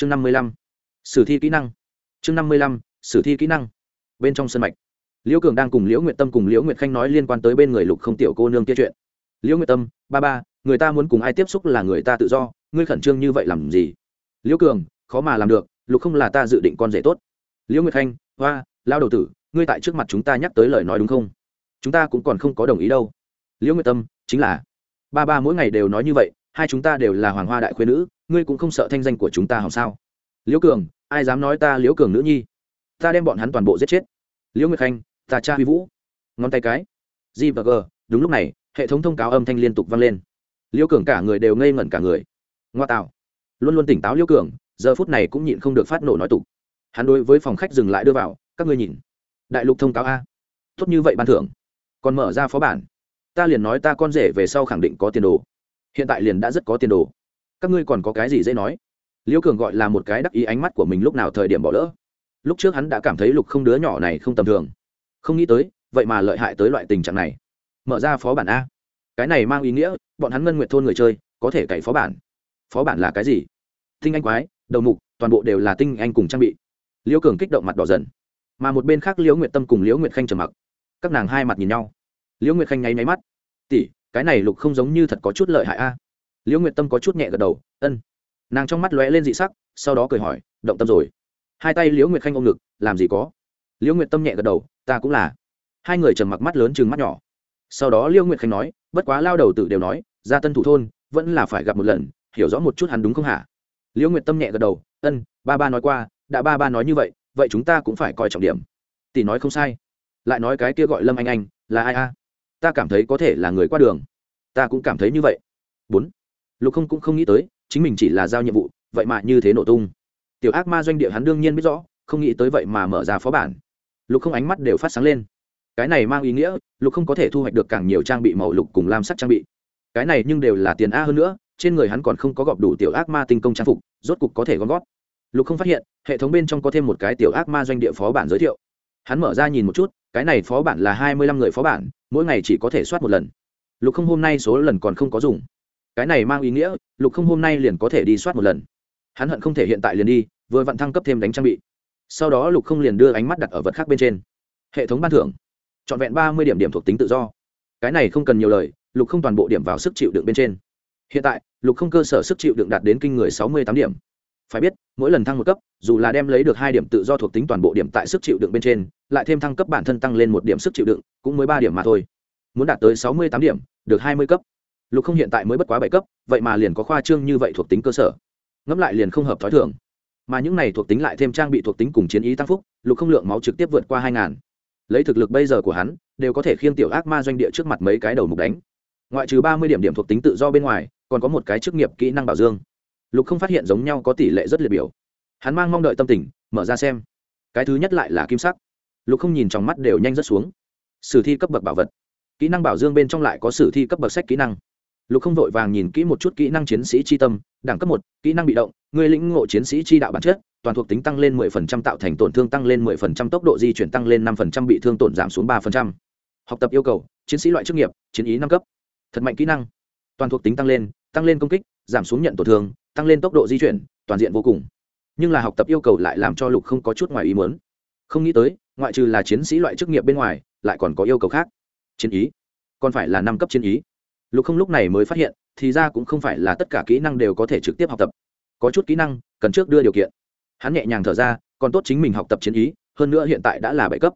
chương năm mươi lăm. Sử thi kỹ năng. Chương năm mươi lăm, sử thi kỹ năng. Bên trong sân mạch. Liễu cường đang cùng liễu nguyệt tâm cùng liễu nguyệt khanh nói liên quan tới bên người lục không tiểu cô nương kia chuyện. Liễu nguyệt tâm, ba ba, người ta muốn cùng ai tiếp xúc là người ta tự do, ngươi khẩn trương như vậy làm gì? Liễu cường, khó mà làm được, lục không là ta dự định con rể tốt. Liễu nguyệt khanh, hoa, lao đầu tử, ngươi tại trước mặt chúng ta nhắc tới lời nói đúng không? Chúng ta cũng còn không có đồng ý đâu. Liễu nguyệt tâm, chính là, ba ba mỗi ngày đều nói như vậy, hai chúng ta đều là hoàng hoa đại khuyên nữ ngươi cũng không sợ thanh danh của chúng ta hỏng sao? Liễu cường, ai dám nói ta liễu cường nữ nhi? Ta đem bọn hắn toàn bộ giết chết. Liễu nguyệt khanh, ta cha huy vũ. Ngón tay cái. G và g, đúng lúc này, hệ thống thông cáo âm thanh liên tục vang lên. Liễu cường cả người đều ngây ngẩn cả người. Ngoa tạo. Luôn luôn tỉnh táo liễu cường, giờ phút này cũng nhịn không được phát nổ nói tục. Hắn đối với phòng khách dừng lại đưa vào, các ngươi nhìn. Đại lục thông cáo a. Tốt như vậy ban thưởng. Còn mở ra phó bản. Ta liền nói ta con rể về sau khẳng định có tiền đồ. Hiện tại liền đã rất có tiền đồ các ngươi còn có cái gì dễ nói? Liễu cường gọi là một cái đắc ý ánh mắt của mình lúc nào thời điểm bỏ lỡ. Lúc trước hắn đã cảm thấy lục không đứa nhỏ này không tầm thường. Không nghĩ tới, vậy mà lợi hại tới loại tình trạng này. Mở ra phó bản a. Cái này mang ý nghĩa, bọn hắn ngân nguyện thôn người chơi, có thể cậy phó bản. Phó bản là cái gì? Tinh anh quái, đầu mục, toàn bộ đều là tinh anh cùng trang bị. Liễu cường kích động mặt đỏ dần. Mà một bên khác liễu nguyệt tâm cùng liễu nguyệt khanh trầm mặc. Các nàng hai mặt nhìn nhau. Liễu nguyệt khanh nháy máy mắt. Tỷ, cái này lục không giống như thật có chút lợi hại a liễu nguyệt tâm có chút nhẹ gật đầu, ân. Nàng trong mắt lóe lên dị sắc, sau đó cười hỏi, động tâm rồi. Hai tay liễu nguyệt khanh ôm ngực, làm gì có? Liễu nguyệt tâm nhẹ gật đầu, ta cũng là. Hai người trầm mặc mắt lớn chừng mắt nhỏ. Sau đó liễu nguyệt khanh nói, bất quá lao đầu tự đều nói, ra tân thủ thôn, vẫn là phải gặp một lần, hiểu rõ một chút hắn đúng không hả? Liễu nguyệt tâm nhẹ gật đầu, ân, ba ba nói qua, đã ba ba nói như vậy vậy chúng ta cũng phải coi trọng điểm. Tỷ nói không sai. Lại nói cái kia gọi lâm anh anh, là ai a? Ta cảm thấy có thể là người qua đường. Ta cũng cảm thấy như vậy. Bốn lục không cũng không nghĩ tới, chính mình chỉ là giao nhiệm vụ, vậy mà như thế nổ tung. Tiểu ác ma doanh địa hắn đương nhiên biết rõ, không nghĩ tới vậy mà mở ra phó bản. Lục không ánh mắt đều phát sáng lên. Cái này mang ý nghĩa, lục không có thể thu hoạch được càng nhiều trang bị màu lục cùng lam sắc trang bị. Cái này nhưng đều là tiền a hơn nữa, trên người hắn còn không có gọp đủ tiểu ác ma tinh công trang phục, rốt cục có thể gom gót lục không phát hiện, hệ thống bên trong có thêm một cái tiểu ác ma doanh địa phó bản giới thiệu. Hắn mở ra nhìn một chút, cái này phó bản là hai mươi lăm người phó bản, mỗi ngày chỉ có thể soát một lần. Lục không hôm nay số lần còn không có dùng cái này mang ý nghĩa, lục không hôm nay liền có thể đi soát một lần. Hắn hận không thể hiện tại liền đi, vừa vặn thăng cấp thêm đánh trang bị. Sau đó lục không liền đưa ánh mắt đặt ở vật khác bên trên. Hệ thống ban thưởng. Trọn vẹn ba mươi điểm điểm thuộc tính tự do. Cái này không cần nhiều lời, lục không toàn bộ điểm vào sức chịu đựng bên trên. Hiện tại, lục không cơ sở sức chịu đựng đạt đến kinh người sáu mươi tám điểm. Phải biết, mỗi lần thăng một cấp, dù là đem lấy được hai điểm tự do thuộc tính toàn bộ điểm tại sức chịu đựng bên trên, lại thêm thăng cấp bản thân tăng lên một điểm sức chịu đựng, cũng mới ba điểm mà thôi. Muốn đạt tới sáu mươi tám điểm, được hai mươi cấp lục không hiện tại mới bất quá bảy cấp, vậy mà liền có khoa trương như vậy thuộc tính cơ sở. Ngẫm lại liền không hợp t h ó i thường. Mà những này thuộc tính lại thêm trang bị thuộc tính cùng chiến ý tăng phúc, lục không lượng máu trực tiếp vượt qua hai ngàn. Lấy thực lực bây giờ của hắn, đều có thể khiêng tiểu ác ma doanh địa trước mặt mấy cái đầu mục đánh. Ngoại trừ ba mươi điểm điểm thuộc tính tự do bên ngoài, còn có một cái chức nghiệp kỹ năng bảo dương. Lục không phát hiện giống nhau có tỷ lệ rất liệt biểu. Hắn mang mong đợi tâm tình, mở ra xem. Cái thứ nhất lại là kim sắc. Lục không nhìn trong mắt đều nhanh rất xuống. Sử thi cấp bậc bảo vật. Kỹ năng bảo dương bên trong lại có sử thi cấp bậc sách kỹ năng lục không vội vàng nhìn kỹ một chút kỹ năng chiến sĩ c h i tâm, đẳng cấp một, kỹ năng bị động, người lĩnh ngộ chiến sĩ chi đạo bản chất, toàn thuộc tính tăng lên 10% tạo thành tổn thương tăng lên 10% tốc độ di chuyển tăng lên 5% bị thương tổn giảm xuống 3%. học tập yêu cầu, chiến sĩ loại chức nghiệp, chiến ý năm cấp. Thật mạnh kỹ năng. Toàn thuộc tính tăng lên tăng lên công kích, giảm xuống nhận tổn thương, tăng lên tốc độ di chuyển, toàn diện vô cùng. Nhưng là học tập yêu cầu lại làm cho lục không có chút ngoài ý muốn. Không nghĩ tới, ngoại trừ là chiến sĩ loại chức nghiệp bên ngoài, lại còn có yêu cầu khác. Chiến ý. Còn phải là năm cấp chiến ý lục không lúc này mới phát hiện, thì ra cũng không phải là tất cả kỹ năng đều có thể trực tiếp học tập. Có chút kỹ năng, cần trước đưa điều kiện. Hắn nhẹ nhàng thở ra, còn tốt chính mình học tập chiến ý, hơn nữa hiện tại đã là bảy cấp.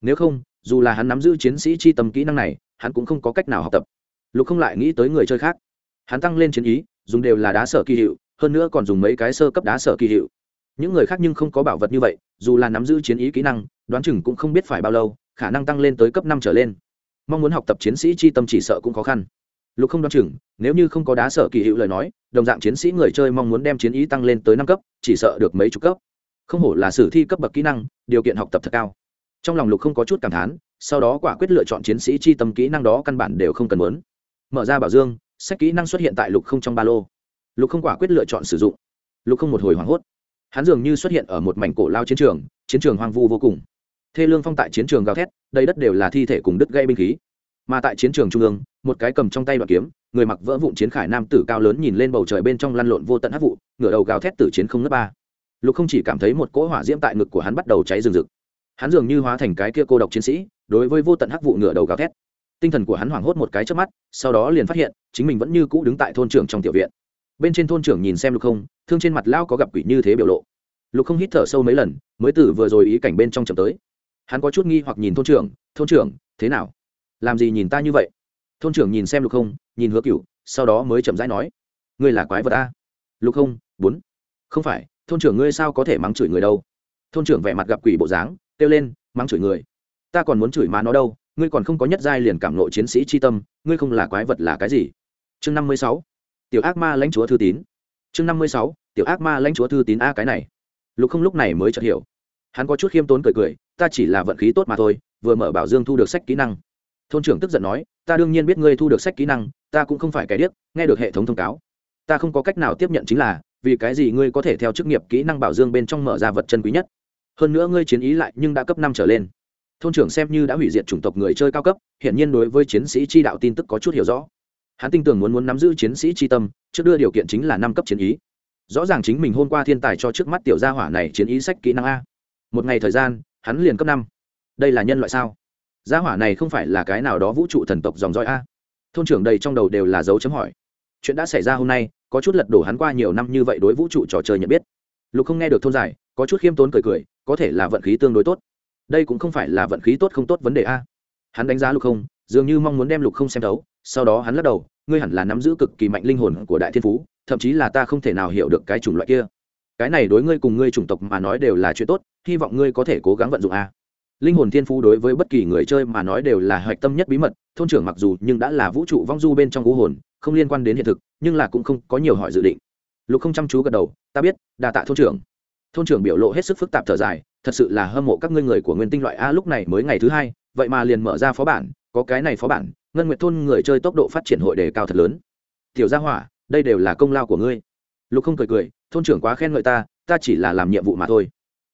Nếu không, dù là hắn nắm giữ chiến sĩ chi tầm kỹ năng này, hắn cũng không có cách nào học tập. Lục không lại nghĩ tới người chơi khác. Hắn tăng lên chiến ý, dùng đều là đá sở kỳ hiệu, hơn nữa còn dùng mấy cái sơ cấp đá sở kỳ hiệu. Những người khác nhưng không có bảo vật như vậy, dù là nắm giữ chiến ý kỹ năng, đoán chừng cũng không biết phải bao lâu, khả năng tăng lên tới cấp năm trở lên. Mong muốn học tập chiến sĩ chi tâm chỉ sợ cũng khó khăn lục không đoán chừng, nếu như không có đá sở kỳ hiệu lời nói, đồng dạng chiến sĩ người chơi mong muốn đem chiến ý tăng lên tới năm cấp, chỉ sợ được mấy chục cấp. Không hổ là sử thi cấp bậc kỹ năng, điều kiện học tập thật cao. Trong lòng lục không có chút cảm thán, sau đó quả quyết lựa chọn chiến sĩ chi tâm kỹ năng đó căn bản đều không cần muốn. Mở ra bảo dương, sách kỹ năng xuất hiện tại lục không trong ba lô. Lục không quả quyết lựa chọn sử dụng. Lục không một hồi hoảng hốt. Hắn dường như xuất hiện ở một mảnh cổ lao chiến trường chiến trường hoang vu vô cùng. Thê lương phong tại chiến trường gào thét đây đất đều là thi thể cùng đứt gây binh khí mà tại chiến trường trung ương, một cái cầm trong tay đoạn kiếm, người mặc vỡ vụn chiến khải nam tử cao lớn nhìn lên bầu trời bên trong lăn lộn vô tận hát vụ, ngửa đầu gào thét tử chiến không ngất ba. Lục không chỉ cảm thấy một cỗ hỏa diễm tại ngực của hắn bắt đầu cháy rừng rực. Hắn dường như hóa thành cái kia cô độc chiến sĩ, đối với vô tận hắc vụ ngửa đầu gào thét. Tinh thần của hắn hoảng hốt một cái trước mắt, sau đó liền phát hiện, chính mình vẫn như cũ đứng tại thôn trưởng trong tiểu viện. Bên trên thôn trưởng nhìn xem lục không, thương trên mặt lao có gặp quỷ như thế biểu lộ. Lục không hít thở sâu mấy lần, mới tử vừa rồi ý cảnh bên trong chậm tới. Hắn có chút nghi hoặc nhìn thôn trưởng thôn trưởng, thế nào? Làm gì nhìn ta như vậy? Thôn trưởng nhìn xem lục không, nhìn hứa cựu sau đó mới chậm rãi nói, ngươi là quái vật a? Lục không, bốn. Không phải, thôn trưởng ngươi sao có thể mắng chửi người đâu? Thôn trưởng vẻ mặt gặp quỷ bộ dáng, kêu lên, mắng chửi người? Ta còn muốn chửi má nó đâu, ngươi còn không có nhất giai liền cảm nộ chiến sĩ chi tâm, ngươi không là quái vật là cái gì? Chương năm mươi sáu. Tiểu ác ma lãnh chúa thư tín. Chương năm mươi sáu, tiểu ác ma lãnh chúa thư tín a cái này. Lục không lúc này mới chợt hiểu. Hắn có chút khiêm tốn cười cười, ta chỉ là vận khí tốt mà thôi, vừa mở bảo dương thu được sách kỹ năng thôn trưởng tức giận nói, ta đương nhiên biết ngươi thu được sách kỹ năng, ta cũng không phải kẻ điếc, nghe được hệ thống thông cáo. Ta không có cách nào tiếp nhận chính là, vì cái gì ngươi có thể theo chức nghiệp kỹ năng bảo dương bên trong mở ra vật chân quý nhất? Hơn nữa ngươi chiến ý lại nhưng đã cấp năm trở lên. Thôn trưởng xem như đã hủy diệt chủng tộc người chơi cao cấp hiện nhiên đối với chiến sĩ chi đạo tin tức có chút hiểu rõ. Hắn tin tưởng muốn muốn nắm giữ chiến sĩ chi tâm, trước đưa điều kiện chính là năm cấp chiến ý. Rõ ràng chính mình hôm qua thiên tài cho trước mắt tiểu gia hỏa này chiến ý sách kỹ năng a. Một ngày thời gian, hắn liền cấp năm. Đây là nhân loại sao? Gia hỏa này không phải là cái nào đó vũ trụ thần tộc dòng dõi a. Thôn trưởng đầy trong đầu đều là dấu chấm hỏi. Chuyện đã xảy ra hôm nay, có chút lật đổ hắn qua nhiều năm như vậy đối vũ trụ trò chơi nhận biết. Lục không nghe được thôn giải, có chút khiêm tốn cười cười, có thể là vận khí tương đối tốt. Đây cũng không phải là vận khí tốt không tốt vấn đề a. Hắn đánh giá lục không, dường như mong muốn đem lục không xem thấu, sau đó hắn lắc đầu, ngươi hẳn là nắm giữ cực kỳ mạnh linh hồn của đại thiên phú, thậm chí là ta không thể nào hiểu được cái chủng loại kia. Cái này đối ngươi cùng ngươi chủng tộc mà nói đều là chuyện tốt, hy vọng ngươi có thể cố gắng vận dụng a linh hồn thiên phú đối với bất kỳ người chơi mà nói đều là hoạch tâm nhất bí mật, thôn trưởng mặc dù nhưng đã là vũ trụ vong du bên trong vũ hồn, không liên quan đến hiện thực, nhưng là cũng không có nhiều hỏi dự định. Lục không chăm chú gật đầu, ta biết đà tạ thôn trưởng. Thôn trưởng biểu lộ hết sức phức tạp thở dài, thật sự là hâm mộ các ngươi người của nguyên tinh loại a lúc này mới ngày thứ hai, vậy mà liền mở ra phó bản, có cái này phó bản, ngân nguyệt thôn người chơi tốc độ phát triển hội đề cao thật lớn. Tiểu gia hỏa, đây đều là công lao của ngươi. Lục không cười cười, thôn trưởng quá khen ngợi ta ta chỉ là làm nhiệm vụ mà thôi.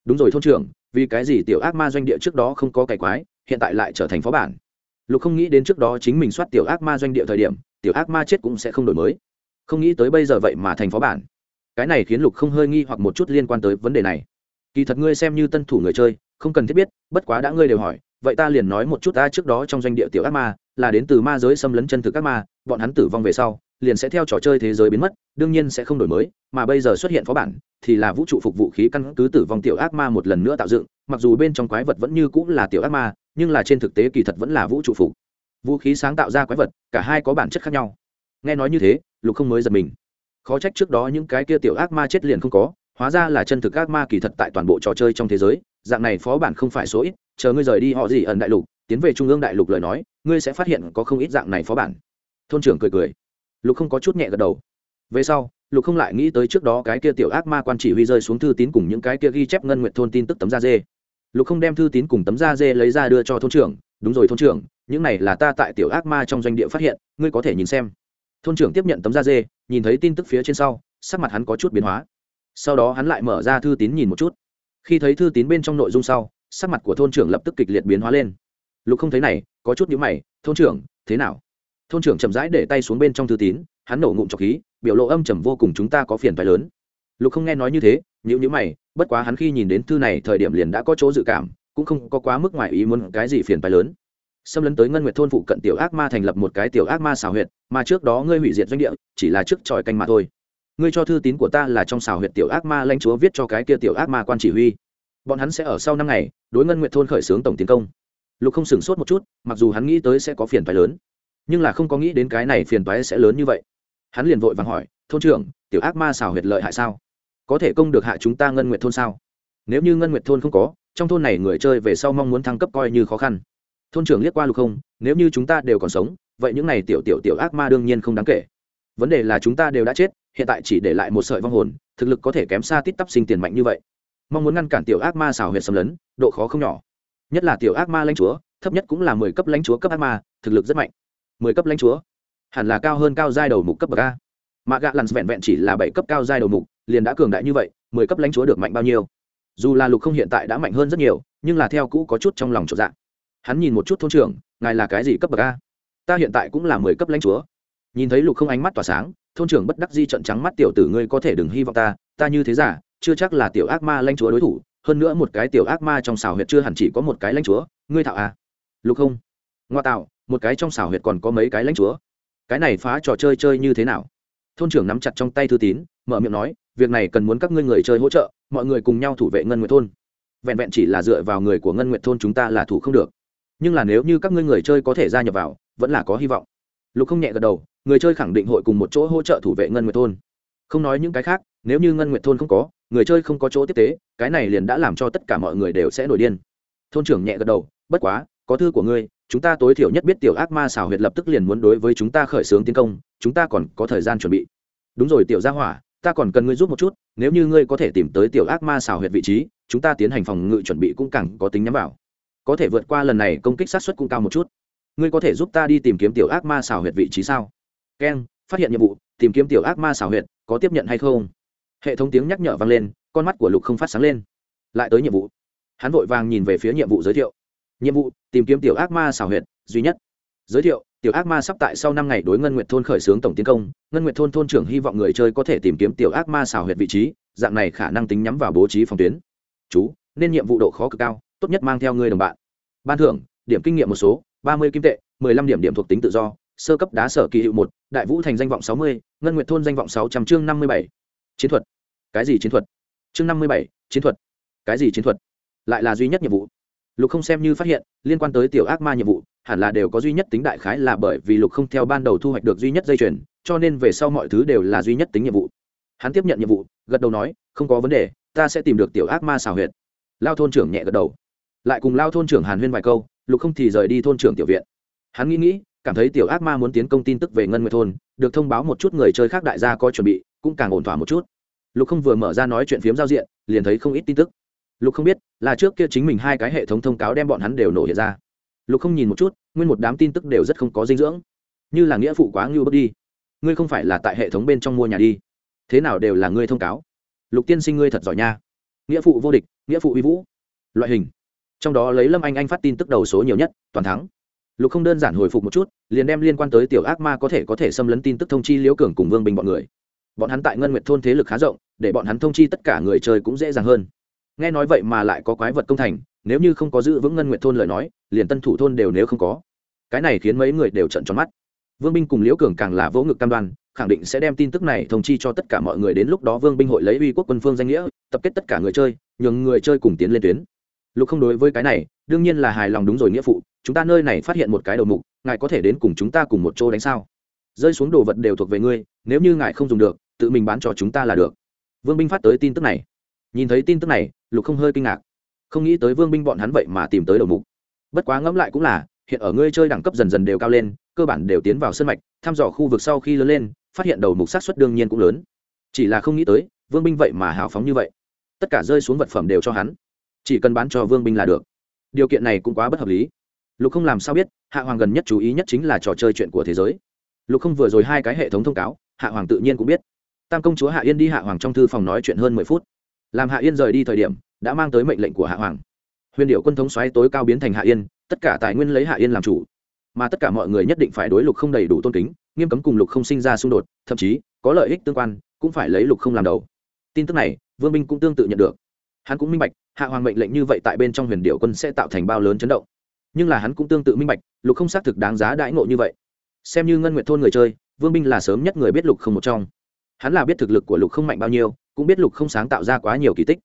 Đúng rồi thôn trưởng vì cái gì tiểu ác ma doanh địa trước đó không có cải quái, hiện tại lại trở thành phó bản? Lục không nghĩ đến trước đó chính mình soát tiểu ác ma doanh địa thời điểm, tiểu ác ma chết cũng sẽ không đổi mới. Không nghĩ tới bây giờ vậy mà thành phó bản. Cái này khiến lục không hơi nghi hoặc một chút liên quan tới vấn đề này. Kỳ thật ngươi xem như tân thủ người chơi, không cần thiết biết, bất quá đã ngươi đều hỏi, vậy ta liền nói một chút ta trước đó trong doanh địa tiểu ác ma, là đến từ ma giới xâm lấn chân thực các ma, bọn hắn tử vong về sau liền sẽ theo trò chơi thế giới biến mất, đương nhiên sẽ không đổi mới, mà bây giờ xuất hiện phó bản, thì là vũ trụ phục vũ khí căn cứ tử vong tiểu ác ma một lần nữa tạo dựng, mặc dù bên trong quái vật vẫn như cũng là tiểu ác ma, nhưng là trên thực tế kỳ thật vẫn là vũ trụ phục. Vũ khí sáng tạo ra quái vật, cả hai có bản chất khác nhau. Nghe nói như thế, lục không mới giật mình. Khó trách trước đó những cái kia tiểu ác ma chết liền không có, hóa ra là chân thực ác ma kỳ thật tại toàn bộ trò chơi trong thế giới, dạng này phó bản không phải số ít, chờ ngươi rời đi họ gì ẩn đại lục, tiến về trung ương đại lục lời nói, ngươi sẽ phát hiện có không ít dạng này phó bản. Thôn trưởng cười cười lục không có chút nhẹ gật đầu. Về sau, lục không lại nghĩ tới trước đó cái kia tiểu ác ma quan chỉ huy rơi xuống thư tín cùng những cái kia ghi chép ngân nguyện thôn tin tức tấm da dê. Lục không đem thư tín cùng tấm da dê lấy ra đưa cho thôn trưởng, đúng rồi thôn trưởng, những này là ta tại tiểu ác ma trong doanh địa phát hiện, ngươi có thể nhìn xem. Thôn trưởng tiếp nhận tấm da dê, nhìn thấy tin tức phía trên sau, sắc mặt hắn có chút biến hóa. Sau đó hắn lại mở ra thư tín nhìn một chút. Khi thấy thư tín bên trong nội dung sau, sắc mặt của thôn trưởng lập tức kịch liệt biến hóa lên. Lục không thấy này, có chút nhữ mày, thôn trưởng, thế nào? Thôn trưởng chậm rãi để tay xuống bên trong thư tín, hắn nổ ngụm trọc khí, biểu lộ âm trầm vô cùng chúng ta có phiền phái lớn. Lục không nghe nói như thế nhữ nhữ mày, bất quá hắn khi nhìn đến thư này thời điểm liền đã có chỗ dự cảm, cũng không có quá mức ngoài ý muốn cái gì phiền phái lớn. Xâm lấn tới ngân nguyệt thôn phụ cận tiểu ác ma thành lập một cái tiểu ác ma xào huyệt, mà trước đó ngươi hủy diệt doanh địa, chỉ là trước tròi canh mà thôi. Ngươi cho thư tín của ta là trong xào huyệt tiểu ác ma lãnh chúa viết cho cái kia tiểu ác ma quan chỉ huy. Bọn hắn sẽ ở sau năm ngày đối ngân nguyệt thôn khởi xướng tổng tiến công. Lục không sửng sốt một chút, mặc dù hắn nghĩ tới sẽ có phiền phái lớn nhưng là không có nghĩ đến cái này phiền toái sẽ lớn như vậy. Hắn liền vội vàng hỏi, thôn trưởng, tiểu ác ma xào huyệt lợi hại sao? Có thể công được hạ chúng ta ngân nguyệt thôn sao? Nếu như ngân nguyệt thôn không có, trong thôn này người chơi về sau mong muốn thăng cấp coi như khó khăn. Thôn trưởng liếc qua lục không, nếu như chúng ta đều còn sống, vậy những này tiểu tiểu tiểu ác ma đương nhiên không đáng kể. Vấn đề là chúng ta đều đã chết, hiện tại chỉ để lại một sợi vong hồn, thực lực có thể kém xa tít tắp sinh tiền mạnh như vậy. Mong muốn ngăn cản tiểu ác ma xào huyệt xâm lấn, độ khó không nhỏ. Nhất là tiểu ác ma lãnh chúa, thấp nhất cũng là mười cấp lãnh chúa cấp ác ma, thực lực rất mạnh mười cấp lãnh chúa. Hẳn là cao hơn cao giai đầu mục cấp bậc a. Mà gạ lặn vẹn vẹn chỉ là bảy cấp cao giai đầu mục, liền đã cường đại như vậy, mười cấp lãnh chúa được mạnh bao nhiêu? Dù là lục không hiện tại đã mạnh hơn rất nhiều, nhưng là theo cũ có chút trong lòng trọn dạng hắn nhìn một chút thôn trưởng, ngài là cái gì cấp bậc a? Ta hiện tại cũng là mười cấp lãnh chúa. Nhìn thấy lục không ánh mắt tỏa sáng, thôn trưởng bất đắc di trận trắng mắt, tiểu tử ngươi có thể đừng hy vọng ta ta như thế giả chưa chắc là tiểu ác ma lãnh chúa đối thủ, hơn nữa một cái tiểu ác ma trong xào huyệt chưa hẳn chỉ có một cái lãnh chúa, ngươi thạo à lục không. Ngoa tạo một cái trong xảo huyệt còn có mấy cái lãnh chúa. Cái này phá trò chơi chơi như thế nào? Thôn trưởng nắm chặt trong tay thư tín, mở miệng nói, việc này cần muốn các ngươi người chơi hỗ trợ, mọi người cùng nhau thủ vệ ngân nguyệt thôn. Vẹn vẹn chỉ là dựa vào người của ngân nguyệt thôn chúng ta là thủ không được. Nhưng là nếu như các ngươi người chơi có thể gia nhập vào, vẫn là có hy vọng. Lục không nhẹ gật đầu, người chơi khẳng định hội cùng một chỗ hỗ trợ thủ vệ ngân nguyệt thôn. Không nói những cái khác, nếu như ngân nguyệt thôn không có, người chơi không có chỗ tiếp tế, cái này liền đã làm cho tất cả mọi người đều sẽ nổi điên. Thôn trưởng nhẹ gật đầu, bất quá, có thư của ngươi chúng ta tối thiểu nhất biết tiểu ác ma xảo huyệt lập tức liền muốn đối với chúng ta khởi xướng tiến công, chúng ta còn có thời gian chuẩn bị. Đúng rồi, tiểu gia hỏa, ta còn cần ngươi giúp một chút, nếu như ngươi có thể tìm tới tiểu ác ma xảo huyệt vị trí, chúng ta tiến hành phòng ngự chuẩn bị cũng càng có tính nhắm vào. Có thể vượt qua lần này, công kích sát xuất cũng cao một chút. Ngươi có thể giúp ta đi tìm kiếm tiểu ác ma xảo huyệt vị trí sao? Keng phát hiện nhiệm vụ, tìm kiếm tiểu ác ma xảo huyệt, có tiếp nhận hay không? Hệ thống tiếng nhắc nhở vang lên, con mắt của lục không phát sáng lên. Lại tới nhiệm vụ. Hắn vội vàng nhìn về phía nhiệm vụ giới thiệu nhiệm vụ, tìm kiếm tiểu ác ma xảo huyệt, duy nhất. Giới thiệu, tiểu ác ma sắp tại sau năm ngày đối ngân nguyệt thôn khởi xướng tổng tiến công. Ngân nguyệt thôn thôn trưởng hy vọng người chơi có thể tìm kiếm tiểu ác ma xảo huyệt vị trí, dạng này khả năng tính nhắm vào bố trí phòng tuyến. Chú, nên nhiệm vụ độ khó cực cao, tốt nhất mang theo người đồng bạn. Ban thưởng, điểm kinh nghiệm một số, ba mươi kim tệ, mười lăm điểm điểm thuộc tính tự do, sơ cấp đá sở kỳ hiệu một, đại vũ thành danh vọng sáu mươi, ngân nguyệt thôn danh vọng sáu trăm chương năm mươi bảy. Chiến thuật. Cái gì chiến thuật? Chương năm mươi bảy, chiến thuật. Cái gì chiến thuật? Lại là duy nhất nhiệm vụ lục không xem như phát hiện, liên quan tới tiểu ác ma nhiệm vụ, hẳn là đều có duy nhất tính đại khái là bởi vì lục không theo ban đầu thu hoạch được duy nhất dây chuyền, cho nên về sau mọi thứ đều là duy nhất tính nhiệm vụ. Hắn tiếp nhận nhiệm vụ, gật đầu nói, không có vấn đề, ta sẽ tìm được tiểu ác ma xào huyệt. Lao thôn trưởng nhẹ gật đầu. Lại cùng lao thôn trưởng hàn huyên vài câu, lục không thì rời đi thôn trưởng tiểu viện. Hắn nghĩ nghĩ, cảm thấy tiểu ác ma muốn tiến công tin tức về ngân nguyệt thôn, được thông báo một chút người chơi khác đại gia có chuẩn bị, cũng càng ổn thỏa một chút. Lục không vừa mở ra nói chuyện phiếm giao diện, liền thấy không ít tin tức lục không biết, là trước kia chính mình hai cái hệ thống thông cáo đem bọn hắn đều nổ hiện ra. Lục không nhìn một chút, nguyên một đám tin tức đều rất không có dinh dưỡng. Như là nghĩa phụ quá ngưu bước đi. Ngươi không phải là tại hệ thống bên trong mua nhà đi. Thế nào đều là ngươi thông cáo. Lục tiên sinh ngươi thật giỏi nha. Nghĩa phụ vô địch, nghĩa phụ uy vũ. Loại hình. Trong đó lấy lâm anh anh phát tin tức đầu số nhiều nhất, toàn thắng. Lục không đơn giản hồi phục một chút, liền đem liên quan tới tiểu ác ma có thể có thể xâm lấn tin tức thông chi liễu cường cùng vương bình bọn người. Bọn hắn tại ngân nguyệt thôn thế lực khá rộng, để bọn hắn thông chi tất cả người chơi cũng dễ dàng hơn nghe nói vậy mà lại có quái vật công thành, nếu như không có giữ vững ngân nguyện thôn lời nói, liền tân thủ thôn đều nếu không có. Cái này khiến mấy người đều trận tròn mắt. Vương binh cùng liễu cường càng là vỗ ngực cam đoan, khẳng định sẽ đem tin tức này thông chi cho tất cả mọi người đến lúc đó vương binh hội lấy uy quốc quân phương danh nghĩa, tập kết tất cả người chơi, nhường người chơi cùng tiến lên tuyến. Lục không đối với cái này, đương nhiên là hài lòng đúng rồi nghĩa phụ, chúng ta nơi này phát hiện một cái đầu mục, ngài có thể đến cùng chúng ta cùng một chỗ đánh sao? Rơi xuống đồ vật đều thuộc về ngươi, nếu như ngài không dùng được, tự mình bán cho chúng ta là được. Vương binh phát tới tin tức này. Nhìn thấy tin tức này lục không hơi kinh ngạc. Không nghĩ tới vương binh bọn hắn vậy mà tìm tới đầu mục. Bất quá ngẫm lại cũng là, hiện ở ngươi chơi đẳng cấp dần dần đều cao lên, cơ bản đều tiến vào sân mạch, thăm dò khu vực sau khi lớn lên, phát hiện đầu mục sát xuất đương nhiên cũng lớn. Chỉ là không nghĩ tới, vương binh vậy mà hào phóng như vậy. Tất cả rơi xuống vật phẩm đều cho hắn. Chỉ cần bán cho vương binh là được. Điều kiện này cũng quá bất hợp lý. Lục không làm sao biết, hạ hoàng gần nhất chú ý nhất chính là trò chơi chuyện của thế giới. Lục không vừa rồi hai cái hệ thống thông cáo, hạ hoàng tự nhiên cũng biết. Tam công chúa hạ yên đi hạ hoàng trong thư phòng nói chuyện hơn mười phút làm hạ yên rời đi thời điểm, đã mang tới mệnh lệnh của hạ hoàng. Huyền điệu quân thống xoáy tối cao biến thành hạ yên, tất cả tài nguyên lấy hạ yên làm chủ. Mà tất cả mọi người nhất định phải đối lục không đầy đủ tôn kính, nghiêm cấm cùng lục không sinh ra xung đột, thậm chí, có lợi ích tương quan, cũng phải lấy lục không làm đầu. Tin tức này, vương minh cũng tương tự nhận được. Hắn cũng minh bạch, hạ hoàng mệnh lệnh như vậy tại bên trong huyền điệu quân sẽ tạo thành bao lớn chấn động. Nhưng là hắn cũng tương tự minh bạch, lục không xác thực đáng giá đãi ngộ như vậy. Xem như ngân nguyện thôn người chơi, vương binh là sớm nhất người biết lục không một trong. Hắn là biết thực lực của lục không mạnh bao nhiêu cũng biết lục không sáng tạo ra quá nhiều kỳ tích.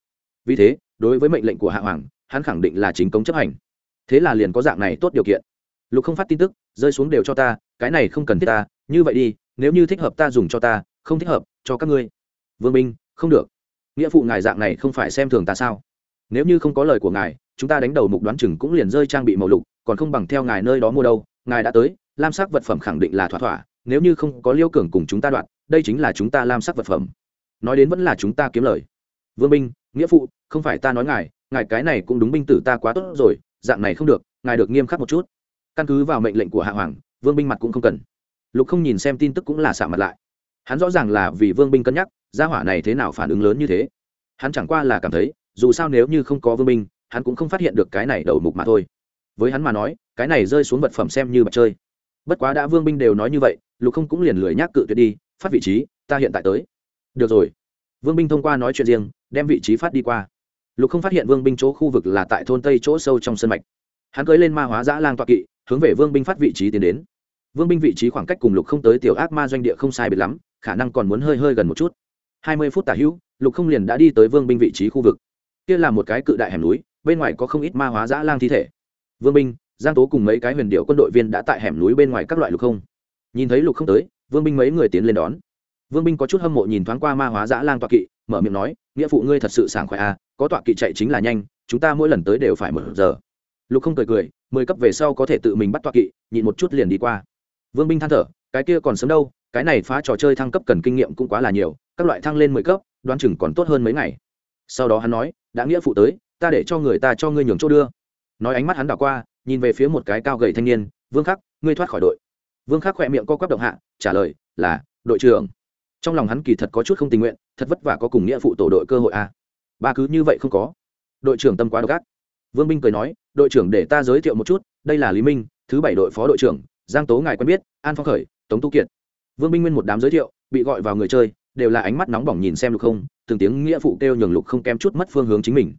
Vì thế, đối với mệnh lệnh của hạ hoàng, hắn khẳng định là chính công chấp hành. Thế là liền có dạng này tốt điều kiện. Lục không phát tin tức, rơi xuống đều cho ta, cái này không cần thiết ta, như vậy đi, nếu như thích hợp ta dùng cho ta, không thích hợp, cho các ngươi. Vương minh, không được. Nghĩa phụ ngài dạng này không phải xem thường ta sao? Nếu như không có lời của ngài, chúng ta đánh đầu mục đoán chừng cũng liền rơi trang bị màu lục, còn không bằng theo ngài nơi đó mua đâu, ngài đã tới, lam sắc vật phẩm khẳng định là thỏa thỏa, nếu như không có liêu cường cùng chúng ta đoạn, đây chính là chúng ta lam sắc vật phẩm nói đến vẫn là chúng ta kiếm lời. Vương binh nghĩa phụ, không phải ta nói ngài ngài cái này cũng đúng binh tử ta quá tốt rồi, dạng này không được, ngài được nghiêm khắc một chút. Căn cứ vào mệnh lệnh của hạ hoàng, vương binh mặt cũng không cần. Lục không nhìn xem tin tức cũng là xả mặt lại. Hắn rõ ràng là vì vương binh cân nhắc, gia hỏa này thế nào phản ứng lớn như thế. Hắn chẳng qua là cảm thấy, dù sao nếu như không có vương binh hắn cũng không phát hiện được cái này đầu mục mà thôi. Với hắn mà nói, cái này rơi xuống vật phẩm xem như mặt chơi bất quá đã vương binh đều nói như vậy, lục không cũng liền lười nhác cự tuyệt đi, phát vị trí, ta hiện tại tới được rồi. Vương binh thông qua nói chuyện riêng, đem vị trí phát đi qua. Lục không phát hiện vương binh chỗ khu vực là tại thôn tây chỗ sâu trong sân mạch. Hắn cưới lên ma hóa giã lang toạ kỵ, hướng về vương binh phát vị trí tiến đến. Vương binh vị trí khoảng cách cùng lục không tới tiểu ác ma doanh địa không sai biệt lắm, khả năng còn muốn hơi hơi gần một chút. Hai mươi phút tả hữu, lục không liền đã đi tới vương binh vị trí khu vực. Kia là một cái cự đại hẻm núi, bên ngoài có không ít ma hóa giã lang thi thể. Vương binh, giang tố cùng mấy cái huyền điệu quân đội viên đã tại hẻm núi bên ngoài các loại lục không. Nhìn thấy lục không tới, vương binh mấy người tiến lên đón vương binh có chút hâm mộ nhìn thoáng qua ma hóa dã lang tọa kỵ, mở miệng nói, nghĩa phụ ngươi thật sự sảng khoái à có tọa kỵ chạy chính là nhanh, chúng ta mỗi lần tới đều phải một giờ. Lục không cười cười, mười cấp về sau có thể tự mình bắt tọa kỵ, nhịn một chút liền đi qua. Vương binh than thở, cái kia còn sớm đâu, cái này phá trò chơi thăng cấp cần kinh nghiệm cũng quá là nhiều, các loại thăng lên mười cấp, đoán chừng còn tốt hơn mấy ngày. Sau đó hắn nói, đã nghĩa phụ tới, ta để cho người ta cho ngươi nhường chỗ đưa. Nói ánh mắt hắn đảo qua, nhìn về phía một cái cao gầy thanh niên, vương khắc, ngươi thoát khỏi đội. Vương khắc khỏe miệng co quắp động hạ, trả lời là, đội trưởng trong lòng hắn kỳ thật có chút không tình nguyện thật vất vả có cùng nghĩa phụ tổ đội cơ hội à. ba cứ như vậy không có. Đội trưởng tâm quá độc ác. Vương binh cười nói đội trưởng để ta giới thiệu một chút đây là lý minh thứ bảy đội phó đội trưởng giang tố ngài quen biết an phong khởi tống tu kiệt. Vương binh nguyên một đám giới thiệu bị gọi vào người chơi đều là ánh mắt nóng bỏng nhìn xem lục không từng tiếng nghĩa phụ kêu nhường lục không kém chút mất phương hướng chính mình.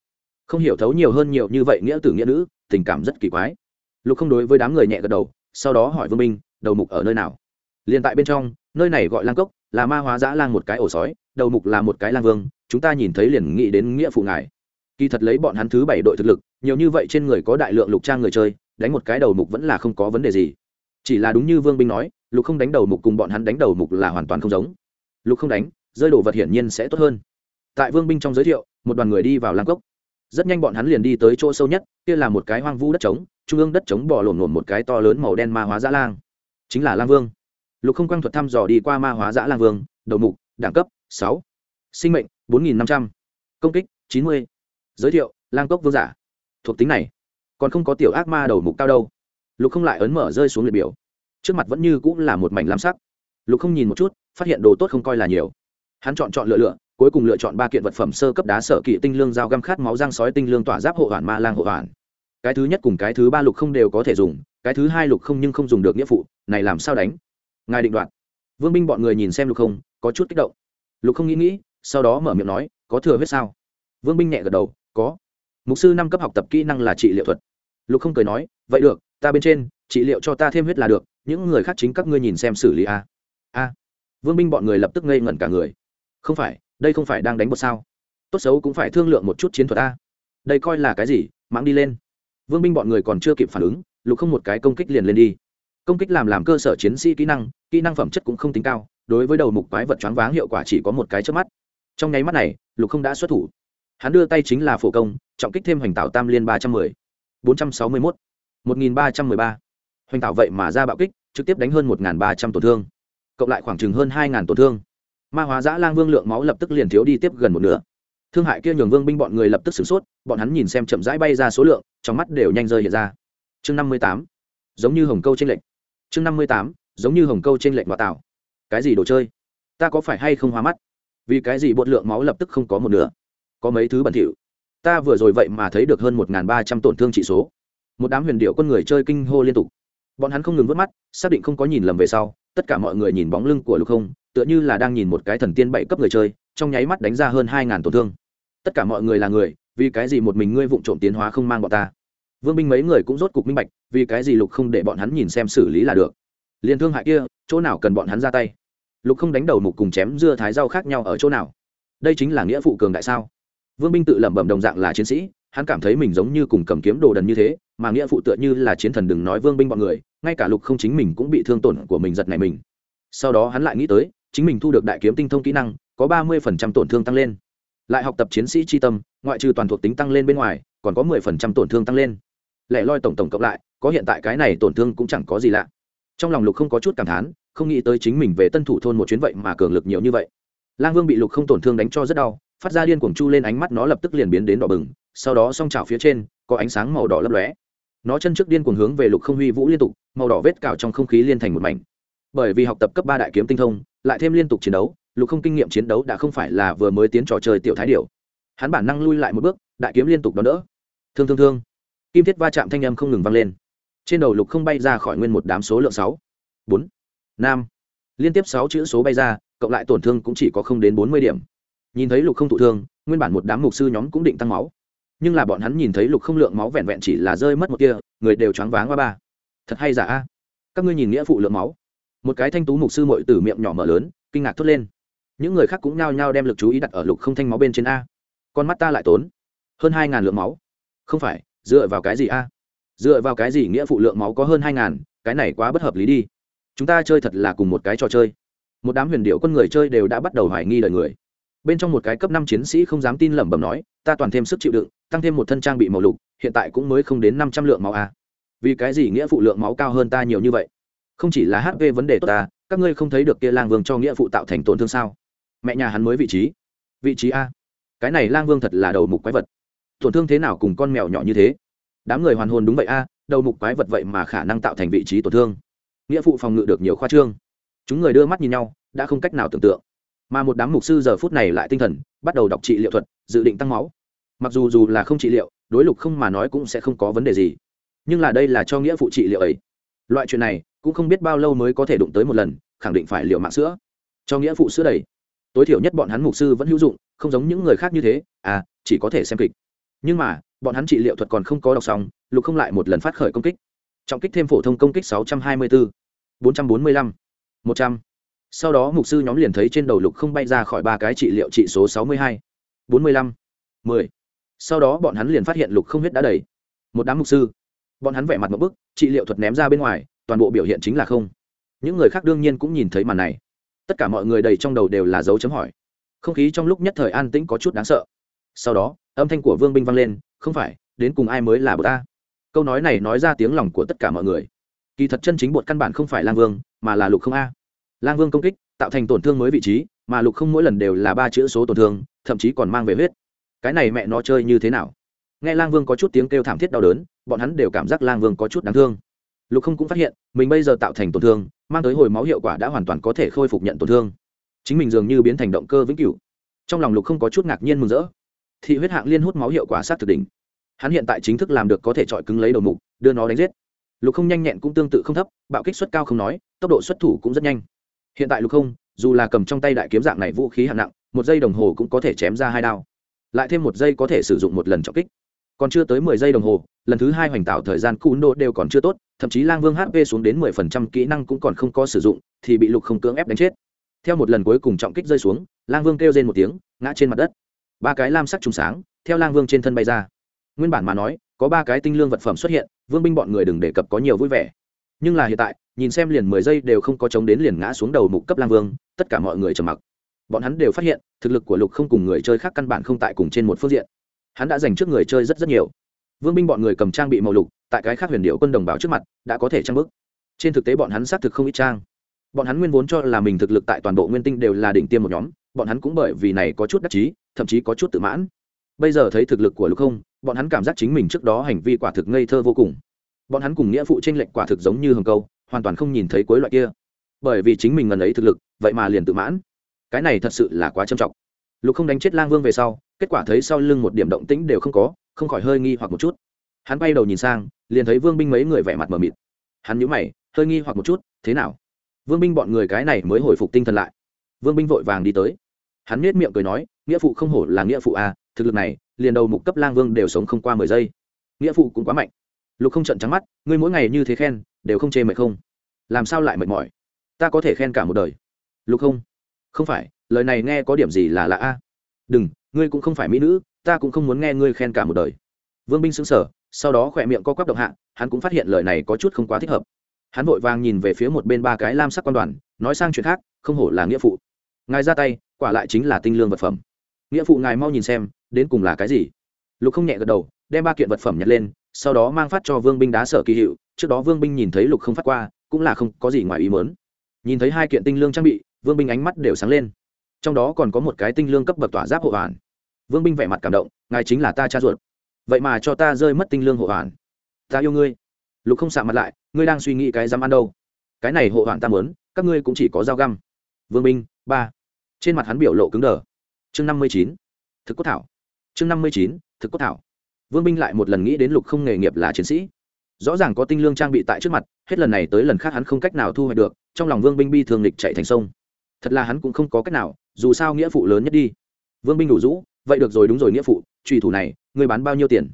Không hiểu thấu nhiều hơn nhiều như vậy nghĩa tử nghĩa nữ tình cảm rất kỳ quái. Lục không đối với đám người nhẹ gật đầu sau đó hỏi vương Minh, đầu mục ở nơi nào? Liền tại bên trong nơi này gọi lang cốc là ma hóa dã lang một cái ổ sói, đầu mục là một cái lang vương, chúng ta nhìn thấy liền nghĩ đến nghĩa phụ ngài. Kỳ thật lấy bọn hắn thứ bảy đội thực lực, nhiều như vậy trên người có đại lượng lục trang người chơi, đánh một cái đầu mục vẫn là không có vấn đề gì. Chỉ là đúng như vương binh nói, lục không đánh đầu mục cùng bọn hắn đánh đầu mục là hoàn toàn không giống. Lục không đánh, rơi đồ vật hiển nhiên sẽ tốt hơn. Tại vương binh trong giới thiệu, một đoàn người đi vào lang cốc. Rất nhanh bọn hắn liền đi tới chỗ sâu nhất, kia là một cái hoang vu đất trống, trung ương đất trống bỏ lổn lổn một cái to lớn màu đen ma hóa dã lang. Chính là lang vương lục không quang thuật thăm dò đi qua ma hóa giã lang vương, đầu mục, đẳng cấp, sáu. Sinh mệnh, bốn nghìn năm trăm. Công kích, chín mươi. Giới thiệu, lang cốc vương giả. Thuộc tính này, còn không có tiểu ác ma đầu mục cao đâu. Lục không lại ấn mở rơi xuống liệt biểu. Trước mặt vẫn như cũng là một mảnh lam sắc. Lục không nhìn một chút, phát hiện đồ tốt không coi là nhiều. Hắn chọn chọn lựa lựa, cuối cùng lựa chọn ba kiện vật phẩm sơ cấp đá sở kỵ tinh lương dao găm khát máu răng sói tinh lương tỏa giáp hộ hoàn ma lang hộ hoàn. Cái thứ nhất cùng cái thứ ba lục không đều có thể dùng, cái thứ hai lục không nhưng không dùng được nghĩa phụ, này làm sao đánh? Ngài định đoạt. Vương binh bọn người nhìn xem lục không, có chút kích động. Lục không nghĩ nghĩ, sau đó mở miệng nói, có thừa huyết sao? Vương binh nhẹ gật đầu, có. Mục sư năm cấp học tập kỹ năng là trị liệu thuật. Lục không cười nói, vậy được, ta bên trên, trị liệu cho ta thêm huyết là được, những người khác chính các ngươi nhìn xem xử lý a. A. Vương binh bọn người lập tức ngây ngẩn cả người. Không phải, đây không phải đang đánh bột sao? Tốt xấu cũng phải thương lượng một chút chiến thuật a. Đây coi là cái gì, mãng đi lên. Vương binh bọn người còn chưa kịp phản ứng, lục không một cái công kích liền lên đi. Công kích làm làm cơ sở chiến sĩ kỹ năng kỹ năng phẩm chất cũng không tính cao, đối với đầu mục quái vật choáng váng hiệu quả chỉ có một cái trước mắt. Trong nháy mắt này, lục không đã xuất thủ. Hắn đưa tay chính là phổ công, trọng kích thêm hoành tạo tam liên ba trăm mười. bốn trăm sáu mươi mốt. một nghìn ba trăm mười ba. Hoành tạo vậy mà ra bạo kích, trực tiếp đánh hơn một nghìn ba trăm tổn thương. Cộng lại khoảng chừng hơn hai tổn thương. Ma hóa giã lang vương lượng máu lập tức liền thiếu đi tiếp gần một nửa. Thương hại kia nhường vương binh bọn người lập tức sửng sốt, bọn hắn nhìn xem chậm rãi bay ra số lượng, trong mắt đều nhanh rơi hiện ra. Chương năm mươi tám. Giống như hồng câu trên lệnh chương năm mươi tám giống như hồng câu trên lệnh ngoại tạo cái gì đồ chơi? Ta có phải hay không hoa mắt? Vì cái gì bột lượng máu lập tức không có một nửa? Có mấy thứ bẩn thỉu. Ta vừa rồi vậy mà thấy được hơn một ba trăm tổn thương trị số. Một đám huyền điệu con người chơi kinh hô liên tục. Bọn hắn không ngừng vớt mắt, xác định không có nhìn lầm về sau, tất cả mọi người nhìn bóng lưng của lục không tựa như là đang nhìn một cái thần tiên bảy cấp người chơi, trong nháy mắt đánh ra hơn hai ngàn tổn thương. Tất cả mọi người là người, vì cái gì một mình ngươi vụng trộm tiến hóa không mang bọn ta? Vương binh mấy người cũng rốt cục minh bạch, vì cái gì lục không để bọn hắn nhìn xem xử lý là được liền thương hại kia, chỗ nào cần bọn hắn ra tay? Lục không đánh đầu mục cùng chém dưa thái rau khác nhau ở chỗ nào? Đây chính là nghĩa phụ cường đại sao? Vương binh tự lẩm bẩm đồng dạng là chiến sĩ, hắn cảm thấy mình giống như cùng cầm kiếm đồ đần như thế, mà nghĩa phụ tựa như là chiến thần đừng nói vương binh bọn người, ngay cả lục không chính mình cũng bị thương tổn của mình giật này mình. Sau đó hắn lại nghĩ tới, chính mình thu được đại kiếm tinh thông kỹ năng, có ba mươi phần trăm tổn thương tăng lên. Lại học tập chiến sĩ tri tâm, ngoại trừ toàn thuộc tính tăng lên bên ngoài, còn có mười phần trăm tổn thương tăng lên. Lẻ loi tổng tổng cộng lại, có hiện tại cái này tổn thương cũng chẳng có gì lạ trong lòng lục không có chút cảm thán, không nghĩ tới chính mình về tân thủ thôn một chuyến vậy mà cường lực nhiều như vậy. Lang vương bị lục không tổn thương đánh cho rất đau, phát ra điên cuồng chu lên ánh mắt nó lập tức liền biến đến đỏ bừng, sau đó s o n g trào phía trên, có ánh sáng màu đỏ lấp lóe. Nó chân trước điên cuồng hướng về lục không huy vũ liên tục, màu đỏ vết cào trong không khí liên thành một mảnh. Bởi vì học tập cấp ba đại kiếm tinh thông, lại thêm liên tục chiến đấu, lục không kinh nghiệm chiến đấu đã không phải là vừa mới tiến trò chơi tiểu thái điệu hắn bản năng lui lại một bước, đại kiếm liên tục đón đỡ. Thương thương thương. Kim thiết va chạm thanh âm không ngừng vang lên trên đầu lục không bay ra khỏi nguyên một đám số lượng sáu. Bốn. Năm liên tiếp sáu chữ số bay ra, cộng lại tổn thương cũng chỉ có không đến bốn mươi điểm. Nhìn thấy lục không thụ thương, nguyên bản một đám mục sư nhóm cũng định tăng máu. Nhưng là bọn hắn nhìn thấy lục không lượng máu vẹn vẹn chỉ là rơi mất một kia người đều choáng váng ba ba. Thật hay giả a? Các ngươi nhìn nghĩa phụ lượng máu. Một cái thanh tú mục sư mội từ miệng nhỏ mở lớn, kinh ngạc thốt lên. Những người khác cũng nhao nhao đem lực chú ý đặt ở lục không thanh máu bên trên a. Con mắt ta lại tốn hơn hai ngàn lượng máu. Không phải, dựa vào cái gì a? Dựa vào cái gì nghĩa phụ lượng máu có hơn hai ngàn, cái này quá bất hợp lý đi. Chúng ta chơi thật là cùng một cái trò chơi. Một đám huyền điệu con người chơi đều đã bắt đầu hoài nghi lời người. Bên trong một cái cấp năm chiến sĩ không dám tin lẩm bẩm nói, ta toàn thêm sức chịu đựng, tăng thêm một thân trang bị màu lục, hiện tại cũng mới không đến năm trăm lượng máu a vì cái gì nghĩa phụ lượng máu cao hơn ta nhiều như vậy? Không chỉ là hp vấn đề tốt ta, các ngươi không thấy được kia lang vương cho nghĩa phụ tạo thành tổn thương sao? Mẹ nhà hắn mới vị trí. Vị trí a. Cái này lang vương thật là đầu mục quái vật. Tổn thương thế nào cùng con mèo nhỏ như thế? Đám người hoàn hồn đúng vậy a, đầu mục quái vật vậy mà khả năng tạo thành vị trí tổn thương. Nghĩa phụ phòng ngự được nhiều khoa trương. Chúng người đưa mắt nhìn nhau, đã không cách nào tưởng tượng. Mà một đám mục sư giờ phút này lại tinh thần, bắt đầu đọc trị liệu thuật, dự định tăng máu. Mặc dù dù là không trị liệu, đối lục không mà nói cũng sẽ không có vấn đề gì. Nhưng là đây là cho nghĩa phụ trị liệu ấy. Loại chuyện này, cũng không biết bao lâu mới có thể đụng tới một lần, khẳng định phải liệu mạng sữa. Cho nghĩa phụ sữa đầy. Tối thiểu nhất bọn hắn mục sư vẫn hữu dụng, không giống những người khác như thế à chỉ có thể xem kịch. Nhưng mà bọn hắn trị liệu thuật còn không có đọc xong lục không lại một lần phát khởi công kích. Trọng kích thêm phổ thông công kích 624, 445, 100. sau đó mục sư nhóm liền thấy trên đầu lục không bay ra khỏi ba cái trị liệu trị số 62, 45, 10. sau đó bọn hắn liền phát hiện lục không huyết đã đầy. Một đám mục sư. Bọn hắn vẻ mặt một bức trị liệu thuật ném ra bên ngoài toàn bộ biểu hiện chính là không. Những người khác đương nhiên cũng nhìn thấy màn này. Tất cả mọi người đầy trong đầu đều là dấu chấm hỏi. Không khí trong lúc nhất thời an tĩnh có chút đáng sợ. Sau đó âm thanh của vương binh vang lên không phải, đến cùng ai mới là bột ta? Câu nói này nói ra tiếng lòng của tất cả mọi người. Kỳ thật chân chính bột căn bản không phải lang vương, mà là lục không a. Lang vương công kích, tạo thành tổn thương mới vị trí, mà lục không mỗi lần đều là ba chữ số tổn thương, thậm chí còn mang về huyết. Cái này mẹ nó chơi như thế nào? Nghe lang vương có chút tiếng kêu thảm thiết đau đớn, bọn hắn đều cảm giác lang vương có chút đáng thương. Lục không cũng phát hiện, mình bây giờ tạo thành tổn thương, mang tới hồi máu hiệu quả đã hoàn toàn có thể khôi phục nhận tổn thương. Chính mình dường như biến thành động cơ vĩnh cửu. Trong lòng lục không có chút ngạc nhiên mừng rỡ thị huyết hạng liên hút máu hiệu quả sát thực đỉnh. Hắn hiện tại chính thức làm được có thể chọi cứng lấy đầu mục, đưa nó đánh giết. Lục không nhanh nhẹn cũng tương tự không thấp, bạo kích suất cao không nói, tốc độ xuất thủ cũng rất nhanh. Hiện tại lục không, dù là cầm trong tay đại kiếm dạng này vũ khí hạng nặng, một giây đồng hồ cũng có thể chém ra hai đao. Lại thêm một giây có thể sử dụng một lần trọng kích. Còn chưa tới mười giây đồng hồ, lần thứ hai hoành tạo thời gian cún đô đều còn chưa tốt, thậm chí lang vương hp xuống đến mười phần trăm kỹ năng cũng còn không có sử dụng, thì bị lục không cưỡng ép đánh chết. Theo một lần cuối cùng trọng kích rơi xuống, lang vương kêu rên một tiếng, ngã trên mặt đất ba cái lam sắc trùng sáng, theo lang vương trên thân bay ra. Nguyên bản mà nói, có ba cái tinh lương vật phẩm xuất hiện, vương binh bọn người đừng đề cập có nhiều vui vẻ. Nhưng là hiện tại, nhìn xem liền mười giây đều không có chống đến liền ngã xuống đầu mục cấp lang vương, tất cả mọi người trầm mặc. Bọn hắn đều phát hiện, thực lực của lục không cùng người chơi khác căn bản không tại cùng trên một phương diện. Hắn đã dành trước người chơi rất rất nhiều. Vương binh bọn người cầm trang bị màu lục, tại cái khác huyền điệu quân đồng bào trước mặt, đã có thể trang bức trên thực tế bọn hắn xác thực không ít trang. Bọn hắn nguyên vốn cho là mình thực lực tại toàn bộ nguyên tinh đều là đỉnh tiêm một nhóm bọn hắn cũng bởi vì này có chút đắc chí, thậm chí có chút tự mãn. Bây giờ thấy thực lực của lục không, bọn hắn cảm giác chính mình trước đó hành vi quả thực ngây thơ vô cùng. Bọn hắn cùng nghĩa phụ tranh lệnh quả thực giống như hồng câu, hoàn toàn không nhìn thấy cuối loại kia. Bởi vì chính mình ngần ấy thực lực, vậy mà liền tự mãn. Cái này thật sự là quá trầm trọng. Lục không đánh chết lang vương về sau, kết quả thấy sau lưng một điểm động tĩnh đều không có, không khỏi hơi nghi hoặc một chút. Hắn bay đầu nhìn sang, liền thấy vương binh mấy người vẻ mặt mờ mịt. Hắn nhíu mày, hơi nghi hoặc một chút, thế nào? Vương binh bọn người cái này mới hồi phục tinh thần lại. Vương binh vội vàng đi tới hắn nết miệng cười nói, nghĩa phụ không hổ là nghĩa phụ à thực lực này, liền đầu mục cấp lang vương đều sống không qua mười giây. Nghĩa phụ cũng quá mạnh. Lục không trận trắng mắt, ngươi mỗi ngày như thế khen, đều không chê mệt không? Làm sao lại mệt mỏi? Ta có thể khen cả một đời. Lục không không phải, lời này nghe có điểm gì là lạ a? Đừng, ngươi cũng không phải mỹ nữ, ta cũng không muốn nghe ngươi khen cả một đời. Vương binh xứng sở sau đó khỏe miệng co quắp động hạ, hắn cũng phát hiện lời này có chút không quá thích hợp. Hắn vội vàng nhìn về phía một bên ba cái lam sắc quan đoàn, nói sang chuyện khác, không hổ là nghĩa phụ ngài ra tay, quả lại chính là tinh lương vật phẩm. Nghĩa phụ ngài mau nhìn xem, đến cùng là cái gì? Lục không nhẹ gật đầu, đem ba kiện vật phẩm nhặt lên, sau đó mang phát cho vương binh đá sở kỳ hiệu. Trước đó vương binh nhìn thấy lục không phát qua, cũng là không có gì ngoài ý mớn nhìn thấy hai kiện tinh lương trang bị, vương binh ánh mắt đều sáng lên. Trong đó còn có một cái tinh lương cấp bậc tỏa giáp hộ hoàn. Vương binh vẻ mặt cảm động, ngài chính là ta cha ruột. Vậy mà cho ta rơi mất tinh lương hộ hoàn. Ta yêu ngươi. Lục không xạ mặt lại, ngươi đang suy nghĩ cái dám ăn đâu? Cái này hộ hoàn ta muốn, các ngươi cũng chỉ có dao găm. Vương binh, ba trên mặt hắn biểu lộ cứng đờ. Chương năm mươi chín, thực cốt thảo. Chương năm mươi chín, thực cốt thảo. Vương binh lại một lần nghĩ đến lục không nghề nghiệp là chiến sĩ. Rõ ràng có tinh lương trang bị tại trước mặt, hết lần này tới lần khác hắn không cách nào thu hoạch được, trong lòng vương binh bi thường lịch chạy thành sông. Thật là hắn cũng không có cách nào, dù sao nghĩa phụ lớn nhất đi. Vương binh đủ rũ, vậy được rồi đúng rồi nghĩa phụ, trùy thủ này, ngươi bán bao nhiêu tiền?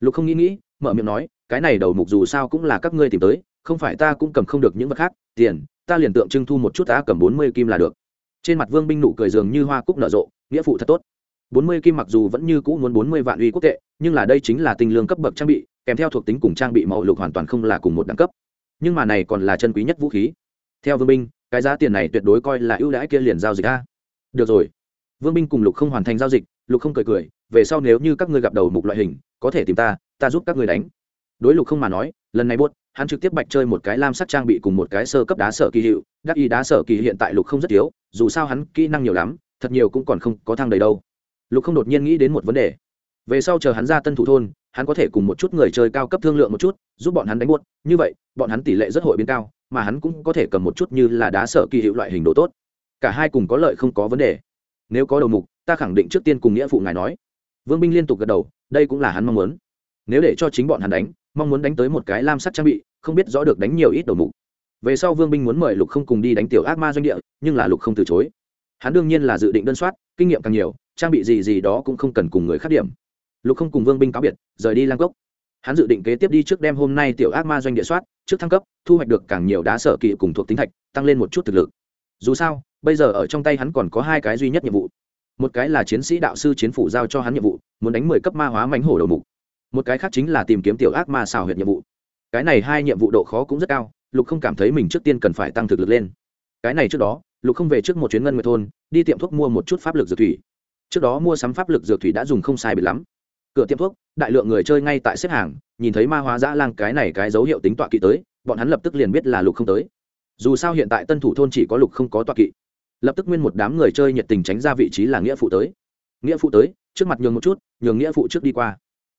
Lục không nghĩ nghĩ, mở miệng nói, cái này đầu mục dù sao cũng là các ngươi tìm tới, không phải ta cũng cầm không được những vật khác, tiền, ta liền tượng trưng thu một chút ta cầm bốn mươi kim là được trên mặt vương binh nụ cười dường như hoa cúc nở rộ, nghĩa phụ thật tốt. Bốn mươi kim mặc dù vẫn như cũ muốn bốn mươi vạn uy quốc tệ, nhưng là đây chính là tinh lương cấp bậc trang bị, kèm theo thuộc tính cùng trang bị màu lục hoàn toàn không là cùng một đẳng cấp. Nhưng mà này còn là chân quý nhất vũ khí. Theo vương binh, cái giá tiền này tuyệt đối coi là ưu đãi kia liền giao dịch a. Được rồi. Vương binh cùng lục không hoàn thành giao dịch, lục không cười cười, về sau nếu như các ngươi gặp đầu mục loại hình, có thể tìm ta ta giúp các ngươi đánh. Đối lục không mà nói, lần này buốt hắn trực tiếp bạch chơi một cái lam sắc trang bị cùng một cái sơ cấp đá sở kỳ hiệu, đắc y đá sở kỳ hiện tại lục không rất thiếu, dù sao hắn kỹ năng nhiều lắm, thật nhiều cũng còn không có thang đầy đâu. Lục không đột nhiên nghĩ đến một vấn đề. Về sau chờ hắn ra tân thủ thôn, hắn có thể cùng một chút người chơi cao cấp thương lượng một chút, giúp bọn hắn đánh buốt. Như vậy, bọn hắn tỷ lệ rất hội biến cao, mà hắn cũng có thể cầm một chút như là đá sở kỳ hiệu loại hình đồ tốt. Cả hai cùng có lợi không có vấn đề. Nếu có đầu mục, ta khẳng định trước tiên cùng nghĩa phụ ngài nói. Vương binh liên tục gật đầu, đây cũng là hắn mong muốn. Nếu để cho chính bọn hắn đánh mong muốn đánh tới một cái lam sắc trang bị, không biết rõ được đánh nhiều ít đầu mục. Về sau vương binh muốn mời lục không cùng đi đánh tiểu ác ma doanh địa, nhưng là lục không từ chối. Hắn đương nhiên là dự định đơn soát, kinh nghiệm càng nhiều, trang bị gì gì đó cũng không cần cùng người khác điểm. Lục không cùng vương binh cáo biệt, rời đi lang cốc. Hắn dự định kế tiếp đi trước đêm hôm nay tiểu ác ma doanh địa soát, trước thăng cấp, thu hoạch được càng nhiều đá sở kỵ cùng thuộc tính thạch, tăng lên một chút thực lực. Dù sao, bây giờ ở trong tay hắn còn có hai cái duy nhất nhiệm vụ. Một cái là chiến sĩ đạo sư chiến phủ giao cho hắn nhiệm vụ, muốn đánh mười cấp ma hóa mánh hổ đầu mục một cái khác chính là tìm kiếm tiểu ác ma xào huyệt nhiệm vụ. Cái này hai nhiệm vụ độ khó cũng rất cao, lục không cảm thấy mình trước tiên cần phải tăng thực lực lên. Cái này trước đó, lục không về trước một chuyến ngân nguyệt thôn, đi tiệm thuốc mua một chút pháp lực dược thủy. Trước đó mua sắm pháp lực dược thủy đã dùng không sai bị lắm. Cửa tiệm thuốc, đại lượng người chơi ngay tại xếp hàng, nhìn thấy ma hóa dã lang cái này cái dấu hiệu tính tọa kỵ tới, bọn hắn lập tức liền biết là lục không tới. Dù sao hiện tại tân thủ thôn chỉ có lục không có tọa kỵ. Lập tức nguyên một đám người chơi nhiệt tình tránh ra vị trí là nghĩa phụ tới. Nghĩa phụ tới, trước mặt nhường một chút, nhường nghĩa phụ trước đi qua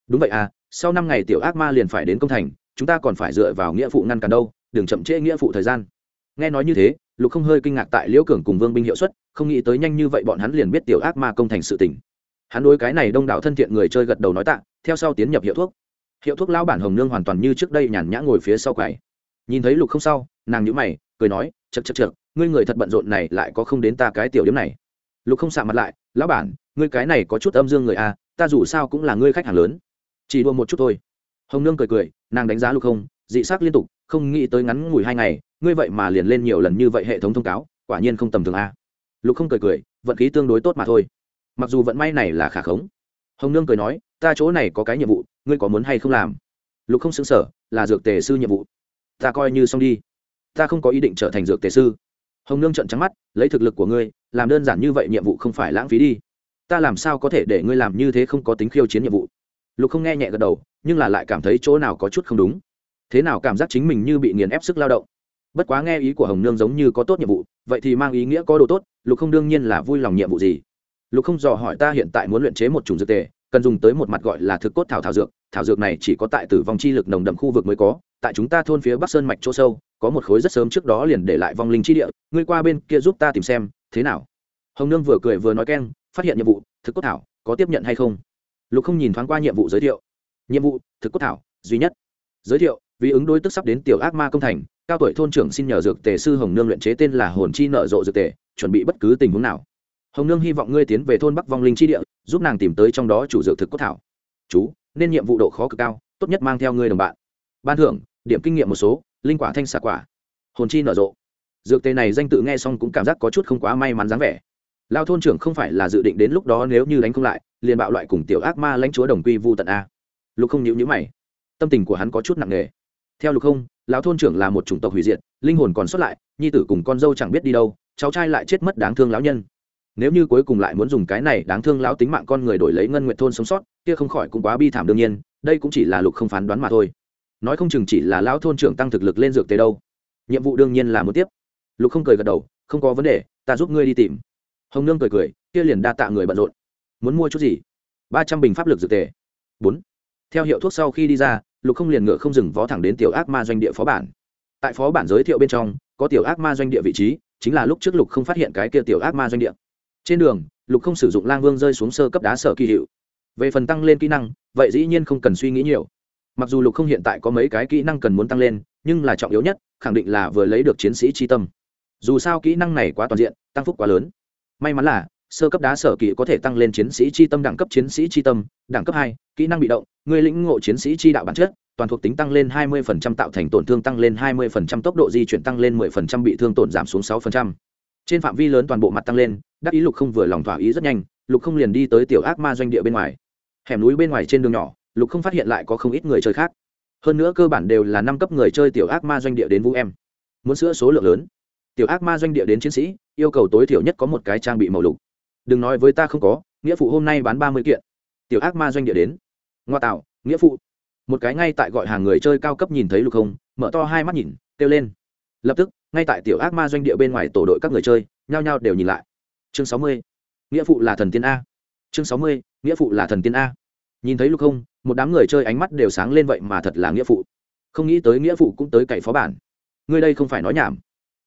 đúng vậy à sau năm ngày tiểu ác ma liền phải đến công thành chúng ta còn phải dựa vào nghĩa phụ ngăn cản đâu đừng chậm trễ nghĩa phụ thời gian. Nghe nói như thế lục không hơi kinh ngạc tại liễu cường cùng vương binh hiệu suất không nghĩ tới nhanh như vậy bọn hắn liền biết tiểu ác ma công thành sự tỉnh hắn đối cái này đông đảo thân thiện người chơi gật đầu nói tạ theo sau tiến nhập hiệu thuốc. Hiệu thuốc lão bản hồng nương hoàn toàn như trước đây nhàn nhã ngồi phía sau quầy. Nhìn thấy lục không sau nàng nhữ mày cười nói chật chật chật ngươi người thật bận rộn này lại có không đến ta cái tiểu điểm này. Lục không xạ mặt lại lão bản ngươi cái này có chút âm dương người à, ta dù sao cũng là ngươi khách hàng lớn chỉ đua một chút thôi. Hồng nương cười cười, nàng đánh giá lục không, dị sắc liên tục, không nghĩ tới ngắn ngủi hai ngày, ngươi vậy mà liền lên nhiều lần như vậy hệ thống thông cáo, quả nhiên không tầm thường a. Lục không cười cười, vận khí tương đối tốt mà thôi. Mặc dù vận may này là khả khống. Hồng nương cười nói, ta chỗ này có cái nhiệm vụ, ngươi có muốn hay không làm? Lục không xứng sở là dược tề sư nhiệm vụ. Ta coi như xong đi. Ta không có ý định trở thành dược tề sư. Hồng nương trận trắng mắt, lấy thực lực của ngươi, làm đơn giản như vậy nhiệm vụ không phải lãng phí đi. Ta làm sao có thể để ngươi làm như thế không có tính khiêu chiến nhiệm vụ? Lục không nghe nhẹ gật đầu, nhưng là lại cảm thấy chỗ nào có chút không đúng. Thế nào cảm giác chính mình như bị nghiền ép sức lao động? Bất quá nghe ý của hồng nương giống như có tốt nhiệm vụ, vậy thì mang ý nghĩa có đồ tốt, lục không đương nhiên là vui lòng nhiệm vụ gì. Lục không dò hỏi ta hiện tại muốn luyện chế một chủng dược tề, cần dùng tới một mặt gọi là thực cốt thảo thảo dược thảo dược này chỉ có tại tử vong chi lực nồng đậm khu vực mới có, tại chúng ta thôn phía bắc sơn mạch chỗ sâu, có một khối rất sớm trước đó liền để lại vong linh chi địa, ngươi qua bên kia giúp ta tìm xem, thế nào? Hồng nương vừa cười vừa nói keng, phát hiện nhiệm vụ, thực cốt thảo, có tiếp nhận hay không? Lục không nhìn thoáng qua nhiệm vụ giới thiệu. Nhiệm vụ, thực cốt thảo, duy nhất. Giới thiệu, vì ứng đối tức sắp đến tiểu ác ma công thành, cao tuổi thôn trưởng xin nhờ dược tề sư hồng nương luyện chế tên là hồn chi nợ rộ dược tề, chuẩn bị bất cứ tình huống nào. Hồng nương hy vọng ngươi tiến về thôn bắc vong linh chi địa, giúp nàng tìm tới trong đó chủ dược thực cốt thảo. Chú, nên nhiệm vụ độ khó cực cao, tốt nhất mang theo ngươi đồng bạn. Ban thưởng, điểm kinh nghiệm một số, linh quả thanh xà quả. Hồn chi nở rộ. Dược tề này danh tự nghe xong cũng cảm giác có chút không quá may mắn dáng vẻ lao thôn trưởng không phải là dự định đến lúc đó nếu như đánh không lại, liền bạo loại cùng tiểu ác ma lãnh chúa đồng quy vu tận a. Lục không nhịu nhữ mày. Tâm tình của hắn có chút nặng nề. Theo lục không lão thôn trưởng là một chủng tộc hủy diệt, linh hồn còn sót lại, nhi tử cùng con dâu chẳng biết đi đâu, cháu trai lại chết mất đáng thương lão nhân. Nếu như cuối cùng lại muốn dùng cái này đáng thương lão tính mạng con người đổi lấy ngân nguyện thôn sống sót, kia không khỏi cũng quá bi thảm đương nhiên, đây cũng chỉ là lục không phán đoán mà thôi. Nói không chừng chỉ là lão thôn trưởng tăng thực lực lên dược tế đâu. Nhiệm vụ đương nhiên là muốn tiếp. Lục không cười gật đầu, không có vấn đề, ta giúp ngươi đi tìm hồng nương cười cười, kia liền đa tạ người bận rộn. Muốn mua chút gì? Ba trăm bình pháp lực dược tề. Bốn. Theo hiệu thuốc sau khi đi ra, lục không liền ngựa không dừng vó thẳng đến tiểu ác ma doanh địa phó bản. Tại phó bản giới thiệu bên trong, có tiểu ác ma doanh địa vị trí, chính là lúc trước lục không phát hiện cái kia tiểu ác ma doanh địa. Trên đường, lục không sử dụng lang vương rơi xuống sơ cấp đá sở kỳ hiệu. Về phần tăng lên kỹ năng, vậy dĩ nhiên không cần suy nghĩ nhiều. Mặc dù lục không hiện tại có mấy cái kỹ năng cần muốn tăng lên, nhưng là trọng yếu nhất, khẳng định là vừa lấy được chiến sĩ tri tâm. Dù sao kỹ năng này quá toàn diện, tăng phúc quá lớn may mắn là, sơ cấp đá sở kỹ có thể tăng lên chiến sĩ chi tâm, đẳng cấp chiến sĩ chi tâm, đẳng cấp hai, kỹ năng bị động, người lĩnh ngộ chiến sĩ chi đạo bản chất, toàn thuộc tính tăng lên 20% tạo thành tổn thương tăng lên 20% tốc độ di chuyển tăng lên 10% bị thương tổn giảm xuống 6%. trên phạm vi lớn toàn bộ mặt tăng lên, đắc ý lục không vừa lòng thỏa ý rất nhanh, lục không liền đi tới tiểu ác ma doanh địa bên ngoài. Hẻm núi bên ngoài trên đường nhỏ, lục không phát hiện lại có không ít người chơi khác. Hơn nữa cơ bản đều là năm cấp người chơi tiểu ác ma doanh địa đến vũ em. Muốn sữa số lượng lớn, tiểu ác ma doanh địa đến chiến sĩ yêu cầu tối thiểu nhất có một cái trang bị màu lục. Đừng nói với ta không có, nghĩa phụ hôm nay bán ba mươi kiện. Tiểu ác ma doanh địa đến. Ngoa tạo, nghĩa phụ. Một cái ngay tại gọi hàng người chơi cao cấp nhìn thấy lục không, mở to hai mắt nhìn, kêu lên. Lập tức, ngay tại tiểu ác ma doanh địa bên ngoài tổ đội các người chơi, nhao nhao đều nhìn lại. Chương sáu mươi. Nghĩa phụ là thần tiên a. Chương sáu mươi, nghĩa phụ là thần tiên a. Nhìn thấy lục không, một đám người chơi ánh mắt đều sáng lên vậy mà thật là nghĩa phụ. Không nghĩ tới nghĩa phụ cũng tới cậy phó bản. Ngươi đây không phải nói nhảm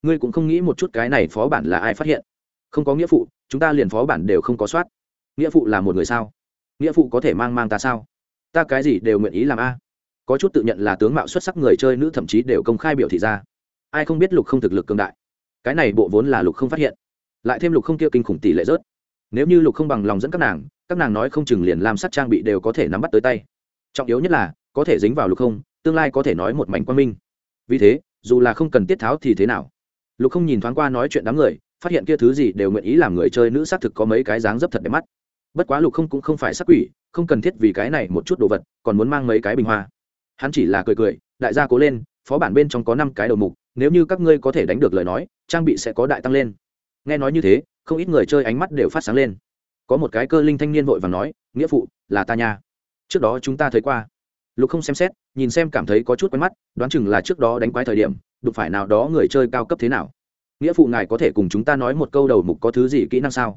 ngươi cũng không nghĩ một chút cái này phó bản là ai phát hiện. Không có nghĩa phụ, chúng ta liền phó bản đều không có soát. Nghĩa phụ là một người sao? Nghĩa phụ có thể mang mang ta sao? Ta cái gì đều nguyện ý làm a. Có chút tự nhận là tướng mạo xuất sắc người chơi nữ thậm chí đều công khai biểu thị ra. Ai không biết lục không thực lực cường đại. Cái này bộ vốn là lục không phát hiện. Lại thêm lục không kia kinh khủng tỷ lệ rớt. Nếu như lục không bằng lòng dẫn các nàng các nàng nói không chừng liền làm sắt trang bị đều có thể nắm bắt tới tay. Trọng yếu nhất là, có thể dính vào lục không, tương lai có thể nói một mảnh quan minh. Vì thế, dù là không cần tiết tháo thì thế nào? Lục không nhìn thoáng qua nói chuyện đám người, phát hiện kia thứ gì đều nguyện ý làm người chơi nữ xác thực có mấy cái dáng dấp thật đẹp mắt. Bất quá lục không cũng không phải sắc quỷ, không cần thiết vì cái này một chút đồ vật, còn muốn mang mấy cái bình hoa. Hắn chỉ là cười cười, đại gia cố lên, phó bản bên trong có năm cái đầu mục, nếu như các ngươi có thể đánh được lời nói, trang bị sẽ có đại tăng lên. Nghe nói như thế, không ít người chơi ánh mắt đều phát sáng lên. Có một cái cơ linh thanh niên vội và nói, nghĩa phụ, là ta nha. Trước đó chúng ta thấy qua. Lục không xem xét, nhìn xem cảm thấy có chút quen mắt, đoán chừng là trước đó đánh quái thời điểm đụng phải nào đó người chơi cao cấp thế nào? Nghĩa phụ ngài có thể cùng chúng ta nói một câu đầu mục có thứ gì kỹ năng sao?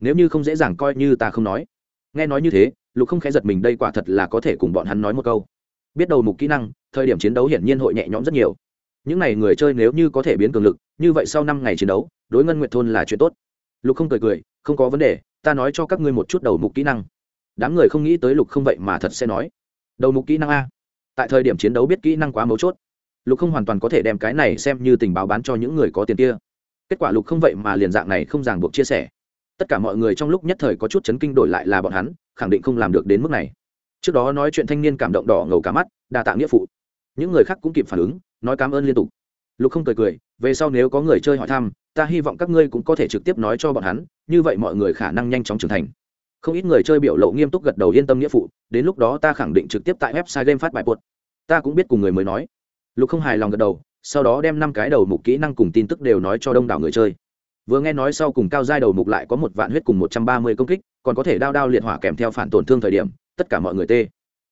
Nếu như không dễ dàng coi như ta không nói. Nghe nói như thế, lục không khẽ giật mình đây quả thật là có thể cùng bọn hắn nói một câu. Biết đầu mục kỹ năng, thời điểm chiến đấu hiển nhiên hội nhẹ nhõm rất nhiều. Những n à y người chơi nếu như có thể biến cường lực, như vậy sau năm ngày chiến đấu, đối ngân nguyện thôn là chuyện tốt. Lục không cười cười, không có vấn đề, ta nói cho các ngươi một chút đầu mục kỹ năng. Đám người không nghĩ tới lục không vậy mà thật sẽ nói. Đầu mục kỹ năng a. Tại thời điểm chiến đấu biết kỹ năng quá mấu chốt lục không hoàn toàn có thể đem cái này xem như tình báo bán cho những người có tiền kia. Kết quả lục không vậy mà liền dạng này không ràng buộc chia sẻ. Tất cả mọi người trong lúc nhất thời có chút chấn kinh đổi lại là bọn hắn, khẳng định không làm được đến mức này. Trước đó nói chuyện thanh niên cảm động đỏ ngầu cả mắt, đa tạ nghĩa phụ. Những người khác cũng kịp phản ứng, nói cảm ơn liên tục. Lục không cười cười, về sau nếu có người chơi hỏi thăm, ta hy vọng các ngươi cũng có thể trực tiếp nói cho bọn hắn, như vậy mọi người khả năng nhanh chóng trưởng thành. Không ít người chơi biểu lộ nghiêm túc gật đầu yên tâm nghĩa phụ, đến lúc đó ta khẳng định trực tiếp tại website game phát bài buột ta cũng biết cùng người mới nói lục không hài lòng gật đầu, sau đó đem năm cái đầu mục kỹ năng cùng tin tức đều nói cho đông đảo người chơi. Vừa nghe nói sau cùng cao giai đầu mục lại có một vạn huyết cùng một trăm ba mươi công kích, còn có thể đao đao liệt hỏa kèm theo phản tổn thương thời điểm, tất cả mọi người tê.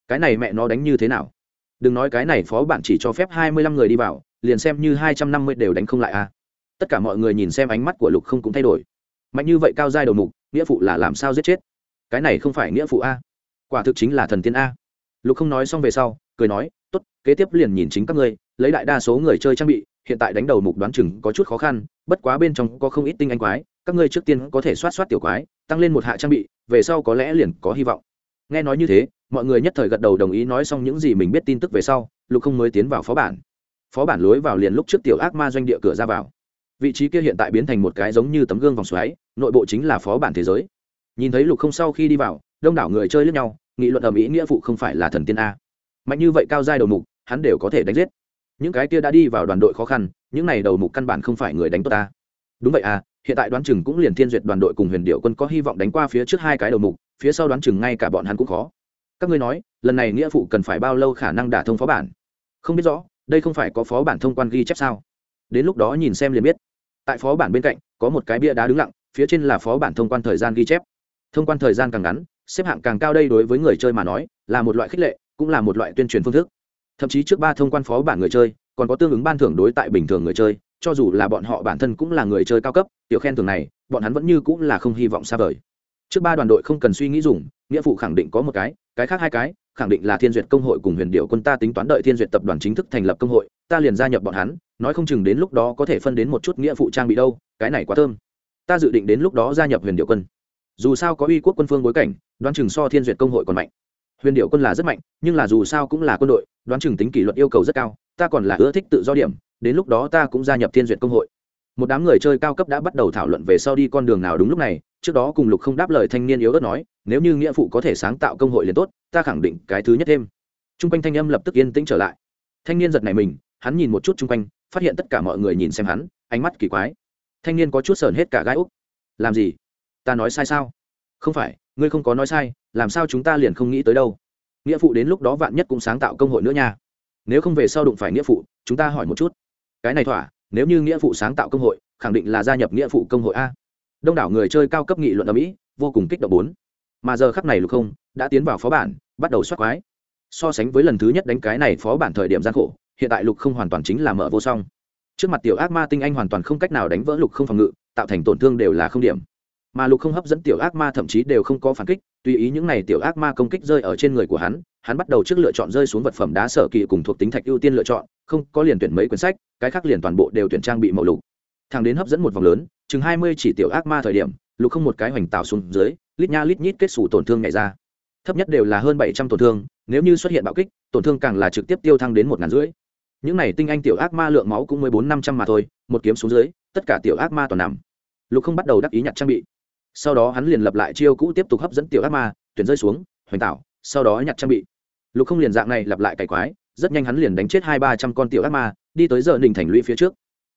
Cái này mẹ nó đánh như thế nào? Đừng nói cái này phó bản chỉ cho phép hai mươi lăm người đi vào, liền xem như hai trăm năm mươi đều đánh không lại a. À? Tất cả mọi người nhìn xem ánh mắt của lục không cũng thay đổi. Mạnh như vậy cao giai đầu mục, nghĩa phụ là làm sao giết chết? Cái này không phải nghĩa phụ a. Quả thực chính là thần tiên a. Lục không nói xong về sau, cười nói tốt, kế tiếp liền nhìn chính các ngươi, lấy đại đa số người chơi trang bị, hiện tại đánh đầu mục đoán chừng có chút khó khăn, bất quá bên trong có không ít tinh anh quái, các ngươi trước tiên có thể soát soát tiểu quái, tăng lên một hạ trang bị, về sau có lẽ liền có hy vọng. Nghe nói như thế, mọi người nhất thời gật đầu đồng ý nói xong những gì mình biết tin tức về sau, lục không mới tiến vào phó bản. Phó bản lối vào liền lúc trước tiểu ác ma doanh địa cửa ra vào. Vị trí kia hiện tại biến thành một cái giống như tấm gương vòng xoáy, nội bộ chính là phó bản thế giới. Nhìn thấy lục không sau khi đi vào, đông đảo người chơi lẫn nhau, nghị luận ở mỹ nghĩa phụ không phải là thần tiên a mạnh như vậy cao giai đầu mục, hắn đều có thể đánh giết. Những cái kia đã đi vào đoàn đội khó khăn, những này đầu mục căn bản không phải người đánh tốt ta. Đúng vậy à hiện tại đoán chừng cũng liền thiên duyệt đoàn đội cùng huyền điệu quân có hy vọng đánh qua phía trước hai cái đầu mục, phía sau đoán chừng ngay cả bọn hắn cũng khó. Các ngươi nói, lần này nghĩa phụ cần phải bao lâu khả năng đả thông phó bản? Không biết rõ, đây không phải có phó bản thông quan ghi chép sao? Đến lúc đó nhìn xem liền biết. Tại phó bản bên cạnh, có một cái bia đá đứng lặng, phía trên là phó bản thông quan thời gian ghi chép. Thông quan thời gian càng ngắn, xếp hạng càng cao đây đối với người chơi mà nói, là một loại khích lệ cũng là một loại tuyên truyền phương thức. Thậm chí trước ba thông quan phó bản người chơi, còn có tương ứng ban thưởng đối tại bình thường người chơi, cho dù là bọn họ bản thân cũng là người chơi cao cấp, tiểu khen thường này, bọn hắn vẫn như cũng là không hy vọng xa vời. Trước ba đoàn đội không cần suy nghĩ dùng, nghĩa vụ khẳng định có một cái cái khác hai cái, khẳng định là thiên duyệt công hội cùng huyền điệu quân ta tính toán đợi thiên duyệt tập đoàn chính thức thành lập công hội, ta liền gia nhập bọn hắn, nói không chừng đến lúc đó có thể phân đến một chút nghĩa vụ trang bị đâu, cái này quá thơm. Ta dự định đến lúc đó gia nhập huyền điệu quân. Dù sao có uy quốc quân phương bối cảnh, đoán chừng so thiên duyệt công hội còn mạnh huyền điệu quân là rất mạnh, nhưng là dù sao cũng là quân đội, đoán chừng tính kỷ luật yêu cầu rất cao, ta còn là ưa thích tự do điểm, đến lúc đó ta cũng gia nhập thiên duyệt công hội. Một đám người chơi cao cấp đã bắt đầu thảo luận về sau đi con đường nào đúng lúc này, trước đó cùng lục không đáp lời thanh niên yếu ớt nói, nếu như nghĩa phụ có thể sáng tạo công hội liền tốt, ta khẳng định cái thứ nhất thêm. T r u n g quanh thanh âm lập tức yên tĩnh trở lại. Thanh niên giật này mình, hắn nhìn một chút chung quanh, phát hiện tất cả mọi người nhìn xem hắn, ánh mắt kỳ quái. Thanh niên có chút sờn hết cả gai úc. Làm gì? Ta nói sai sao? Không phải, ngươi không có nói sai làm sao chúng ta liền không nghĩ tới đâu? Nghĩa phụ đến lúc đó vạn nhất cũng sáng tạo công hội nữa nha. Nếu không về sau đụng phải nghĩa phụ, chúng ta hỏi một chút. Cái này thỏa, nếu như nghĩa phụ sáng tạo công hội, khẳng định là gia nhập nghĩa phụ công hội a. Đông đảo người chơi cao cấp nghị luận ở mỹ, vô cùng kích động bốn. Mà giờ khắp này lục không, đã tiến vào phó bản, bắt đầu soát quái. So sánh với lần thứ nhất đánh cái này phó bản thời điểm gian khổ, hiện tại lục không hoàn toàn chính là mở vô song. Trước mặt tiểu ác ma tinh anh hoàn toàn không cách nào đánh vỡ lục không phòng ngự, tạo thành tổn thương đều là không điểm. Mà lục không hấp dẫn tiểu ác ma thậm chí đều không có phản kích tùy ý những này tiểu ác ma công kích rơi ở trên người của hắn hắn bắt đầu trước lựa chọn rơi xuống vật phẩm đá sở kỳ cùng thuộc tính thạch ưu tiên lựa chọn, không có liền tuyển mấy quyển sách, cái khác liền toàn bộ đều tuyển trang bị màu lục. Thằng đến hấp dẫn một vòng lớn, chừng hai mươi chỉ tiểu ác ma thời điểm, lục không một cái hoành tạo xuống dưới, lít nha lít nhít kết xù tổn thương nhảy ra. Thấp nhất đều là hơn bảy trăm tổn thương, nếu như xuất hiện bạo kích, tổn thương càng là trực tiếp tiêu thăng đến một ngàn rưỡi. Những này tinh anh tiểu ác ma lượng máu cũng mới bốn năm trăm mà thôi, một kiếm xuống dưới, tất cả tiểu ác ma toàn nằm. Lục không bắt đầu đắc ý nhặt trang bị sau đó hắn liền lập lại chiêu cũ tiếp tục hấp dẫn tiểu ác ma, tuyển rơi xuống, hoành tạo, sau đó nhặt trang bị. Lục không liền dạng này lặp lại cày quái, rất nhanh hắn liền đánh chết hai ba trăm con tiểu ác ma, đi tới giờ đình thành lũy phía trước.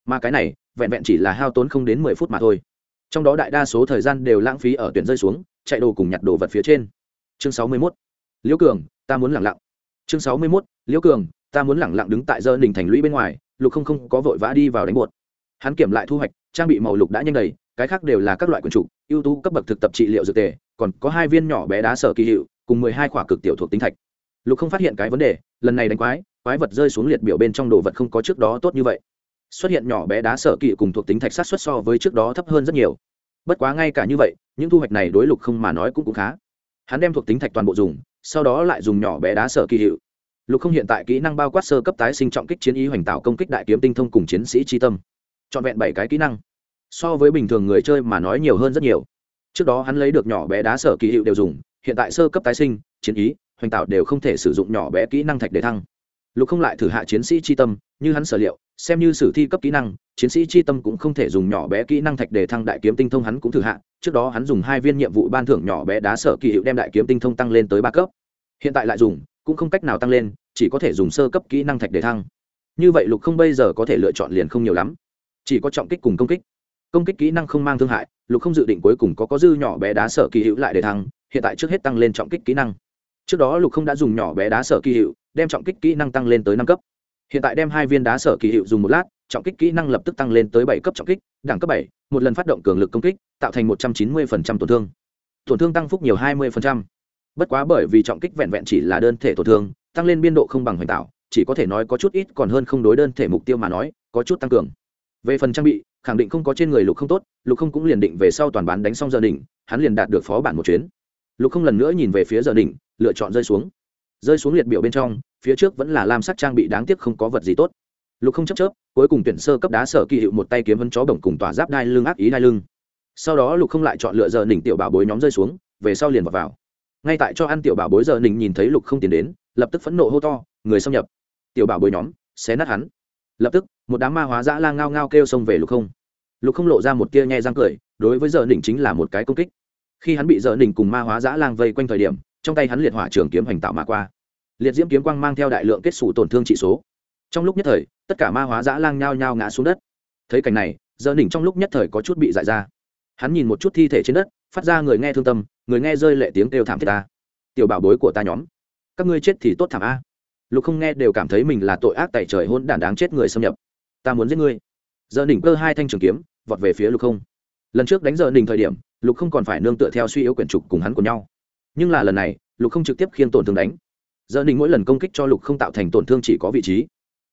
Mà cái này, vẹn vẹn chỉ là hao tốn không đến mười phút mà thôi. Trong đó đại đa số thời gian đều lãng phí ở tuyển rơi xuống, chạy đồ cùng nhặt đồ vật phía trên. Chương sáu mươi mốt. Liễu cường, ta muốn lẳng lặng. Chương sáu mươi mốt. Liễu cường, ta muốn lẳng lặng đứng tại giờ đình thành lũy bên ngoài, lục không không có vội vã đi vào đánh bột. Hắn kiểm lại thu hoạch, trang bị màu lục đã nhanh đầy cái khác đều là các loại quần chủ, ưu tú cấp bậc thực tập trị liệu dược tề, còn có hai viên nhỏ bé đá sở kỳ hiệu, cùng mười hai quả cực tiểu thuộc tính thạch. Lục không phát hiện cái vấn đề, lần này đánh quái quái vật rơi xuống liệt biểu bên trong đồ vật không có trước đó tốt như vậy. Xuất hiện nhỏ bé đá sở kỳ cùng thuộc tính thạch sát xuất so với trước đó thấp hơn rất nhiều. Bất quá ngay cả như vậy, những thu hoạch này đối lục không mà nói cũng cũng khá. Hắn đem thuộc tính thạch toàn bộ dùng, sau đó lại dùng nhỏ bé đá sở kỳ hiệu. Lục không hiện tại kỹ năng bao quát sơ cấp tái sinh trọng kích chiến ý hoành tạo công kích đại kiếm tinh thông cùng chiến sĩ tri tâm. Trọn vẹn bảy cái kỹ năng so với bình thường người chơi mà nói nhiều hơn rất nhiều. Trước đó hắn lấy được nhỏ bé đá sở kỳ hiệu đều dùng, hiện tại sơ cấp tái sinh, chiến ý, hoành tạo đều không thể sử dụng nhỏ bé kỹ năng thạch để thăng. Lục không lại thử hạ chiến sĩ chi tâm, như hắn sở liệu, xem như sử thi cấp kỹ năng, chiến sĩ chi tâm cũng không thể dùng nhỏ bé kỹ năng thạch để thăng đại kiếm tinh thông hắn cũng thử hạ, trước đó hắn dùng hai viên nhiệm vụ ban thưởng nhỏ bé đá sở kỳ hiệu đem đại kiếm tinh thông tăng lên tới ba cấp. Hiện tại lại dùng, cũng không cách nào tăng lên, chỉ có thể dùng sơ cấp kỹ năng thạch để thăng. Như vậy lục không bây giờ có thể lựa chọn liền không nhiều lắm, chỉ có trọng kích cùng công kích công kích kỹ năng không mang thương hại, lục không dự định cuối cùng có có dư nhỏ bé đá sở kỳ hữu lại để thăng, hiện tại trước hết tăng lên trọng kích kỹ năng. Trước đó lục không đã dùng nhỏ bé đá sở kỳ hiệu đem trọng kích kỹ năng tăng lên tới năm cấp. Hiện tại đem hai viên đá sở kỳ hiệu dùng một lát, trọng kích kỹ năng lập tức tăng lên tới bảy cấp trọng kích, đẳng cấp bảy, một lần phát động cường lực công kích, tạo thành một trăm chín mươi tổn thương. Tổn thương tăng phúc nhiều hai mươi bất quá bởi vì trọng kích vẹn vẹn chỉ là đơn thể tổn thương, tăng lên biên độ không bằng hoành tạo, chỉ có thể nói có chút ít, còn hơn không đối đơn thể mục tiêu mà nói, có chút tăng cường về phần trang bị khẳng định không có trên người lục không tốt lục không cũng liền định về sau toàn bán đánh xong giờ đỉnh hắn liền đạt được phó bản một chuyến. Lục không lần nữa nhìn về phía giờ đỉnh lựa chọn rơi xuống. Rơi xuống liệt biểu bên trong phía trước vẫn là lam sắc trang bị đáng tiếc không có vật gì tốt. Lục không chấp chớp cuối cùng tuyển sơ cấp đá sở kỳ hiệu một tay kiếm vân chó bổng cùng tỏa giáp đai lưng ác ý đai lưng. Sau đó lục không lại chọn lựa giờ đỉnh tiểu bảo bối nhóm rơi xuống về sau liền vào, vào. ngay tại cho ăn tiểu bảo bối giờ đỉnh nhìn thấy lục không tiến đến lập tức phẫn nộ hô to người xâm nhập. Tiểu bảo bối nhóm xé nát hắn lập tức, một đám ma hóa dã lang ngao ngao kêu xông về lục không. Lục không lộ ra một tia nhẹ răng cười, đối với giờ đỉnh chính là một cái công kích. Khi hắn bị giờ đỉnh cùng ma hóa dã lang vây quanh thời điểm, trong tay hắn liệt hỏa trường kiếm hành tạo mà qua. Liệt diễm kiếm quang mang theo đại lượng kết xù tổn thương trị số. Trong lúc nhất thời, tất cả ma hóa dã lang nhao nhao ngã xuống đất. Thấy cảnh này, giờ đỉnh trong lúc nhất thời có chút bị dại ra. Hắn nhìn một chút thi thể trên đất, phát ra người nghe thương tâm, người nghe rơi lệ tiếng kêu thảm thiết ta. Tiểu bảo bối của ta nhóm, các ngươi chết thì tốt thảm a lục không nghe đều cảm thấy mình là tội ác tại trời hôn đản đáng chết người xâm nhập. Ta muốn giết ngươi. Giờ đỉnh cơ hai thanh trường kiếm, vọt về phía lục không. Lần trước đánh giờ đỉnh thời điểm, lục không còn phải nương tựa theo suy yếu quyển trục cùng hắn của nhau. Nhưng là lần này, lục không trực tiếp khiên tổn thương đánh. Giờ đỉnh mỗi lần công kích cho lục không tạo thành tổn thương chỉ có vị trí.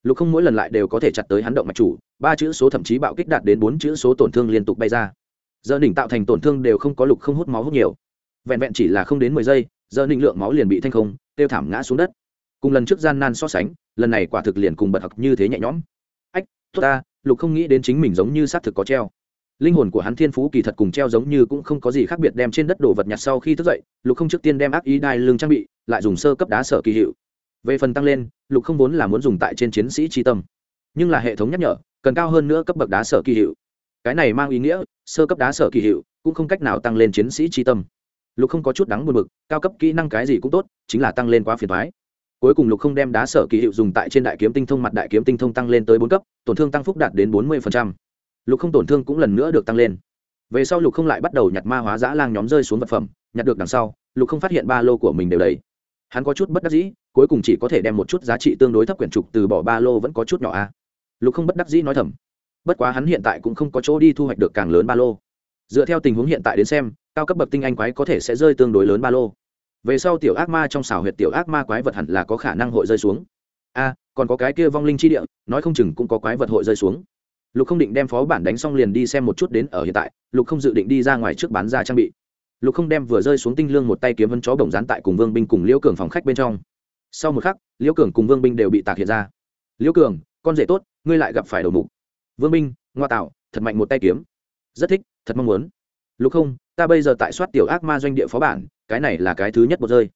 Lục không mỗi lần lại đều có thể chặt tới hắn động mạch chủ, ba chữ số thậm chí bạo kích đạt đến bốn chữ số tổn thương liên tục bay ra. Giờ đỉnh tạo thành tổn thương đều không có lục không hút máu hút nhiều. Vẹn vẹn chỉ là không đến mười giây, giờ đỉnh lượng máu liền bị thanh không, tiêu thảm ngã xuống đất cùng lần trước gian nan so sánh, lần này quả thực liền cùng bật học như thế nhẹ nhõm. Ách, tốt ta, lục không nghĩ đến chính mình giống như xác thực có treo. Linh hồn của hắn thiên phú kỳ thật cùng treo giống như cũng không có gì khác biệt, đem trên đất đồ vật nhặt sau khi thức dậy, lục không trước tiên đem ác ý đai lương trang bị, lại dùng sơ cấp đá sở kỳ hiệu. Về phần tăng lên, lục không vốn là muốn dùng tại trên chiến sĩ tri tâm. Nhưng là hệ thống nhắc nhở, cần cao hơn nữa cấp bậc đá sở kỳ hiệu. Cái này mang ý nghĩa, sơ cấp đá sở kỳ hiệu cũng không cách nào tăng lên chiến sĩ tri tâm. Lục không có chút đắng buồn bực, cao cấp kỹ năng cái gì cũng tốt, chính là tăng lên quá phiền thoái cuối cùng lục không đem đá sở kỳ hiệu dùng tại trên đại kiếm tinh thông mặt đại kiếm tinh thông tăng lên tới bốn cấp, tổn thương tăng phúc đạt đến bốn mươi lục không tổn thương cũng lần nữa được tăng lên. Về sau lục không lại bắt đầu nhặt ma hóa giã lang nhóm rơi xuống vật phẩm, nhặt được đằng sau, lục không phát hiện ba lô của mình đều đầy. Hắn có chút bất đắc dĩ, cuối cùng chỉ có thể đem một chút giá trị tương đối thấp quyển trục từ bỏ ba lô vẫn có chút nhỏ a. Lục không bất đắc dĩ nói thầm. Bất quá hắn hiện tại cũng không có chỗ đi thu hoạch được càng lớn ba lô. Dựa theo tình huống hiện tại đến xem, cao cấp bậc tinh anh quái có thể sẽ rơi tương đối lớn ba lô về sau tiểu ác ma trong xào huyệt tiểu ác ma quái vật hẳn là có khả năng hội rơi xuống. A, còn có cái kia vong linh chi địa, nói không chừng cũng có quái vật hội rơi xuống. Lục không định đem phó bản đánh xong liền đi xem một chút đến ở hiện tại, lục không dự định đi ra ngoài trước bán ra trang bị. Lục không đem vừa rơi xuống tinh lương một tay kiếm vân chó bổng dán tại cùng vương binh cùng liễu cường phòng khách bên trong. Sau một khắc, liễu cường cùng vương binh đều bị tạc hiện ra. Liễu cường, con rể tốt, ngươi lại gặp phải đầu mục. Vương binh, ngoa tạo, thật mạnh một tay kiếm. Rất thích, thật mong muốn lục không, ta bây giờ tại soát tiểu ác ma doanh địa phó bản, cái này là cái thứ nhất một rơi.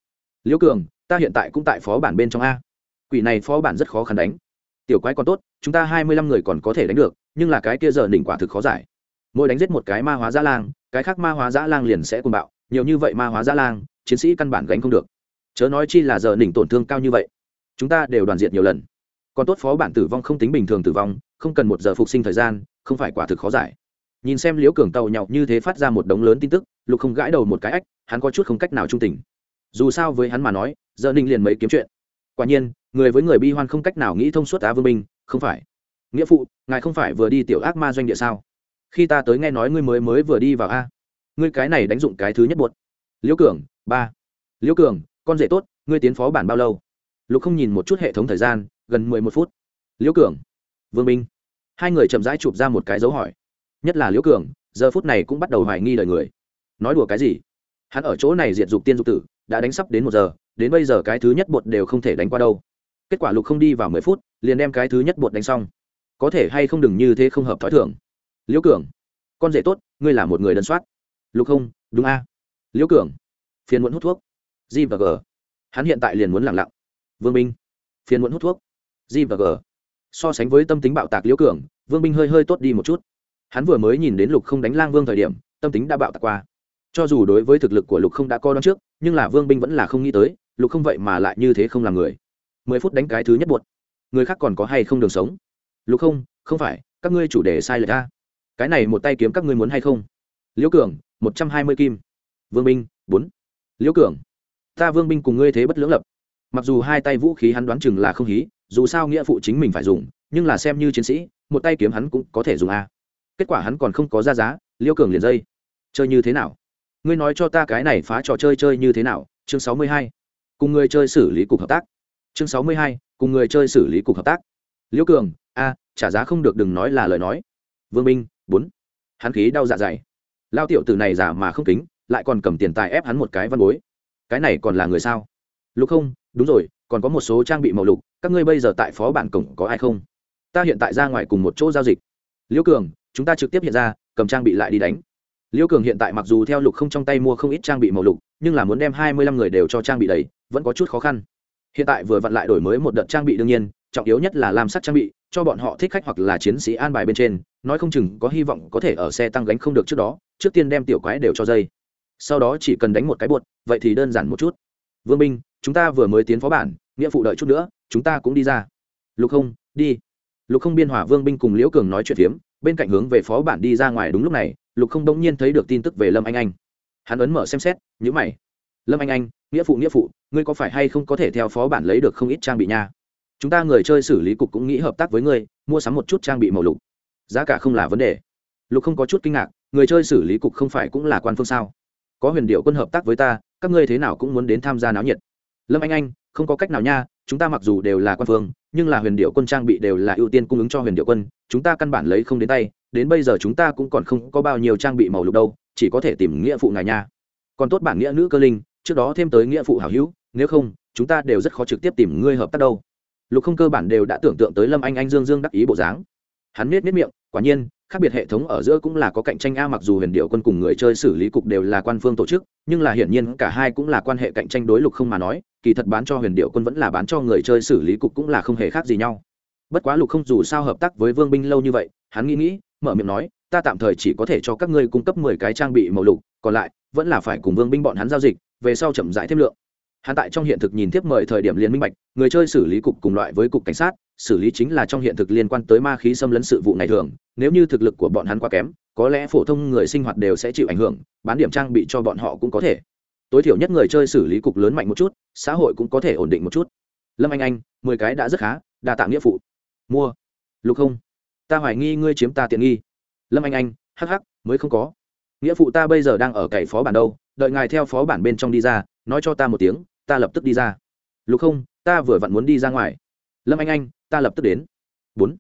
Liễu cường, ta hiện tại cũng tại phó bản bên trong a. Quỷ này phó bản rất khó khăn đánh. Tiểu quái còn tốt, chúng ta hai mươi lăm người còn có thể đánh được, nhưng là cái kia giờ đỉnh quả thực khó giải. Mỗi đánh giết một cái ma hóa dã lang, cái khác ma hóa dã lang liền sẽ cùng bạo, nhiều như vậy ma hóa dã lang, chiến sĩ căn bản gánh không được. Chớ nói chi là giờ đỉnh tổn thương cao như vậy. Chúng ta đều đoàn diện nhiều lần. Còn tốt phó bản tử vong không tính bình thường tử vong, không cần một giờ phục sinh thời gian, không phải quả thực khó giải nhìn xem liễu cường tàu nhậu như thế phát ra một đống lớn tin tức, lục không gãi đầu một cái ách, hắn có chút không cách nào trung tình. Dù sao với hắn mà nói, giờ ninh liền mấy kiếm chuyện. Quả nhiên, người với người bi hoan không cách nào nghĩ thông suốt á vương minh, không phải. Nghĩa phụ, ngài không phải vừa đi tiểu ác ma doanh địa sao? Khi ta tới nghe nói ngươi mới mới vừa đi vào a. Ngươi cái này đánh dụng cái thứ nhất buột liễu cường, ba. Liễu cường, con rể tốt, ngươi tiến phó bản bao lâu? Lục không nhìn một chút hệ thống thời gian, gần mười một phút. Liễu cường, vương minh. Hai người chậm rãi chụp ra một cái dấu hỏi nhất là liễu cường, giờ phút này cũng bắt đầu hoài nghi lời người. Nói đùa cái gì? Hắn ở chỗ này diệt dục tiên dục tử, đã đánh sắp đến một giờ, đến bây giờ cái thứ nhất bột đều không thể đánh qua đâu. Kết quả lục không đi vào mười phút, liền đem cái thứ nhất bột đánh xong. Có thể hay không đừng như thế không hợp t h ó i thưởng liễu cường, con rể tốt, ngươi là một người đơn soát. Lục không, đúng a. Liễu cường, phiền muộn hút thuốc. G và g. Hắn hiện tại liền muốn lẳng lặng. Vương minh, phiền muộn hút thuốc. G và g. So sánh với tâm tính bạo tạc liễu cường, vương minh hơi hơi tốt đi một chút hắn vừa mới nhìn đến lục không đánh lang vương thời điểm, tâm tính đã bạo tạc qua. Cho dù đối với thực lực của lục không đã co đón trước, nhưng là vương binh vẫn là không nghĩ tới, lục không vậy mà lại như thế không làm người. Mười phút đánh cái thứ nhất buột người khác còn có hay không đường sống? Lục không không phải, các ngươi chủ đề sai lệch ta cái này một tay kiếm các ngươi muốn hay không? Liễu cường, một trăm hai mươi kim. Vương binh, bốn. Liễu cường, ta vương binh cùng ngươi thế bất lưỡng lập. Mặc dù hai tay vũ khí hắn đoán chừng là không hí, dù sao nghĩa phụ chính mình phải dùng, nhưng là xem như chiến sĩ, một tay kiếm hắn cũng có thể dùng a kết quả hắn còn không có ra giá liễu cường liền dây. Chơi như thế nào? Ngươi nói cho ta cái này phá trò chơi chơi như thế nào? Chương sáu mươi hai. Cùng người chơi xử lý cục hợp tác. Chương sáu mươi hai, cùng người chơi xử lý cục hợp tác. Liễu cường, a, trả giá không được đừng nói là lời nói. Vương minh, bốn. Hắn khí đau dạ dày. Lao tiểu từ này giả mà không kính, lại còn cầm tiền tài ép hắn một cái văn bối. Cái này còn là người sao? Lục không, đúng rồi, còn có một số trang bị màu lục, các ngươi bây giờ tại phó bản cổng có ai không? Ta hiện tại ra ngoài cùng một chỗ giao dịch. Liễu cường chúng ta trực tiếp hiện ra, cầm trang bị lại đi đánh. Liễu cường hiện tại mặc dù theo lục không trong tay mua không ít trang bị màu lục, nhưng là muốn đem hai mươi lăm người đều cho trang bị đầy, vẫn có chút khó khăn. Hiện tại vừa vặn lại đổi mới một đợt trang bị đương nhiên, trọng yếu nhất là làm sắc trang bị, cho bọn họ thích khách hoặc là chiến sĩ an bài bên trên, nói không chừng có hy vọng có thể ở xe tăng gánh không được trước đó, trước tiên đem tiểu quái đều cho dây. Sau đó chỉ cần đánh một cái bột, vậy thì đơn giản một chút. Vương minh, chúng ta vừa mới tiến phó bản, nghĩa phụ đợi chút nữa, chúng ta cũng đi ra. Lục không, đi. Lục không biên hòa vương binh cùng liễu cường nói chuyện phiếm bên cạnh hướng về phó bản đi ra ngoài đúng lúc này, lục không đông nhiên thấy được tin tức về lâm anh anh. Hắn ấn mở xem xét nhữ mày. Lâm anh anh, nghĩa phụ nghĩa phụ, ngươi có phải hay không có thể theo phó bản lấy được không ít trang bị nha? Chúng ta người chơi xử lý cục cũng nghĩ hợp tác với ngươi, mua sắm một chút trang bị màu lục. Giá cả không là vấn đề. Lục không có chút kinh ngạc, người chơi xử lý cục không phải cũng là quan phương sao? Có huyền điệu quân hợp tác với ta, các ngươi thế nào cũng muốn đến tham gia náo nhiệt. Lâm anh anh, không có cách nào nha, chúng ta mặc dù đều là quan phương nhưng là huyền điệu quân trang bị đều là ưu tiên cung ứng cho huyền điệu quân, chúng ta căn bản lấy không đến tay, đến bây giờ chúng ta cũng còn không có bao nhiêu trang bị màu lục đâu, chỉ có thể tìm nghĩa phụ ngài nha. Còn tốt bản nghĩa nữ cơ linh, trước đó thêm tới nghĩa phụ hảo hữu, nếu không, chúng ta đều rất khó trực tiếp tìm ngươi hợp tác đâu. Lục không cơ bản đều đã tưởng tượng tới lâm anh anh dương dương đắc ý bộ dáng. Hắn miết miết miệng, quả nhiên khác biệt hệ thống ở giữa cũng là có cạnh tranh a, mặc dù huyền điệu quân cùng người chơi xử lý cục đều là quan phương tổ chức, nhưng là hiển nhiên cả hai cũng là quan hệ cạnh tranh đối lục không mà nói, kỳ thật bán cho huyền điệu quân vẫn là bán cho người chơi xử lý cục cũng là không hề khác gì nhau. Bất quá lục không dù sao hợp tác với vương binh lâu như vậy, hắn nghĩ nghĩ, mở miệng nói, ta tạm thời chỉ có thể cho các ngươi cung cấp mười cái trang bị màu lục, còn lại, vẫn là phải cùng vương binh bọn hắn giao dịch, về sau chậm rãi thêm lượng. Hắn tại trong hiện thực nhìn tiếp mời thời điểm liền minh bạch, người chơi xử lý cục cùng loại với cục cảnh sát xử lý chính là trong hiện thực liên quan tới ma khí xâm lấn sự vụ này thường, nếu như thực lực của bọn hắn quá kém, có lẽ phổ thông người sinh hoạt đều sẽ chịu ảnh hưởng, bán điểm trang bị cho bọn họ cũng có thể. Tối thiểu nhất người chơi xử lý cục lớn mạnh một chút, xã hội cũng có thể ổn định một chút. Lâm anh anh, mười cái đã rất khá, đa tạng nghĩa phụ. Mua. Lục không. Ta hoài nghi ngươi chiếm ta tiện nghi. Lâm anh anh, hắc hắc, mới không có. Nghĩa phụ ta bây giờ đang ở cậy phó bản đâu, đợi ngài theo phó bản bên trong đi ra, nói cho ta một tiếng, ta lập tức đi ra. Lục không, ta vừa vặn muốn đi ra ngoài. Lâm anh anh ta lập tức đến. Bốn.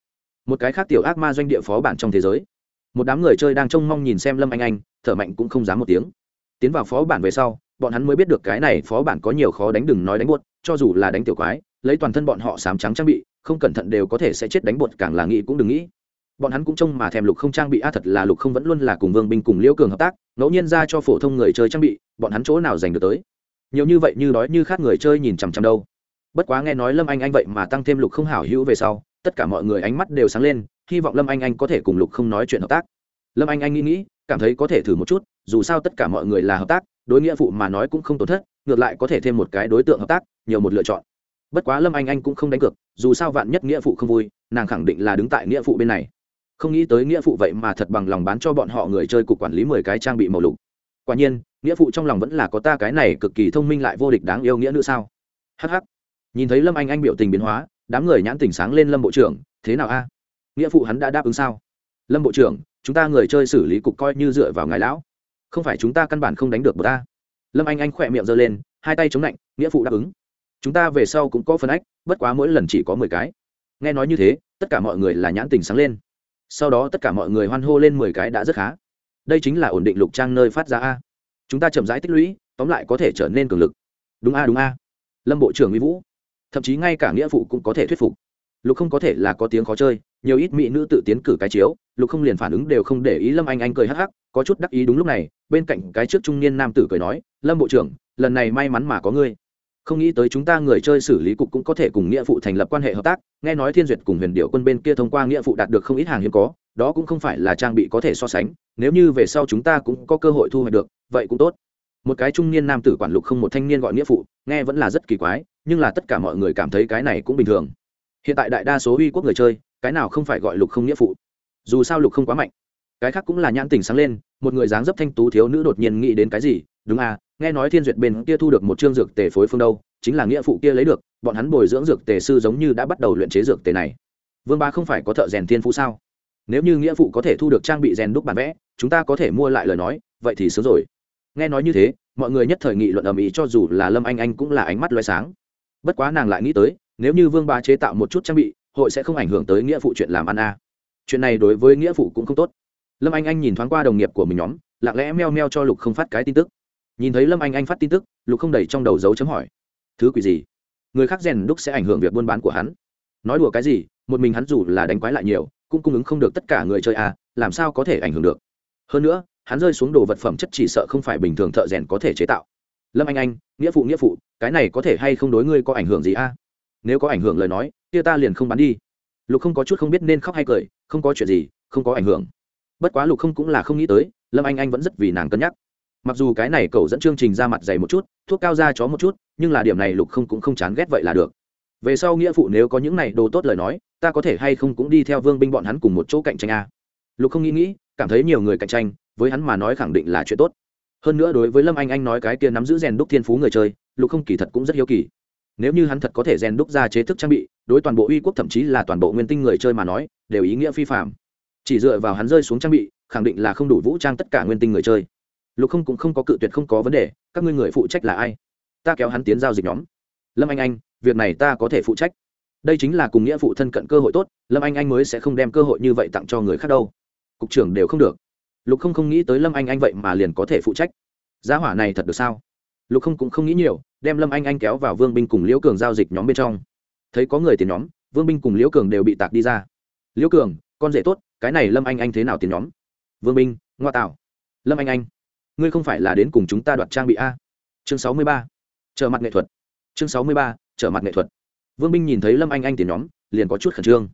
Một cái khác tiểu ác ma doanh địa phó bản trong thế giới. Một đám người chơi đang trông mong nhìn xem lâm anh anh, thở mạnh cũng không dám một tiếng. Tiến vào phó bản về sau, bọn hắn mới biết được cái này phó bản có nhiều khó đánh đừng nói đánh buột cho dù là đánh tiểu quái, lấy toàn thân bọn họ sám trắng trang bị, không cẩn thận đều có thể sẽ chết đánh buột càng là nghĩ cũng đừng nghĩ. Bọn hắn cũng trông mà thèm lục không trang bị, a, thật là lục không vẫn luôn là cùng vương binh cùng liễu cường hợp tác, ngẫu nhiên ra cho phổ thông người chơi trang bị, bọn hắn chỗ nào giành được tới? Nhiều như vậy, như đói, như khác người chơi nhìn chằm chằm đâu bất quá nghe nói lâm anh anh vậy mà tăng thêm lục không hảo hữu về sau, tất cả mọi người ánh mắt đều sáng lên, hy vọng lâm anh anh có thể cùng lục không nói chuyện hợp tác. Lâm anh anh nghĩ nghĩ, cảm thấy có thể thử một chút, dù sao tất cả mọi người là hợp tác, đối nghĩa phụ mà nói cũng không tổn thất, ngược lại có thể thêm một cái đối tượng hợp tác, nhiều một lựa chọn. Bất quá lâm anh anh cũng không đánh cược, dù sao vạn nhất nghĩa phụ không vui, nàng khẳng định là đứng tại nghĩa phụ bên này. Không nghĩ tới nghĩa phụ vậy mà thật bằng lòng bán cho bọn họ người chơi cục quản lý mười cái trang bị màu lục. Quả nhiên, nghĩa phụ trong lòng vẫn là có ta cái này cực kỳ thông minh lại vô địch đáng yêu nghĩa nữa sao? Hh nhìn thấy lâm anh anh biểu tình biến hóa, đám người nhãn tỉnh sáng lên lâm bộ trưởng, thế nào a? Nghĩa phụ hắn đã đáp ứng sao? Lâm bộ trưởng, chúng ta người chơi xử lý cục coi như dựa vào ngài lão. Không phải chúng ta căn bản không đánh được bờ ta. Lâm anh anh khỏe miệng giơ lên, hai tay chống lạnh, nghĩa phụ đáp ứng. Chúng ta về sau cũng có phần ách, bất quá mỗi lần chỉ có mười cái. Nghe nói như thế, tất cả mọi người là nhãn tình sáng lên. Sau đó tất cả mọi người hoan hô lên mười cái đã rất khá. Đây chính là ổn định lục trang nơi phát ra a. Chúng ta chậm rãi tích lũy, tóm lại có thể trở nên cường lực. Đúng a đúng a. Lâm bộ trưởng mỹ vũ thậm chí ngay cả nghĩa phụ cũng có thể thuyết phục. Lục không có thể là có tiếng khó chơi, nhiều ít mỹ nữ tự tiến cử cái chiếu, lục không liền phản ứng đều không để ý lâm anh anh cười hắc hắc, có chút đắc ý đúng lúc này, bên cạnh cái trước trung niên nam tử cười nói, lâm bộ trưởng, lần này may mắn mà có ngươi. Không nghĩ tới chúng ta người chơi xử lý cục cũng có thể cùng nghĩa phụ thành lập quan hệ hợp tác, nghe nói thiên duyệt cùng huyền điệu quân bên kia thông qua nghĩa phụ đạt được không ít hàng hiếm có, đó cũng không phải là trang bị có thể so sánh, nếu như về sau chúng ta cũng có cơ hội thu hoạch được, vậy cũng tốt. Một cái trung niên nam tử quản lục không một thanh niên gọi nghĩa phụ, nghe vẫn là rất kỳ quái nhưng là tất cả mọi người cảm thấy cái này cũng bình thường. Hiện tại đại đa số uy quốc người chơi, cái nào không phải gọi lục không nghĩa phụ. Dù sao lục không quá mạnh. Cái khác cũng là nhãn tình sáng lên, một người dáng dấp thanh tú thiếu nữ đột nhiên nghĩ đến cái gì, đúng à nghe nói thiên duyệt bên kia thu được một chương dược tề phối phương đâu, chính là nghĩa phụ kia lấy được, bọn hắn bồi dưỡng dược tề sư giống như đã bắt đầu luyện chế dược tề này. Vương ba không phải có thợ rèn thiên phú sao? Nếu như nghĩa phụ có thể thu được trang bị rèn đúc bản vẽ, chúng ta có thể mua lại lời nói, vậy thì sớm rồi. Nghe nói như thế, mọi người nhất thời nghị luận ầm ĩ cho dù là lâm anh anh cũng là ánh mắt loay sáng bất quá nàng lại nghĩ tới, nếu như vương ba chế tạo một chút trang bị, hội sẽ không ảnh hưởng tới nghĩa phụ chuyện làm ăn a. À. chuyện này đối với nghĩa phụ cũng không tốt. Lâm anh anh nhìn thoáng qua đồng nghiệp của mình nhóm, lặng lẽ meo meo cho lục không phát cái tin tức. Nhìn thấy lâm anh anh phát tin tức, lục không đẩy trong đầu dấu chấm hỏi. Thứ quỷ gì? Người khác rèn đúc sẽ ảnh hưởng việc buôn bán của hắn. Nói đùa cái gì, một mình hắn dù là đánh quái lại nhiều, cũng cung ứng không được tất cả người chơi à làm sao có thể ảnh hưởng được? Hơn nữa, hắn rơi xuống đồ vật phẩm chất chỉ sợ không phải bình thường thợ rèn có thể chế tạo lâm anh anh, nghĩa phụ nghĩa phụ, cái này có thể hay không đối ngươi có ảnh hưởng gì a? À? nếu có ảnh hưởng lời nói, kia ta liền không bán đi. Lục không có chút không biết nên khóc hay cười, không có chuyện gì, không có ảnh hưởng. Bất quá lục không cũng là không nghĩ tới, lâm anh anh vẫn rất vì nàng cân nhắc. Mặc dù cái này cậu dẫn chương trình ra mặt dày một chút, thuốc cao ra chó một chút, nhưng là điểm này lục không cũng không chán ghét vậy là được. Về sau nghĩa phụ nếu có những này đồ tốt lời nói, ta có thể hay không cũng đi theo vương binh bọn hắn cùng một chỗ cạnh tranh a? Lục không nghĩ nghĩ, cảm thấy nhiều người cạnh tranh, với hắn mà nói khẳng định là chuyện tốt hơn nữa đối với lâm anh anh nói cái kia nắm giữ rèn đúc thiên phú người chơi, lục không kỳ thật cũng rất hiếu kỳ. Nếu như hắn thật có thể rèn đúc ra chế thức trang bị, đối toàn bộ uy quốc thậm chí là toàn bộ nguyên tinh người chơi mà nói, đều ý nghĩa phi phạm chỉ dựa vào hắn rơi xuống trang bị, khẳng định là không đủ vũ trang tất cả nguyên tinh người chơi. Lục không cũng không có cự tuyệt không có vấn đề, các ngươi người phụ trách là ai? Ta kéo hắn tiến giao dịch nhóm. Lâm anh anh, việc này ta có thể phụ trách. Đây chính là cùng nghĩa phụ thân cận cơ hội tốt, lâm anh anh mới sẽ không đem cơ hội như vậy tặng cho người khác đâu. Cục trưởng đều không được lục không không nghĩ tới lâm anh anh vậy mà liền có thể phụ trách. Giá hỏa này thật được sao? Lục không cũng không nghĩ nhiều, đem lâm anh anh kéo vào vương binh cùng liễu cường giao dịch nhóm bên trong. Thấy có người tiền nhóm, vương binh cùng liễu cường đều bị tạc đi ra. Liễu cường, con rể tốt, cái này lâm anh anh thế nào tiền nhóm? Vương binh, ngoa tạo. Lâm anh anh, ngươi không phải là đến cùng chúng ta đoạt trang bị a? Chương sáu mươi ba, trở mặt nghệ thuật. Chương sáu mươi ba, trở mặt nghệ thuật. Vương binh nhìn thấy lâm anh anh tiền nhóm, liền có chút khẩn trương.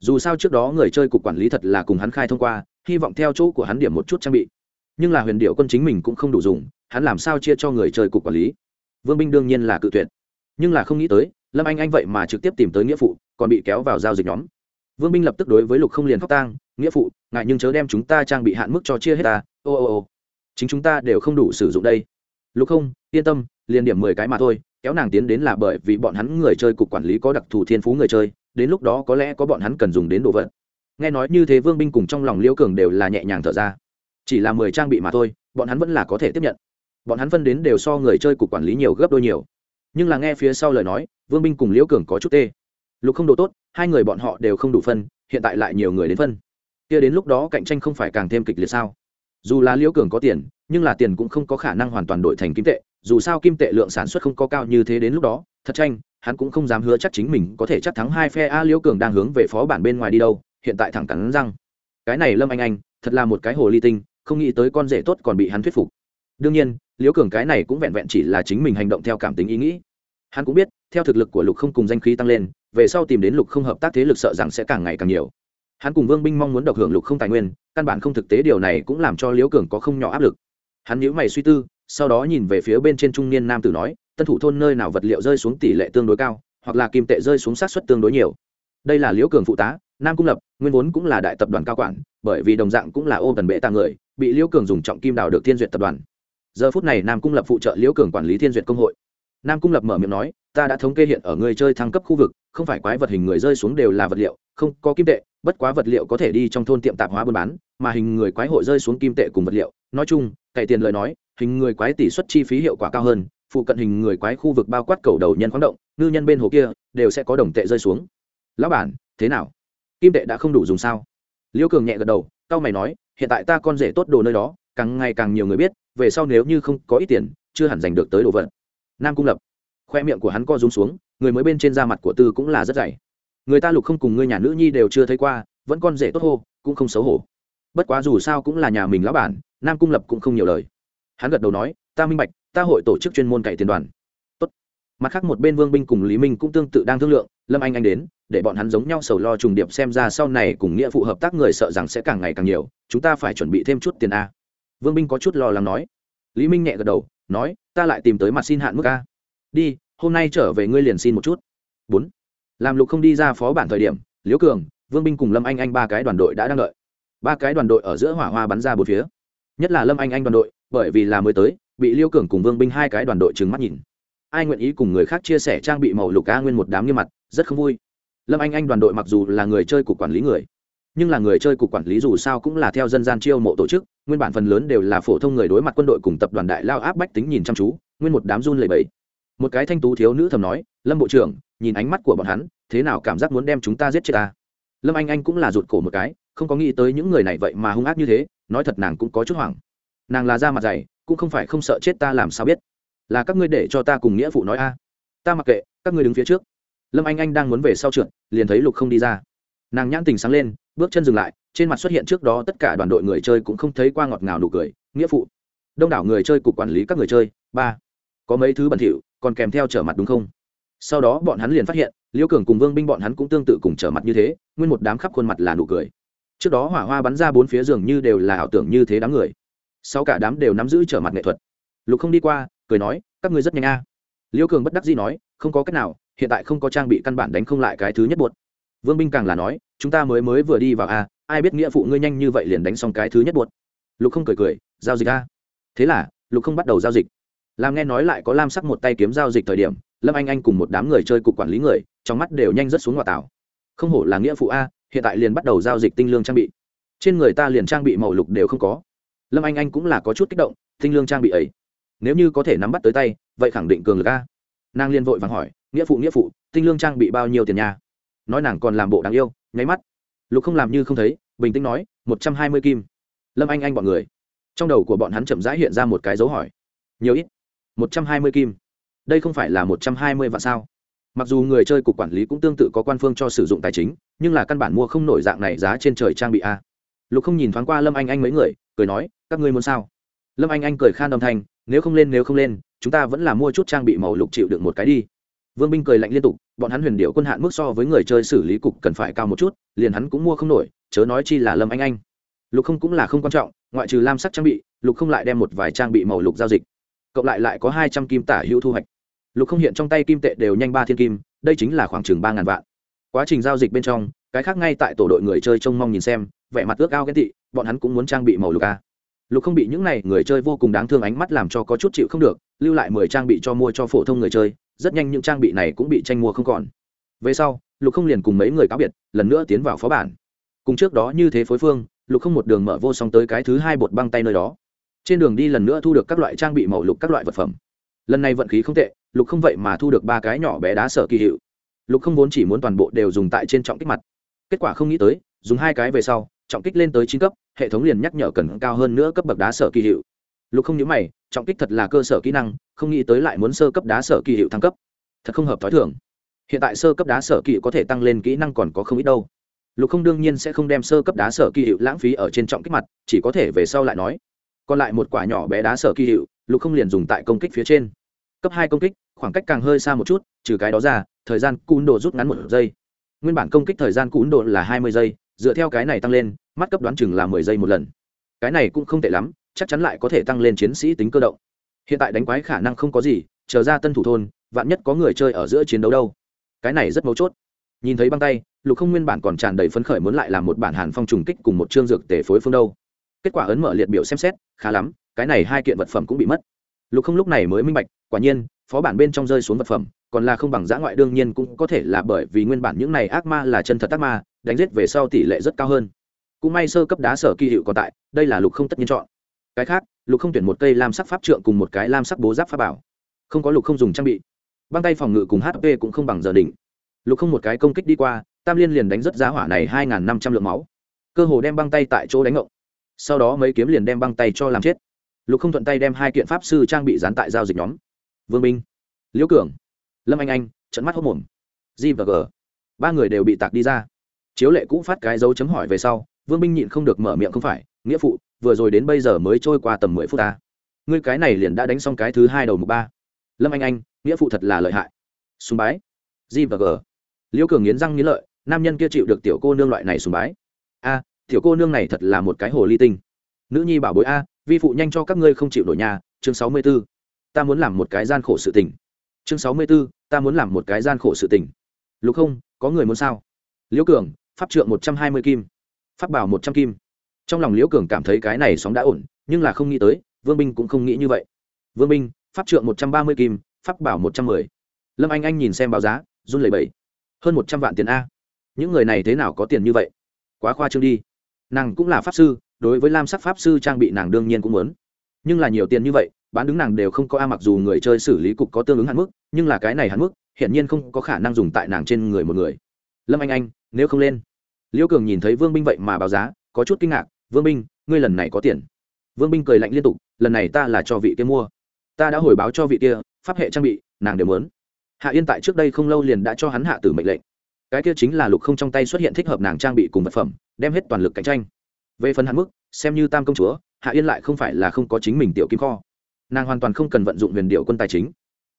Dù sao trước đó người chơi cục quản lý thật là cùng hắn khai thông qua hy vọng theo chỗ của hắn điểm một chút trang bị. Nhưng là huyền điệu quân chính mình cũng không đủ dùng, hắn làm sao chia cho người chơi cục quản lý? Vương binh đương nhiên là cự tuyệt. Nhưng là không nghĩ tới, lâm anh anh vậy mà trực tiếp tìm tới nghĩa phụ, còn bị kéo vào giao dịch nhóm. Vương binh lập tức đối với lục không liền khóc tang, nghĩa phụ, ngại nhưng chớ đem chúng ta trang bị hạn mức cho chia hết ta. Ô ô ô. Chính chúng ta đều không đủ sử dụng đây. Lục không, yên tâm, liền điểm mười cái mà thôi, kéo nàng tiến đến là bởi vì bọn hắn người chơi cục quản lý có đặc thù thiên phú người chơi, đến lúc đó có lẽ có bọn hắn cần dùng đến đồ vật nghe nói như thế vương binh cùng trong lòng liễu cường đều là nhẹ nhàng thở ra. Chỉ là mười trang bị mà thôi, bọn hắn vẫn là có thể tiếp nhận. Bọn hắn phân đến đều so người chơi cục quản lý nhiều gấp đôi nhiều. Nhưng là nghe phía sau lời nói, vương binh cùng liễu cường có chút tê. Lục không đủ tốt, hai người bọn họ đều không đủ phân, hiện tại lại nhiều người đến phân. Kia đến lúc đó cạnh tranh không phải càng thêm kịch liệt sao? Dù là liễu cường có tiền, nhưng là tiền cũng không có khả năng hoàn toàn đổi thành kim tệ, dù sao kim tệ lượng sản xuất không có cao như thế đến lúc đó, thật tranh hắn cũng không dám hứa chắc chính mình có thể chắc thắng hai phe a liễu cường đang hướng về phó bản bên ngoài đi đâu hiện tại thẳng cắn răng. Cái này lâm anh anh, thật là một cái hồ ly tinh, không nghĩ tới con rể tốt còn bị hắn thuyết phục. Đương nhiên, liễu cường cái này cũng vẹn vẹn chỉ là chính mình hành động theo cảm tính ý nghĩ. Hắn cũng biết, theo thực lực của lục không cùng danh khí tăng lên, về sau tìm đến lục không hợp tác thế lực sợ rằng sẽ càng ngày càng nhiều. Hắn cùng vương binh mong muốn độc hưởng lục không tài nguyên, căn bản không thực tế điều này cũng làm cho liễu cường có không nhỏ áp lực. Hắn nhíu mày suy tư, sau đó nhìn về phía bên trên trung niên nam tử nói, tân thủ thôn nơi nào vật liệu rơi xuống tỷ lệ tương đối cao, hoặc là kim tệ rơi xuống sát xuất tương đối nhiều? Đây là liễu cường phụ tá, nam cung lập, nguyên vốn cũng là đại tập đoàn cao quản, bởi vì đồng dạng cũng là ô tần bệ tạ người, bị liễu cường dùng trọng kim đào được thiên duyệt tập đoàn. Giờ phút này nam cung lập phụ trợ liễu cường quản lý thiên duyệt công hội. Nam cung lập mở miệng nói, ta đã thống kê hiện ở người chơi thăng cấp khu vực, không phải quái vật hình người rơi xuống đều là vật liệu, không có kim tệ, bất quá vật liệu có thể đi trong thôn tiệm tạp hóa buôn bán, mà hình người quái hội rơi xuống kim tệ cùng vật liệu. Nói chung cậy tiền lời nói, hình người quái tỷ suất chi phí hiệu quả cao hơn, phụ cận hình người quái khu vực bao quát cầu đầu nhân khoáng động, ngư nhân bên hồ kia đều sẽ có đồng tệ rơi xuống lão bản, thế nào? Kim tệ đã không đủ dùng sao? Liêu cường nhẹ gật đầu, cao mày nói, hiện tại ta con rể tốt đồ nơi đó, càng ngày càng nhiều người biết, về sau nếu như không có ít tiền, chưa hẳn giành được tới đồ vật. Nam cung lập, khoe miệng của hắn co rúm xuống, người mới bên trên da mặt của tư cũng là rất dày. Người ta lục không cùng người nhà nữ nhi đều chưa thấy qua, vẫn con rể tốt hô, cũng không xấu hổ. Bất quá dù sao cũng là nhà mình lão bản, nam cung lập cũng không nhiều lời. Hắn gật đầu nói, ta minh bạch, ta hội tổ chức chuyên môn cậy tiền đoàn mặt khác một bên vương binh cùng lý minh cũng tương tự đang thương lượng, lâm anh anh đến, để bọn hắn giống nhau sầu lo trùng điệp xem ra sau này cùng nghĩa vụ hợp tác người sợ rằng sẽ càng ngày càng nhiều, chúng ta phải chuẩn bị thêm chút tiền a. Vương binh có chút lo lắng nói. Lý minh nhẹ gật đầu, nói, ta lại tìm tới mặt xin hạn mức a. Đi, hôm nay trở về ngươi liền xin một chút. Bốn. Làm lục không đi ra phó bản thời điểm, liễu cường, vương binh cùng lâm anh anh ba cái đoàn đội đã đang đợi. Ba cái đoàn đội ở giữa hỏa hoa bắn ra bốn phía. Nhất là lâm anh anh đoàn đội, bởi vì là mới tới, bị liêu cường cùng vương binh hai cái đoàn đội trừng mắt nhìn ai nguyện ý cùng người khác chia sẻ trang bị màu lục a nguyên một đám nghiêm mặt, rất không vui. Lâm anh anh đoàn đội mặc dù là người chơi cục quản lý người, nhưng là người chơi cục quản lý dù sao cũng là theo dân gian chiêu mộ tổ chức, nguyên bản phần lớn đều là phổ thông người đối mặt quân đội cùng tập đoàn đại lao áp bách tính nhìn chăm chú, nguyên một đám run lệ bẫy một cái thanh tú thiếu nữ thầm nói, lâm bộ trưởng, nhìn ánh mắt của bọn hắn, thế nào cảm giác muốn đem chúng ta giết chết ta? Lâm anh anh cũng là rụt cổ một cái, không có nghĩ tới những người này vậy mà hung ác như thế, nói thật nàng cũng có chút hoảng. Nàng là da mặt dày, cũng không phải không sợ chết ta làm sao biết là các ngươi để cho ta cùng nghĩa phụ nói a. Ta mặc kệ, các ngươi đứng phía trước. Lâm anh anh đang muốn về sau trượt, liền thấy lục không đi ra. Nàng nhãn tình sáng lên, bước chân dừng lại, trên mặt xuất hiện trước đó tất cả đoàn đội người chơi cũng không thấy qua ngọt ngào nụ cười, nghĩa phụ, đông đảo người chơi cục quản lý các người chơi, ba, có mấy thứ bẩn thỉu, còn kèm theo trở mặt đúng không? Sau đó bọn hắn liền phát hiện, liêu cường cùng vương binh bọn hắn cũng tương tự cùng trở mặt như thế, nguyên một đám khắp khuôn mặt là nụ cười. Trước đó hỏa hoa bắn ra bốn phía giường như đều là ảo tưởng như thế đám người. Sau cả đám đều nắm giữ trở mặt nghệ thuật. Lục không đi qua cười nói, các ngươi rất nhanh a. Liêu cường bất đắc dĩ nói, không có cách nào, hiện tại không có trang bị căn bản đánh không lại cái thứ nhất buột vương binh càng là nói, chúng ta mới mới vừa đi vào a, ai biết nghĩa phụ ngươi nhanh như vậy liền đánh xong cái thứ nhất buột lục không cười cười, giao dịch a. Thế là, lục không bắt đầu giao dịch. Làm nghe nói lại có lam sắc một tay kiếm giao dịch thời điểm, lâm anh anh cùng một đám người chơi cục quản lý người, trong mắt đều nhanh rất xuống ngoại tảo. Không hổ là nghĩa phụ a, hiện tại liền bắt đầu giao dịch tinh lương trang bị. Trên người ta liền trang bị màu lục đều không có. Lâm anh anh cũng là có chút kích động, tinh lương trang bị ấy nếu như có thể nắm bắt tới tay, vậy khẳng định cường lực a. Nàng liên vội vàng hỏi, nghĩa phụ nghĩa phụ, tinh lương trang bị bao nhiêu tiền nhà nói nàng còn làm bộ đáng yêu, nháy mắt. Lục không làm như không thấy, bình tĩnh nói, một trăm hai mươi kim. Lâm anh anh bọn người. Trong đầu của bọn hắn chậm rãi hiện ra một cái dấu hỏi. Nhiều ít? Một trăm hai mươi kim. Đây không phải là một trăm hai mươi vạn sao? Mặc dù người chơi cục quản lý cũng tương tự có quan phương cho sử dụng tài chính, nhưng là căn bản mua không nổi dạng này giá trên trời trang bị a. Lục không nhìn thoáng qua lâm anh anh mấy người, cười nói, các ngươi muốn sao? Lâm anh anh cười khan âm thanh nếu không lên, nếu không lên, chúng ta vẫn là mua chút trang bị màu lục chịu được một cái đi. Vương binh cười lạnh liên tục, bọn hắn huyền điệu quân hạn mức so với người chơi xử lý cục cần phải cao một chút, liền hắn cũng mua không nổi, chớ nói chi là lâm anh anh. Lục không cũng là không quan trọng, ngoại trừ lam sắc trang bị, lục không lại đem một vài trang bị màu lục giao dịch. Cộng lại lại có hai trăm kim tả hữu thu hoạch. Lục không hiện trong tay kim tệ đều nhanh ba thiên kim, đây chính là khoảng chừng ba ngàn vạn. Quá trình giao dịch bên trong, cái khác ngay tại tổ đội người chơi trông mong nhìn xem, vẻ mặt ước ao ghen tị, bọn hắn cũng muốn trang bị màu lục a lục không bị những này người chơi vô cùng đáng thương ánh mắt làm cho có chút chịu không được, lưu lại mười trang bị cho mua cho phổ thông người chơi, rất nhanh những trang bị này cũng bị tranh mua không còn. Về sau, lục không liền cùng mấy người cáo biệt, lần nữa tiến vào phó bản. Cùng trước đó như thế phối phương, lục không một đường mở vô song tới cái thứ hai bột băng tay nơi đó. Trên đường đi lần nữa thu được các loại trang bị màu lục các loại vật phẩm. Lần này vận khí không tệ, lục không vậy mà thu được ba cái nhỏ bé đá sở kỳ hiệu. Lục không vốn chỉ muốn toàn bộ đều dùng tại trên trọng kích mặt. Kết quả không nghĩ tới, dùng hai cái về sau, trọng kích lên tới chín cấp hệ thống liền nhắc nhở cần cao hơn nữa cấp bậc đá sở kỳ hiệu. Lục không nhớ mày, trọng kích thật là cơ sở kỹ năng, không nghĩ tới lại muốn sơ cấp đá sở kỳ hiệu thăng cấp. Thật không hợp t h ó i thường. Hiện tại sơ cấp đá sở kỳ có thể tăng lên kỹ năng còn có không ít đâu. Lục không đương nhiên sẽ không đem sơ cấp đá sở kỳ hiệu lãng phí ở trên trọng kích mặt, chỉ có thể về sau lại nói. Còn lại một quả nhỏ bé đá sở kỳ hiệu, lục không liền dùng tại công kích phía trên. Cấp hai công kích, khoảng cách càng hơi xa một chút, trừ cái đó ra, thời gian cún đồ rút ngắn một giây. Nguyên bản công kích thời gian cún đồ là hai mươi giây, dựa theo cái này tăng lên mắt cấp đoán chừng là mười giây một lần. Cái này cũng không tệ lắm, chắc chắn lại có thể tăng lên chiến sĩ tính cơ động. Hiện tại đánh quái khả năng không có gì, chờ ra tân thủ thôn, vạn nhất có người chơi ở giữa chiến đấu đâu. Cái này rất mấu chốt. Nhìn thấy băng tay, lục không nguyên bản còn tràn đầy phấn khởi muốn lại làm một bản hàn phong trùng kích cùng một chương dược tể phối phương đâu. Kết quả ấn mở liệt biểu xem xét, khá lắm, cái này hai kiện vật phẩm cũng bị mất. Lục không lúc này mới minh bạch, quả nhiên, phó bản bên trong rơi xuống vật phẩm, còn là không bằng giã ngoại đương nhiên cũng có thể là bởi vì nguyên bản những này ác ma là chân thật ác ma, đánh giết về sau tỷ lệ rất cao hơn cũng may sơ cấp đá sở kỳ hiệu còn tại, đây là lục không tất nhiên chọn. Cái khác, lục không tuyển một cây lam sắc pháp trượng cùng một cái lam sắc bố giáp pháp bảo. Không có lục không dùng trang bị. Băng tay phòng ngự cùng hp cũng không bằng giờ đỉnh. Lục không một cái công kích đi qua, tam liên liền đánh rất giá hỏa này hai năm trăm lượng máu. Cơ hồ đem băng tay tại chỗ đánh ngộng sau đó mấy kiếm liền đem băng tay cho làm chết. Lục không thuận tay đem hai kiện pháp sư trang bị dán tại giao dịch nhóm. Vương minh, liễu cường, lâm anh anh, trận mắt hốc mồm. G và g. Ba người đều bị tạc đi ra. Chiếu lệ cũ phát cái dấu chấm hỏi về sau vương binh nhịn không được mở miệng không phải, nghĩa phụ, vừa rồi đến bây giờ mới trôi qua tầm mười phút ta. Ngươi cái này liền đã đánh xong cái thứ hai đầu mục ba. Lâm anh anh, nghĩa phụ thật là lợi hại. Sùng bái. G và g. Liễu cường nghiến răng nghiến lợi, nam nhân kia chịu được tiểu cô nương loại này sùng bái. A, tiểu cô nương này thật là một cái hồ ly tinh. Nữ nhi bảo bối a, vi phụ nhanh cho các ngươi không chịu nổi nhà chương sáu mươi b ố ta muốn làm một cái gian khổ sự tình. Chương sáu mươi b ố ta muốn làm một cái gian khổ sự tình. Lục không, có người muốn sao? Liễu cường, pháp trượng một trăm hai mươi kim pháp bảo một trăm kim. Trong lòng liễu cường cảm thấy cái này sóng đã ổn, nhưng là không nghĩ tới, vương binh cũng không nghĩ như vậy. Vương binh pháp trượng một trăm ba mươi kim, pháp bảo một trăm mười. Lâm anh anh nhìn xem báo giá, run lẩy bẩy. Hơn một trăm vạn tiền a. Những người này thế nào có tiền như vậy? Quá khoa trương đi. Nàng cũng là pháp sư, đối với lam sắc pháp sư trang bị nàng đương nhiên cũng muốn. Nhưng là nhiều tiền như vậy, bán đứng nàng đều không có a mặc dù người chơi xử lý cục có tương ứng hạn mức, nhưng là cái này hạn mức, hiển nhiên không có khả năng dùng tại nàng trên người một người. Lâm anh anh, nếu không lên liêu cường nhìn thấy vương binh vậy mà báo giá, có chút kinh ngạc, vương binh, ngươi lần này có tiền? Vương binh cười lạnh liên tục, lần này ta là cho vị kia mua. Ta đã hồi báo cho vị kia, pháp hệ trang bị, nàng đều muốn. Hạ yên tại trước đây không lâu liền đã cho hắn hạ tử mệnh lệnh. Cái kia chính là lục không trong tay xuất hiện thích hợp nàng trang bị cùng vật phẩm, đem hết toàn lực cạnh tranh. Về phần hạn mức, xem như tam công chúa, hạ yên lại không phải là không có chính mình tiểu kim kho. Nàng hoàn toàn không cần vận dụng huyền điệu quân tài chính.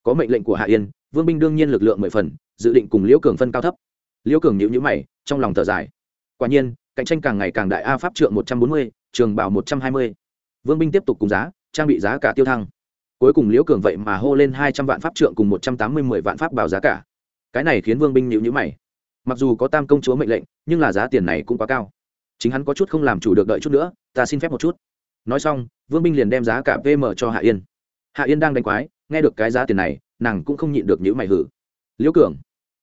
Có mệnh lệnh của hạ yên, vương binh đương nhiên lực lượng mười phần, dự định cùng liễu cường phân cao thấp. Liễu cường nhịu nhữ mày, trong lòng thở dài quả nhiên, cạnh tranh càng ngày càng đại a pháp trượng một trăm bốn mươi, trường bảo một trăm hai mươi. Vương binh tiếp tục cùng giá, trang bị giá cả tiêu thăng. Cuối cùng liễu cường vậy mà hô lên hai trăm vạn pháp trượng cùng một trăm tám mươi mười vạn pháp bảo giá cả. Cái này khiến vương binh nhịu nhữ mày. Mặc dù có tam công chúa mệnh lệnh, nhưng là giá tiền này cũng quá cao. Chính hắn có chút không làm chủ được đợi chút nữa, ta xin phép một chút. Nói xong, vương binh liền đem giá cả vm cho hạ yên. Hạ yên đang đánh quái, nghe được cái giá tiền này, nàng cũng không nhịn được những mày hử. Liễu cường,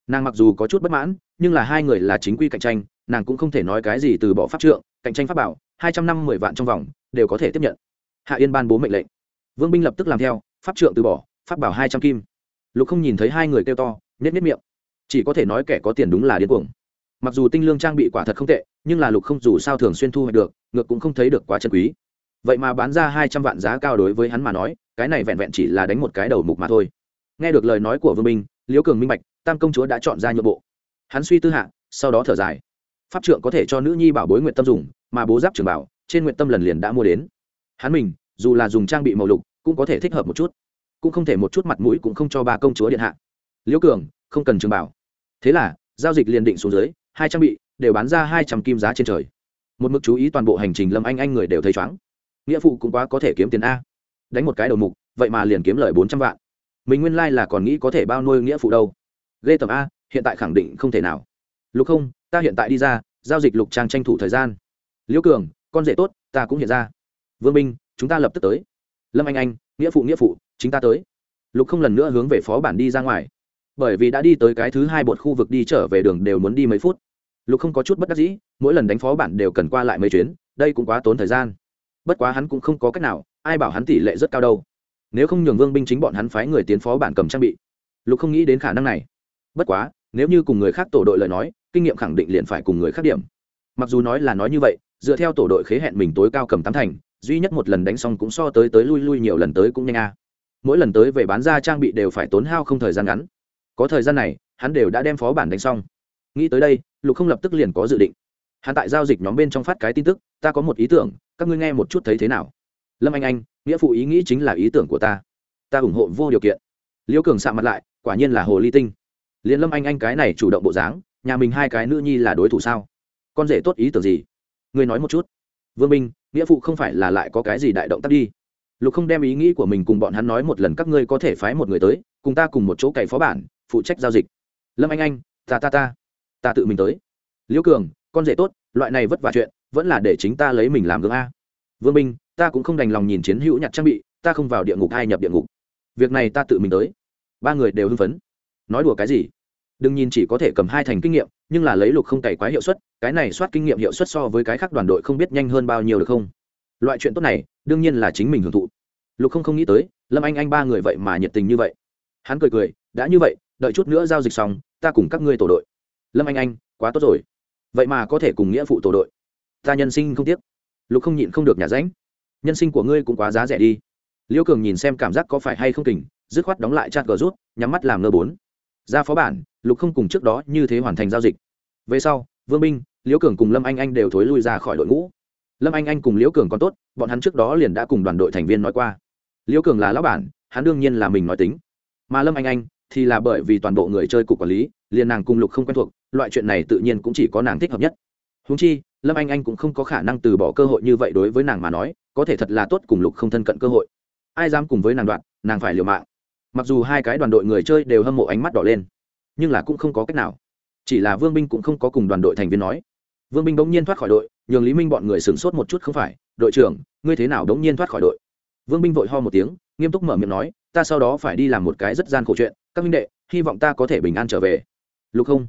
nàng mặc dù có chút bất mãn, nhưng là hai người là chính quy cạnh tranh nàng cũng không thể nói cái gì từ bỏ pháp trượng, cạnh tranh pháp bảo, hai trăm năm mươi vạn trong vòng, đều có thể tiếp nhận. Hạ yên ban bố mệnh lệnh. Vương binh lập tức làm theo, pháp trượng từ bỏ, pháp bảo hai trăm kim. Lục không nhìn thấy hai người kêu to nết nết miệng. Chỉ có thể nói kẻ có tiền đúng là điên cuồng. Mặc dù tinh lương trang bị quả thật không tệ, nhưng là lục không dù sao thường xuyên thu hoạch được, ngược cũng không thấy được quá chân quý. Vậy mà bán ra hai trăm vạn giá cao đối với hắn mà nói, cái này vẹn vẹn chỉ là đánh một cái đầu mục mà thôi. Nghe được lời nói của vương minh liễu cường minh bạch, tam công chúa đã chọn ra nhượng bộ. Hắn suy tư hạ, sau đó thở dài pháp trượng có thể cho nữ nhi bảo bối nguyện tâm dùng, mà bố giáp trường bảo, trên nguyện tâm lần liền đã mua đến. Hắn mình, dù là dùng trang bị màu lục, cũng có thể thích hợp một chút. Cũng không thể một chút mặt mũi cũng không cho ba công chúa điện hạ. Liễu cường, không cần trường bảo. Thế là, giao dịch liền định xuống dưới, hai trang bị đều bán ra hai trăm kim giá trên trời. Một mực chú ý toàn bộ hành trình lâm anh anh người đều thấy chóng nghĩa phụ cũng quá có thể kiếm tiền a. Đánh một cái đầu mục, vậy mà liền kiếm lời bốn trăm vạn. Mình nguyên lai、like、là còn nghĩ có thể bao nuôi nghĩa phụ đâu. Ghê tầm a, hiện tại khẳng định không thể nào lục không, ta hiện tại đi ra, giao dịch lục trang tranh thủ thời gian. Liễu cường, con rể tốt, ta cũng hiện ra. Vương minh, chúng ta lập tức tới. Lâm anh anh, nghĩa phụ nghĩa phụ, chính ta tới. Lục không lần nữa hướng về phó bản đi ra ngoài. Bởi vì đã đi tới cái thứ hai bột khu vực đi trở về đường đều muốn đi mấy phút. Lục không có chút bất đắc dĩ, mỗi lần đánh phó bản đều cần qua lại mấy chuyến, đây cũng quá tốn thời gian. Bất quá hắn cũng không có cách nào, ai bảo hắn tỷ lệ rất cao đâu. Nếu không nhường vương binh chính bọn hắn phái người tiến phó bản cầm trang bị. Lục không nghĩ đến khả năng này. Bất quá, nếu như cùng người khác tổ đội lời nói kinh nghiệm khẳng định liền phải cùng người khác điểm. Mặc dù nói là nói như vậy, dựa theo tổ đội khế hẹn mình tối cao cầm tám thành, duy nhất một lần đánh xong cũng so tới tới lui lui nhiều lần tới cũng nhanh a. Mỗi lần tới về bán ra trang bị đều phải tốn hao không thời gian ngắn. Có thời gian này, hắn đều đã đem phó bản đánh xong. Nghĩ tới đây, lục không lập tức liền có dự định. Hắn tại giao dịch nhóm bên trong phát cái tin tức, ta có một ý tưởng, các ngươi nghe một chút thấy thế nào? Lâm anh anh, nghĩa phụ ý nghĩ chính là ý tưởng của ta. Ta ủng hộ vô điều kiện. Liễu cường sạ mặt lại, quả nhiên là hồ ly tinh. Liền lâm anh anh cái này chủ động bộ dáng nhà mình hai cái nữ nhi là đối thủ sao? Con rể tốt ý tưởng gì? Ngươi nói một chút. Vương minh, nghĩa phụ không phải là lại có cái gì đại động tác đi. Lục không đem ý nghĩ của mình cùng bọn hắn nói một lần, các ngươi có thể phái một người tới, cùng ta cùng một chỗ cày phó bản, phụ trách giao dịch. Lâm anh anh, ta ta ta ta tự mình tới. Liễu cường, con rể tốt, loại này vất vả chuyện, vẫn là để chính ta lấy mình làm gương a. Vương minh, ta cũng không đành lòng nhìn chiến hữu nhặt trang bị, ta không vào địa ngục hay nhập địa ngục. Việc này ta tự mình tới. Ba người đều hưng phấn. Nói đùa cái gì? Đừng nhìn chỉ có thể cầm hai thành kinh nghiệm, nhưng là lấy lục không cày quá hiệu suất, cái này soát kinh nghiệm hiệu suất so với cái khác đoàn đội không biết nhanh hơn bao nhiêu được không? Loại chuyện tốt này, đương nhiên là chính mình hưởng thụ. Lục không không nghĩ tới, lâm anh anh ba người vậy mà nhiệt tình như vậy. Hắn cười cười, đã như vậy, đợi chút nữa giao dịch xong, ta cùng các ngươi tổ đội. Lâm anh anh, quá tốt rồi. Vậy mà có thể cùng nghĩa phụ tổ đội. Ta nhân sinh không tiếc. Lục không nhịn không được nhà ránh. Nhân sinh của ngươi cũng quá giá rẻ đi. Liêu cường nhìn xem cảm giác có phải hay không kình dứt khoát đóng lại chát gờ rút, nhắm mắt làm ngơ bốn ra phó bản, lục không cùng trước đó như thế hoàn thành giao dịch. Về sau, vương binh liễu cường cùng lâm anh anh đều thối lui ra khỏi đội ngũ. Lâm anh anh cùng liễu cường còn tốt, bọn hắn trước đó liền đã cùng đoàn đội thành viên nói qua. Liễu cường là lão bản, hắn đương nhiên là mình nói tính. Mà lâm anh anh thì là bởi vì toàn bộ người chơi cục quản lý, liền nàng cùng lục không quen thuộc, loại chuyện này tự nhiên cũng chỉ có nàng thích hợp nhất. Húng chi, lâm anh anh cũng không có khả năng từ bỏ cơ hội như vậy đối với nàng mà nói, có thể thật là tốt cùng lục không thân cận cơ hội. Ai dám cùng với nàng đoạn, nàng phải liều mạng mặc dù hai cái đoàn đội người chơi đều hâm mộ ánh mắt đỏ lên, nhưng là cũng không có cách nào. Chỉ là vương binh cũng không có cùng đoàn đội thành viên nói. Vương binh bỗng nhiên thoát khỏi đội, nhường lý minh bọn người sửng sốt một chút không phải, đội trưởng, ngươi thế nào bỗng nhiên thoát khỏi đội? Vương binh vội ho một tiếng, nghiêm túc mở miệng nói, ta sau đó phải đi làm một cái rất gian khổ chuyện, các minh đệ, hy vọng ta có thể bình an trở về. Lục không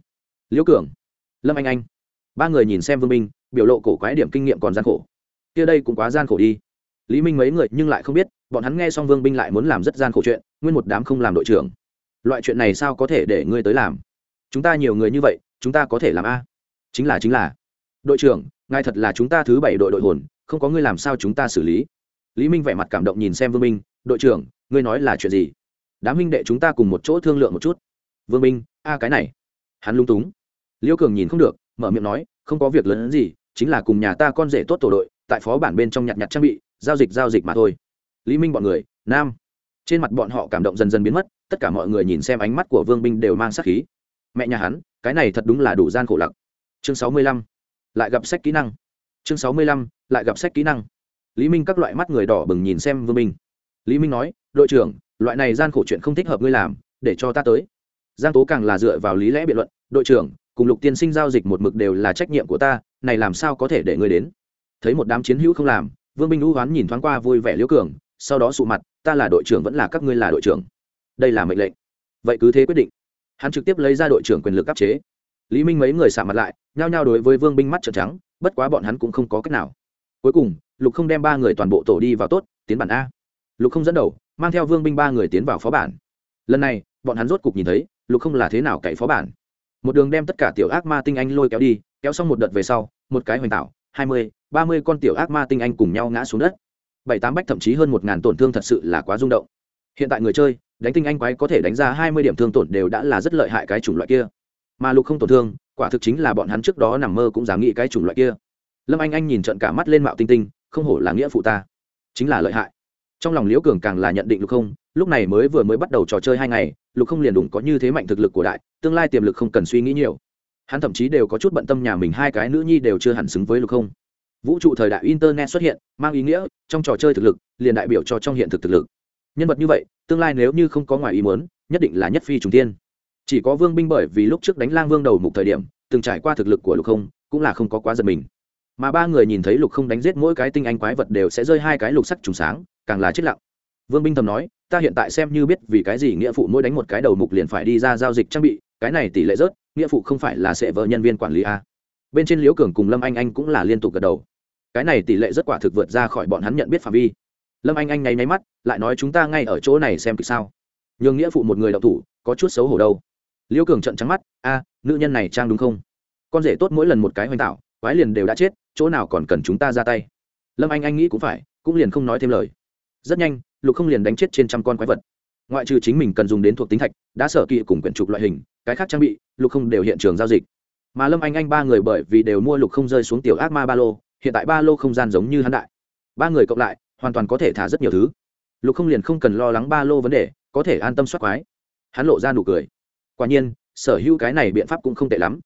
liễu cường, lâm anh anh. Ba người nhìn xem vương binh, biểu lộ cổ quái điểm kinh nghiệm còn gian khổ. Kia đây cũng quá gian khổ đi lý minh mấy người nhưng lại không biết, bọn hắn nghe xong vương binh lại muốn làm rất gian khổ chuyện, nguyên một đám không làm đội trưởng. Loại chuyện này sao có thể để ngươi tới làm? Chúng ta nhiều người như vậy, chúng ta có thể làm a. Chính là chính là. Đội trưởng, ngài thật là chúng ta thứ bảy đội đội hồn, không có ngươi làm sao chúng ta xử lý? Lý minh vẻ mặt cảm động nhìn xem vương minh đội trưởng, ngươi nói là chuyện gì? Đám minh đệ chúng ta cùng một chỗ thương lượng một chút. Vương minh a, cái này. Hắn lung túng. Liêu cường nhìn không được, mở miệng nói, không có việc lớn gì, chính là cùng nhà ta con rể tốt tổ đội, tại phó bản bên trong nhặt nhặt trang bị giao dịch giao dịch mà thôi. Lý minh bọn người, nam. Trên mặt bọn họ cảm động dần dần biến mất, tất cả mọi người nhìn xem ánh mắt của vương binh đều mang sắc khí. Mẹ nhà hắn, cái này thật đúng là đủ gian khổ lặc. Chương sáu mươi lăm, lại gặp sách kỹ năng. Chương sáu mươi lăm, lại gặp sách kỹ năng. Lý minh các loại mắt người đỏ bừng nhìn xem vương binh. Lý minh nói, đội trưởng, loại này gian khổ chuyện không thích hợp ngươi làm, để cho ta tới. Giang tố càng là dựa vào lý lẽ biện luận, đội trưởng, cùng lục tiên sinh giao dịch một mực đều là trách nhiệm của ta, này làm sao có thể để ngươi đến? Thấy một đám chiến hữu không làm vương binh lũ hoán nhìn thoáng qua vui vẻ liễu cường, sau đó sụ mặt, ta là đội trưởng vẫn là các ngươi là đội trưởng. Đây là mệnh lệnh. Vậy cứ thế quyết định. Hắn trực tiếp lấy ra đội trưởng quyền lực áp chế. Lý minh mấy người xả mặt lại, nhao nhao đối với vương binh mắt trợn trắng, bất quá bọn hắn cũng không có cách nào. Cuối cùng, lục không đem ba người toàn bộ tổ đi vào tốt, tiến bản a. Lục không dẫn đầu, mang theo vương binh ba người tiến vào phó bản. Lần này, bọn hắn rốt cục nhìn thấy, lục không là thế nào cậy phó bản. Một đường đem tất cả tiểu ác ma tinh anh lôi kéo đi, kéo xong một đợt về sau, một cái hoành tạo hai mươi, ba mươi con tiểu ác ma tinh anh cùng nhau ngã xuống đất. Bảy tám bách thậm chí hơn một ngàn tổn thương thật sự là quá rung động. Hiện tại người chơi, đánh tinh anh quái có thể đánh ra hai mươi điểm thương tổn đều đã là rất lợi hại cái chủng loại kia. Mà lục không tổn thương, quả thực chính là bọn hắn trước đó nằm mơ cũng dám nghĩ cái chủng loại kia. Lâm anh anh nhìn trận cả mắt lên mạo tinh tinh, không hổ là nghĩa phụ ta. Chính là lợi hại. Trong lòng liễu cường càng là nhận định lục không, lúc này mới vừa mới bắt đầu trò chơi hai ngày, lục không liền đủng có như thế mạnh thực lực của đại, tương lai tiềm lực không cần suy nghĩ nhiều hắn thậm chí đều có chút bận tâm nhà mình hai cái nữ nhi đều chưa hẳn xứng với lục không. Vũ trụ thời đại internet xuất hiện, mang ý nghĩa, trong trò chơi thực lực, liền đại biểu cho trong hiện thực thực lực. Nhân vật như vậy, tương lai nếu như không có ngoài ý muốn, nhất định là nhất phi trùng tiên. Chỉ có vương binh bởi vì lúc trước đánh lang vương đầu mục thời điểm, từng trải qua thực lực của lục không, cũng là không có quá giật mình. Mà ba người nhìn thấy lục không đánh giết mỗi cái tinh anh quái vật đều sẽ rơi hai cái lục sắc trùng sáng, càng là chết lặng. Vương binh thầm nói, ta hiện tại xem như biết vì cái gì nghĩa phụ mỗi đánh một cái đầu mục liền phải đi ra giao dịch trang bị, cái này tỷ lệ rớt nghĩa phụ không phải là sẽ vợ nhân viên quản lý a. Bên trên liễu cường cùng lâm anh anh cũng là liên tục gật đầu. Cái này tỷ lệ rất quả thực vượt ra khỏi bọn hắn nhận biết phạm vi. Lâm anh anh nháy nháy mắt, lại nói chúng ta ngay ở chỗ này xem kịch sao. Nhường nghĩa phụ một người đậu thủ, có chút xấu hổ đâu. Liễu cường trận trắng mắt, a, nữ nhân này trang đúng không? Con rể tốt mỗi lần một cái hoành tạo, quái liền đều đã chết, chỗ nào còn cần chúng ta ra tay? Lâm anh anh nghĩ cũng phải, cũng liền không nói thêm lời. Rất nhanh, lục không liền đánh chết trên trăm con quái vật ngoại trừ chính mình cần dùng đến thuộc tính thạch, đã sở kỵ cùng quyển trục loại hình, cái khác trang bị, lục không đều hiện trường giao dịch. Mà lâm anh anh ba người bởi vì đều mua lục không rơi xuống tiểu ác ma ba lô, hiện tại ba lô không gian giống như hắn đại. Ba người cộng lại, hoàn toàn có thể thả rất nhiều thứ. Lục không liền không cần lo lắng ba lô vấn đề, có thể an tâm soát quái. Hắn lộ ra nụ cười. Quả nhiên, sở hữu cái này biện pháp cũng không tệ lắm.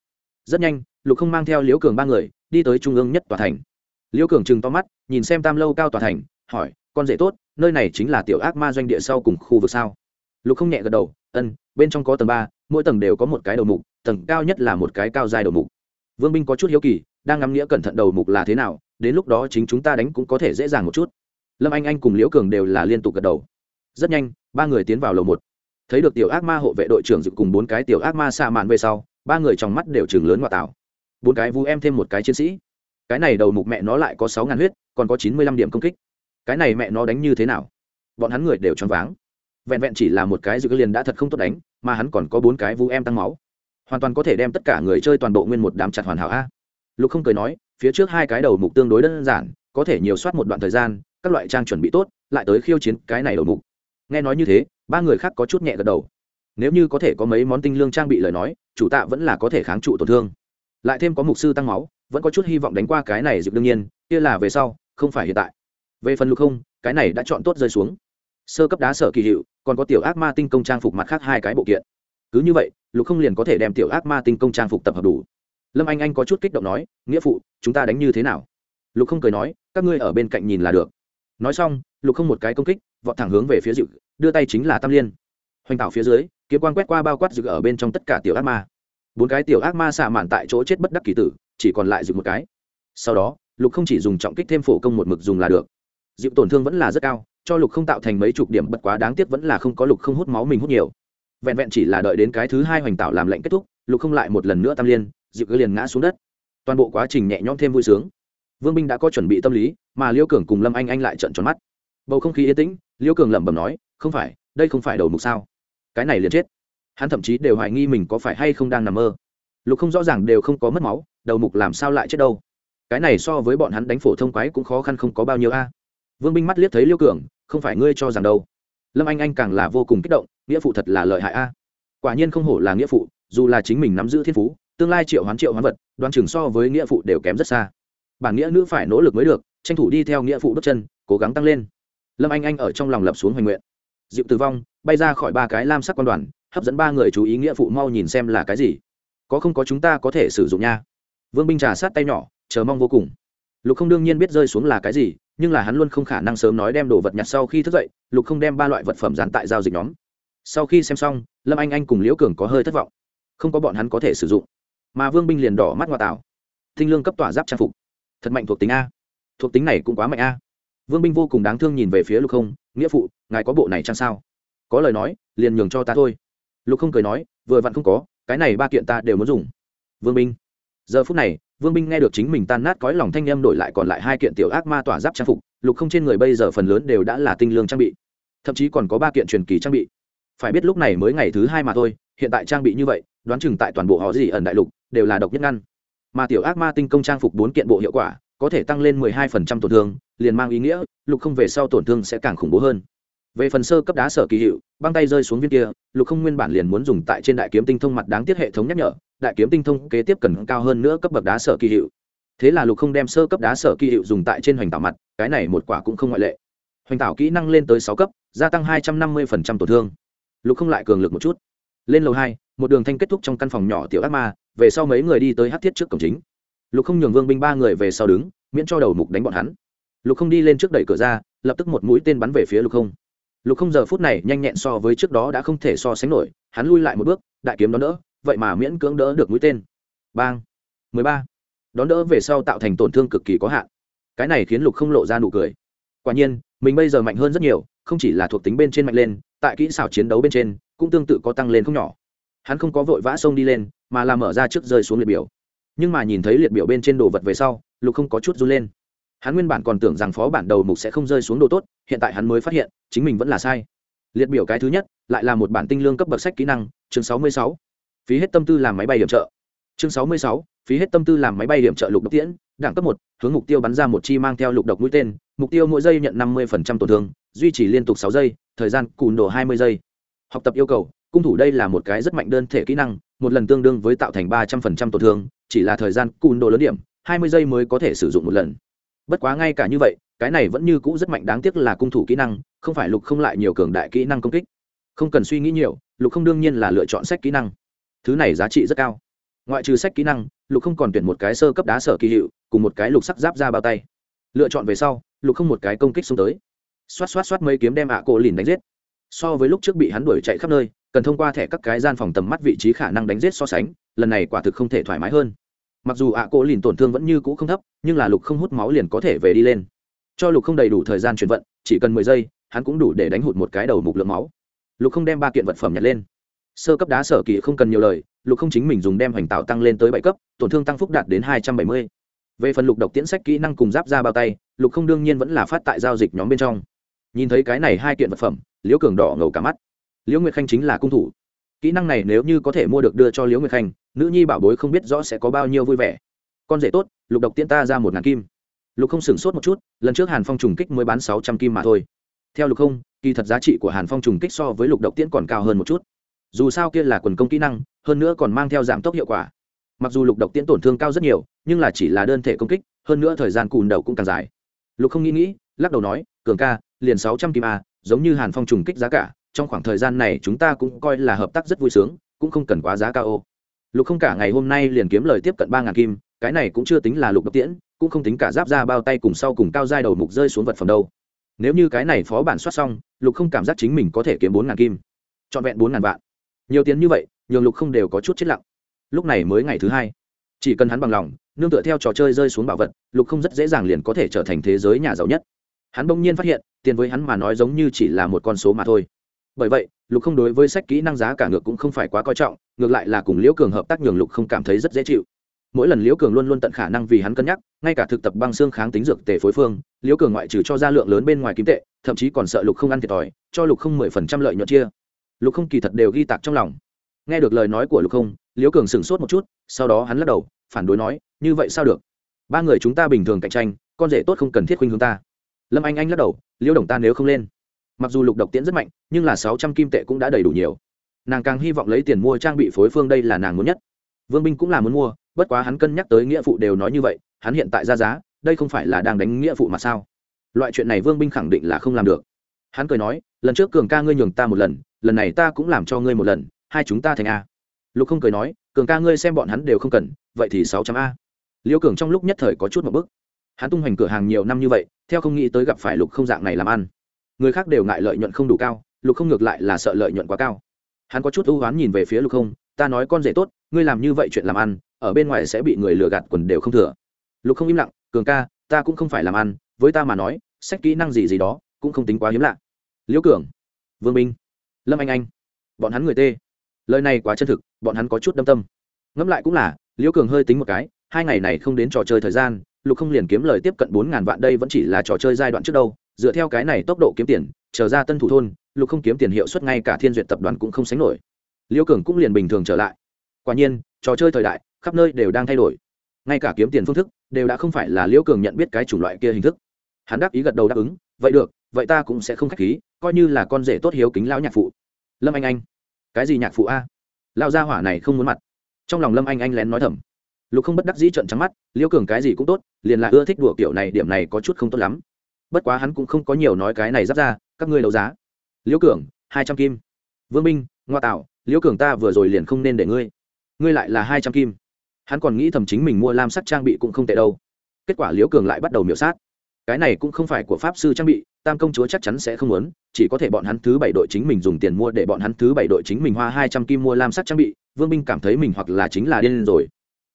Rất nhanh, lục không mang theo liễu cường ba người, đi tới trung ương nhất tòa thành. Liễu cường chừng to mắt, nhìn xem tam lâu cao tòa thành, hỏi, con rể tốt nơi này chính là tiểu ác ma doanh địa sau cùng khu vực sao? Lục không nhẹ gật đầu, ân, bên trong có tầng ba, mỗi tầng đều có một cái đầu mục, tầng cao nhất là một cái cao dài đầu mục. Vương binh có chút hiếu kỳ, đang ngắm nghĩa cẩn thận đầu mục là thế nào, đến lúc đó chính chúng ta đánh cũng có thể dễ dàng một chút. Lâm anh anh cùng liễu cường đều là liên tục gật đầu. Rất nhanh, ba người tiến vào lầu một. Thấy được tiểu ác ma hộ vệ đội trưởng dự cùng bốn cái tiểu ác ma xa mạn về sau, ba người trong mắt đều chừng lớn ngoại tảo. Bốn cái vu em thêm một cái chiến sĩ. Cái này đầu mục mẹ nó lại có sáu ngàn huyết, còn có chín mươi lăm điểm công kích cái này mẹ nó đánh như thế nào? Bọn hắn người đều choáng váng. Vẹn vẹn chỉ là một cái dự liền đã thật không tốt đánh, mà hắn còn có bốn cái vu em tăng máu. Hoàn toàn có thể đem tất cả người chơi toàn bộ nguyên một đám chặt hoàn hảo a. Lục không cười nói, phía trước hai cái đầu mục tương đối đơn giản, có thể nhiều soát một đoạn thời gian, các loại trang chuẩn bị tốt, lại tới khiêu chiến cái này đầu mục. Nghe nói như thế, ba người khác có chút nhẹ gật đầu. Nếu như có thể có mấy món tinh lương trang bị lời nói, chủ tạ vẫn là có thể kháng trụ tổn thương. Lại thêm có mục sư tăng máu, vẫn có chút hy vọng đánh qua cái này dịp đương nhiên, kia là về sau, không phải hiện tại về phần lục không, cái này đã chọn tốt rơi xuống. Sơ cấp đá sở kỳ hiệu, còn có tiểu ác ma tinh công trang phục mặt khác hai cái bộ kiện. Cứ như vậy, lục không liền có thể đem tiểu ác ma tinh công trang phục tập hợp đủ. Lâm anh anh có chút kích động nói, nghĩa phụ, chúng ta đánh như thế nào? Lục không cười nói, các ngươi ở bên cạnh nhìn là được. Nói xong, lục không một cái công kích, vọt thẳng hướng về phía dịu đưa tay chính là tam liên. Hoành tạo phía dưới, kiếm quan quét qua bao quát dịu ở bên trong tất cả tiểu ác ma. Bốn cái tiểu ác ma xạ mạn tại chỗ chết bất đắc kỳ tử, chỉ còn lại dịu một cái. Sau đó, lục không chỉ dùng trọng kích thêm phổ công một mực dùng là được dịu tổn thương vẫn là rất cao, cho lục không tạo thành mấy chục điểm bất quá đáng tiếc vẫn là không có lục không hút máu mình hút nhiều. Vẹn vẹn chỉ là đợi đến cái thứ hai hoành tạo làm lệnh kết thúc, lục không lại một lần nữa tam liên, dịu cứ liền ngã xuống đất. Toàn bộ quá trình nhẹ nhõm thêm vui sướng. Vương binh đã có chuẩn bị tâm lý, mà liêu cường cùng lâm anh anh lại trận tròn mắt. Bầu không khí yên tĩnh, liêu cường lẩm bẩm nói, không phải, đây không phải đầu mục sao? Cái này liền chết. Hắn thậm chí đều hoài nghi mình có phải hay không đang nằm mơ. Lục không rõ ràng đều không có mất máu, đầu mục làm sao lại chết đâu? Cái này so với bọn hắn đánh phổ thông quái cũng khó khăn không có bao nhiêu a vương binh mắt liếc thấy liêu cường, không phải ngươi cho rằng đâu. Lâm anh anh càng là vô cùng kích động, nghĩa phụ thật là lợi hại a. Quả nhiên không hổ là nghĩa phụ, dù là chính mình nắm giữ thiên phú, tương lai triệu hoán triệu hoán vật, đoan chừng so với nghĩa phụ đều kém rất xa. Bản nghĩa nữ phải nỗ lực mới được, tranh thủ đi theo nghĩa phụ bước chân, cố gắng tăng lên. Lâm anh anh ở trong lòng lập xuống hoành nguyện. Dịu tử vong, bay ra khỏi ba cái lam sắc quan đoàn, hấp dẫn ba người chú ý nghĩa phụ mau nhìn xem là cái gì. Có không có chúng ta có thể sử dụng nha. Vương binh trà sát tay nhỏ, chờ mong vô cùng. Lục không đương nhiên biết rơi xuống là cái gì nhưng là hắn luôn không khả năng sớm nói đem đồ vật nhặt sau khi thức dậy, lục không đem ba loại vật phẩm dán tại giao dịch nhóm. Sau khi xem xong, lâm anh anh cùng liễu cường có hơi thất vọng. Không có bọn hắn có thể sử dụng. Mà vương binh liền đỏ mắt ngoại tảo. Thinh lương cấp tỏa giáp trang phục. Thật mạnh thuộc tính a. Thuộc tính này cũng quá mạnh a. Vương binh vô cùng đáng thương nhìn về phía lục không, nghĩa phụ, ngài có bộ này chăng sao? Có lời nói, liền nhường cho ta thôi. Lục không cười nói, vừa vặn không có, cái này ba kiện ta đều muốn dùng. Vương binh giờ phút này, vương binh nghe được chính mình tan nát cõi lòng thanh em đổi lại còn lại hai kiện tiểu ác ma tỏa giáp trang phục, lục không trên người bây giờ phần lớn đều đã là tinh lương trang bị. Thậm chí còn có ba kiện truyền kỳ trang bị. Phải biết lúc này mới ngày thứ hai mà thôi, hiện tại trang bị như vậy, đoán chừng tại toàn bộ họ gì ẩn đại lục, đều là độc nhất ngăn. Mà tiểu ác ma tinh công trang phục bốn kiện bộ hiệu quả, có thể tăng lên 12% tổn thương, liền mang ý nghĩa, lục không về sau tổn thương sẽ càng khủng bố hơn. Về phần sơ cấp đá sở kỳ hiệu, băng tay rơi xuống viên kia, lục không nguyên bản liền muốn dùng tại trên đại kiếm tinh thông mặt đáng tiếc hệ thống nhắc nhở đại kiếm tinh thông kế tiếp cần cao hơn nữa cấp bậc đá sở kỳ hiệu. Thế là lục không đem sơ cấp đá sở kỳ hiệu dùng tại trên hoành tạo mặt, cái này một quả cũng không ngoại lệ. Hoành tạo kỹ năng lên tới sáu cấp, gia tăng hai trăm năm mươi phần trăm tổn thương. Lục không lại cường lực một chút. Lên lầu hai, một đường thanh kết thúc trong căn phòng nhỏ tiểu ác ma, về sau mấy người đi tới hát thiết trước cổng chính. Lục không nhường vương binh ba người về sau đứng, miễn cho đầu mục đánh bọn hắn. Lục không đi lên trước đẩy cửa ra, lập tức một mũi tên bắn về phía lục không. Lục không giờ phút này nhanh nhẹn so với trước đó đã không thể so sánh nổi, hắn lui lại một bước, đại kiếm đón đỡ vậy mà miễn cưỡng đỡ được mũi tên. Bang. Mười ba. Đón đỡ về sau tạo thành tổn thương cực kỳ có hạn. Cái này khiến lục không lộ ra nụ cười. Quả nhiên, mình bây giờ mạnh hơn rất nhiều, không chỉ là thuộc tính bên trên mạnh lên, tại kỹ xảo chiến đấu bên trên cũng tương tự có tăng lên không nhỏ. Hắn không có vội vã xông đi lên, mà làm mở ra trước rơi xuống liệt biểu. Nhưng mà nhìn thấy liệt biểu bên trên đồ vật về sau, lục không có chút run lên. Hắn nguyên bản còn tưởng rằng phó bản đầu mục sẽ không rơi xuống đồ tốt, hiện tại hắn mới phát hiện, chính mình vẫn là sai. Liệt biểu cái thứ nhất, lại là một bản tinh lương cấp bậc sách kỹ năng, chương sáu mươi sáu phí hết tâm tư làm máy bay điểm trợ. Chương sáu mươi sáu, phí hết tâm tư làm máy bay điểm trợ lục độc tiễn, đẳng cấp một, hướng mục tiêu bắn ra một chi mang theo lục độc mũi tên, mục tiêu mỗi giây nhận năm mươi tổn thương, duy trì liên tục sáu giây, thời gian cùn đồ hai mươi giây. Học tập yêu cầu, cung thủ đây là một cái rất mạnh đơn thể kỹ năng, một lần tương đương với tạo thành ba trăm linh tổn thương, chỉ là thời gian cùn đồ lớn điểm, hai mươi giây mới có thể sử dụng một lần. Bất quá ngay cả như vậy, cái này vẫn như cũ rất mạnh đáng tiếc là cung thủ kỹ năng, không phải lục không lại nhiều cường đại kỹ năng công kích. Không cần suy nghĩ nhiều, lục không đương nhiên là lựa chọn sách kỹ năng thứ này giá trị rất cao. Ngoại trừ sách kỹ năng, lục không còn tuyển một cái sơ cấp đá sở kỳ hiệu, cùng một cái lục sắc giáp ra bao tay. Lựa chọn về sau, lục không một cái công kích xuống tới. Xoát xoát xoát mấy kiếm đem ạ à cổ lìn đánh giết. So với lúc trước bị hắn đuổi chạy khắp nơi, cần thông qua thẻ các cái gian phòng tầm mắt vị trí khả năng đánh giết so sánh, lần này quả thực không thể thoải mái hơn. Mặc dù ạ à cổ lìn tổn thương vẫn như cũ không thấp, nhưng là lục không hút máu liền có thể về đi lên. Cho lục không đầy đủ thời gian chuyển vận, chỉ cần mười giây, hắn cũng đủ để đánh hụt một cái đầu mục lượng máu. Lục không đem ba kiện vật phẩm nhặt lên sơ cấp đá sở kỳ không cần nhiều lời, lục không chính mình dùng đem hoành tạo tăng lên tới bảy cấp, tổn thương tăng phúc đạt đến hai trăm bảy mươi. Về phần lục độc tiễn sách kỹ năng cùng giáp ra bao tay, lục không đương nhiên vẫn là phát tại giao dịch nhóm bên trong. Nhìn thấy cái này hai kiện vật phẩm, liễu cường đỏ ngầu cả mắt. Liễu nguyệt khanh chính là cung thủ. Kỹ năng này nếu như có thể mua được đưa cho liễu nguyệt khanh, nữ nhi bảo bối không biết rõ sẽ có bao nhiêu vui vẻ. Con rể tốt, lục độc tiễn ta ra một ngàn kim. Lục không sửng sốt một chút, lần trước hàn phong trùng kích mới bán sáu trăm kim mà thôi. Theo lục không, kỳ thật giá trị của hàn phong trùng kích so với lục độc tiễn còn cao hơn một chút dù sao kia là quần công kỹ năng, hơn nữa còn mang theo giảm tốc hiệu quả. Mặc dù lục độc tiễn tổn thương cao rất nhiều, nhưng là chỉ là đơn thể công kích, hơn nữa thời gian cùn đầu cũng càng dài. Lục không nghĩ nghĩ, lắc đầu nói, cường ca, liền sáu trăm kim a, giống như hàn phong trùng kích giá cả, trong khoảng thời gian này chúng ta cũng coi là hợp tác rất vui sướng, cũng không cần quá giá cao. Ô lục không cả ngày hôm nay liền kiếm lời tiếp cận ba ngàn kim, cái này cũng chưa tính là lục độc tiễn, cũng không tính cả giáp ra bao tay cùng sau cùng cao giai đầu mục rơi xuống vật phẩm đâu. Nếu như cái này phó bản soát xong, lục không cảm giác chính mình có thể kiếm bốn ngàn kim. Trọn vẹn bốn ngàn vạn nhiều tiền như vậy, nhường lục không đều có chút chết lặng. Lúc này mới ngày thứ hai. Chỉ cần hắn bằng lòng, nương tựa theo trò chơi rơi xuống bảo vật, lục không rất dễ dàng liền có thể trở thành thế giới nhà giàu nhất. Hắn bỗng nhiên phát hiện, tiền với hắn mà nói giống như chỉ là một con số mà thôi. Bởi vậy, lục không đối với sách kỹ năng giá cả ngược cũng không phải quá coi trọng, ngược lại là cùng liễu cường hợp tác nhường lục không cảm thấy rất dễ chịu. Mỗi lần liễu cường luôn luôn tận khả năng vì hắn cân nhắc, ngay cả thực tập băng xương kháng tính dược tề phối phương, liễu cường ngoại trừ cho ra lượng lớn bên ngoài kim tệ, thậm chí còn sợ lục không ăn thiệt thòi, cho lục không mười phần trăm lợi nhuận chia lục không kỳ thật đều ghi tạc trong lòng. Nghe được lời nói của lục không, liễu cường sửng sốt một chút, sau đó hắn lắc đầu, phản đối nói, như vậy sao được? Ba người chúng ta bình thường cạnh tranh, con rể tốt không cần thiết khuynh hướng ta. Lâm anh anh lắc đầu, liễu đồng ta nếu không lên. Mặc dù lục độc tiễn rất mạnh, nhưng là sáu trăm kim tệ cũng đã đầy đủ nhiều. Nàng càng hy vọng lấy tiền mua trang bị phối phương đây là nàng muốn nhất. Vương binh cũng là muốn mua, bất quá hắn cân nhắc tới nghĩa phụ đều nói như vậy, hắn hiện tại ra giá, đây không phải là đang đánh nghĩa phụ mà sao? Loại chuyện này vương binh khẳng định là không làm được hắn cười nói, lần trước cường ca ngươi nhường ta một lần lần này ta cũng làm cho ngươi một lần, hai chúng ta thành a. Lục không cười nói, cường ca ngươi xem bọn hắn đều không cần, vậy thì sáu trăm a. Liêu cường trong lúc nhất thời có chút một bức. Hắn tung hoành cửa hàng nhiều năm như vậy, theo không nghĩ tới gặp phải lục không dạng này làm ăn. Người khác đều ngại lợi nhuận không đủ cao, lục không ngược lại là sợ lợi nhuận quá cao. Hắn có chút ưu hoán nhìn về phía lục không, ta nói con rể tốt, ngươi làm như vậy chuyện làm ăn, ở bên ngoài sẽ bị người lừa gạt quần đều không thừa. Lục không im lặng, cường ca, ta cũng không phải làm ăn, với ta mà nói, sách kỹ năng gì gì đó, cũng không tính quá hiếm lạ liễu cường, vương minh, lâm anh anh, bọn hắn người tê. Lời này quá chân thực, bọn hắn có chút đâm tâm. Ngẫm lại cũng là, liễu cường hơi tính một cái, hai ngày này không đến trò chơi thời gian, lục không liền kiếm lời tiếp cận bốn ngàn vạn đây vẫn chỉ là trò chơi giai đoạn trước đâu. Dựa theo cái này tốc độ kiếm tiền trở ra tân thủ thôn, lục không kiếm tiền hiệu suất ngay cả thiên duyệt tập đoàn cũng không sánh nổi. Liễu cường cũng liền bình thường trở lại. Quả nhiên, trò chơi thời đại, khắp nơi đều đang thay đổi. Ngay cả kiếm tiền phương thức, đều đã không phải là liễu cường nhận biết cái chủng loại kia hình thức. Hắn đáp ý gật đầu đáp ứng, vậy được vậy ta cũng sẽ không k h á c h khí, coi như là con rể tốt hiếu kính lão nhạc phụ. Lâm anh anh, cái gì nhạc phụ a? Lão gia hỏa này không muốn mặt. Trong lòng lâm anh anh lén nói thầm. Lục không bất đắc dĩ trận trắng mắt, liễu cường cái gì cũng tốt, liền là ưa thích đùa kiểu này, điểm này có chút không tốt lắm. Bất quá hắn cũng không có nhiều nói cái này giáp ra, các ngươi đấu giá. Liễu cường, hai trăm kim. Vương minh, ngoa tạo, liễu cường ta vừa rồi liền không nên để ngươi. Ngươi lại là hai trăm kim. Hắn còn nghĩ thầm chính mình mua lam sắc trang bị cũng không tệ đâu. Kết quả liễu cường lại bắt đầu miểu sát. Cái này cũng không phải của pháp sư trang bị tam công chúa chắc chắn sẽ không muốn, chỉ có thể bọn hắn thứ bảy đội chính mình dùng tiền mua để bọn hắn thứ bảy đội chính mình hoa hai trăm kim mua lam sắc trang bị, vương binh cảm thấy mình hoặc là chính là điên rồi.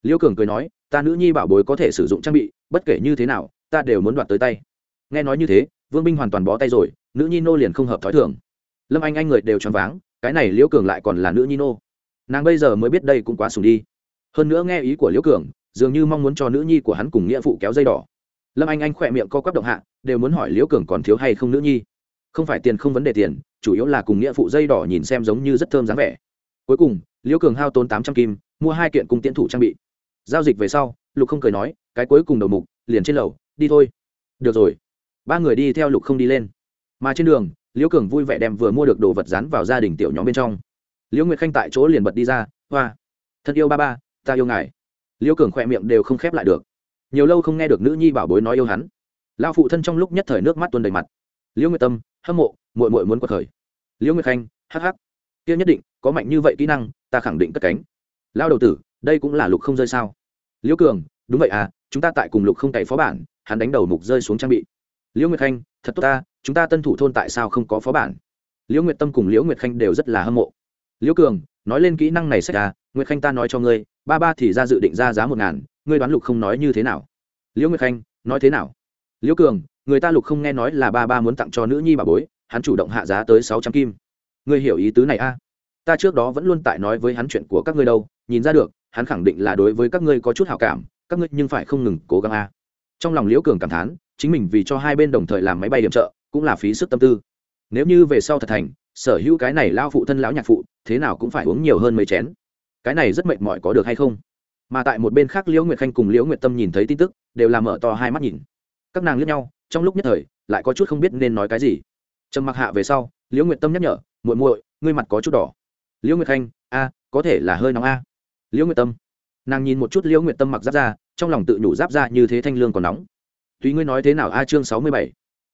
Liễu cường cười nói, ta nữ nhi bảo bối có thể sử dụng trang bị, bất kể như thế nào, ta đều muốn đoạt tới tay. Nghe nói như thế, vương binh hoàn toàn bó tay rồi, nữ nhi nô liền không hợp thói thường. Lâm anh anh người đều choáng váng, cái này liễu cường lại còn là nữ nhi nô. Nàng bây giờ mới biết đây cũng quá sùng đi. Hơn nữa nghe ý của liễu cường, dường như mong muốn cho nữ nhi của hắn cùng nghĩa phụ kéo dây đỏ lâm anh anh khỏe miệng co quắp động hạ, đều muốn hỏi liễu cường còn thiếu hay không nữ nhi. Không phải tiền không vấn đề tiền, chủ yếu là cùng nghĩa phụ dây đỏ nhìn xem giống như rất thơm dáng vẻ. Cuối cùng, liễu cường hao tốn tám trăm kim, mua hai kiện cung tiễn thủ trang bị. Giao dịch về sau, lục không cười nói, cái cuối cùng đầu mục, liền trên lầu, đi thôi. Được rồi. Ba người đi theo lục không đi lên. Mà trên đường, liễu cường vui vẻ đem vừa mua được đồ vật dán vào gia đình tiểu nhóm bên trong. Liễu nguyệt khanh tại chỗ liền bật đi ra, hoa, thân yêu ba ba, ta yêu ngài. Liễu cường khỏe miệng đều không khép lại được nhiều lâu không nghe được nữ nhi bảo bối nói yêu hắn. Lao phụ thân trong lúc nhất thời nước mắt tuôn đầy mặt. Liễu nguyệt tâm, hâm mộ mội mội muốn quật khởi. Liễu nguyệt khanh hh kia nhất định, có mạnh như vậy kỹ năng, ta khẳng định cất cánh. Lao đầu tử, đây cũng là lục không rơi sao? Liễu cường, đúng vậy à chúng ta tại cùng lục không cày phó bản, hắn đánh đầu mục rơi xuống trang bị. Liễu nguyệt khanh, thật tốt ta, chúng ta tân thủ thôn tại sao không có phó bản? Liễu nguyệt tâm cùng liễu nguyệt khanh đều rất là hâm mộ. Liễu cường, nói lên kỹ năng này sách à nguyệt khanh ta nói cho ngươi, ba ba thì ra dự định ra giá một ngàn ngươi đoán lục không nói như thế nào? Liễu nguyệt khanh, nói thế nào? Liễu cường, người ta lục không nghe nói là ba ba muốn tặng cho nữ nhi bà bối, hắn chủ động hạ giá tới sáu trăm kim. Ngươi hiểu ý tứ này a? À? ta trước đó vẫn luôn tại nói với hắn chuyện của các ngươi đâu, nhìn ra được, hắn khẳng định là đối với các ngươi có chút hào cảm, các ngươi nhưng phải không ngừng cố gắng a. À. trong lòng liễu cường cảm thán, chính mình vì cho hai bên đồng thời làm máy bay điểm trợ, cũng là phí sức tâm tư. Nếu như về sau thật thành, sở hữu cái này lao phụ thân lão nhạc phụ, thế nào cũng phải uống nhiều hơn mấy chén. Cái này rất mệt mỏi có được hay không? Mà tại một bên khác liễu nguyệt khanh cùng liễu nguyệt tâm nhìn thấy tin tức, đều làm mở to hai mắt nhìn. Các nàng liếc nhau, trong lúc nhất thời, lại có chút không biết nên nói cái gì. Trầm mặc hạ về sau, liễu nguyệt tâm nhắc nhở, muội muội, ngươi mặt có chút đỏ. Liễu nguyệt khanh, a, có thể là hơi nóng a. Liễu nguyệt tâm, nàng nhìn một chút liễu nguyệt tâm mặc giáp ra trong lòng tự nhủ giáp ra như thế thanh lương còn nóng. Tùy ngươi nói thế nào a, chương sáu mươi bảy,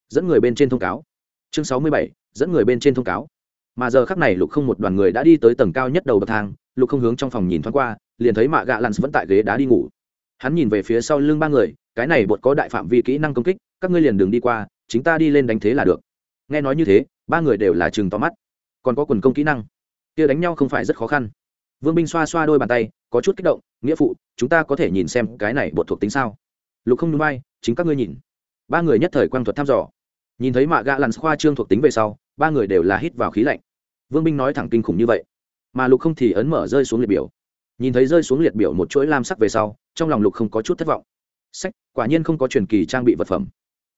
dẫn người bên trên thông cáo. Chương sáu mươi bảy, dẫn người bên trên thông cáo. Mà giờ khắc này lục không một đoàn người đã đi tới tầng cao nhất đầu bậc thang, lục không hướng trong phòng nhìn thoáng qua liền thấy mạ gạ lặn vẫn tại ghế đá đi ngủ. Hắn nhìn về phía sau lưng ba người, cái này bột có đại phạm vi kỹ năng công kích, các ngươi liền đường đi qua, chính ta đi lên đánh thế là được. Nghe nói như thế, ba người đều là chừng to mắt. Còn có quần công kỹ năng, kia đánh nhau không phải rất khó khăn. Vương binh xoa xoa đôi bàn tay, có chút kích động, nghĩa phụ, chúng ta có thể nhìn xem cái này bột thuộc tính sao? Lục không núi bay, chính các ngươi nhìn. Ba người nhất thời quang thuật thăm dò. Nhìn thấy mạ gạ lặn khoa trương thuộc tính về sau, ba người đều là hít vào khí lạnh. Vương binh nói thẳng kinh khủng như vậy, mà lục không thì ấn mở rơi xuống liệt biểu nhìn thấy rơi xuống liệt biểu một chuỗi lam sắc về sau, trong lòng lục không có chút thất vọng. Sách, quả nhiên không có truyền kỳ trang bị vật phẩm.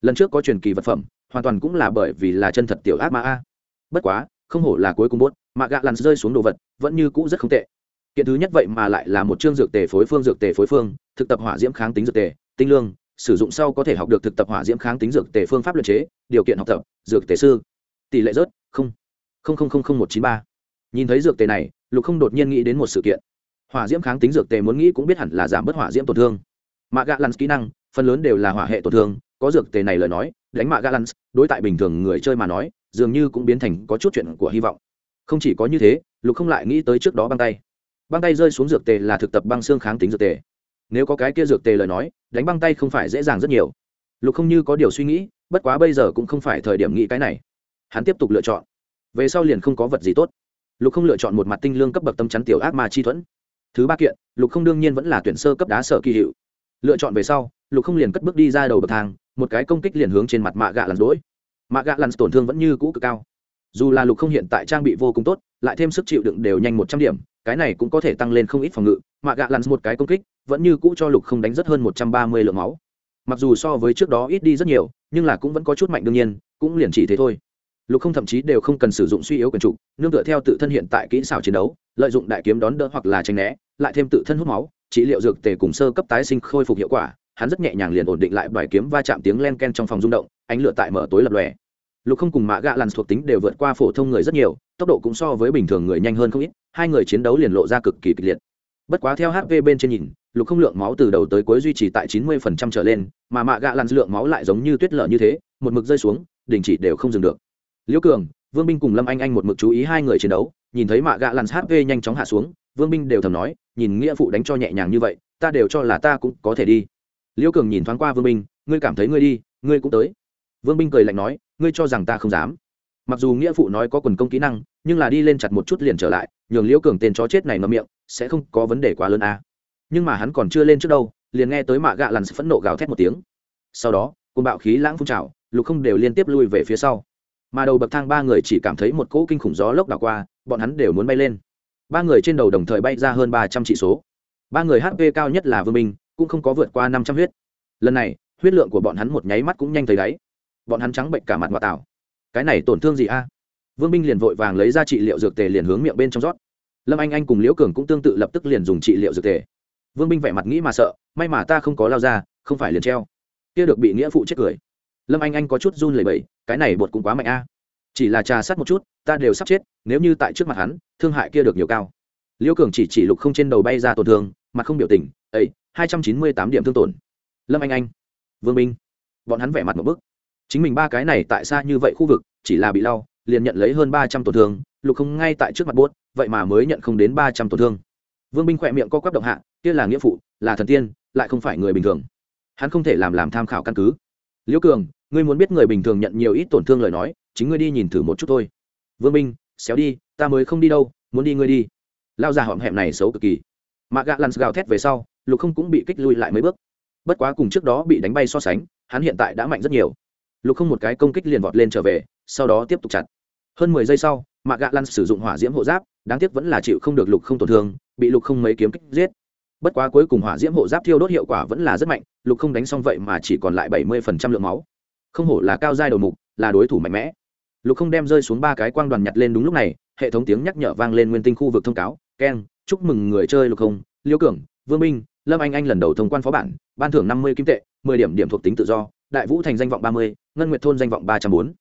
Lần trước có truyền kỳ vật phẩm, hoàn toàn cũng là bởi vì là chân thật tiểu ác ma a. Bất quá, không hổ là cuối cùng bốt mà gạ lặn rơi xuống đồ vật, vẫn như cũ rất không tệ. Kiện thứ nhất vậy mà lại là một chương dược tề phối phương, dược tề phối phương, thực tập hỏa diễm kháng tính dược tề, tinh lương, sử dụng sau có thể học được thực tập hỏa diễm kháng tính dược tề phương pháp luật chế, điều kiện học tập, dược tề sư. Tỷ lệ rớt, không. Không không không không một chín ba. Nhìn thấy dược tề này, lục không đột nhiên nghĩ đến một sự kiện hỏa diễm kháng tính dược tề muốn nghĩ cũng biết hẳn là giảm bớt hỏa diễm tổn thương. Mạ gạ lăn kỹ năng, phần lớn đều là hỏa hệ tổn thương, có dược tề này lời nói, đánh mạ gạ lăn đối tại bình thường người chơi mà nói, dường như cũng biến thành có chút chuyện của hy vọng. Không chỉ có như thế, lục không lại nghĩ tới trước đó băng tay. Băng tay rơi xuống dược tề là thực tập băng xương kháng tính dược tề. Nếu có cái kia dược tề lời nói, đánh băng tay không phải dễ dàng rất nhiều. Lục không như có điều suy nghĩ, bất quá bây giờ cũng không phải thời điểm nghĩ cái này. Hắn tiếp tục lựa chọn. Về sau liền không có vật gì tốt. Lục không lựa chọn một mặt tinh lương cấp bậc tâm chắn tiểu ác ma chi thuẫn thứ ba kiện, lục không đương nhiên vẫn là tuyển sơ cấp đá sở kỳ hiệu. Lựa chọn về sau, lục không liền cất bước đi ra đầu bậc thang, một cái công kích liền hướng trên mặt mạ gạ lặn đỗi mạ gạ lặn tổn thương vẫn như cũ cực cao. Dù là lục không hiện tại trang bị vô cùng tốt, lại thêm sức chịu đựng đều nhanh một trăm điểm, cái này cũng có thể tăng lên không ít phòng ngự. Mạ gạ lặn một cái công kích, vẫn như cũ cho lục không đánh rất hơn một trăm ba mươi lượng máu. Mặc dù so với trước đó ít đi rất nhiều, nhưng là cũng vẫn có chút mạnh đương nhiên, cũng liền chỉ thế thôi. Lục không thậm chí đều không cần sử dụng suy yếu quyền trục nương tựa theo tự thân hiện tại kỹ xảo chiến đấu lợi dụng đại kiếm đón đỡ hoặc là tranh né, lại thêm tự thân hút máu, trị liệu dược tề cùng sơ cấp tái sinh khôi phục hiệu quả, hắn rất nhẹ nhàng liền ổn định lại bài kiếm va chạm tiếng len ken trong phòng rung động, ánh lửa tại mở tối lập lòe. Lục không cùng mạ gạ lằn thuộc tính đều vượt qua phổ thông người rất nhiều, tốc độ cũng so với bình thường người nhanh hơn không ít, hai người chiến đấu liền lộ ra cực kỳ kịch liệt. Bất quá theo hp bên trên nhìn, lục không lượng máu từ đầu tới cuối duy trì tại chín mươi phần trăm trở lên, mà mạ gạ lặn lượng máu lại giống như tuyết lở như thế, một mực rơi xuống, đình chỉ đều không dừng được. Liễu cường vương binh cùng lâm anh anh một mực chú ý hai người chiến đấu, nhìn thấy mạ gạ lặn hp nhanh chóng hạ xuống, vương binh đều thầm nói, nhìn nghĩa phụ đánh cho nhẹ nhàng như vậy, ta đều cho là ta cũng có thể đi. Liễu cường nhìn thoáng qua vương binh, ngươi cảm thấy ngươi đi, ngươi cũng tới. Vương binh cười lạnh nói, ngươi cho rằng ta không dám. Mặc dù nghĩa phụ nói có quần công kỹ năng, nhưng là đi lên chặt một chút liền trở lại, nhường liễu cường tên chó chết này ngậm miệng, sẽ không có vấn đề quá lớn à. nhưng mà hắn còn chưa lên trước đâu, liền nghe tới mạ gạ lằn phẫn nộ gào thét một tiếng. Sau đó côn bạo khí lãng phun trào, lục không đều liên tiếp lui về phía sau mà đầu bậc thang ba người chỉ cảm thấy một cỗ kinh khủng gió lốc đảo qua, bọn hắn đều muốn bay lên. Ba người trên đầu đồng thời bay ra hơn ba trăm trị số. Ba người hp cao nhất là vương minh, cũng không có vượt qua năm trăm huyết. Lần này, huyết lượng của bọn hắn một nháy mắt cũng nhanh thấy đáy. Bọn hắn trắng bệnh cả mặt ngoại tảo. Cái này tổn thương gì a? Vương minh liền vội vàng lấy ra trị liệu dược tề liền hướng miệng bên trong rót. Lâm anh anh cùng liễu cường cũng tương tự lập tức liền dùng trị liệu dược tề. Vương minh vẻ mặt nghĩ mà sợ, may mà ta không có lao ra, không phải liền treo. Kia được bị nghĩa phụ chết cười lâm anh anh có chút run lẩy bẩy, cái này bột cũng quá mạnh a. Chỉ là trà sát một chút, ta đều sắp chết, nếu như tại trước mặt hắn, thương hại kia được nhiều cao. Liễu cường chỉ chỉ lục không trên đầu bay ra tổn thương, mặt không biểu tình ấy hai trăm chín mươi tám điểm thương tổn. Lâm anh anh, vương minh. Bọn hắn vẻ mặt một bức. Chính mình ba cái này tại xa như vậy khu vực, chỉ là bị lau, liền nhận lấy hơn ba trăm tổn thương, lục không ngay tại trước mặt bốt vậy mà mới nhận không đến ba trăm tổn thương. Vương Minh khỏe miệng co quắp động hạ, kia là nghĩa phụ, là thần tiên, lại không phải người bình thường. Hắn không thể làm làm tham khảo căn cứ liễu cường ngươi muốn biết người bình thường nhận nhiều ít tổn thương lời nói chính ngươi đi nhìn thử một chút thôi. Vương Minh, xéo đi ta mới không đi đâu muốn đi ngươi đi. Lao ra họm hẹm này xấu cực kỳ. Mạ gạ lăn gào thét về sau lục không cũng bị kích lui lại mấy bước. Bất quá cùng trước đó bị đánh bay so sánh hắn hiện tại đã mạnh rất nhiều. Lục không một cái công kích liền vọt lên trở về sau đó tiếp tục chặt. Hơn mười giây sau mạ gạ lăn sử dụng hỏa diễm hộ giáp đáng tiếc vẫn là chịu không được lục không tổn thương bị lục không mấy kiếm kích giết bất quá cuối cùng hỏa diễm hộ giáp thiêu đốt hiệu quả vẫn là rất mạnh, lục không đánh xong vậy mà chỉ còn lại bảy mươi phần trăm lượng máu. Không hổ là cao giai đầu mục, là đối thủ mạnh mẽ. Lục không đem rơi xuống ba cái quang đoàn nhặt lên đúng lúc này, hệ thống tiếng nhắc nhở vang lên nguyên tinh khu vực thông cáo keng chúc mừng người chơi lục không, liêu cường, vương minh, lâm anh anh lần đầu thông quan phó bản, ban thưởng năm mươi kim tệ, mười điểm điểm thuộc tính tự do, đại vũ thành danh vọng ba mươi, ngân nguyệt thôn danh vọng ba trăm bốn.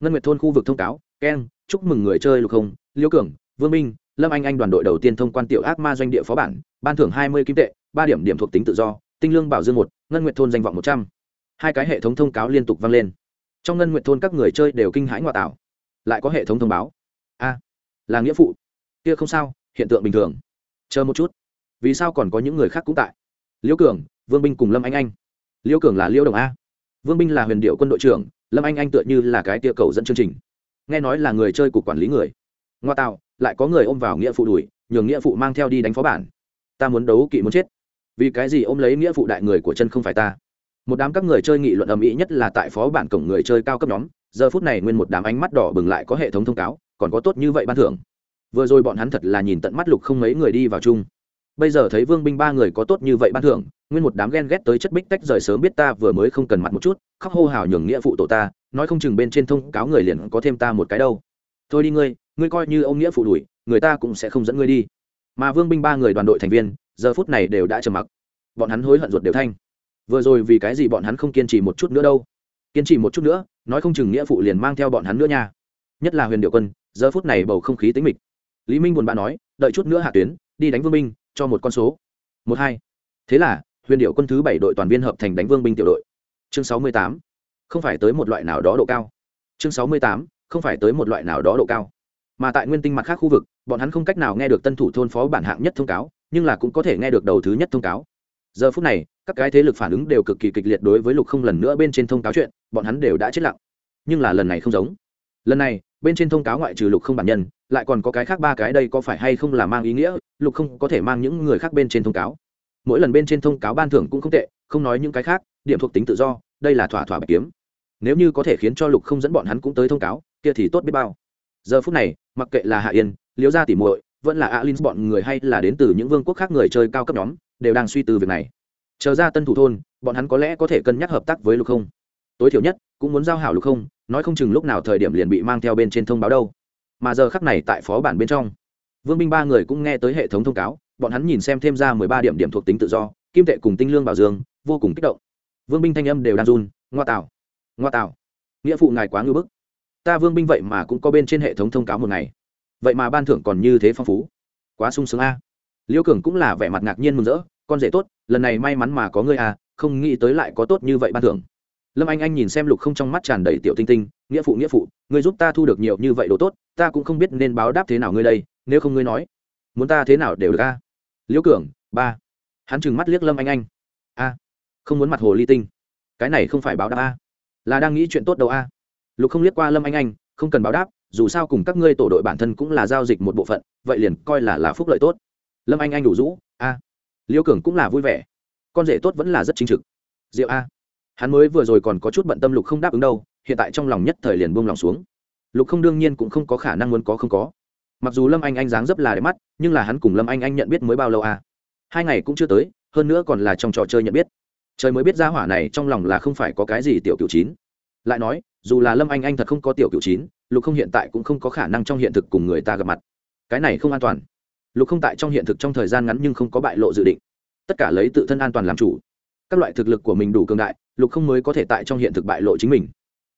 Ngân nguyệt thôn khu vực thông cáo keng chúc mừng người chơi lục không, liêu cường, vương minh lâm anh anh đoàn đội đầu tiên thông quan tiểu ác ma doanh địa phó bản, ban thưởng hai mươi kim tệ, ba điểm điểm thuộc tính tự do, tinh lương bảo dương một, ngân nguyện thôn danh vọng một trăm. Hai cái hệ thống thông cáo liên tục vang lên. Trong ngân nguyện thôn các người chơi đều kinh hãi ngoại tảo. Lại có hệ thống thông báo. A, là nghĩa phụ. Kia không sao, hiện tượng bình thường. Chờ một chút. Vì sao còn có những người khác cũng tại? Liễu cường, vương binh cùng lâm anh anh. Liễu cường là liễu đồng a. Vương binh là huyền điệu quân đội trưởng, lâm anh anh tựa như là cái tia cầu dẫn chương trình. Nghe nói là người chơi cục quản lý người. Ngoa tạo lại có người ôm vào nghĩa phụ đuổi, nhường nghĩa phụ mang theo đi đánh phó bản. Ta muốn đấu kỵ muốn chết. Vì cái gì ôm lấy nghĩa phụ đại người của chân không phải ta? Một đám các người chơi nghị luận ầm ĩ nhất là tại phó bản cổng người chơi cao cấp nhóm, giờ phút này nguyên một đám ánh mắt đỏ bừng lại có hệ thống thông cáo, còn có tốt như vậy ban thưởng. Vừa rồi bọn hắn thật là nhìn tận mắt lục không mấy người đi vào chung. Bây giờ thấy vương binh ba người có tốt như vậy ban thưởng, nguyên một đám ghen ghét tới chất bích tách rời sớm biết ta vừa mới không cần mặt một chút, khóc hô hào nhường nghĩa phụ tổ ta, nói không chừng bên trên thông cáo người liền có thêm ta một cái đâu. Thôi đi ngươi ngươi coi như ông nghĩa phụ đuổi, người ta cũng sẽ không dẫn ngươi đi. Mà vương binh ba người đoàn đội thành viên, giờ phút này đều đã trầm mặc. Bọn hắn hối hận ruột đều thanh. Vừa rồi vì cái gì bọn hắn không kiên trì một chút nữa đâu? Kiên trì một chút nữa, nói không chừng nghĩa phụ liền mang theo bọn hắn nữa nha. Nhất là huyền điệu quân, giờ phút này bầu không khí tính mịch. Lý minh buồn bã nói, đợi chút nữa hạ tuyến, đi đánh vương binh, cho một con số. Một hai. Thế là, huyền điệu quân thứ bảy đội toàn viên hợp thành đánh vương binh tiểu đội. Chương sáu mươi tám. Không phải tới một loại nào đó độ cao. Chương sáu mươi tám. Không phải tới một loại nào đó độ cao mà tại nguyên tinh mặt khác khu vực, bọn hắn không cách nào nghe được tân thủ thôn phó bản hạng nhất thông cáo, nhưng là cũng có thể nghe được đầu thứ nhất thông cáo. Giờ phút này, các cái thế lực phản ứng đều cực kỳ kịch liệt đối với lục không lần nữa bên trên thông cáo chuyện, bọn hắn đều đã chết lặng. Nhưng là lần này không giống. Lần này, bên trên thông cáo ngoại trừ lục không bản nhân, lại còn có cái khác ba cái đây có phải hay không là mang ý nghĩa, lục không có thể mang những người khác bên trên thông cáo. Mỗi lần bên trên thông cáo ban thưởng cũng không tệ, không nói những cái khác, điểm thuộc tính tự do, đây là thỏa thỏa bạch kiếm. Nếu như có thể khiến cho lục không dẫn bọn hắn cũng tới thông cáo, kia thì tốt biết bao giờ phút này, mặc kệ là hạ yên, liễu gia tỉ muội, vẫn là alin, bọn người hay là đến từ những vương quốc khác người chơi cao cấp nhóm, đều đang suy tư việc này. Chờ ra tân thủ thôn, bọn hắn có lẽ có thể cân nhắc hợp tác với lục không. Tối thiểu nhất, cũng muốn giao hảo lục không, nói không chừng lúc nào thời điểm liền bị mang theo bên trên thông báo đâu. Mà giờ khắc này tại phó bản bên trong, vương binh ba người cũng nghe tới hệ thống thông cáo, bọn hắn nhìn xem thêm ra mười ba điểm điểm thuộc tính tự do, kim tệ cùng tinh lương bảo dương, vô cùng kích động. Vương binh thanh âm đều đang run, ngoa tạo ngoa tạo nghĩa phụ ngài quá ngư bức ta vương binh vậy mà cũng có bên trên hệ thống thông cáo một ngày. Vậy mà ban thưởng còn như thế phong phú. Quá sung sướng a. Liêu cường cũng là vẻ mặt ngạc nhiên mừng rỡ, con rể tốt, lần này may mắn mà có ngươi à không nghĩ tới lại có tốt như vậy ban thưởng. Lâm anh anh nhìn xem lục không trong mắt tràn đầy tiểu tinh tinh, nghĩa phụ nghĩa phụ, ngươi giúp ta thu được nhiều như vậy đồ tốt, ta cũng không biết nên báo đáp thế nào ngươi đây, nếu không ngươi nói, muốn ta thế nào đều được a. Liễu cường, ba. Hắn trừng mắt liếc lâm anh anh. A, không muốn mặt hồ ly tinh. Cái này không phải báo đáp a. Là đang nghĩ chuyện tốt đâu a lục không liếc qua lâm anh anh, không cần báo đáp, dù sao cùng các ngươi tổ đội bản thân cũng là giao dịch một bộ phận, vậy liền coi là là phúc lợi tốt. Lâm anh anh đủ rũ, a, liêu cường cũng là vui vẻ. Con rể tốt vẫn là rất chính trực. Diệu a, hắn mới vừa rồi còn có chút bận tâm lục không đáp ứng đâu, hiện tại trong lòng nhất thời liền buông lòng xuống. Lục không đương nhiên cũng không có khả năng muốn có không có. Mặc dù lâm anh anh dáng dấp là đẹp mắt, nhưng là hắn cùng lâm anh anh nhận biết mới bao lâu à hai ngày cũng chưa tới, hơn nữa còn là trong trò chơi nhận biết. Trời mới biết ra hỏa này trong lòng là không phải có cái gì tiểu cựu chín. Lại nói dù là lâm anh anh thật không có tiểu cựu chín, lục không hiện tại cũng không có khả năng trong hiện thực cùng người ta gặp mặt. Cái này không an toàn. Lục không tại trong hiện thực trong thời gian ngắn nhưng không có bại lộ dự định. Tất cả lấy tự thân an toàn làm chủ. Các loại thực lực của mình đủ cường đại, lục không mới có thể tại trong hiện thực bại lộ chính mình.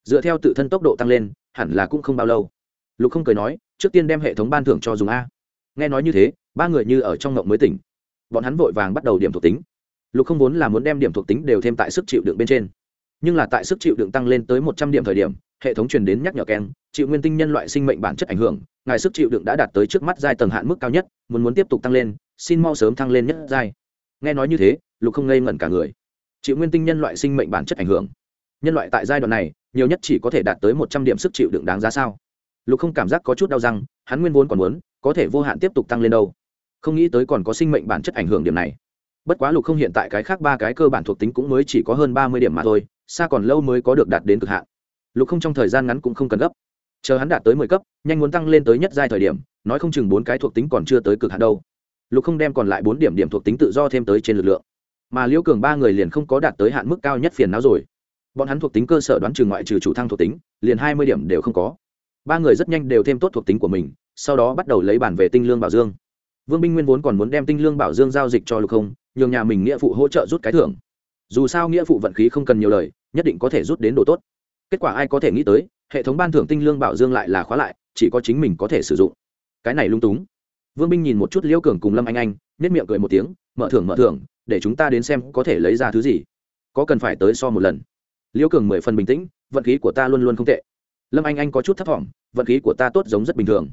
Dựa theo tự thân tốc độ tăng lên, hẳn là cũng không bao lâu. Lục không cười nói, trước tiên đem hệ thống ban thưởng cho dùng a. Nghe nói như thế, ba người như ở trong ngộng mới tỉnh. Bọn hắn vội vàng bắt đầu điểm thuộc tính. Lục không vốn là muốn đem điểm thuộc tính đều thêm tại sức chịu đựng bên trên nhưng là tại sức chịu đựng tăng lên tới một trăm điểm thời điểm, hệ thống truyền đến nhắc nhở keng, chịu nguyên tinh nhân loại sinh mệnh bản chất ảnh hưởng, ngài sức chịu đựng đã đạt tới trước mắt giai tầng hạn mức cao nhất, muốn muốn tiếp tục tăng lên, xin mau sớm thăng lên nhất giai. Nghe nói như thế, lục không ngây ngẩn cả người. Chịu nguyên tinh nhân loại sinh mệnh bản chất ảnh hưởng. Nhân loại tại giai đoạn này, nhiều nhất chỉ có thể đạt tới một trăm điểm sức chịu đựng đáng giá sao? Lục không cảm giác có chút đau răng, hắn nguyên vốn còn muốn, có thể vô hạn tiếp tục tăng lên đâu. Không nghĩ tới còn có sinh mệnh bản chất ảnh hưởng điểm này. Bất quá lục không hiện tại cái khác ba cái cơ bản thuộc tính cũng mới chỉ có hơn ba mươi điểm mà thôi xa còn lâu mới có được đạt đến cực hạn. Lục không trong thời gian ngắn cũng không cần gấp. Chờ hắn đạt tới mười cấp, nhanh muốn tăng lên tới nhất giai thời điểm, nói không chừng bốn cái thuộc tính còn chưa tới cực hạn đâu. Lục không đem còn lại bốn điểm điểm thuộc tính tự do thêm tới trên lực lượng. Mà liễu cường ba người liền không có đạt tới hạn mức cao nhất phiền não rồi. Bọn hắn thuộc tính cơ sở đoán trừ ngoại trừ chủ thăng thuộc tính, liền hai mươi điểm đều không có. Ba người rất nhanh đều thêm tốt thuộc tính của mình, sau đó bắt đầu lấy bản về tinh lương bảo dương. Vương binh nguyên vốn còn muốn đem tinh lương bảo dương giao dịch cho lục không, nhường nhà mình nghĩa phụ hỗ trợ rút cái thưởng. Dù sao nghĩa phụ vận khí không cần nhiều lời nhất định có thể rút đến độ tốt. Kết quả ai có thể nghĩ tới, hệ thống ban thưởng tinh lương bảo dương lại là khóa lại, chỉ có chính mình có thể sử dụng. Cái này lung túng. Vương binh nhìn một chút liễu cường cùng lâm anh anh nết miệng cười một tiếng, mở thưởng mở thưởng, để chúng ta đến xem có thể lấy ra thứ gì. Có cần phải tới so một lần. Liễu cường mười phần bình tĩnh, vận khí của ta luôn luôn không tệ. Lâm anh anh có chút thấp t vận khí của ta tốt giống rất bình thường.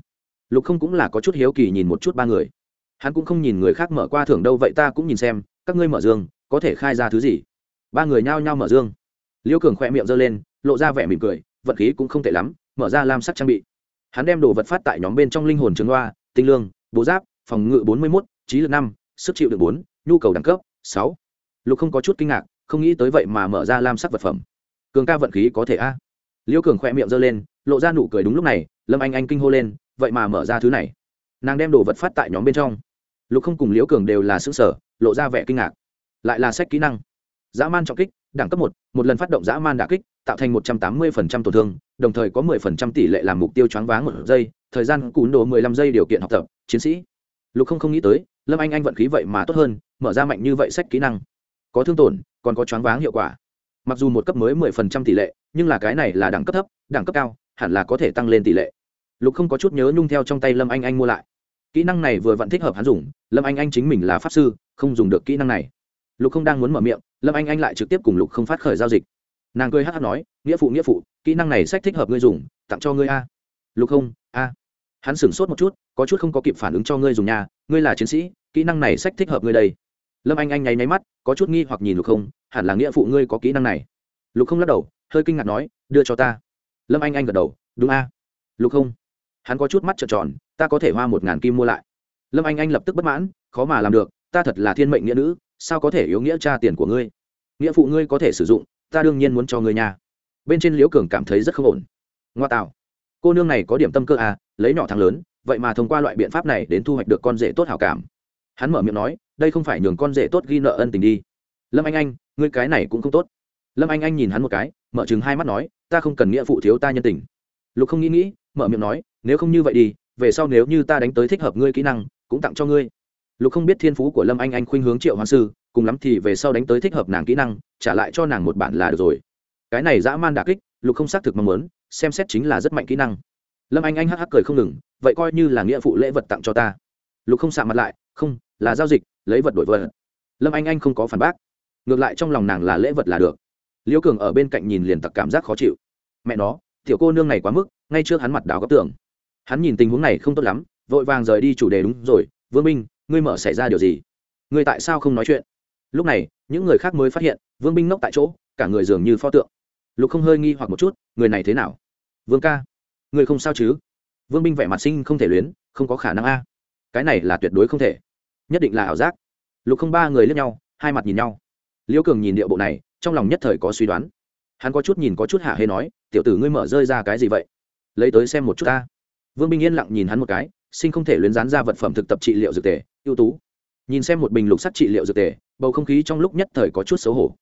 Lục không cũng là có chút hiếu kỳ nhìn một chút ba người. Hắn cũng không nhìn người khác mở qua thưởng đâu, vậy ta cũng nhìn xem, các ngươi mở dương, có thể khai ra thứ gì? Ba người nhao nhao mở dương liễu cường khoe miệng giơ lên, lộ ra vẻ mỉm cười, vận khí cũng không tệ lắm, mở ra lam sắc trang bị. Hắn đem đồ vật phát tại nhóm bên trong linh hồn trường loa tinh lương, bố giáp, phòng ngự bốn mươi mốt, trí lực năm, sức chịu được bốn, nhu cầu đẳng cấp sáu. Lục không có chút kinh ngạc, không nghĩ tới vậy mà mở ra lam sắc vật phẩm. Cường ca vận khí có thể a? Liêu cường khỏe miệng giơ lên, lộ ra nụ cười đúng lúc này, lâm anh anh kinh hô lên, vậy mà mở ra thứ này. Nàng đem đồ vật phát tại nhóm bên trong. Lục không cùng liễu cường đều là xứ sở lộ ra vẻ kinh ngạc. Lại là sách kỹ năng dã man trọng kích, đẳng cấp một một lần phát động dã man đả kích, tạo thành một trăm tám mươi tổn thương, đồng thời có mười phần trăm tỷ lệ làm mục tiêu choáng váng một giây, thời gian cún đồ mười lăm giây điều kiện học tập, chiến sĩ. Lục không không nghĩ tới, lâm anh anh vận khí vậy mà tốt hơn, mở ra mạnh như vậy sách kỹ năng. Có thương tổn, còn có choáng váng hiệu quả. Mặc dù một cấp mới mười phần trăm tỷ lệ, nhưng là cái này là đẳng cấp thấp, đẳng cấp cao, hẳn là có thể tăng lên tỷ lệ. Lục không có chút nhớ nhung theo trong tay lâm anh anh mua lại. Kỹ năng này vừa vặn thích hợp hắn dùng, lâm anh anh chính mình là pháp sư, không dùng được kỹ năng này. Lục không đang muốn mở miệng lâm anh anh lại trực tiếp cùng lục không phát khởi giao dịch. Nàng cười hát hát nói, nghĩa phụ nghĩa phụ, kỹ năng này sách thích hợp ngươi dùng, tặng cho ngươi a. Lục không, a. Hắn sửng sốt một chút, có chút không có kịp phản ứng cho ngươi dùng nhà ngươi là chiến sĩ, kỹ năng này sách thích hợp ngươi đây. Lâm anh anh nháy nháy mắt, có chút nghi hoặc nhìn lục không, hẳn là nghĩa phụ ngươi có kỹ năng này. Lục không lắc đầu, hơi kinh ngạc nói, đưa cho ta. Lâm anh anh gật đầu, đúng a. Lục không. Hắn có chút mắt trợn tròn, ta có thể hoa một ngàn kim mua lại. Lâm anh anh lập tức bất mãn, khó mà làm được, ta thật là thiên mệnh nghĩa nữ sao có thể yếu nghĩa tra tiền của ngươi? Nghĩa phụ ngươi có thể sử dụng, ta đương nhiên muốn cho ngươi nhà bên trên liễu cường cảm thấy rất không ổn. Ngoa tạo. Cô nương này có điểm tâm cơ à lấy nhỏ thằng lớn, vậy mà thông qua loại biện pháp này đến thu hoạch được con rể tốt hảo cảm. Hắn mở miệng nói, đây không phải nhường con rể tốt ghi nợ ân tình đi. Lâm anh anh, ngươi cái này cũng không tốt. Lâm anh anh nhìn hắn một cái, mở chừng hai mắt nói, ta không cần nghĩa phụ thiếu ta nhân tình. Lục không nghĩ nghĩ, mở miệng nói, nếu không như vậy đi, về sau nếu như ta đánh tới thích hợp ngươi kỹ năng, cũng tặng cho ngươi lục không biết thiên phú của lâm anh anh khuynh hướng triệu hoàng sư, cùng lắm thì về sau đánh tới thích hợp nàng kỹ năng, trả lại cho nàng một bản là được rồi. Cái này dã man đà kích, lục không xác thực mong muốn, xem xét chính là rất mạnh kỹ năng. Lâm anh anh hắc hắc cười không ngừng, vậy coi như là nghĩa phụ lễ vật tặng cho ta. Lục không xạ mặt lại, không, là giao dịch, lấy vật đổi vật. Lâm anh anh không có phản bác. Ngược lại trong lòng nàng là lễ vật là được. Liễu cường ở bên cạnh nhìn liền tặc cảm giác khó chịu. Mẹ nó, tiểu cô nương này quá mức, ngay trước hắn mặt đào góc tưởng hắn nhìn tình huống này không tốt lắm, vội vàng rời đi chủ đề đúng rồi, vương minh ngươi mở xảy ra điều gì? Ngươi tại sao không nói chuyện? Lúc này, những người khác mới phát hiện, vương binh ngốc tại chỗ, cả người dường như pho tượng. Lục không hơi nghi hoặc một chút, người này thế nào? Vương ca người không sao chứ? Vương binh vẻ mặt sinh không thể luyến, không có khả năng a. Cái này là tuyệt đối không thể. Nhất định là ảo giác. Lục không ba người lướt nhau, hai mặt nhìn nhau. Liễu cường nhìn điệu bộ này, trong lòng nhất thời có suy đoán. Hắn có chút nhìn có chút hạ hê nói, tiểu tử ngươi mở rơi ra cái gì vậy? Lấy tới xem một chút ta. Vương binh yên lặng nhìn hắn một cái sinh không thể luyến dán ra vật phẩm thực tập trị liệu dược tề ưu tú. Nhìn xem một bình lục sắt trị liệu dược tề, bầu không khí trong lúc nhất thời có chút xấu hổ.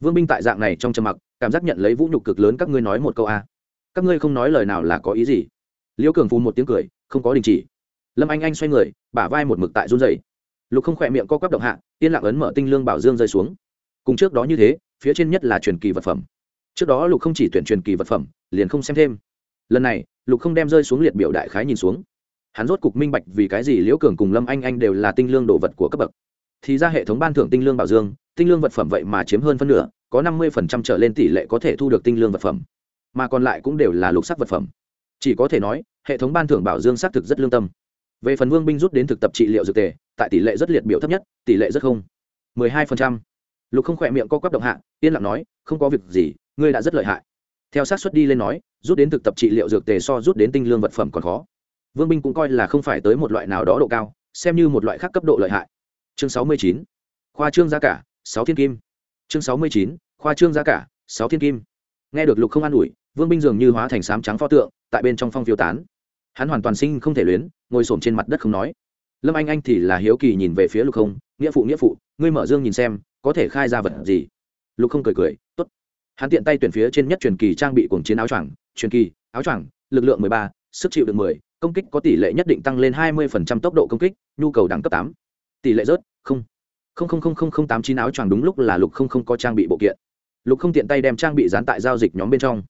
Vương binh tại dạng này trong trầm mặc, cảm giác nhận lấy vũ nhục cực lớn các ngươi nói một câu a. Các ngươi không nói lời nào là có ý gì? Liễu cường phù một tiếng cười, không có đình chỉ. Lâm anh anh xoay người, bả vai một mực tại run dày lục không khỏe miệng co quắp động hạ, yên lặng ấn mở tinh lương bảo dương rơi xuống. Cùng trước đó như thế, phía trên nhất là truyền kỳ vật phẩm. Trước đó lục không chỉ tuyển truyền kỳ vật phẩm, liền không xem thêm. Lần này, lục không đem rơi xuống liệt biểu đại khái nhìn xuống hắn rốt cục minh bạch vì cái gì liễu cường cùng lâm anh anh đều là tinh lương đồ vật của cấp bậc. Thì ra hệ thống ban thưởng tinh lương bảo dương, tinh lương vật phẩm vậy mà chiếm hơn phân nửa, có năm mươi phần trăm trở lên tỷ lệ có thể thu được tinh lương vật phẩm, mà còn lại cũng đều là lục sắc vật phẩm. Chỉ có thể nói, hệ thống ban thưởng bảo dương xác thực rất lương tâm. Về phần vương binh rút đến thực tập trị liệu dược tề, tại tỷ lệ rất liệt biểu thấp nhất, tỷ lệ rất không. mười hai phần trăm. Lục không khỏe miệng co quắp động hạ, yên lặng nói, không có việc gì, ngươi đã rất lợi hại. Theo sát xuất đi lên nói, rút đến thực tập trị liệu dược tề so rút đến tinh lương vật phẩm còn khó vương binh cũng coi là không phải tới một loại nào đó độ cao, xem như một loại khác cấp độ lợi hại. Chương sáu mươi chín, khoa trương giá cả, sáu thiên kim. Chương sáu mươi chín, khoa trương giá cả, sáu thiên kim. Nghe được lục không an ủi, vương binh dường như hóa thành sám trắng pho tượng, tại bên trong phong phiêu tán. Hắn hoàn toàn sinh không thể luyến, ngồi s trên mặt đất không nói. Lâm anh anh thì là hiếu kỳ nhìn về phía lục không, nghĩa phụ nghĩa phụ, ngươi mở dương nhìn xem, có thể khai ra vật gì? Lục không cười cười t ố t hắn tiện tay tuyển phía trên nhất truyền kỳ trang bị cùng chiến áo choàng, truyền kỳ, áo choàng, lực lượng mười ba, sức chịu được mười công kích có tỷ lệ nhất định tăng lên hai mươi phần trăm tốc độ công kích, nhu cầu đẳng cấp tám. Tỷ lệ rớt, không. Không không không không không, tám, chín áo choàng đúng lúc là lục không không có trang bị bộ kiện. Lục không tiện tay đem trang bị dán tại giao dịch nhóm bên trong.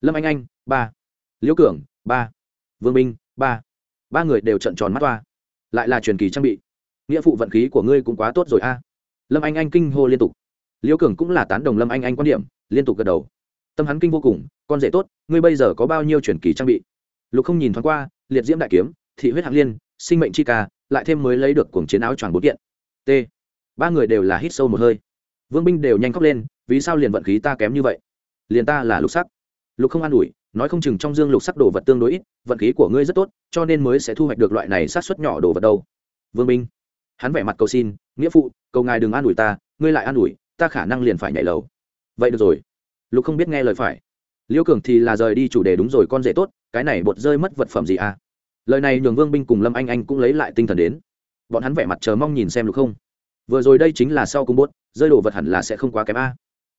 Lâm anh anh, ba. Liễu cường, ba. Vương minh, ba. Ba người đều trận tròn mắt toa. Lại là truyền kỳ trang bị. Nghĩa phụ vận khí của ngươi cũng quá tốt rồi a. Lâm anh anh kinh hô liên tục. Liễu cường cũng là tán đồng lâm anh anh quan điểm, liên tục gật đầu. Tâm hắn kinh vô cùng, con rể tốt, ngươi bây giờ có bao nhiêu truyền kỳ trang bị? Lục không nhìn thoáng qua liệt diễm đại kiếm, thị huyết hạng liên, sinh mệnh chi ca, lại thêm mới lấy được cuồng chiến áo choàng bốn kiện. T. Ba người đều là hít sâu một hơi. Vương binh đều nhanh khóc lên, vì sao liền vận khí ta kém như vậy? Liền ta là lục sắc. Lục không an ủi, nói không chừng trong dương lục sắc đồ vật tương đối ít, vận khí của ngươi rất tốt, cho nên mới sẽ thu hoạch được loại này sát xuất nhỏ đồ vật đâu. Vương binh, hắn vẻ mặt cầu xin, nghĩa phụ, cầu ngài đừng an ủi ta, ngươi lại an ủi, ta khả năng liền phải nhảy lầu. Vậy được rồi. Lục không biết nghe lời phải liễu cường thì là rời đi chủ đề đúng rồi, con rể tốt, cái này bột rơi mất vật phẩm gì à? Lời này nhường vương binh cùng lâm anh anh cũng lấy lại tinh thần đến. Bọn hắn vẻ mặt chờ mong nhìn xem lục không. Vừa rồi đây chính là sau cung bốt rơi đồ vật hẳn là sẽ không quá kém a.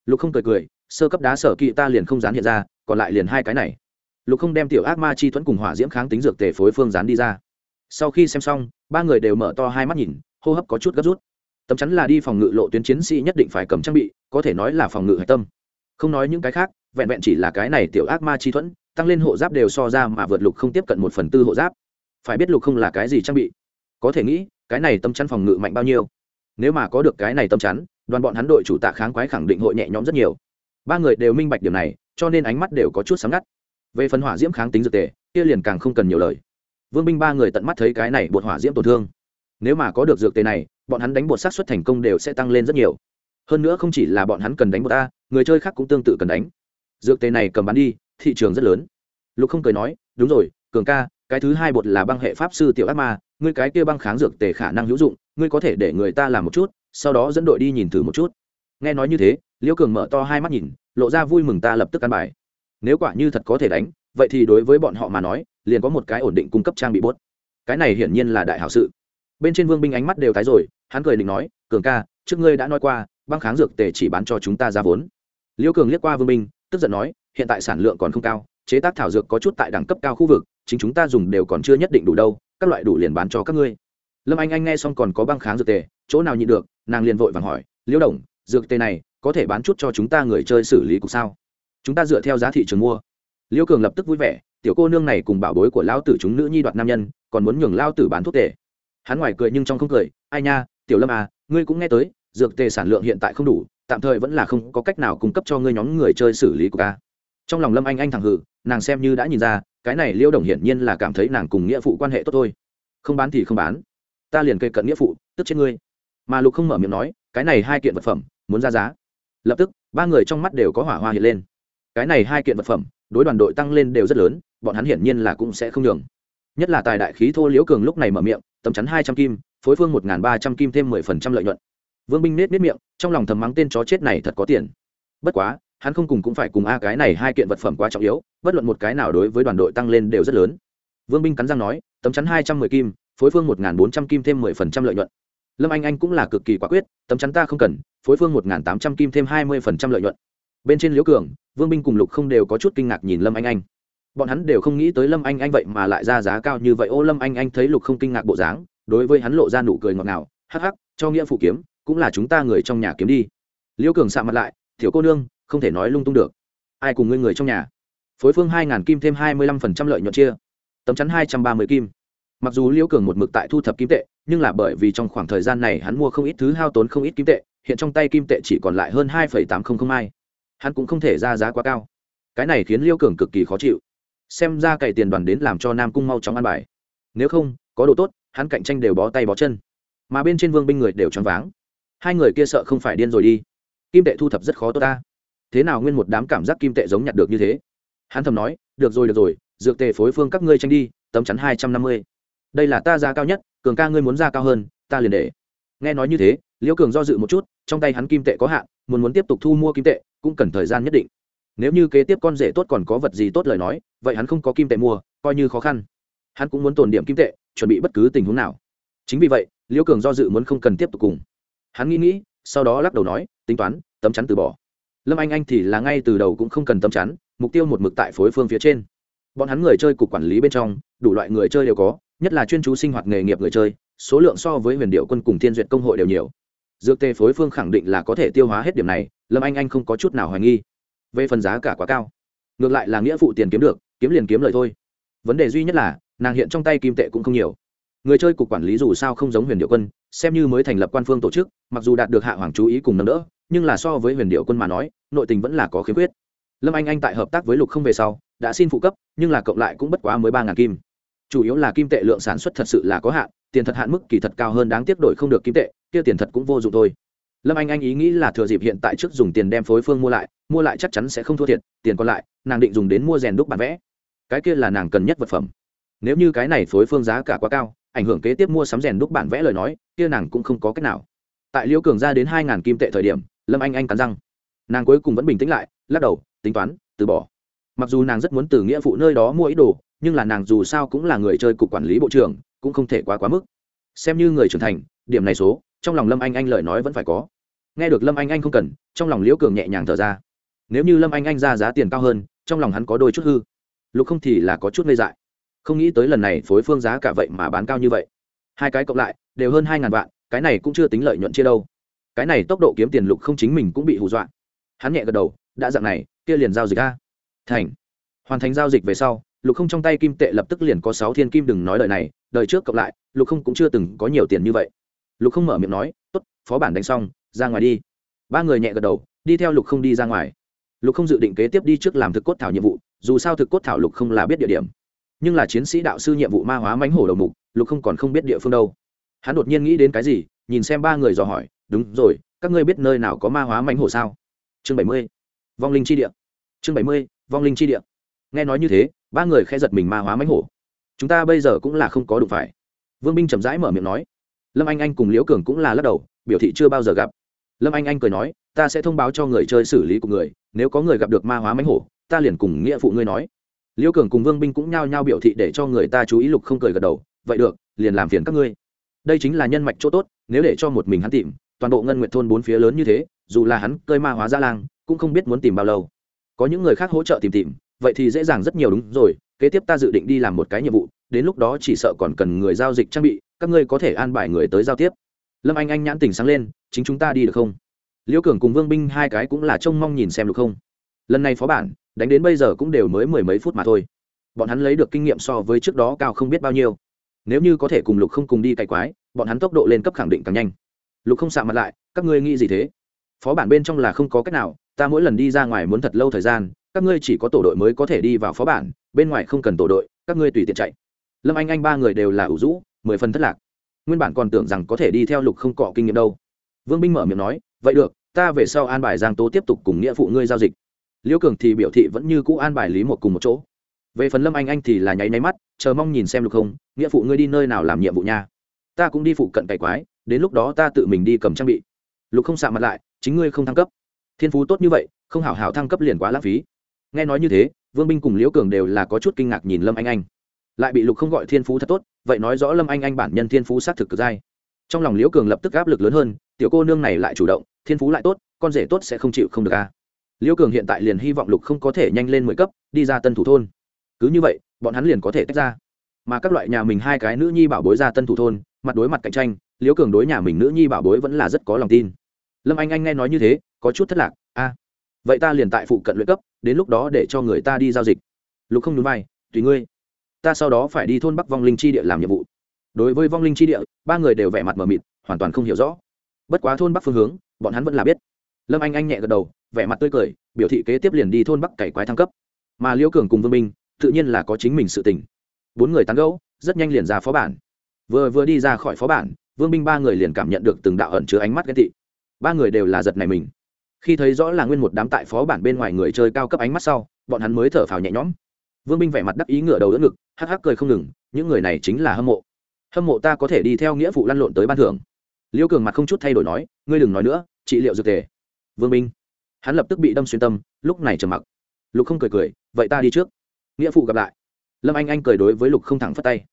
Lục không cười cười, sơ cấp đá sở kỵ ta liền không dán hiện ra, còn lại liền hai cái này. Lục không đem tiểu ác ma chi thuẫn cùng hỏa diễm kháng tính dược tề phối phương dán đi ra. Sau khi xem xong, ba người đều mở to hai mắt nhìn, hô hấp có chút gấp rút. Tấm chắn là đi phòng ngự lộ tuyến chiến sĩ nhất định phải cầm trang bị, có thể nói là phòng ngự hạch tâm. Không nói những cái khác vẹn vẹn chỉ là cái này tiểu ác ma chi thuẫn, tăng lên hộ giáp đều so ra mà vượt lục không tiếp cận một phần tư hộ giáp. Phải biết lục không là cái gì trang bị? Có thể nghĩ, cái này tâm chắn phòng ngự mạnh bao nhiêu? Nếu mà có được cái này tâm chắn, đoàn bọn hắn đội chủ tạ kháng quái khẳng định hội nhẹ nhõm rất nhiều. Ba người đều minh bạch điểm này, cho nên ánh mắt đều có chút sáng ngắt. Về phần hỏa diễm kháng tính dược tề, kia liền càng không cần nhiều lời. Vương binh ba người tận mắt thấy cái này bột hỏa diễm tổn thương. Nếu mà có được dược tề này, bọn hắn đánh bột sát xuất thành công đều sẽ tăng lên rất nhiều. Hơn nữa không chỉ là bọn hắn cần đánh bột a, người chơi khác cũng tương tự cần đánh dược tề này cầm bán đi, thị trường rất lớn. Lục không cười nói, đúng rồi, cường ca, cái thứ hai bột là băng hệ pháp sư tiểu ác ma, ngươi cái kia băng kháng dược tề khả năng hữu dụng, ngươi có thể để người ta làm một chút, sau đó dẫn đội đi nhìn thử một chút. Nghe nói như thế, liễu cường mở to hai mắt nhìn, lộ ra vui mừng ta lập tức ăn bài. Nếu quả như thật có thể đánh, vậy thì đối với bọn họ mà nói, liền có một cái ổn định cung cấp trang bị bốt cái này hiển nhiên là đại hảo sự. Bên trên vương binh ánh mắt đều tái rồi, hắn cười định nói, cường ca, trước ngươi đã nói qua, băng kháng dược tề chỉ bán cho chúng ta ra vốn. Liễu cường liếc qua vương binh tức giận nói, hiện tại sản lượng còn không cao, chế tác thảo dược có chút tại đẳng cấp cao khu vực, chính chúng ta dùng đều còn chưa nhất định đủ đâu, các loại đủ liền bán cho các ngươi. Lâm anh anh nghe xong còn có băng kháng dược tề, chỗ nào nhịn được, nàng liền vội vàng hỏi liễu đồng, dược tề này có thể bán chút cho chúng ta người chơi xử lý cục sao? Chúng ta dựa theo giá thị trường mua. Liễu cường lập tức vui vẻ, tiểu cô nương này cùng bảo bối của lão tử chúng nữ nhi đoạt nam nhân, còn muốn nhường lao tử bán thuốc tề. Hắn ngoài cười nhưng trong không cười, ai nha, tiểu lâm à ngươi cũng nghe tới, dược tề sản lượng hiện tại không đủ tạm thời vẫn là không có cách nào cung cấp cho ngươi nhóm người chơi xử lý của ca trong lòng lâm anh anh thẳng hự nàng xem như đã nhìn ra, cái này liêu đồng hiển nhiên là cảm thấy nàng cùng nghĩa phụ quan hệ tốt thôi. Không bán thì không bán. Ta liền cây cận nghĩa phụ, tức chết ngươi. Mà lục không mở miệng nói, cái này hai kiện vật phẩm, muốn ra giá. Lập tức, ba người trong mắt đều có hỏa hoa hiện lên. Cái này hai kiện vật phẩm, đối đoàn đội tăng lên đều rất lớn, bọn hắn hiển nhiên là cũng sẽ không nhường. Nhất là tài đại khí thô liễu cường lúc này mở miệng, tầm chắn hai trăm kim, phối phương một ba trăm kim thêm mười phần trăm lợi nhuận vương binh nết nết miệng, trong lòng thầm mắng tên chó chết này thật có tiền. Bất quá, hắn không cùng cũng phải cùng a cái này hai kiện vật phẩm quá trọng yếu, bất luận một cái nào đối với đoàn đội tăng lên đều rất lớn. Vương binh cắn răng nói, tấm chắn hai trăm mười kim, phối phương một bốn trăm kim thêm mười phần trăm lợi nhuận. Lâm anh anh cũng là cực kỳ quả quyết, tấm chắn ta không cần, phối phương một tám trăm kim thêm hai mươi phần trăm lợi nhuận. Bên trên liễu cường, vương binh cùng lục không đều có chút kinh ngạc nhìn lâm anh anh. Bọn hắn đều không nghĩ tới lâm anh anh vậy mà lại ra giá cao như vậy. Ô, lâm anh anh thấy lục không kinh ngạc bộ dáng, đối với hắn lộ ra nụ cười ngọt ngào, hắc hắc, cho nghĩa phụ kiếm cũng là chúng ta người trong nhà kiếm đi. Liễu cường sạ mặt lại thiểu cô nương, không thể nói lung tung được. Ai cùng ngươi người trong nhà? Phối phương hai ngàn kim thêm hai mươi lăm phần trăm lợi nhuận chia, tấm chắn hai trăm ba mươi kim. Mặc dù liễu cường một mực tại thu thập kim tệ, nhưng là bởi vì trong khoảng thời gian này hắn mua không ít thứ, hao tốn không ít kim tệ, hiện trong tay kim tệ chỉ còn lại hơn hai phẩy tám không hai. Hắn cũng không thể ra giá quá cao. Cái này khiến liễu cường cực kỳ khó chịu. Xem ra cày tiền đoàn đến làm cho nam cung mau chóng ăn bài. Nếu không, có đồ tốt, hắn cạnh tranh đều bó tay bó chân. Mà bên trên vương binh người đều choáng váng hai người kia sợ không phải điên rồi đi. Kim tệ thu thập rất khó tốt ta. Thế nào nguyên một đám cảm giác kim tệ giống nhặt được như thế? Hắn thầm nói, được rồi được rồi, dược tề phối phương các ngươi tranh đi, tấm chắn hai trăm năm mươi. Đây là ta giá cao nhất, cường ca ngươi muốn ra cao hơn, ta liền để. Nghe nói như thế, liễu cường do dự một chút, trong tay hắn kim tệ có hạn, muốn muốn tiếp tục thu mua kim tệ, cũng cần thời gian nhất định. Nếu như kế tiếp con rể tốt còn có vật gì tốt lời nói, vậy hắn không có kim tệ mua, coi như khó khăn. Hắn cũng muốn tồn điểm kim tệ, chuẩn bị bất cứ tình huống nào. Chính vì vậy, liễu cường do dự muốn không cần tiếp tục cùng hắn nghĩ nghĩ, sau đó lắc đầu nói, tính toán, tấm chắn từ bỏ. Lâm anh anh thì là ngay từ đầu cũng không cần tấm chắn, mục tiêu một mực tại phối phương phía trên. Bọn hắn người chơi cục quản lý bên trong, đủ loại người chơi đều có, nhất là chuyên chú sinh hoạt nghề nghiệp người chơi, số lượng so với huyền điệu quân cùng thiên duyệt công hội đều nhiều. Dược tê phối phương khẳng định là có thể tiêu hóa hết điểm này, lâm anh anh không có chút nào hoài nghi. Về phần giá cả quá cao, ngược lại là nghĩa vụ tiền kiếm được, kiếm liền kiếm lời thôi. Vấn đề duy nhất là, nàng hiện trong tay kim tệ cũng không nhiều. Người chơi cục quản lý dù sao không giống huyền điệu quân xem như mới thành lập quan phương tổ chức, mặc dù đạt được hạ hoàng chú ý cùng nâng đỡ, nhưng là so với huyền điệu quân mà nói, nội tình vẫn là có khiếm khuyết. Lâm anh anh tại hợp tác với lục không về sau, đã xin phụ cấp, nhưng là cộng lại cũng bất quá mới ba ngàn kim. Chủ yếu là kim tệ lượng sản xuất thật sự là có hạn, tiền thật hạn mức kỳ thật cao hơn đáng tiếc đổi không được kim tệ, kia tiền thật cũng vô dụng thôi. Lâm anh anh ý nghĩ là thừa dịp hiện tại trước dùng tiền đem phối phương mua lại mua lại chắc chắn sẽ không thua thiệt, tiền còn lại, nàng định dùng đến mua rèn đúc bản vẽ. Cái kia là nàng cần nhất vật phẩm. Nếu như cái này phối phương giá cả quá cao ảnh hưởng kế tiếp mua sắm rèn đúc bản vẽ lời nói, kia nàng cũng không có cách nào. Tại Liễu cường ra đến hai ngàn kim tệ thời điểm, lâm anh anh cắn răng. Nàng cuối cùng vẫn bình tĩnh lại, lắc đầu, tính toán, từ bỏ. Mặc dù nàng rất muốn từ nghĩa phụ nơi đó mua ý đồ, nhưng là nàng dù sao cũng là người chơi cục quản lý bộ trưởng, cũng không thể quá quá mức. Xem như người trưởng thành, điểm này số, trong lòng lâm anh anh lời nói vẫn phải có. Nghe được lâm anh anh không cần, trong lòng liễu cường nhẹ nhàng thở ra. Nếu như lâm anh anh ra giá tiền cao hơn, trong lòng hắn có đôi chút hư. Lục không thì là có chút ngây dại không nghĩ tới lần này phối phương giá cả vậy mà bán cao như vậy. Hai cái cộng lại, đều hơn hai ngàn vạn, cái này cũng chưa tính lợi nhuận chia đâu. Cái này tốc độ kiếm tiền lục không chính mình cũng bị hù dọa. Hắn nhẹ gật đầu, đã dạng này, kia liền giao dịch a. Thành. Hoàn thành giao dịch về sau, lục không trong tay kim tệ lập tức liền có sáu thiên kim đừng nói lời này, đời trước cộng lại, lục không cũng chưa từng có nhiều tiền như vậy. Lục không mở miệng nói t ố t phó bản đánh xong, ra ngoài đi. Ba người nhẹ gật đầu, đi theo lục không đi ra ngoài. Lục không dự định kế tiếp đi trước làm thực cốt thảo nhiệm vụ, dù sao thực cốt thảo lục không là biết địa điểm nhưng là chiến sĩ đạo sư nhiệm vụ ma hóa mánh hổ đầu mục, lục không còn không biết địa phương đâu. Hắn đột nhiên nghĩ đến cái gì, nhìn xem ba người dò hỏi, đúng rồi, các ngươi biết nơi nào có ma hóa mánh hổ sao? Chương bảy mươi, vong linh chi địa. Chương bảy mươi, vong linh chi địa. Nghe nói như thế, ba người khẽ giật mình ma hóa mánh hổ. Chúng ta bây giờ cũng là không có đụng phải. Vương binh chậm rãi mở miệng nói. Lâm anh anh cùng liễu cường cũng là lắc đầu, biểu thị chưa bao giờ gặp. Lâm anh anh cười nói, ta sẽ thông báo cho người chơi xử lý của người, nếu có người gặp được ma hóa mánh hổ, ta liền cùng nghĩa phụ ngươi nói liễu cường cùng vương binh cũng nhao nhao biểu thị để cho người ta chú ý lục không cười gật đầu, vậy được, liền làm phiền các ngươi. Đây chính là nhân mạch chỗ tốt, nếu để cho một mình hắn tìm, toàn bộ ngân nguyện thôn bốn phía lớn như thế, dù là hắn cơi ma hóa ra lang, cũng không biết muốn tìm bao lâu. Có những người khác hỗ trợ tìm tìm, vậy thì dễ dàng rất nhiều đúng rồi, kế tiếp ta dự định đi làm một cái nhiệm vụ, đến lúc đó chỉ sợ còn cần người giao dịch trang bị, các ngươi có thể an bài người tới giao tiếp. Lâm anh anh nhãn tình sáng lên, chính chúng ta đi được không? Liễu cường cùng vương binh hai cái cũng là trông mong nhìn xem được không lần này phó bản, đánh đến bây giờ cũng đều mới mười mấy phút mà thôi. Bọn hắn lấy được kinh nghiệm so với trước đó cao không biết bao nhiêu. Nếu như có thể cùng lục không cùng đi cày quái, bọn hắn tốc độ lên cấp khẳng định càng nhanh. Lục không xạ mặt lại, các ngươi nghĩ gì thế? Phó bản bên trong là không có cách nào, ta mỗi lần đi ra ngoài muốn thật lâu thời gian, các ngươi chỉ có tổ đội mới có thể đi vào phó bản, bên ngoài không cần tổ đội, các ngươi tùy tiện chạy. Lâm anh anh ba người đều là ủ rũ, mười phần thất lạc. Nguyên bản còn tưởng rằng có thể đi theo lục không cọ kinh nghiệm đâu. Vương binh mở miệng nói, vậy được, ta về sau an bài giang tố tiếp tục cùng nghĩa phụ ngươi giao dịch liễu cường thì biểu thị vẫn như cũ an bài lý một cùng một chỗ. Về phần lâm anh anh thì là nháy nháy mắt, chờ mong nhìn xem lục không, nghĩa phụ ngươi đi nơi nào làm nhiệm vụ nha. Ta cũng đi phụ cận cày quái, đến lúc đó ta tự mình đi cầm trang bị. Lục không xạ mặt lại, chính ngươi không thăng cấp. Thiên phú tốt như vậy, không hảo hảo thăng cấp liền quá lãng phí. Nghe nói như thế, vương binh cùng liễu cường đều là có chút kinh ngạc nhìn lâm anh anh. Lại bị lục không gọi thiên phú thật tốt, vậy nói rõ lâm anh anh bản nhân thiên phú xác thực cực dai. Trong lòng liễu cường lập tức áp lực lớn hơn, tiểu cô nương này lại chủ động, thiên phú lại tốt, con rể tốt sẽ không chịu không được a à liễu cường hiện tại liền hy vọng lục không có thể nhanh lên mười cấp, đi ra tân thủ thôn. Cứ như vậy, bọn hắn liền có thể tách ra. Mà các loại nhà mình hai cái nữ nhi bảo bối ra tân thủ thôn, mặt đối mặt cạnh tranh, liễu cường đối nhà mình nữ nhi bảo bối vẫn là rất có lòng tin. Lâm anh anh nghe nói như thế, có chút thất lạc, a, vậy ta liền tại phụ cận luyện cấp, đến lúc đó để cho người ta đi giao dịch. Lục không đúng vai, tùy ngươi, ta sau đó phải đi thôn bắc vong linh chi địa làm nhiệm vụ. Đối với vong linh chi địa, ba người đều vẻ mặt mờ mịt, hoàn toàn không hiểu rõ. Bất quá thôn bắc phương hướng, bọn hắn vẫn là biết lâm anh anh nhẹ gật đầu, vẻ mặt tươi cười, biểu thị kế tiếp liền đi thôn bắc cày quái thăng cấp. Mà liễu cường cùng vương minh, tự nhiên là có chính mình sự tình. Bốn người tán gẫu, rất nhanh liền ra phó bản. Vừa vừa đi ra khỏi phó bản, vương binh ba người liền cảm nhận được từng đạo ẩn chứa ánh mắt ghen tị. Ba người đều là giật này mình. Khi thấy rõ là nguyên một đám tại phó bản bên ngoài người chơi cao cấp ánh mắt sau, bọn hắn mới thở phào nhẹ nhõm. Vương binh vẻ mặt đắc ý ngửa đầu đỡ ngực, hắc hắc cười không ngừng, những người này chính là hâm mộ. Hâm mộ ta có thể đi theo nghĩa vụ lăn lộn tới ban thưởng. Liễu cường mặt không chút thay đổi nói, ngươi đừng nói nữa, trị liệu dược tề vương Minh, hắn lập tức bị đâm xuyên tâm lúc này trầm mặc. Lục không cười cười vậy ta đi trước. Nghĩa phụ gặp lại. Lâm anh anh cười đối với lục không thẳng phất tay.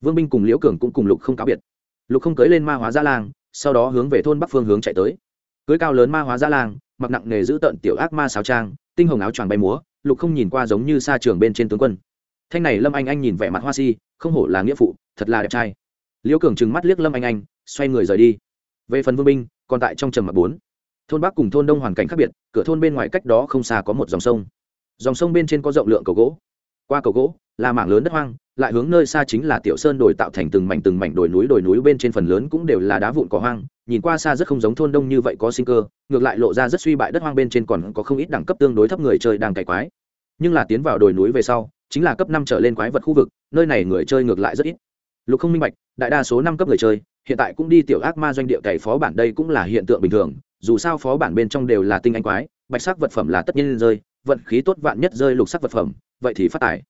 Vương Minh cùng liễu cường cũng cùng lục không cáo biệt. Lục không cưới lên ma hóa gia lang sau đó hướng về thôn bắc phương hướng chạy tới. Cưới cao lớn ma hóa gia lang mặc nặng nghề giữ tận tiểu ác ma sáo trang tinh hồng áo choàng bay múa lục không nhìn qua giống như xa trường bên trên tướng quân. Thanh này lâm anh anh nhìn vẻ mặt hoa si không hổ là nghĩa phụ thật là đẹp trai. Liễu cường trừng mắt liếc lâm anh anh xoay người rời đi. Về phần vương binh còn tại trong trầm mặc bốn thôn bắc cùng thôn đông hoàn cảnh khác biệt, cửa thôn bên ngoài cách đó không xa có một dòng sông. Dòng sông bên trên có rộng lượng cầu gỗ. Qua cầu gỗ, là mảng lớn đất hoang, lại hướng nơi xa chính là tiểu sơn đồi tạo thành từng mảnh từng mảnh đồi núi đồi núi bên trên phần lớn cũng đều là đá vụn cỏ hoang, nhìn qua xa rất không giống thôn đông như vậy có sinh cơ, ngược lại lộ ra rất suy bại đất hoang bên trên còn có không ít đẳng cấp tương đối thấp người chơi đang cày quái. Nhưng là tiến vào đồi núi về sau, chính là cấp năm trở lên quái vật khu vực, nơi này người chơi ngược lại rất ít. Lục không minh bạch, đại đa số năm cấp người chơi, hiện tại cũng đi tiểu ác ma doanh địa cày phó bản đây cũng là hiện tượng bình thường dù sao phó bản bên trong đều là tinh anh quái, bạch sắc vật phẩm là tất nhiên rơi, vận khí tốt vạn nhất rơi lục sắc vật phẩm, vậy thì phát tải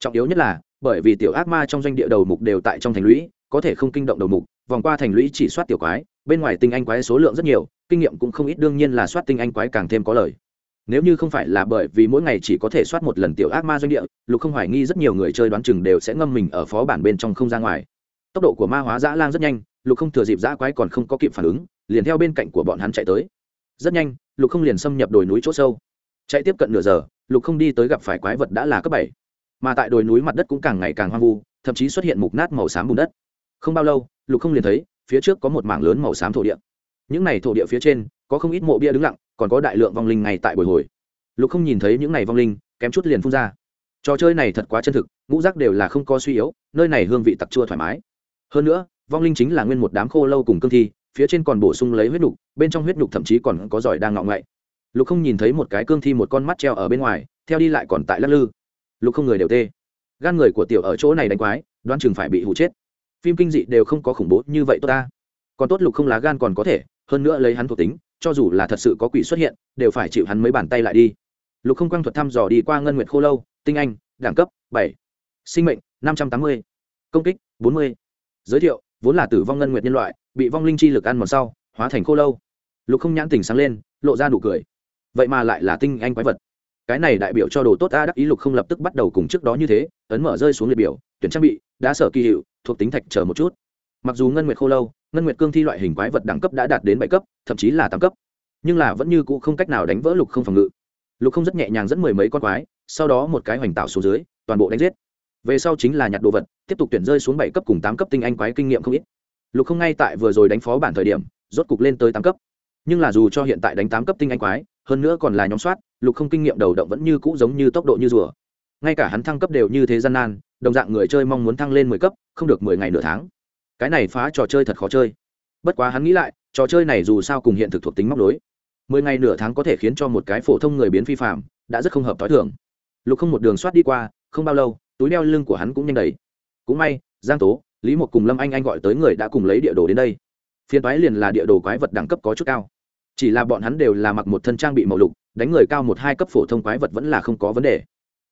trọng yếu nhất là, bởi vì tiểu ác ma trong doanh địa đầu mục đều tại trong thành lũy, có thể không kinh động đầu mục, vòng qua thành lũy chỉ soát tiểu quái, bên ngoài tinh anh quái số lượng rất nhiều, kinh nghiệm cũng không ít, đương nhiên là soát tinh anh quái càng thêm có lời nếu như không phải là bởi vì mỗi ngày chỉ có thể soát một lần tiểu ác ma doanh địa, lục không hoài nghi rất nhiều người chơi đoán chừng đều sẽ ngâm mình ở phó bản bên trong không ra ngoài. Tốc độ của ma hóa dã lang rất nhanh, lục không thừa dịp dã quái còn không có kịp phản ứng liền theo bên cạnh của bọn hắn chạy tới. Rất nhanh, lục không liền xâm nhập đồi núi chỗ sâu. Chạy tiếp cận nửa giờ, lục không đi tới gặp phải quái vật đã là cấp bảy. Mà tại đồi núi mặt đất cũng càng ngày càng hoang vu, thậm chí xuất hiện mục nát màu xám bùn đất. Không bao lâu, lục không liền thấy, phía trước có một mảng lớn màu xám thổ địa. Những này thổ địa phía trên, có không ít mộ bia đứng lặng, còn có đại lượng vong linh ngay tại bồi hồi. Lục không nhìn thấy những này vong linh, kém chút liền phun ra. Trò chơi này thật quá chân thực, ngũ rác đều là không có suy yếu, nơi này hương vị tặc chua thoải mái. Hơn nữa, vong linh chính là nguyên một đám khô lâu cùng cương thi phía trên còn bổ sung lấy huyết nhục, bên trong huyết nhục thậm chí còn có giỏi đang ngọng ngậy. Lục không nhìn thấy một cái cương thi một con mắt treo ở bên ngoài, theo đi lại còn tại lắc lư. Lục không người đều tê. Gan người của tiểu ở chỗ này đánh quái, đoán chừng phải bị hụ chết. Phim kinh dị đều không có khủng bố như vậy tốt ta. Còn tốt lục không lá gan còn có thể, hơn nữa lấy hắn thuộc tính, cho dù là thật sự có quỷ xuất hiện, đều phải chịu hắn mấy bàn tay lại đi. Lục không quang thuật thăm dò đi qua ngân nguyệt khô lâu, tinh anh, đẳng cấp, bảy. Sinh mệnh, năm trăm tám mươi. Công kích, bốn mươi. Giới thiệu, vốn là tử vong ngân nguyệt nhân loại bị vong linh chi lực ăn mòn sau, hóa thành khô lâu. Lục không nhãn tình sáng lên, lộ ra nụ cười. Vậy mà lại là tinh anh quái vật. Cái này đại biểu cho đồ tốt a đắc ý lục không lập tức bắt đầu cùng trước đó như thế, ấn mở rơi xuống liệt biểu, tuyển trang bị đã sở kỳ hiệu, thuộc tính thạch chờ một chút. Mặc dù ngân nguyệt khô lâu, ngân nguyệt cương thi loại hình quái vật đẳng cấp đã đạt đến bảy cấp, thậm chí là tám cấp. Nhưng là vẫn như cũ không cách nào đánh vỡ lục không phòng ngự. Lục không rất nhẹ nhàng dẫn mười mấy con quái, sau đó một cái hoành tạo xuống dưới, toàn bộ đánh giết. Về sau chính là nhặt đồ vật, tiếp tục tuyển rơi xuống bảy cấp cùng tám cấp tinh anh quái kinh nghiệm không ít lục không ngay tại vừa rồi đánh phó bản thời điểm, rốt cục lên tới tám cấp. Nhưng là dù cho hiện tại đánh tám cấp tinh anh quái, hơn nữa còn là nhóm soát, lục không kinh nghiệm đầu động vẫn như cũ giống như tốc độ như rùa. Ngay cả hắn thăng cấp đều như thế gian nan, đồng dạng người chơi mong muốn thăng lên mười cấp, không được mười ngày nửa tháng. Cái này phá trò chơi thật khó chơi. Bất quá hắn nghĩ lại, trò chơi này dù sao cùng hiện thực thuộc tính móc đối. Mười ngày nửa tháng có thể khiến cho một cái phổ thông người biến phi phạm đã rất không hợp t h o i thưởng lục không một đường soát đi qua, không bao lâu, túi đeo lưng của hắn cũng nhanh đầy. Cũng may, giang tố lý một cùng lâm anh anh gọi tới người đã cùng lấy địa đồ đến đây. Phiên toái liền là địa đồ quái vật đẳng cấp có chút cao. Chỉ là bọn hắn đều là mặc một thân trang bị màu lục, đánh người cao một hai cấp phổ thông quái vật vẫn là không có vấn đề.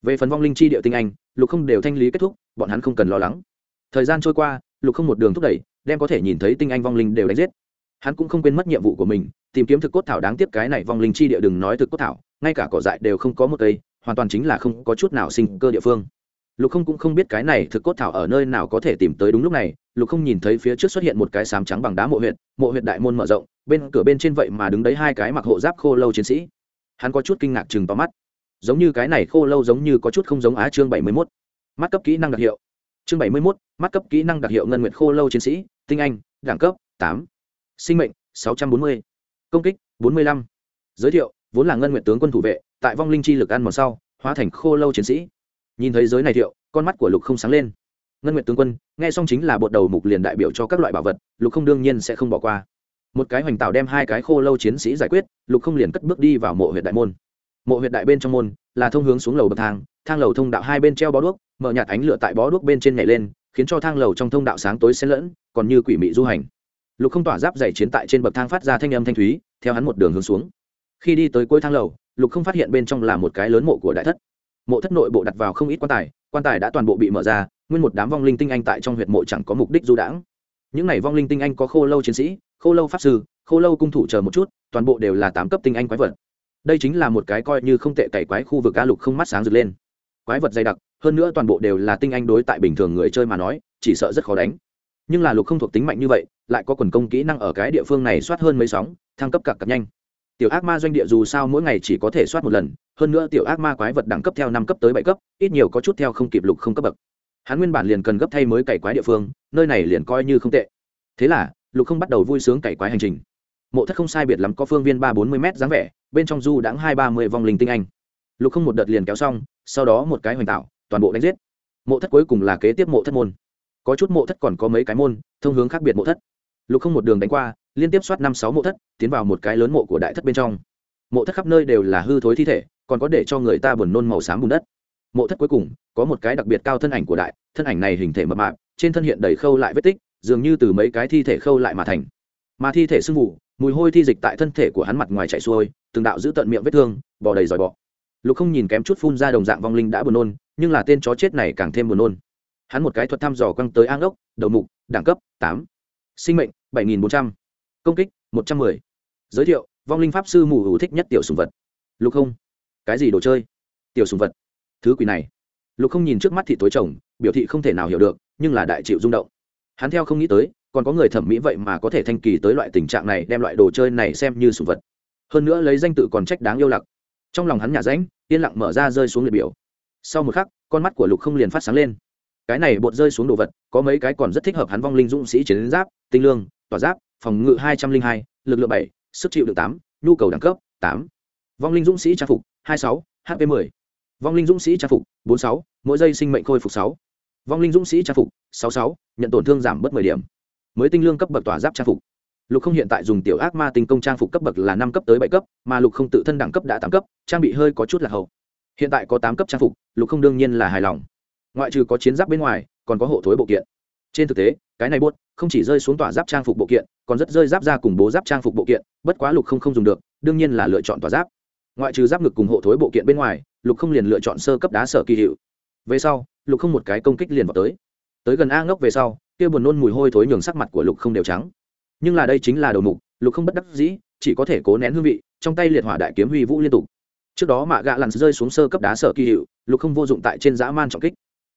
Về phần vong linh chi địa tinh anh, lục không đều thanh lý kết thúc, bọn hắn không cần lo lắng. Thời gian trôi qua, lục không một đường thúc đẩy, đem có thể nhìn thấy tinh anh vong linh đều đánh giết. Hắn cũng không quên mất nhiệm vụ của mình, tìm kiếm thực cốt thảo đáng tiếc cái này vong linh chi địa đừng nói thực cốt thảo, ngay cả cỏ dại đều không có một cây, hoàn toàn chính là không có chút nào sinh cơ địa phương lục không cũng không biết cái này thực cốt thảo ở nơi nào có thể tìm tới đúng lúc này, lục không nhìn thấy phía trước xuất hiện một cái sám trắng bằng đá mộ huyện mộ huyện đại môn mở rộng, bên cửa bên trên vậy mà đứng đấy hai cái mặc hộ giáp khô lâu chiến sĩ. Hắn có chút kinh ngạc chừng tóm mắt. Giống như cái này khô lâu giống như có chút không giống á chương bảy mươi mốt. Mắt cấp kỹ năng đặc hiệu. Chương bảy mươi mốt, mắt cấp kỹ năng đặc hiệu ngân nguyệt khô lâu chiến sĩ, tinh anh, đẳng cấp tám. Sinh mệnh, sáu trăm bốn mươi. Công kích, bốn mươi lăm. Giới thiệu, vốn là ngân nguyệt tướng quân thủ vệ, tại vong linh chi lực ăn mòn sau, hóa thành khô lâu chiến sĩ nhìn thấy giới này thiệu, con mắt của lục không sáng lên. Ngân nguyện tướng quân, nghe xong chính là bột đầu mục liền đại biểu cho các loại bảo vật, lục không đương nhiên sẽ không bỏ qua. Một cái hoành tạo đem hai cái khô lâu chiến sĩ giải quyết, lục không liền cất bước đi vào mộ huyện đại môn. Mộ huyện đại bên trong môn là thông hướng xuống lầu bậc thang thang lầu thông đạo hai bên treo bó đuốc, mở nhạt ánh lửa tại bó đuốc bên trên nhảy lên, khiến cho thang lầu trong thông đạo sáng tối xen lẫn, còn như quỷ mị du hành. Lục không tỏa giáp dày chiến tại trên bậc thang phát ra thanh âm thanh thúy, theo hắn một đường hướng xuống. Khi đi tới cuối thang lầu, lục không phát hiện bên trong là một cái lớn mộ của đại thất mộ thất nội bộ đặt vào không ít quan tài quan tài đã toàn bộ bị mở ra, nguyên một đám vong linh tinh anh tại trong huyệt mộ chẳng có mục đích du đãng. Những n à y vong linh tinh anh có khô lâu chiến sĩ, khô lâu pháp sư, khô lâu cung thủ chờ một chút, toàn bộ đều là tám cấp tinh anh quái vật. Đây chính là một cái coi như không tệ cày quái khu vực a lục không mắt sáng rực lên. Quái vật dày đặc, hơn nữa toàn bộ đều là tinh anh đối tại bình thường người chơi mà nói, chỉ sợ rất khó đánh. Nhưng là lục không thuộc tính mạnh như vậy, lại có quần công kỹ năng ở cái địa phương này soát hơn mấy sóng, thăng cấp cặp cặp nhanh. Tiểu ác ma doanh địa dù sao mỗi ngày chỉ có thể soát một lần hơn nữa tiểu ác ma quái vật đẳng cấp theo năm cấp tới bảy cấp, ít nhiều có chút theo không kịp lục không cấp bậc. Hắn nguyên bản liền cần gấp thay mới cày quái địa phương, nơi này liền coi như không tệ. Thế là, lục không bắt đầu vui sướng cày quái hành trình. Mộ thất không sai biệt lắm có phương viên ba bốn mươi m dáng vẻ, bên trong du đãng hai ba mươi vong linh tinh anh. Lục không một đợt liền kéo xong, sau đó một cái hoành tạo, toàn bộ đánh giết. Mộ thất cuối cùng là kế tiếp mộ thất môn. Có chút mộ thất còn có mấy cái môn, thông hướng khác biệt mộ thất. Lục không một đường đánh qua, liên tiếp soát năm sáu mộ thất, tiến vào một cái lớn mộ của đại thất bên trong. Mộ thất khắp nơi đều là hư thối thi thể còn có để cho người ta buồn nôn màu xám bùn đất. Mộ thất cuối cùng, có một cái đặc biệt cao thân ảnh của đại, thân ảnh này hình thể mập mạp, trên thân hiện đầy khâu lại vết tích, dường như từ mấy cái thi thể khâu lại mà thành. Mà thi thể sưng vụ, mùi hôi thi dịch tại thân thể của hắn mặt ngoài chạy xuôi, từng đạo giữ tận miệng vết thương, bò đầy dòi bọ. Lục không nhìn kém chút phun ra đồng dạng vong linh đã buồn nôn, nhưng là tên chó chết này càng thêm buồn nôn. Hắn một cái thuật thăm dò quăng tới an ốc đầu mục, đẳng cấp, tám. Sinh mệnh, bảy nghìn bốn trăm. Công kích, một trăm mười. Giới thiệu, vong linh pháp sư mù hữu thích nhất tiểu sùng vật. Lục không cái gì đồ chơi? Tiểu sùng vật. Thứ quỷ này. Lục không nhìn trước mắt thị tối chồng, biểu thị không thể nào hiểu được, nhưng là đại chịu rung động. Hắn theo không nghĩ tới, còn có người thẩm mỹ vậy mà có thể thanh kỳ tới loại tình trạng này, đem loại đồ chơi này xem như sùng vật. Hơn nữa lấy danh tự còn trách đáng yêu lặc. Trong lòng hắn nhà ránh, yên lặng mở ra rơi xuống liệt biểu. Sau một khắc, con mắt của lục không liền phát sáng lên. Cái này bột rơi xuống đồ vật, có mấy cái còn rất thích hợp hắn vong linh dũng sĩ chiến giáp, tinh lương, tỏa giáp, phòng ngự hai trăm linh hai, lực lượng bảy, sức chịu được tám, nhu cầu đẳng cấp tám vong linh dũng sĩ trang phục hai sáu hp mười. Vong linh dũng sĩ trang phục bốn sáu mỗi giây sinh mệnh khôi phục 6, vong linh dũng sĩ trang phục sáu sáu nhận tổn thương giảm bớt mười điểm. Mới tinh lương cấp bậc tỏa giáp trang phục. Lục không hiện tại dùng tiểu ác ma tinh công trang phục cấp bậc là năm cấp tới bảy cấp mà lục không tự thân đẳng cấp đã tám cấp trang bị hơi có chút là hậu. Hiện tại có tám cấp trang phục lục không đương nhiên là hài lòng. Ngoại trừ có chiến giáp bên ngoài còn có hộ thối bộ kiện. Trên thực tế cái này buốt không chỉ rơi xuống tỏa giáp trang phục bộ kiện còn rất rơi giáp ra cùng bố giáp trang phục bộ kiện bất quá lục không không dùng được đương nhiên là lựa chọn tỏa giáp ngoại trừ giáp ngực cùng hộ thối bộ kiện bên ngoài, lục không liền lựa chọn sơ cấp đá sở kỳ hiệu. Về sau, lục không một cái công kích liền vào tới. Tới gần a ngốc về sau, kia buồn nôn mùi hôi thối nhường sắc mặt của lục không đều trắng. Nhưng là đây chính là đầu mục, lục không bất đắc dĩ, chỉ có thể cố nén hương vị, trong tay liệt hỏa đại kiếm huy vũ liên tục. Trước đó mạ gạ lặn rơi xuống sơ cấp đá sở kỳ hiệu, lục không vô dụng tại trên dã man trọng kích.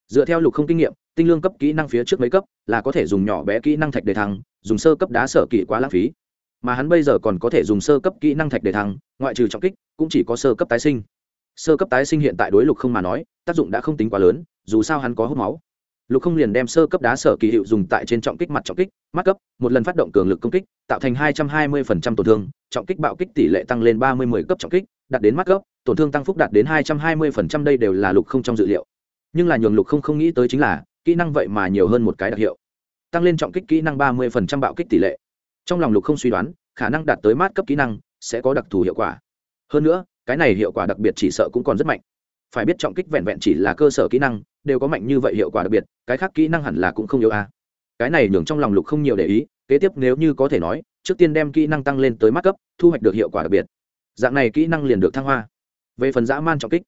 Dựa theo lục không kinh nghiệm, tinh lương cấp kỹ năng phía trước mấy cấp là có thể dùng nhỏ bé kỹ năng thạch để thăng, dùng sơ cấp đá sở kỳ quá lãng phí mà hắn bây giờ còn có thể dùng sơ cấp kỹ năng thạch để thăng, ngoại trừ trọng kích, cũng chỉ có sơ cấp tái sinh. Sơ cấp tái sinh hiện tại đối lục không mà nói, tác dụng đã không tính quá lớn, dù sao hắn có hút máu. Lục không liền đem sơ cấp đá sở kỳ hiệu dùng tại trên trọng kích mặt trọng kích, mắt cấp, một lần phát động cường lực công kích, tạo thành hai trăm hai mươi phần trăm tổn thương, trọng kích bạo kích tỷ lệ tăng lên ba mươi mười cấp trọng kích, đạt đến mắt cấp, tổn thương tăng phúc đạt đến hai trăm hai mươi phần trăm, đây đều là lục không trong dự liệu. Nhưng là nhường lục không không nghĩ tới chính là, kỹ năng vậy mà nhiều hơn một cái đặc hiệu. Tăng lên trọng kích kỹ năng ba mươi phần trăm bạo kích tỷ lệ trong lòng lục không suy đoán, khả năng đạt tới mát cấp kỹ năng sẽ có đặc thù hiệu quả. Hơn nữa, cái này hiệu quả đặc biệt chỉ sợ cũng còn rất mạnh. Phải biết trọng kích vẹn vẹn chỉ là cơ sở kỹ năng, đều có mạnh như vậy hiệu quả đặc biệt, cái khác kỹ năng hẳn là cũng không yếu a cái này nhường trong lòng lục không nhiều để ý, kế tiếp nếu như có thể nói, trước tiên đem kỹ năng tăng lên tới mắt cấp, thu hoạch được hiệu quả đặc biệt. Dạng này kỹ năng liền được thăng hoa. Về phần dã man trọng kích,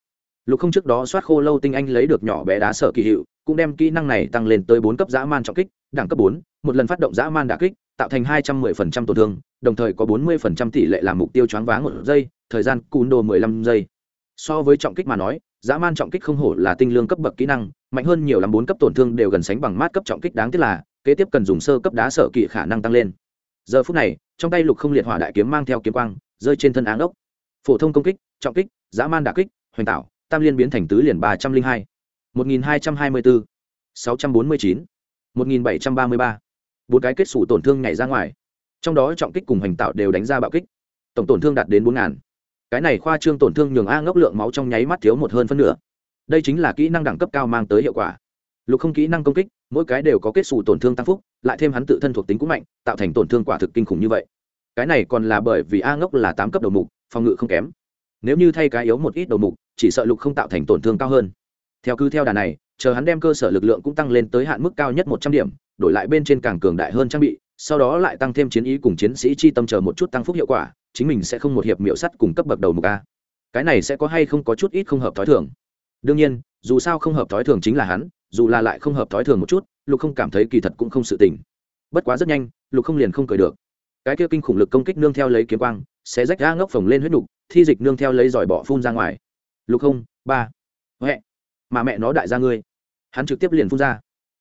lục không trước đó soát khô lâu tinh anh lấy được nhỏ bé đá sở kỳ hiệu, cũng đem kỹ năng này tăng lên tới bốn cấp dã man trọng kích, đẳng cấp bốn, một lần phát động dã man đả kích tạo thành hai trăm mười phần trăm tổn thương, đồng thời có bốn mươi phần trăm tỷ lệ làm mục tiêu choáng váng một giây, thời gian cún đồ mười lăm giây. So với trọng kích mà nói, dã man trọng kích không hổ là tinh lương cấp bậc kỹ năng, mạnh hơn nhiều lắm bốn cấp tổn thương đều gần sánh bằng mát cấp trọng kích đáng tiếc là, kế tiếp cần dùng sơ cấp đá sở kỵ khả năng tăng lên. Giờ phút này, trong tay lục không liệt hỏa đại kiếm mang theo kiếm quang, rơi trên thân áng ốc. Phổ thông công kích, trọng kích, dã man đả kích, hoành tạo, tam liên biến thành tứ liền ba trăm linh hai. một nghìn hai trăm hai mươi bốn, sáu trăm bốn mươi chín, một nghìn bảy trăm ba mươi ba bốn cái kết xù tổn thương nhảy ra ngoài. Trong đó trọng kích cùng hành tạo đều đánh ra bạo kích. Tổng tổn thương đạt đến bốn ngàn. Cái này khoa trương tổn thương nhường a ngốc lượng máu trong nháy mắt thiếu một hơn phân nửa. Đây chính là kỹ năng đẳng cấp cao mang tới hiệu quả. Lục không kỹ năng công kích, mỗi cái đều có kết xù tổn thương tăng phúc, lại thêm hắn tự thân thuộc tính cũng mạnh, tạo thành tổn thương quả thực kinh khủng như vậy. Cái này còn là bởi vì a ngốc là tám cấp đầu mục, phòng ngự không kém. Nếu như thay cái yếu một ít đầu mục, chỉ sợ lục không tạo thành tổn thương cao hơn. Theo cứ theo đà này chờ hắn đem cơ sở lực lượng cũng tăng lên tới hạn mức cao nhất một trăm điểm, đổi lại bên trên càng cường đại hơn trang bị, sau đó lại tăng thêm chiến ý cùng chiến sĩ chi tâm chờ một chút tăng phúc hiệu quả, chính mình sẽ không một hiệp miệu sắt cùng cấp bậc đầu mục a. Cái này sẽ có hay không có chút ít không hợp thói thường. Đương nhiên, dù sao không hợp thói thường chính là hắn, dù là lại không hợp thói thường một chút, lục không cảm thấy kỳ thật cũng không sự tình. Bất quá rất nhanh, lục không liền không cười được. Cái kia kinh khủng lực công kích nương theo lấy kiếm quang sẽ rách ra ngốc phồng lên huyết nục, thi dịch nương theo lấy giỏi bỏ phun ra ngoài. Lục không, ba mà mẹ nó đại gia ngươi. Hắn trực tiếp liền phun ra.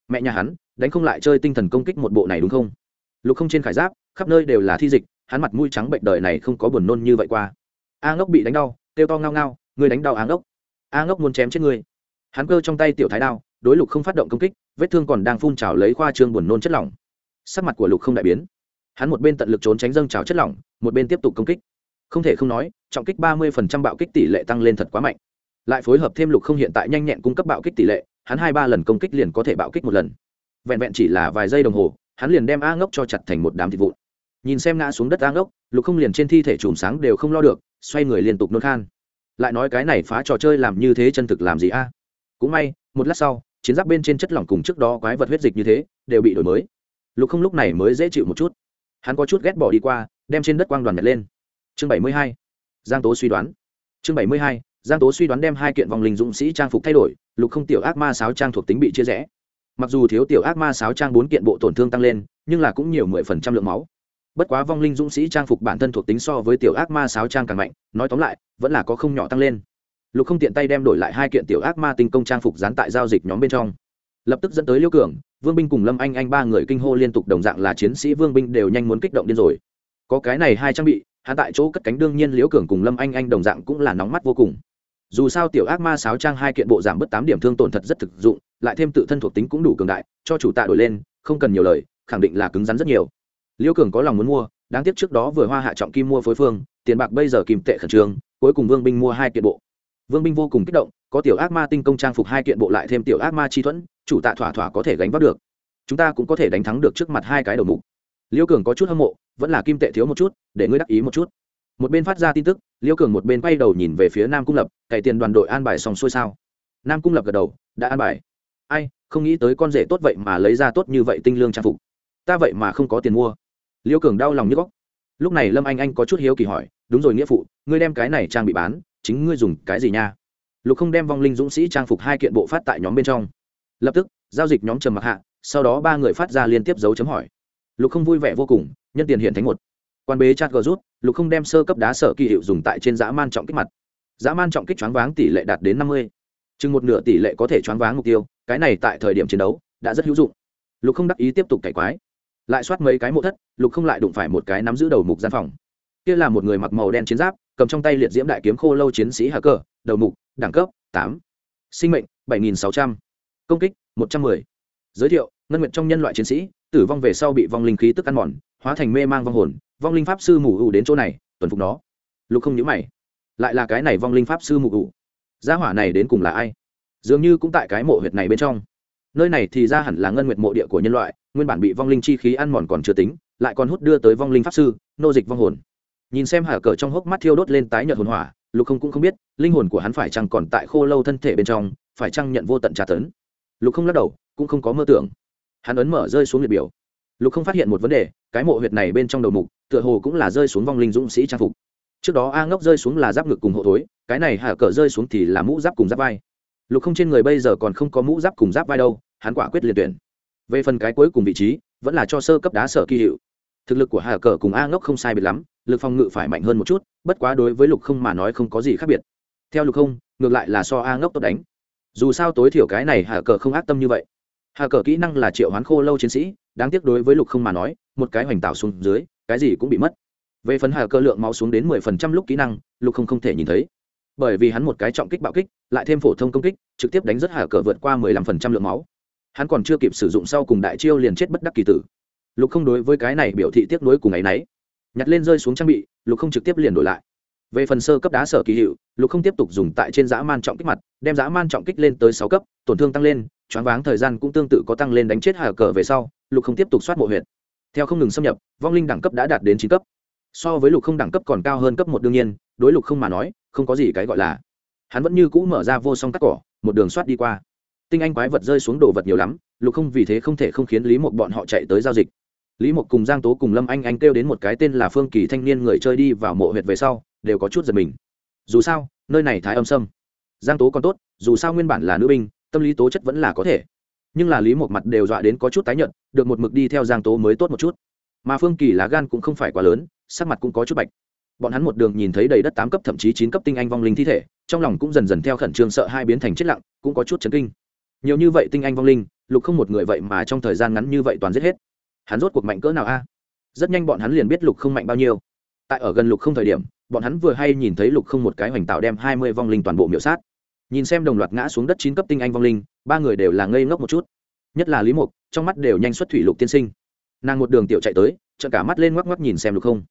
Mẹ nhà hắn, đánh không lại chơi tinh thần công kích một bộ này đúng không? Lục không trên khải giáp, khắp nơi đều là thi dịch, hắn mặt mũi trắng bệnh đời này không có buồn nôn như vậy qua. A ngốc bị đánh đau, kêu to ngao ngao người đánh đau a ngốc. A ngốc muốn chém chết ngươi. Hắn cơ trong tay tiểu thái đao, đối lục không phát động công kích, vết thương còn đang phun trào lấy khoa trương buồn nôn chất lỏng. Sắc mặt của lục không đại biến. Hắn một bên tận lực trốn tránh dâng trào chất lỏng, một bên tiếp tục công kích. Không thể không nói, trọng kích ba mươi phần trăm bạo kích tỷ lệ tăng lên thật quá mạnh lại phối hợp thêm lục không hiện tại nhanh nhẹn cung cấp bạo kích tỷ lệ, hắn hai ba lần công kích liền có thể bạo kích một lần. Vẹn vẹn chỉ là vài giây đồng hồ, hắn liền đem a ngốc cho chặt thành một đám thịt vụn. Nhìn xem ngã xuống đất a ngốc, lục không liền trên thi thể chùm sáng đều không lo được, xoay người liên tục nôn khan. Lại nói cái này phá trò chơi làm như thế chân thực làm gì a? Cũng may, một lát sau, chiến giáp bên trên chất lỏng cùng trước đó quái vật huyết dịch như thế, đều bị đổi mới. Lục không lúc này mới dễ chịu một chút. Hắn có chút ghét bỏ đi qua, đem trên đất quang đoàn nhặt lên. Chương bảy mươi hai, giang tố suy đoán. Chương bảy mươi hai giang tố suy đoán đem hai kiện vòng linh dũng sĩ trang phục thay đổi, lục không tiểu ác ma sáu trang thuộc tính bị chia rẽ. Mặc dù thiếu tiểu ác ma sáu trang bốn kiện bộ tổn thương tăng lên, nhưng là cũng nhiều mười phần trăm lượng máu. Bất quá vong linh dũng sĩ trang phục bản thân thuộc tính so với tiểu ác ma sáu trang càng mạnh, nói tóm lại, vẫn là có không nhỏ tăng lên. Lục không tiện tay đem đổi lại hai kiện tiểu ác ma tinh công trang phục dán tại giao dịch nhóm bên trong. Lập tức dẫn tới liêu cường, vương binh cùng lâm anh anh ba người kinh hô liên tục đồng dạng là chiến sĩ vương binh đều nhanh muốn kích động điên rồi. Có cái này hai trang bị hạ tại chỗ cất cánh đương nhiên liễu cường cùng lâm anh anh đồng dạng cũng là nóng mắt vô cùng dù sao tiểu ác ma sáo trang hai kiện bộ giảm bớt tám điểm thương tổn thật rất thực dụng, lại thêm tự thân thuộc tính cũng đủ cường đại, cho chủ tạ đổi lên, không cần nhiều lời, khẳng định là cứng rắn rất nhiều. Liễu cường có lòng muốn mua, đáng tiếc trước đó vừa hoa hạ trọng kim mua phối phương, tiền bạc bây giờ kìm tệ khẩn trương, cuối cùng vương binh mua hai kiện bộ. Vương binh vô cùng kích động, có tiểu ác ma tinh công trang phục hai kiện bộ lại thêm tiểu ác ma chi thuẫn, chủ tạ thỏa thỏa có thể gánh vác được. Chúng ta cũng có thể đánh thắng được trước mặt hai cái đầu mục. Liêu cường có chút hâm mộ, vẫn là kim tệ thiếu một chút, để ngươi đắc ý một chút một bên phát ra tin tức, liêu cường một bên quay đầu nhìn về phía nam cung lập cày tiền đoàn đội an bài xong xuôi sao? Nam cung lập gật đầu, đã an bài. Ai, không nghĩ tới con rể tốt vậy mà lấy ra tốt như vậy tinh lương trang phục. Ta vậy mà không có tiền mua. Liêu cường đau lòng như góc. Lúc này lâm anh anh có chút hiếu kỳ hỏi, đúng rồi nghĩa phụ, ngươi đem cái này trang bị bán, chính ngươi dùng cái gì nha? Lục không đem vong linh dũng sĩ trang phục hai kiện bộ phát tại nhóm bên trong. Lập tức, giao dịch nhóm trầm mặc hạ, sau đó ba người phát ra liên tiếp dấu chấm hỏi. Lục không vui vẻ vô cùng, nhân tiền hiện thánh một quan bế chat gờ rút, lục không đem sơ cấp đá sở kỳ hiệu dùng tại trên dã man trọng kích mặt. Dã man trọng kích choáng váng tỷ lệ đạt đến năm mươi. Chừng một nửa tỷ lệ có thể choáng váng mục tiêu, cái này tại thời điểm chiến đấu, đã rất hữu dụng. Lục không đắc ý tiếp tục cải quái. Lại soát mấy cái mộ thất, lục không lại đụng phải một cái nắm giữ đầu mục gian phòng. Kia là một người mặc màu đen chiến giáp, cầm trong tay liệt diễm đại kiếm khô lâu chiến sĩ hà cờ đầu mục, đẳng cấp, tám. Sinh mệnh, bảy nghìn sáu trăm. Công kích, một trăm mười. Giới thiệu, ngân nguyện trong nhân loại chiến sĩ, tử vong về sau bị vong linh khí tức ăn mòn, hóa thành mê mang vong hồn vong linh pháp sư mù ủ đến chỗ này, tuần phục nó. Lục không nhớ mày. Lại là cái này vong linh pháp sư mù ủ gia hỏa này đến cùng là ai? Dường như cũng tại cái mộ huyệt này bên trong. Nơi này thì ra hẳn là ngân nguyệt mộ địa của nhân loại, nguyên bản bị vong linh chi khí ăn mòn còn chưa tính, lại còn hút đưa tới vong linh pháp sư, nô dịch vong hồn. Nhìn xem hà cờ trong hốc mắt thiêu đốt lên tái nhợt hồn hỏa, lục không cũng không biết, linh hồn của hắn phải chăng còn tại khô lâu thân thể bên trong, phải chăng nhận vô tận tra tấn. Lục không lắc đầu, cũng không có mơ tưởng. Hắn ấn mở rơi xuống liệt biểu lục không phát hiện một vấn đề, cái mộ huyệt này bên trong đầu mục, tựa hồ cũng là rơi xuống vong linh dũng sĩ trang phục. Trước đó a ngốc rơi xuống là giáp ngực cùng hộ thối, cái này hạ cờ rơi xuống thì là mũ giáp cùng giáp vai. Lục không trên người bây giờ còn không có mũ giáp cùng giáp vai đâu, hắn quả quyết liền tuyển. Về phần cái cuối cùng vị trí, vẫn là cho sơ cấp đá sở kỳ hiệu. Thực lực của hạ cờ cùng a ngốc không sai biệt lắm, lực phòng ngự phải mạnh hơn một chút, bất quá đối với lục không mà nói không có gì khác biệt. Theo lục không, ngược lại là so a ngốc tốt đánh. Dù sao tối thiểu cái này hạ cờ không ác tâm như vậy. Hạ cờ kỹ năng là triệu hoán khô lâu chiến sĩ đáng tiếc đối với lục không mà nói, một cái hoành tạo xuống dưới, cái gì cũng bị mất. Về phần hà cơ lượng máu xuống đến mười phần trăm lúc kỹ năng, lục không không thể nhìn thấy. Bởi vì hắn một cái trọng kích bạo kích, lại thêm phổ thông công kích, trực tiếp đánh rất hà cờ vượt qua mười lăm phần trăm lượng máu. Hắn còn chưa kịp sử dụng sau cùng đại chiêu liền chết bất đắc kỳ tử. Lục không đối với cái này biểu thị tiếc nuối cùng ấ y n ấ y nhặt lên rơi xuống trang bị, lục không trực tiếp liền đổi lại về phần sơ cấp đá sở kỳ hiệu, lục không tiếp tục dùng tại trên dã man trọng kích mặt, đem dã man trọng kích lên tới sáu cấp, tổn thương tăng lên, choáng váng thời gian cũng tương tự có tăng lên đánh chết hà cờ về sau, lục không tiếp tục soát mộ huyện theo không ngừng xâm nhập, vong linh đẳng cấp đã đạt đến chín cấp. So với lục không đẳng cấp còn cao hơn cấp một đương nhiên, đối lục không mà nói, không có gì cái gọi là. Hắn vẫn như cũ mở ra vô song cắt cỏ, một đường soát đi qua. Tinh anh quái vật rơi xuống đồ vật nhiều lắm, lục không vì thế không thể không khiến lý một bọn họ chạy tới giao dịch lý mộc cùng giang tố cùng lâm anh anh kêu đến một cái tên là phương kỳ thanh niên người chơi đi vào mộ huyệt về sau, đều có chút giật mình. Dù sao, nơi này thái âm sâm. Giang tố còn tốt, dù sao nguyên bản là nữ binh, tâm lý tố chất vẫn là có thể. Nhưng là lý một mặt đều dọa đến có chút tái nhận được một mực đi theo giang tố mới tốt một chút. Mà phương kỳ lá gan cũng không phải quá lớn, sắc mặt cũng có chút bạch. Bọn hắn một đường nhìn thấy đầy đất tám cấp thậm chí chín cấp tinh anh vong linh thi thể, trong lòng cũng dần dần theo khẩn trương sợ hai biến thành chết lặng, cũng có chút chấn kinh. Nhiều như vậy tinh anh vong linh, lục không một người vậy mà trong thời gian ngắn như vậy toàn giết hết hắn rốt cuộc mạnh cỡ nào a? Rất nhanh bọn hắn liền biết lục không mạnh bao nhiêu. Tại ở gần lục không thời điểm, bọn hắn vừa hay nhìn thấy lục không một cái hoành tạo đem hai mươi vong linh toàn bộ miểu sát. Nhìn xem đồng loạt ngã xuống đất chín cấp tinh anh vong linh, ba người đều là ngây ngốc một chút. Nhất là lý mục, trong mắt đều nhanh xuất thủy lục tiên sinh. Nàng một đường tiểu chạy tới chợ cả mắt lên ngoắc ngoắc nhìn xem lục không.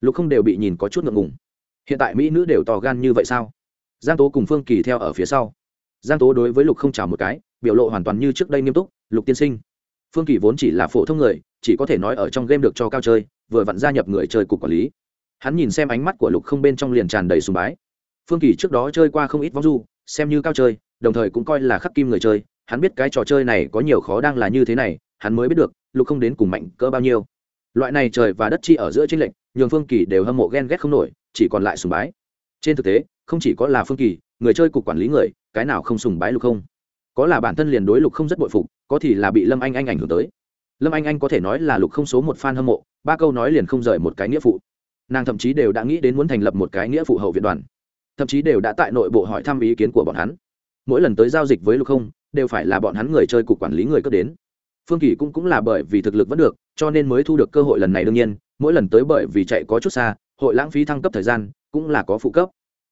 Lục không đều bị nhìn có chút ngượng ngùng. Hiện tại mỹ nữ đều to gan như vậy sao? Giang tố cùng phương kỳ theo ở phía sau. Giang tố đối với lục không chào một cái, biểu lộ hoàn toàn như trước đây nghiêm túc, lục tiên sinh. Phương kỳ vốn chỉ là phổ thông người chỉ có thể nói ở trong game được cho cao chơi, vừa vặn gia nhập người chơi cục quản lý. Hắn nhìn xem ánh mắt của lục không bên trong liền tràn đầy sùng bái. Phương kỳ trước đó chơi qua không ít vong du, xem như cao chơi, đồng thời cũng coi là khắc kim người chơi. Hắn biết cái trò chơi này có nhiều khó đang là như thế này, hắn mới biết được, lục không đến cùng mạnh cỡ bao nhiêu. Loại này trời và đất chi ở giữa tranh lệch, nhường phương kỳ đều hâm mộ ghen ghét không nổi, chỉ còn lại sùng bái. Trên thực tế, không chỉ có là phương kỳ, người chơi cục quản lý người, cái nào không sùng bái lục không? Có là bản thân liền đối lục không rất bội phục, có thì là bị lâm anh anh ảnh hưởng tới lâm anh anh có thể nói là lục không số một fan hâm mộ, ba câu nói liền không rời một cái nghĩa phụ. Nàng thậm chí đều đã nghĩ đến muốn thành lập một cái nghĩa phụ hậu viện đoàn. Thậm chí đều đã tại nội bộ hỏi thăm ý kiến của bọn hắn. Mỗi lần tới giao dịch với lục không, đều phải là bọn hắn người chơi cục quản lý người cấp đến. Phương kỳ cũng cũng là bởi vì thực lực vẫn được, cho nên mới thu được cơ hội lần này đương nhiên, mỗi lần tới bởi vì chạy có chút xa, hội lãng phí thăng cấp thời gian, cũng là có phụ cấp.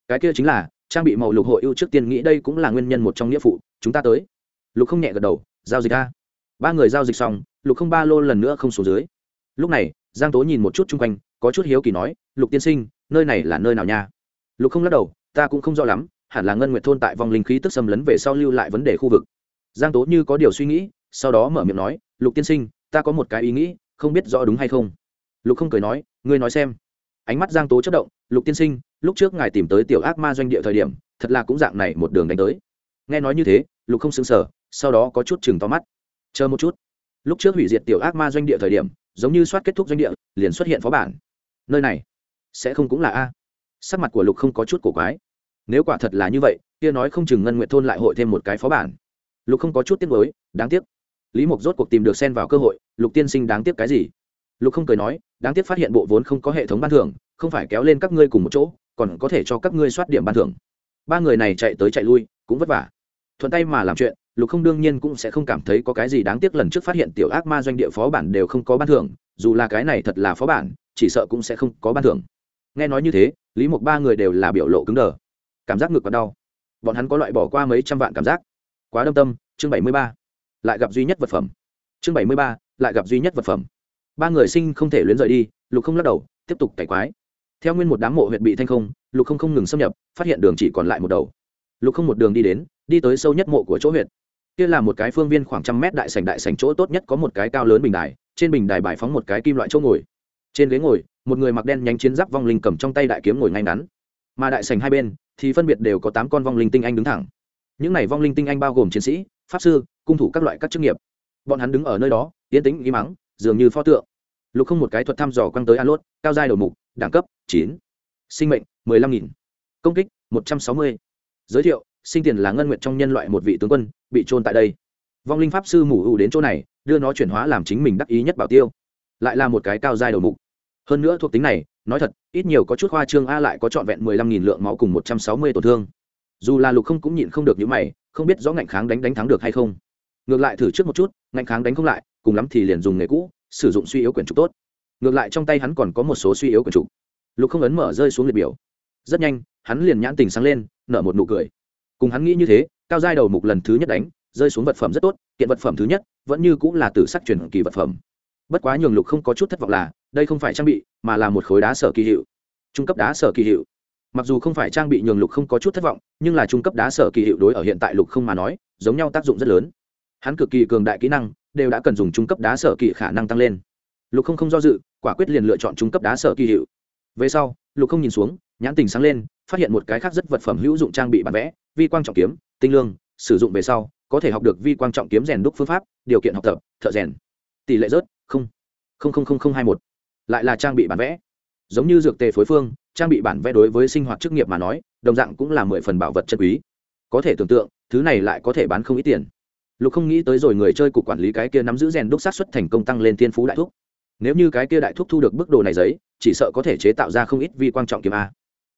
Cái kia chính là, trang bị màu lục hội ưu trước tiên nghĩ đây cũng là nguyên nhân một trong nghĩa phụ, chúng ta tới. Lục không nhẹ gật đầu, giao dịch a. Ba người giao dịch xong lục không ba lô lần nữa không xuống dưới. Lúc này, giang tố nhìn một chút chung quanh, có chút hiếu kỳ nói, lục tiên sinh, nơi này là nơi nào nha? Lục không lắc đầu, ta cũng không rõ lắm, hẳn là ngân nguyệt thôn tại vòng linh khí tức xâm lấn về sau lưu lại vấn đề khu vực. Giang tố như có điều suy nghĩ, sau đó mở miệng nói, lục tiên sinh, ta có một cái ý nghĩ, không biết rõ đúng hay không? Lục không cười nói, ngươi nói xem. Ánh mắt giang tố chất động, lục tiên sinh, lúc trước ngài tìm tới tiểu ác ma doanh địa thời điểm, thật là cũng dạng này một đường đánh tới. Nghe nói như thế, lục không xứng sở sau đó có chút chừng to mắt. Chờ một chút lúc trước hủy diệt tiểu ác ma doanh địa thời điểm, giống như soát kết thúc doanh địa, liền xuất hiện phó bản. Nơi này sẽ không cũng là a. Sắc mặt của lục không có chút cổ quái. Nếu quả thật là như vậy, kia nói không chừng ngân nguyện thôn lại hội thêm một cái phó bản. Lục không có chút tiếc mới đáng tiếc. Lý mục rốt cuộc tìm được xen vào cơ hội, lục tiên sinh đáng tiếc cái gì? Lục không cười nói, đáng tiếc phát hiện bộ vốn không có hệ thống ban thưởng, không phải kéo lên các ngươi cùng một chỗ, còn có thể cho các ngươi soát điểm ban thưởng. Ba người này chạy tới chạy lui, cũng vất vả. Thuận tay mà làm chuyện lục không đương nhiên cũng sẽ không cảm thấy có cái gì đáng tiếc lần trước phát hiện tiểu ác ma doanh địa phó bản đều không có ban thưởng, dù là cái này thật là phó bản, chỉ sợ cũng sẽ không có ban thưởng. Nghe nói như thế, lý mục ba người đều là biểu lộ cứng đờ. Cảm giác ngực còn đau. Bọn hắn có loại bỏ qua mấy trăm vạn cảm giác. Quá đâm tâm, chương bảy mươi ba. Lại gặp duy nhất vật phẩm. Chương bảy mươi ba, lại gặp duy nhất vật phẩm. Ba người sinh không thể luyến rời đi, lục không lắc đầu, tiếp tục cải quái. Theo nguyên một đám mộ huyện bị thanh không, lục không không ngừng xâm nhập, phát hiện đường chỉ còn lại một đầu. Lục không một đường đi đến, đi tới sâu nhất mộ của chỗ huyện kia là một cái phương viên khoảng trăm mét đại sảnh đại sảnh chỗ tốt nhất có một cái cao lớn bình đài, trên bình đài bài phóng một cái kim loại chỗ ngồi. Trên ghế ngồi, một người mặc đen nhánh chiến giáp vong linh cầm trong tay đại kiếm ngồi ngay ngắn. Mà đại sảnh hai bên, thì phân biệt đều có tám con vong linh tinh anh đứng thẳng. Những này vong linh tinh anh bao gồm chiến sĩ, pháp sư, cung thủ các loại các chức nghiệp. Bọn hắn đứng ở nơi đó, yên tĩnh, im mắng, dường như pho tượng. Lục không một cái thuật thăm dò quăng tới an lốt cao giai đầu mục, đẳng cấp chín. Sinh mệnh, mười lăm nghìn. Công kích, một trăm sáu mươi. Giới thiệu sinh tiền là ngân nguyện trong nhân loại một vị tướng quân, bị trôn tại đây. Vong linh pháp sư mù ù đến chỗ này, đưa nó chuyển hóa làm chính mình đắc ý nhất bảo tiêu. Lại là một cái cao giai đầu mục. Hơn nữa thuộc tính này, nói thật, ít nhiều có chút hoa trương, a lại có trọn vẹn mười lăm nghìn lượng máu cùng một trăm sáu mươi tổn thương. Dù là lục không cũng nhịn không được những mày, không biết rõ ngạnh kháng đánh đánh thắng được hay không. Ngược lại thử trước một chút, ngạnh kháng đánh không lại, cùng lắm thì liền dùng nghề cũ, sử dụng suy yếu quyền trục tốt. Ngược lại trong tay hắn còn có một số suy yếu quyền trục. Lục không ấn mở rơi xuống liệt biểu. Rất nhanh, hắn liền nhãn tình sáng lên, nở một nụ cười cùng hắn nghĩ như thế, cao giai đầu mục lần thứ nhất đánh, rơi xuống vật phẩm rất tốt, kiện vật phẩm thứ nhất vẫn như cũng là tử sắc truyền kỳ vật phẩm. Bất quá nhường lục không có chút thất vọng là, đây không phải trang bị, mà là một khối đá sở kỳ hiệu. Trung cấp đá sở kỳ hiệu. Mặc dù không phải trang bị nhường lục không có chút thất vọng, nhưng là trung cấp đá sở kỳ hiệu đối ở hiện tại lục không mà nói, giống nhau tác dụng rất lớn. Hắn cực kỳ cường đại kỹ năng, đều đã cần dùng trung cấp đá sở kỳ khả năng tăng lên. Lục không không do dự, quả quyết liền lựa chọn trung cấp đá sở kỳ hiệu. Về sau, lục không nhìn xuống, nhãn tình sáng lên phát hiện một cái khác rất vật phẩm hữu dụng trang bị bản vẽ, vi quang trọng kiếm, tinh lương, sử dụng về sau, có thể học được vi quang trọng kiếm rèn đúc phương pháp, điều kiện học tập, thợ rèn. Tỷ lệ rớt, không. Không không không không, hai một. Lại là trang bị bản vẽ. Giống như dược tề phối phương, trang bị bản vẽ đối với sinh hoạt chức nghiệp mà nói, đồng dạng cũng là mười phần bảo vật chân quý. Có thể tưởng tượng, thứ này lại có thể bán không ít tiền. Lục không nghĩ tới rồi người chơi cục quản lý cái kia nắm giữ rèn đúc sát xuất thành công tăng lên tiên phú đại thúc. Nếu như cái kia đại thúc thu được bức đồ này giấy, chỉ sợ có thể chế tạo ra không ít vi quan trọng kiếm a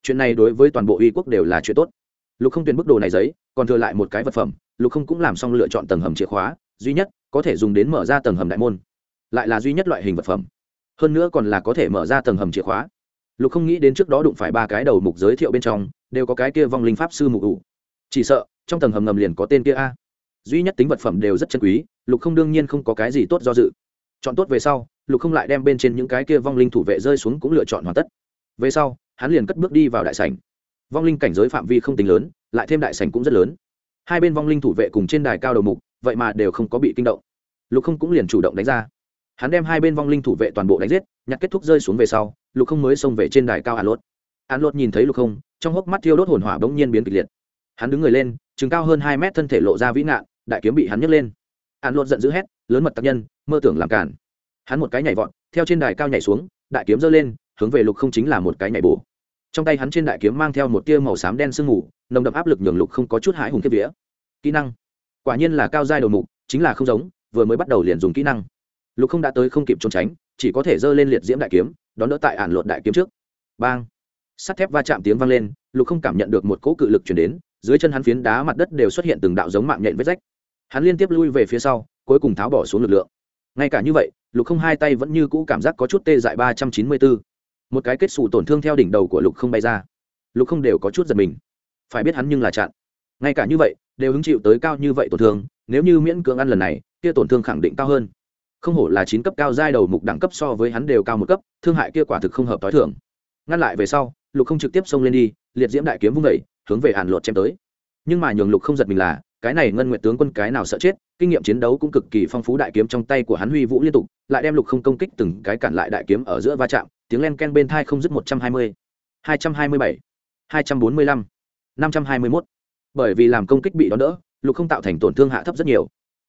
chuyện này đối với toàn bộ uy quốc đều là chuyện tốt. Lục không tuyển bức đồ này giấy, còn thừa lại một cái vật phẩm, lục không cũng làm xong lựa chọn tầng hầm chìa khóa, duy nhất có thể dùng đến mở ra tầng hầm đại môn. Lại là duy nhất loại hình vật phẩm. Hơn nữa còn là có thể mở ra tầng hầm chìa khóa. Lục không nghĩ đến trước đó đụng phải ba cái đầu mục giới thiệu bên trong, đều có cái kia vong linh pháp sư mục ủ. Chỉ sợ, trong tầng hầm ngầm liền có tên kia a. Duy nhất tính vật phẩm đều rất chân quý, lục không đương nhiên không có cái gì tốt do dự. Chọn tốt về sau, lục không lại đem bên trên những cái kia vong linh thủ vệ rơi xuống cũng lựa chọn hoàn tất. Về sau hắn liền cất bước đi vào đại sảnh. Vong linh cảnh giới phạm vi không tính lớn, lại thêm đại sảnh cũng rất lớn. Hai bên vong linh thủ vệ cùng trên đài cao đầu mục, vậy mà đều không có bị kinh động. Lục không cũng liền chủ động đánh ra. Hắn đem hai bên vong linh thủ vệ toàn bộ đánh giết, nhặt kết thúc rơi xuống về sau, lục không mới xông về trên đài cao an lốt an lốt nhìn thấy lục không, trong hốc mắt thiêu đốt hồn hỏa bỗng nhiên biến kịch liệt. Hắn đứng người lên, chừng cao hơn hai mét thân thể lộ ra vĩ ngạn, đại kiếm bị hắn nhấc lên. An lốt giận dữ hét, lớn mật tác nhân, mơ tưởng làm cản hắn một cái nhảy vọt, theo trên đài cao nhảy xuống, đại kiếm giơ lên hướng về lục không chính là một cái nhảy bổ. Trong tay hắn trên đại kiếm mang theo một tia màu xám đen sương mù, nồng đậm áp lực nhường lục không có chút hãi hùng kiếp vía. Kỹ năng. Quả nhiên là cao giai đầu mục, chính là không giống, vừa mới bắt đầu liền dùng kỹ năng. Lục không đã tới không kịp trốn tránh, chỉ có thể giơ lên liệt diễm đại kiếm, đón đỡ tại ản luận đại kiếm trước. Bang. Sắt thép va chạm tiếng vang lên, lục không cảm nhận được một cỗ cự lực chuyển đến, dưới chân hắn phiến đá mặt đất đều xuất hiện từng đạo giống mạng nhện vết rách. Hắn liên tiếp lui về phía sau, cuối cùng tháo bỏ xuống lực lượng. Ngay cả như vậy, lục không hai tay vẫn như cũ cảm giác có chút tê dại ba trăm chín mươi bốn một cái kết xù tổn thương theo đỉnh đầu của lục không bay ra. Lục không đều có chút giật mình. Phải biết hắn nhưng là chặn. Ngay cả như vậy, đều hứng chịu tới cao như vậy tổn thương, nếu như miễn cưỡng ăn lần này, kia tổn thương khẳng định cao hơn. Không hổ là chín cấp cao giai đầu mục đẳng cấp so với hắn đều cao một cấp, thương hại kia quả thực không hợp t h i thường. Ngăn lại về sau, lục không trực tiếp xông lên đi, liệt diễm đại kiếm vung vẩy hướng về hàn lột chém tới. Nhưng mà nhường lục không giật mình là, cái này ngân nguyện tướng quân cái nào sợ chết kinh nghiệm chiến đấu cũng cực kỳ phong phú, đại kiếm trong tay của hắn huy vũ liên tục, lại đem lục không công kích từng cái cản lại đại kiếm ở giữa va chạm, tiếng len ken bên thai không dứt một trăm hai mươi, hai trăm hai mươi bảy, hai trăm bốn mươi lăm, năm trăm hai mươi mốt. Bởi vì làm công kích bị đón đỡ, lục không tạo thành tổn thương hạ thấp rất nhiều.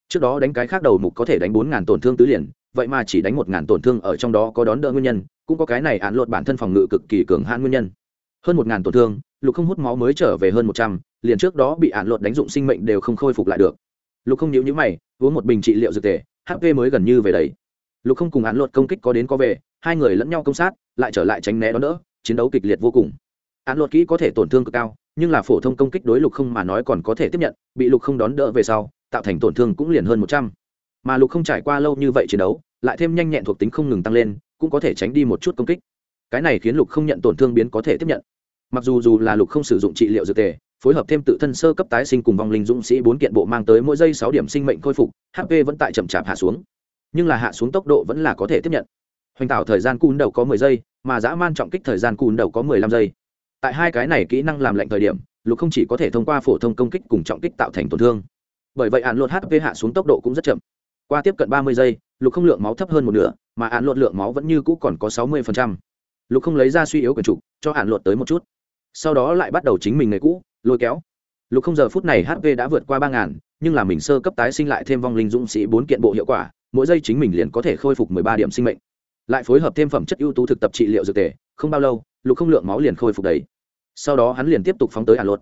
Trước đó đánh cái khác đầu mục có thể đánh bốn ngàn tổn thương tứ liền, vậy mà chỉ đánh một ngàn tổn thương ở trong đó có đón đỡ nguyên nhân, cũng có cái này án lột bản thân phòng ngự cực kỳ cường hãn nguyên nhân. Hơn một ngàn tổn thương, lục không hút máu mới trở về hơn một trăm, liền trước đó bị án lột đánh dụng sinh mệnh đều không khôi phục lại được lục không nhịu nhữ mày, uống một bình trị liệu dược tề hp mới gần như về đấy lục không cùng án luật công kích có đến có về, hai người lẫn nhau công sát, lại trở lại tránh né đón đỡ, chiến đấu kịch liệt vô cùng. Án luật kỹ có thể tổn thương cực cao, nhưng là phổ thông công kích đối lục không mà nói còn có thể tiếp nhận, bị lục không đón đỡ về sau, tạo thành tổn thương cũng liền hơn một trăm. Mà lục không trải qua lâu như vậy chiến đấu, lại thêm nhanh nhẹn thuộc tính không ngừng tăng lên, cũng có thể tránh đi một chút công kích. Cái này khiến lục không nhận tổn thương biến có thể tiếp nhận. Mặc dù dù là lục không sử dụng trị liệu dược tề phối hợp thêm tự thân sơ cấp tái sinh cùng vong linh dũng sĩ bốn kiện bộ mang tới mỗi giây sáu điểm sinh mệnh khôi phục hp vẫn tại chậm chạp hạ xuống. Nhưng là hạ xuống tốc độ vẫn là có thể tiếp nhận. Hoành tạo thời gian cún đầu có mười giây, mà dã man trọng kích thời gian cún đầu có mười lăm giây. Tại hai cái này kỹ năng làm lệnh thời điểm, lục không chỉ có thể thông qua phổ thông công kích cùng trọng kích tạo thành tổn thương. Bởi vậy án luật hp hạ xuống tốc độ cũng rất chậm. Qua tiếp cận ba mươi giây, lục không lượng máu thấp hơn một nửa, mà án luật lượng máu vẫn như cũ còn có sáu mươi lục không lấy ra suy yếu của trục, cho án luật tới một chút. Sau đó lại bắt đầu chính mình nghề cũ lôi kéo. Lục không giờ phút này hp đã vượt qua ba ngàn, nhưng là mình sơ cấp tái sinh lại thêm vong linh dũng sĩ bốn kiện bộ hiệu quả, mỗi giây chính mình liền có thể khôi phục mười ba điểm sinh mệnh. Lại phối hợp thêm phẩm chất ưu tú thực tập trị liệu dược tề, không bao lâu, lục không lượng máu liền khôi phục đầy. Sau đó hắn liền tiếp tục phóng tới ả lột.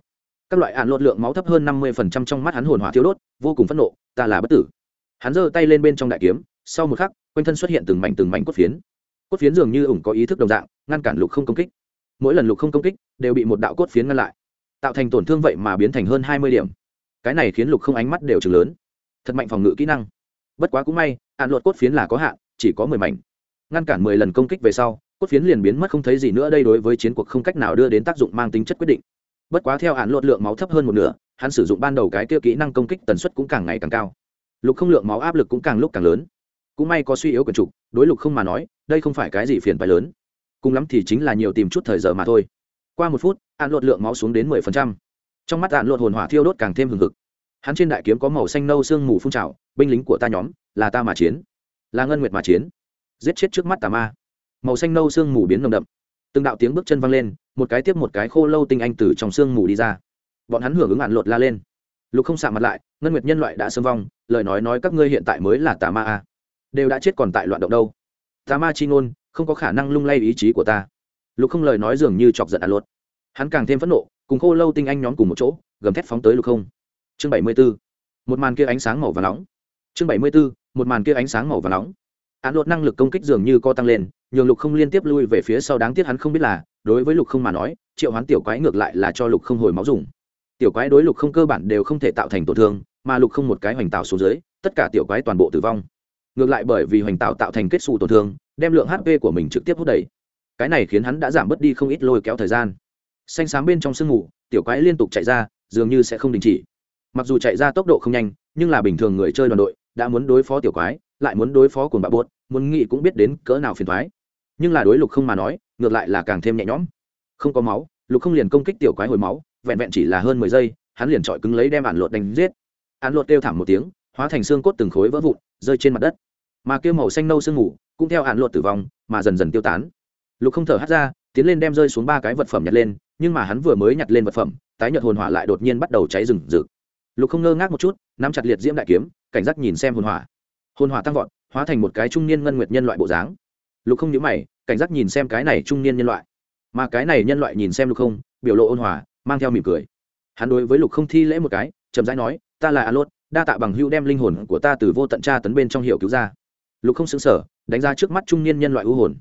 Các loại ạn lột lượng máu thấp hơn năm mươi phần trăm trong mắt hắn hồn hỏa thiếu đốt, vô cùng phẫn nộ, ta là bất tử. Hắn giơ tay lên bên trong đại kiếm, sau một khắc, quanh thân xuất hiện từng mảnh từng mảnh cốt phiến. Cốt phiến dường như ủng có ý thức đồng dạng, ngăn cản lục không công kích. Mỗi lần lục không công kích, đều bị một đạo cốt phiến ngăn lại tạo thành tổn thương vậy mà biến thành hơn hai mươi điểm. Cái này khiến lục không ánh mắt đều chừng lớn. Thật mạnh phòng ngự kỹ năng. Bất quá cũng may, ạn luật cốt phiến là có hạn, chỉ có mười mảnh. Ngăn cản mười lần công kích về sau, cốt phiến liền biến mất không thấy gì nữa, đây đối với chiến cuộc không cách nào đưa đến tác dụng mang tính chất quyết định. Bất quá theo ạn luật lượng máu thấp hơn một nửa, hắn sử dụng ban đầu cái kia kỹ năng công kích tần suất cũng càng ngày càng cao. Lục không lượng máu áp lực cũng càng lúc càng lớn. Cũng may có suy yếu quần trục đối lục không mà nói, đây không phải cái gì phiền phái lớn. Cùng lắm thì chính là nhiều tìm chút thời giờ mà thôi qua một phút, ạn lột lượng máu xuống đến mười phần trăm. Trong mắt ạn lột hồn hỏa thiêu đốt càng thêm hừng hực. Hắn trên đại kiếm có màu xanh nâu sương mù phun trào, binh lính của ta nhóm, là ta mà chiến. Là ngân nguyệt mà chiến. Giết chết trước mắt tà ma. Màu xanh nâu sương mù biến nồng đậm. Từng đạo tiếng bước chân văng lên, một cái tiếp một cái khô lâu tinh anh từ trong sương mù đi ra. Bọn hắn hưởng ứng ạn lột la lên. Lục không xạ mặt lại, ngân nguyệt nhân loại đã xâm vong, lời nói nói các ngươi hiện tại mới là tà ma a. Đều đã chết còn tại loạn động đâu. Tà ma chi ngôn, không có khả năng lung lay ý chí của ta lục không lời nói dường như chọc giận ạn lột. Hắn càng thêm phẫn nộ, cùng khô lâu tinh anh nhóm cùng một chỗ, gầm thét phóng tới lục không. Chương bảy mươi b ố một màn kia ánh sáng màu và nóng. Chương bảy mươi b ố một màn kia ánh sáng màu và nóng. Án lột năng lực công kích dường như co tăng lên, nhường lục không liên tiếp lui về phía sau đáng tiếc hắn không biết là, đối với lục không mà nói, triệu hoán tiểu quái ngược lại là cho lục không hồi máu dùng. Tiểu quái đối lục không cơ bản đều không thể tạo thành tổn thương, mà lục không một cái hoành tạo xuống dưới, tất cả tiểu quái toàn bộ tử vong. Ngược lại bởi vì hoành tạo tạo thành kết xù tổn thương, đem lượng hp của mình trực tiếp hút đầy cái này khiến hắn đã giảm bớt đi không ít lôi kéo thời gian. Xanh xám bên trong sương mù, tiểu quái liên tục chạy ra, dường như sẽ không đình chỉ. Mặc dù chạy ra tốc độ không nhanh, nhưng là bình thường người chơi đoàn đội đã muốn đối phó tiểu quái, lại muốn đối phó cùng bạ buốt, muốn nghĩ cũng biết đến cỡ nào phiền thoái nhưng là đối lục không mà nói, ngược lại là càng thêm nhẹ nhõm. Không có máu, lục không liền công kích tiểu quái hồi máu, vẹn vẹn chỉ là hơn mười giây, hắn liền trọi cứng lấy đem ản lột đánh giết. Ản lột kêu thảm một tiếng, hóa thành xương cốt từng khối vỡ vụn, rơi trên mặt đất. Mà kêu màu xanh nâu sương mù cũng theo ản lột tử vong, mà dần dần tiêu tán lục không thở hắt ra, tiến lên đem rơi xuống ba cái vật phẩm nhặt lên, nhưng mà hắn vừa mới nhặt lên vật phẩm, tái nhợt hồn hỏa lại đột nhiên bắt đầu cháy rừng rực. Lục không ngơ ngác một chút, nắm chặt liệt diễm đại kiếm, cảnh giác nhìn xem hồn hỏa. Hồn hỏa tăng vọt, hóa thành một cái trung niên ngân nguyệt nhân loại bộ dáng. Lục không nhớ mày, cảnh giác nhìn xem cái này trung niên nhân loại. Mà cái này nhân loại nhìn xem lục không, biểu lộ ôn hòa, mang theo mỉm cười. Hắn đối với lục không thi lễ một cái, chậm rãi nói, ta là a lốt đa tạ bằng hữu đem linh hồn của ta từ vô tận tra tấn bên trong hiệu cứu ra. Lục không xứng sở đánh ra trước mắt trung niên nhân loại ưu hồn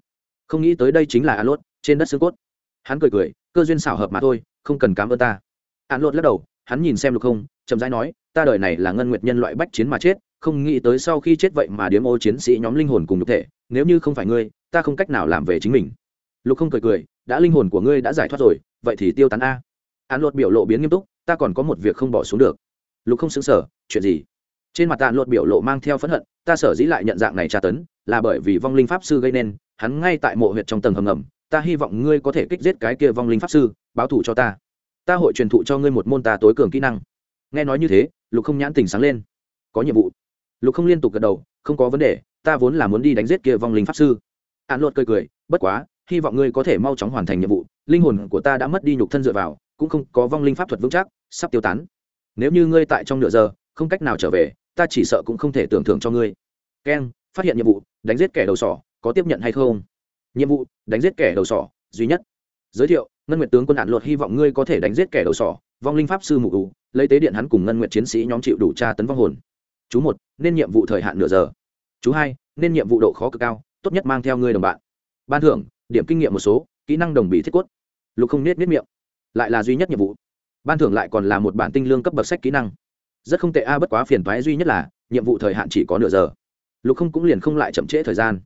không nghĩ tới đây chính là a lốt trên đất xương cốt. Hắn cười cười, cơ duyên xảo hợp mà thôi, không cần cám ơn ta. A lốt lắc đầu, hắn nhìn xem lục không, chậm rãi nói, ta đời này là ngân nguyệt nhân loại bách chiến mà chết, không nghĩ tới sau khi chết vậy mà điếm ô chiến sĩ nhóm linh hồn cùng nhục thể, nếu như không phải ngươi, ta không cách nào làm về chính mình. Lục không cười cười, đã linh hồn của ngươi đã giải thoát rồi, vậy thì tiêu tán a. A luật biểu lộ biến nghiêm túc, ta còn có một việc không bỏ xuống được. Lục không xứng sở chuyện gì? Trên mặt tàn luật biểu lộ mang theo phẫn hận, ta sở dĩ lại nhận dạng này tra tấn, là bởi vì vong linh pháp sư gây nên hắn ngay tại mộ huyệt trong tầng hầm ngầm, ta hy vọng ngươi có thể kích giết cái kia vong linh pháp sư, báo thù cho ta. Ta hội truyền thụ cho ngươi một môn ta tối cường kỹ năng. Nghe nói như thế, lục không nhãn tình sáng lên. Có nhiệm vụ. Lục không liên tục gật đầu, không có vấn đề, ta vốn là muốn đi đánh giết kia vong linh pháp sư. An luật cười cười, bất quá, hy vọng ngươi có thể mau chóng hoàn thành nhiệm vụ, linh hồn của ta đã mất đi nhục thân dựa vào, cũng không có vong linh pháp thuật vững chắc, sắp tiêu tán. Nếu như ngươi tại trong nửa giờ, không cách nào trở về, ta chỉ sợ cũng không thể tưởng thưởng cho ngươi. Keng, phát hiện nhiệm vụ, đánh giết kẻ đầu sỏ có tiếp nhận hay không? Nhiệm vụ, đánh giết kẻ đầu sỏ, duy nhất. Giới thiệu, ngân nguyệt tướng quân đạn luật hy vọng ngươi có thể đánh giết kẻ đầu sỏ, vong linh pháp sư mù ủ, lấy tế điện hắn cùng ngân nguyệt chiến sĩ nhóm chịu đủ tra tấn vong hồn. Chú một, nên nhiệm vụ thời hạn nửa giờ. Chú hai, nên nhiệm vụ độ khó cực cao, tốt nhất mang theo ngươi đồng bạn. Ban thưởng, điểm kinh nghiệm một số, kỹ năng đồng bị thiết quất lục không nết nết miệng. Lại là duy nhất nhiệm vụ. Ban thưởng lại còn là một bản tinh lương cấp bậc sách kỹ năng. Rất không tệ a, bất quá phiền thoái duy nhất là, nhiệm vụ thời hạn chỉ có nửa giờ. Lục không cũng liền không lại chậm trễ thời gian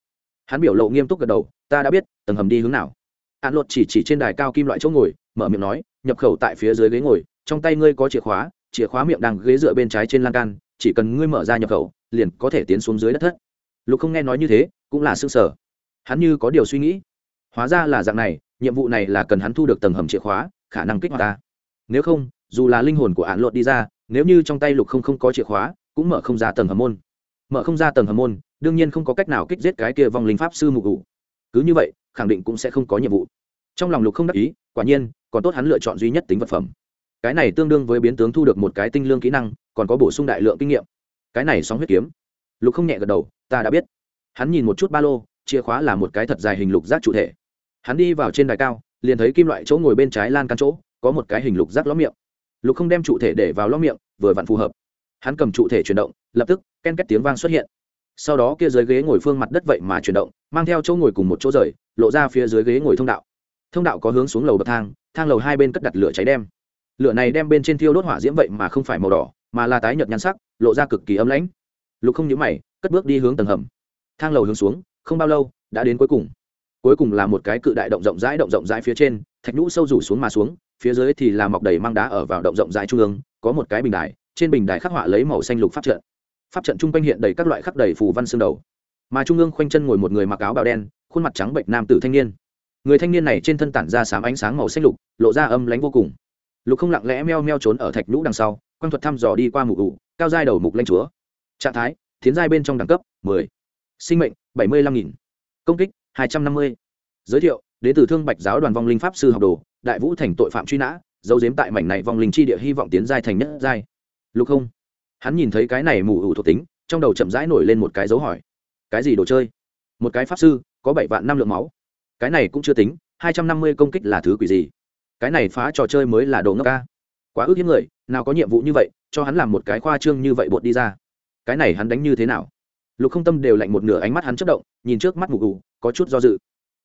hắn biểu lộ nghiêm túc gật đầu, ta đã biết, tầng hầm đi hướng nào. Hạn luật chỉ chỉ trên đài cao kim loại chỗ ngồi, mở miệng nói, nhập khẩu tại phía dưới ghế ngồi, trong tay ngươi có chìa khóa chìa khóa miệng đang ghế dựa bên trái trên lan can, chỉ cần ngươi mở ra nhập khẩu, liền có thể tiến xuống dưới đất thất. Lục không nghe nói như thế, cũng là s ư ơ n g sở hắn như có điều suy nghĩ. Hóa ra là dạng này, nhiệm vụ này là cần hắn thu được tầng hầm chìa khóa, khả năng kích hoạt ta. Nếu không, dù là linh hồn của hạn luật đi ra, nếu như trong tay lục không không có chìa khóa, cũng mở không ra tầng hầm môn mở không ra tầng hầm môn, đương nhiên không có cách nào kích giết cái kia vong linh pháp sư mục ngủ. cứ như vậy, khẳng định cũng sẽ không có nhiệm vụ. Trong lòng lục không đắc ý, quả nhiên, còn tốt hắn lựa chọn duy nhất tính vật phẩm. Cái này tương đương với biến tướng thu được một cái tinh lương kỹ năng, còn có bổ sung đại lượng kinh nghiệm. Cái này sóng huyết kiếm. Lục không nhẹ gật đầu, ta đã biết. Hắn nhìn một chút ba lô, chìa khóa là một cái thật dài hình lục giác chủ thể. Hắn đi vào trên đài cao, liền thấy kim loại chỗ ngồi bên trái lan căn chỗ, có một cái hình lục giác ló miệng. Lục không đem trụ thể để vào ló miệng, vừa vặn phù hợp hắn cầm trụ thể chuyển động, lập tức, ken két tiếng vang xuất hiện. Sau đó kia dưới ghế ngồi phương mặt đất vậy mà chuyển động, mang theo chỗ ngồi cùng một chỗ rời, lộ ra phía dưới ghế ngồi thông đạo. Thông đạo có hướng xuống lầu bậc thang thang lầu hai bên cất đặt lửa cháy đem lửa này đem bên trên thiêu đốt hỏa diễm vậy mà không phải màu đỏ, mà là tái nhợt nhan sắc, lộ ra cực kỳ ấm lãnh. Lục không nhớ mày, cất bước đi hướng tầng hầm. Thang lầu hướng xuống, không bao lâu, đã đến cuối cùng. Cuối cùng là một cái cự đại động rộng rãi, động rộng rãi phía trên, thạch nhũ sâu rủ xuống mà xuống, phía dưới thì là mọc đầy mang đá ở vào động rộng rãi trung ương, có một cái bình đài trên bình đài khắc họa lấy màu xanh lục pháp trận pháp trận chung quanh hiện đầy các loại khắc đầy phù văn xương đầu mà trung ương khoanh chân ngồi một người mặc áo bào đen, khuôn mặt trắng bệnh nam tử thanh niên người thanh niên này trên thân tản ra sám ánh sáng màu xanh lục, lộ ra âm lánh vô cùng lục không lặng lẽ meo meo trốn ở thạch nhũ đằng sau, quang thuật thăm dò đi qua mục ủ, cao giai đầu mục lanh chúa trạng thái, tiến giai bên trong đẳng cấp 10. sinh mệnh 75.000. công kích 250. giới thiệu, đến từ thương bạch giáo đoàn vong linh pháp sư học đồ, đại vũ thành tội phạm truy nã dấu dếm tại mảnh này vong linh chi địa hy vọng tiến giai thành nhất giai lục không? Hắn nhìn thấy cái này mù ủ thuộc tính, trong đầu chậm rãi nổi lên một cái dấu hỏi. Cái gì đồ chơi? Một cái pháp sư, có bảy vạn năm lượng máu. Cái này cũng chưa tính, hai trăm năm mươi công kích là thứ quỷ gì? Cái này phá trò chơi mới là đồ ngốc ca. Quá ước hiếm người, nào có nhiệm vụ như vậy, cho hắn làm một cái khoa trương như vậy bột đi ra. Cái này hắn đánh như thế nào? Lục không tâm đều lạnh một nửa ánh mắt hắn chất động, nhìn trước mắt mù ủ, có chút do dự.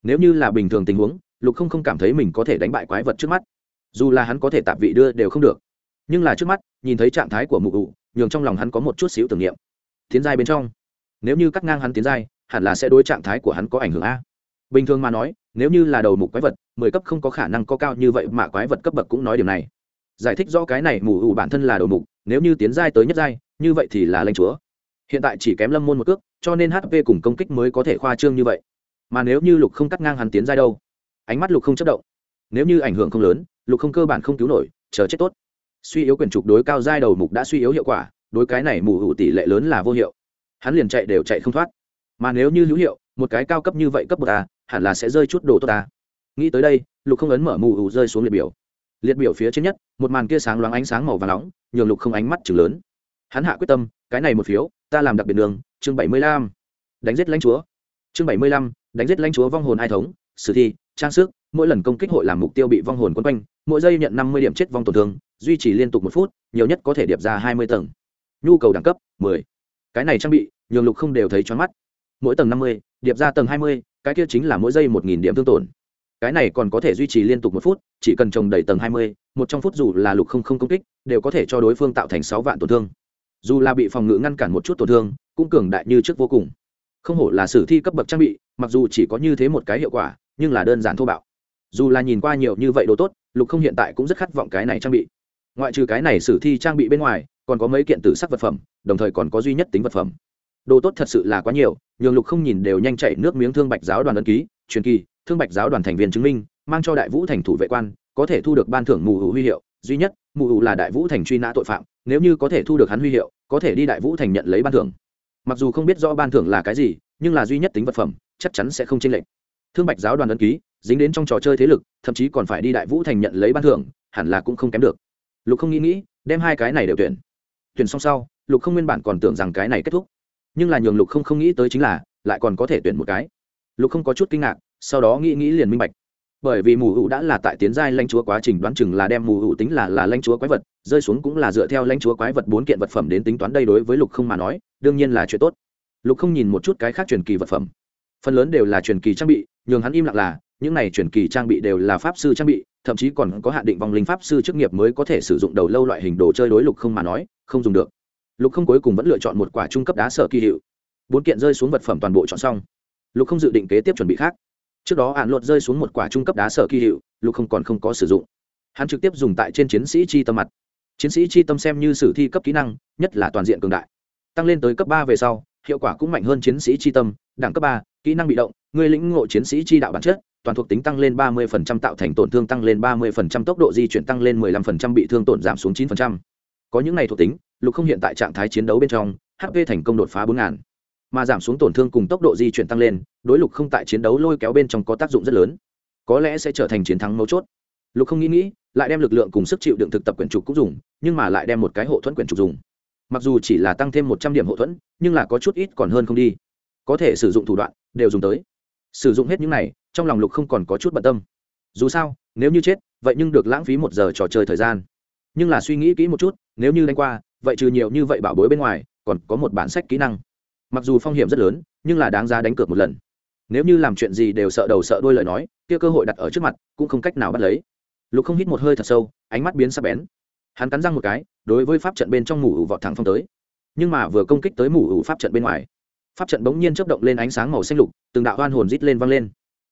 Nếu như là bình thường tình huống, lục không không cảm thấy mình có thể đánh bại quái vật trước mắt. Dù là hắn có thể tạp vị đưa đều không được nhưng là trước mắt, nhìn thấy trạng thái của mụ ụ, nhường trong lòng hắn có một chút xíu tưởng niệm. Tiến giai bên trong, nếu như cắt ngang hắn tiến giai, hẳn là sẽ đối trạng thái của hắn có ảnh hưởng a. Bình thường mà nói, nếu như là đầu mục quái vật, mười cấp không có khả năng có cao như vậy mà quái vật cấp bậc cũng nói điều này. Giải thích rõ cái này mù ủ bản thân là đầu mục, nếu như tiến giai tới nhất giai, như vậy thì là lanh chúa. Hiện tại chỉ kém lâm môn một cước, cho nên hp cùng công kích mới có thể khoa trương như vậy. Mà nếu như lục không cắt ngang hắn tiến giai đâu? Ánh mắt lục không chất động. Nếu như ảnh hưởng không lớn, lục không cơ bản không cứu nổi, chờ chết tốt suy yếu quyền trục đối cao giai đầu mục đã suy yếu hiệu quả, đối cái này mù hữu tỷ lệ lớn là vô hiệu. Hắn liền chạy đều chạy không thoát. Mà nếu như hữu hiệu, một cái cao cấp như vậy cấp bậc ta hẳn là sẽ rơi chút đồ tốt ta nghĩ tới đây, lục không ấn mở mù hữu rơi xuống liệt biểu. Liệt biểu phía trên nhất, một màn kia sáng loáng ánh sáng màu và nóng, nhường lục không ánh mắt chừng lớn. Hắn hạ quyết tâm, cái này một phiếu, ta làm đặc biệt đường, chương bảy mươi lăm. Đánh giết lãnh chúa. Chương bảy mươi lăm, đánh giết lãnh chúa vong hồn hai thống, sử thi, trang sức, mỗi lần công kích hội làm mục tiêu bị vong hồn quấn quanh, mỗi giây nhận năm mươi điểm chết vong tổn thương duy trì liên tục một phút, nhiều nhất có thể điệp ra hai mươi tầng. Nhu cầu đẳng cấp 10. cái này trang bị, nhường lục không đều thấy choáng mắt. Mỗi tầng năm mươi, điệp ra tầng hai mươi, cái kia chính là mỗi giây một nghìn điểm thương tổn. Cái này còn có thể duy trì liên tục một phút, chỉ cần trồng đầy tầng hai mươi, một trong phút dù là lục không không công kích, đều có thể cho đối phương tạo thành sáu vạn tổn thương. Dù là bị phòng ngự ngăn cản một chút tổn thương, cũng cường đại như trước vô cùng. Không hổ là sử thi cấp bậc trang bị, mặc dù chỉ có như thế một cái hiệu quả, nhưng là đơn giản thô bạo. Dù là nhìn qua nhiều như vậy đồ tốt, lục không hiện tại cũng rất khát vọng cái này trang bị ngoại trừ cái này sử thi trang bị bên ngoài, còn có mấy kiện tử sắc vật phẩm, đồng thời còn có duy nhất tính vật phẩm. Đồ tốt thật sự là quá nhiều, nhường lục không nhìn đều nhanh chạy nước miếng thương bạch giáo đoàn ấn ký, truyền kỳ, thương bạch giáo đoàn thành viên chứng minh, mang cho đại vũ thành thủ vệ quan, có thể thu được ban thưởng mù hữu huy hiệu, duy nhất, mù hữu là đại vũ thành truy nã tội phạm, nếu như có thể thu được hắn huy hiệu, có thể đi đại vũ thành nhận lấy ban thưởng. Mặc dù không biết rõ ban thưởng là cái gì, nhưng là duy nhất tính vật phẩm, chắc chắn sẽ không chênh lệch. Thương bạch giáo đoàn ấn ký, dính đến trong trò chơi thế lực, thậm chí còn phải đi đại vũ thành nhận lấy ban thưởng, hẳn là cũng không kém được lục không nghĩ nghĩ, đem hai cái này đều tuyển. Tuyển xong sau, lục không nguyên bản còn tưởng rằng cái này kết thúc. Nhưng là nhường lục không không nghĩ tới chính là, lại còn có thể tuyển một cái. Lục không có chút kinh ngạc, sau đó nghĩ nghĩ liền minh bạch. Bởi vì mù hữu đã là tại tiến giai lãnh chúa quá trình đoán chừng là đem mù hữu tính là là lãnh chúa quái vật, rơi xuống cũng là dựa theo lãnh chúa quái vật bốn kiện vật phẩm đến tính toán đây đối với lục không mà nói, đương nhiên là chuyện tốt. Lục không nhìn một chút cái khác truyền kỳ vật phẩm. Phần lớn đều là truyền kỳ trang bị, nhường hắn im lặng là những này truyền kỳ trang bị đều là pháp sư trang bị, thậm chí còn có hạn định vòng linh pháp sư chức nghiệp mới có thể sử dụng đầu lâu loại hình đồ chơi đối lục không mà nói, không dùng được. Lục không cuối cùng vẫn lựa chọn một quả trung cấp đá sở kỳ hiệu. Bốn kiện rơi xuống vật phẩm toàn bộ chọn xong. Lục không dự định kế tiếp chuẩn bị khác. Trước đó hạn luật rơi xuống một quả trung cấp đá sở kỳ hiệu, lục không còn không có sử dụng. Hắn trực tiếp dùng tại trên chiến sĩ chi tâm mặt. Chiến sĩ chi tâm xem như sử thi cấp kỹ năng, nhất là toàn diện cường đại. Tăng lên tới cấp ba về sau, hiệu quả cũng mạnh hơn chiến sĩ chi tâm, đẳng cấp ba, kỹ năng bị động, người lĩnh ngộ chiến sĩ chi đạo bản chất toàn thuộc tính tăng lên 30% tạo thành tổn thương tăng lên 30% tốc độ di chuyển tăng lên 15% bị thương tổn giảm xuống 9%. Có những này thuộc tính, Lục không hiện tại trạng thái chiến đấu bên trong, HP thành công đột phá 4000. Mà giảm xuống tổn thương cùng tốc độ di chuyển tăng lên, đối Lục không tại chiến đấu lôi kéo bên trong có tác dụng rất lớn. Có lẽ sẽ trở thành chiến thắng mấu chốt. Lục không nghĩ nghĩ, lại đem lực lượng cùng sức chịu đựng thực tập quyển trục cũng dùng, nhưng mà lại đem một cái hộ thuẫn quyển trục dùng. Mặc dù chỉ là tăng thêm 100 điểm hộ thuẫn, nhưng là có chút ít còn hơn không đi. có thể sử dụng thủ đoạn đều dùng tới sử dụng hết những này trong lòng lục không còn có chút bận tâm. Dù sao, nếu như chết, vậy nhưng được lãng phí một giờ trò chơi thời gian. Nhưng là suy nghĩ kỹ một chút, nếu như đánh qua, vậy trừ nhiều như vậy bảo bối bên ngoài, còn có một bản sách kỹ năng. Mặc dù phong hiểm rất lớn, nhưng là đáng giá đánh cược một lần. Nếu như làm chuyện gì đều sợ đầu sợ đôi lời nói, kia cơ hội đặt ở trước mặt cũng không cách nào bắt lấy. Lục không hít một hơi thật sâu, ánh mắt biến sắc bén. Hắn cắn răng một cái, đối với pháp trận bên trong mù ủ vọt thẳng phong tới. Nhưng mà vừa công kích tới mù ủ pháp trận bên ngoài, pháp trận bỗng nhiên chớp động lên ánh sáng màu xanh lục, từng đạo oan hồn rít lên văng lên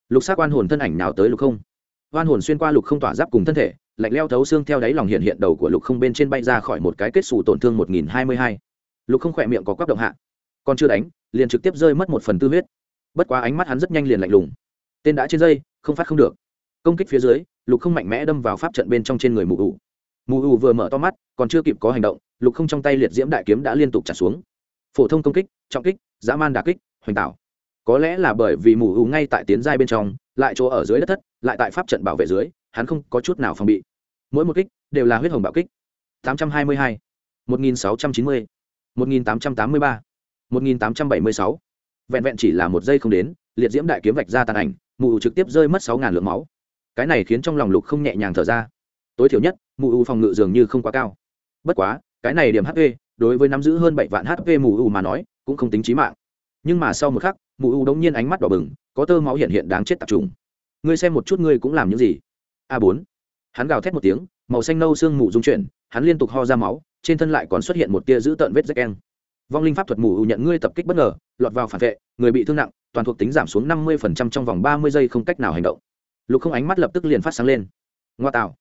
lục xác oan hồn thân ảnh nào tới lục không? Oan hồn xuyên qua lục không tỏa giáp cùng thân thể, lạnh leo thấu xương theo đáy lòng hiện hiện đầu của lục không bên trên bay ra khỏi một cái kết xù tổn thương một nghìn hai mươi hai. Lục không khỏe miệng có quắp động hạ. Còn chưa đánh, liền trực tiếp rơi mất một phần tư huyết. Bất quá ánh mắt hắn rất nhanh liền lạnh lùng. Tên đã trên dây, không phát không được. Công kích phía dưới, lục không mạnh mẽ đâm vào pháp trận bên trong trên người mù ủ mù ủ vừa mở to mắt, còn chưa kịp có hành động, lục không trong tay liệt diễm đại kiếm đã liên tục trả xuống. Phổ thông công kích, trọng kích, dã man đà kích, hoành tạo có lẽ là bởi vì mù ủ ngay tại tiến giai bên trong lại chỗ ở dưới đất thất lại tại pháp trận bảo vệ dưới hắn không có chút nào phòng bị. Mỗi một kích đều là huyết hồng bạo kích. 822, 1690, 1883, 1876. vẹn vẹn chỉ là một giây không đến liệt diễm đại kiếm vạch ra tàn ảnh mù trực tiếp rơi mất sáu ngàn lượng máu. Cái này khiến trong lòng lục không nhẹ nhàng thở ra. Tối thiểu nhất mù u phòng ngự dường như không quá cao. Bất quá cái này điểm hp đối với nắm giữ hơn bảy vạn hp mù u mà nói cũng không tính trí mạng. Nhưng mà sau một khắc Mụ u đống nhiên ánh mắt đỏ bừng, có tơ máu hiện hiện đáng chết tập trung ngươi xem một chút ngươi cũng làm những gì? A bốn. Hắn gào thét một tiếng, màu xanh nâu sương mù dung chuyển, hắn liên tục ho ra máu, trên thân lại còn xuất hiện một tia dữ tợn vết rách keng vong linh pháp thuật mù u nhận ngươi tập kích bất ngờ, lọt vào phản vệ, người bị thương nặng, toàn thuộc tính giảm xuống năm mươi trong vòng ba mươi giây không cách nào hành động. Lục không ánh mắt lập tức liền phát sáng lên. Ngoa tạo.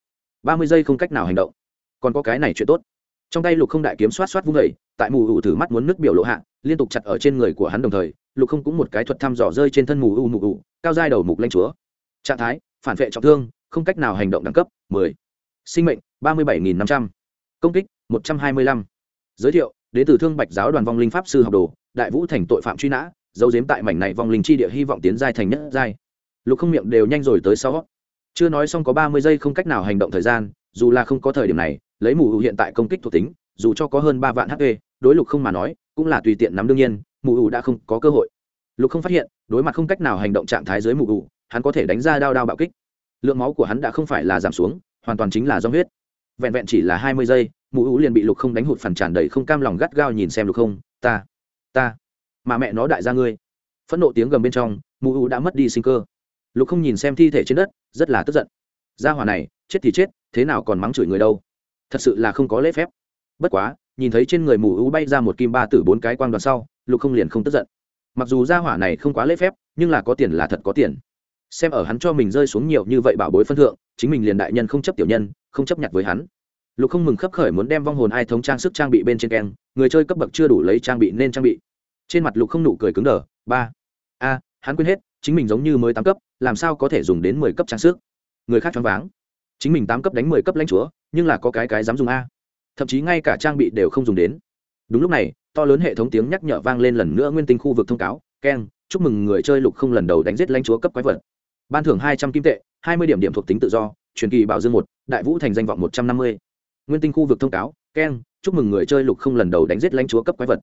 ba mươi giây không cách nào hành động. Còn có cái này chuyện tốt. Trong tay lục không đại kiếm xoát xoát vung vẩy tại mù ủ thử mắt muốn nước biểu lộ hạ, liên tục chặt ở trên người của hắn đồng thời lục không cũng một cái thuật thăm dò rơi trên thân mù u mù u, cao giai đầu mục lanh chúa trạng thái phản vệ trọng thương không cách nào hành động đẳng cấp 10. sinh mệnh 37.500. công kích 125. giới thiệu đến từ thương bạch giáo đoàn vong linh pháp sư học đồ đại vũ thành tội phạm truy nã dấu dếm tại mảnh này vong linh chi địa hy vọng tiến giai thành nhất giai lục không miệng đều nhanh rồi tới sau chưa nói xong có ba mươi giây không cách nào hành động thời gian dù là không có thời điểm này lấy mù ủ hiện tại công kích thuộc tính dù cho có hơn ba vạn hp đối lục không mà nói cũng là tùy tiện nắm đương nhiên mù ủ đã không có cơ hội. Lục không phát hiện, đối mặt không cách nào hành động trạng thái dưới mù ủ, hắn có thể đánh ra đao đao bạo kích. Lượng máu của hắn đã không phải là giảm xuống, hoàn toàn chính là do huyết. Vẹn vẹn chỉ là hai mươi giây, mù ủ liền bị lục không đánh hụt phần tràn đầy không cam lòng gắt gao nhìn xem lục không, ta ta, mà mẹ nó đại ra ngươi. Phẫn nộ tiếng gầm bên trong, mù ủ đã mất đi sinh cơ. Lục không nhìn xem thi thể trên đất, rất là tức giận. Gia hỏa này, chết thì chết, thế nào còn mắng chửi người đâu? Thật sự là không có lễ phép. Bất quá nhìn thấy trên người mù u bay ra một kim ba tử bốn cái quang đoàn sau, lục không liền không tức giận. Mặc dù gia hỏa này không quá lễ phép, nhưng là có tiền là thật có tiền. Xem ở hắn cho mình rơi xuống nhiều như vậy bảo bối phân thượng, chính mình liền đại nhân không chấp tiểu nhân, không chấp nhận với hắn. Lục không mừng khấp khởi muốn đem vong hồn ai thống trang sức trang bị bên trên keng, người chơi cấp bậc chưa đủ lấy trang bị nên trang bị. Trên mặt lục không nụ cười cứng đờ, ba, a, hắn quên hết, chính mình giống như mới tám cấp, làm sao có thể dùng đến mười cấp trang sức? Người khác choáng váng. Chính mình tám cấp đánh mười cấp lãnh chúa, nhưng là có cái cái dám dùng a? Thậm chí ngay cả trang bị đều không dùng đến. Đúng lúc này, to lớn hệ thống tiếng nhắc nhở vang lên lần nữa nguyên tinh khu vực thông cáo keng chúc mừng người chơi lục không lần đầu đánh giết lãnh chúa cấp quái vật. Ban thưởng hai trăm kim tệ, hai mươi điểm điểm thuộc tính tự do, truyền kỳ bảo dương một, đại vũ thành danh vọng một trăm năm mươi. Nguyên tinh khu vực thông cáo keng chúc mừng người chơi lục không lần đầu đánh giết lãnh chúa cấp quái vật.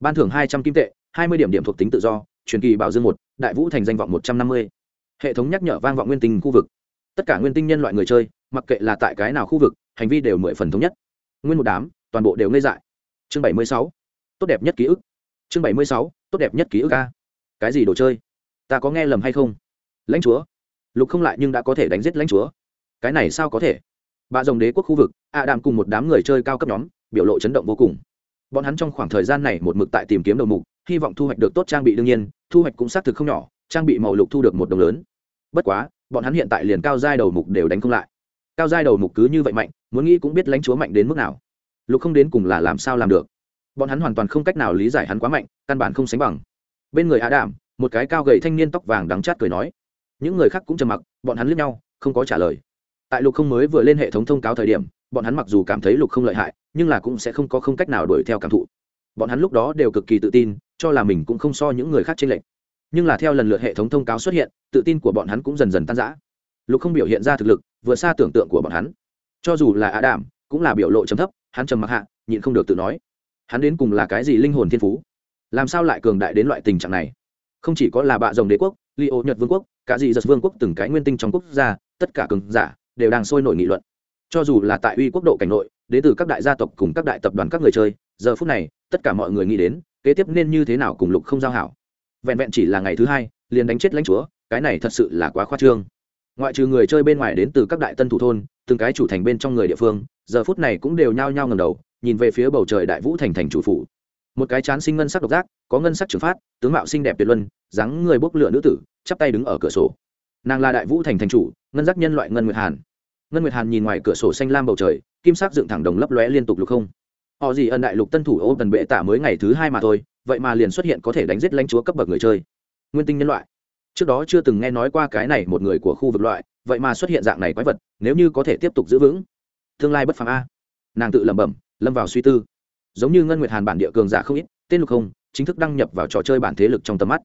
Ban thưởng hai trăm kim tệ, hai mươi điểm điểm thuộc tính tự do, truyền kỳ bảo dương một, đại vũ thành danh vọng một trăm năm mươi. Hệ thống nhắc nhở vang vọng nguyên tinh khu vực. Tất cả nguyên tinh nhân loại người chơi, mặc kệ là tại cái nào khu vực, hành vi đều mười phần thống nhất nguyên một đám, toàn bộ đều ngây dại. Chương bảy mươi sáu, tốt đẹp nhất ký ức. Chương bảy mươi sáu, tốt đẹp nhất ký ức a. Cái gì đồ chơi? Ta có nghe lầm hay không? Lãnh chúa. Lục không lại nhưng đã có thể đánh giết lãnh chúa. Cái này sao có thể? Bà dòng đế quốc khu vực, a đàm cùng một đám người chơi cao cấp nhóm, biểu lộ chấn động vô cùng. Bọn hắn trong khoảng thời gian này một mực tại tìm kiếm đầu mục, hy vọng thu hoạch được tốt trang bị đương nhiên, thu hoạch cũng xác thực không nhỏ, trang bị màu lục thu được một đồng lớn. Bất quá, bọn hắn hiện tại liền cao giai đầu mục đều đánh không lại. Cao giai đầu mục cứ như vậy mạnh muốn nghĩ cũng biết lãnh chúa mạnh đến mức nào. Lục không đến cùng là làm sao làm được. Bọn hắn hoàn toàn không cách nào lý giải hắn quá mạnh, căn bản không sánh bằng. Bên người á đảm một cái cao gầy thanh niên tóc vàng đắng chát cười nói. Những người khác cũng trầm mặc, bọn hắn lướt nhau, không có trả lời. Tại lục không mới vừa lên hệ thống thông cáo thời điểm, bọn hắn mặc dù cảm thấy lục không lợi hại, nhưng là cũng sẽ không có không cách nào đuổi theo cảm thụ. Bọn hắn lúc đó đều cực kỳ tự tin, cho là mình cũng không so những người khác trên lệnh nhưng là theo lần lượt hệ thống thông cáo xuất hiện, tự tin của bọn hắn cũng dần dần tan giã lục không biểu hiện ra thực lực vừa xa tưởng tượng của bọn hắn cho dù là á đảm cũng là biểu lộ chấm thấp, hắn trầm mặc hạ, nhịn không được tự nói. Hắn đến cùng là cái gì linh hồn thiên phú? Làm sao lại cường đại đến loại tình trạng này? Không chỉ có là bạ rồng đế quốc li ô nhật vương quốc, cả dị giật vương quốc từng cái nguyên tinh trong quốc gia, tất cả cường giả đều đang sôi nổi nghị luận. Cho dù là tại uy quốc độ cảnh nội, đến từ các đại gia tộc cùng các đại tập đoàn các người chơi, giờ phút này, tất cả mọi người nghĩ đến, kế tiếp nên như thế nào cùng lục không giao hảo? Vẹn vẹn chỉ là ngày thứ hai, liền đánh chết lãnh chúa, cái này thật sự là quá khoa trương. Ngoại trừ người chơi bên ngoài đến từ các đại tân thủ thôn từng cái chủ thành bên trong người địa phương, giờ phút này cũng đều nhao nhao ngầm đầu, nhìn về phía bầu trời đại vũ thành thành chủ phủ. Một cái chán sinh ngân sắc độc giác, có ngân sắc trừng phát, tướng mạo xinh đẹp tuyệt luân, dáng người bốc lửa nữ tử, chắp tay đứng ở cửa sổ. Nàng là đại vũ thành thành chủ, ngân giác nhân loại ngân nguyệt hàn. Ngân nguyệt hàn nhìn ngoài cửa sổ xanh lam bầu trời, kim sắc dựng thẳng đồng lấp lóe liên tục lục không. Họ gì ân đại lục tân thủ ô tần bệ tả mới ngày thứ hai mà thôi, vậy mà liền xuất hiện có thể đánh giết lãnh chúa cấp bậc người chơi. Nguyên tinh nhân loại. Trước đó chưa từng nghe nói qua cái này một người của khu vực loại vậy mà xuất hiện dạng này quái vật, nếu như có thể tiếp tục giữ vững, tương lai bất phàm a. Nàng tự lẩm bẩm, lâm vào suy tư. Giống như ngân nguyệt hàn bản địa cường giả không ít, tên lục không chính thức đăng nhập vào trò chơi bản thế lực trong tầm mắt.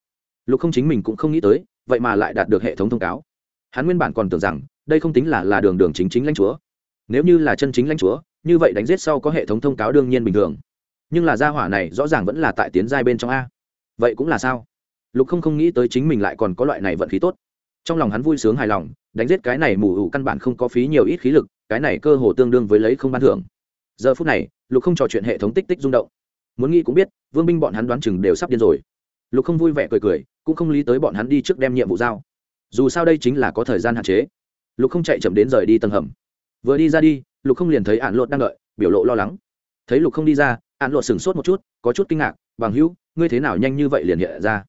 Lục không chính mình cũng không nghĩ tới, vậy mà lại đạt được hệ thống thông cáo. Hắn nguyên bản còn tưởng rằng, đây không tính là là đường đường chính chính lãnh chúa. Nếu như là chân chính lãnh chúa, như vậy đánh giết sau có hệ thống thông cáo đương nhiên bình thường. Nhưng là gia hỏa này rõ ràng vẫn là tại tiến giai bên trong a. Vậy cũng là sao? Lục không không nghĩ tới chính mình lại còn có loại này vận khí tốt. Trong lòng hắn vui sướng hài lòng đánh giết cái này mù ủ căn bản không có phí nhiều ít khí lực, cái này cơ hồ tương đương với lấy không ban thưởng. Giờ phút này, lục không trò chuyện hệ thống tích tích rung động. Muốn nghĩ cũng biết, vương binh bọn hắn đoán chừng đều sắp điên rồi. Lục không vui vẻ cười cười, cũng không lý tới bọn hắn đi trước đem nhiệm vụ giao. Dù sao đây chính là có thời gian hạn chế. Lục không chạy chậm đến rời đi tầng hầm. Vừa đi ra đi, lục không liền thấy ạn lột đang đợi, biểu lộ lo lắng. Thấy lục không đi ra ạn lột sửng sốt một chút, có chút kinh ngạc, bằng hữu, ngươi thế nào nhanh như vậy liền hiện ra?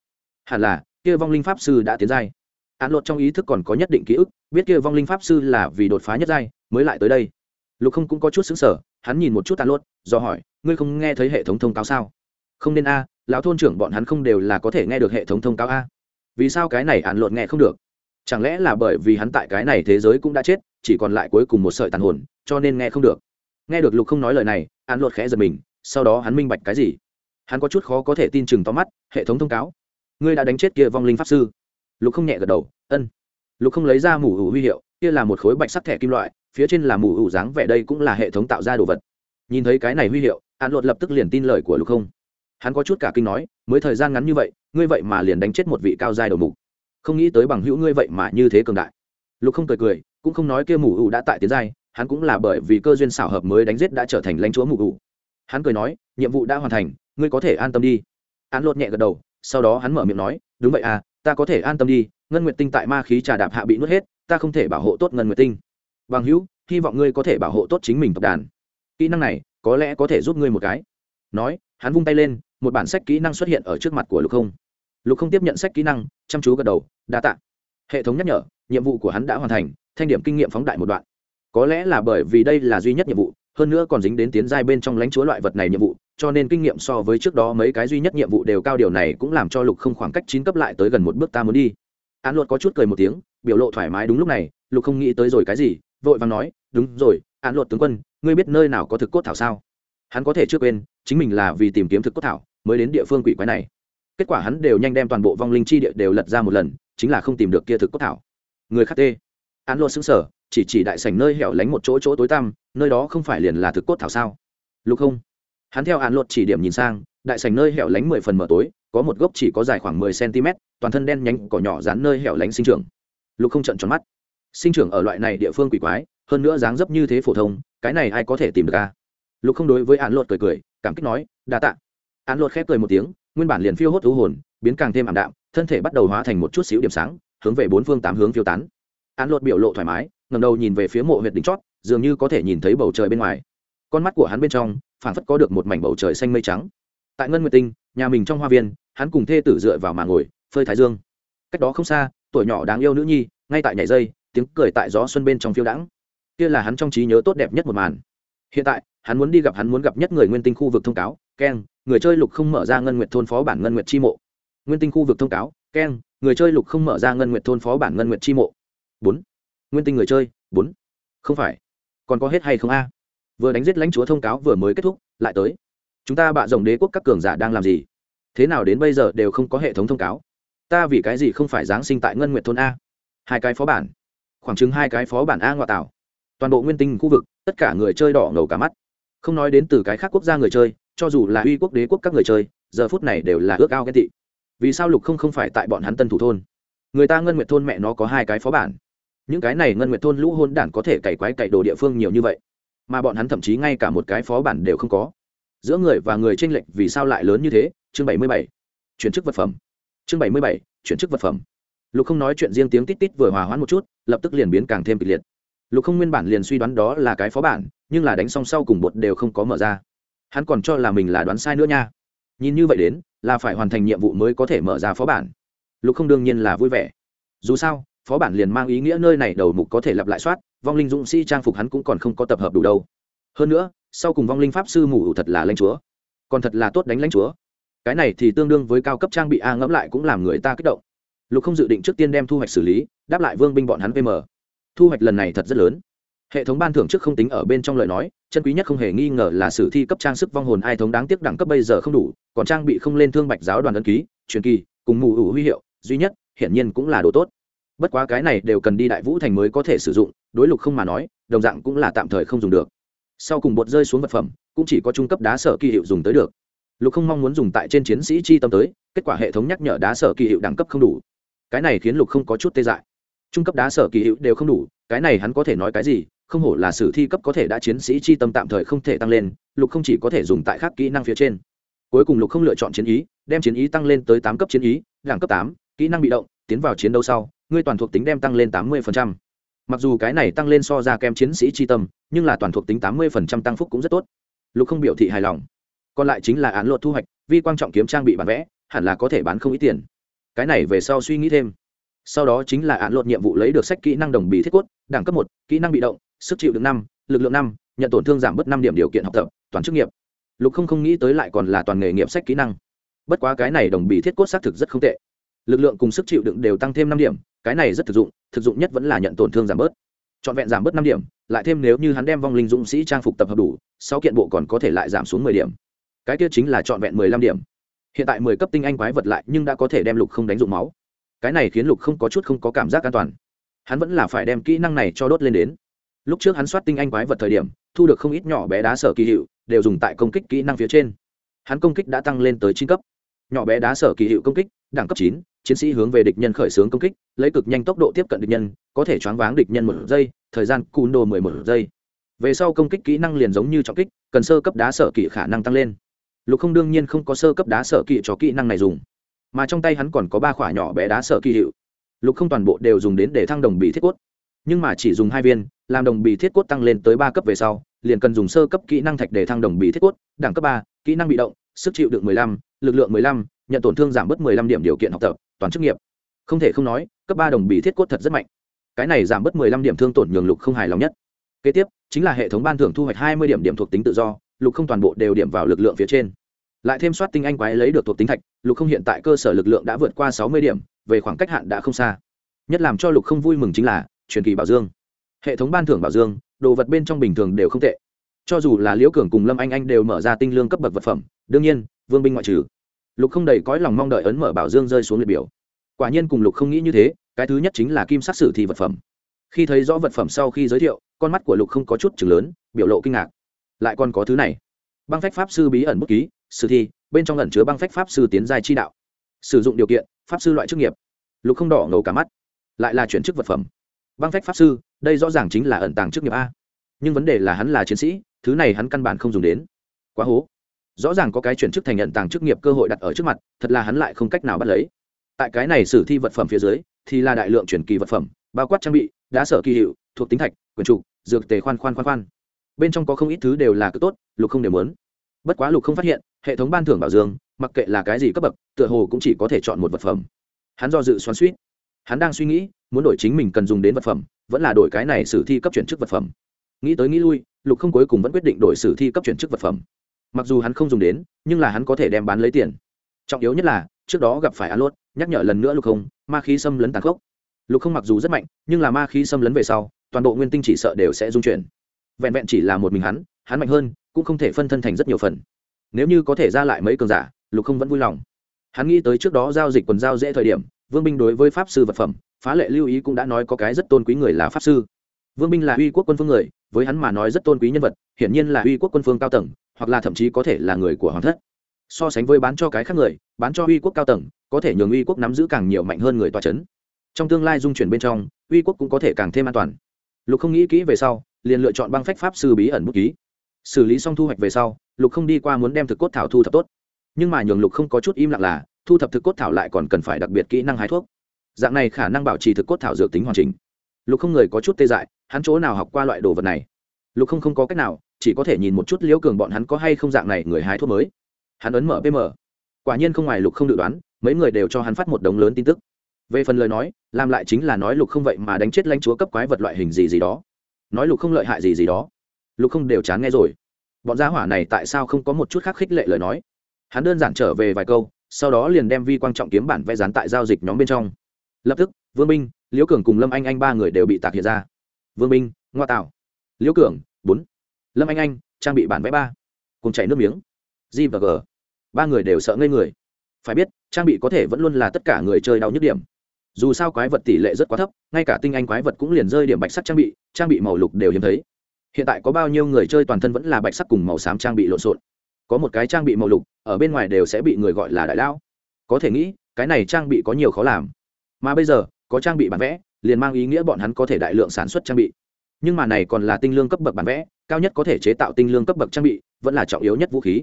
Hẳn là, kia vong linh pháp sư đã tiến giai ạn lột trong ý thức còn có nhất định ký ức, biết kia vong linh pháp sư là vì đột phá nhất giai, mới lại tới đây. Lục không cũng có chút xứng sở hắn nhìn một chút ạn lột do hỏi, ngươi không nghe thấy hệ thống thông cáo sao? Không nên a, lão thôn trưởng bọn hắn không đều là có thể nghe được hệ thống thông cáo a. Vì sao cái này ạn lột nghe không được? Chẳng lẽ là bởi vì hắn tại cái này thế giới cũng đã chết, chỉ còn lại cuối cùng một sợi tàn hồn, cho nên nghe không được? Nghe được lục không nói lời này an lột khẽ giật mình, sau đó hắn minh bạch cái gì? Hắn có chút khó có thể tin chừng to mắt, hệ thống thông cáo? Ngươi đã đánh chết kia vong linh pháp sư? Lục không nhẹ gật đầu, ân. Lục không lấy ra mù hữu huy hiệu, kia là một khối bạch sắc thẻ kim loại, phía trên là mù hữu dáng vẻ, đây cũng là hệ thống tạo ra đồ vật. Nhìn thấy cái này huy hiệu, an luật lập tức liền tin lời của lục không. Hắn có chút cả kinh nói, mới thời gian ngắn như vậy, ngươi vậy mà liền đánh chết một vị cao giai đầu mục. Không nghĩ tới bằng hữu ngươi vậy mà như thế cường đại. Lục không cười cười, cũng không nói kia mù hữu đã tại tiến giai, hắn cũng là bởi vì cơ duyên xảo hợp mới đánh giết đã trở thành lãnh chúa mù hữu hắn cười nói, nhiệm vụ đã hoàn thành, ngươi có thể an tâm đi. Hắn lột nhẹ gật đầu, sau đó hắn mở miệng nói, đúng vậy à ta có thể an tâm đi, ngân nguyệt tinh tại ma khí trà đạp hạ bị nuốt hết, ta không thể bảo hộ tốt ngân nguyệt tinh. Bằng hữu, hy vọng ngươi có thể bảo hộ tốt chính mình tộc đàn. Kỹ năng này, có lẽ có thể giúp ngươi một cái. Nói, hắn vung tay lên, một bản sách kỹ năng xuất hiện ở trước mặt của lục không. Lục không tiếp nhận sách kỹ năng, chăm chú gật đầu, đa t ạ hệ thống nhắc nhở, nhiệm vụ của hắn đã hoàn thành, thanh điểm kinh nghiệm phóng đại một đoạn. Có lẽ là bởi vì đây là duy nhất nhiệm vụ, hơn nữa còn dính đến tiến giai bên trong lãnh chúa loại vật này nhiệm vụ cho nên kinh nghiệm so với trước đó mấy cái duy nhất nhiệm vụ đều cao điều này cũng làm cho lục không khoảng cách chín cấp lại tới gần một bước ta muốn đi. An luật có chút cười một tiếng, biểu lộ thoải mái đúng lúc này, lục không nghĩ tới rồi cái gì, vội vàng nói, đúng rồi an luật tướng quân, ngươi biết nơi nào có thực cốt thảo sao? Hắn có thể chưa quên, chính mình là vì tìm kiếm thực cốt thảo, mới đến địa phương quỷ quái này. Kết quả hắn đều nhanh đem toàn bộ vong linh chi địa đều lật ra một lần, chính là không tìm được kia thực cốt thảo. Người khắc tê. An luật xứng sở chỉ chỉ đại sảnh nơi hẻo lánh một chỗ chỗ tối tăm, nơi đó không phải liền là thực cốt thảo sao? Lục không hắn theo an lột chỉ điểm nhìn sang, đại sảnh nơi hẻo lánh mười phần mở tối, có một gốc chỉ có dài khoảng mười cm toàn thân đen nhánh, cỏ nhỏ dán nơi hẻo lánh sinh trưởng. Lục không trận tròn mắt. Sinh trưởng ở loại này địa phương quỷ quái, hơn nữa dáng dấp như thế phổ thông, cái này ai có thể tìm được a? Lục không đối với an lột cười cười, cảm kích nói, đa tạ. An lột khép cười một tiếng, nguyên bản liền phiêu hốt thú hồn, biến càng thêm ảm đạm, thân thể bắt đầu hóa thành một chút xíu điểm sáng, hướng về bốn phương tám hướng phiêu tán. An lột biểu lộ thoải mái ngầm đầu nhìn về phía mộ huyệt đỉnh chót, dường như có thể nhìn thấy bầu trời bên ngoài. Con mắt của hắn bên trong phảng phất có được một mảnh bầu trời xanh mây trắng. Tại ngân nguyệt tinh, nhà mình trong hoa viên, hắn cùng thê tử dựa vào mà ngồi, phơi thái dương. Cách đó không xa, tuổi nhỏ đáng yêu nữ nhi, ngay tại nhảy dây, tiếng cười tại gió xuân bên trong phiêu đãng. Kia là hắn trong trí nhớ tốt đẹp nhất một màn. Hiện tại, hắn muốn đi gặp hắn muốn gặp nhất người nguyên tinh khu vực thông cáo keng người chơi lục không mở ra ngân nguyệt thôn phó bản ngân nguyệt chi mộ. Nguyên tinh khu vực thông cáo keng người chơi lục không mở ra ngân nguyệt thôn phó bản ngân nguyệt chi mộ. Bốn. Nguyên tinh người chơi, bốn. Không phải. Còn có hết hay không a? Vừa đánh giết lãnh chúa thông cáo vừa mới kết thúc, lại tới. Chúng ta bạ rồng đế quốc các cường giả đang làm gì? Thế nào đến bây giờ đều không có hệ thống thông cáo? Ta vì cái gì không phải giáng sinh tại ngân nguyệt thôn a? Hai cái phó bản. Khoảng chừng hai cái phó bản a ngoại tảo. Toàn bộ nguyên tinh khu vực, tất cả người chơi đỏ ngầu cả mắt. Không nói đến từ cái khác quốc gia người chơi, cho dù là uy quốc đế quốc các người chơi, giờ phút này đều là ước ao ghen tị. Vì sao lục không không phải tại bọn hắn tân thủ thôn? Người ta ngân nguyệt thôn mẹ nó có hai cái phó bản. Những cái này ngân nguyệt thôn lũ hôn đản có thể cày quái cày đồ địa phương nhiều như vậy mà bọn hắn thậm chí ngay cả một cái phó bản đều không có. Giữa người và người tranh lệch vì sao lại lớn như thế? Chương bảy mươi bảy. Chuyển chức vật phẩm. Chương bảy mươi bảy. Chuyển chức vật phẩm. Lục không nói chuyện riêng tiếng tít tít vừa hòa hoãn một chút, lập tức liền biến càng thêm kịch liệt. Lục không nguyên bản liền suy đoán đó là cái phó bản, nhưng là đánh xong sau cùng bột đều không có mở ra. Hắn còn cho là mình là đoán sai nữa nha. Nhìn như vậy đến, là phải hoàn thành nhiệm vụ mới có thể mở ra phó bản. Lục không đương nhiên là vui vẻ. Dù sao phó bản liền mang ý nghĩa nơi này đầu mục có thể lặp lại soát, vong linh dũng sĩ trang phục hắn cũng còn không có tập hợp đủ đâu. Hơn nữa, sau cùng vong linh pháp sư mù thật là lãnh chúa. Còn thật là tốt đánh lãnh chúa. Cái này thì tương đương với cao cấp trang bị a ngẫm lại cũng làm người ta kích động. Lục không dự định trước tiên đem thu hoạch xử lý, đáp lại vương binh bọn hắn vm thu hoạch lần này thật rất lớn. Hệ thống ban thưởng trước không tính ở bên trong lời nói, chân quý nhất không hề nghi ngờ là sử thi cấp trang sức vong hồn ai thống đáng tiếc đẳng cấp bây giờ không đủ, còn trang bị không lên thương bạch giáo đoàn ấn ký, truyền kỳ, cùng mù ủ huy hiệu, duy nhất, hiển nhiên cũng là đồ tốt bất quá cái này đều cần đi đại vũ thành mới có thể sử dụng, đối lục không mà nói, đồng dạng cũng là tạm thời không dùng được. Sau cùng bột rơi xuống vật phẩm, cũng chỉ có trung cấp đá sở kỳ hiệu dùng tới được. Lục không mong muốn dùng tại trên chiến sĩ chi tâm tới, kết quả hệ thống nhắc nhở đá sở kỳ hiệu đẳng cấp không đủ. Cái này khiến lục không có chút tê dại. Trung cấp đá sở kỳ hiệu đều không đủ, cái này hắn có thể nói cái gì, không hổ là sử thi cấp có thể đã chiến sĩ chi tâm tạm thời không thể tăng lên, lục không chỉ có thể dùng tại khác kỹ năng phía trên cuối cùng lục không lựa chọn chiến ý, đem chiến ý tăng lên tới tám cấp chiến ý, đẳng cấp tám, kỹ năng bị động, tiến vào chiến đấu sau, ngươi toàn thuộc tính đem tăng lên tám mươi mặc dù cái này tăng lên so ra kem chiến sĩ chi tâm, nhưng là toàn thuộc tính tám mươi tăng phúc cũng rất tốt. Lục không biểu thị hài lòng. Còn lại chính là án luật thu hoạch, vi quan trọng kiếm trang bị bản vẽ, hẳn là có thể bán không ít tiền. Cái này về sau suy nghĩ thêm. Sau đó chính là án luật nhiệm vụ lấy được sách kỹ năng đồng bì thiết cốt, đẳng cấp một, kỹ năng bị động, sức chịu được năm, lực lượng năm, nhận tổn thương giảm bớt năm điểm điều kiện học tập, toàn chức nghiệp lục không không nghĩ tới lại còn là toàn nghề nghiệp sách kỹ năng. Bất quá cái này đồng bị thiết cốt xác thực rất không tệ. Lực lượng cùng sức chịu đựng đều tăng thêm năm điểm, cái này rất thực dụng thực dụng nhất vẫn là nhận tổn thương giảm bớt. Trọn vẹn giảm bớt năm điểm, lại thêm nếu như hắn đem vong linh dũng sĩ trang phục tập hợp đủ sau kiện bộ còn có thể lại giảm xuống mười điểm. Cái kia chính là trọn vẹn mười lăm điểm. Hiện tại mười cấp tinh anh quái vật lại nhưng đã có thể đem lục không đánh dụng máu. Cái này khiến lục không có chút không có cảm giác an toàn. Hắn vẫn là phải đem kỹ năng này cho đốt lên đến. Lúc trước hắn soát tinh anh quái vật thời điểm, thu được không ít nhỏ bé đá sở kỳ hiệu đều dùng tại công kích kỹ năng phía trên. Hắn công kích đã tăng lên tới chín cấp. Nhỏ bé đá sở kỳ hiệu công kích, đẳng cấp chín, chiến sĩ hướng về địch nhân khởi xướng công kích, lấy cực nhanh tốc độ tiếp cận địch nhân, có thể choáng váng địch nhân một giây, thời gian cùn đồ mười một giây. Về sau công kích kỹ năng liền giống như trọng kích, cần sơ cấp đá sở kỵ khả năng tăng lên. Lục không đương nhiên không có sơ cấp đá sở kỵ cho kỹ năng này dùng, mà trong tay hắn còn có ba khoả nhỏ bé đá sở kỳ hiệu. Lục không toàn bộ đều dùng đến để thăng đồng bì thiết cốt, nhưng mà chỉ dùng hai viên, làm đồng bì thiết cốt tăng lên tới ba cấp về sau liền cần dùng sơ cấp kỹ năng thạch để thăng đồng bị thiết cốt, đẳng cấp ba, kỹ năng bị động, sức chịu đựng mười lăm, lực lượng mười lăm, nhận tổn thương giảm bớt mười lăm điểm điều kiện học tập, toàn chức nghiệp. Không thể không nói, cấp ba đồng bị thiết cốt thật rất mạnh. Cái này giảm bớt mười lăm điểm thương tổn nhường lục không hài lòng nhất. Kế tiếp, chính là hệ thống ban thưởng thu hoạch hai mươi điểm điểm thuộc tính tự do, lục không toàn bộ đều điểm vào lực lượng phía trên. Lại thêm soát tinh anh quái lấy được thuộc tính thạch, lục không hiện tại cơ sở lực lượng đã vượt qua sáu mươi điểm, về khoảng cách hạn đã không xa. Nhất làm cho lục không vui mừng chính là truyền kỳ bảo dương. Hệ thống ban thưởng bảo dương đồ vật bên trong bình thường đều không tệ. Cho dù là liễu cường cùng lâm anh anh đều mở ra tinh lương cấp bậc vật phẩm, đương nhiên, vương binh ngoại trừ. Lục không đầy cõi lòng mong đợi ấn mở bảo dương rơi xuống liệt biểu. Quả nhiên cùng lục không nghĩ như thế, cái thứ nhất chính là kim sắc sử thi vật phẩm. Khi thấy rõ vật phẩm sau khi giới thiệu, con mắt của lục không có chút chừng lớn, biểu lộ kinh ngạc. Lại còn có thứ này. Băng phách pháp sư bí ẩn bút ký, sử thi, bên trong ẩn chứa băng phách pháp sư tiến giai chi đạo. Sử dụng điều kiện, pháp sư loại chức nghiệp. Lục không đỏ ngầu cả mắt. Lại là chuyển chức vật phẩm băng phách pháp sư, đây rõ ràng chính là ẩn tàng chức nghiệp a. Nhưng vấn đề là hắn là chiến sĩ, thứ này hắn căn bản không dùng đến. Quá hố. Rõ ràng có cái chuyển chức thành nhận tàng chức nghiệp cơ hội đặt ở trước mặt, thật là hắn lại không cách nào bắt lấy. Tại cái này sử thi vật phẩm phía dưới, thì là đại lượng chuyển kỳ vật phẩm, bao quát trang bị đã sở kỳ hiệu, thuộc tính thạch, quyền trục, dược tề khoan khoan khoan khoan. Bên trong có không ít thứ đều là cực tốt, lục không đều muốn. Bất quá lục không phát hiện, hệ thống ban thưởng bảo dương, mặc kệ là cái gì cấp bậc, tựa hồ cũng chỉ có thể chọn một vật phẩm. Hắn do dự xoắn suýt hắn đang suy nghĩ, muốn đổi chính mình cần dùng đến vật phẩm, vẫn là đổi cái này sử thi cấp chuyển chức vật phẩm. Nghĩ tới nghĩ lui, lục không cuối cùng vẫn quyết định đổi sử thi cấp chuyển chức vật phẩm. Mặc dù hắn không dùng đến, nhưng là hắn có thể đem bán lấy tiền. Trọng yếu nhất là, trước đó gặp phải a lốt nhắc nhở lần nữa lục không, ma khí xâm lấn tàn khốc. Lục không mặc dù rất mạnh, nhưng là ma khí xâm lấn về sau, toàn bộ nguyên tinh chỉ sợ đều sẽ dung chuyển. Vẹn vẹn chỉ là một mình hắn hắn mạnh hơn, cũng không thể phân thân thành rất nhiều phần. Nếu như có thể ra lại mấy cường giả, lục không vẫn vui lòng. Hắn nghĩ tới trước đó giao dịch quần giao dễ thời điểm vương binh đối với pháp sư vật phẩm, phá lệ lưu ý cũng đã nói có cái rất tôn quý người là pháp sư. Vương binh là uy quốc quân phương người, với hắn mà nói rất tôn quý nhân vật, hiển nhiên là uy quốc quân phương cao tầng, hoặc là thậm chí có thể là người của hoàng thất. So sánh với bán cho cái khác người, bán cho uy quốc cao tầng, có thể nhường uy quốc nắm giữ càng nhiều mạnh hơn người tòa c h ấ n trong tương lai dung chuyển bên trong, uy quốc cũng có thể càng thêm an toàn. Lục không nghĩ kỹ về sau, liền lựa chọn băng phách pháp sư bí ẩn bút ký. Xử lý xong thu hoạch về sau, lục không đi qua muốn đem thực cốt thảo thu thập tốt. Nhưng mà nhường lục không có chút im lặng là thu thập thực cốt thảo lại còn cần phải đặc biệt kỹ năng hái thuốc. Dạng này khả năng bảo trì thực cốt thảo dược tính hoàn chỉnh. Lục không người có chút tê dại, hắn chỗ nào học qua loại đồ vật này? Lục không không có cách nào, chỉ có thể nhìn một chút liễu cường bọn hắn có hay không dạng này người hái thuốc mới. Hắn ấn mở pm quả nhiên không ngoài lục không dự đoán, mấy người đều cho hắn phát một đống lớn tin tức. Về phần lời nói, làm lại chính là nói lục không vậy mà đánh chết lãnh chúa cấp quái vật loại hình gì gì đó. Nói lục không lợi hại gì gì đó. Lục không đều chán nghe rồi. Bọn gia hỏa này tại sao không có một chút khác khích lệ lời nói? Hắn đơn giản trở về vài câu sau đó liền đem vi quan trọng kiếm bản vẽ dán tại giao dịch nhóm bên trong. Lập tức, vương minh, liễu cường cùng lâm anh anh ba người đều bị tạc hiện ra. Vương minh, ngoa tạo liễu cường, bốn, lâm anh anh, trang bị bản vẽ ba, cùng chảy nước miếng, g và g, ba người đều sợ ngây người. Phải biết, trang bị có thể vẫn luôn là tất cả người chơi đau nhức điểm. Dù sao quái vật tỷ lệ rất quá thấp, ngay cả tinh anh quái vật cũng liền rơi điểm bạch sắc trang bị trang bị màu lục đều hiếm thấy. Hiện tại có bao nhiêu người chơi toàn thân vẫn là bạch sắc cùng màu xám trang bị lộn xộn có một cái trang bị màu lục, ở bên ngoài đều sẽ bị người gọi là đại lão. Có thể nghĩ, cái này trang bị có nhiều khó làm. Mà bây giờ, có trang bị bản vẽ, liền mang ý nghĩa bọn hắn có thể đại lượng sản xuất trang bị. Nhưng mà này còn là tinh lương cấp bậc bản vẽ, cao nhất có thể chế tạo tinh lương cấp bậc trang bị, vẫn là trọng yếu nhất vũ khí.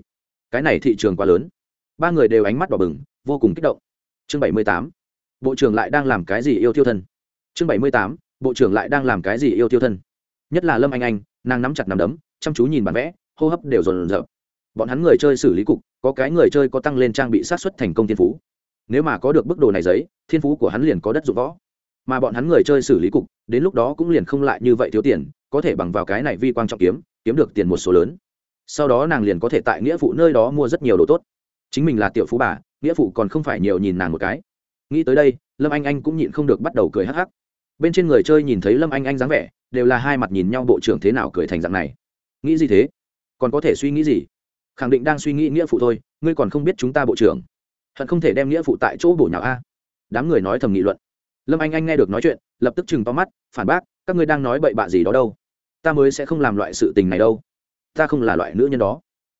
Cái này thị trường quá lớn. Ba người đều ánh mắt đỏ bừng, vô cùng kích động. Chương bảy mươi tám, bộ trưởng lại đang làm cái gì yêu thiêu thân? Chương bảy mươi tám, bộ trưởng lại đang làm cái gì yêu thiêu thân? Nhất là lâm anh anh, nàng nắm chặt nắm đấm, chăm chú nhìn bản vẽ, hô hấp đều rồn rợp bọn hắn người chơi xử lý cục, có cái người chơi có tăng lên trang bị sát xuất thành công thiên phú. Nếu mà có được bức đồ này giấy, thiên phú của hắn liền có đất dụng võ. Mà bọn hắn người chơi xử lý cục, đến lúc đó cũng liền không lại như vậy thiếu tiền, có thể bằng vào cái này vi quan trọng kiếm kiếm được tiền một số lớn. Sau đó nàng liền có thể tại nghĩa phụ nơi đó mua rất nhiều đồ tốt. Chính mình là tiểu phú bà, nghĩa phụ còn không phải nhiều nhìn nàng một cái. Nghĩ tới đây, lâm anh anh cũng nhịn không được bắt đầu cười hắc hắc. Bên trên người chơi nhìn thấy lâm anh anh dáng vẻ, đều là hai mặt nhìn nhau bộ trưởng thế nào cười thành dạng này. Nghĩ gì thế? Còn có thể suy nghĩ gì? Khẳng định đang suy nghĩ nghĩa phụ thôi, ngươi còn không biết chúng ta bộ trưởng. Hận không thể đem nghĩa phụ tại chỗ bổ nhào a. Đám người nói thầm nghị luận. Lâm anh anh nghe được nói chuyện, lập tức chừng to mắt, phản bác, các ngươi đang nói bậy bạ gì đó đâu? Ta mới sẽ không làm loại sự tình này đâu. Ta không là loại nữ nhân đó.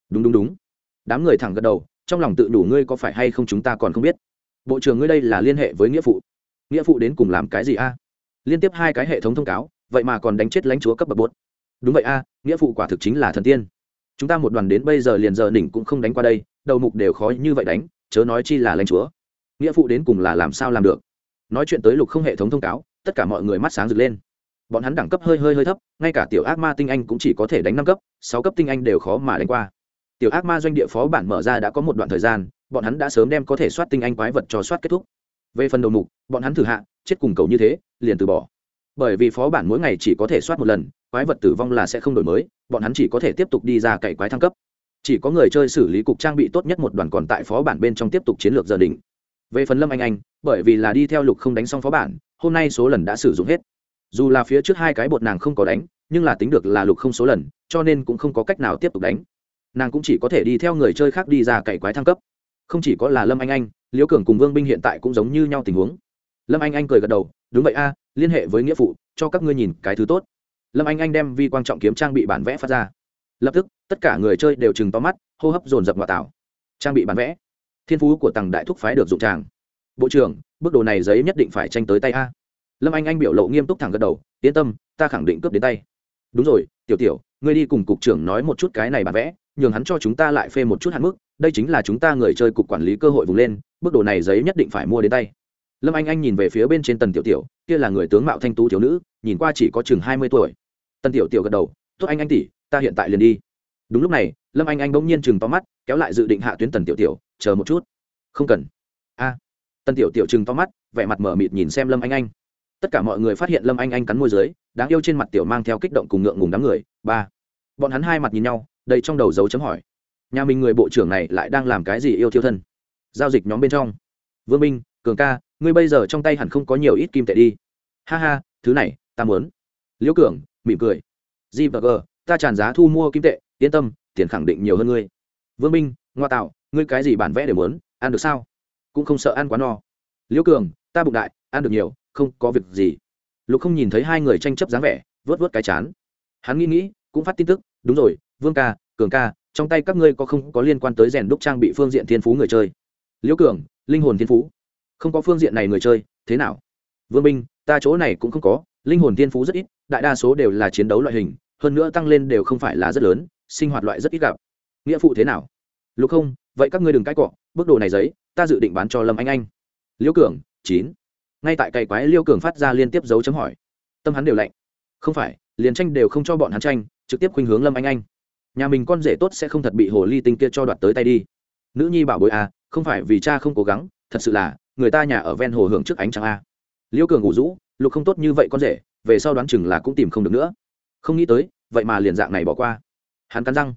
Đúng đúng đúng. Đám người thẳng gật đầu, trong lòng tự đủ ngươi có phải hay không chúng ta còn không biết. Bộ trưởng ngươi đây là liên hệ với nghĩa phụ. Nghĩa phụ đến cùng làm cái gì a? Liên tiếp hai cái hệ thống thông cáo, vậy mà còn đánh chết lãnh chúa cấp bậc bốt đúng vậy a, nghĩa phụ quả thực chính là thần tiên chúng ta một đoàn đến bây giờ liền giờ đỉnh cũng không đánh qua đây, đầu mục đều khó như vậy đánh, chớ nói chi là lãnh chúa. Nghĩa phụ đến cùng là làm sao làm được? Nói chuyện tới lục không hệ thống thông cáo, tất cả mọi người mắt sáng rực lên. Bọn hắn đẳng cấp hơi hơi hơi thấp, ngay cả tiểu ác ma tinh anh cũng chỉ có thể đánh năm cấp, sáu cấp tinh anh đều khó mà đánh qua. Tiểu ác ma doanh địa phó bản mở ra đã có một đoạn thời gian, bọn hắn đã sớm đem có thể soát tinh anh quái vật cho soát kết thúc. Về phần đầu mục, bọn hắn thử hạ, chết cùng cầu như thế, liền từ bỏ bởi vì phó bản mỗi ngày chỉ có thể soát một lần, quái vật tử vong là sẽ không đổi mới, bọn hắn chỉ có thể tiếp tục đi ra cày quái thăng cấp. Chỉ có người chơi xử lý cục trang bị tốt nhất một đoàn còn tại phó bản bên trong tiếp tục chiến lược giờ đỉnh. về phần lâm anh anh, bởi vì là đi theo lục không đánh xong phó bản, hôm nay số lần đã sử dụng hết. Dù là phía trước hai cái bột nàng không có đánh, nhưng là tính được là lục không số lần, cho nên cũng không có cách nào tiếp tục đánh. Nàng cũng chỉ có thể đi theo người chơi khác đi ra cày quái thăng cấp. Không chỉ có là lâm anh anh, liễu cường cùng vương binh hiện tại cũng giống như nhau tình huống lâm anh anh cười gật đầu, đúng vậy a, liên hệ với nghĩa phụ, cho các ngươi nhìn cái thứ tốt. Lâm anh anh đem vi quan trọng kiếm trang bị bản vẽ phát ra. Lập tức, tất cả người chơi đều chừng to mắt, hô hấp dồn dập ngoại tảo. Trang bị bản vẽ. Thiên phú của tầng đại thúc phái được dụng tràng. Bộ trưởng bức đồ này giấy nhất định phải tranh tới tay a. Lâm anh anh biểu lộ nghiêm túc thẳng gật đầu, yên tâm, ta khẳng định cướp đến tay. Đúng rồi, tiểu tiểu, ngươi đi cùng cục trưởng nói một chút cái này bản vẽ, nhường hắn cho chúng ta lại phê một chút hạn mức, đây chính là chúng ta người chơi cục quản lý cơ hội vùng lên bức đồ này giấy nhất định phải mua đến tay lâm anh anh nhìn về phía bên trên tần tiểu tiểu, kia là người tướng mạo thanh tú thiếu nữ, nhìn qua chỉ có chừng hai mươi tuổi. Tần tiểu tiểu gật đầu, tốt anh anh tỷ, ta hiện tại liền đi. Đúng lúc này, lâm anh anh bỗng nhiên chừng to mắt, kéo lại dự định hạ tuyến tần tiểu tiểu, chờ một chút. Không cần. A. Tần tiểu tiểu chừng to mắt, vẻ mặt mở mịt nhìn xem lâm anh anh. Tất cả mọi người phát hiện lâm anh anh cắn môi dưới, đáng yêu trên mặt tiểu mang theo kích động cùng ngượng ngùng đám người. Ba. Bọn hắn hai mặt nhìn nhau, đầy trong đầu dấu chấm hỏi, nhà mình người bộ trưởng này lại đang làm cái gì yêu thiêu thân? Giao dịch nhóm bên trong. Vương minh, cường ca ngươi bây giờ trong tay hẳn không có nhiều ít kim tệ đi. Ha ha, thứ này, ta muốn. Liễu cường, mỉm cười. G và g, ta tràn giá thu mua kim tệ, yên tâm, tiền khẳng định nhiều hơn ngươi. Vương minh, ngoa tạo, ngươi cái gì bản vẽ để muốn, ăn được sao? Cũng không sợ ăn quá no. Liễu cường, ta bụng đại, ăn được nhiều, không có việc gì. Lục không nhìn thấy hai người tranh chấp dáng vẻ, vớt vớt cái chán. Hắn nghĩ nghĩ, cũng phát tin tức, đúng rồi, vương ca, cường ca, trong tay các ngươi có không có liên quan tới rèn đúc trang bị phương diện thiên phú người chơi? Liễu cường, linh hồn thiên phú không có phương diện này người chơi, thế nào? Vương minh, ta chỗ này cũng không có, linh hồn thiên phú rất ít, đại đa số đều là chiến đấu loại hình, hơn nữa tăng lên đều không phải là rất lớn, sinh hoạt loại rất ít gặp. Nghĩa phụ thế nào? Lục không, vậy các ngươi đừng cãi cọ, bước đồ này giấy, ta dự định bán cho lâm anh anh. Liêu cường, chín. Ngay tại cày quái liêu cường phát ra liên tiếp dấu chấm hỏi. Tâm hắn đều lạnh. Không phải, liền tranh đều không cho bọn hắn tranh, trực tiếp khuynh hướng lâm anh anh. Nhà mình con rể tốt sẽ không thật bị hồ ly tinh kia cho đoạt tới tay đi. Nữ nhi bảo bối à không phải vì cha không cố gắng, thật sự là người ta nhà ở ven hồ hưởng trước ánh trăng a. Liêu cường ngủ rũ, lục không tốt như vậy con rể, về sau đoán chừng là cũng tìm không được nữa. Không nghĩ tới, vậy mà liền dạng này bỏ qua. Hắn cắn răng.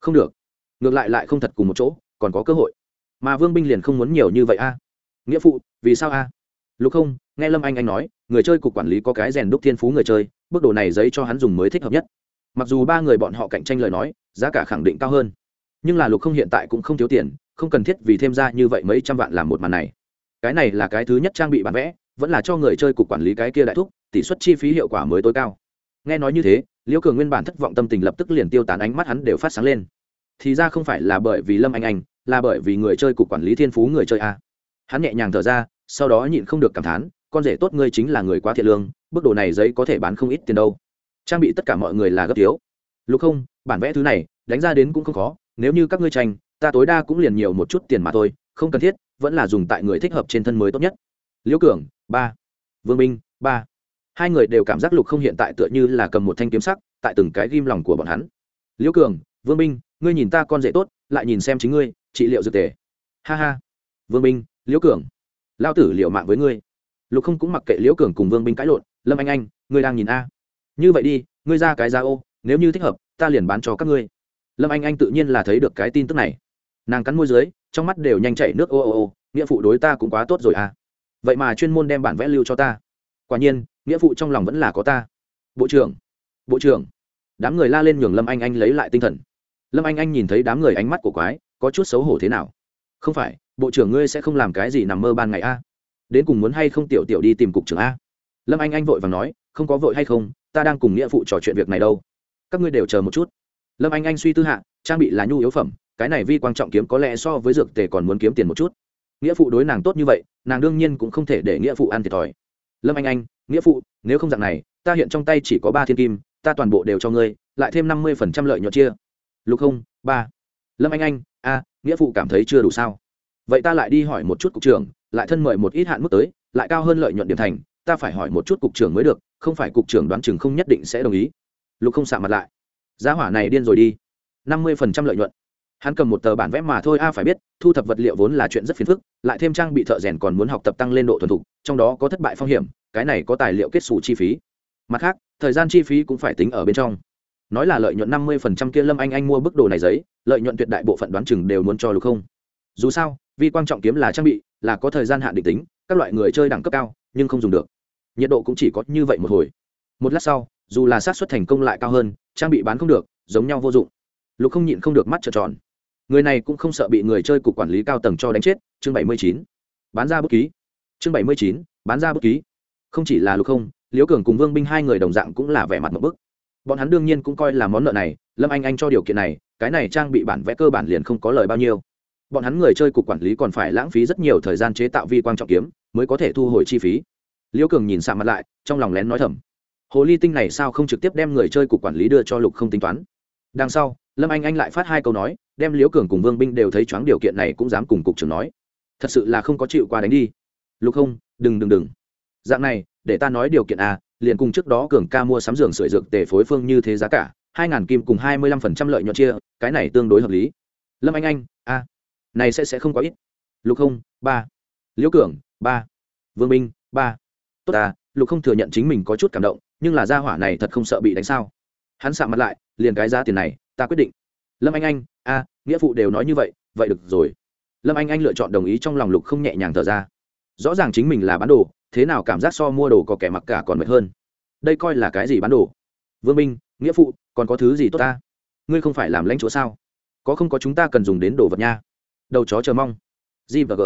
Không được. Ngược lại lại không thật cùng một chỗ, còn có cơ hội. Mà vương binh liền không muốn nhiều như vậy a. Nghĩa phụ, vì sao a? Lục không, nghe lâm anh anh nói, người chơi cục quản lý có cái rèn đúc thiên phú người chơi, bước đồ này giấy cho hắn dùng mới thích hợp nhất. Mặc dù ba người bọn họ cạnh tranh lời nói, giá cả khẳng định cao hơn. Nhưng là lục không hiện tại cũng không thiếu tiền, không cần thiết vì thêm ra như vậy mấy trăm vạn làm một màn này cái này là cái thứ nhất trang bị bản vẽ, vẫn là cho người chơi cục quản lý cái kia đại thúc, tỷ suất chi phí hiệu quả mới tối cao. Nghe nói như thế, liễu cường nguyên bản thất vọng tâm tình lập tức liền tiêu tán ánh mắt hắn đều phát sáng lên. Thì ra không phải là bởi vì lâm anh anh, là bởi vì người chơi cục quản lý thiên phú người chơi a. Hắn nhẹ nhàng thở ra, sau đó nhịn không được cảm thán, con rể tốt ngươi chính là người quá thiện lương bức đồ này giấy có thể bán không ít tiền đâu. Trang bị tất cả mọi người là gấp thiếu. Lục không, bản vẽ thứ này, đánh ra đến cũng không khó, nếu như các ngươi tranh, ta tối đa cũng liền nhiều một chút tiền mà thôi, không cần thiết vẫn là dùng tại người thích hợp trên thân mới tốt nhất. Liễu cường, ba. Vương minh, ba. Hai người đều cảm giác lục không hiện tại tựa như là cầm một thanh kiếm sắc, tại từng cái ghim lòng của bọn hắn. Liễu cường, vương minh, ngươi nhìn ta con rể tốt, lại nhìn xem chính ngươi, trị liệu dược tề. Ha ha. Vương minh, liễu cường. Lao tử liệu mạng với ngươi. Lục không cũng mặc kệ liễu cường cùng vương Minh cãi lộn, lâm anh anh, ngươi đang nhìn a. Như vậy đi, ngươi ra cái ra ô, nếu như thích hợp, ta liền bán cho các ngươi. Lâm anh anh tự nhiên là thấy được cái tin tức này. Nàng cắn môi dưới trong mắt đều nhanh chảy nước ô ô ô, nghĩa phụ đối ta cũng quá tốt rồi à. Vậy mà chuyên môn đem bản vẽ lưu cho ta. Quả nhiên, nghĩa phụ trong lòng vẫn là có ta. Bộ trưởng bộ trưởng. Đám người la lên nhường lâm anh anh lấy lại tinh thần. Lâm anh anh nhìn thấy đám người ánh mắt của quái, có chút xấu hổ thế nào? Không phải, bộ trưởng ngươi sẽ không làm cái gì nằm mơ ban ngày a đến cùng muốn hay không tiểu tiểu đi tìm cục trưởng a lâm anh anh vội và nói, không có vội hay không, ta đang cùng nghĩa phụ trò chuyện việc này đâu. Các ngươi đều chờ một chút. Lâm anh anh suy tư hạ, trang bị là nhu yếu phẩm cái này vi quan trọng kiếm có lẽ so với dược tề còn muốn kiếm tiền một chút. Nghĩa phụ đối nàng tốt như vậy, nàng đương nhiên cũng không thể để nghĩa phụ ăn thiệt thòi. Lâm anh anh, nghĩa phụ, nếu không dạng này, ta hiện trong tay chỉ có ba thiên kim, ta toàn bộ đều cho ngươi, lại thêm năm mươi phần trăm lợi nhuận chia. Lục không, ba. Lâm anh anh, a, nghĩa phụ cảm thấy chưa đủ sao? Vậy ta lại đi hỏi một chút cục trưởng, lại thân mời một ít hạn mức tới, lại cao hơn lợi nhuận điểm thành, ta phải hỏi một chút cục trưởng mới được, không phải cục trưởng đoán chừng không nhất định sẽ đồng ý. Lục không xạ mặt lại. Giá hỏa này điên rồi đi. năm mươi phần trăm lợi nhuận hắn cầm một tờ bản vẽ mà thôi, a, phải biết, thu thập vật liệu vốn là chuyện rất phiền phức, lại thêm trang bị thợ rèn còn muốn học tập tăng lên độ thuần thục, trong đó có thất bại phong hiểm, cái này có tài liệu kết xù chi phí. Mặt khác, thời gian chi phí cũng phải tính ở bên trong. Nói là lợi nhuận năm mươi phần trăm kia lâm anh anh mua bức đồ này giấy, lợi nhuận tuyệt đại bộ phận đoán chừng đều muốn cho lục không. Dù sao, vì quan trọng kiếm là trang bị, là có thời gian hạn định tính, các loại người chơi đẳng cấp cao, nhưng không dùng được. Nhiệt độ cũng chỉ có như vậy một hồi. Một lát sau, dù là sát xuất thành công lại cao hơn, trang bị bán không được, giống nhau vô dụng. Lục không nhịn không được mắt trợn tròn người này cũng không sợ bị người chơi cục quản lý cao tầng cho đánh chết, chương bảy mươi chín. Bán ra bút ký. Chương bảy mươi chín, bán ra bút ký. Không chỉ là lục không, liễu cường cùng vương binh hai người đồng dạng cũng là vẻ mặt một bức. Bọn hắn đương nhiên cũng coi là món nợ này, lâm anh anh cho điều kiện này, cái này trang bị bản vẽ cơ bản liền không có lời bao nhiêu. Bọn hắn người chơi cục quản lý còn phải lãng phí rất nhiều thời gian chế tạo vi quan trọng kiếm, mới có thể thu hồi chi phí. Liễu cường nhìn sạ mặt lại, trong lòng lén nói thầm. Hồ ly tinh này sao không trực tiếp đem người chơi cục quản lý đưa cho lục không tính toán? Đằng sau lâm anh anh lại phát hai câu nói đem liễu cường cùng vương binh đều thấy choáng điều kiện này cũng dám cùng cục trưởng nói. Thật sự là không có chịu qua đánh đi. Lục không đừng đừng đừng. Dạng này để ta nói điều kiện à, liền cùng trước đó cường ca mua sắm giường sửa dược tề phối phương như thế giá cả hai ngàn kim cùng hai mươi lăm phần trăm lợi nhuận chia cái này tương đối hợp lý. Lâm anh anh a này sẽ sẽ không có ít. Lục không ba. Liễu cường ba. Vương minh ba. Tốt à, lục không thừa nhận chính mình có chút cảm động nhưng là gia hỏa này thật không sợ bị đánh sao hắn sạ mặt lại, liền cái giá tiền này, ta quyết định. Lâm anh anh, a, nghĩa phụ đều nói như vậy vậy được rồi. Lâm anh anh lựa chọn đồng ý trong lòng lục không nhẹ nhàng thở ra. Rõ ràng chính mình là bán đồ, thế nào cảm giác so mua đồ có kẻ mặc cả còn mệt hơn. Đây coi là cái gì bán đồ? Vương minh, nghĩa phụ, còn có thứ gì tốt ta? Ngươi không phải làm lãnh chỗ sao? Có không có chúng ta cần dùng đến đồ vật nha? Đầu chó chờ mong. G và g.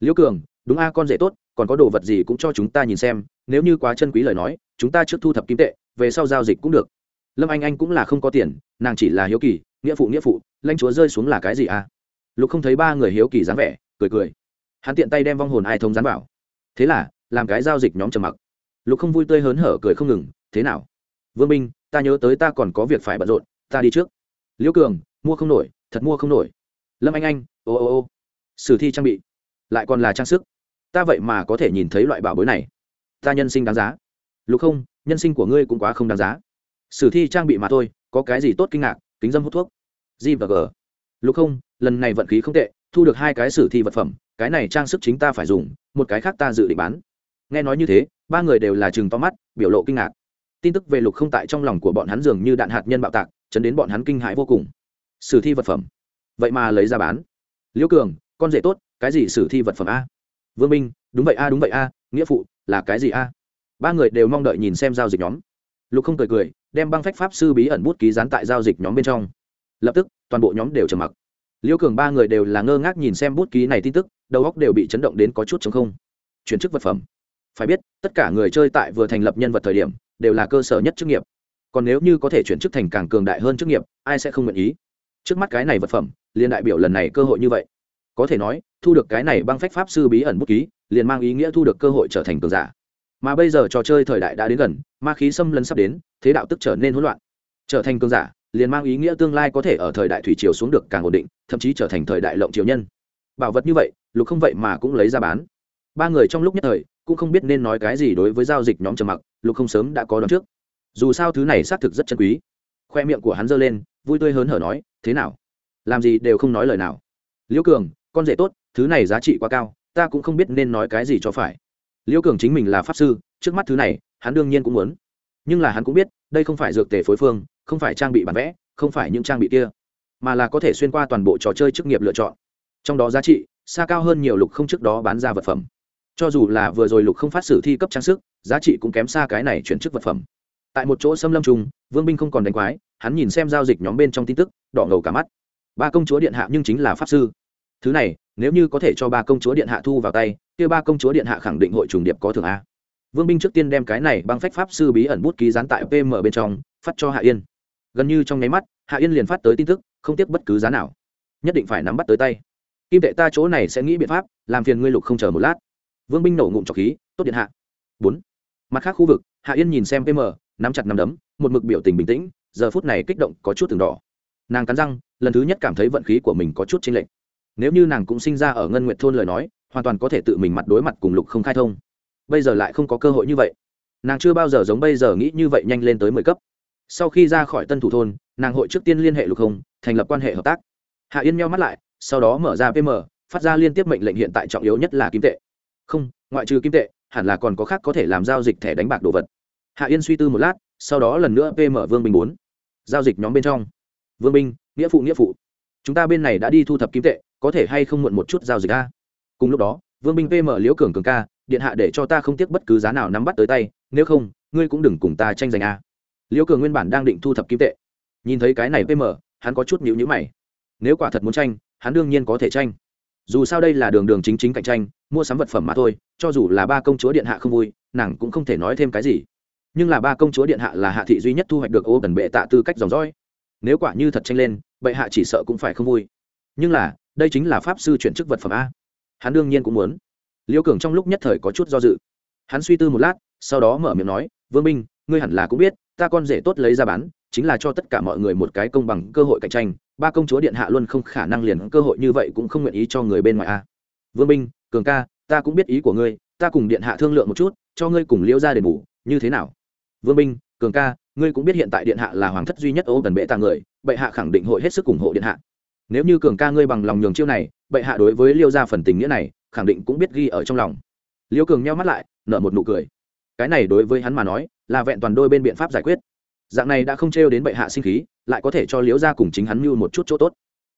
Liễu cường, đúng a, con rể tốt, còn có đồ vật gì cũng cho chúng ta nhìn xem, nếu như quá chân quý lời nói, chúng ta trước thu thập kim tệ, về sau giao dịch cũng được lâm anh anh cũng là không có tiền, nàng chỉ là hiếu kỳ, nghĩa phụ nghĩa phụ, lãnh chúa rơi xuống là cái gì à? Lục không thấy ba người hiếu kỳ dáng vẻ, cười cười. Hắn tiện tay đem vong hồn ai thông dán vào. Thế là, làm cái giao dịch nhóm trầm mặc. Lục không vui tươi hớn hở cười không ngừng, thế nào? Vương minh, ta nhớ tới ta còn có việc phải bận rộn, ta đi trước. Liễu cường, mua không nổi, thật mua không nổi. Lâm anh anh, ô ô ô, sử thi trang bị, lại còn là trang sức. Ta vậy mà có thể nhìn thấy loại bảo bối này. Ta nhân sinh đáng giá. Lục không, nhân sinh của ngươi cũng quá không đáng giá sử thi trang bị mà thôi, có cái gì tốt kinh ngạc, kính dâm hút thuốc. G và g. Lục không, lần này vận khí không tệ, thu được hai cái sử thi vật phẩm, cái này trang sức chính ta phải dùng, một cái khác ta dự định bán. Nghe nói như thế, ba người đều là chừng to mắt, biểu lộ kinh ngạc. Tin tức về lục không tại trong lòng của bọn hắn dường như đạn hạt nhân bạo tạc, chấn đến bọn hắn kinh hãi vô cùng. Sử thi vật phẩm. Vậy mà lấy ra bán. Liễu cường, con rể tốt, cái gì sử thi vật phẩm a? Vương minh, đúng vậy a, đúng vậy a, nghĩa phụ, là cái gì a? Ba người đều mong đợi nhìn xem giao dịch nhóm. Lục không cười cười đem băng phách pháp sư bí ẩn bút ký dán tại giao dịch nhóm bên trong. Lập tức, toàn bộ nhóm đều trầm mặc. Liêu cường ba người đều là ngơ ngác nhìn xem bút ký này tin tức, đầu óc đều bị chấn động đến có chút chống không. Chuyển chức vật phẩm. Phải biết, tất cả người chơi tại vừa thành lập nhân vật thời điểm, đều là cơ sở nhất chức nghiệp. Còn nếu như có thể chuyển chức thành càng cường đại hơn chức nghiệp, ai sẽ không nguyện ý? Trước mắt cái này vật phẩm, liền đại biểu lần này cơ hội như vậy. Có thể nói, thu được cái này băng phách pháp sư bí ẩn bút ký, liền mang ý nghĩa thu được cơ hội trở thành cường giả mà bây giờ trò chơi thời đại đã đến gần, ma khí xâm lấn sắp đến, thế đạo tức trở nên hỗn loạn. Trở thành cường giả, liền mang ý nghĩa tương lai có thể ở thời đại thủy triều xuống được càng ổn định, thậm chí trở thành thời đại lộng triều nhân. Bảo vật như vậy, lục không vậy mà cũng lấy ra bán. Ba người trong lúc nhất thời, cũng không biết nên nói cái gì đối với giao dịch nhóm trầm mặc, lục không sớm đã có đón trước. Dù sao thứ này xác thực rất chân quý. Khoe miệng của hắn giơ lên, vui tươi hớn hở nói, thế nào? Làm gì đều không nói lời nào. Liễu cường, con rể tốt, thứ này giá trị quá cao, ta cũng không biết nên nói cái gì cho phải liễu cường chính mình là pháp sư, trước mắt thứ này, hắn đương nhiên cũng muốn. Nhưng là hắn cũng biết, đây không phải dược tề phối phương, không phải trang bị bản vẽ, không phải những trang bị kia, mà là có thể xuyên qua toàn bộ trò chơi chức nghiệp lựa chọn. Trong đó giá trị, xa cao hơn nhiều lục không trước đó bán ra vật phẩm. Cho dù là vừa rồi lục không phát sử thi cấp trang sức, giá trị cũng kém xa cái này chuyển chức vật phẩm. Tại một chỗ xâm lâm trùng, vương binh không còn đánh quái, hắn nhìn xem giao dịch nhóm bên trong tin tức, đỏ ngầu cả mắt. Ba công chúa điện hạ nhưng chính là pháp sư. Thứ này nếu như có thể cho ba công chúa điện hạ thu vào tay, kia ba công chúa điện hạ khẳng định hội trùng điệp có thường a. Vương binh trước tiên đem cái này băng phách pháp sư bí ẩn bút ký dán tại pm bên trong, phát cho hạ yên. Gần như trong nháy mắt, hạ yên liền phát tới tin tức, không tiếc bất cứ giá nào. Nhất định phải nắm bắt tới tay. Kim tệ ta chỗ này sẽ nghĩ biện pháp, làm phiền ngươi lục không chờ một lát. Vương binh nổ ngụm trọc khí, tốt điện hạ. Bốn. Mặt khác khu vực, hạ yên nhìn xem pm, nắm chặt nắm đấm, một mực biểu tình bình tĩnh, giờ phút này kích động có chút từng đỏ. Nàng cắn răng, lần thứ nhất cảm thấy vận khí của mình có chút chênh lệch nếu như nàng cũng sinh ra ở ngân nguyệt thôn lời nói, hoàn toàn có thể tự mình mặt đối mặt cùng lục không khai thông. Bây giờ lại không có cơ hội như vậy. Nàng chưa bao giờ giống bây giờ nghĩ như vậy nhanh lên tới mười cấp. Sau khi ra khỏi tân thủ thôn, nàng hội trước tiên liên hệ lục không, thành lập quan hệ hợp tác. Hạ yên meo mắt lại, sau đó mở ra pm phát ra liên tiếp mệnh lệnh hiện tại trọng yếu nhất là kim tệ. Không, ngoại trừ kim tệ, hẳn là còn có khác có thể làm giao dịch thẻ đánh bạc đồ vật. Hạ yên suy tư một lát, sau đó lần nữa pm vương bình bốn. Giao dịch nhóm bên trong. Vương binh, nghĩa phụ nghĩa phụ. Chúng ta bên này đã đi thu thập kim tệ có thể hay không muộn một chút giao dịch a? Cùng lúc đó, vương binh pm liễu cường cường ca, điện hạ để cho ta không tiếc bất cứ giá nào nắm bắt tới tay, nếu không, ngươi cũng đừng cùng ta tranh giành a. Liễu cường nguyên bản đang định thu thập kim tệ. Nhìn thấy cái này pm hắn có chút nhịu nhữ mày. Nếu quả thật muốn tranh, hắn đương nhiên có thể tranh. Dù sao đây là đường đường chính chính cạnh tranh, mua sắm vật phẩm mà thôi, cho dù là ba công chúa điện hạ không vui, nàng cũng không thể nói thêm cái gì. Nhưng là ba công chúa điện hạ là hạ thị duy nhất thu hoạch được ô cần bệ tạ tư cách dòng dõi. Nếu quả như thật tranh lên, bệ hạ chỉ sợ cũng phải không vui. Nhưng là đây chính là pháp sư chuyển chức vật phẩm a. Hắn đương nhiên cũng muốn. Liễu cường trong lúc nhất thời có chút do dự. Hắn suy tư một lát, sau đó mở miệng nói, vương minh, ngươi hẳn là cũng biết, ta con rể tốt lấy ra bán, chính là cho tất cả mọi người một cái công bằng cơ hội cạnh tranh, ba công chúa điện hạ luôn không khả năng liền cơ hội như vậy cũng không nguyện ý cho người bên ngoài a. Vương minh, cường ca, ta cũng biết ý của ngươi, ta cùng điện hạ thương lượng một chút, cho ngươi cùng liễu ra đền bù, như thế nào? Vương minh, cường ca, ngươi cũng biết hiện tại điện hạ là hoàng thất duy nhất ô tần bệ tàng người, bệ hạ khẳng định hội hết sức ủng hộ điện hạ nếu như cường ca ngươi bằng lòng nhường chiêu này, bệ hạ đối với liêu gia phần tình nghĩa này, khẳng định cũng biết ghi ở trong lòng. Liêu cường nheo mắt lại, nở một nụ cười. Cái này đối với hắn mà nói, là vẹn toàn đôi bên biện pháp giải quyết. Dạng này đã không trêu đến bệ hạ sinh khí, lại có thể cho liễu gia cùng chính hắn mưu một chút chỗ tốt.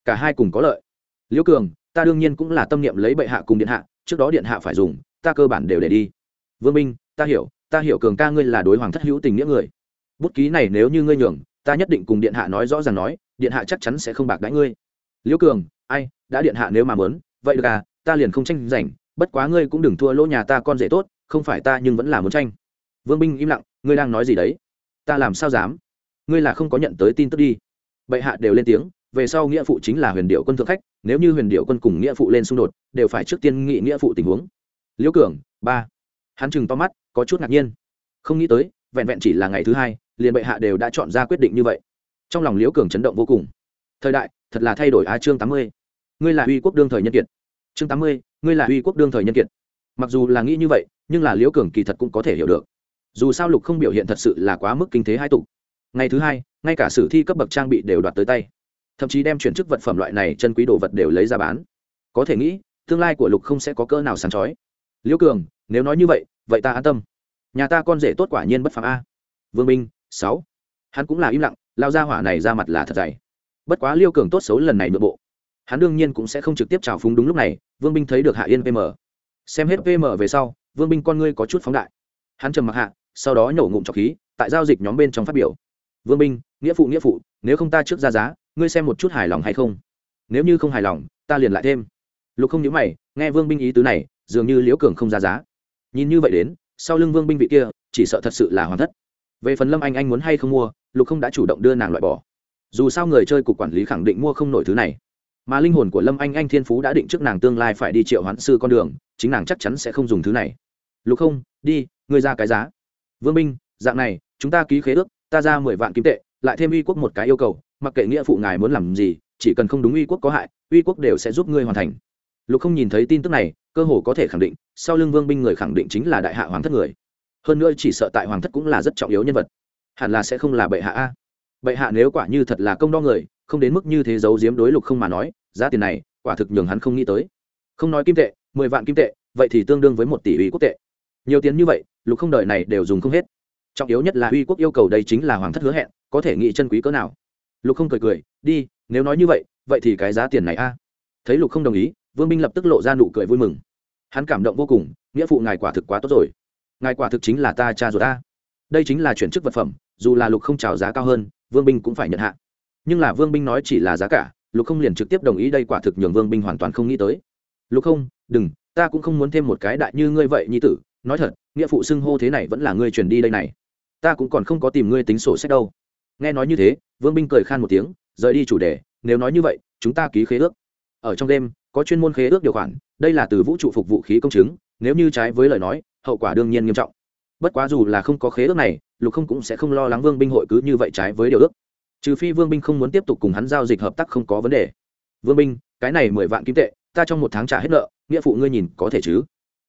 Cả hai cùng có lợi. Liễu cường, ta đương nhiên cũng là tâm niệm lấy bệ hạ cùng điện hạ, trước đó điện hạ phải dùng, ta cơ bản đều để đi. Vương minh, ta hiểu ta hiểu cường ca ngươi là đối hoàng thất hữu tình nghĩa người. Bút ký này nếu như ngươi nhường, ta nhất định cùng điện hạ nói rõ ràng nói, điện hạ chắc chắn sẽ không bạc đãi ngươi liễu cường, ai, đã điện hạ nếu mà mớn vậy được à ta liền không tranh giành, bất quá ngươi cũng đừng thua lỗ nhà ta con rể tốt, không phải ta nhưng vẫn là muốn tranh. Vương binh im lặng, ngươi đang nói gì đấy? Ta làm sao dám? Ngươi là không có nhận tới tin tức đi. Bệ hạ đều lên tiếng, về sau nghĩa phụ chính là huyền điệu quân thượng khách, nếu như huyền điệu quân cùng nghĩa phụ lên xung đột, đều phải trước tiên nghị nghĩa phụ tình huống. Liễu cường, ba. Hắn chừng to mắt, có chút ngạc nhiên. Không nghĩ tới, vẹn vẹn chỉ là ngày thứ hai, liền bệ hạ đều đã chọn ra quyết định như vậy. Trong lòng liễu cường chấn động vô cùng. Thời đại thật là thay đổi á chương tám mươi. Ngươi là uy quốc đương thời nhân kiệt. Chương tám mươi, ngươi là uy quốc đương thời nhân kiệt. Mặc dù là nghĩ như vậy, nhưng là liễu cường kỳ thật cũng có thể hiểu được. Dù sao lục không biểu hiện thật sự là quá mức kinh thế hai tục ngày thứ hai, ngay cả sử thi cấp bậc trang bị đều đoạt tới tay. Thậm chí đem chuyển chức vật phẩm loại này chân quý đồ vật đều lấy ra bán. Có thể nghĩ, tương lai của lục không sẽ có cỡ nào sáng chói. Liễu cường, nếu nói như vậy vậy ta an tâm. Nhà ta con rể tốt quả nhiên bất phạm a. Vương minh, sáu. Hắn cũng là im lặng, lao ra hỏa này ra mặt là thật dày bất quá liêu cường tốt xấu lần này nội bộ, hắn đương nhiên cũng sẽ không trực tiếp trào phúng đúng lúc này, vương binh thấy được hạ yên pm xem hết pm về sau, vương binh con ngươi có chút phóng đại. Hắn trầm mặc hạ, sau đó nhổ ngụm trọc khí, tại giao dịch nhóm bên trong phát biểu. Vương binh, nghĩa phụ nghĩa phụ, nếu không ta trước ra giá, ngươi xem một chút hài lòng hay không? Nếu như không hài lòng, ta liền lại thêm. Lục không nhớ mày, nghe vương binh ý tứ này, dường như liễu cường không ra giá. Nhìn như vậy đến, sau lưng vương binh vị kia, chỉ sợ thật sự là hoàn thất. Về phần lâm anh anh muốn hay không mua, lục không đã chủ động đưa nàng loại bỏ dù sao người chơi cục quản lý khẳng định mua không nổi thứ này. Mà linh hồn của lâm anh anh thiên phú đã định trước nàng tương lai phải đi triệu hoãn sư con đường, chính nàng chắc chắn sẽ không dùng thứ này. Lục không, đi, ngươi ra cái giá. Vương minh, dạng này, chúng ta ký khế ước, ta ra mười vạn kim tệ, lại thêm uy quốc một cái yêu cầu, mặc kệ nghĩa phụ ngài muốn làm gì, chỉ cần không đúng uy quốc có hại, uy quốc đều sẽ giúp ngươi hoàn thành. Lục không nhìn thấy tin tức này, cơ hồ có thể khẳng định, sau lưng vương binh người khẳng định chính là đại hạ hoàng thất người. Hơn nữa chỉ sợ tại hoàng thất cũng là rất trọng yếu nhân vật. Hẳn là sẽ không là bệ hạ a bệ hạ nếu quả như thật là công đo người, không đến mức như thế giấu giếm đối lục không mà nói, giá tiền này, quả thực nhường hắn không nghĩ tới. Không nói kim tệ, mười vạn kim tệ, vậy thì tương đương với một tỷ uy quốc tệ. Nhiều tiền như vậy, lục không đợi này đều dùng không hết. Trọng yếu nhất là uy quốc yêu cầu đây chính là hoàng thất hứa hẹn, có thể nghĩ chân quý cỡ nào. Lục không cười cười, đi, nếu nói như vậy vậy thì cái giá tiền này a. Thấy lục không đồng ý, vương binh lập tức lộ ra nụ cười vui mừng. Hắn cảm động vô cùng, nghĩa phụ ngài quả thực quá tốt rồi. Ngài quả thực chính là ta cha ruột ta. Đây chính là chuyển chức vật phẩm, dù là lục không trào giá cao hơn vương binh cũng phải nhận hạ. Nhưng là vương binh nói chỉ là giá cả, lục không liền trực tiếp đồng ý đây quả thực nhường vương binh hoàn toàn không nghĩ tới. Lục không, đừng, ta cũng không muốn thêm một cái đại như ngươi vậy nhi tử, nói thật, nghĩa phụ xưng hô thế này vẫn là ngươi truyền đi đây này. Ta cũng còn không có tìm ngươi tính sổ sách đâu. Nghe nói như thế, vương binh cười khan một tiếng, rời đi chủ đề, nếu nói như vậy, chúng ta ký khế ước. Ở trong đêm, có chuyên môn khế ước điều khoản, đây là từ vũ trụ phục vũ khí công chứng, nếu như trái với lời nói, hậu quả đương nhiên nghiêm trọng. Bất quá dù là không có khế ước này lục không cũng sẽ không lo lắng vương binh hội cứ như vậy trái với điều ước. Trừ phi vương binh không muốn tiếp tục cùng hắn giao dịch hợp tác không có vấn đề. Vương binh, cái này mười vạn kim tệ, ta trong một tháng trả hết nợ, nghĩa phụ ngươi nhìn có thể chứ?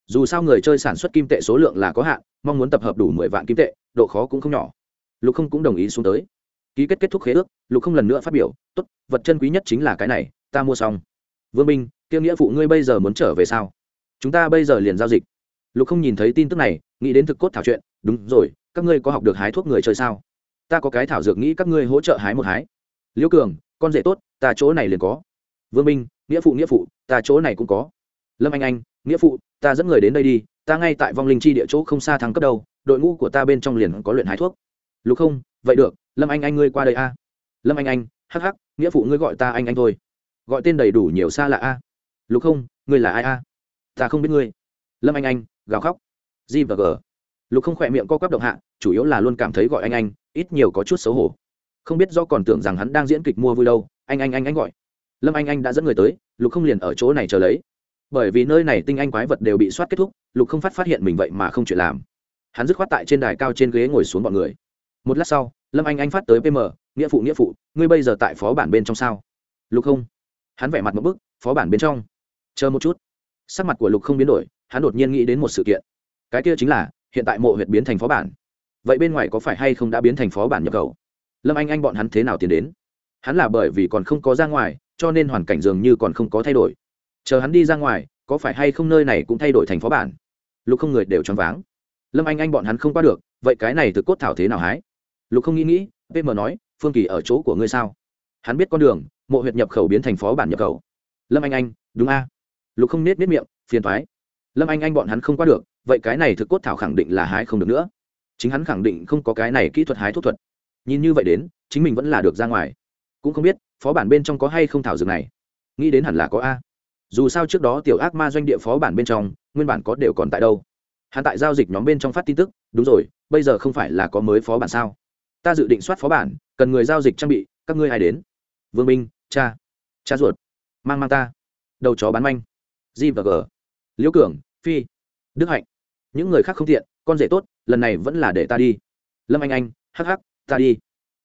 Dù sao người chơi sản xuất kim tệ số lượng là có hạn, mong muốn tập hợp đủ mười vạn kim tệ, độ khó cũng không nhỏ. Lục không cũng đồng ý xuống tới. Ký kết kết thúc khế ước, lục không lần nữa phát biểu, tốt, vật chân quý nhất chính là cái này, ta mua xong. Vương minh tiêu nghĩa phụ ngươi bây giờ muốn trở về sao? Chúng ta bây giờ liền giao dịch. Lục không nhìn thấy tin tức này, nghĩ đến thực cốt thảo chuyện, đúng rồi các ngươi có học được hái thuốc người chơi sao? Ta có cái thảo dược nghĩ các ngươi hỗ trợ hái một hái. Liễu cường, con rể tốt, ta chỗ này liền có. Vương minh, nghĩa phụ nghĩa phụ, ta chỗ này cũng có. Lâm anh anh, nghĩa phụ, ta dẫn người đến đây đi, ta ngay tại vong linh chi địa chỗ không xa thắng cấp đâu đội ngũ của ta bên trong liền có luyện hái thuốc. Lục không, vậy được, lâm anh anh ngươi qua đây a. Lâm anh anh, hắc hắc, nghĩa phụ ngươi gọi ta anh anh thôi. Gọi tên đầy đủ nhiều xa lạ a. Lục không, ngươi là ai a? Ta không biết ngươi. Lâm anh anh, gào khóc. G và g lục không khỏe miệng co quắp động hạ, chủ yếu là luôn cảm thấy gọi anh anh, ít nhiều có chút xấu hổ. Không biết do còn tưởng rằng hắn đang diễn kịch mua vui đâu, anh anh anh anh gọi. Lâm anh anh đã dẫn người tới, lục không liền ở chỗ này chờ lấy. Bởi vì nơi này tinh anh quái vật đều bị soát kết thúc, lục không phát phát hiện mình vậy mà không chuyện làm. Hắn dứt khoát tại trên đài cao trên ghế ngồi xuống bọn người. Một lát sau, lâm anh anh phát tới pm nghĩa phụ nghĩa phụ, ngươi bây giờ tại phó bản bên trong sao? Lục không. Hắn vẻ mặt một bức, phó bản bên trong. Chờ một chút. Sắc mặt của lục không biến đổi, hắn đột nhiên nghĩ đến một sự kiện. Cái kia chính là hiện tại mộ huyệt biến thành phó bản. Vậy bên ngoài có phải hay không đã biến thành phó bản nhập khẩu? Lâm anh anh bọn hắn thế nào tiến đến? Hắn là bởi vì còn không có ra ngoài, cho nên hoàn cảnh dường như còn không có thay đổi. Chờ hắn đi ra ngoài, có phải hay không nơi này cũng thay đổi thành phó bản? Lục không người đều choáng váng. Lâm anh anh bọn hắn không qua được, vậy cái này thực cốt thảo thế nào hái? Lục không nghĩ nghĩ pm nói, phương kỳ ở chỗ của ngươi sao? Hắn biết con đường, mộ huyệt nhập khẩu biến thành phó bản nhập khẩu. Lâm anh anh, đúng a. Lục không nết nết miệng, phiền thoái lâm anh anh bọn hắn không qua được vậy cái này thực cốt thảo khẳng định là hái không được nữa. Chính hắn khẳng định không có cái này kỹ thuật hái thuốc thuật. Nhìn như vậy đến, chính mình vẫn là được ra ngoài. Cũng không biết, phó bản bên trong có hay không thảo dược này. Nghĩ đến hẳn là có a. Dù sao trước đó tiểu ác ma doanh địa phó bản bên trong, nguyên bản có đều còn tại đâu. Hắn tại giao dịch nhóm bên trong phát tin tức, đúng rồi, bây giờ không phải là có mới phó bản sao? Ta dự định soát phó bản, cần người giao dịch trang bị, các ngươi ai đến? Vương minh, cha cha ruột, mang mang ta, đầu chó bán manh. G và g. Liễu cường, phi đức hạnh. Những người khác không tiện, con rể tốt, lần này vẫn là để ta đi. Lâm anh anh, hắc hắc, ta đi.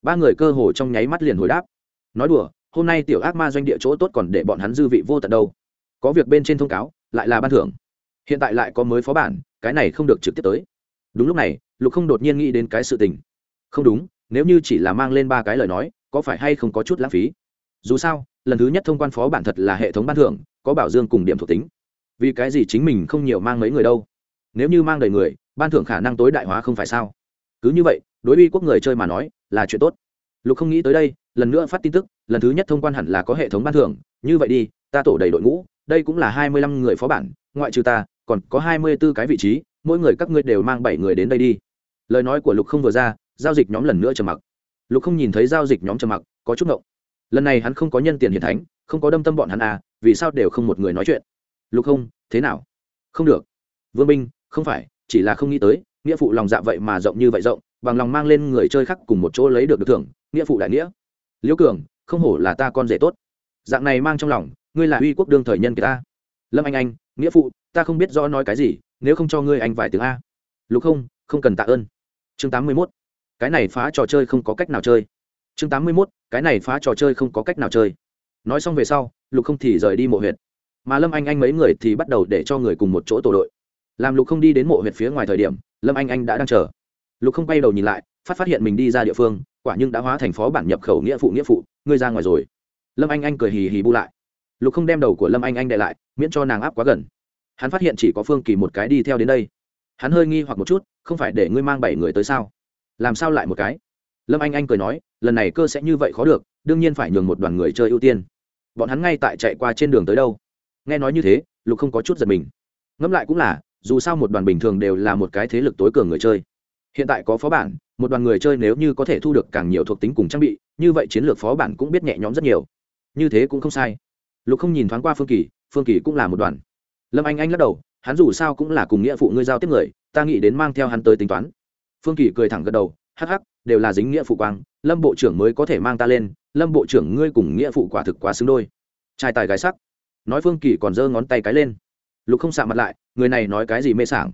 Ba người cơ hồ trong nháy mắt liền hồi đáp. Nói đùa, hôm nay tiểu ác ma doanh địa chỗ tốt còn để bọn hắn dư vị vô tận đâu. Có việc bên trên thông cáo, lại là ban thưởng. Hiện tại lại có mới phó bản, cái này không được trực tiếp tới. Đúng lúc này, lục không đột nhiên nghĩ đến cái sự tình. Không đúng, nếu như chỉ là mang lên ba cái lời nói, có phải hay không có chút lãng phí? Dù sao, lần thứ nhất thông quan phó bản thật là hệ thống ban thưởng, có bảo dương cùng điểm thuộc tính vì cái gì chính mình không nhiều mang mấy người đâu? Nếu như mang đầy người, ban thưởng khả năng tối đại hóa không phải sao? Cứ như vậy, đối với quốc người chơi mà nói, là chuyện tốt. Lục không nghĩ tới đây, lần nữa phát tin tức, lần thứ nhất thông quan hẳn là có hệ thống ban thưởng. Như vậy đi, ta tổ đầy đội ngũ, đây cũng là hai mươi lăm người phó bản, ngoại trừ ta, còn có hai mươi b ố cái vị trí, mỗi người các ngươi đều mang bảy người đến đây đi. Lời nói của lục không vừa ra, giao dịch nhóm lần nữa trầm mặc. Lục không nhìn thấy giao dịch nhóm trầm mặc, có chút ngộng. Lần này hắn không có nhân tiền hiền thánh, không có đâm tâm bọn hắn à vì sao đều không một người nói chuyện? Lục không, thế nào? Không được. Vương binh, không phải, chỉ là không nghĩ tới, nghĩa phụ lòng dạ vậy mà rộng như vậy rộng, bằng lòng mang lên người chơi khác cùng một chỗ lấy được được thưởng, nghĩa phụ đại nghĩa. Liễu cường, không hổ là ta con rể tốt. Dạng này mang trong lòng, ngươi là uy quốc đương thời nhân kỳ ta. Lâm anh anh, nghĩa phụ, ta không biết rõ nói cái gì, nếu không cho ngươi anh vài tiếng a. Lục không không cần tạ ơn. Chương tám mươi mốt. Cái này phá trò chơi không có cách nào chơi. Chương tám mươi mốt. Cái này phá trò chơi không có cách nào chơi. Nói xong về sau, lục không thì rời đi mộ huyện mà lâm anh anh mấy người thì bắt đầu để cho người cùng một chỗ tổ đội. Làm lục không đi đến mộ huyệt phía ngoài thời điểm, lâm anh anh đã đang chờ. Lục không bay đầu nhìn lại, phát phát hiện mình đi ra địa phương, quả nhưng đã hóa thành phó bản nhập khẩu nghĩa phụ nghĩa phụ, ngươi ra ngoài rồi. Lâm anh anh cười hì hì bu lại. Lục không đem đầu của lâm anh anh đệ lại, miễn cho nàng áp quá gần. Hắn phát hiện chỉ có phương kỳ một cái đi theo đến đây. Hắn hơi nghi hoặc một chút, không phải để ngươi mang bảy người tới sao? Làm sao lại một cái? Lâm anh anh cười nói, lần này cơ sẽ như vậy khó được, đương nhiên phải nhường một đoàn người chơi ưu tiên. Bọn hắn ngay tại chạy qua trên đường tới đâu? Nghe nói như thế, lục không có chút giật mình. Ngẫm lại cũng là, dù sao một đoàn bình thường đều là một cái thế lực tối cường người chơi. Hiện tại có phó bản, một đoàn người chơi nếu như có thể thu được càng nhiều thuộc tính cùng trang bị, như vậy chiến lược phó bản cũng biết nhẹ nhõm rất nhiều. Như thế cũng không sai. Lục không nhìn thoáng qua phương kỳ phương kỳ cũng là một đoàn. Lâm anh anh lắc đầu, hắn dù sao cũng là cùng nghĩa phụ ngươi giao tiếp người, ta nghĩ đến mang theo hắn tới tính toán. Phương kỳ cười thẳng gật đầu, hắc hắc, đều là dính nghĩa phụ quang, lâm bộ trưởng mới có thể mang ta lên, lâm bộ trưởng ngươi cùng nghĩa phụ quả thực quá xứng đôi. Trai tài gái sắc nói phương kỳ còn giơ ngón tay cái lên. Lục không xạ mặt lại, người này nói cái gì mê sảng?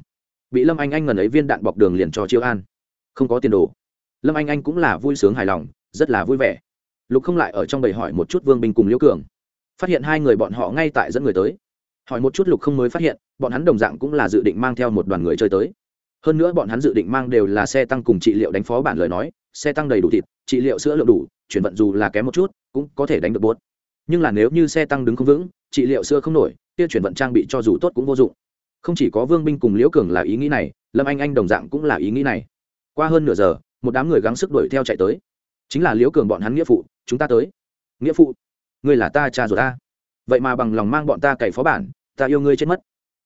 Bị lâm anh anh ngần ấy viên đạn bọc đường liền cho chiêu an. Không có tiền đồ. Lâm anh anh cũng là vui sướng hài lòng, rất là vui vẻ. Lục không lại ở trong bầy hỏi một chút vương bình cùng liễu cường. Phát hiện hai người bọn họ ngay tại dẫn người tới. Hỏi một chút lục không mới phát hiện, bọn hắn đồng dạng cũng là dự định mang theo một đoàn người chơi tới. Hơn nữa bọn hắn dự định mang đều là xe tăng cùng trị liệu đánh phó bản lời nói, xe tăng đầy đủ thịt, trị liệu sữa lượng đủ, chuyển vận dù là kém một chút, cũng có thể đánh được bốt nhưng là nếu như xe tăng đứng không vững trị liệu xưa không nổi, kia chuyển vận trang bị cho dù tốt cũng vô dụng. Không chỉ có vương binh cùng liễu cường là ý nghĩ này, lâm anh anh đồng dạng cũng là ý nghĩ này. Qua hơn nửa giờ, một đám người gắng sức đuổi theo chạy tới. Chính là liễu cường bọn hắn nghĩa phụ, chúng ta tới. Nghĩa phụ, ngươi là ta cha rồi ta. Vậy mà bằng lòng mang bọn ta cày phó bản, ta yêu ngươi chết mất.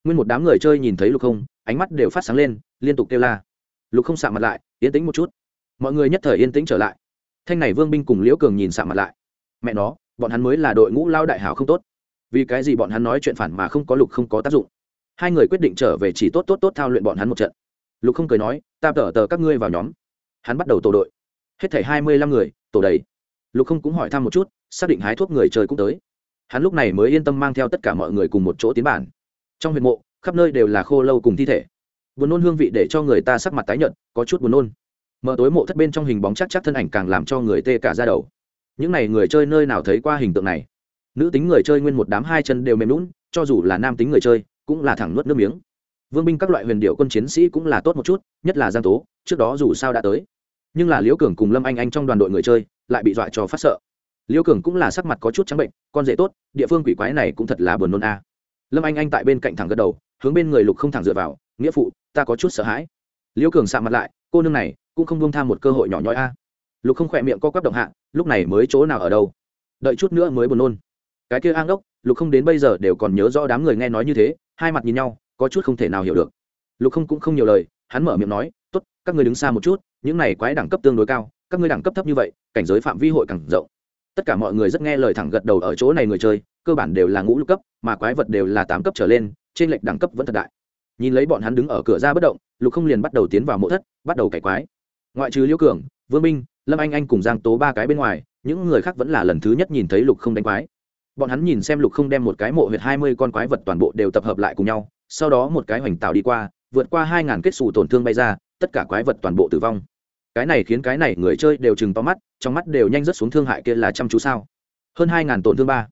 Nguyên một đám người chơi nhìn thấy lục không, ánh mắt đều phát sáng lên, liên tục kêu la. Lục không sạ mặt lại, yên tĩnh một chút. Mọi người nhất thời yên tĩnh trở lại. Thanh này vương binh cùng liễu cường nhìn sạ mặt lại. Mẹ nó, bọn hắn mới là đội ngũ lao đại hảo không tốt vì cái gì bọn hắn nói chuyện phản mà không có lục không có tác dụng? Hai người quyết định trở về chỉ tốt tốt tốt thao luyện bọn hắn một trận. Lục không cười nói, ta tờ tờ các ngươi vào nhóm. Hắn bắt đầu tổ đội. Hết thảy hai mươi lăm người, tổ đầy. Lục không cũng hỏi thăm một chút, xác định hái thuốc người chơi cũng tới. Hắn lúc này mới yên tâm mang theo tất cả mọi người cùng một chỗ tiến bản. Trong huyện mộ, khắp nơi đều là khô lâu cùng thi thể. Buồn nôn hương vị để cho người ta sắc mặt tái nhợt, có chút buồn nôn. Mở tối mộ thất bên trong hình bóng chắc chắc thân ảnh càng làm cho người tê cả ra đầu. Những n à y người chơi nơi nào thấy qua hình tượng này? Nữ tính người chơi nguyên một đám hai chân đều mềm lún cho dù là nam tính người chơi, cũng là thẳng nuốt nước miếng. Vương binh các loại huyền điệu quân chiến sĩ cũng là tốt một chút, nhất là giang tố, trước đó dù sao đã tới. Nhưng là liễu cường cùng lâm anh anh trong đoàn đội người chơi, lại bị dọa cho phát sợ. Liễu cường cũng là sắc mặt có chút trắng bệnh, con dễ tốt, địa phương quỷ quái này cũng thật là buồn nôn a. Lâm anh anh tại bên cạnh thẳng gật đầu, hướng bên người lục không thẳng dựa vào, nghĩa phụ, ta có chút sợ hãi. Liễu cường sạ mặt lại, cô nương này cũng không buông tham một cơ hội nhỏ nhoi a. Lục không khỏe miệng co quắp động hạ, lúc này mới chỗ nào ở đâu? Đợi chút nữa mới buồn nôn cái kia an ốc, lục không đến bây giờ đều còn nhớ rõ đám người nghe nói như thế, hai mặt nhìn nhau, có chút không thể nào hiểu được. Lục không cũng không nhiều lời, hắn mở miệng nói, tốt, các người đứng xa một chút, những này quái đẳng cấp tương đối cao, các ngươi đẳng cấp thấp như vậy, cảnh giới phạm vi hội càng rộng. Tất cả mọi người rất nghe lời thẳng gật đầu ở chỗ này người chơi, cơ bản đều là ngũ lục cấp, mà quái vật đều là tám cấp trở lên, trên lệch đẳng cấp vẫn thật đại. Nhìn lấy bọn hắn đứng ở cửa ra bất động, lục không liền bắt đầu tiến vào mộ thất, bắt đầu cải quái. Ngoại trừ liễu cường, vương minh, lâm anh anh cùng giang tố ba cái bên ngoài, những người khác vẫn là lần thứ nhất nhìn thấy lục không đánh quái bọn hắn nhìn xem lục không đem một cái mộ huyệt hai mươi con quái vật toàn bộ đều tập hợp lại cùng nhau, sau đó một cái hoành tạo đi qua, vượt qua hai ngàn kết xù tổn thương bay ra, tất cả quái vật toàn bộ tử vong. Cái này khiến cái này người chơi đều chừng to mắt, trong mắt đều nhanh rất xuống thương hại kia là chăm chú sao. Hơn hai ngàn tổn thương ba.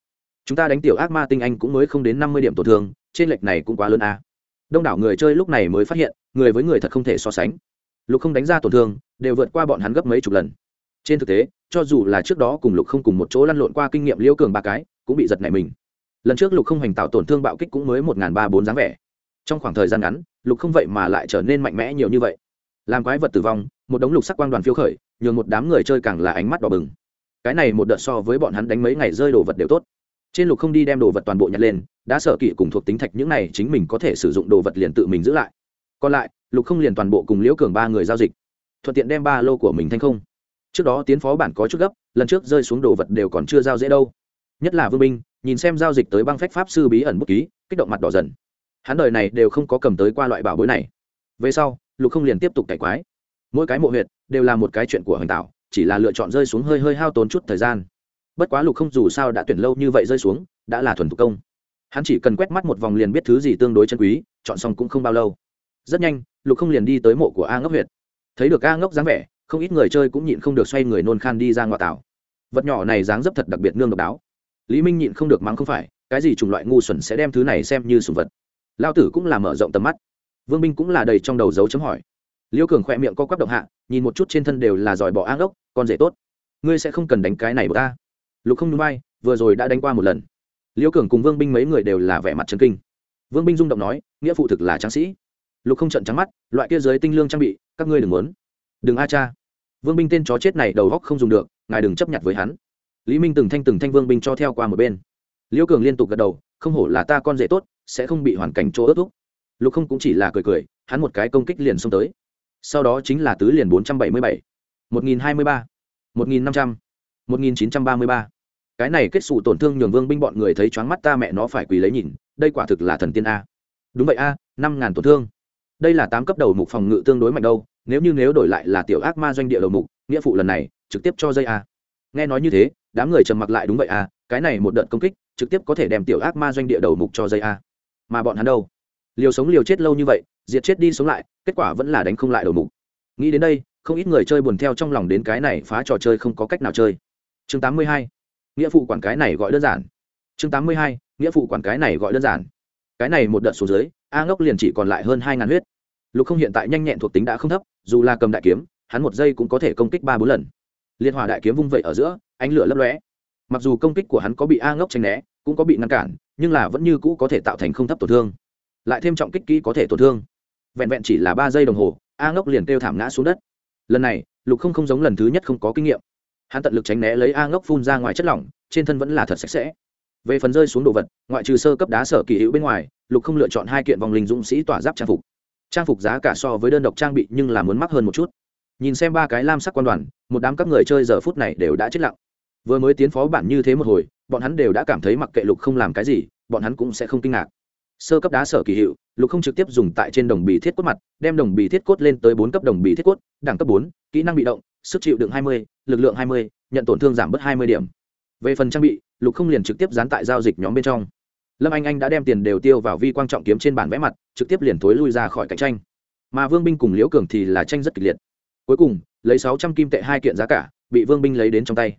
Chúng ta đánh tiểu ác ma tinh anh cũng mới không đến năm mươi điểm tổn thương, trên lệch này cũng quá lớn a đông đảo người chơi lúc này mới phát hiện, người với người thật không thể so sánh. Lục không đánh ra tổn thương, đều vượt qua bọn hắn gấp mấy chục lần. Trên thực tế, cho dù là trước đó cùng lục không cùng một chỗ lăn lộn qua kinh nghiệm liễu cường ba cái cũng bị giật nảy mình. Lần trước lục không hành tạo tổn thương bạo kích cũng mới một n g h n ba bốn dáng vẻ. Trong khoảng thời gian ngắn, lục không vậy mà lại trở nên mạnh mẽ nhiều như vậy. Làm quái vật tử vong, một đống lục sắc quang đoàn phiêu khởi, nhường một đám người chơi càng là ánh mắt đỏ bừng. Cái này một đợt so với bọn hắn đánh mấy ngày rơi đồ vật đều tốt. Trên lục không đi đem đồ vật toàn bộ nhặt lên, đã sở kỵ cùng thuộc tính thạch những này chính mình có thể sử dụng đồ vật liền tự mình giữ lại. Còn lại, lục không liền toàn bộ cùng liễu cường ba người giao dịch, thuận tiện đem ba lô của mình thành không. Trước đó tiến phó bản có chút gấp, lần trước rơi xuống đồ vật đều còn chưa giao dễ đâu nhất là vương minh nhìn xem giao dịch tới băng phách pháp sư bí ẩn bút ký, kích động mặt đỏ dần. Hắn đời này đều không có cầm tới qua loại bảo bối này. Về sau, lục không liền tiếp tục cải quái. Mỗi cái mộ huyệt đều là một cái chuyện của hoành tạo, chỉ là lựa chọn rơi xuống hơi hơi hao tốn chút thời gian. Bất quá lục không dù sao đã tuyển lâu như vậy rơi xuống, đã là thuần thủ công. Hắn chỉ cần quét mắt một vòng liền biết thứ gì tương đối chân quý, chọn xong cũng không bao lâu. Rất nhanh, lục không liền đi tới mộ của a ngốc huyệt. Thấy được a ngốc dáng vẻ, không ít người chơi cũng nhịn không được xoay người nôn khan đi ra ngoại tảo vật nhỏ này dáng dấp thật đặc biệt nương độc đáo lý minh nhịn không được mắng không phải, cái gì chủng loại ngu xuẩn sẽ đem thứ này xem như sùng vật. Lao tử cũng là mở rộng tầm mắt. Vương binh cũng là đầy trong đầu dấu chấm hỏi. Liêu cường khỏe miệng co quắp động hạ, nhìn một chút trên thân đều là giỏi bỏ áng ốc, con rể tốt. Ngươi sẽ không cần đánh cái này của ta. Lục không núi bay vừa rồi đã đánh qua một lần. Liêu cường cùng vương binh mấy người đều là vẻ mặt chân kinh. Vương binh rung động nói, nghĩa phụ thực là tráng sĩ. Lục không trận trắng mắt, loại kia giới tinh lương trang bị, các ngươi đừng muốn. Đừng a cha. Vương binh tên chó chết này đầu góc không dùng được, ngài đừng chấp nhận với hắn lý minh từng thanh từng thanh vương binh cho theo qua một bên. Liêu cường liên tục gật đầu, không hổ là ta con rể tốt, sẽ không bị hoàn cảnh chỗ ớt thúc. Lục không cũng chỉ là cười cười, hắn một cái công kích liền xông tới. Sau đó chính là tứ liền bốn trăm bảy mươi bảy, một nghìn hai mươi ba, một nghìn năm trăm, một nghìn chín trăm ba mươi ba. Cái này kết xù tổn thương nhường vương binh bọn người thấy choáng mắt ta mẹ nó phải quỳ lấy nhìn, đây quả thực là thần tiên a. Đúng vậy a, năm ngàn tổn thương. Đây là tám cấp đầu mục phòng ngự tương đối mạnh đâu, nếu như nếu đổi lại là tiểu ác ma doanh địa đầu mục, nghĩa phụ lần này, trực tiếp cho dây a nghe nói như thế, đám người trầm mặc lại đúng vậy à? cái này một đợt công kích, trực tiếp có thể đem tiểu ác ma doanh địa đầu mục cho dây a mà bọn hắn đâu liều sống liều chết lâu như vậy, diệt chết đi sống lại, kết quả vẫn là đánh không lại đầu mục nghĩ đến đây, không ít người chơi buồn theo trong lòng đến cái này phá trò chơi không có cách nào chơi chương 82. nghĩa phụ quản cái này gọi đơn giản chương 82. nghĩa phụ quản cái này gọi đơn giản cái này một đợt xuống dưới, a ngốc liền chỉ còn lại hơn hai ngàn huyết lục không hiện tại nhanh nhẹn thuộc tính đã không thấp, dù là cầm đại kiếm, hắn một giây cũng có thể công kích ba bốn lần liên hòa đại kiếm vung vẩy ở giữa, ánh lửa lấp lóe. Mặc dù công kích của hắn có bị a ngốc tranh né, cũng có bị ngăn cản, nhưng là vẫn như cũ có thể tạo thành không thấp tổn thương. Lại thêm trọng kích kỹ có thể tổn thương. Vẹn vẹn chỉ là ba giây đồng hồ, a ngốc liền kêu thảm ngã xuống đất. Lần này, lục không không giống lần thứ nhất không có kinh nghiệm. Hắn tận lực tránh né lấy a ngốc phun ra ngoài chất lỏng, trên thân vẫn là thật sạch sẽ. Về phần rơi xuống đồ vật, ngoại trừ sơ cấp đá sở kỳ hữu bên ngoài, lục không lựa chọn hai kiện vòng linh dũng sĩ tỏa giáp trang phục. Trang phục giá cả so với đơn độc trang bị nhưng là muốn mắc hơn một chút nhìn xem ba cái lam sắc quan đoàn, một đám các người chơi giờ phút này đều đã chết lặng. Vừa mới tiến phó bản như thế một hồi, bọn hắn đều đã cảm thấy mặc kệ lục không làm cái gì, bọn hắn cũng sẽ không kinh ngạc. Sơ cấp đá sở kỳ hiệu, lục không trực tiếp dùng tại trên đồng bì thiết cốt mặt, đem đồng bì thiết cốt lên tới bốn cấp đồng bì thiết cốt, đẳng cấp bốn, kỹ năng bị động, sức chịu đựng hai mươi, lực lượng hai mươi, nhận tổn thương giảm bớt hai mươi điểm. Về phần trang bị, lục không liền trực tiếp dán tại giao dịch nhóm bên trong. Lâm anh anh đã đem tiền đều tiêu vào vi quang trọng kiếm trên bản vẽ mặt, trực tiếp liền thối lui ra khỏi cạnh tranh. Mà vương binh cùng liễu cường thì là tranh rất kịch liệt cuối cùng, lấy sáu trăm kim tệ hai kiện giá cả, bị vương binh lấy đến trong tay.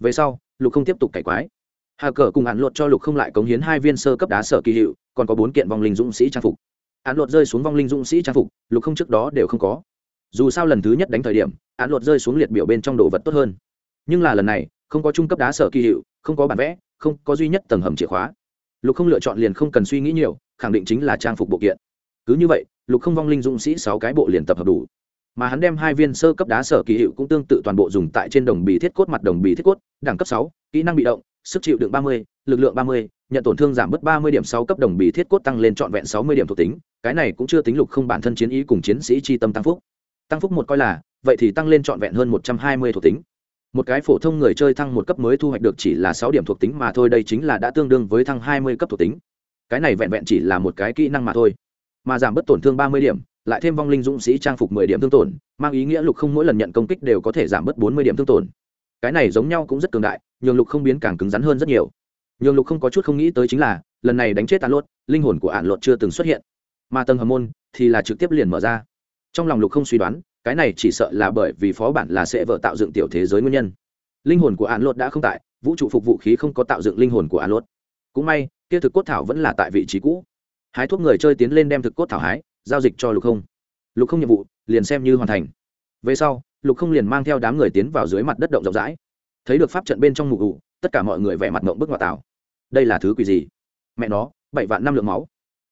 Về sau, lục không tiếp tục cải quái. Hà cờ cùng hạn luật cho lục không lại cống hiến hai viên sơ cấp đá sở kỳ hiệu, còn có bốn kiện vong linh dũng sĩ trang phục. Án luật rơi xuống vong linh dũng sĩ trang phục, lục không trước đó đều không có. Dù sao lần thứ nhất đánh thời điểm án luật rơi xuống liệt biểu bên trong đồ vật tốt hơn. Nhưng là lần này, không có trung cấp đá sở kỳ hiệu, không có bản vẽ, không có duy nhất tầng hầm chìa khóa. Lục không lựa chọn liền không cần suy nghĩ nhiều, khẳng định chính là trang phục bộ kiện. Cứ như vậy, lục không vong linh dũng sĩ sáu cái bộ liền tập hợp đủ mà hắn đem hai viên sơ cấp đá sở kỳ hiệu cũng tương tự toàn bộ dùng tại trên đồng bì thiết cốt mặt đồng bì thiết cốt, đẳng cấp sáu, kỹ năng bị động, sức chịu đựng ba mươi, lực lượng ba mươi, nhận tổn thương giảm bớt ba mươi điểm sáu cấp đồng bì thiết cốt tăng lên trọn vẹn sáu mươi điểm thuộc tính, cái này cũng chưa tính lục không bản thân chiến ý cùng chiến sĩ chi tâm tăng phúc. Tăng phúc một coi là, vậy thì tăng lên trọn vẹn hơn một trăm hai mươi thuộc tính. Một cái phổ thông người chơi thăng một cấp mới thu hoạch được chỉ là sáu điểm thuộc tính mà thôi, đây chính là đã tương đương với thăng hai mươi cấp thuộc tính. Cái này vẹn vẹn chỉ là một cái kỹ năng mà thôi, mà giảm bớt tổn thương ba mươi điểm lại thêm vong linh dũng sĩ trang phục mười điểm thương tổn, mang ý nghĩa lục không mỗi lần nhận công kích đều có thể giảm bớt bốn mươi điểm thương tổn. Cái này giống nhau cũng rất cường đại, nhường lục không biến càng cứng rắn hơn rất nhiều. Nhường lục không có chút không nghĩ tới chính là, lần này đánh chết tàn lốt linh hồn của ạn lột chưa từng xuất hiện. Mà tầng hầm môn thì là trực tiếp liền mở ra. Trong lòng lục không suy đoán, cái này chỉ sợ là bởi vì phó bản là sẽ vợ tạo dựng tiểu thế giới nguyên nhân. Linh hồn của ạn lột đã không tại, vũ trụ phục vũ khí không có tạo dựng linh hồn của ạn lột. Cũng may, kia thực cốt thảo vẫn là tại vị trí cũ. Hái thuốc người chơi tiến lên đem thực cốt thảo hái giao dịch cho lục không. Lục không nhiệm vụ, liền xem như hoàn thành. Về sau, lục không liền mang theo đám người tiến vào dưới mặt đất động rộng rãi. Thấy được pháp trận bên trong mục ụ, tất cả mọi người vẻ mặt mộng bức ngoại tảo đây là thứ quỷ gì? Mẹ nó, bảy vạn năm lượng máu.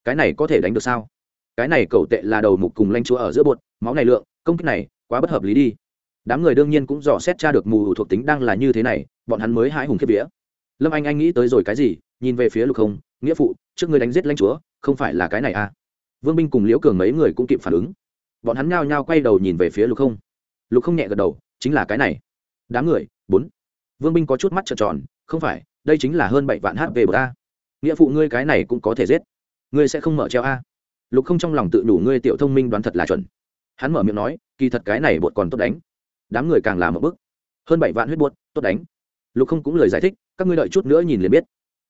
Cái này có thể đánh được sao? Cái này cầu tệ là đầu mục cùng lanh chúa ở giữa bột, máu này lượng, công kích này, quá bất hợp lý đi. Đám người đương nhiên cũng dò xét tra được mù hủ thuộc tính đang là như thế này, bọn hắn mới hãi hùng kiếp vía. Lâm anh anh nghĩ tới rồi cái gì, nhìn về phía lục không, nghĩa phụ, trước người đánh giết lãnh chúa, không phải là cái này à? Vương binh cùng liễu cường mấy người cũng kịp phản ứng. Bọn hắn nhao nhao quay đầu nhìn về phía lục không. Lục không nhẹ gật đầu, chính là cái này. Đám người, bốn. Vương binh có chút mắt trợn tròn, không phải, đây chính là hơn bảy vạn hp của ta nghĩa phụ ngươi cái này cũng có thể giết. Ngươi sẽ không mở treo a. Lục không trong lòng tự đủ ngươi tiểu thông minh đoán thật là chuẩn. Hắn mở miệng nói, kỳ thật cái này bột còn tốt đánh. Đám người càng làm một bức hơn bảy vạn huyết bột, tốt đánh. Lục không cũng lời giải thích, các ngươi đợi chút nữa nhìn liền biết.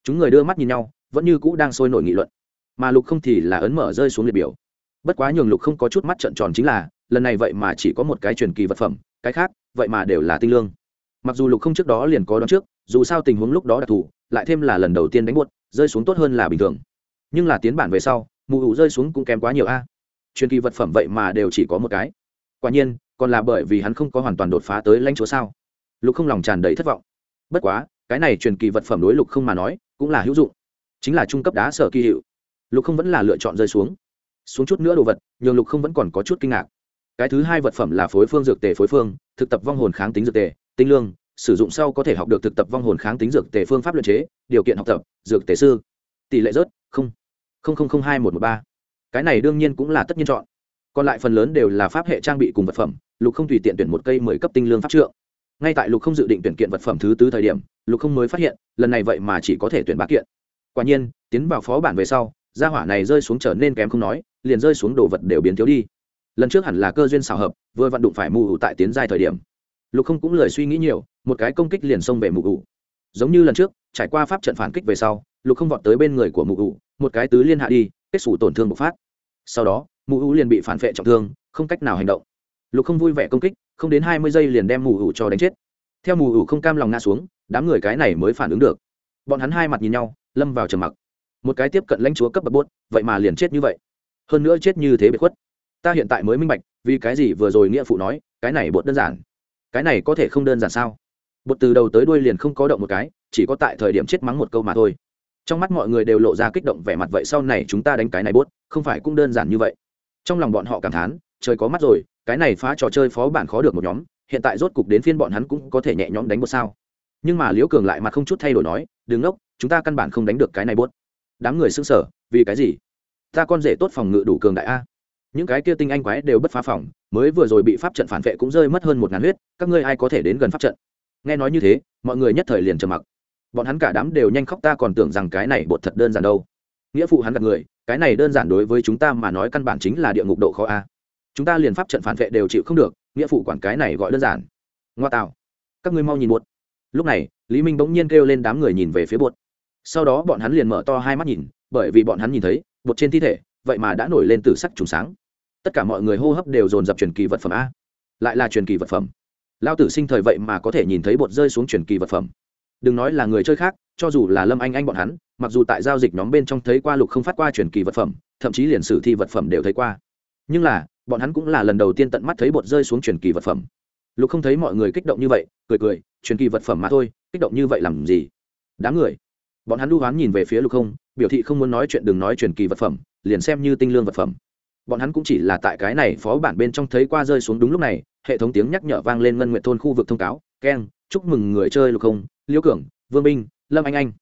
Chúng người đưa mắt nhìn nhau, vẫn như cũ đang sôi nổi nghị luận mà lục không thì là ấn mở rơi xuống liệt biểu. Bất quá nhường lục không có chút mắt trợn tròn chính là, lần này vậy mà chỉ có một cái truyền kỳ vật phẩm, cái khác, vậy mà đều là tinh lương. Mặc dù lục không trước đó liền có đón trước, dù sao tình huống lúc đó đặc thù, lại thêm là lần đầu tiên đánh buốt, rơi xuống tốt hơn là bình thường. Nhưng là tiến bản về sau, mù hữu rơi xuống cũng kém quá nhiều a. Truyền kỳ vật phẩm vậy mà đều chỉ có một cái. Quả nhiên, còn là bởi vì hắn không có hoàn toàn đột phá tới lãnh chúa sao. Lục không lòng tràn đầy thất vọng. Bất quá, cái này truyền kỳ vật phẩm đối lục không mà nói, cũng là hữu dụng. Chính là trung cấp đá sở kỳ hiệu lục không vẫn là lựa chọn rơi xuống. Xuống chút nữa đồ vật, nhường lục không vẫn còn có chút kinh ngạc. Cái thứ hai vật phẩm là phối phương dược tề phối phương, thực tập vong hồn kháng tính dược tề, tinh lương, sử dụng sau có thể học được thực tập vong hồn kháng tính dược tề phương pháp luyện chế, điều kiện học tập, dược tề sư. Tỷ lệ rớt, không. Không không không hai một một ba. Cái này đương nhiên cũng là tất nhiên chọn. Còn lại phần lớn đều là pháp hệ trang bị cùng vật phẩm, lục không tùy tiện tuyển một cây mười cấp tinh lương pháp trượng. Ngay tại lục không dự định tuyển kiện vật phẩm thứ tứ thời điểm, lục không mới phát hiện, lần này vậy mà chỉ có thể tuyển ba kiện. Quả nhiên, tiến vào phó bản về sau gia hỏa này rơi xuống trở nên kém không nói, liền rơi xuống đồ vật đều biến thiếu đi. Lần trước hẳn là cơ duyên xào hợp, vừa vặn đụng phải mù ủ tại tiến giai thời điểm. Lục không cũng lời suy nghĩ nhiều, một cái công kích liền xông về mù ủ. Giống như lần trước, trải qua pháp trận phản kích về sau, lục không vọt tới bên người của mù ủ, một cái tứ liên hạ đi, kết xù tổn thương bộc phát. Sau đó, mù ủ liền bị phản vệ trọng thương, không cách nào hành động. Lục không vui vẻ công kích, không đến hai mươi giây liền đem mù ủ cho đánh chết. Theo mù ủ không cam lòng ngã xuống, đám người cái này mới phản ứng được. Bọn hắn hai mặt nhìn nhau, lâm vào trầm mặc một cái tiếp cận lãnh chúa cấp bậc bốt vậy mà liền chết như vậy. Hơn nữa chết như thế bị khuất. Ta hiện tại mới minh bạch, vì cái gì vừa rồi nghĩa phụ nói, cái này bột đơn giản. Cái này có thể không đơn giản sao? Bột từ đầu tới đuôi liền không có động một cái, chỉ có tại thời điểm chết mắng một câu mà thôi. Trong mắt mọi người đều lộ ra kích động vẻ mặt vậy sau này chúng ta đánh cái này bốt không phải cũng đơn giản như vậy. Trong lòng bọn họ cảm thán, trời có mắt rồi, cái này phá trò chơi phó bản khó được một nhóm, hiện tại rốt cục đến phiên bọn hắn cũng có thể nhẹ nhõm đánh một sao. Nhưng mà liễu cường lại mặt không chút thay đổi nói, đừng ngốc, chúng ta căn bản không đánh được cái này bốt đám người xưng sở vì cái gì? Ta con rể tốt phòng ngự đủ cường đại a. Những cái kia tinh anh quái đều bất phá phòng, mới vừa rồi bị pháp trận phản vệ cũng rơi mất hơn một ngàn huyết, các ngươi ai có thể đến gần pháp trận? Nghe nói như thế, mọi người nhất thời liền trầm mặc. Bọn hắn cả đám đều nhanh khóc, ta còn tưởng rằng cái này bột thật đơn giản đâu. Nghĩa phụ hắn gặp người, cái này đơn giản đối với chúng ta mà nói căn bản chính là địa ngục độ khó a. Chúng ta liền pháp trận phản vệ đều chịu không được, nghĩa phụ quản cái này gọi đơn giản. Ngoa tạo. Các ngươi mau nhìn bột. Lúc này, lý minh bỗng nhiên kêu lên đám người nhìn về phía bột sau đó bọn hắn liền mở to hai mắt nhìn, bởi vì bọn hắn nhìn thấy, bột trên thi thể, vậy mà đã nổi lên từ sắc trùng sáng. Tất cả mọi người hô hấp đều dồn dập truyền kỳ vật phẩm a. Lại là truyền kỳ vật phẩm. Lao tử sinh thời vậy mà có thể nhìn thấy bột rơi xuống truyền kỳ vật phẩm. Đừng nói là người chơi khác, cho dù là lâm anh anh bọn hắn, mặc dù tại giao dịch nhóm bên trong thấy qua lục không phát qua truyền kỳ vật phẩm, thậm chí liền sử thi vật phẩm đều thấy qua. Nhưng là, bọn hắn cũng là lần đầu tiên tận mắt thấy bột rơi xuống truyền kỳ vật phẩm. Lục không thấy mọi người kích động như vậy, cười cười, truyền kỳ vật phẩm mà thôi, kích động như vậy làm gì? Đám người bọn hắn đu hoán nhìn về phía lục không, biểu thị không muốn nói chuyện đừng nói truyền kỳ vật phẩm, liền xem như tinh lương vật phẩm. Bọn hắn cũng chỉ là tại cái này phó bản bên trong thấy qua rơi xuống đúng lúc này, hệ thống tiếng nhắc nhở vang lên ngân nguyện thôn khu vực thông cáo keng chúc mừng người chơi lục không liễu cường, vương minh, lâm anh anh.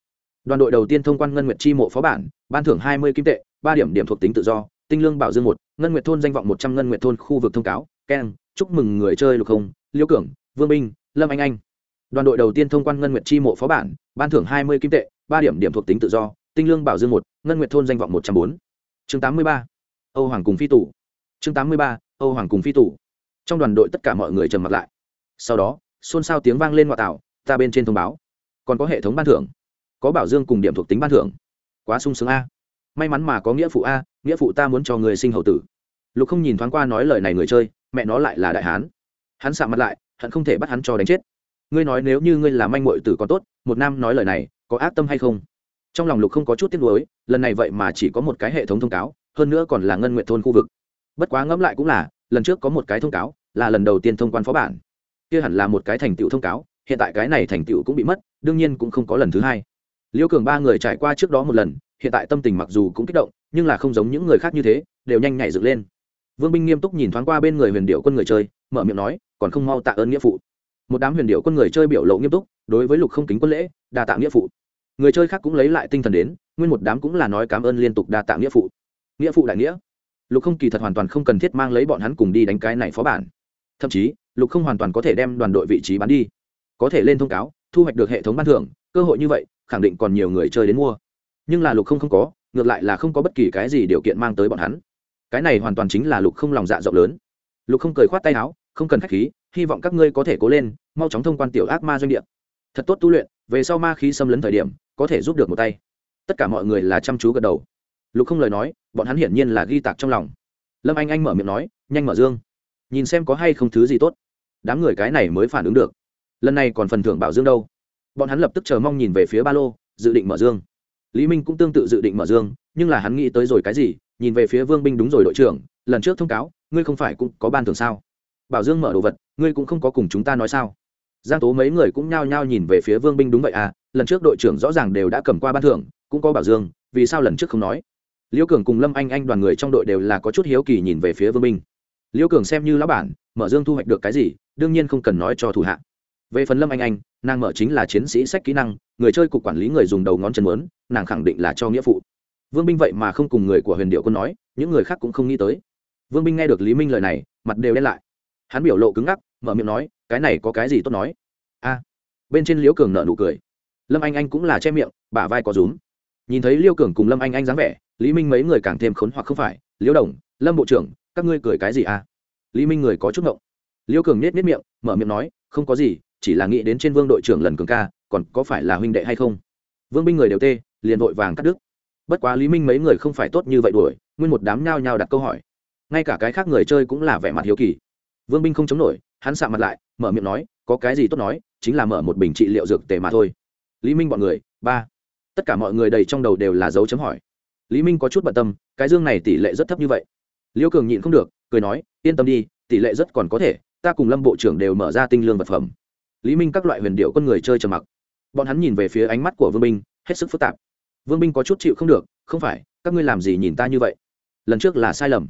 Đoàn đội đầu tiên thông quan ngân nguyện chi mộ phó bản, ban thưởng hai mươi kim tệ, ba điểm điểm thuộc tính tự do, tinh lương bảo dương một, ngân nguyện thôn danh vọng một trăm ngân nguyện thôn khu vực thông cáo keng chúc mừng người chơi lục không liễu cường, vương minh, lâm anh anh. Đoàn đội đầu tiên thông quan ngân nguyện chi mộ phó bản, ban thưởng hai mươi kim tệ ba điểm điểm thuộc tính tự do, tinh lương bảo dương một, ngân nguyện thôn danh vọng một trăm bốn. Chương tám mươi ba, âu hoàng cùng phi tủ chương tám mươi ba, âu hoàng cùng phi tủ trong đoàn đội tất cả mọi người trầm mặt lại. Sau đó, xôn xao tiếng vang lên ngoại tạo, ta bên trên thông báo. Còn có hệ thống ban thưởng. Có bảo dương cùng điểm thuộc tính ban thưởng. Quá sung sướng a. May mắn mà có nghĩa phụ a, nghĩa phụ ta muốn cho người sinh hậu tử. Lục không nhìn thoáng qua nói lời này người chơi, mẹ nó lại là đại hán. Hắn sạ mặt lại, hận không thể bắt hắn cho đánh chết. Ngươi nói nếu như ngươi là manh mội tử còn tốt, một nam nói lời này có ác tâm hay không? Trong lòng lục không có chút tiếc nuối, lần này vậy mà chỉ có một cái hệ thống thông cáo, hơn nữa còn là ngân nguyện thôn khu vực. Bất quá ngẫm lại cũng là, lần trước có một cái thông cáo, là lần đầu tiên thông quan phó bản. Kia hẳn là một cái thành tựu thông cáo, hiện tại cái này thành tựu cũng bị mất, đương nhiên cũng không có lần thứ hai. Liêu cường ba người trải qua trước đó một lần, hiện tại tâm tình mặc dù cũng kích động, nhưng là không giống những người khác như thế, đều nhanh nhảy dựng lên. Vương binh nghiêm túc nhìn thoáng qua bên người huyền điệu quân người chơi, mở miệng nói, còn không mau tạ ơn nghĩa phụ. Một đám huyền điệu quân người chơi biểu lộ nghiêm túc, đối với lục không kính quân lễ, đa tạ nghĩa phụ người chơi khác cũng lấy lại tinh thần đến, nguyên một đám cũng là nói cảm ơn liên tục đa tạ nghĩa phụ. Nghĩa phụ đại nghĩa. Lục không kỳ thật hoàn toàn không cần thiết mang lấy bọn hắn cùng đi đánh cái này phó bản. Thậm chí, lục không hoàn toàn có thể đem đoàn đội vị trí bán đi. Có thể lên thông cáo, thu hoạch được hệ thống ban thưởng, cơ hội như vậy, khẳng định còn nhiều người chơi đến mua. Nhưng là lục không không có, ngược lại là không có bất kỳ cái gì điều kiện mang tới bọn hắn. Cái này hoàn toàn chính là lục không lòng dạ rộng lớn. Lục không cười khoát tay áo, không cần k h á c h khí, hy vọng các ngươi có thể cố lên, mau chóng thông quan tiểu ác ma doanh địa. Thật tốt tu luyện, về sau ma khí xâm lấn thời điểm có thể giúp được một tay. Tất cả mọi người là chăm chú gật đầu. Lục không lời nói, bọn hắn hiển nhiên là ghi tạc trong lòng. Lâm anh anh mở miệng nói, nhanh mở dương. Nhìn xem có hay không thứ gì tốt. Đám người cái này mới phản ứng được. Lần này còn phần thưởng bảo dương đâu? Bọn hắn lập tức chờ mong nhìn về phía ba lô, dự định mở dương. Lý minh cũng tương tự dự định mở dương, nhưng là hắn nghĩ tới rồi cái gì, nhìn về phía vương binh đúng rồi đội trưởng, lần trước thông cáo, ngươi không phải cũng có ban thưởng sao? Bảo dương mở đồ vật, ngươi cũng không có cùng chúng ta nói sao? Giang tố mấy người cũng nhao nhao nhìn về phía vương binh đúng vậy à lần trước đội trưởng rõ ràng đều đã cầm qua ban thưởng, cũng có bảo dương, vì sao lần trước không nói? Liễu cường cùng lâm anh anh đoàn người trong đội đều là có chút hiếu kỳ nhìn về phía vương binh liễu cường xem như lão bản, mở dương thu hoạch được cái gì, đương nhiên không cần nói cho thủ hạ. Về phần lâm anh anh, nàng mở chính là chiến sĩ sách kỹ năng, người chơi cục quản lý người dùng đầu ngón chân mớn nàng khẳng định là cho nghĩa phụ. Vương binh vậy mà không cùng người của huyền điệu quân nói, những người khác cũng không nghĩ tới. Vương binh nghe được lý minh lời này, mặt đều đen lại. Hắn biểu lộ cứng ngắc, mở miệng nói, cái này có cái gì tốt nói? A. Bên trên liễu cường nợ nụ cười lâm anh anh cũng là che miệng, bả vai có rúm. Nhìn thấy liêu cường cùng lâm anh anh dáng vẻ, lý minh mấy người càng thêm khốn hoặc không phải. Liêu đồng, lâm bộ trưởng, các ngươi cười cái gì à? Lý minh người có chút ngộng. Liêu cường nết nết miệng, mở miệng nói, không có gì, chỉ là nghĩ đến trên vương đội trưởng lần cường ca, còn có phải là huynh đệ hay không? Vương binh người đều tê, liền vội vàng cắt đứt. Bất quá lý minh mấy người không phải tốt như vậy đuổi, nguyên một đám nhao nhao đặt câu hỏi. Ngay cả cái khác người chơi cũng là vẻ mặt hiếu kỳ. Vương binh không chống nổi, hắn sạ mặt lại, mở miệng nói, có cái gì tốt nói, chính là mở một bình trị liệu dược tề mà thôi lý minh bọn người, ba. Tất cả mọi người đầy trong đầu đều là dấu chấm hỏi. Lý minh có chút bận tâm, cái dương này tỷ lệ rất thấp như vậy. Liêu cường nhịn không được, cười nói, yên tâm đi, tỷ lệ rất còn có thể, ta cùng lâm bộ trưởng đều mở ra tinh lương vật phẩm. Lý minh các loại huyền điệu con người chơi trầm mặc. Bọn hắn nhìn về phía ánh mắt của vương minh hết sức phức tạp. Vương minh có chút chịu không được, không phải, các ngươi làm gì nhìn ta như vậy? Lần trước là sai lầm.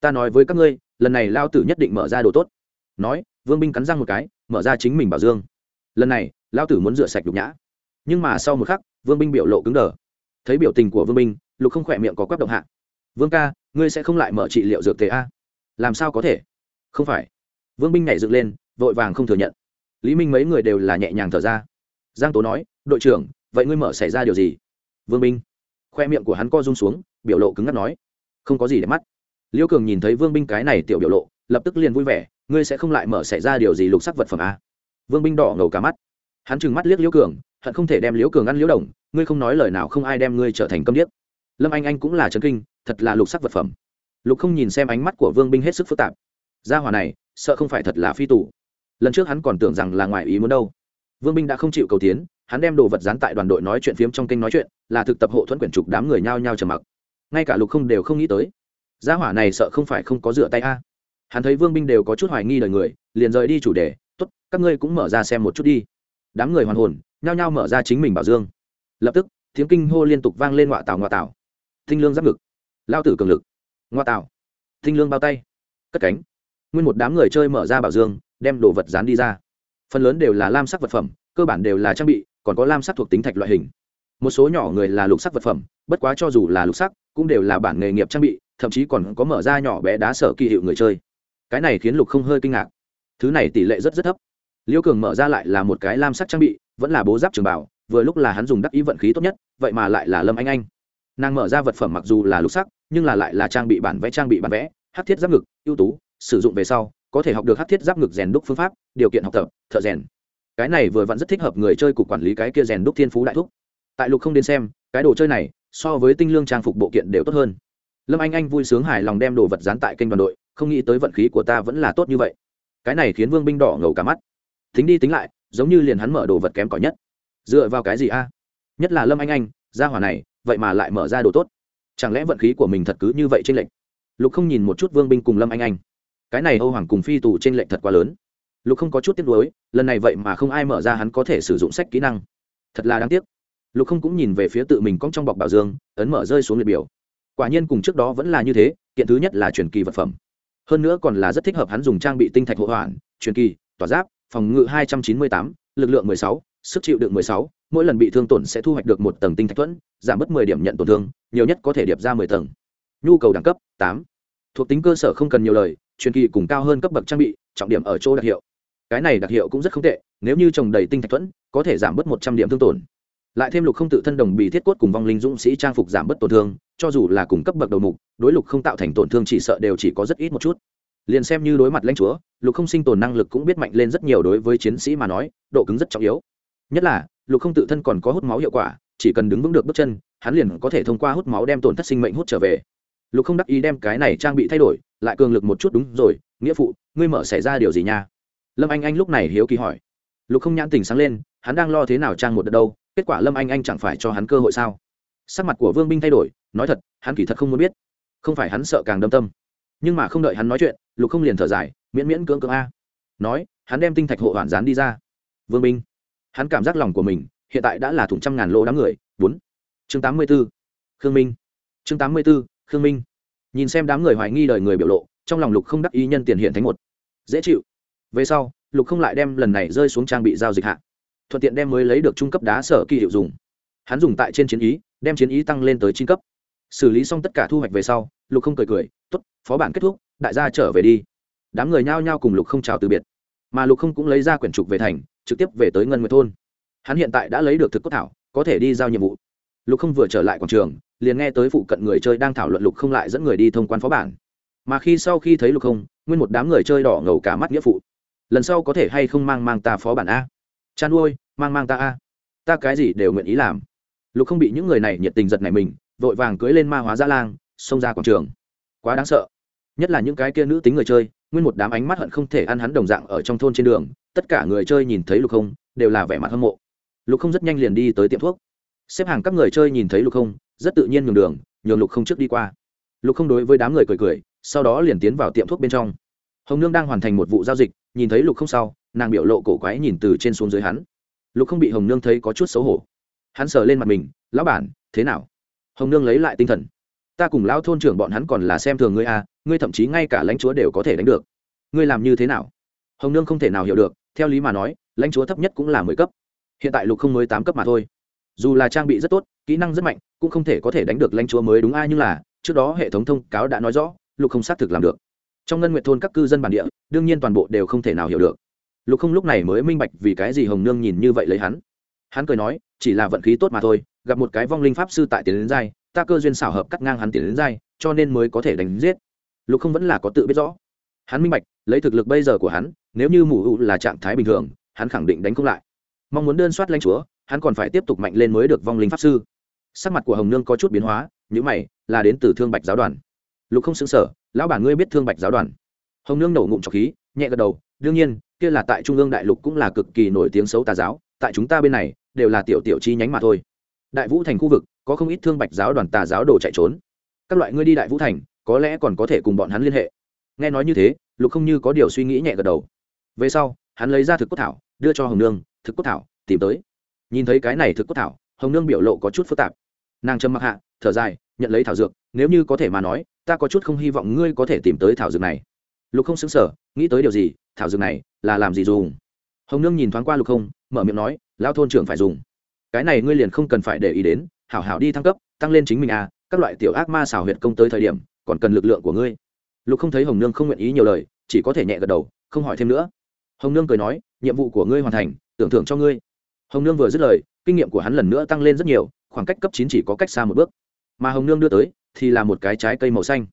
Ta nói với các ngươi, lần này lao tử nhất định mở ra đồ tốt. Nói, vương binh cắn răng một cái, mở ra chính mình bảo dương. Lần này, lao tử muốn rửa sạch nhục nhã nhưng mà sau một khắc, vương binh biểu lộ cứng đờ. Thấy biểu tình của vương binh, lục không khỏe miệng có quắp động hạ. Vương ca, ngươi sẽ không lại mở trị liệu dược tế a? Làm sao có thể? Không phải. Vương binh nhảy dựng lên, vội vàng không thừa nhận. Lý minh mấy người đều là nhẹ nhàng thở ra. Giang tố nói, đội trưởng, vậy ngươi mở xảy ra điều gì? Vương binh, khoe miệng của hắn co rung xuống, biểu lộ cứng ngắt nói, không có gì để mắt. Liêu cường nhìn thấy vương binh cái này tiểu biểu lộ, lập tức liền vui vẻ, ngươi sẽ không lại mở xảy ra điều gì lục sắc vật phẩm à? vương binh đỏ ngầu cả mắt. Hắn trừng mắt liếc liễu cường hận không thể đem liễu cường ăn liễu đồng, ngươi không nói lời nào không ai đem ngươi trở thành câm điếc. Lâm anh anh cũng là trấn kinh, thật là lục sắc vật phẩm. Lục không nhìn xem ánh mắt của vương binh hết sức phức tạp. Gia hòa này, sợ không phải thật là phi tù. Lần trước hắn còn tưởng rằng là ngoài ý muốn đâu. Vương binh đã không chịu cầu tiến, hắn đem đồ vật dán tại đoàn đội nói chuyện phiếm trong kênh nói chuyện, là thực tập hộ thuẫn quyển trục đám người nhao nhao trầm mặc. Ngay cả lục không đều không nghĩ tới. Gia hỏa này sợ không phải không có rửa tay a. Hắn thấy vương binh đều có chút hoài nghi đời người, liền rời đi chủ đề t ố t các ngươi cũng mở ra xem một chút đi. Đám người hoàn hồn nhao nhao mở ra chính mình bảo dương. Lập tức, tiếng kinh hô liên tục vang lên ngoạ tảo ngoạ tảo. Thinh lương giáp ngực. Lao tử cường lực. Ngoại tảo. Thinh lương bao tay. Cất cánh. Nguyên một đám người chơi mở ra bảo dương, đem đồ vật dán đi ra. Phần lớn đều là lam sắc vật phẩm, cơ bản đều là trang bị, còn có lam sắc thuộc tính thạch loại hình. Một số nhỏ người là lục sắc vật phẩm, bất quá cho dù là lục sắc, cũng đều là bản nghề nghiệp trang bị, thậm chí còn có mở ra nhỏ bé đá sở kỳ hiệu người chơi. Cái này khiến lục không hơi kinh ngạc. Thứ này tỷ lệ rất rất thấp. Liêu cường mở ra lại là một cái lam sắc trang bị vẫn là bố giáp trường bảo, vừa lúc là hắn dùng đắc ý vận khí tốt nhất, vậy mà lại là lâm anh anh. Nàng mở ra vật phẩm mặc dù là lục sắc, nhưng là lại là trang bị bản vẽ, trang bị bản vẽ hát thiết giáp ngực, ưu tú, sử dụng về sau, có thể học được hát thiết giáp ngực rèn đúc phương pháp, điều kiện học tập, thợ rèn. Cái này vừa vẫn rất thích hợp người chơi cục quản lý cái kia rèn đúc thiên phú đại thúc. Tại lục không đến xem, cái đồ chơi này, so với tinh lương trang phục bộ kiện đều tốt hơn. Lâm anh anh vui sướng hài lòng đem đồ vật dán tại kênh đoàn đội, không nghĩ tới vận khí của ta vẫn là tốt như vậy. Cái này khiến vương binh đỏ ngầu cả mắt. Tính đi tính lại giống như liền hắn mở đồ vật kém cỏi nhất. Dựa vào cái gì a? Nhất là lâm anh anh, gia hỏa này, vậy mà lại mở ra đồ tốt. Chẳng lẽ vận khí của mình thật cứ như vậy trên lệnh lục không nhìn một chút vương binh cùng lâm anh anh. Cái này âu hoàng cùng phi tù trên lệnh thật quá lớn. Lục không có chút tiếc nuối, lần này vậy mà không ai mở ra hắn có thể sử dụng sách kỹ năng. Thật là đáng tiếc. Lục không cũng nhìn về phía tự mình cong trong bọc bảo dương, ấn mở rơi xuống liệt biểu. Quả nhiên cùng trước đó vẫn là như thế, kiện thứ nhất là truyền kỳ vật phẩm. Hơn nữa còn là rất thích hợp hắn dùng trang bị tinh thạch hộ hoàn truyền kỳ, tỏa giáp phòng ngự hai trăm chín mươi tám, lực lượng mười sáu, sức chịu đựng mười sáu, mỗi lần bị thương tổn sẽ thu hoạch được một tầng tinh thạch thuẫn, giảm mất 10 điểm nhận tổn thương, nhiều nhất có thể điệp ra mười tầng. Nhu cầu đẳng cấp 8. thuộc tính cơ sở không cần nhiều lời, truyền kỳ cùng cao hơn cấp bậc trang bị, trọng điểm ở chỗ đặc hiệu. Cái này đặc hiệu cũng rất không tệ, nếu như trồng đầy tinh thạch thuẫn, có thể giảm bớt một trăm điểm thương tổn. Lại thêm lục không tự thân đồng bị thiết cốt cùng vong linh dũng sĩ trang phục giảm bớt tổn thương, cho dù là cùng cấp bậc đầu mục, đối lục không tạo thành tổn thương chỉ sợ đều chỉ có rất ít một chút liền xem như đối mặt lãnh chúa, lục không sinh tồn năng lực cũng biết mạnh lên rất nhiều đối với chiến sĩ mà nói, độ cứng rất trọng yếu. Nhất là, lục không tự thân còn có hút máu hiệu quả, chỉ cần đứng vững được bước chân, hắn liền có thể thông qua hút máu đem tổn thất sinh mệnh hút trở về. Lục không đắc ý đem cái này trang bị thay đổi, lại cường lực một chút đúng rồi, nghĩa phụ, ngươi mở xảy ra điều gì nha? Lâm anh anh lúc này hiếu kỳ hỏi. Lục không nhãn tình sáng lên, hắn đang lo thế nào trang một đợt đâu, kết quả lâm anh anh chẳng phải cho hắn cơ hội sao? Sắc mặt của vương binh thay đổi, nói thật, hắn kỳ thật không muốn biết. Không phải hắn sợ càng đâm tâm nhưng mà không đợi hắn nói chuyện, lục không liền thở dài, miễn miễn cưỡng cưỡng a. Nói, hắn đem tinh thạch hộ hoàn dán đi ra. Vương binh hắn cảm giác lòng của mình, hiện tại đã là thủng trăm ngàn lỗ đám người. Bốn. Chương tám mươi b ố khương minh. Chương tám mươi b ố khương minh. Nhìn xem đám người hoài nghi đời người biểu lộ, trong lòng lục không đắc ý nhân tiền hiện thánh một. Dễ chịu. Về sau, lục không lại đem lần này rơi xuống trang bị giao dịch hạ. Thuận tiện đem mới lấy được trung cấp đá sở kỳ hiệu dùng. Hắn dùng tại trên chiến ý, đem chiến ý tăng lên tới chín cấp. Xử lý xong tất cả thu hoạch về sau, lục không cười cười t ố t phó bản kết thúc, đại gia trở về đi. Đám người nhao nhao cùng lục không chào từ biệt. Mà lục không cũng lấy ra quyển trục về thành, trực tiếp về tới ngân nguyệt thôn. Hắn hiện tại đã lấy được thực cốt thảo, có thể đi giao nhiệm vụ. Lục không vừa trở lại quảng trường, liền nghe tới phụ cận người chơi đang thảo luận lục không lại dẫn người đi thông quan phó bản. Mà khi sau khi thấy lục không, nguyên một đám người chơi đỏ ngầu cả mắt nghĩa phụ. Lần sau có thể hay không mang mang ta phó bản a? Chan nuôi mang mang ta a. Ta cái gì đều nguyện ý làm. Lục không bị những người này nhiệt tình giật này mình, vội vàng cưới lên ma hóa gia lang, xông ra quảng trường. Quá đáng sợ nhất là những cái kia nữ tính người chơi, nguyên một đám ánh mắt hận không thể ăn hắn đồng dạng ở trong thôn trên đường, tất cả người chơi nhìn thấy lục không đều là vẻ mặt hâm mộ. Lục không rất nhanh liền đi tới tiệm thuốc. Xếp hàng các người chơi nhìn thấy lục không rất tự nhiên nhường đường, nhường lục không trước đi qua. Lục không đối với đám người cười cười, sau đó liền tiến vào tiệm thuốc bên trong. Hồng nương đang hoàn thành một vụ giao dịch, nhìn thấy lục không sau, nàng biểu lộ cổ quái nhìn từ trên xuống dưới hắn. Lục không bị hồng nương thấy có chút xấu hổ. Hắn sờ lên mặt mình, lão bản, thế nào? Hồng nương lấy lại tinh thần. Ta cùng lão thôn trưởng bọn hắn còn là xem thường ngươi à ngươi thậm chí ngay cả lãnh chúa đều có thể đánh được. Ngươi làm như thế nào? Hồng nương không thể nào hiểu được, theo lý mà nói, lãnh chúa thấp nhất cũng là mười cấp. Hiện tại lục không mới tám cấp mà thôi. Dù là trang bị rất tốt, kỹ năng rất mạnh, cũng không thể có thể đánh được lãnh chúa mới đúng ai, nhưng là, trước đó hệ thống thông cáo đã nói rõ, lục không xác thực làm được. Trong ngân nguyện thôn các cư dân bản địa, đương nhiên toàn bộ đều không thể nào hiểu được. Lục không lúc này mới minh bạch vì cái gì hồng nương nhìn như vậy lấy hắn. Hắn cười nói, chỉ là vận khí tốt mà thôi, gặp một cái vong linh pháp sư tại tiền đến giai, ta cơ duyên xảo hợp cắt ngang hắn tiền đến giai, cho nên mới có thể đánh giết lục không vẫn là có tự biết rõ. Hắn minh bạch, lấy thực lực bây giờ của hắn, nếu như mù ụ là trạng thái bình thường, hắn khẳng định đánh không lại. Mong muốn đơn soát lãnh chúa, hắn còn phải tiếp tục mạnh lên mới được vong linh pháp sư. Sắc mặt của hồng nương có chút biến hóa những mày, là đến từ thương bạch giáo đoàn. Lục không xứng sở lão bản ngươi biết thương bạch giáo đoàn? Hồng nương nổ ngụm trọc khí, nhẹ gật đầu, đương nhiên, kia là tại trung ương đại lục cũng là cực kỳ nổi tiếng xấu tà giáo, tại chúng ta bên này, đều là tiểu tiểu chi nhánh mà thôi. Đại vũ thành khu vực, có không ít thương bạch giáo đoàn tà giáo đồ chạy trốn. Các loại ngươi đi đại vũ thành có lẽ còn có thể cùng bọn hắn liên hệ. Nghe nói như thế, lục không như có điều suy nghĩ nhẹ gật đầu. Về sau, hắn lấy ra thực cốt thảo, đưa cho hồng nương, thực cốt thảo, tìm tới. Nhìn thấy cái này thực cốt thảo, hồng nương biểu lộ có chút phức tạp. Nàng trầm mặc hạ, thở dài, nhận lấy thảo dược, nếu như có thể mà nói, ta có chút không hy vọng ngươi có thể tìm tới thảo dược này. Lục không xứng sở nghĩ tới điều gì, thảo dược này là làm gì dùng? Hồng nương nhìn thoáng qua lục không, mở miệng nói lao thôn trưởng phải dùng. Cái này ngươi liền không cần phải để ý đến, hảo hảo đi thăng cấp, tăng lên chính mình à các loại tiểu ác ma xảo huyệt công tới thời điểm còn cần lực lượng của ngươi. Lục không thấy hồng nương không nguyện ý nhiều lời, chỉ có thể nhẹ gật đầu, không hỏi thêm nữa. Hồng nương cười nói, nhiệm vụ của ngươi hoàn thành, tưởng thưởng cho ngươi. Hồng nương vừa dứt lời, kinh nghiệm của hắn lần nữa tăng lên rất nhiều, khoảng cách cấp chín chỉ có cách xa một bước. Mà hồng nương đưa tới, thì là một cái trái cây màu xanh.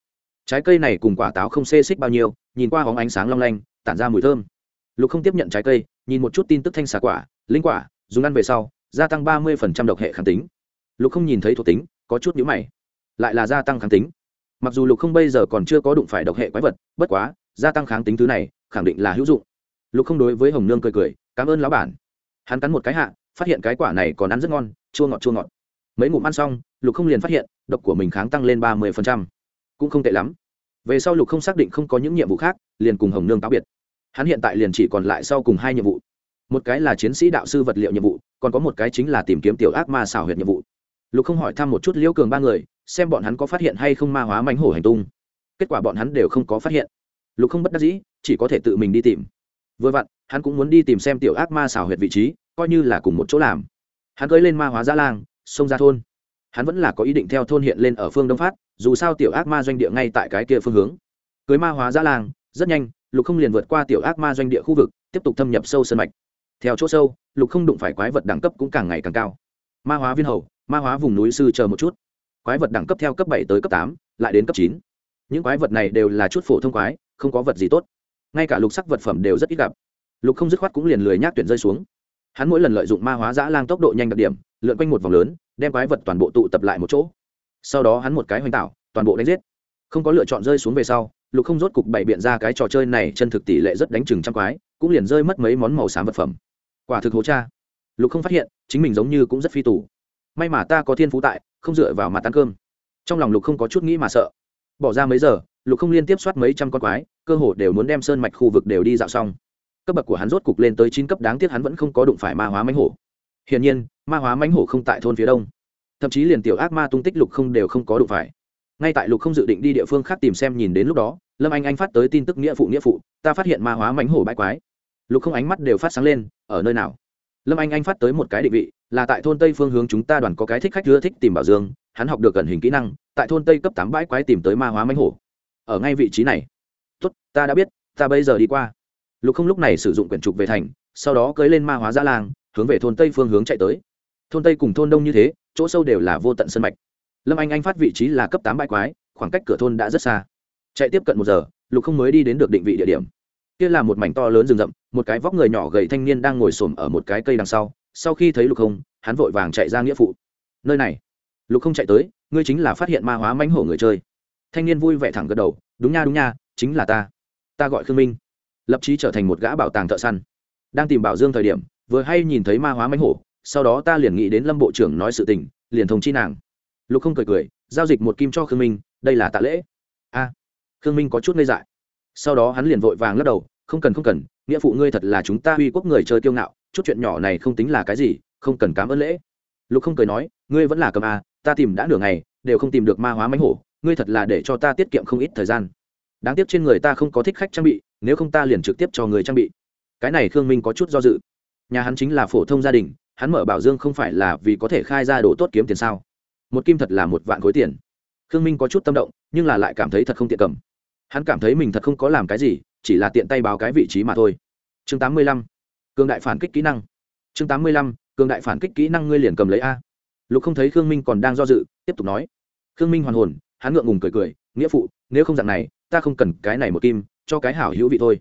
Trái cây này cùng quả táo không xê xích bao nhiêu, nhìn qua hóng ánh sáng long lanh, tản ra mùi thơm. Lục không tiếp nhận trái cây, nhìn một chút tin tức thanh xà quả, linh quả, dùng ăn về sau, gia tăng ba mươi độc hệ kháng tính. Lục không nhìn thấy thuộc tính, có chút nhữ mày. Lại là gia tăng kháng tính mặc dù lục không bây giờ còn chưa có đụng phải độc hệ quái vật, bất quá, gia tăng kháng tính thứ này, khẳng định là hữu dụng. Lục không đối với hồng nương cười cười, cảm ơn lão bản. Hắn cắn một cái hạ, phát hiện cái quả này còn ăn rất ngon, chua ngọt chua ngọt. Mấy ngụm ăn xong, lục không liền phát hiện, độc của mình kháng tăng lên ba mươi cũng không tệ lắm. Về sau lục không xác định không có những nhiệm vụ khác, liền cùng hồng nương táo biệt. Hắn hiện tại liền chỉ còn lại sau cùng hai nhiệm vụ. Một cái là chiến sĩ đạo sư vật liệu nhiệm vụ, còn có một cái chính là tìm kiếm tiểu ác ma xảo huyệt nhiệm vụ. Lục không hỏi thăm một chút liễu cường ba người xem bọn hắn có phát hiện hay không ma hóa mánh hổ hành tung. Kết quả bọn hắn đều không có phát hiện. Lục không bất đắc dĩ, chỉ có thể tự mình đi tìm. Vừa vặn, hắn cũng muốn đi tìm xem tiểu ác ma xảo huyệt vị trí, coi như là cùng một chỗ làm. Hắn cưới lên ma hóa gia lang, xông ra thôn. Hắn vẫn là có ý định theo thôn hiện lên ở phương đông phát, dù sao tiểu ác ma doanh địa ngay tại cái kia phương hướng. Cưới ma hóa gia lang, rất nhanh, lục không liền vượt qua tiểu ác ma doanh địa khu vực, tiếp tục thâm nhập sâu sân mạch. Theo chỗ sâu, lục không đụng phải quái vật đẳng cấp cũng càng ngày càng cao. Ma hóa viên hầu, ma hóa vùng núi sư chờ một chút quái vật đẳng cấp theo cấp bảy tới cấp tám, lại đến cấp chín. Những quái vật này đều là chút phổ thông quái, không có vật gì tốt. Ngay cả lục sắc vật phẩm đều rất ít gặp. Lục không dứt khoát cũng liền lười nhác tuyển rơi xuống. Hắn mỗi lần lợi dụng ma hóa giã lang tốc độ nhanh đặc điểm, lượn quanh một vòng lớn, đem quái vật toàn bộ tụ tập lại một chỗ. Sau đó hắn một cái hoành tạo, toàn bộ đánh giết. Không có lựa chọn rơi xuống về sau, lục không rốt cục bày biện ra cái trò chơi này chân thực tỷ lệ rất đánh chừng trăm quái, cũng liền rơi mất mấy món màu xám vật phẩm. Quả thực hố cha. Lục không phát hiện, chính mình giống như cũng rất phi tủ. may mà ta có thiên phú tại không dựa vào mặt ăn cơm. Trong lòng lục không có chút nghĩ mà sợ. Bỏ ra mấy giờ, lục không liên tiếp soát mấy trăm con quái, cơ hồ đều muốn đem sơn mạch khu vực đều đi dạo xong. Cấp bậc của hắn rốt cục lên tới chín cấp, đáng tiếc hắn vẫn không có đụng phải ma hóa mánh hổ. Hiển nhiên, ma hóa mánh hổ không tại thôn phía đông. Thậm chí liền tiểu ác ma tung tích lục không đều không có đụng phải. Ngay tại lục không dự định đi địa phương khác tìm xem nhìn đến lúc đó, lâm anh anh phát tới tin tức nghĩa phụ nghĩa phụ, ta phát hiện ma hóa mánh hổ bãi quái. Lục không ánh mắt đều phát sáng lên, ở nơi nào? Lâm anh anh phát tới một cái định vị, là tại thôn tây phương hướng chúng ta đoàn có cái thích khách ưa thích tìm bảo dương, hắn học được gần hình kỹ năng, tại thôn tây cấp tám bãi quái tìm tới ma hóa mánh hổ. Ở ngay vị trí này. Tốt, ta đã biết, ta bây giờ đi qua. Lục không lúc này sử dụng quyển trục về thành, sau đó cưới lên ma hóa giã lang, hướng về thôn tây phương hướng chạy tới. Thôn tây cùng thôn đông như thế, chỗ sâu đều là vô tận sân mạch. Lâm anh anh phát vị trí là cấp tám bãi quái, khoảng cách cửa thôn đã rất xa. Chạy tiếp cận một giờ, lục không mới đi đến được định vị địa điểm kia là một mảnh to lớn rừng rậm, một cái vóc người nhỏ gầy thanh niên đang ngồi xổm ở một cái cây đằng sau. Sau khi thấy lục không hắn vội vàng chạy ra nghĩa phụ. Nơi này. Lục không chạy tới, ngươi chính là phát hiện ma hóa mãnh hổ người chơi. Thanh niên vui vẻ thẳng gật đầu, đúng nha đúng nha, chính là ta. Ta gọi khương minh. Lập trí trở thành một gã bảo tàng thợ săn. Đang tìm bảo dương thời điểm, vừa hay nhìn thấy ma hóa mãnh hổ, sau đó ta liền nghĩ đến lâm bộ trưởng nói sự tình, liền thông chi nàng. Lục không cười cười, giao dịch một kim cho khương minh, đây là tạ lễ. A, khương minh có chút ngây dại sau đó hắn liền vội vàng lắc đầu, không cần không cần, nghĩa phụ ngươi thật là chúng ta uy quốc người chơi kiêu ngạo, chút chuyện nhỏ này không tính là cái gì, không cần cám ơn lễ. Lục không cười nói, ngươi vẫn là cầm a, ta tìm đã nửa ngày, đều không tìm được ma hóa mánh hổ, ngươi thật là để cho ta tiết kiệm không ít thời gian. Đáng tiếc trên người ta không có thích khách trang bị, nếu không ta liền trực tiếp cho người trang bị. Cái này khương minh có chút do dự. Nhà hắn chính là phổ thông gia đình, hắn mở bảo dương không phải là vì có thể khai ra đồ tốt kiếm tiền sao? Một kim thật là một vạn khối tiền. Khương minh có chút tâm động, nhưng là lại cảm thấy thật không tiện cầm hắn cảm thấy mình thật không có làm cái gì, chỉ là tiện tay báo cái vị trí mà thôi. Chương tám mươi lăm, cường đại phản kích kỹ năng. Chương tám mươi lăm, cường đại phản kích kỹ năng ngươi liền cầm lấy a. Lục không thấy khương minh còn đang do dự, tiếp tục nói. Khương minh hoàn hồn, hắn ngượng ngùng cười cười, nghĩa phụ, nếu không dạng này, ta không cần cái này một kim, cho cái hảo hữu vị thôi.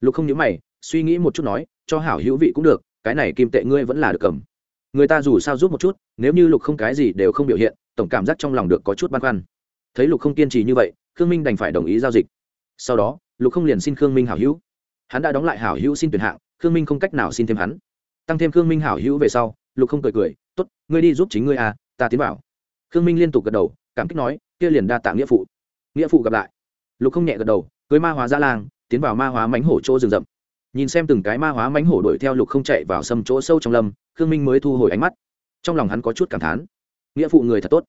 Lục không nhớ mày, suy nghĩ một chút nói, cho hảo hữu vị cũng được, cái này kim tệ ngươi vẫn là được cầm. Người ta dù sao giúp một chút, nếu như lục không cái gì đều không biểu hiện, tổng cảm giác trong lòng được có chút băn khoăn. Thấy lục không kiên trì như vậy khương minh đành phải đồng ý giao dịch. Sau đó lục không liền xin khương minh hảo hữu. Hắn đã đóng lại hảo hữu xin tuyển hạng khương minh không cách nào xin thêm hắn. Tăng thêm khương minh hảo hữu về sau lục không cười cười t ố t ngươi đi giúp chính ngươi à ta tiến vào. Khương minh liên tục gật đầu cảm kích nói kia liền đa tạ nghĩa phụ. Nghĩa phụ gặp lại. Lục không nhẹ gật đầu cưới ma hóa gia làng, tiến vào ma hóa mánh hổ chỗ rừng rậm. Nhìn xem từng cái ma hóa mánh hổ đuổi theo lục không chạy vào sâm chỗ sâu trong lâm khương minh mới thu hồi ánh mắt. Trong lòng hắn có chút cảm thán. Nghĩa phụ người thật tốt.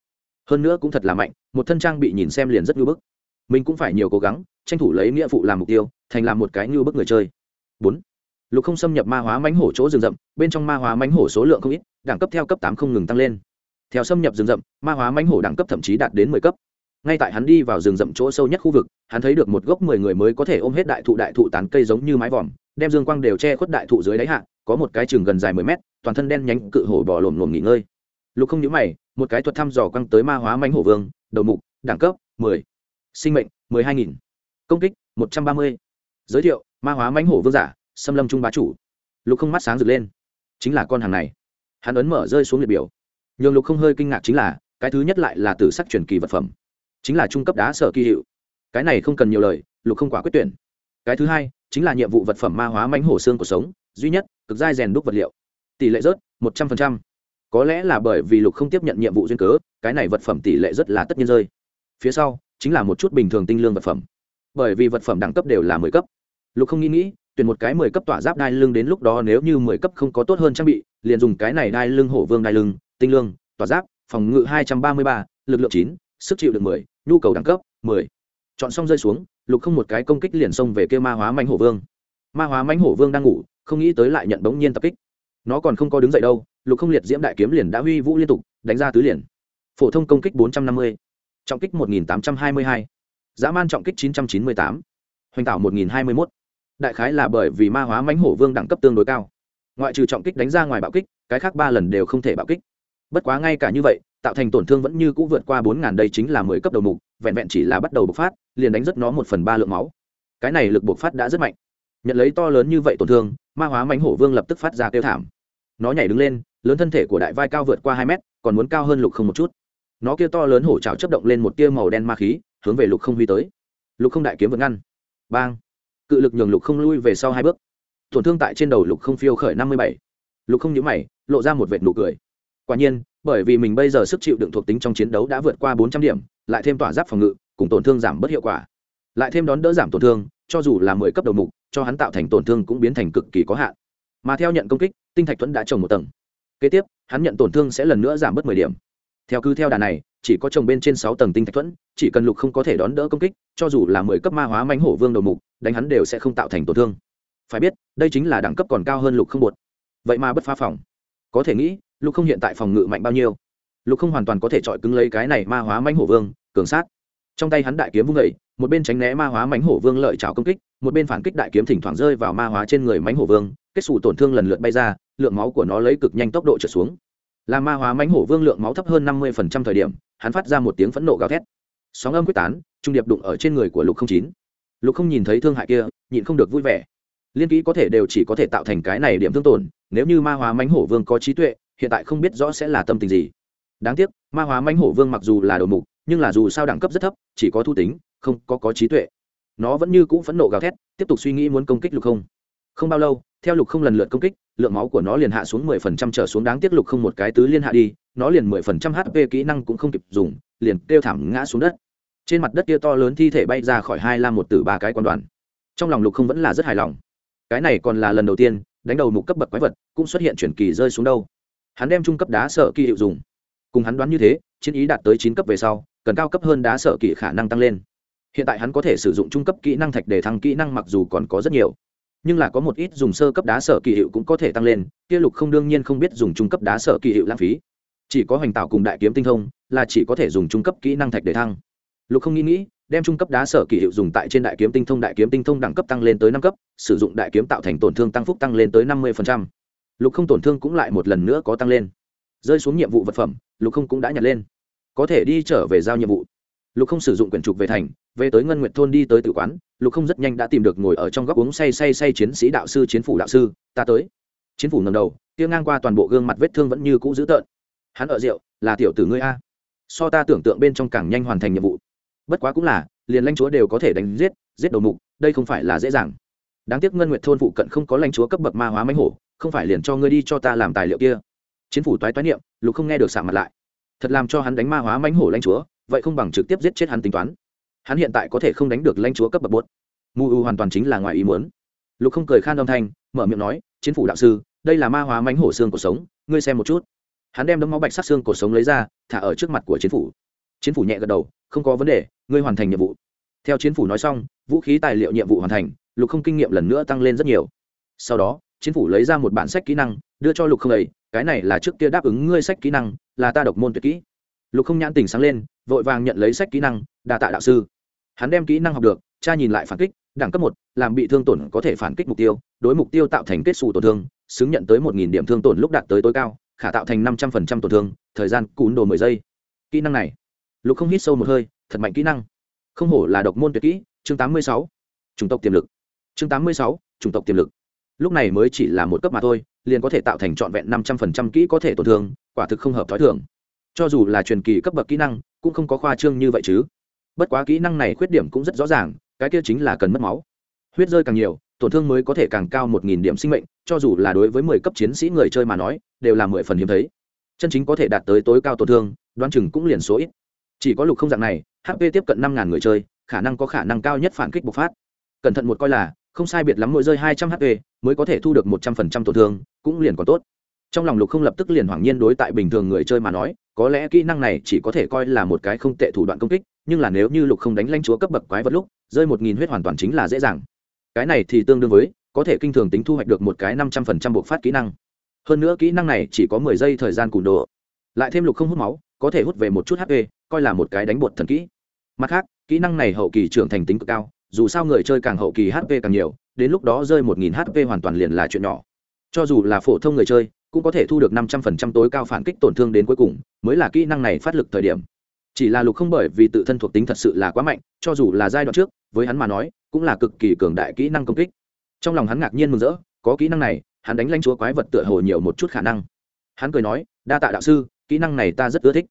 Hơn nữa cũng thật là mạnh một thân trang bị nhìn xem liền rất ngưỡng bức mình cũng phải nhiều cố gắng, tranh thủ lấy nghĩa vụ làm mục tiêu, thành làm một cái như bức người chơi. Bốn, lục không xâm nhập ma hóa mánh hổ chỗ rừng rậm, bên trong ma hóa mánh hổ số lượng không ít, đẳng cấp theo cấp tám không ngừng tăng lên. Theo xâm nhập rừng rậm, ma hóa mánh hổ đẳng cấp thậm chí đạt đến mười cấp. Ngay tại hắn đi vào rừng rậm chỗ sâu nhất khu vực, hắn thấy được một gốc mười người mới có thể ôm hết đại thụ đại thụ tán cây giống như mái vòm, đem dương quang đều che khuất đại thụ dưới đáy hạ, có một cái chừng gần dài mười mét, toàn thân đen nhánh cự hổ bò lồm lồm nghỉ ngơi. Lục không nhữ mày, một cái thuật thăm dò quăng tới ma hóa mánh hổ vương, đầu mục, đẳng cấp mười sinh mệnh, mười hai nghìn. Công kích, một trăm ba mươi. Giới thiệu, ma hóa mãnh hổ vương giả, xâm lâm trung bá chủ. Lục không mắt sáng rực lên. Chính là con hàng này. Hắn ấn mở rơi xuống liệt biểu. Nhường lục không hơi kinh ngạc chính là, cái thứ nhất lại là từ sắc truyền kỳ vật phẩm. Chính là trung cấp đá sở kỳ hiệu. Cái này không cần nhiều lời, lục không quả quyết tuyển. Cái thứ hai, chính là nhiệm vụ vật phẩm ma hóa mãnh hổ xương của sống, duy nhất, cực dai rèn đúc vật liệu. Tỷ lệ rớt, một trăm linh có lẽ là bởi vì lục không tiếp nhận nhiệm vụ duyên cớ, cái này vật phẩm tỷ lệ rất là tất nhiên rơi. Phía sau chính là một chút bình thường tinh lương vật phẩm. Bởi vì vật phẩm đẳng cấp đều là mười cấp. Lục không nghĩ nghĩ, tuyển một cái mười cấp tỏa giáp đai lưng đến lúc đó nếu như mười cấp không có tốt hơn trang bị, liền dùng cái này đai lưng hổ vương đai lưng, tinh lương, tỏa giáp, phòng ngự hai trăm ba mươi ba, lực lượng chín, sức chịu được mười, nhu cầu đẳng cấp mười. Chọn xong rơi xuống, lục không một cái công kích liền xông về kêu ma hóa mánh hổ vương. Ma hóa mánh hổ vương đang ngủ, không nghĩ tới lại nhận bỗng nhiên tập kích. Nó còn không có đứng dậy đâu, lục không liệt diễm đại kiếm liền đã huy vũ liên tục, đánh ra tứ liền. Phổ thông công kích bốn trăm năm mươi trọng kích một nghìn tám trăm hai mươi hai. Dã man trọng kích chín trăm chín mươi tám. Hoành tạo một nghìn hai mươi mốt. Đại khái là bởi vì ma hóa mãnh hổ vương đẳng cấp tương đối cao. Ngoại trừ trọng kích đánh ra ngoài bạo kích, cái khác ba lần đều không thể bạo kích. Bất quá ngay cả như vậy, tạo thành tổn thương vẫn như cũ vượt qua bốn ngàn đây chính là mười cấp đầu mục, vẹn vẹn chỉ là bắt đầu bộc phát, liền đánh rất nó một phần ba lượng máu. Cái này lực bộc phát đã rất mạnh. Nhận lấy to lớn như vậy tổn thương, ma hóa mãnh hổ vương lập tức phát ra kêu thảm. Nó nhảy đứng lên, lớn thân thể của đại vai cao vượt qua hai mét, còn muốn cao hơn lục không một chút nó kia to lớn hổ trào chấp động lên một tia màu đen ma khí, hướng về lục không huy tới. Lục không đại kiếm vượt ngăn. Bang. Cự lực nhường lục không lui về sau hai bước. Tổn thương tại trên đầu lục không phiêu khởi năm mươi bảy. Lục không nhữ mày, lộ ra một vệt nụ cười. Quả nhiên, bởi vì mình bây giờ sức chịu đựng thuộc tính trong chiến đấu đã vượt qua bốn trăm điểm, lại thêm tỏa giáp phòng ngự, cùng tổn thương giảm bớt hiệu quả. Lại thêm đón đỡ giảm tổn thương, cho dù là mười cấp đầu mục, cho hắn tạo thành tổn thương cũng biến thành cực kỳ có hạn. Mà theo nhận công kích, tinh thạch thuẫn đã trồng một tầng. Kế tiếp, hắn nhận tổn thương sẽ lần nữa giảm bớt mười điểm theo cứ theo đà này, chỉ có trồng bên trên sáu tầng tinh thạch thuẫn, chỉ cần lục không có thể đón đỡ công kích, cho dù là mười cấp ma hóa mánh hổ vương đầu mục, đánh hắn đều sẽ không tạo thành tổn thương. Phải biết, đây chính là đẳng cấp còn cao hơn lục không bột. Vậy mà bất phá phòng. Có thể nghĩ, lục không hiện tại phòng ngự mạnh bao nhiêu? Lục không hoàn toàn có thể chọi cứng lấy cái này ma hóa mánh hổ vương, cường sát. Trong tay hắn đại kiếm vung vẩy một bên tránh né ma hóa mánh hổ vương lợi trào công kích, một bên phản kích đại kiếm thỉnh thoảng rơi vào ma hóa trên người mánh hổ vương, kết xù tổn thương lần lượt bay ra, lượng máu của nó lấy cực nhanh tốc độ trở xuống là ma hóa mánh hổ vương lượng máu thấp hơn năm mươi thời điểm, hắn phát ra một tiếng phẫn nộ gào thét. Sóng âm quyết tán, trung điệp đụng ở trên người của lục không chín. Lục không nhìn thấy thương hại kia, nhịn không được vui vẻ. Liên kỹ có thể đều chỉ có thể tạo thành cái này điểm thương tổn, nếu như ma hóa mánh hổ vương có trí tuệ, hiện tại không biết rõ sẽ là tâm tình gì. Đáng tiếc, ma hóa mánh hổ vương mặc dù là đầu mục, nhưng là dù sao đẳng cấp rất thấp, chỉ có thu tính, không có có trí tuệ. Nó vẫn như cũ phẫn nộ gào thét, tiếp tục suy nghĩ muốn công kích lục không. Không bao lâu theo lục không lần lượt công kích, lượng máu của nó liền hạ xuống mười phần trăm, trở xuống đáng tiếc lục không một cái tứ liên hạ đi, nó liền mười phần trăm hp kỹ năng cũng không kịp dùng, liền kêu thảm ngã xuống đất. Trên mặt đất kia to lớn thi thể bay ra khỏi hai la một tử ba cái quan đoàn. Trong lòng lục không vẫn là rất hài lòng. Cái này còn là lần đầu tiên, đánh đầu mục cấp bậc quái vật, cũng xuất hiện chuyển kỳ rơi xuống đâu. Hắn đem trung cấp đá sợ kỳ hiệu dùng. Cùng hắn đoán như thế, chiến ý đạt tới chín cấp về sau, cần cao cấp hơn đá sợ kỳ khả năng tăng lên. Hiện tại hắn có thể sử dụng trung cấp kỹ năng thạch để thăng kỹ năng mặc dù còn có rất nhiều nhưng là có một ít dùng sơ cấp đá sở kỳ hiệu cũng có thể tăng lên, kia lục không đương nhiên không biết dùng trung cấp đá sở kỳ hiệu lãng phí. Chỉ có hoành tạo cùng đại kiếm tinh thông, là chỉ có thể dùng trung cấp kỹ năng thạch để thăng. Lục không nghĩ nghĩ, đem trung cấp đá sở kỳ hiệu dùng tại trên đại kiếm tinh thông, đại kiếm tinh thông đẳng cấp tăng lên tới năm cấp, sử dụng đại kiếm tạo thành tổn thương tăng phúc tăng lên tới năm mươi lục không tổn thương cũng lại một lần nữa có tăng lên. Rơi xuống nhiệm vụ vật phẩm, lục không cũng đã nhặt lên. Có thể đi trở về giao nhiệm vụ lục không sử dụng quyển trục về thành, về tới ngân nguyệt thôn đi tới tử quán, lục không rất nhanh đã tìm được ngồi ở trong góc uống say say say chiến sĩ đạo sư, chiến phủ đạo sư, ta tới. Chiến phủ ngầm đầu tiêu ngang qua toàn bộ gương mặt vết thương vẫn như cũ dữ tợn. Hắn ở rượu, là tiểu tử ngươi a. So ta tưởng tượng bên trong càng nhanh hoàn thành nhiệm vụ. Bất quá cũng là, liền lãnh chúa đều có thể đánh giết giết đầu mục, đây không phải là dễ dàng. Đáng tiếc ngân nguyệt thôn phụ cận không có lãnh chúa cấp bậc ma hóa mánh hổ, không phải liền cho ngươi đi cho ta làm tài liệu kia. Chiến phủ toái toái niệm, lục không nghe được xả mặt lại. Thật làm cho hắn đánh ma hóa mánh hổ lãnh chúa vậy không bằng trực tiếp giết chết hắn tính toán. Hắn hiện tại có thể không đánh được lãnh chúa cấp bậc bốt mu u hoàn toàn chính là ngoài ý muốn. Lục không cười khan âm thanh, mở miệng nói, chiến phủ đạo sư, đây là ma hóa mánh hổ xương cuộc sống, ngươi xem một chút. Hắn đem đấm máu bạch sắc xương cuộc sống lấy ra, thả ở trước mặt của chiến phủ. Chiến phủ nhẹ gật đầu, không có vấn đề, ngươi hoàn thành nhiệm vụ. Theo chiến phủ nói xong, vũ khí tài liệu nhiệm vụ hoàn thành, lục không kinh nghiệm lần nữa tăng lên rất nhiều. Sau đó, chiến phủ lấy ra một bản sách kỹ năng, đưa cho lục không ấy, cái này là trước kia đáp ứng ngươi sách kỹ năng, là ta độc môn tuyệt kỹ. Lục không nhãn tình sáng lên vội vàng nhận lấy sách kỹ năng, đa tạ đạo sư. Hắn đem kỹ năng học được, cha nhìn lại phản kích, đẳng cấp một, làm bị thương tổn có thể phản kích mục tiêu, đối mục tiêu tạo thành kết xù tổn thương, xứng nhận tới một nghìn điểm thương tổn lúc đạt tới tối cao, khả tạo thành năm trăm phần trăm tổn thương, thời gian cún đồ mười giây. Kỹ năng này, lục không hít sâu một hơi, thật mạnh kỹ năng. Không hổ là độc môn tuyệt kỹ, chương tám mươi sáu, chủng tộc tiềm lực. Chương tám mươi sáu, chủng tộc tiềm lực. Lúc này mới chỉ là một cấp mà thôi, liền có thể tạo thành trọn vẹn năm trăm phần trăm kỹ có thể tổn thương, quả thực không hợp t h ó i thường. Cho dù là truyền kỳ cấp bậc kỹ năng cũng không có khoa trương như vậy chứ. Bất quá kỹ năng này khuyết điểm cũng rất rõ ràng, cái kia chính là cần mất máu. Huyết rơi càng nhiều, tổn thương mới có thể càng cao một nghìn điểm sinh mệnh, cho dù là đối với mười cấp chiến sĩ người chơi mà nói, đều là mười phần hiếm thấy. Chân chính có thể đạt tới tối cao tổn thương, đoán chừng cũng liền số ít. Chỉ có lục không dạng này hp tiếp cận năm ngàn người chơi, khả năng có khả năng cao nhất phản kích bộc phát. Cẩn thận một coi là, không sai biệt lắm mỗi rơi hai trăm hp mới có thể thu được một trăm phần trăm tổn thương, cũng liền còn tốt trong lòng lục không lập tức liền hoảng nhiên đối tại bình thường người chơi mà nói, có lẽ kỹ năng này chỉ có thể coi là một cái không tệ thủ đoạn công kích, nhưng là nếu như lục không đánh lanh chúa cấp bậc quái vật lúc, rơi một nghìn huyết hoàn toàn chính là dễ dàng. Cái này thì tương đương với, có thể kinh thường tính thu hoạch được một cái năm trăm phần trăm bộc phát kỹ năng. Hơn nữa kỹ năng này chỉ có mười giây thời gian cùn độ lại thêm lục không hút máu, có thể hút về một chút hp coi là một cái đánh bột thần kỹ. Mặt khác, kỹ năng này hậu kỳ trưởng thành tính cực cao, dù sao người chơi càng hậu kỳ hp càng nhiều, đến lúc đó rơi một nghìn hp hoàn toàn liền là chuyện nhỏ. Cho dù là phổ thông người chơi cũng có thể thu được năm trăm phần trăm tối cao phản kích tổn thương đến cuối cùng, mới là kỹ năng này phát lực thời điểm. Chỉ là lục không bởi vì tự thân thuộc tính thật sự là quá mạnh, cho dù là giai đoạn trước, với hắn mà nói, cũng là cực kỳ cường đại kỹ năng công kích. Trong lòng hắn ngạc nhiên mừng rỡ, có kỹ năng này, hắn đánh lanh chúa quái vật tựa hồ nhiều một chút khả năng. Hắn cười nói, đa tạ đạo sư, kỹ năng này ta rất ưa thích.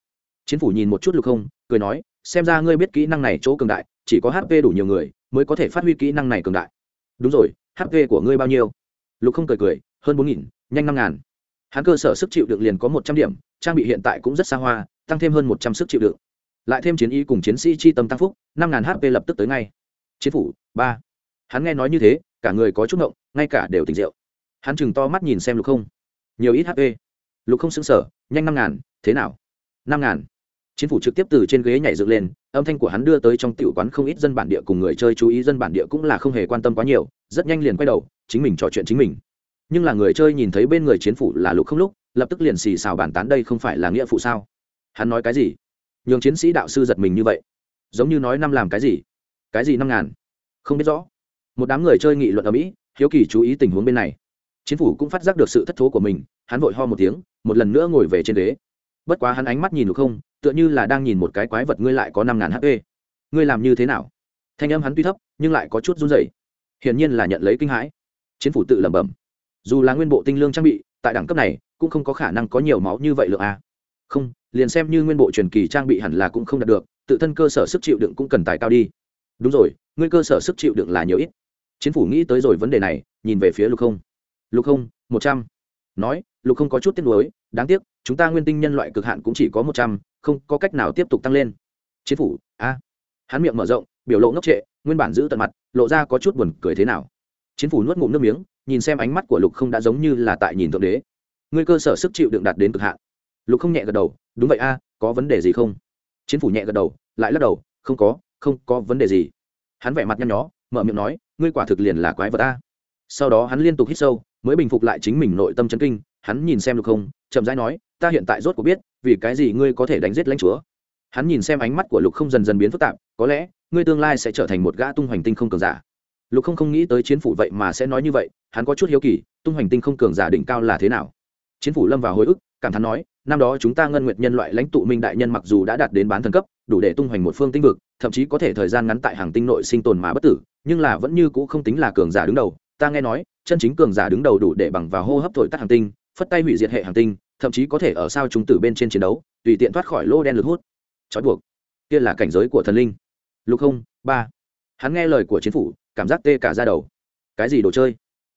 Chiến phủ nhìn một chút lục không, cười nói, xem ra ngươi biết kỹ năng này chỗ cường đại, chỉ có hp đủ nhiều người, mới có thể phát huy kỹ năng này cường đại. Đúng rồi hp của ngươi bao nhiêu? Lục không cười cười, hơn bốn nghìn, nhanh năm ngàn hắn cơ sở sức chịu đựng liền có một trăm điểm, trang bị hiện tại cũng rất xa hoa, tăng thêm hơn một trăm sức chịu đựng. Lại thêm chiến y cùng chiến sĩ chi tâm tăng phúc, năm ngàn hp lập tức tới ngay. Chiến phủ, ba. Hắn nghe nói như thế, cả người có chút ngộng, ngay cả đều tỉnh rượu. Hắn chừng to mắt nhìn xem lục không. Nhiều ít hp lục không xứng sở nhanh năm ngàn, thế nào? Năm ngàn. Chiến phủ trực tiếp từ trên ghế nhảy dựng lên, âm thanh của hắn đưa tới trong tiểu quán không ít dân bản địa cùng người chơi chú ý, dân bản địa cũng là không hề quan tâm quá nhiều, rất nhanh liền quay đầu, chính mình trò chuyện chính mình nhưng là người chơi nhìn thấy bên người chiến phủ là lục không lúc, lập tức liền xì xào bàn tán đây không phải là nghĩa phụ sao? Hắn nói cái gì? Nhường chiến sĩ đạo sư giật mình như vậy. Giống như nói năm làm cái gì? Cái gì năm ngàn? Không biết rõ. Một đám người chơi nghị luận ở mỹ, hiếu kỳ chú ý tình huống bên này. Chiến phủ cũng phát giác được sự thất thố của mình, hắn vội ho một tiếng, một lần nữa ngồi về trên ghế. Bất quá hắn ánh mắt nhìn được không, tựa như là đang nhìn một cái quái vật ngươi lại có năm ngàn hp ngươi làm như thế nào? Thanh âm hắn tuy thấp, nhưng lại có chút run rẩy. Hiển nhiên là nhận lấy kinh hãi. Chiến phủ tự lẩm bẩm dù là nguyên bộ tinh lương trang bị, tại đẳng cấp này, cũng không có khả năng có nhiều máu như vậy lượng a. Không, liền xem như nguyên bộ truyền kỳ trang bị hẳn là cũng không đạt được, tự thân cơ sở sức chịu đựng cũng cần tài cao đi. Đúng rồi, ngươi cơ sở sức chịu đựng là nhiều ít. Chiến phủ nghĩ tới rồi vấn đề này, nhìn về phía lục không. Lục không, một trăm. Nói, lục không có chút tiếc nuối, đáng tiếc, chúng ta nguyên tinh nhân loại cực hạn cũng chỉ có một trăm, không có cách nào tiếp tục tăng lên. Chiến phủ, a. Hắn miệng mở rộng, biểu lộ ngốc trệ, nguyên bản giữ tận mặt, lộ ra có chút buồn cười thế nào. Chiến phủ nuốt ngụm nước miếng nhìn xem ánh mắt của lục không đã giống như là tại nhìn thượng đế. Ngươi cơ sở sức chịu đựng đạt đến cực hạn. Lục không nhẹ gật đầu, đúng vậy a, có vấn đề gì không? Chiến phủ nhẹ gật đầu, lại lắc đầu, không có không có vấn đề gì. Hắn vẻ mặt nhăn nhó, mở miệng nói, ngươi quả thực liền là quái vật a. Sau đó hắn liên tục hít sâu, mới bình phục lại chính mình nội tâm chấn kinh, hắn nhìn xem lục không, chậm rãi nói, ta hiện tại rốt cuộc biết, vì cái gì ngươi có thể đánh giết lãnh chúa? Hắn nhìn xem ánh mắt của lục không dần dần biến phức tạp, có lẽ, ngươi tương lai sẽ trở thành một gã tung hoành tinh không cường giả lục không không nghĩ tới chiến phủ vậy mà sẽ nói như vậy, hắn có chút hiếu kỳ, tung hoành tinh không cường giả đỉnh cao là thế nào? Chiến phủ lâm vào hồi ức, cảm thán nói, năm đó chúng ta ngân nguyệt nhân loại lãnh tụ minh đại nhân mặc dù đã đạt đến bán thần cấp, đủ để tung hoành một phương tinh vực, thậm chí có thể thời gian ngắn tại hàng tinh nội sinh tồn mà bất tử, nhưng là vẫn như cũ không tính là cường giả đứng đầu. Ta nghe nói, chân chính cường giả đứng đầu đủ để bằng vào hô hấp thổi tắt hàng tinh, phất tay hủy diệt hệ hàng tinh, thậm chí có thể ở sao chúng tử bên trên chiến đấu, tùy tiện thoát khỏi lô đen lực hút. Trói buộc. Kia là cảnh giới của thần linh. Lục không, ba. Hắn nghe lời của chiến phủ cảm giác tê cả ra đầu. Cái gì đồ chơi?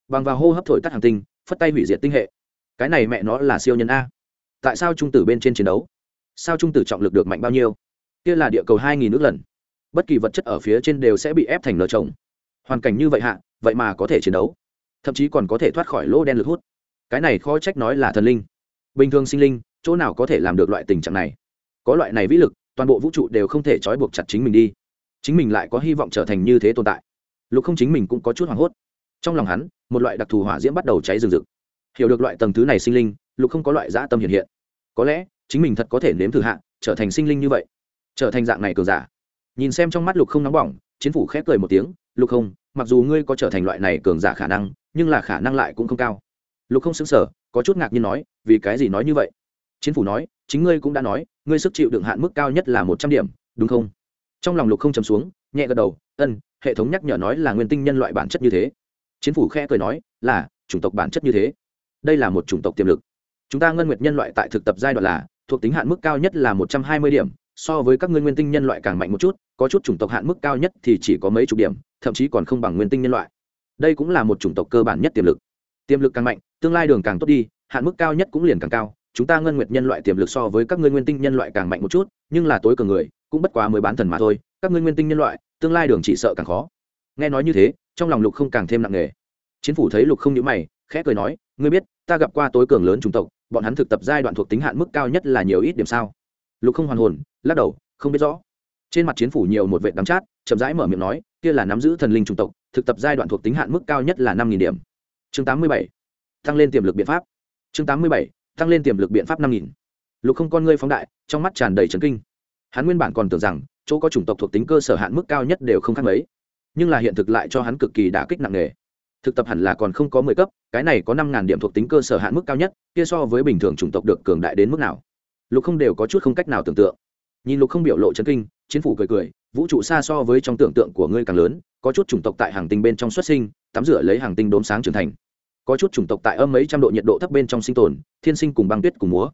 Bằng vào hô hấp thổi tắt hàng tinh, phất tay hủy diệt tinh hệ. Cái này mẹ nó là siêu nhân a. Tại sao trung tử bên trên chiến đấu? Sao trung tử trọng lực được mạnh bao nhiêu? Kia là địa cầu hai nghìn nước lần. Bất kỳ vật chất ở phía trên đều sẽ bị ép thành lờ trồng. Hoàn cảnh như vậy hạ, vậy mà có thể chiến đấu. Thậm chí còn có thể thoát khỏi lỗ đen lực hút. Cái này khó trách nói là thần linh. Bình thường sinh linh, chỗ nào có thể làm được loại tình trạng này? Có loại này vĩ lực, toàn bộ vũ trụ đều không thể trói buộc chặt chính mình đi. Chính mình lại có hy vọng trở thành như thế tồn tại lục không chính mình cũng có chút hoảng hốt. Trong lòng hắn, một loại đặc thù hỏa diễm bắt đầu cháy rừng rực. Hiểu được loại tầng thứ này sinh linh, lục không có loại dã tâm hiện hiện. Có lẽ, chính mình thật có thể nếm thử hạ, trở thành sinh linh như vậy. Trở thành dạng này cường giả. Nhìn xem trong mắt lục không nóng bỏng, chiến phủ khép cười một tiếng, lục không, mặc dù ngươi có trở thành loại này cường giả khả năng, nhưng là khả năng lại cũng không cao. Lục không xứng sở có chút ngạc nhiên nói, vì cái gì nói như vậy? Chiến phủ nói, chính ngươi cũng đã nói, ngươi sức chịu đựng hạn mức cao nhất là một trăm điểm, đúng không? Trong lòng lục không chấm xuống, nhẹ gật đầu, ân hệ thống nhắc nhở nói là nguyên tinh nhân loại bản chất như thế. Chính phủ khẽ cười nói, là, chủng tộc bản chất như thế. Đây là một chủng tộc tiềm lực. Chúng ta ngân nguyệt nhân loại tại thực tập giai đoạn là, thuộc tính hạn mức cao nhất là một trăm hai mươi điểm, so với các ngươi nguyên tinh nhân loại càng mạnh một chút, có chút chủng tộc hạn mức cao nhất thì chỉ có mấy chục điểm, thậm chí còn không bằng nguyên tinh nhân loại. Đây cũng là một chủng tộc cơ bản nhất tiềm lực. Tiềm lực càng mạnh, tương lai đường càng tốt đi, hạn mức cao nhất cũng liền càng cao. Chúng ta ngân nguyệt nhân loại tiềm lực so với các ngươi nguyên tinh nhân loại càng mạnh một chút, nhưng là tối cường người cũng bất quá mới bán thần mà thôi, các ngươi nguyên tinh nhân loại, tương lai đường chỉ sợ càng khó. Nghe nói như thế, trong lòng lục không càng thêm nặng nề. Chính phủ thấy lục không nhữ mày, khẽ cười nói, ngươi biết, ta gặp qua tối cường lớn chủng tộc, bọn hắn thực tập giai đoạn thuộc tính hạn mức cao nhất là nhiều ít điểm sao? Lục không hoàn hồn, lắc đầu, không biết rõ. Trên mặt chiến phủ nhiều một vệ đắng chát, chậm rãi mở miệng nói, kia là nắm giữ thần linh chủng tộc, thực tập giai đoạn thuộc tính hạn mức cao nhất là năm nghìn điểm. Chương tám mươi bảy, tăng lên tiềm lực biện pháp. Chương tám mươi bảy, tăng lên tiềm lực biện pháp năm nghìn. Lục không con ngươi phóng đại, trong mắt tràn đầy trấn kinh hắn nguyên bản còn tưởng rằng chỗ có chủng tộc thuộc tính cơ sở hạn mức cao nhất đều không khác mấy, nhưng là hiện thực lại cho hắn cực kỳ đả kích nặng nề. Thực tập hẳn là còn không có mười cấp, cái này có năm ngàn điểm thuộc tính cơ sở hạn mức cao nhất, kia so với bình thường chủng tộc được cường đại đến mức nào? Lục không đều có chút không cách nào tưởng tượng. Nhìn lục không biểu lộ chấn kinh, chiến phủ cười cười, vũ trụ xa so với trong tưởng tượng của ngươi càng lớn, có chút chủng tộc tại hàng tinh bên trong xuất sinh, tắm rửa lấy hàng tinh đốm sáng trưởng thành. Có chút chủng tộc tại âm mấy trăm độ nhiệt độ thấp bên trong sinh tồn, thiên sinh cùng băng tuyết cùng múa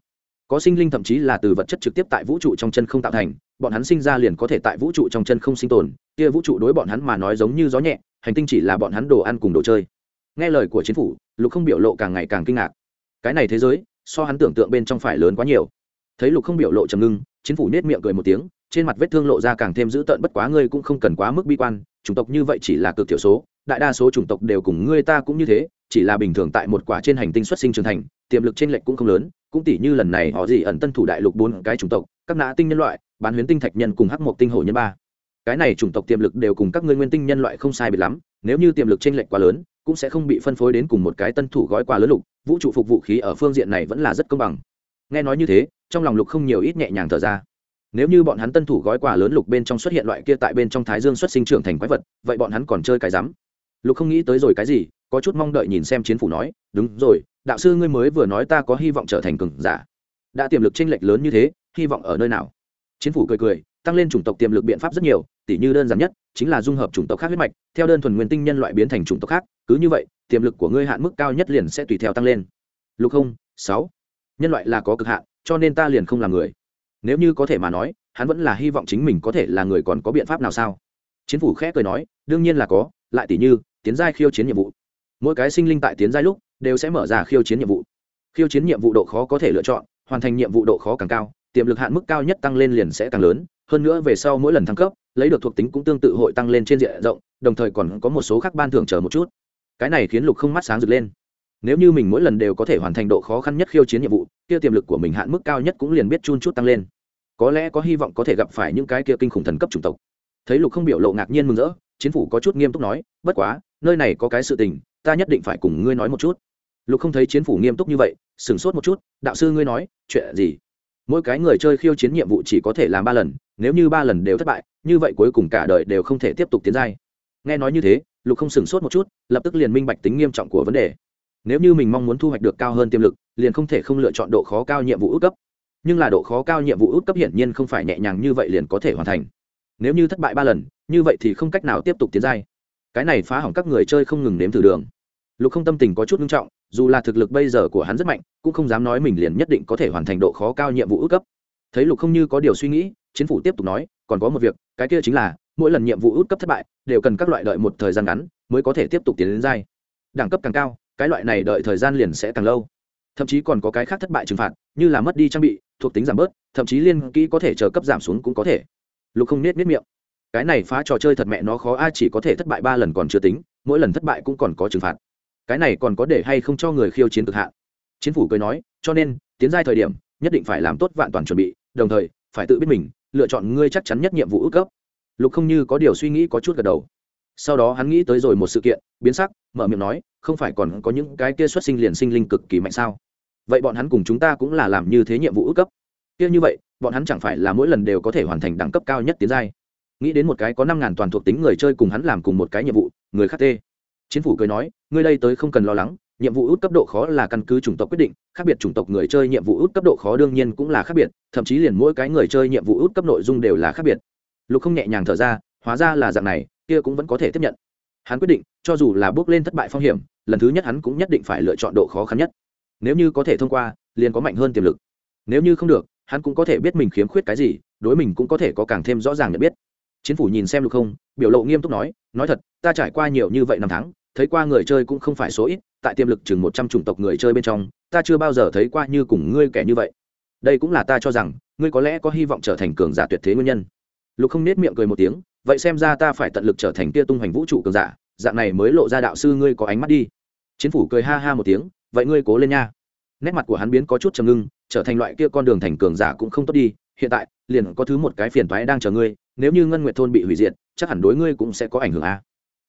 có sinh linh thậm chí là từ vật chất trực tiếp tại vũ trụ trong chân không tạo thành, bọn hắn sinh ra liền có thể tại vũ trụ trong chân không sinh tồn, kia vũ trụ đối bọn hắn mà nói giống như gió nhẹ, hành tinh chỉ là bọn hắn đồ ăn cùng đồ chơi. Nghe lời của chính phủ, lục không biểu lộ càng ngày càng kinh ngạc. Cái này thế giới, so hắn tưởng tượng bên trong phải lớn quá nhiều. Thấy lục không biểu lộ trầm ngưng chính phủ nết miệng cười một tiếng, trên mặt vết thương lộ ra càng thêm dữ tợn bất quá ngươi cũng không cần quá mức bi quan, chủng tộc như vậy chỉ là cực thiểu số, đại đa số chủng tộc đều cùng ngươi ta cũng như thế, chỉ là bình thường tại một quả trên hành tinh xuất sinh trưởng thành, tiềm lực trên lệch cũng không lớn cũng tỷ như lần này họ gì ẩn tân thủ đại lục bốn cái chủng tộc, các nã tinh nhân loại, bán huyến tinh thạch nhân cùng hắc mộc tinh hổ nhân ba. Cái này chủng tộc tiềm lực đều cùng các ngươi nguyên tinh nhân loại không sai biệt lắm, nếu như tiềm lực trên lệnh quá lớn, cũng sẽ không bị phân phối đến cùng một cái tân thủ gói quà lớn lục, vũ trụ phục vũ khí ở phương diện này vẫn là rất công bằng. Nghe nói như thế, trong lòng lục không nhiều ít nhẹ nhàng thở ra. Nếu như bọn hắn tân thủ gói quà lớn lục bên trong xuất hiện loại kia tại bên trong thái dương xuất sinh trưởng thành quái vật, vậy bọn hắn còn chơi cái rắm. Lục không nghĩ tới rồi cái gì, có chút mong đợi nhìn xem chiến phủ nói, đúng rồi đạo sư ngươi mới vừa nói ta có hy vọng trở thành cường giả. Đã tiềm lực tranh lệch lớn như thế, hy vọng ở nơi nào? Chính phủ cười cười, tăng lên chủng tộc tiềm lực biện pháp rất nhiều, tỉ như đơn giản nhất, chính là dung hợp chủng tộc khác huyết mạch, theo đơn thuần nguyên tinh nhân loại biến thành chủng tộc khác, cứ như vậy, tiềm lực của ngươi hạn mức cao nhất liền sẽ tùy theo tăng lên. Lục không, sáu. Nhân loại là có cực hạn, cho nên ta liền không là người. Nếu như có thể mà nói, hắn vẫn là hy vọng chính mình có thể là người còn có biện pháp nào sao? Chính phủ khẽ cười nói, đương nhiên là có, lại tỷ như, tiến giai khiêu chiến nhiệm vụ. Mỗi cái sinh linh tại tiến giai lúc đều sẽ mở ra khiêu chiến nhiệm vụ. Khiêu chiến nhiệm vụ độ khó có thể lựa chọn, hoàn thành nhiệm vụ độ khó càng cao, tiềm lực hạn mức cao nhất tăng lên liền sẽ càng lớn, hơn nữa về sau mỗi lần thăng cấp, lấy được thuộc tính cũng tương tự hội tăng lên trên diện rộng, đồng thời còn có một số khác ban thưởng chờ một chút. Cái này khiến lục không mắt sáng rực lên. Nếu như mình mỗi lần đều có thể hoàn thành độ khó khăn nhất khiêu chiến nhiệm vụ, kia tiềm lực của mình hạn mức cao nhất cũng liền biết chun chút tăng lên. Có lẽ có hy vọng có thể gặp phải những cái kia kinh khủng thần cấp chủng tộc. Thấy lục không biểu lộ ngạc nhiên mừng rỡ, chiến phủ có chút nghiêm túc nói, bất quá, nơi này có cái sự tình, ta nhất định phải cùng ngươi nói một chút lục không thấy chiến phủ nghiêm túc như vậy, sửng sốt một chút, đạo sư ngươi nói, chuyện gì? Mỗi cái người chơi khiêu chiến nhiệm vụ chỉ có thể làm ba lần, nếu như ba lần đều thất bại, như vậy cuối cùng cả đời đều không thể tiếp tục tiến giai. Nghe nói như thế, lục không sửng sốt một chút, lập tức liền minh bạch tính nghiêm trọng của vấn đề. Nếu như mình mong muốn thu hoạch được cao hơn tiềm lực, liền không thể không lựa chọn độ khó cao nhiệm vụ ước cấp. Nhưng là độ khó cao nhiệm vụ ước cấp hiển nhiên không phải nhẹ nhàng như vậy liền có thể hoàn thành. Nếu như thất bại ba lần, như vậy thì không cách nào tiếp tục tiến giai. Cái này phá hỏng các người chơi không ngừng nếm thử đường. Lục không tâm tình có chút nghiêm trọng dù là thực lực bây giờ của hắn rất mạnh, cũng không dám nói mình liền nhất định có thể hoàn thành độ khó cao nhiệm vụ ước cấp. Thấy lục không như có điều suy nghĩ chính phủ tiếp tục nói, còn có một việc, cái kia chính là, mỗi lần nhiệm vụ ước cấp thất bại, đều cần các loại đợi một thời gian ngắn mới có thể tiếp tục tiến đến giai. Đẳng cấp càng cao, cái loại này đợi thời gian liền sẽ càng lâu. Thậm chí còn có cái khác thất bại trừng phạt, như là mất đi trang bị, thuộc tính giảm bớt, thậm chí liên kỹ có thể chờ cấp giảm xuống cũng có thể. Lục không nết nết miệng. Cái này phá trò chơi thật mẹ nó khó, ai chỉ có thể thất bại ba lần còn chưa tính, mỗi lần thất bại cũng còn có trừng phạt cái này còn có để hay không cho người khiêu chiến cực hạn? Chính phủ cười nói, cho nên, tiến giai thời điểm, nhất định phải làm tốt vạn toàn chuẩn bị, đồng thời, phải tự biết mình, lựa chọn ngươi chắc chắn nhất nhiệm vụ ước cấp. Lục không như có điều suy nghĩ có chút gật đầu. Sau đó hắn nghĩ tới rồi một sự kiện, biến sắc, mở miệng nói, không phải còn có những cái kia xuất sinh liền sinh linh cực kỳ mạnh sao? Vậy bọn hắn cùng chúng ta cũng là làm như thế nhiệm vụ ước cấp. Kia như vậy, bọn hắn chẳng phải là mỗi lần đều có thể hoàn thành đẳng cấp cao nhất tiến giai? Nghĩ đến một cái có năm ngàn toàn thuộc tính người chơi cùng hắn làm cùng một cái nhiệm vụ, người khác tê. Chính phủ cười nói ngươi đây tới không cần lo lắng, nhiệm vụ út cấp độ khó là căn cứ chủng tộc quyết định, khác biệt chủng tộc người chơi nhiệm vụ út cấp độ khó đương nhiên cũng là khác biệt, thậm chí liền mỗi cái người chơi nhiệm vụ út cấp nội dung đều là khác biệt. Lục không nhẹ nhàng thở ra, hóa ra là dạng này, kia cũng vẫn có thể tiếp nhận. Hắn quyết định, cho dù là bước lên thất bại phong hiểm, lần thứ nhất hắn cũng nhất định phải lựa chọn độ khó khăn nhất. Nếu như có thể thông qua, liền có mạnh hơn tiềm lực. Nếu như không được, hắn cũng có thể biết mình khiếm khuyết cái gì, đối mình cũng có thể có càng thêm rõ ràng nhận biết. Chính phủ nhìn xem lục không, biểu lộ nghiêm túc nói nói thật, ta trải qua nhiều như vậy năm tháng thấy qua người chơi cũng không phải số ít, tại tiềm lực chừng một trăm chủng tộc người chơi bên trong, ta chưa bao giờ thấy qua như cùng ngươi kẻ như vậy. Đây cũng là ta cho rằng, ngươi có lẽ có hy vọng trở thành cường giả tuyệt thế nguyên nhân. Lục không nết miệng cười một tiếng, vậy xem ra ta phải tận lực trở thành tia tung hoành vũ trụ cường giả, dạng này mới lộ ra đạo sư ngươi có ánh mắt đi. Chiến phủ cười ha ha một tiếng, vậy ngươi cố lên nha. Nét mặt của hắn biến có chút trầm ngưng, trở thành loại kia con đường thành cường giả cũng không tốt đi, hiện tại, liền có thứ một cái phiền toái đang chờ ngươi, nếu như ngân nguyệt thôn bị hủy diệt, chắc hẳn đối ngươi cũng sẽ có ảnh hưởng a. À.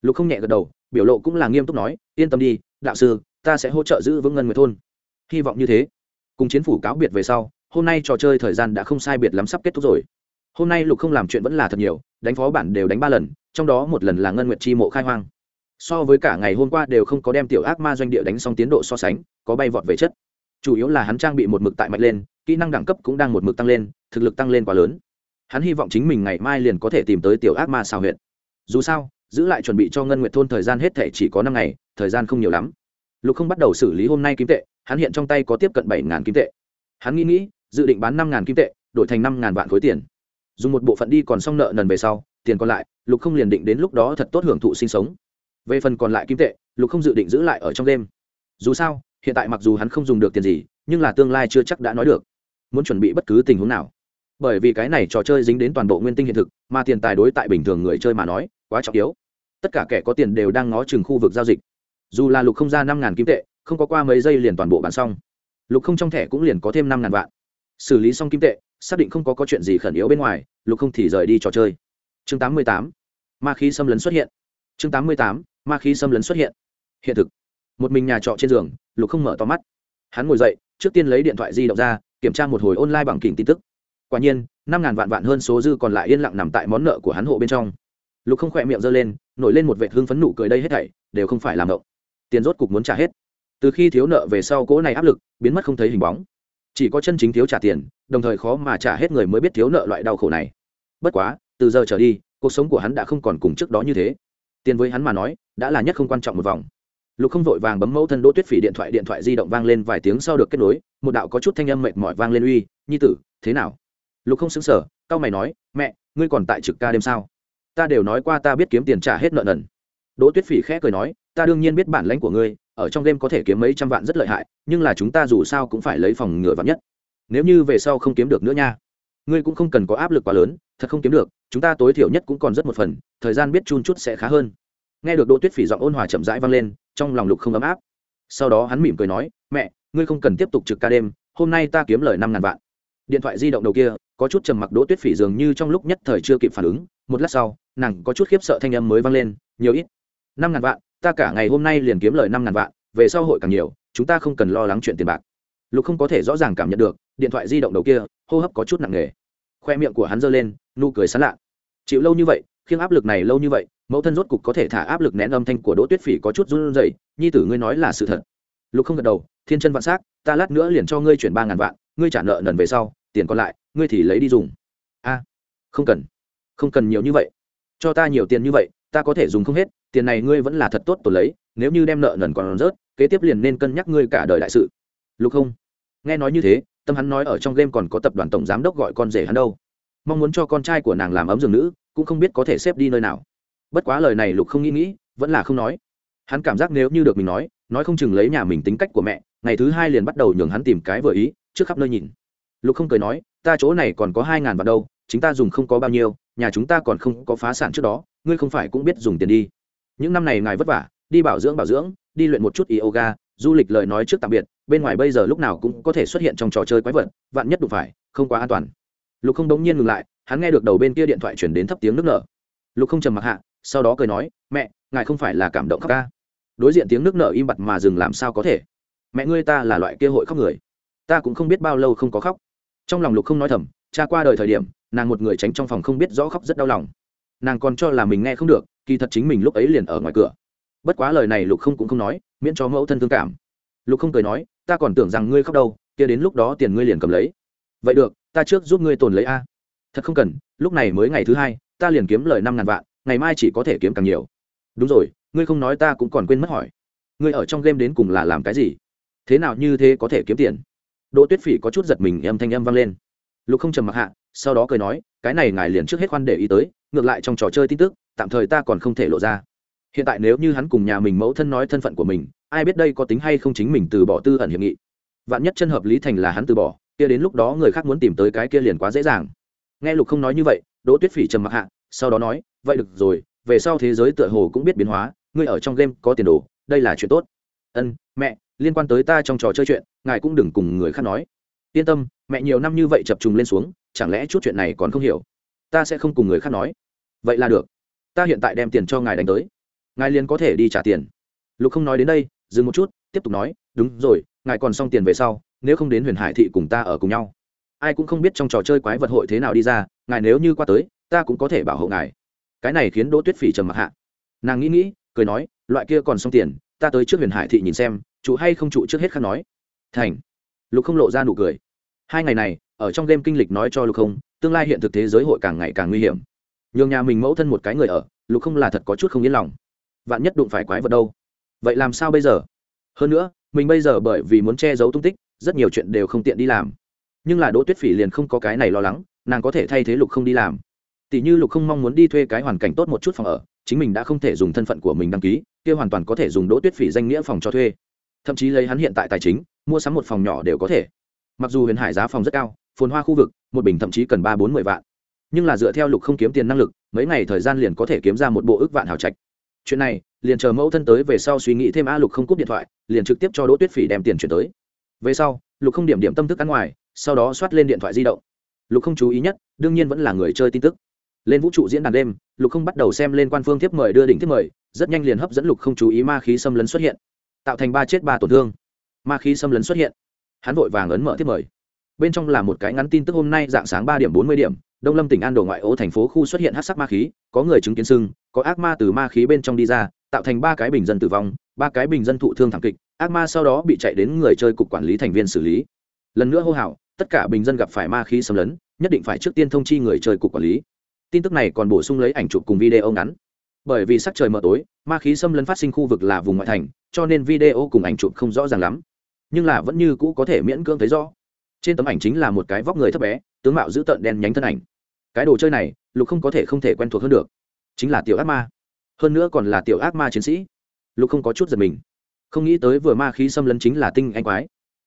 lục không nhẹ gật đầu biểu lộ cũng là nghiêm túc nói, yên tâm đi, đạo sư, ta sẽ hỗ trợ giữ vững ngân người thôn. Hy vọng như thế. Cùng chiến phủ cáo biệt về sau, hôm nay trò chơi thời gian đã không sai biệt lắm sắp kết thúc rồi. Hôm nay lục không làm chuyện vẫn là thật nhiều, đánh phó bản đều đánh ba lần, trong đó một lần là ngân nguyệt chi mộ khai hoang. So với cả ngày hôm qua đều không có đem tiểu ác ma doanh địa đánh xong tiến độ so sánh, có bay vọt về chất. Chủ yếu là hắn trang bị một mực tại mạnh lên, kỹ năng đẳng cấp cũng đang một mực tăng lên, thực lực tăng lên quá lớn. Hắn hy vọng chính mình ngày mai liền có thể tìm tới tiểu ác ma xào huyện dù sao giữ lại chuẩn bị cho ngân nguyệt thôn thời gian hết thể chỉ có năm ngày, thời gian không nhiều lắm. Lục không bắt đầu xử lý hôm nay kim tệ, hắn hiện trong tay có tiếp cận bảy ngàn kim tệ. Hắn nghĩ nghĩ, dự định bán năm ngàn kim tệ, đổi thành năm ngàn vạn khối tiền. Dùng một bộ phận đi còn xong nợ nần về sau, tiền còn lại, lục không liền định đến lúc đó thật tốt hưởng thụ sinh sống. Về phần còn lại kim tệ, lục không dự định giữ lại ở trong đêm. Dù sao, hiện tại mặc dù hắn không dùng được tiền gì, nhưng là tương lai chưa chắc đã nói được. Muốn chuẩn bị bất cứ tình huống nào. Bởi vì cái này trò chơi dính đến toàn bộ nguyên tinh hiện thực, mà tiền tài đối tại bình thường người chơi mà nói, quá trọng yếu tất cả kẻ có tiền đều đang ngó chừng khu vực giao dịch. Dù là lục không ra năm ngàn kim tệ không có qua mấy giây liền toàn bộ bán xong. Lục không trong thẻ cũng liền có thêm năm ngàn vạn. Xử lý xong kim tệ xác định không có, có chuyện gì khẩn yếu bên ngoài lục không thì rời đi trò chơi. Chương tám mươi tám ma khí xâm lấn xuất hiện. Chương tám mươi tám ma khí xâm lấn xuất hiện. Hiện thực. Một mình nhà trọ trên giường lục không mở to mắt. Hắn ngồi dậy trước tiên lấy điện thoại di động ra kiểm tra một hồi online bằng kỉnh tin tức. Quả nhiên năm ngàn vạn vạn hơn số dư còn lại yên lặng nằm tại món nợ của hắn hộ bên trong lục không khỏe miệng giơ lên, nổi lên một vệ hương phấn nụ cười đây hết thảy, đều không phải làm động. Tiền rốt cục muốn trả hết. Từ khi thiếu nợ về sau cỗ này áp lực, biến mất không thấy hình bóng. Chỉ có chân chính thiếu trả tiền, đồng thời khó mà trả hết người mới biết thiếu nợ loại đau khổ này. Bất quá, từ giờ trở đi, cuộc sống của hắn đã không còn cùng trước đó như thế. Tiền với hắn mà nói, đã là nhất không quan trọng một vòng. Lục không vội vàng bấm mẫu thân đỗ tuyết phỉ điện thoại điện thoại di động vang lên vài tiếng sau được kết nối, một đạo có chút thanh âm mệt mỏi vang lên uy, nhi tử, thế nào? Lục không xứng sở c a o mày nói, mẹ, ngươi còn tại trực ca đêm sao? Ta đều nói qua ta biết kiếm tiền trả hết nợ nần. Đỗ tuyết phỉ khẽ cười nói, ta đương nhiên biết bản lãnh của ngươi, ở trong đêm có thể kiếm mấy trăm vạn rất lợi hại, nhưng là chúng ta dù sao cũng phải lấy phòng ngựa vạn nhất. Nếu như về sau không kiếm được nữa nha. Ngươi cũng không cần có áp lực quá lớn, thật không kiếm được, chúng ta tối thiểu nhất cũng còn rất một phần, thời gian biết chun chút sẽ khá hơn. Nghe được đỗ tuyết phỉ giọng ôn hòa chậm rãi vang lên, trong lòng lục không ấm áp. Sau đó hắn mỉm cười nói, mẹ, ngươi không cần tiếp tục trực ca đêm, hôm nay ta kiếm lời năm ngàn vạn. Điện thoại di động đầu kia có chút trầm mặc đỗ tuyết phỉ dường như trong lúc nhất thời chưa kịp phản ứng, một lát sau, nàng có chút khiếp sợ thanh âm mới vang lên, nhiều ít, năm ngàn vạn, ta cả ngày hôm nay liền kiếm lời năm ngàn vạn, về sau hội càng nhiều, chúng ta không cần lo lắng chuyện tiền bạc. Lục không có thể rõ ràng cảm nhận được, điện thoại di động đầu kia, hô hấp có chút nặng nề. Khoe miệng của hắn giơ lên, nụ cười sán lạ. Chịu lâu như vậy, khiêng áp lực này lâu như vậy, mẫu thân rốt cục có thể thả áp lực nén âm thanh của đỗ tuyết phỉ có chút run rẩy, nhi tử ngươi nói là sự thật. Lục không gật đầu, thiên chân vạn s á c ta lát nữa liền cho ngươi chuyển ba ngàn vạn, ngươi trả nợ nần về sau, tiền còn lại ngươi thì lấy đi dùng. A, không cần. Không cần nhiều như vậy. Cho ta nhiều tiền như vậy, ta có thể dùng không hết, tiền này ngươi vẫn là thật tốt tồn lấy, nếu như đem nợ nần còn rớt, kế tiếp liền nên cân nhắc ngươi cả đời đại sự. Lục không nghe nói như thế, tâm hắn nói ở trong game còn có tập đoàn tổng giám đốc gọi con rể hắn đâu. Mong muốn cho con trai của nàng làm ấm giường nữ, cũng không biết có thể xếp đi nơi nào. Bất quá lời này lục không nghĩ nghĩ, vẫn là không nói. Hắn cảm giác nếu như được mình nói nói không chừng lấy nhà mình tính cách của mẹ, ngày thứ hai liền bắt đầu nhường hắn tìm cái vừa ý, trước khắp nơi nhìn. Lục không cười nói ta chỗ này còn có hai ngàn vạn đâu, chúng ta dùng không có bao nhiêu, nhà chúng ta còn không có phá sản trước đó, ngươi không phải cũng biết dùng tiền đi. Những năm này ngài vất vả, đi bảo dưỡng bảo dưỡng, đi luyện một chút yoga, du lịch lời nói trước tạm biệt, bên ngoài bây giờ lúc nào cũng có thể xuất hiện trong trò chơi quái vật, vạn nhất đụng phải, không quá an toàn. Lục không đống nhiên ngừng lại, hắn nghe được đầu bên kia điện thoại chuyển đến thấp tiếng nước nở. Lục không trầm mặc hạ, sau đó cười nói, mẹ, ngài không phải là cảm động khóc ca? Đối diện tiếng nước nở im bặt mà dừng làm sao có thể. Mẹ ngươi ta là loại kia hội khóc người. Ta cũng không biết bao lâu không có khóc trong lòng lục không nói thầm, cha qua đời thời điểm, nàng một người tránh trong phòng không biết rõ khóc rất đau lòng. Nàng còn cho là mình nghe không được, kỳ thật chính mình lúc ấy liền ở ngoài cửa. Bất quá lời này lục không cũng không nói, miễn cho mẫu thân thương cảm. Lục không cười nói, ta còn tưởng rằng ngươi khóc đâu, kia đến lúc đó tiền ngươi liền cầm lấy. Vậy được, ta trước giúp ngươi tồn lấy a. Thật không cần, lúc này mới ngày thứ hai, ta liền kiếm lời năm ngàn vạn, ngày mai chỉ có thể kiếm càng nhiều. Đúng rồi, ngươi không nói ta cũng còn quên mất hỏi. Ngươi ở trong game đến cùng là làm cái gì? Thế nào như thế có thể kiếm tiền? Đỗ tuyết phỉ có chút giật mình âm thanh âm vang lên. Lục không trầm mặc hạ, sau đó cười nói, cái này ngài liền trước hết khoan để ý tới, ngược lại trong trò chơi tin tức, tạm thời ta còn không thể lộ ra. Hiện tại nếu như hắn cùng nhà mình mẫu thân nói thân phận của mình, ai biết đây có tính hay không chính mình từ bỏ tư ẩn hiệp nghị. Vạn nhất chân hợp lý thành là hắn từ bỏ, kia đến lúc đó người khác muốn tìm tới cái kia liền quá dễ dàng. Nghe lục không nói như vậy, đỗ tuyết phỉ trầm mặc hạ, sau đó nói, vậy được rồi, về sau thế giới tựa hồ cũng biết biến hóa, ngươi ở trong game có tiền đồ, đây là chuyện tốt. Ân, mẹ liên quan tới ta trong trò chơi chuyện, ngài cũng đừng cùng người khác nói. Yên tâm, mẹ nhiều năm như vậy chập trùng lên xuống, chẳng lẽ chút chuyện này còn không hiểu? Ta sẽ không cùng người khác nói. Vậy là được. Ta hiện tại đem tiền cho ngài đánh tới. Ngài liền có thể đi trả tiền. Lục không nói đến đây, dừng một chút, tiếp tục nói, đúng rồi, ngài còn xong tiền về sau, nếu không đến huyền hải thị cùng ta ở cùng nhau. Ai cũng không biết trong trò chơi quái vật hội thế nào đi ra, ngài nếu như qua tới, ta cũng có thể bảo hộ ngài. Cái này khiến đỗ tuyết phỉ trầm mặc hạ. Nàng nghĩ nghĩ, cười nói, loại kia còn xong tiền, ta tới trước huyền hải thị nhìn xem chủ hay không trụ trước hết khác nói. Thành. Lục không lộ ra nụ cười. Hai ngày này, ở trong game kinh lịch nói cho lục không, tương lai hiện thực thế giới hội càng ngày càng nguy hiểm. Nhường nhà mình mẫu thân một cái người ở, lục không là thật có chút không yên lòng. Vạn nhất đụng phải quái vật đâu? Vậy làm sao bây giờ? Hơn nữa, mình bây giờ bởi vì muốn che giấu tung tích, rất nhiều chuyện đều không tiện đi làm. Nhưng là đỗ tuyết phỉ liền không có cái này lo lắng, nàng có thể thay thế lục không đi làm. Tỷ như lục không mong muốn đi thuê cái hoàn cảnh tốt một chút phòng ở, chính mình đã không thể dùng thân phận của mình đăng ký, kia hoàn toàn có thể dùng đỗ tuyết phỉ danh nghĩa phòng cho thuê thậm chí lấy hắn hiện tại tài chính, mua sắm một phòng nhỏ đều có thể. Mặc dù huyền hải giá phòng rất cao, phồn hoa khu vực, một bình thậm chí cần ba bốn mươi vạn. Nhưng là dựa theo lục không kiếm tiền năng lực, mấy ngày thời gian liền có thể kiếm ra một bộ ước vạn hào trạch. Chuyện này, liền chờ mẫu thân tới về sau suy nghĩ thêm a lục không cúp điện thoại, liền trực tiếp cho đỗ tuyết phỉ đem tiền chuyển tới. Về sau, lục không điểm điểm tâm thức ăn ngoài, sau đó xoát lên điện thoại di động. Lục không chú ý nhất, đương nhiên vẫn là người chơi tin tức. Lên vũ trụ diễn đàn đêm, lục không bắt đầu xem lên quan phương thiếp mời đưa đỉnh thiếp mời, rất nhanh liền hấp dẫn lục không chú ý ma khí xâm lấn xuất hiện tạo thành ba chết ba tổn thương. Ma khí xâm lấn xuất hiện. Hắn vội vàng ấn mở thiết mời. Bên trong là một cái ngắn tin tức hôm nay dạng sáng ba điểm bốn mươi điểm, đông lâm tỉnh an đồ ngoại ô thành phố khu xuất hiện hát sắc ma khí, có người chứng kiến sưng, có ác ma từ ma khí bên trong đi ra, tạo thành ba cái bình dân tử vong, ba cái bình dân thụ thương thảm kịch, ác ma sau đó bị chạy đến người chơi cục quản lý thành viên xử lý. Lần nữa hô hào, tất cả bình dân gặp phải ma khí xâm lấn, nhất định phải trước tiên thông chi người chơi cục quản lý. Tin tức này còn bổ sung lấy ảnh chụp cùng video ngắn. Bởi vì sắc trời mờ tối, ma khí xâm lấn phát sinh khu vực là vùng ngoại thành cho nên video cùng ảnh chụp không rõ ràng lắm. Nhưng là vẫn như cũ có thể miễn cưỡng thấy rõ. Trên tấm ảnh chính là một cái vóc người thấp bé, tướng mạo dữ tợn đen nhánh thân ảnh. Cái đồ chơi này, lục không có thể không thể quen thuộc hơn được. Chính là tiểu ác ma. Hơn nữa còn là tiểu ác ma chiến sĩ. Lục không có chút giật mình. Không nghĩ tới vừa ma khí xâm lấn chính là tinh anh quái.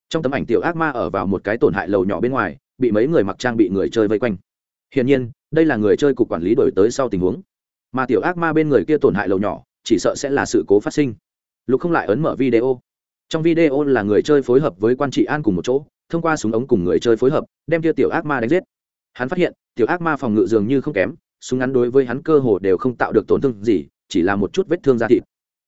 Trong tấm ảnh tiểu ác ma ở vào một cái tổn hại lầu nhỏ bên ngoài, bị mấy người mặc trang bị người chơi vây quanh. Hiển nhiên, đây là người chơi cục quản lý đổi tới sau tình huống. Mà tiểu ác ma bên người kia tổn hại lầu nhỏ, chỉ sợ sẽ là sự cố phát sinh lục không lại ấn mở video. Trong video là người chơi phối hợp với quan trị an cùng một chỗ, thông qua súng ống cùng người chơi phối hợp, đem kia tiểu ác ma đánh giết. Hắn phát hiện, tiểu ác ma phòng ngự dường như không kém, súng ngắn đối với hắn cơ hồ đều không tạo được tổn thương gì, chỉ là một chút vết thương da thịt.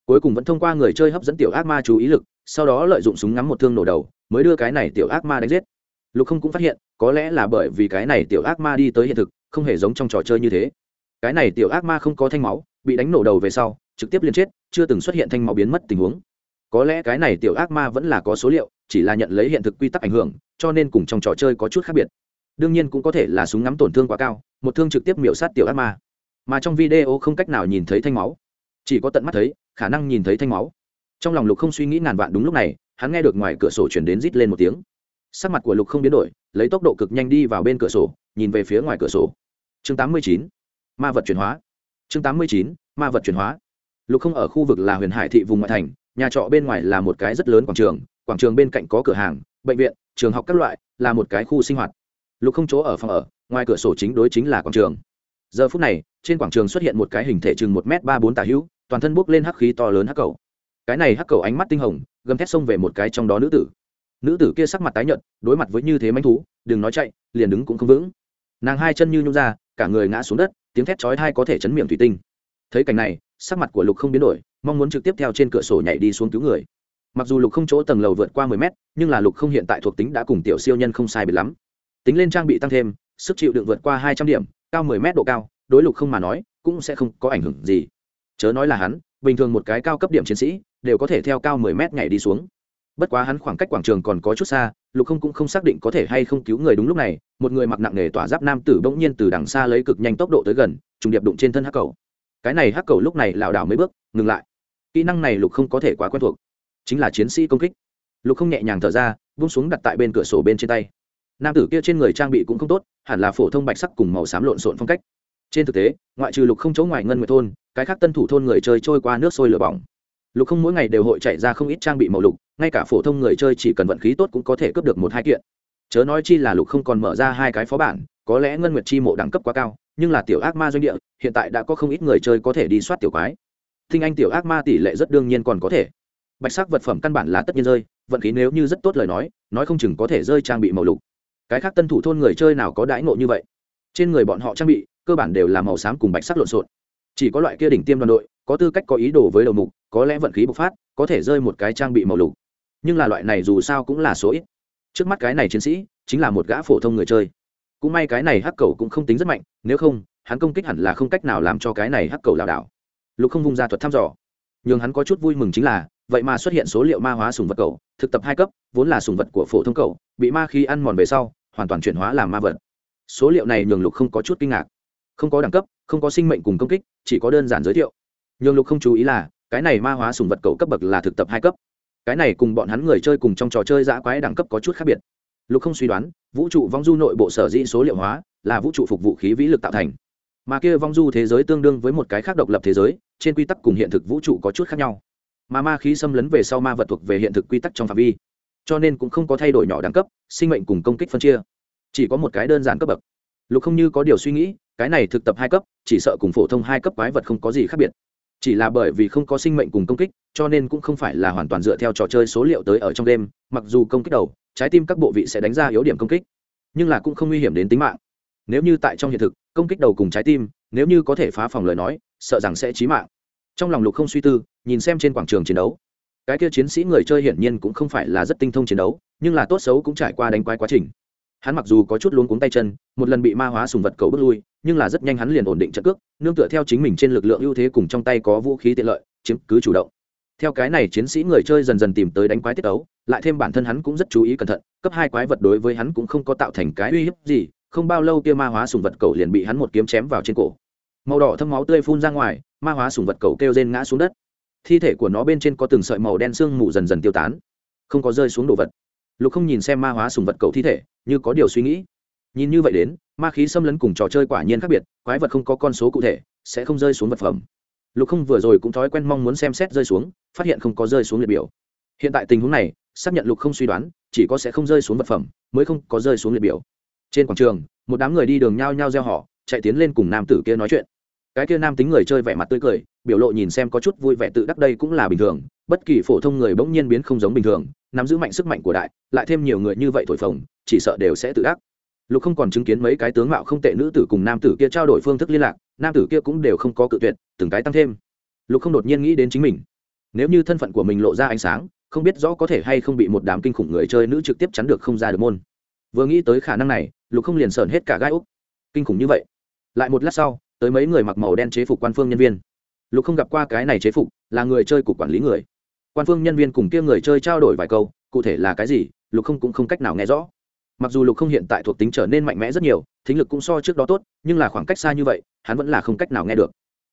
Cuối cùng vẫn thông qua người chơi hấp dẫn tiểu ác ma chú ý lực, sau đó lợi dụng súng ngắm một thương nổ đầu, mới đưa cái này tiểu ác ma đánh giết. Lục không cũng phát hiện, có lẽ là bởi vì cái này tiểu ác ma đi tới hiện thực, không hề giống trong trò chơi như thế. Cái này tiểu ác ma không có thanh máu, bị đánh nổ đầu về sau, trực tiếp liền chết chưa từng xuất hiện thanh máu biến mất tình huống. Có lẽ cái này tiểu ác ma vẫn là có số liệu, chỉ là nhận lấy hiện thực quy tắc ảnh hưởng, cho nên cùng trong trò chơi có chút khác biệt. Đương nhiên cũng có thể là súng ngắm tổn thương quá cao, một thương trực tiếp miểu sát tiểu ác ma. Mà trong video không cách nào nhìn thấy thanh máu. Chỉ có tận mắt thấy, khả năng nhìn thấy thanh máu. Trong lòng lục không suy nghĩ ngàn vạn đúng lúc này, hắn nghe được ngoài cửa sổ chuyển đến rít lên một tiếng. Sắc mặt của lục không biến đổi, lấy tốc độ cực nhanh đi vào bên cửa sổ, nhìn về phía ngoài cửa sổ. Chương 89. ma vật chuyển hóa. Chương 89. ma vật chuyển hóa lục không ở khu vực là huyền hải thị vùng ngoại thành, nhà trọ bên ngoài là một cái rất lớn quảng trường quảng trường bên cạnh có cửa hàng, bệnh viện, trường học các loại, là một cái khu sinh hoạt. Lục không chỗ ở phòng ở, ngoài cửa sổ chính đối chính là quảng trường. Giờ phút này, trên quảng trường xuất hiện một cái hình thể chừng một m ba bốn tà hữu, toàn thân bốc lên hắc khí to lớn hắc cầu. Cái này hắc cầu ánh mắt tinh hồng, gầm thét xông về một cái trong đó nữ tử. Nữ tử kia sắc mặt tái nhợt, đối mặt với như thế manh thú, đừng nói chạy, liền đứng cũng không vững. Nàng hai chân như nhung ra, cả người ngã xuống đất, tiếng thét chói thai có thể chấn miệng thủy tinh thấy cảnh này, sắc mặt của lục không biến đổi, mong muốn trực tiếp theo trên cửa sổ nhảy đi xuống cứu người. Mặc dù lục không chỗ tầng lầu vượt qua mười mét, nhưng là lục không hiện tại thuộc tính đã cùng tiểu siêu nhân không sai biệt lắm. Tính lên trang bị tăng thêm, sức chịu đựng vượt qua hai trăm điểm, cao mười mét độ cao, đối lục không mà nói, cũng sẽ không có ảnh hưởng gì. Chớ nói là hắn, bình thường một cái cao cấp điểm chiến sĩ, đều có thể theo cao mười mét nhảy đi xuống. Bất quá hắn khoảng cách quảng trường còn có chút xa, lục không cũng không xác định có thể hay không cứu người đúng lúc này, một người mặc nặng nề tỏa giáp nam tử bỗng nhiên từ đằng xa lấy cực nhanh tốc độ tới gần, trùng điệp đụng trên thân hắc cầu cái này hắc cầu lúc này lảo đảo mấy bước, ngừng lại. Kỹ năng này lục không có thể quá quen thuộc, chính là chiến sĩ công kích. Lục không nhẹ nhàng thở ra bung xuống đặt tại bên cửa sổ bên trên tay. Nam tử kia trên người trang bị cũng không tốt, hẳn là phổ thông bạch sắc cùng màu xám lộn xộn phong cách. Trên thực tế, ngoại trừ lục không chỗ ngoài ngân nguyệt thôn, cái khác tân thủ thôn người chơi trôi qua nước sôi lửa bỏng. Lục không mỗi ngày đều hội chạy ra không ít trang bị màu lục, ngay cả phổ thông người chơi chỉ cần vận khí tốt cũng có thể cướp được một hai kiện. Chớ nói chi là lục không còn mở ra hai cái phó bản, có lẽ ngân nguyệt chi mộ đẳng cấp quá cao nhưng là tiểu ác ma doanh địa, hiện tại đã có không ít người chơi có thể đi soát tiểu quái. Thinh anh tiểu ác ma tỷ lệ rất đương nhiên còn có thể. Bạch sắc vật phẩm căn bản là tất nhiên rơi, vận khí nếu như rất tốt lời nói nói không chừng có thể rơi trang bị màu lục. Cái khác tân thủ thôn người chơi nào có đãi ngộ như vậy? Trên người bọn họ trang bị, cơ bản đều là màu xám cùng bạch sắc lộn xộn. Chỉ có loại kia đỉnh tiêm đoàn đội, có tư cách có ý đồ với đầu mục, có lẽ vận khí bộc phát, có thể rơi một cái trang bị màu lục. Nhưng là loại này dù sao cũng là số ít. Trước mắt cái này chiến sĩ, chính là một gã phổ thông người chơi cũng may cái này hắc cầu cũng không tính rất mạnh, nếu không, hắn công kích hẳn là không cách nào làm cho cái này hắc cầu lảo đảo. Lục không vung ra thuật thăm dò. Nhưng hắn có chút vui mừng chính là, vậy mà xuất hiện số liệu ma hóa sùng vật cầu, thực tập hai cấp, vốn là sùng vật của phổ thông cầu, bị ma khí ăn mòn về sau, hoàn toàn chuyển hóa làm ma vật. Số liệu này nhường lục không có chút kinh ngạc. Không có đẳng cấp, không có sinh mệnh cùng công kích, chỉ có đơn giản giới thiệu. Nhường lục không chú ý là, cái này ma hóa sùng vật cầu cấp bậc là thực tập hai cấp. Cái này cùng bọn hắn người chơi cùng trong trò chơi giã quái đẳng cấp có chút khác biệt lục không suy đoán, vũ trụ vong du nội bộ sở dĩ số liệu hóa là vũ trụ phục vụ khí vĩ lực tạo thành. Mà kia vong du thế giới tương đương với một cái khác độc lập thế giới, trên quy tắc cùng hiện thực vũ trụ có chút khác nhau. Mà ma khí xâm lấn về sau ma vật thuộc về hiện thực quy tắc trong phạm vi. Cho nên cũng không có thay đổi nhỏ đẳng cấp, sinh mệnh cùng công kích phân chia. Chỉ có một cái đơn giản cấp bậc. Lục không như có điều suy nghĩ, cái này thực tập hai cấp, chỉ sợ cùng phổ thông hai cấp quái vật không có gì khác biệt chỉ là bởi vì không có sinh mệnh cùng công kích, cho nên cũng không phải là hoàn toàn dựa theo trò chơi số liệu tới ở trong đêm mặc dù công kích đầu, trái tim các bộ vị sẽ đánh ra yếu điểm công kích, nhưng là cũng không nguy hiểm đến tính mạng. Nếu như tại trong hiện thực, công kích đầu cùng trái tim, nếu như có thể phá phòng lời nói, sợ rằng sẽ chí mạng. Trong lòng lục không suy tư, nhìn xem trên quảng trường chiến đấu. Cái kia chiến sĩ người chơi hiển nhiên cũng không phải là rất tinh thông chiến đấu, nhưng là tốt xấu cũng trải qua đánh quái quá trình. Hắn mặc dù có chút luống cuống tay chân, một lần bị ma hóa sùng vật cầu bước lui nhưng là rất nhanh hắn liền ổn định trận cước, nương tựa theo chính mình trên lực lượng ưu thế cùng trong tay có vũ khí tiện lợi, chiếm cứ chủ động. Theo cái này chiến sĩ người chơi dần dần tìm tới đánh quái tiết ấu, lại thêm bản thân hắn cũng rất chú ý cẩn thận, cấp hai quái vật đối với hắn cũng không có tạo thành cái uy hiếp gì, không bao lâu kia ma hóa sùng vật cầu liền bị hắn một kiếm chém vào trên cổ. Màu đỏ thâm máu tươi phun ra ngoài, ma hóa sùng vật cầu kêu rên ngã xuống đất. Thi thể của nó bên trên có từng sợi màu đen sương mù dần dần tiêu tán, không có rơi xuống đồ vật. Lục không nhìn xem ma hóa sùng vật cầu thi thể, như có điều suy nghĩ. Nhìn như vậy đến ma khí xâm lấn cùng trò chơi quả nhiên khác biệt, quái vật không có con số cụ thể, sẽ không rơi xuống vật phẩm. Lục không vừa rồi cũng thói quen mong muốn xem xét rơi xuống, phát hiện không có rơi xuống liệt biểu. Hiện tại tình huống này, xác nhận lục không suy đoán, chỉ có sẽ không rơi xuống vật phẩm, mới không có rơi xuống liệt biểu. Trên quảng trường, một đám người đi đường nhao nhao gieo họ, chạy tiến lên cùng nam tử kia nói chuyện. Cái kia nam tính người chơi vẻ mặt tươi cười, biểu lộ nhìn xem có chút vui vẻ tự đắc đây cũng là bình thường, bất kỳ phổ thông người bỗng nhiên biến không giống bình thường, nắm giữ mạnh sức mạnh của đại, lại thêm nhiều người như vậy thổi phồng, chỉ sợ đều sẽ tự đắc lục không còn chứng kiến mấy cái tướng mạo không tệ nữ tử cùng nam tử kia trao đổi phương thức liên lạc, nam tử kia cũng đều không có cự tuyệt, từng cái tăng thêm. Lục không đột nhiên nghĩ đến chính mình. Nếu như thân phận của mình lộ ra ánh sáng, không biết rõ có thể hay không bị một đám kinh khủng người chơi nữ trực tiếp chắn được không ra được môn. Vừa nghĩ tới khả năng này, lục không liền sờn hết cả gai úc. Kinh khủng như vậy. Lại một lát sau, tới mấy người mặc màu đen chế phục quan phương nhân viên. Lục không gặp qua cái này chế phục, là người chơi của quản lý người. Quan phương nhân viên cùng kia người chơi trao đổi vài câu, cụ thể là cái gì, lục không cũng không cách nào nghe rõ mặc dù lục không hiện tại thuộc tính trở nên mạnh mẽ rất nhiều, thính lực cũng so trước đó tốt, nhưng là khoảng cách xa như vậy, hắn vẫn là không cách nào nghe được.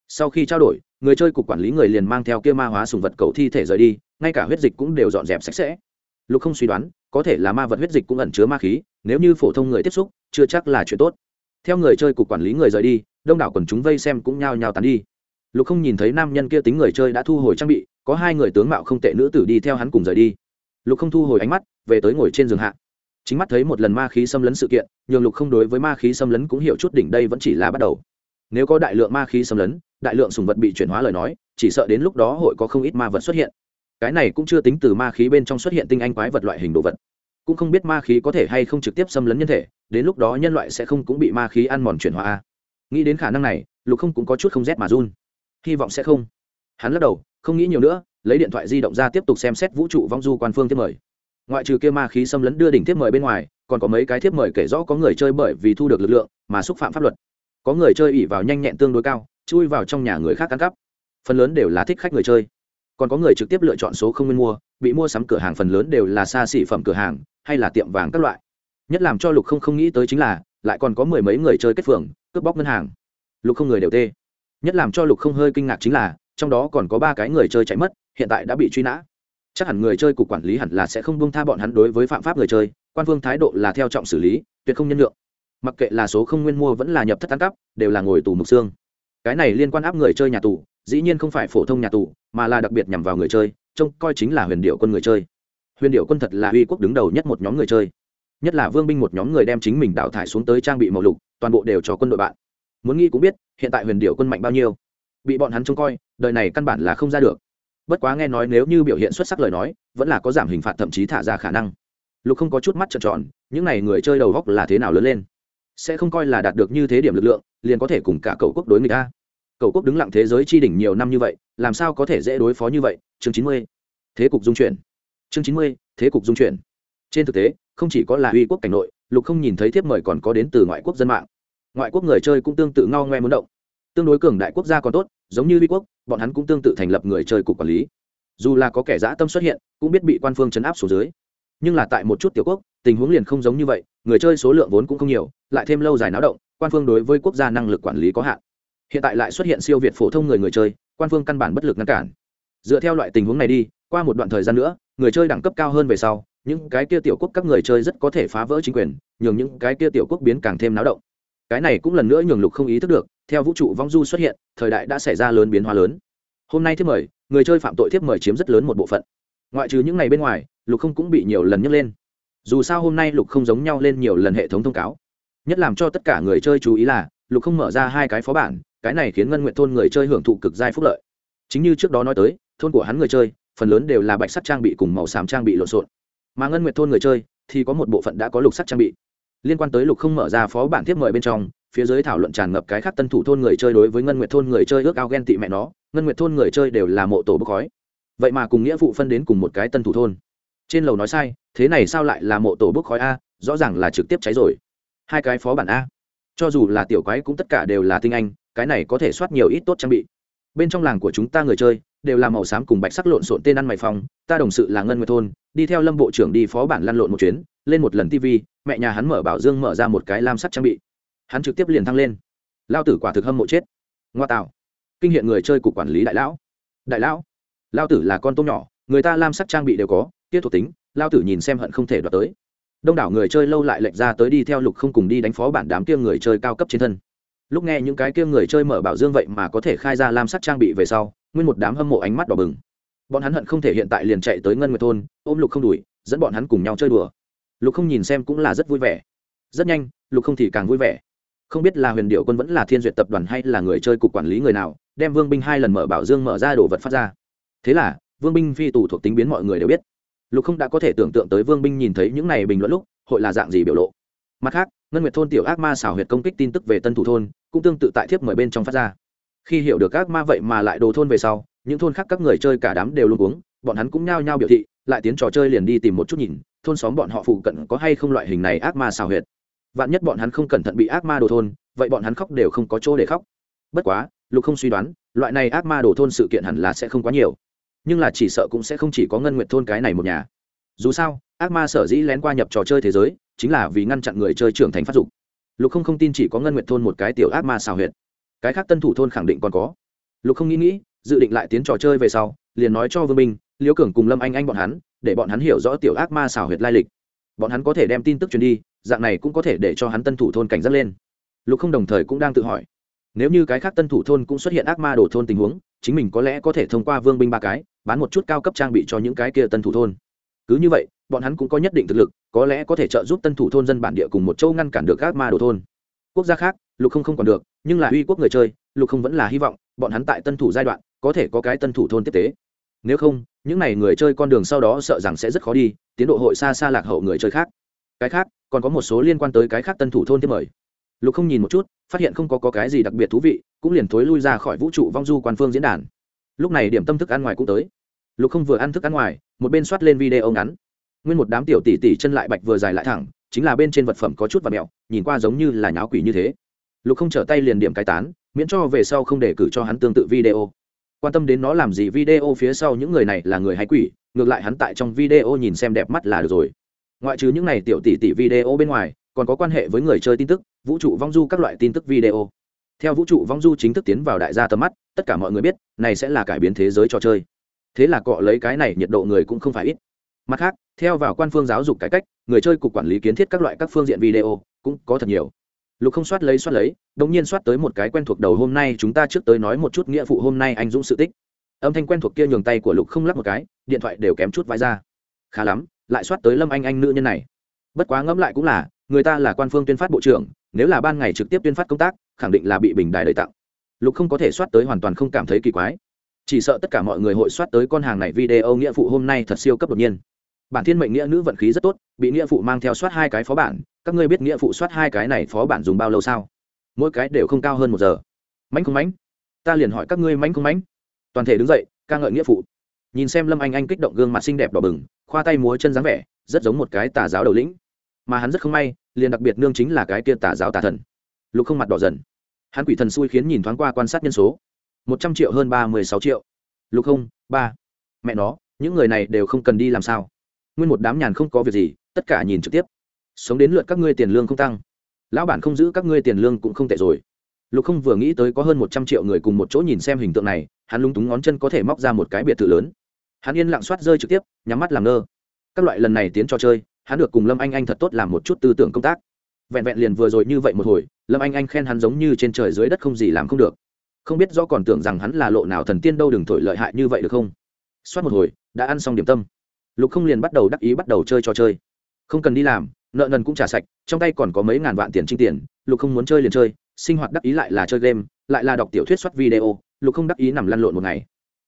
Sau khi trao đổi, người chơi cục quản lý người liền mang theo kia ma hóa sùng vật cầu thi thể rời đi, ngay cả huyết dịch cũng đều dọn dẹp sạch sẽ. Lục không suy đoán, có thể là ma vật huyết dịch cũng ẩn chứa ma khí, nếu như phổ thông người tiếp xúc, chưa chắc là chuyện tốt. Theo người chơi cục quản lý người rời đi, đông đảo quần chúng vây xem cũng nhao nhao tán đi. Lục không nhìn thấy nam nhân kia tính người chơi đã thu hồi trang bị, có hai người tướng mạo không tệ nữ tử đi theo hắn cùng rời đi. Lục không thu hồi ánh mắt, về tới ngồi trên giường hạ chính mắt thấy một lần ma khí xâm lấn sự kiện nhường lục không đối với ma khí xâm lấn cũng hiểu chút đỉnh đây vẫn chỉ là bắt đầu. Nếu có đại lượng ma khí xâm lấn, đại lượng sùng vật bị chuyển hóa lời nói, chỉ sợ đến lúc đó hội có không ít ma vật xuất hiện. Cái này cũng chưa tính từ ma khí bên trong xuất hiện tinh anh quái vật loại hình đồ vật. Cũng không biết ma khí có thể hay không trực tiếp xâm lấn nhân thể, đến lúc đó nhân loại sẽ không cũng bị ma khí ăn mòn chuyển hóa nghĩ đến khả năng này, lục không cũng có chút không rét mà run. Hy vọng sẽ không. Hắn lắc đầu, không nghĩ nhiều nữa, lấy điện thoại di động ra tiếp tục xem xét vũ trụ vong du quan phương tiếp mời ngoại trừ kia ma khí xâm lấn đưa đỉnh tiếp mời bên ngoài, còn có mấy cái tiếp mời kể rõ có người chơi bởi vì thu được lực lượng mà xúc phạm pháp luật. Có người chơi ỉ vào nhanh nhẹn tương đối cao, chui vào trong nhà người khác ăn cắp. Phần lớn đều là thích khách người chơi. Còn có người trực tiếp lựa chọn số không nguyên mua, bị mua sắm cửa hàng phần lớn đều là xa xỉ phẩm cửa hàng, hay là tiệm vàng các loại. Nhất làm cho lục không không nghĩ tới chính là, lại còn có mười mấy người chơi kết phường, cướp bóc ngân hàng. Lục không người đều tê. Nhất làm cho lục không hơi kinh ngạc chính là, trong đó còn có ba cái người chơi chạy mất, hiện tại đã bị truy nã chắc hẳn người chơi cục quản lý hẳn là sẽ không buông tha bọn hắn đối với phạm pháp người chơi, quan phương thái độ là theo trọng xử lý, tuyệt không nhân lượng mặc kệ là số không nguyên mua vẫn là nhập thất ăn cắp đều là ngồi tù mục xương. Cái này liên quan áp người chơi nhà tù, dĩ nhiên không phải phổ thông nhà tù, mà là đặc biệt nhằm vào người chơi, trông coi chính là huyền điệu quân người chơi. Huyền điệu quân thật là uy quốc đứng đầu nhất một nhóm người chơi. Nhất là vương binh một nhóm người đem chính mình đào thải xuống tới trang bị màu lục, toàn bộ đều cho quân đội bạn. Muốn nghĩ cũng biết, hiện tại huyền điệu quân mạnh bao nhiêu. Bị bọn hắn trông coi, đời này căn bản là không ra được bất quá nghe nói nếu như biểu hiện xuất sắc lời nói, vẫn là có giảm hình phạt thậm chí thả ra khả năng. Lục không có chút mắt trợn tròn, những n à y người chơi đầu góc là thế nào lớn lên? Sẽ không coi là đạt được như thế điểm lực lượng, liền có thể cùng cả cầu quốc đối người ta cầu quốc đứng lặng thế giới chi đỉnh nhiều năm như vậy, làm sao có thể dễ đối phó như vậy? Chương chín mươi. Thế cục dung chuyển. Chương chín mươi, thế cục dung chuyển. Trên thực tế, không chỉ có là uy quốc cảnh nội, lục không nhìn thấy thiếp mời còn có đến từ ngoại quốc dân mạng. Ngoại quốc người chơi cũng tương tự ngao ngoe muốn động. Tương đối cường đại quốc gia còn tốt giống như uy quốc, bọn hắn cũng tương tự thành lập người chơi cục quản lý. Dù là có kẻ dã tâm xuất hiện, cũng biết bị quan phương chấn áp xuống dưới. Nhưng là tại một chút tiểu quốc, tình huống liền không giống như vậy, người chơi số lượng vốn cũng không nhiều, lại thêm lâu dài náo động, quan phương đối với quốc gia năng lực quản lý có hạn. Hiện tại lại xuất hiện siêu việt phổ thông người người chơi, quan phương căn bản bất lực ngăn cản. Dựa theo loại tình huống này đi, qua một đoạn thời gian nữa, người chơi đẳng cấp cao hơn về sau, những cái kia tiểu quốc các người chơi rất có thể phá vỡ chính quyền, nhường những cái kia tiểu quốc biến càng thêm náo động. Cái này cũng lần nữa nhường lục không ý thức được theo vũ trụ vong du xuất hiện, thời đại đã xảy ra lớn biến hóa lớn. Hôm nay thiếp mời, người chơi phạm tội thiếp mời chiếm rất lớn một bộ phận. Ngoại trừ những ngày bên ngoài, lục không cũng bị nhiều lần nhấc lên. Dù sao hôm nay lục không giống nhau lên nhiều lần hệ thống thông cáo. Nhất làm cho tất cả người chơi chú ý là, lục không mở ra hai cái phó bản, cái này khiến ngân nguyện thôn người chơi hưởng thụ cực giai phúc lợi. Chính như trước đó nói tới, thôn của hắn người chơi, phần lớn đều là bạch sắc trang bị cùng màu xám trang bị lộn xộn. Mà ngân nguyện thôn người chơi, thì có một bộ phận đã có lục sắc trang bị. Liên quan tới lục không mở ra phó bản tiếp mời bên trong phía dưới thảo luận tràn ngập cái khác tân thủ thôn người chơi đối với ngân nguyệt thôn người chơi ước ao ghen tị mẹ nó, ngân nguyệt thôn người chơi đều là mộ tổ bốc khói. Vậy mà cùng nghĩa vụ phân đến cùng một cái tân thủ thôn. Trên lầu nói sai, thế này sao lại là mộ tổ bốc khói a, rõ ràng là trực tiếp cháy rồi. Hai cái phó bản a. Cho dù là tiểu quái cũng tất cả đều là tinh anh, cái này có thể soát nhiều ít tốt trang bị. Bên trong làng của chúng ta người chơi, đều là màu xám cùng bạch sắc lộn xộn tên ăn mày phòng ta đồng sự là ngân nguyệt thôn, đi theo lâm bộ trưởng đi phó bản lăn lộn một chuyến, lên một lần tv mẹ nhà hắn mở bảo dương mở ra một cái lam sắt trang bị hắn trực tiếp liền thăng lên lao tử quả thực hâm mộ chết ngoa tạo kinh hiện người chơi cục quản lý đại lão đại lão lao tử là con tôm nhỏ người ta lam sắc trang bị đều có tiết thuộc tính lao tử nhìn xem hận không thể đoạt tới đông đảo người chơi lâu lại lệnh ra tới đi theo lục không cùng đi đánh phó bản đám kia người chơi cao cấp trên thân lúc nghe những cái kia người chơi mở bảo dương vậy mà có thể khai ra lam sắc trang bị về sau nguyên một đám hâm mộ ánh mắt đỏ bừng bọn hắn hận không thể hiện tại liền chạy tới ngân nguyệt thôn ôm lục không đuổi dẫn bọn hắn cùng nhau chơi đùa lục không nhìn xem cũng là rất vui vẻ rất nhanh lục không thì càng vui vẻ không biết là huyền điệu quân vẫn là thiên duyệt tập đoàn hay là người chơi cục quản lý người nào, đem vương binh hai lần mở bảo dương mở ra đồ vật phát ra. Thế là, vương binh phi tù thuộc tính biến mọi người đều biết. Lục không đã có thể tưởng tượng tới vương binh nhìn thấy những này bình luận lúc, hội là dạng gì biểu lộ. Mặt khác, ngân nguyệt thôn tiểu ác ma xảo huyệt công kích tin tức về tân thủ thôn, cũng tương tự tại thiếp mời bên trong phát ra. Khi hiểu được ác ma vậy mà lại đồ thôn về sau, những thôn khác các người chơi cả đám đều luôn uống bọn hắn cũng nhao nhao biểu thị, lại tiến trò chơi liền đi tìm một chút nhìn, thôn xóm bọn họ phụ cận có hay không loại hình này ác ma xào huyệt vạn nhất bọn hắn không cẩn thận bị ác ma đồ thôn, vậy bọn hắn khóc đều không có chỗ để khóc. Bất quá, lục không suy đoán, loại này ác ma đồ thôn sự kiện hẳn là sẽ không quá nhiều. Nhưng là chỉ sợ cũng sẽ không chỉ có ngân nguyện thôn cái này một nhà. Dù sao, ác ma sở dĩ lén qua nhập trò chơi thế giới, chính là vì ngăn chặn người chơi trưởng thành phát dục. Lục không không tin chỉ có ngân nguyện thôn một cái tiểu ác ma xào huyệt. Cái khác tân thủ thôn khẳng định còn có. Lục không nghĩ nghĩ, dự định lại tiến trò chơi về sau, liền nói cho vương minh liễu cường cùng lâm anh anh bọn hắn, để bọn hắn hiểu rõ tiểu ác ma xào huyệt lai lịch bọn hắn có thể đem tin tức truyền đi, dạng này cũng có thể để cho hắn tân thủ thôn cảnh giác lên. Lục không đồng thời cũng đang tự hỏi, nếu như cái khác tân thủ thôn cũng xuất hiện ác ma đổ thôn tình huống, chính mình có lẽ có thể thông qua vương binh ba cái, bán một chút cao cấp trang bị cho những cái kia tân thủ thôn. Cứ như vậy, bọn hắn cũng có nhất định thực lực, có lẽ có thể trợ giúp tân thủ thôn dân bản địa cùng một châu ngăn cản được ác ma đổ thôn. Quốc gia khác, lục không không còn được, nhưng là uy quốc người chơi, lục không vẫn là hy vọng, bọn hắn tại tân thủ giai đoạn, có thể có cái tân thủ thôn tiếp tế nếu không những n à y người chơi con đường sau đó sợ rằng sẽ rất khó đi tiến độ hội xa xa lạc hậu người chơi khác. Cái khác còn có một số liên quan tới cái khác tân thủ thôn tiếp mời. Lục không nhìn một chút phát hiện không có, có cái gì đặc biệt thú vị cũng liền thối lui ra khỏi vũ trụ vong du quan phương diễn đàn. Lúc này điểm tâm thức ăn ngoài cũng tới. Lục không vừa ăn thức ăn ngoài một bên soát lên video ngắn. Nguyên một đám tiểu tỷ tỷ chân lại bạch vừa dài lại thẳng chính là bên trên vật phẩm có chút và mẹo nhìn qua giống như là nháo quỷ như thế. Lục không trở tay liền điểm cái tán miễn cho về sau không để cử cho hắn tương tự video quan tâm đến nó làm gì video phía sau những người này là người hay quỷ, ngược lại hắn tại trong video nhìn xem đẹp mắt là được rồi. Ngoại trừ những này tiểu tỷ tỷ video bên ngoài, còn có quan hệ với người chơi tin tức, vũ trụ vong du các loại tin tức video. Theo vũ trụ vong du chính thức tiến vào đại gia tầm mắt, tất cả mọi người biết, này sẽ là cải biến thế giới trò chơi. Thế là cọ lấy cái này, nhiệt độ người cũng không phải ít. Mặt khác, theo vào quan phương giáo dục cải cách, người chơi cục quản lý kiến thiết các loại các phương diện video cũng có thật nhiều lục không soát lấy soát lấy đống nhiên soát tới một cái quen thuộc đầu hôm nay, chúng ta trước tới nói một chút nghĩa phụ hôm nay anh dũng sự tích. Âm thanh quen thuộc kia nhường tay của lục không lắp một cái, điện thoại đều kém chút vãi ra. Khá lắm, lại soát tới lâm anh anh nữ nhân này. Bất quá ngẫm lại cũng là, người ta là quan phương tuyên phát bộ trưởng, nếu là ban ngày trực tiếp tuyên phát công tác, khẳng định là bị bình đài đời tặng. Lục không có thể soát tới hoàn toàn không cảm thấy kỳ quái. Chỉ sợ tất cả mọi người hội soát tới con hàng này video nghĩa phụ hôm nay thật siêu cấp đột nhiên. Bản thiên mệnh nghĩa nữ vận khí rất tốt, bị nghĩa phụ mang theo soát hai cái phó bản các ngươi biết nghĩa phụ soát hai cái này phó bản dùng bao lâu sao? Mỗi cái đều không cao hơn một giờ. Mánh không mánh ta liền hỏi các ngươi mánh không mánh toàn thể đứng dậy, ca ngợi nghĩa phụ. Nhìn xem lâm anh anh kích động gương mặt xinh đẹp đỏ bừng, khoa tay múa chân dáng vẻ, rất giống một cái tà giáo đầu lĩnh. Mà hắn rất không may, liền đặc biệt nương chính là cái kia tà giáo tà thần. Lục không mặt đỏ dần. Hắn quỷ thần xui khiến nhìn thoáng qua quan sát nhân số. Một trăm triệu hơn ba mươi sáu triệu. Lục không, ba. Mẹ nó, những người này đều không cần đi làm sao. Nguyên một đám nhàn không có việc gì, tất cả nhìn trực tiếp sống đến lượt các ngươi tiền lương không tăng. Lão bản không giữ các ngươi tiền lương cũng không tệ rồi. Lục không vừa nghĩ tới có hơn một trăm triệu người cùng một chỗ nhìn xem hình tượng này, hắn lung túng ngón chân có thể móc ra một cái biệt thự lớn. Hắn yên lặng soát rơi trực tiếp, nhắm mắt làm ngơ. Các loại lần này tiến trò chơi, hắn được cùng lâm anh anh thật tốt làm một chút tư tưởng công tác. Vẹn vẹn liền vừa rồi như vậy một hồi, lâm anh anh khen hắn giống như trên trời dưới đất không gì làm không được. Không biết do còn tưởng rằng hắn là lộ nào thần tiên đâu đừng thổi lợi hại như vậy được không? Soát một hồi, đã ăn xong điểm tâm. Lục không liền bắt đầu đắc ý bắt đầu chơi trò chơi. Không cần đi làm nợ nần cũng trả sạch, trong tay còn có mấy ngàn vạn tiền trinh tiền, lục không muốn chơi liền chơi, sinh hoạt đắc ý lại là chơi game, lại là đọc tiểu thuyết soát video, lục không đắc ý nằm lăn lộn một ngày.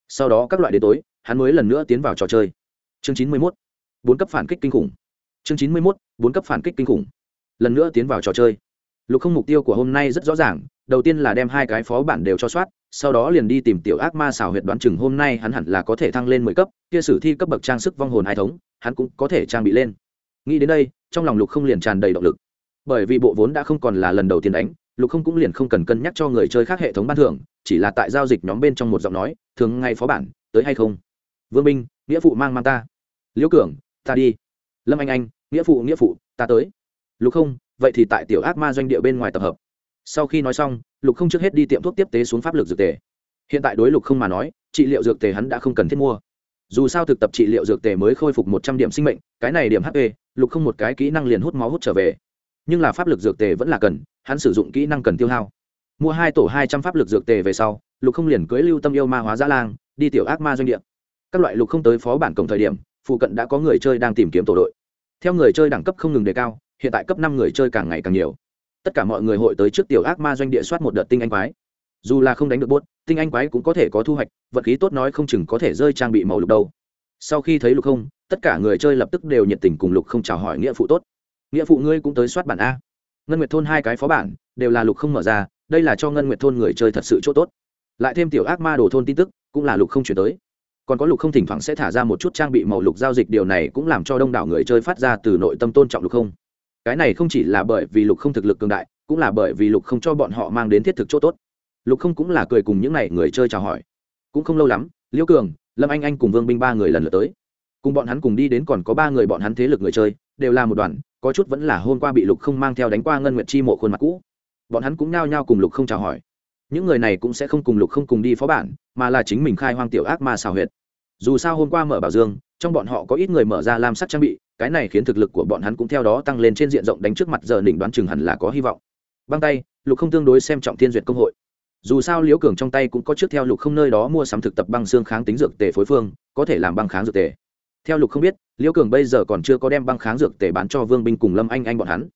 Sau đó các loại đến tối, hắn mới lần nữa tiến vào trò chơi. Chương chín mươi mốt, bốn cấp phản kích kinh khủng. Chương chín mươi mốt, bốn cấp phản kích kinh khủng. Lần nữa tiến vào trò chơi. Lục không mục tiêu của hôm nay rất rõ ràng, đầu tiên là đem hai cái phó bản đều cho soát, sau đó liền đi tìm tiểu ác ma xào huyệt đoán chừng hôm nay hắn hẳn là có thể thăng lên mười cấp, kia sử thi cấp bậc trang sức vong hồn hai thống, hắn cũng có thể trang bị lên. Nghĩ đến đây trong lòng lục không liền tràn đầy động lực. Bởi vì bộ vốn đã không còn là lần đầu tiên đánh, lục không cũng liền không cần cân nhắc cho người chơi khác hệ thống ban thưởng, chỉ là tại giao dịch nhóm bên trong một giọng nói, thường ngay phó bản, tới hay không? Vương minh, nghĩa phụ mang mang ta. Liễu cường, ta đi. Lâm anh anh, nghĩa phụ nghĩa phụ, ta tới. Lục không, vậy thì tại tiểu ác ma doanh địa bên ngoài tập hợp. Sau khi nói xong, lục không trước hết đi tiệm thuốc tiếp tế xuống pháp lực dược tề. Hiện tại đối lục không mà nói, trị liệu dược tề hắn đã không cần thiết mua. Dù sao thực tập trị liệu dược tề mới khôi phục một trăm điểm sinh mệnh, cái này điểm hp lục không một cái kỹ năng liền hút máu hút trở về. Nhưng là pháp lực dược tề vẫn là cần, hắn sử dụng kỹ năng cần tiêu hao. Mua hai tổ hai trăm pháp lực dược tề về sau, lục không liền cưới lưu tâm yêu ma hóa giã lang, đi tiểu ác ma doanh địa. Các loại lục không tới phó bản cổng thời điểm, phụ cận đã có người chơi đang tìm kiếm tổ đội. Theo người chơi đẳng cấp không ngừng đề cao, hiện tại cấp năm người chơi càng ngày càng nhiều. Tất cả mọi người hội tới trước tiểu ác ma doanh địa soát một đợt tinh anh quái. Dù là không đánh được bốt, tinh anh quái cũng có thể có thu hoạch, vật khí tốt nói không chừng có thể rơi trang bị màu lục đâu. Sau khi thấy lục không tất cả người chơi lập tức đều nhiệt tình cùng lục không chào hỏi nghĩa phụ tốt. Nghĩa phụ ngươi cũng tới soát bản a. Ngân nguyệt thôn hai cái phó bản đều là lục không mở ra, đây là cho ngân nguyệt thôn người chơi thật sự chỗ tốt. Lại thêm tiểu ác ma đồ thôn tin tức cũng là lục không chuyển tới. Còn có lục không thỉnh thoảng sẽ thả ra một chút trang bị màu lục giao dịch, điều này cũng làm cho đông đảo người chơi phát ra từ nội tâm tôn trọng lục không. Cái này không chỉ là bởi vì lục không thực lực cường đại, cũng là bởi vì lục không cho bọn họ mang đến thiết thực chỗ tốt. Lục không cũng là cười cùng những n à y người chơi chào hỏi. Cũng không lâu lắm, liễu cường, lâm anh anh cùng vương binh ba người lần lượt tới cùng bọn hắn cùng đi đến còn có ba người bọn hắn thế lực người chơi, đều là một đoàn, có chút vẫn là hôm qua bị lục không mang theo đánh qua ngân nguyện chi mộ khuôn mặt cũ. Bọn hắn cũng nao nhao cùng lục không chào hỏi. Những người này cũng sẽ không cùng lục không cùng đi phó bản, mà là chính mình khai hoang tiểu ác ma xào huyệt. Dù sao hôm qua mở bảo dương, trong bọn họ có ít người mở ra lam sắc trang bị, cái này khiến thực lực của bọn hắn cũng theo đó tăng lên trên diện rộng đánh trước mặt giờ đỉnh đoán chừng hẳn là có hy vọng. Băng tay, lục không tương đối xem trọng thiên duyệt công hội. Dù sao liễu cường trong tay cũng có trước theo lục không nơi đó mua sắm thực tập băng xương kháng tính dược tề phối phương, có thể làm băng kháng dược tề theo lục không biết, liễu cường bây giờ còn chưa có đem băng kháng dược tề bán cho vương binh cùng lâm anh anh bọn hắn.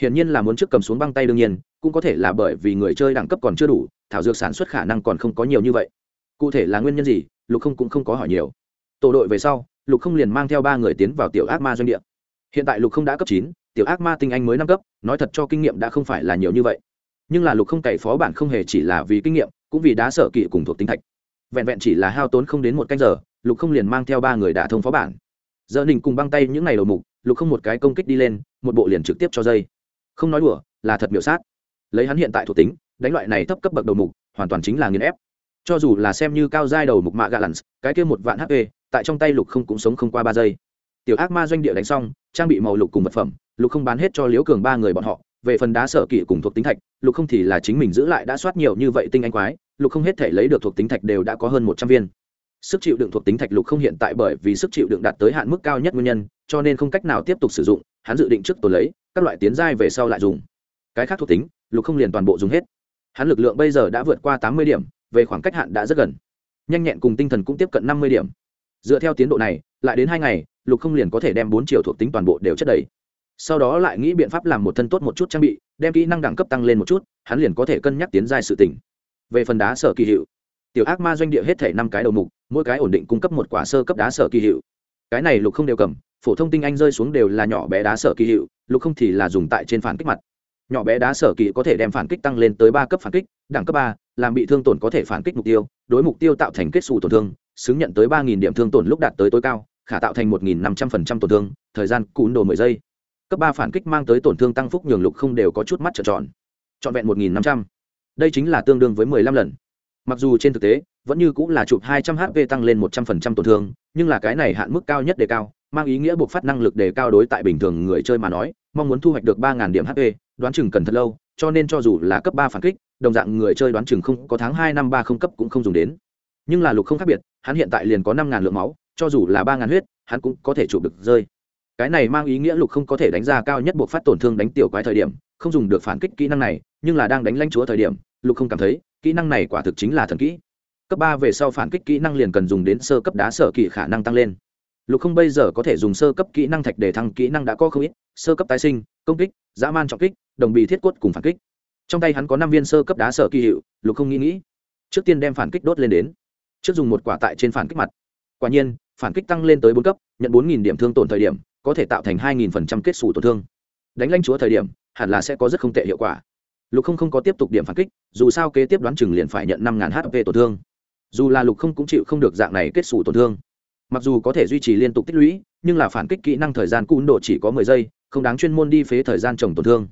Hiển nhiên là muốn trước cầm xuống băng tay đương nhiên, cũng có thể là bởi vì người chơi đẳng cấp còn chưa đủ, thảo dược sản xuất khả năng còn không có nhiều như vậy. Cụ thể là nguyên nhân gì, lục không cũng không có hỏi nhiều. Tổ đội về sau, lục không liền mang theo ba người tiến vào tiểu ác ma doanh địa. Hiện tại lục không đã cấp chín, tiểu ác ma tinh anh mới năm cấp, nói thật cho kinh nghiệm đã không phải là nhiều như vậy. Nhưng là lục không cày phó bản không hề chỉ là vì kinh nghiệm, cũng vì đá sở kỵ cùng thuộc tính thạch vẹn vẹn chỉ là hao tốn không đến một canh giờ, lục không liền mang theo ba người đả thông phó bản. Giờ ninh cùng băng tay những ngày đầu mục, lục không một cái công kích đi lên, một bộ liền trực tiếp cho dây. Không nói đùa, là thật miểu sát. Lấy hắn hiện tại thuộc tính, đánh loại này thấp cấp bậc đầu mục, hoàn toàn chính là nghiền ép. Cho dù là xem như cao giai đầu mục mạ gà lặn, cái kia một vạn hp tại trong tay lục không cũng sống không qua ba giây. Tiểu ác ma doanh địa đánh xong, trang bị màu lục cùng vật phẩm, lục không bán hết cho liễu cường ba người bọn họ, về phần đá sở kỵ cùng thuộc tính thạch, lục không thì là chính mình giữ lại đã soát nhiều như vậy tinh anh quái lục không hết thể lấy được thuộc tính thạch đều đã có hơn một trăm viên. Sức chịu đựng thuộc tính thạch lục không hiện tại bởi vì sức chịu đựng đạt tới hạn mức cao nhất nguyên nhân, cho nên không cách nào tiếp tục sử dụng, hắn dự định trước tồn lấy, các loại tiến giai về sau lại dùng. Cái khác thuộc tính, lục không liền toàn bộ dùng hết. Hắn lực lượng bây giờ đã vượt qua tám mươi điểm, về khoảng cách hạn đã rất gần. Nhanh nhẹn cùng tinh thần cũng tiếp cận năm mươi điểm. Dựa theo tiến độ này, lại đến hai ngày, lục không liền có thể đem bốn triệu thuộc tính toàn bộ đều chất đầy. Sau đó lại nghĩ biện pháp làm một thân tốt một chút trang bị, đem kỹ năng đẳng cấp tăng lên một chút, hắn liền có thể cân nhắc tiến giai sự tỉnh về phần đá sở kỳ hiệu, tiểu ác ma doanh địa hết thể năm cái đầu mục, mỗi cái ổn định cung cấp một quả sơ cấp đá sở kỳ hiệu. Cái này lục không đều cầm, phổ thông tinh anh rơi xuống đều là nhỏ bé đá sở kỳ hiệu, lục không thì là dùng tại trên phản kích mặt. Nhỏ bé đá sở kỳ có thể đem phản kích tăng lên tới ba cấp phản kích, đẳng cấp ba, làm bị thương tổn có thể phản kích mục tiêu, đối mục tiêu tạo thành kết xù tổn thương, xứng nhận tới ba nghìn điểm thương tổn lúc đạt tới tối cao, khả tạo thành một nghìn năm trăm phần trăm tổn thương, thời gian cún đồ mười giây. Cấp ba phản kích mang tới tổn thương tăng phúc nhường lục không đều có chút mắt trợn tròn. Trọn vẹn một nghìn năm trăm đây chính là tương đương với mười lăm lần. Mặc dù trên thực tế, vẫn như cũng là chụp hai trăm hp tăng lên một trăm phần trăm tổn thương, nhưng là cái này hạn mức cao nhất đề cao, mang ý nghĩa buộc phát năng lực đề cao đối tại bình thường người chơi mà nói, mong muốn thu hoạch được ba điểm hp đoán chừng cần thật lâu, cho nên cho dù là cấp ba phản kích, đồng dạng người chơi đoán chừng không, có tháng hai năm ba không cấp cũng không dùng đến. Nhưng là lục không khác biệt, hắn hiện tại liền có năm ngàn lượng máu, cho dù là ba ngàn huyết, hắn cũng có thể chụp được rơi. Cái này mang ý nghĩa lục không có thể đánh ra cao nhất buộc phát tổn thương đánh tiểu quái thời điểm, không dùng được phản kích kỹ năng này nhưng là đang đánh lãnh chúa thời điểm, lục không cảm thấy, kỹ năng này quả thực chính là thần kỹ. Cấp ba về sau phản kích kỹ năng liền cần dùng đến sơ cấp đá sở kỹ khả năng tăng lên. Lục không bây giờ có thể dùng sơ cấp kỹ năng thạch để thăng kỹ năng đã có không ít, sơ cấp tái sinh, công kích, dã man trọng kích, đồng bị thiết quất cùng phản kích. Trong tay hắn có năm viên sơ cấp đá sở kỳ hiệu, lục không nghĩ nghĩ, trước tiên đem phản kích đốt lên đến. Trước dùng một quả tại trên phản kích mặt. Quả nhiên, phản kích tăng lên tới bốn cấp, nhận bốn điểm thương tổn thời điểm, có thể tạo thành hai phần trăm kết xù tổn thương. Đánh lanh chúa thời điểm, hẳn là sẽ có rất không tệ hiệu quả lục không không có tiếp tục điểm phản kích, dù sao kế tiếp đoán chừng liền phải nhận năm ngàn hp tổn thương. Dù là lục không cũng chịu không được dạng này kết xù tổn thương. Mặc dù có thể duy trì liên tục tích lũy, nhưng là phản kích kỹ năng thời gian cún độ chỉ có mười giây, không đáng chuyên môn đi phế thời gian trồng tổn thương.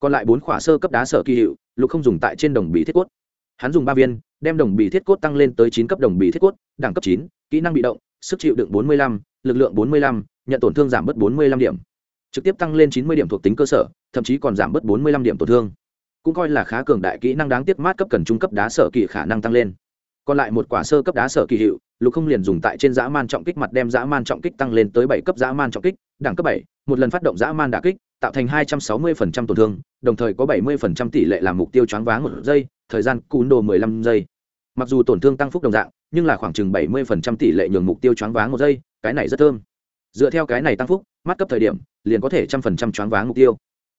Còn lại bốn khỏa sơ cấp đá sở kỳ hiệu, lục không dùng tại trên đồng bì thiết cốt. Hắn dùng ba viên, đem đồng bì thiết cốt tăng lên tới chín cấp đồng bì thiết cốt, đẳng cấp chín, kỹ năng bị động, sức chịu đựng bốn mươi lăm, lực lượng bốn mươi lăm, nhận tổn thương giảm bớt bốn mươi lăm điểm. Trực tiếp tăng lên chín mươi điểm thuộc tính cơ sở, thậm chí còn giảm bớt bốn mươi lăm điểm tổn thương cũng coi là khá cường đại kỹ năng đáng tiếc mát cấp cần trung cấp đá sở kỳ khả năng tăng lên. Còn lại một quả sơ cấp đá sở kỳ hiệu, lục không liền dùng tại trên dã man trọng kích mặt đem dã man trọng kích tăng lên tới bảy cấp dã man trọng kích, đẳng cấp bảy, một lần phát động dã man đả kích, tạo thành hai trăm sáu mươi phần trăm tổn thương, đồng thời có bảy mươi phần trăm tỷ lệ làm mục tiêu choáng váng một giây, thời gian cún đồ mười lăm giây. Mặc dù tổn thương tăng phúc đồng dạng, nhưng là khoảng chừng bảy mươi phần trăm tỷ lệ nhường mục tiêu choáng váng một giây, cái này rất thơm. Dựa theo cái này tăng phúc mắt cấp thời điểm, liền có thể trăm phần trăm choáng váng mục tiêu.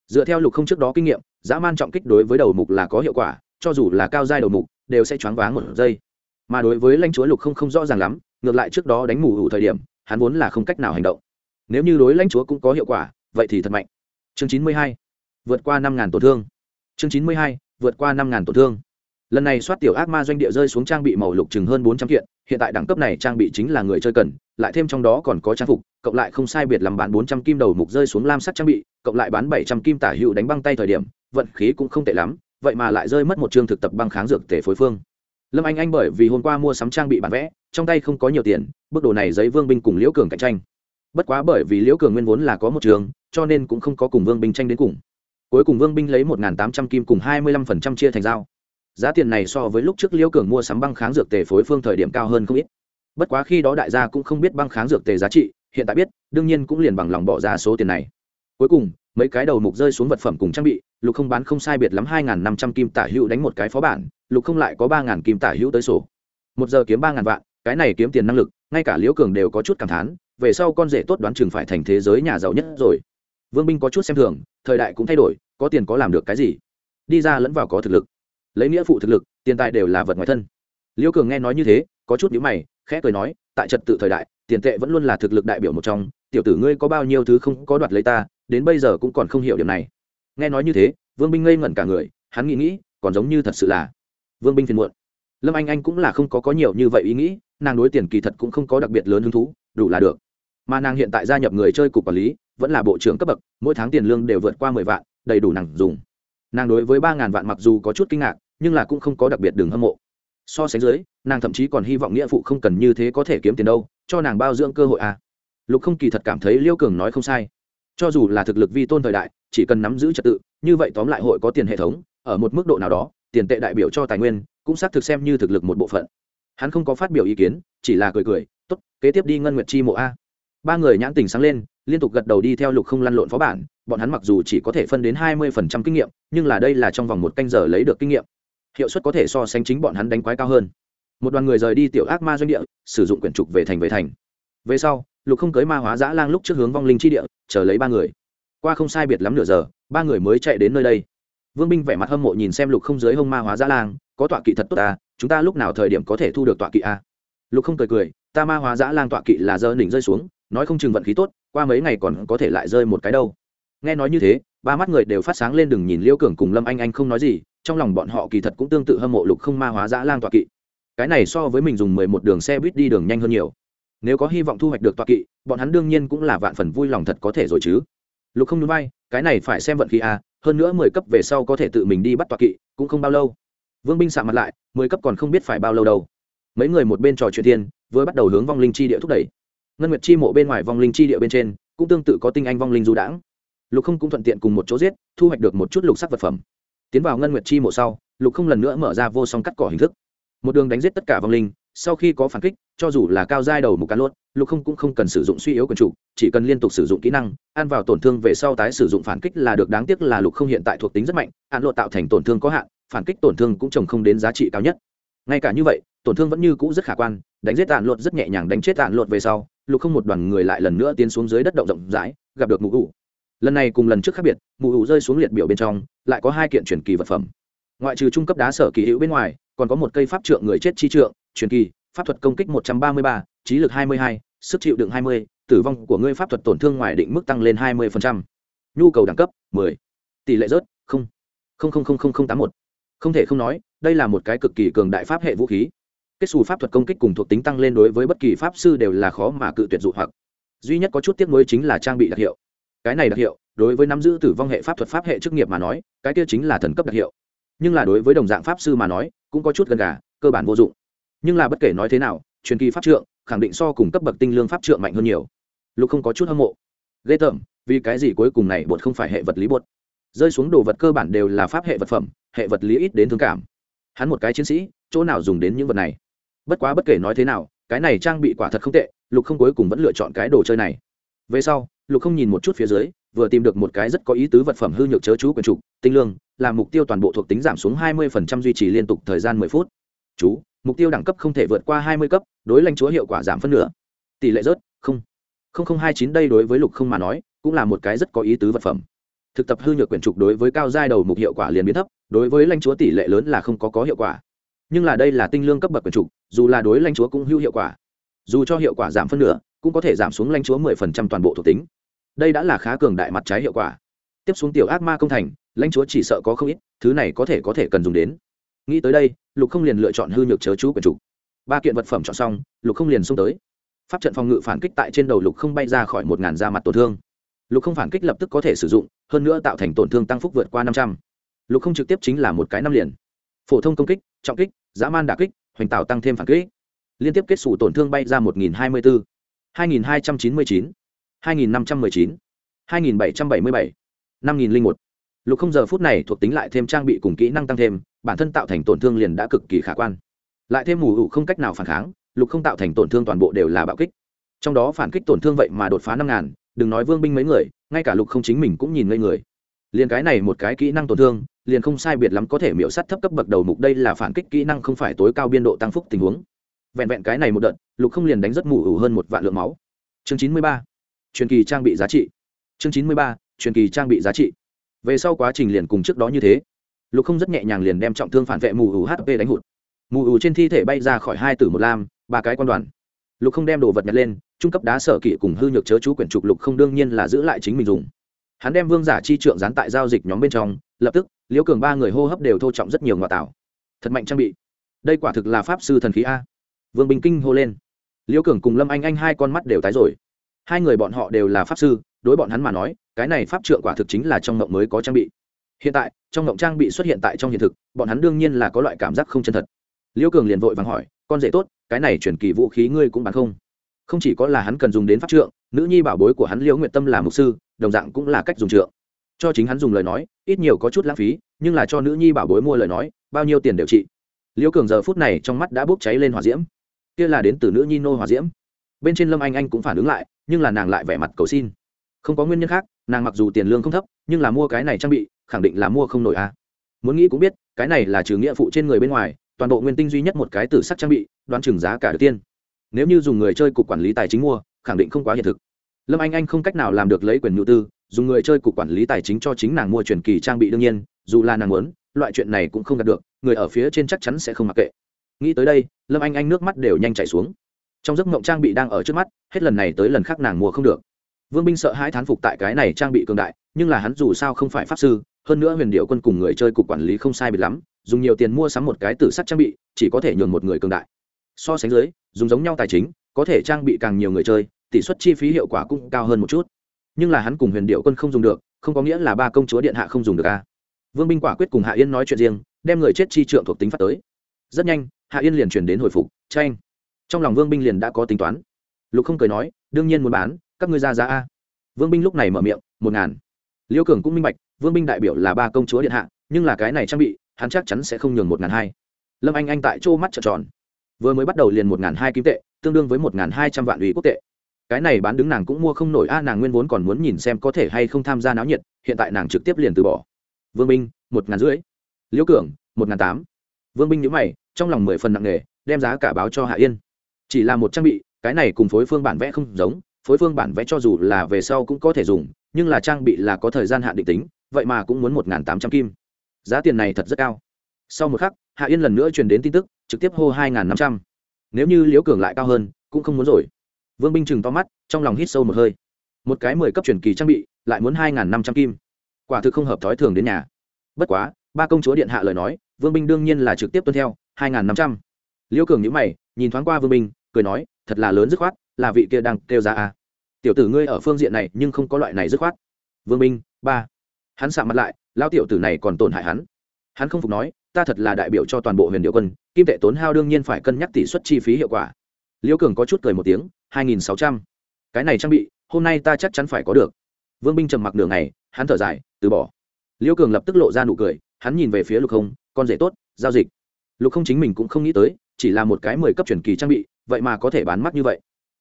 Dựa theo lục không trước đó kinh nghiệm dã man trọng kích đối với đầu mục là có hiệu quả, cho dù là cao giai đầu mục, đều sẽ choáng váng một giây. Mà đối với lãnh chúa lục không không rõ ràng lắm, ngược lại trước đó đánh mù hủ thời điểm, hắn vốn là không cách nào hành động. Nếu như đối lãnh chúa cũng có hiệu quả, vậy thì thật mạnh. Chương chín mươi hai, vượt qua năm ngàn tổn thương. Chương chín mươi hai, vượt qua năm ngàn tổn thương. Lần này soát tiểu ác ma doanh địa rơi xuống trang bị màu lục chừng hơn bốn trăm kiện, hiện tại đẳng cấp này trang bị chính là người chơi cần, lại thêm trong đó còn có trang phục, cộng lại không sai biệt làm bán bốn trăm kim đầu mục rơi xuống lam sắc trang bị, cộng lại bán bảy trăm kim tả hữu đánh băng tay thời điểm vận khí cũng không tệ lắm, vậy mà lại rơi mất một chương thực tập băng kháng dược tể phối phương. Lâm anh anh bởi vì hôm qua mua sắm trang bị bản vẽ, trong tay không có nhiều tiền, bước đồ này giấy vương binh cùng liễu cường cạnh tranh. Bất quá bởi vì liễu cường nguyên vốn là có một trường, cho nên cũng không có cùng vương binh tranh đến cùng. Cuối cùng vương binh lấy một tám trăm kim cùng hai mươi lăm phần trăm chia thành dao. Giá tiền này so với lúc trước liễu cường mua sắm băng kháng dược tề phối phương thời điểm cao hơn không ít. Bất quá khi đó đại gia cũng không biết băng kháng dược tề giá trị, hiện tại biết, đương nhiên cũng liền bằng lòng bỏ ra số tiền này. Cuối cùng mấy cái đầu mục rơi xuống vật phẩm cùng trang bị, lục không bán không sai biệt lắm hai năm trăm kim tả hữu đánh một cái phó bản, lục không lại có ba kim tả hữu tới sổ. Một giờ kiếm ba vạn, cái này kiếm tiền năng lực, ngay cả liễu cường đều có chút cảm thán, về sau con rể tốt đoán chừng phải thành thế giới nhà giàu nhất rồi. Vương binh có chút xem thường, thời đại cũng thay đổi, có tiền có làm được cái gì? Đi ra lẫn vào có thực lực. Lấy nghĩa phụ thực lực, tiền tài đều là vật ngoài thân. Liễu cường nghe nói như thế, có chút nhíu mày, khẽ cười nói, tại trật tự thời đại, tiền tệ vẫn luôn là thực lực đại biểu một trong, tiểu tử ngươi có bao nhiêu thứ không có đoạt lấy ta đến bây giờ cũng còn không hiểu điểm này. Nghe nói như thế, vương binh ngây ngẩn cả người, hắn nghĩ nghĩ, còn giống như thật sự là vương binh phiền muộn. Lâm anh anh cũng là không có có nhiều như vậy ý nghĩ, nàng đối tiền kỳ thật cũng không có đặc biệt lớn hứng thú, đủ là được. Mà nàng hiện tại gia nhập người chơi cục quản lý, vẫn là bộ trưởng cấp bậc, mỗi tháng tiền lương đều vượt qua mười vạn, đầy đủ nàng dùng. Nàng đối với ba ngàn vạn mặc dù có chút kinh ngạc, nhưng là cũng không có đặc biệt đường hâm mộ. So sánh dưới, nàng thậm chí còn hy vọng nghĩa phụ không cần như thế có thể kiếm tiền đâu, cho nàng bao dưỡng cơ hội à. Lục không kỳ thật cảm thấy liêu cường nói không sai cho dù là thực lực vi tôn thời đại, chỉ cần nắm giữ trật tự, như vậy tóm lại hội có tiền hệ thống, ở một mức độ nào đó, tiền tệ đại biểu cho tài nguyên, cũng xác thực xem như thực lực một bộ phận. Hắn không có phát biểu ý kiến, chỉ là cười cười t ố t kế tiếp đi ngân nguyệt chi mộ a. Ba người nhãn tình sáng lên, liên tục gật đầu đi theo lục không lăn lộn phó bản, bọn hắn mặc dù chỉ có thể phân đến hai mươi phần trăm kinh nghiệm, nhưng là đây là trong vòng một canh giờ lấy được kinh nghiệm. Hiệu suất có thể so sánh chính bọn hắn đánh quái cao hơn. Một đoàn người rời đi tiểu ác ma doanh địa, sử dụng quyển trục về thành về thành về sau, lục không cưới ma hóa giã lang lúc trước hướng vong linh chi địa, chờ lấy ba người. Qua không sai biệt lắm nửa giờ, ba người mới chạy đến nơi đây. Vương binh vẻ mặt hâm mộ nhìn xem lục không dưới hông ma hóa giã lang, có tọa kỵ thật tốt ta chúng ta lúc nào thời điểm có thể thu được tọa kỵ a lục không cười cười, ta ma hóa giã lang tọa kỵ là dơ đỉnh rơi xuống, nói không chừng vận khí tốt, qua mấy ngày còn có thể lại rơi một cái đâu. Nghe nói như thế, ba mắt người đều phát sáng lên đừng nhìn liêu cường cùng lâm anh anh không nói gì, trong lòng bọn họ kỳ thật cũng tương tự hâm mộ lục không ma hóa giã lang tọa kỵ. Cái này so với mình dùng mười một đường xe buýt đi đường nhanh hơn nhiều nếu có hy vọng thu hoạch được tọa kỵ, bọn hắn đương nhiên cũng là vạn phần vui lòng thật có thể rồi chứ. Lục không núi bay cái này phải xem vận khí a hơn nữa mười cấp về sau có thể tự mình đi bắt tọa kỵ, cũng không bao lâu. Vương binh sạ mặt lại, mười cấp còn không biết phải bao lâu đâu. Mấy người một bên trò chuyện thiên, vừa bắt đầu hướng vong linh chi địa thúc đẩy. Ngân nguyệt chi mộ bên ngoài vong linh chi địa bên trên, cũng tương tự có tinh anh vong linh du đãng. Lục không cũng thuận tiện cùng một chỗ giết, thu hoạch được một chút lục sắc vật phẩm. Tiến vào ngân nguyệt chi mộ sau, lục không lần nữa mở ra vô song cắt cỏ hình thức. Một đường đánh giết tất cả vong linh sau khi có phản kích, cho dù là cao giai đầu một cán lốt, lục không cũng không cần sử dụng suy yếu quần chủ, chỉ cần liên tục sử dụng kỹ năng, ăn vào tổn thương về sau tái sử dụng phản kích là được, đáng tiếc là lục không hiện tại thuộc tính rất mạnh, ăn lộ tạo thành tổn thương có hạn, phản kích tổn thương cũng trồng không đến giá trị cao nhất. Ngay cả như vậy, tổn thương vẫn như cũ rất khả quan, đánh giết tàn lột rất nhẹ nhàng đánh chết tàn lột về sau, lục không một đoàn người lại lần nữa tiến xuống dưới đất động rộng rãi, gặp được mụ ủ lần này cùng lần trước khác biệt, mụ ủ rơi xuống liệt biểu bên trong, lại có hai kiện truyền kỳ vật phẩm. Ngoại trừ trung cấp đá sở kỳ hữu bên ngoài, còn có một cây pháp trượng người chết chi trượng truyền kỳ, pháp thuật công kích một trăm ba mươi ba, trí lực hai mươi hai, sức chịu đựng hai mươi, tử vong của ngươi pháp thuật tổn thương ngoài định mức tăng lên hai mươi nhu cầu đẳng cấp, mười. Tỷ lệ rớt, không. Không không không không không, tám một. Không thể không nói, đây là một cái cực kỳ cường đại pháp hệ vũ khí. Kết xù pháp thuật công kích cùng thuộc tính tăng lên đối với bất kỳ pháp sư đều là khó mà cự tuyệt dụ hoặc. Duy nhất có chút tiếc nuối chính là trang bị đặc hiệu. Cái này đặc hiệu, đối với nắm giữ tử vong hệ pháp thuật pháp hệ chức nghiệp mà nói, cái kia chính là thần cấp đặc hiệu. Nhưng là đối với đồng dạng pháp sư mà nói, cũng có chút gần gà, cơ bản vô dụng nhưng là bất kể nói thế nào, truyền kỳ pháp trượng, khẳng định so cùng cấp bậc tinh lương pháp trượng mạnh hơn nhiều. Lục không có chút hâm mộ. Ghê tởm, vì cái gì cuối cùng này bột không phải hệ vật lý bột? Rơi xuống đồ vật cơ bản đều là pháp hệ vật phẩm, hệ vật lý ít đến thương cảm. Hắn một cái chiến sĩ, chỗ nào dùng đến những vật này? Bất quá bất kể nói thế nào, cái này trang bị quả thật không tệ, lục không cuối cùng vẫn lựa chọn cái đồ chơi này. Về sau, lục không nhìn một chút phía dưới, vừa tìm được một cái rất có ý tứ vật phẩm hư nhược chớ chú quyền trục, tinh lương làm mục tiêu toàn bộ thuộc tính giảm xuống 20% duy trì liên tục thời gian 10 phút. Chú mục tiêu đẳng cấp không thể vượt qua 20 cấp, đối lãnh chúa hiệu quả giảm phân nửa. Tỷ lệ rớt, không. Không hai chín đây đối với lục không mà nói, cũng là một cái rất có ý tứ vật phẩm. Thực tập hư nhược quyển trục đối với cao giai đầu mục hiệu quả liền biến thấp, đối với lãnh chúa tỷ lệ lớn là không có có hiệu quả. Nhưng là đây là tinh lương cấp bậc quyển trục, dù là đối lãnh chúa cũng hữu hiệu quả. Dù cho hiệu quả giảm phân nửa, cũng có thể giảm xuống lãnh chúa 10% toàn bộ thuộc tính. Đây đã là khá cường đại mặt trái hiệu quả. Tiếp xuống tiểu ác ma công thành, lãnh chúa chỉ sợ có không ít, thứ này có thể có thể cần dùng đến nghĩ tới đây, lục không liền lựa chọn hư nhược chớ chú quyển trục ba kiện vật phẩm chọn xong, lục không liền xông tới. Pháp trận phòng ngự phản kích tại trên đầu lục không bay ra khỏi một ngàn da mặt tổn thương. Lục không phản kích lập tức có thể sử dụng, hơn nữa tạo thành tổn thương tăng phúc vượt qua năm trăm. L ụ c không trực tiếp chính là một cái năm liền. Phổ thông công kích, trọng kích, dã man đà kích, hoành tạo tăng thêm phản kích. Liên tiếp kết xù tổn thương bay ra một nghìn hai mươi bốn hai nghìn hai trăm chín mươi chín, hai nghìn năm trăm mười chín, hai nghìn bảy trăm bảy mươi bảy, năm nghìn một lục không giờ phút này thuộc tính lại thêm trang bị cùng kỹ năng tăng thêm, bản thân tạo thành tổn thương liền đã cực kỳ khả quan. Lại thêm mù hụ không cách nào phản kháng, lục không tạo thành tổn thương toàn bộ đều là bạo kích. Trong đó phản kích tổn thương vậy mà đột phá năm ngàn, đừng nói vương binh mấy người, ngay cả lục không chính mình cũng nhìn ngây người. Liền cái này một cái kỹ năng tổn thương, liền không sai biệt lắm có thể miễu sắt thấp cấp bậc đầu mục đây là phản kích kỹ năng không phải tối cao biên độ tăng phúc tình huống. Vẹn vẹn cái này một đợt, lục không liền đánh rất mù ủ hơn một vạn lượng máu. Chương chín mươi ba, truyền kỳ trang bị giá trị. Chương chín mươi ba, truyền kỳ trang bị giá trị về sau quá trình liền cùng trước đó như thế. Lục không rất nhẹ nhàng liền đem trọng thương phản vệ mù ủ hp đánh hụt. Mù ủ trên thi thể bay ra khỏi hai tử một lam, ba cái quan đoàn. Lục không đem đồ vật nhặt lên, trung cấp đá sở kỵ cùng hư nhược chớ chú quyển trục lục không đương nhiên là giữ lại chính mình dùng. Hắn đem vương giả chi trượng dán tại giao dịch nhóm bên trong, lập tức, liễu cường ba người hô hấp đều thô trọng rất nhiều ngoại tảo. Thật mạnh trang bị. Đây quả thực là pháp sư thần khí a. Vương bình kinh hô lên. Liễu cường cùng lâm anh anh hai con mắt đều tái rồi. Hai người bọn họ đều là pháp sư, đối bọn hắn mà nói cái này pháp trượng quả thực chính là trong mộng mới có trang bị. Hiện tại, trong mộng trang bị xuất hiện tại trong hiện thực, bọn hắn đương nhiên là có loại cảm giác không chân thật. Liễu cường liền vội vàng hỏi, con rể tốt, cái này chuyển kỳ vũ khí ngươi cũng bán không? Không chỉ có là hắn cần dùng đến pháp trượng, nữ nhi bảo bối của hắn liễu nguyện tâm là mục sư, đồng dạng cũng là cách dùng trượng. Cho chính hắn dùng lời nói, ít nhiều có chút lãng phí, nhưng là cho nữ nhi bảo bối mua lời nói, bao nhiêu tiền đều trị. Liễu cường giờ phút này trong mắt đã bốc cháy lên hỏa diễm. Kia là đến từ nữ nhi nô hỏa diễm. Bên trên lâm anh anh cũng phản ứng lại, nhưng là nàng lại vẻ mặt cầu xin không có nguyên nhân khác, nàng mặc dù tiền lương không thấp, nhưng là mua cái này trang bị, khẳng định là mua không nổi a à. muốn nghĩ cũng biết, cái này là trừ nghĩa phụ trên người bên ngoài, toàn bộ nguyên tinh duy nhất một cái tử sắc trang bị, đoán chừng giá cả được tiên. Nếu như dùng người chơi cục quản lý tài chính mua, khẳng định không quá hiện thực. Lâm anh anh không cách nào làm được lấy quyền nhu tư, dùng người chơi cục quản lý tài chính cho chính nàng mua truyền kỳ trang bị đương nhiên, dù là nàng muốn, loại chuyện này cũng không đạt được, người ở phía trên chắc chắn sẽ không mặc kệ. Nghĩ tới đây, lâm anh anh nước mắt đều nhanh chảy xuống. Trong giấc mộng trang bị đang ở trước mắt, hết lần này tới lần khác nàng mua không được vương binh sợ hai thán phục tại cái này trang bị cường đại, nhưng là hắn dù sao không phải pháp sư, hơn nữa huyền điệu quân cùng người chơi cục quản lý không sai biệt lắm, dùng nhiều tiền mua sắm một cái tử sắt trang bị, chỉ có thể nhường một người cường đại. So sánh dưới, dùng giống nhau tài chính, có thể trang bị càng nhiều người chơi, tỷ suất chi phí hiệu quả cũng cao hơn một chút. Nhưng là hắn cùng huyền điệu quân không dùng được, không có nghĩa là ba công chúa điện hạ không dùng được a vương binh quả quyết cùng hạ yên nói chuyện riêng, đem người chết chi trượng thuộc tính phát tới. Rất nhanh, hạ yên liền chuyển đến hồi phục tranh trong lòng vương binh liền đã có tính toán. Lục không cười nói, đương nhiên muốn bán các ngươi ra giá a. Vương binh lúc này mở miệng, một ngàn. Liêu cường cũng minh bạch, vương binh đại biểu là ba công chúa điện hạ, nhưng là cái này trang bị, hắn chắc chắn sẽ không nhường một ngàn hai. Lâm anh anh tại chỗ mắt trợn tròn. Vừa mới bắt đầu liền một ngàn hai kim tệ, tương đương với một ngàn hai trăm vạn ủy quốc tệ. Cái này bán đứng nàng cũng mua không nổi, a, nàng nguyên vốn còn muốn nhìn xem có thể hay không tham gia náo nhiệt, hiện tại nàng trực tiếp liền từ bỏ. Vương binh, một ngàn rưỡi. Liễu cường, một ngàn tám. Vương binh nhữ mày, trong lòng mười phần nặng nề, đem giá cả báo cho hạ yên. Chỉ là một trang bị, cái này cùng phối phương bản vẽ không giống phối phương bản vẽ cho dù là về sau cũng có thể dùng, nhưng là trang bị là có thời gian hạn định tính, vậy mà cũng muốn một tám trăm kim. Giá tiền này thật rất cao. Sau một khắc, hạ yên lần nữa truyền đến tin tức, trực tiếp hô hai năm trăm. Nếu như liễu cường lại cao hơn, cũng không muốn rồi. Vương binh chừng to mắt, trong lòng hít sâu một hơi. Một cái mười cấp truyền kỳ trang bị, lại muốn hai năm trăm kim. Quả thực không hợp thói thường đến nhà. Bất quá, ba công chúa điện hạ lời nói, vương binh đương nhiên là trực tiếp tuân theo, hai năm trăm. Liễu cường nhữ mày, nhìn thoáng qua vương binh, cười nói, thật là lớn dứt khoát, là vị kia đang kêu ra à tiểu tử ngươi ở phương diện này nhưng không có loại này dứt khoát. Vương Minh, ba. Hắn sạ mặt lại lao tiểu tử này còn tổn hại hắn. Hắn không phục nói, ta thật là đại biểu cho toàn bộ huyền điệu quân, kim tệ tốn hao đương nhiên phải cân nhắc tỷ suất chi phí hiệu quả. Liễu cường có chút cười một tiếng, hai nghìn sáu trăm. Cái này trang bị, hôm nay ta chắc chắn phải có được. Vương binh trầm mặc đường này hắn thở dài, từ bỏ. Liễu cường lập tức lộ ra nụ cười, hắn nhìn về phía lục không, con rể tốt, giao dịch. Lục không chính mình cũng không nghĩ tới, chỉ là một cái mười cấp truyền kỳ trang bị, vậy mà có thể bán mắt như vậy.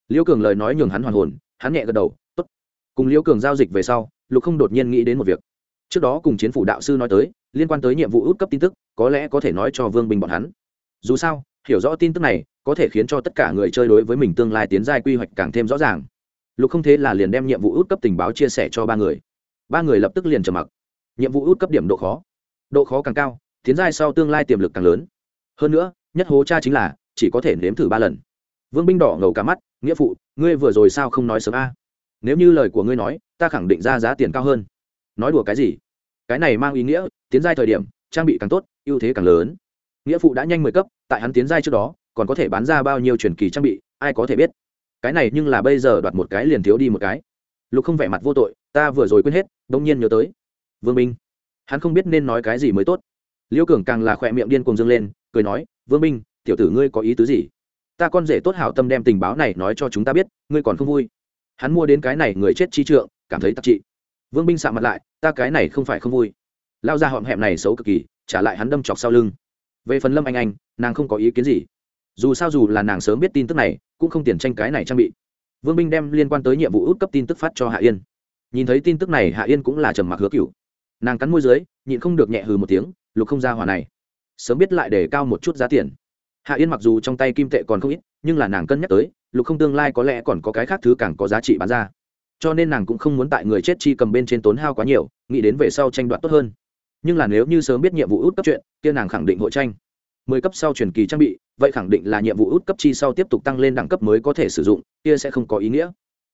Liễu cường lời nói nhường hắn hoàn hồn hắn nhẹ gật đầu, tốt. Cùng liễu cường giao dịch về sau, lục không đột nhiên nghĩ đến một việc. Trước đó cùng chiến phủ đạo sư nói tới, liên quan tới nhiệm vụ út cấp tin tức, có lẽ có thể nói cho vương bình bọn hắn. Dù sao, hiểu rõ tin tức này, có thể khiến cho tất cả người chơi đối với mình tương lai tiến giai quy hoạch càng thêm rõ ràng. Lục không thế là liền đem nhiệm vụ út cấp tình báo chia sẻ cho ba người. Ba người lập tức liền trầm mặc. Nhiệm vụ út cấp điểm độ khó. Độ khó càng cao, tiến giai sau tương lai tiềm lực càng lớn. Hơn nữa, nhất hố cha chính là, chỉ có thể nếm thử ba lần. Vương binh đỏ ngầu cả mắt nghĩa phụ, ngươi vừa rồi sao không nói sớm a? Nếu như lời của ngươi nói, ta khẳng định ra giá tiền cao hơn. Nói đùa cái gì? Cái này mang ý nghĩa, tiến giai thời điểm, trang bị càng tốt, ưu thế càng lớn. Nghĩa phụ đã nhanh mười cấp, tại hắn tiến giai trước đó, còn có thể bán ra bao nhiêu truyền kỳ trang bị, ai có thể biết. Cái này nhưng là bây giờ đoạt một cái liền thiếu đi một cái. Lục không vẻ mặt vô tội, ta vừa rồi quên hết, đông nhiên nhớ tới. Vương minh. Hắn không biết nên nói cái gì mới tốt. Liêu cường càng là khỏe miệng điên cuồng dâng lên, cười nói, vương minh, tiểu tử ngươi có ý tứ gì? Ta con rể tốt hảo tâm đem tình báo này nói cho chúng ta biết, ngươi còn không vui. Hắn mua đến cái này người chết chi trượng, cảm thấy tắc trị vương binh sạ mặt lại, ta cái này không phải không vui. Lao ra họm hẹm này xấu cực kỳ, trả lại hắn đâm chọc sau lưng. Về phần lâm anh anh, nàng không có ý kiến gì. Dù sao dù là nàng sớm biết tin tức này, cũng không tiền tranh cái này trang bị. Vương binh đem liên quan tới nhiệm vụ út cấp tin tức phát cho hạ yên. Nhìn thấy tin tức này, hạ yên cũng là trầm mặc hứa cựu nàng cắn môi dưới, nhịn không được nhẹ hừ một tiếng, lục không ra hòa này. Sớm biết lại để cao một chút giá tiền hạ yên mặc dù trong tay kim tệ còn không ít, nhưng là nàng cân nhắc tới, lục không tương lai có lẽ còn có cái khác thứ càng có giá trị bán ra. Cho nên nàng cũng không muốn tại người chết chi cầm bên trên tốn hao quá nhiều, nghĩ đến về sau tranh đoạt tốt hơn. Nhưng là nếu như sớm biết nhiệm vụ út cấp chuyện, kia nàng khẳng định hội tranh. Mười cấp sau truyền kỳ trang bị, vậy khẳng định là nhiệm vụ út cấp chi sau tiếp tục tăng lên đẳng cấp mới có thể sử dụng, kia sẽ không có ý nghĩa.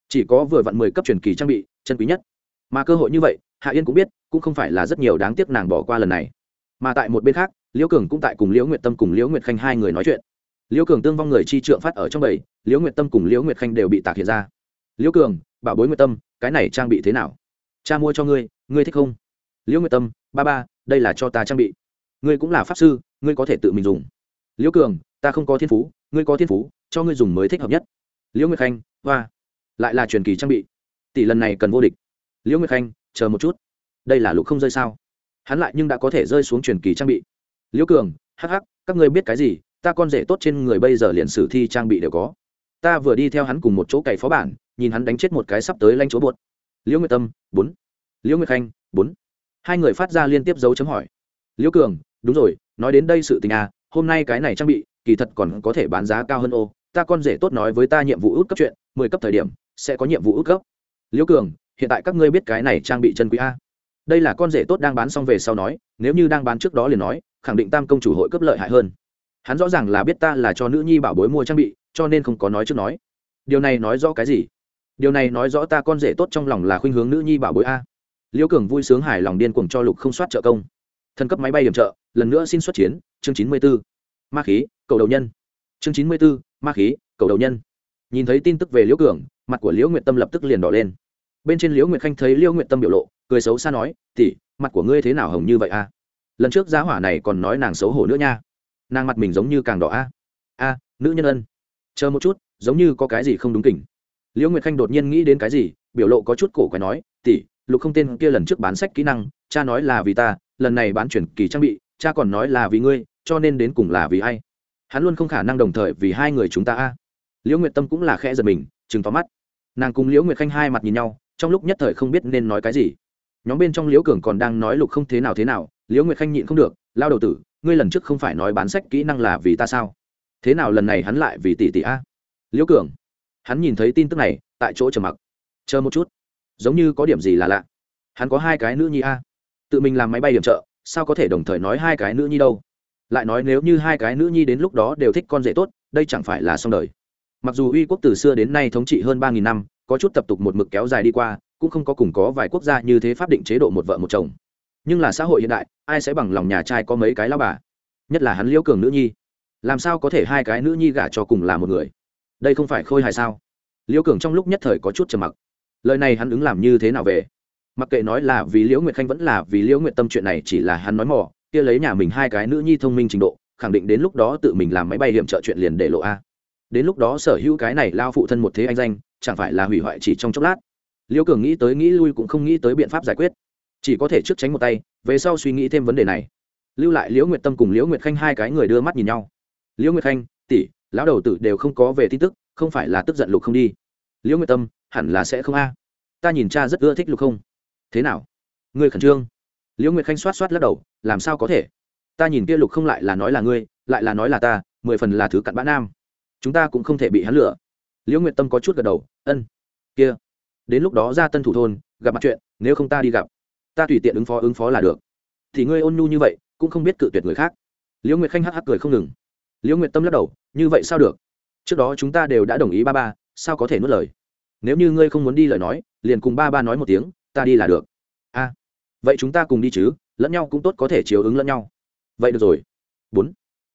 Chỉ có vừa vặn mười cấp truyền kỳ trang bị, chân quý nhất. Mà cơ hội như vậy, hạ yên cũng biết, cũng không phải là rất nhiều đáng tiếc nàng bỏ qua lần này. Mà tại một bên khác liễu cường cũng tại cùng liễu nguyệt tâm cùng liễu nguyệt khanh hai người nói chuyện. Liễu cường tương vong người chi trượng phát ở trong bầy, liễu nguyệt tâm cùng liễu nguyệt khanh đều bị tạc hiện ra. Liễu cường, bảo bối nguyệt tâm, cái này trang bị thế nào? Cha mua cho ngươi ngươi thích không? Liễu nguyệt tâm, ba ba, đây là cho ta trang bị. Ngươi cũng là pháp sư, ngươi có thể tự mình dùng. Liễu cường, ta không có thiên phú, ngươi có thiên phú, cho ngươi dùng mới thích hợp nhất. Liễu nguyệt khanh, hoa, lại là truyền kỳ trang bị. Tỷ lần này cần vô địch. Liễu nguyệt khanh, chờ một chút. Đây là lục không rơi sao? Hắn lại nhưng đã có thể rơi xuống truyền kỳ trang bị liễu cường, hắc hắc, các ngươi biết cái gì, ta con rể tốt trên người bây giờ liền sử thi trang bị đều có. Ta vừa đi theo hắn cùng một chỗ cày phó bản, nhìn hắn đánh chết một cái sắp tới lanh chỗ buột. Liễu nguyệt tâm, bốn. Liễu nguyệt khanh, bốn. Hai người phát ra liên tiếp dấu chấm hỏi. Liễu cường, đúng rồi, nói đến đây sự tình à hôm nay cái này trang bị, kỳ thật còn có thể bán giá cao hơn ô. Ta con rể tốt nói với ta nhiệm vụ út cấp chuyện, mười cấp thời điểm, sẽ có nhiệm vụ út cấp. Liễu cường, hiện tại các ngươi biết cái này trang bị chân quý a? Đây là con rể tốt đang bán xong về sau nói, nếu như đang bán trước đó liền nói khẳng định tam công chủ hội cấp lợi hại hơn. Hắn rõ ràng là biết ta là cho nữ nhi bảo bối mua trang bị, cho nên không có nói trước nói. Điều này nói rõ cái gì? Điều này nói rõ ta con rể tốt trong lòng là khuynh hướng nữ nhi bảo bối a. Liễu cường vui sướng hài lòng điên cuồng cho lục không soát trợ công. Thân cấp máy bay điểm trợ, lần nữa xin xuất chiến, chương chín mươi b ố ma khí, cầu đầu nhân. Chương chín mươi b ố ma khí, cầu đầu nhân. Nhìn thấy tin tức về liễu cường, mặt của liễu nguyệt tâm lập tức liền đỏ lên. Bên trên liễu nguyệt khanh thấy liễu nguyệt tâm biểu lộ, cười xấu xa nói tỉ mặt của ngươi thế nào hồng như vậy a? Lần trước giá hỏa này còn nói nàng xấu hổ nữa nha. Nàng mặt mình giống như càng đỏ a. A, nữ nhân ân. Chờ một chút, giống như có cái gì không đúng kỉnh. Liễu nguyệt khanh đột nhiên nghĩ đến cái gì, biểu lộ có chút cổ quái nói tỉ lục không tên kia lần trước bán sách kỹ năng, cha nói là vì ta, lần này bán chuyển kỳ trang bị, cha còn nói là vì ngươi, cho nên đến cùng là vì ai? Hắn luôn không khả năng đồng thời vì hai người chúng ta a. Liễu nguyệt tâm cũng là khẽ giật mình chừng tóm mắt. Nàng cùng liễu nguyệt khanh hai mặt nhìn nhau, trong lúc nhất thời không biết nên nói cái gì. Nhóm bên trong liễu cường còn đang nói lục không thế nào thế nào liễu nguyệt khanh nhịn không được, lao đầu tử, ngươi lần trước không phải nói bán sách kỹ năng là vì ta sao? Thế nào lần này hắn lại vì tỷ tỷ a? Liễu cường, hắn nhìn thấy tin tức này, tại chỗ chờ mặc. Chờ một chút, giống như có điểm gì là lạ. Hắn có hai cái nữ nhi a. Tự mình làm máy bay điểm trợ, sao có thể đồng thời nói hai cái nữ nhi đâu? Lại nói nếu như hai cái nữ nhi đến lúc đó đều thích con rể tốt, đây chẳng phải là xong đời. Mặc dù uy quốc từ xưa đến nay thống trị hơn ba nghìn năm, có chút tập tục một mực kéo dài đi qua, cũng không có cùng có vài quốc gia như thế pháp định chế độ một vợ một chồng nhưng là xã hội hiện đại, ai sẽ bằng lòng nhà trai có mấy cái lao bà? Nhất là hắn liễu cường nữ nhi. Làm sao có thể hai cái nữ nhi gả cho cùng là một người? Đây không phải khôi hài sao? Liễu cường trong lúc nhất thời có chút trầm mặc. Lời này hắn ứng làm như thế nào về? Mặc kệ nói là vì liễu nguyệt khanh vẫn là vì liễu nguyệt tâm chuyện này chỉ là hắn nói mò, kia lấy nhà mình hai cái nữ nhi thông minh trình độ, khẳng định đến lúc đó tự mình làm máy bay hiểm trợ chuyện liền để lộ a. Đến lúc đó sở hữu cái này lao phụ thân một thế anh danh, chẳng phải là hủy hoại chỉ trong chốc lát. Liễu cường nghĩ tới nghĩ lui cũng không nghĩ tới biện pháp giải quyết chỉ có thể trước tránh một tay, về sau suy nghĩ thêm vấn đề này. Lưu lại liễu nguyệt tâm cùng liễu nguyệt khanh hai cái người đưa mắt nhìn nhau. Liễu nguyệt khanh, tỷ, lão đầu tử đều không có về tin tức, không phải là tức giận lục không đi. Liễu nguyệt tâm, hẳn là sẽ không a. Ta nhìn cha rất ưa thích lục không. Thế nào? Ngươi khẩn trương. Liễu nguyệt khanh xoát xoát lắc đầu, làm sao có thể? Ta nhìn kia lục không lại là nói là ngươi, lại là nói là ta, mười phần là thứ cặn bã nam. Chúng ta cũng không thể bị hắn lửa liễu nguyệt tâm có chút gật đầu, ân, kia, đến lúc đó ra tân thủ thôn, gặp mặt chuyện, nếu không ta đi gặp ta tùy tiện ứng phó ứng phó là được. Thì ngươi ôn nhu như vậy, cũng không biết cự tuyệt người khác. Liễu nguyệt khanh hắc hắc cười không ngừng. Liễu nguyệt tâm lắc đầu, như vậy sao được? Trước đó chúng ta đều đã đồng ý ba ba, sao có thể nuốt lời? Nếu như ngươi không muốn đi lời nói, liền cùng ba ba nói một tiếng, ta đi là được. A, vậy chúng ta cùng đi chứ, lẫn nhau cũng tốt có thể chiếu ứng lẫn nhau. Vậy được rồi. Bốn,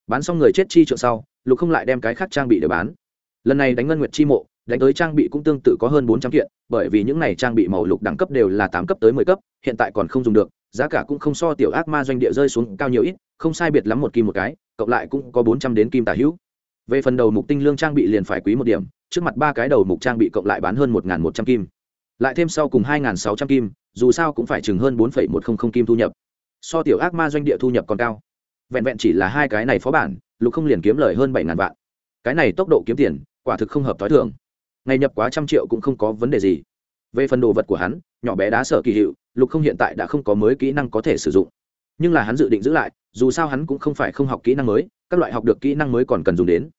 bán xong người chết chi trượng sau, lục không lại đem cái khác trang bị để bán. Lần này đánh ngân nguyệt chi mộ đánh tới trang bị cũng tương tự có hơn bốn trăm kiện, bởi vì những này trang bị màu lục đẳng cấp đều là tám cấp tới mười cấp, hiện tại còn không dùng được, giá cả cũng không so tiểu ác ma doanh địa rơi xuống cao nhiều ít, không sai biệt lắm một kim một cái, cộng lại cũng có bốn trăm đến kim tả hữu. Về phần đầu mục tinh lương trang bị liền phải quý một điểm, trước mặt ba cái đầu mục trang bị cộng lại bán hơn một một trăm kim. Lại thêm sau cùng hai sáu trăm kim, dù sao cũng phải chừng hơn bốn một trăm linh kim thu nhập. So tiểu ác ma doanh địa thu nhập còn cao. Vẹn vẹn chỉ là hai cái này phó bản, lục không liền kiếm lời hơn bảy ngàn vạn. Cái này tốc độ kiếm tiền, quả thực không hợp t h o i thường ngày nhập quá trăm triệu cũng không có vấn đề gì. Về phần đồ vật của hắn, nhỏ bé đá sở kỳ hiệu, lục không hiện tại đã không có mới kỹ năng có thể sử dụng. Nhưng là hắn dự định giữ lại, dù sao hắn cũng không phải không học kỹ năng mới, các loại học được kỹ năng mới còn cần dùng đến.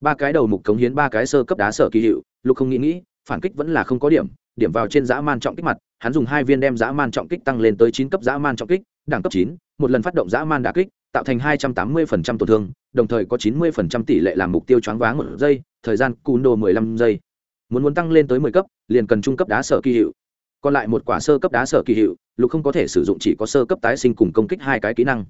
Ba cái đầu mục cống hiến ba cái sơ cấp đá sở kỳ hiệu, lục không nghĩ nghĩ, phản kích vẫn là không có điểm điểm vào trên dã man trọng kích mặt, hắn dùng hai viên đem dã man trọng kích tăng lên tới chín cấp dã man trọng kích, đẳng cấp chín, một lần phát động dã man đả kích, tạo thành hai trăm tám mươi phần trăm tổn thương, đồng thời có chín mươi phần trăm tỷ lệ làm mục tiêu choáng váng một giây, thời gian cún đồ mười lăm giây muốn muốn tăng lên tới mười cấp, liền cần trung cấp đá sở kỳ hiệu. Còn lại một quả sơ cấp đá sở kỳ hiệu, lục không có thể sử dụng chỉ có sơ cấp tái sinh cùng công kích hai cái kỹ năng.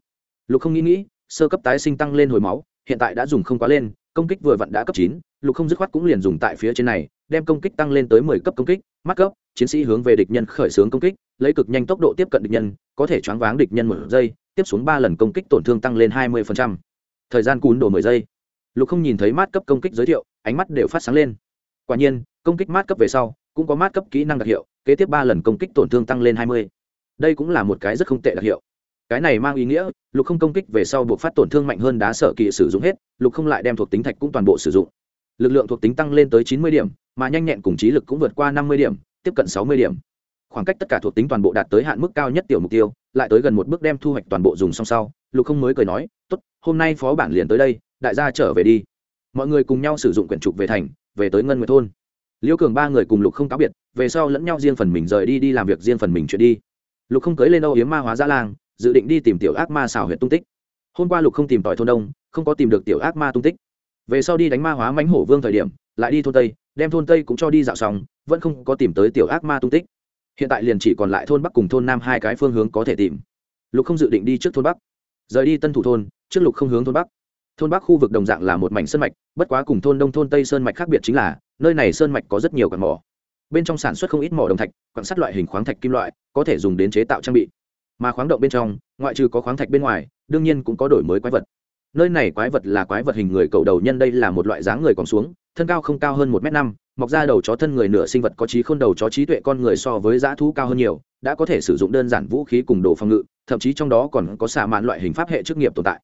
Lục không nghĩ nghĩ, sơ cấp tái sinh tăng lên hồi máu, hiện tại đã dùng không quá lên, công kích vừa vặn đã cấp chín, lục không dứt khoát cũng liền dùng tại phía trên này, đem công kích tăng lên tới mười cấp công kích, mắt cấp, chiến sĩ hướng về địch nhân khởi xướng công kích, lấy cực nhanh tốc độ tiếp cận địch nhân, có thể choáng váng địch nhân một giây, tiếp xuống ba lần công kích tổn thương tăng lên hai mươi thời gian cún đổ mười giây. Lục không nhìn thấy mát cấp công kích giới thiệu, ánh mắt đều phát sáng lên quả nhiên, công kích mát cấp về sau, cũng có mát cấp kỹ năng đặc hiệu, kế tiếp ba lần công kích tổn thương tăng lên hai mươi. Đây cũng là một cái rất không tệ đặc hiệu. Cái này mang ý nghĩa, lục không công kích về sau buộc phát tổn thương mạnh hơn đá sở kỵ sử dụng hết, lục không lại đem thuộc tính thạch cũng toàn bộ sử dụng. Lực lượng thuộc tính tăng lên tới chín mươi điểm, mà nhanh nhẹn cùng trí lực cũng vượt qua năm mươi điểm, tiếp cận sáu mươi điểm. Khoảng cách tất cả thuộc tính toàn bộ đạt tới hạn mức cao nhất tiểu mục tiêu, lại tới gần một bước đem thu hoạch toàn bộ dùng song sau, lục không mới cười nói, tốt, hôm nay phó bản liền tới đây, đại gia trở về đi. Mọi người cùng nhau sử dụng quyển trục về thành về tới ngân nguyệt thôn. Liễu cường ba người cùng lục không cáo biệt, về sau lẫn nhau riêng phần mình rời đi đi làm việc, riêng phần mình chuyện đi. Lục không cưới lên âu yếm ma hóa gia lang, dự định đi tìm tiểu ác ma xảo huyện tung tích. Hôm qua lục không tìm tỏi thôn đông, không có tìm được tiểu ác ma tung tích. Về sau đi đánh ma hóa mánh hổ vương thời điểm, lại đi thôn tây, đem thôn tây cũng cho đi dạo xong, vẫn không có tìm tới tiểu ác ma tung tích. Hiện tại liền chỉ còn lại thôn bắc cùng thôn nam hai cái phương hướng có thể tìm. Lục không dự định đi trước thôn bắc. Rời đi tân thủ thôn, trước lục không hướng thôn bắc thôn bắc khu vực đồng dạng là một mảnh sơn mạch, bất quá cùng thôn đông thôn tây sơn mạch khác biệt chính là, nơi này sơn mạch có rất nhiều quặng mỏ. Bên trong sản xuất không ít mỏ đồng thạch, quặng sắt loại hình khoáng thạch kim loại, có thể dùng đến chế tạo trang bị. Mà khoáng động bên trong, ngoại trừ có khoáng thạch bên ngoài, đương nhiên cũng có đổi mới quái vật. Nơi này quái vật là quái vật hình người cầu đầu nhân, đây là một loại dáng người còn xuống, thân cao không cao hơn một m năm, mọc ra đầu chó thân người nửa sinh vật có trí khôn đầu chó trí tuệ con người so với dã thú cao hơn nhiều, đã có thể sử dụng đơn giản vũ khí cùng đồ phòng ngự, thậm chí trong đó còn có xạ mạn loại hình pháp hệ chức nghiệp tồn tại.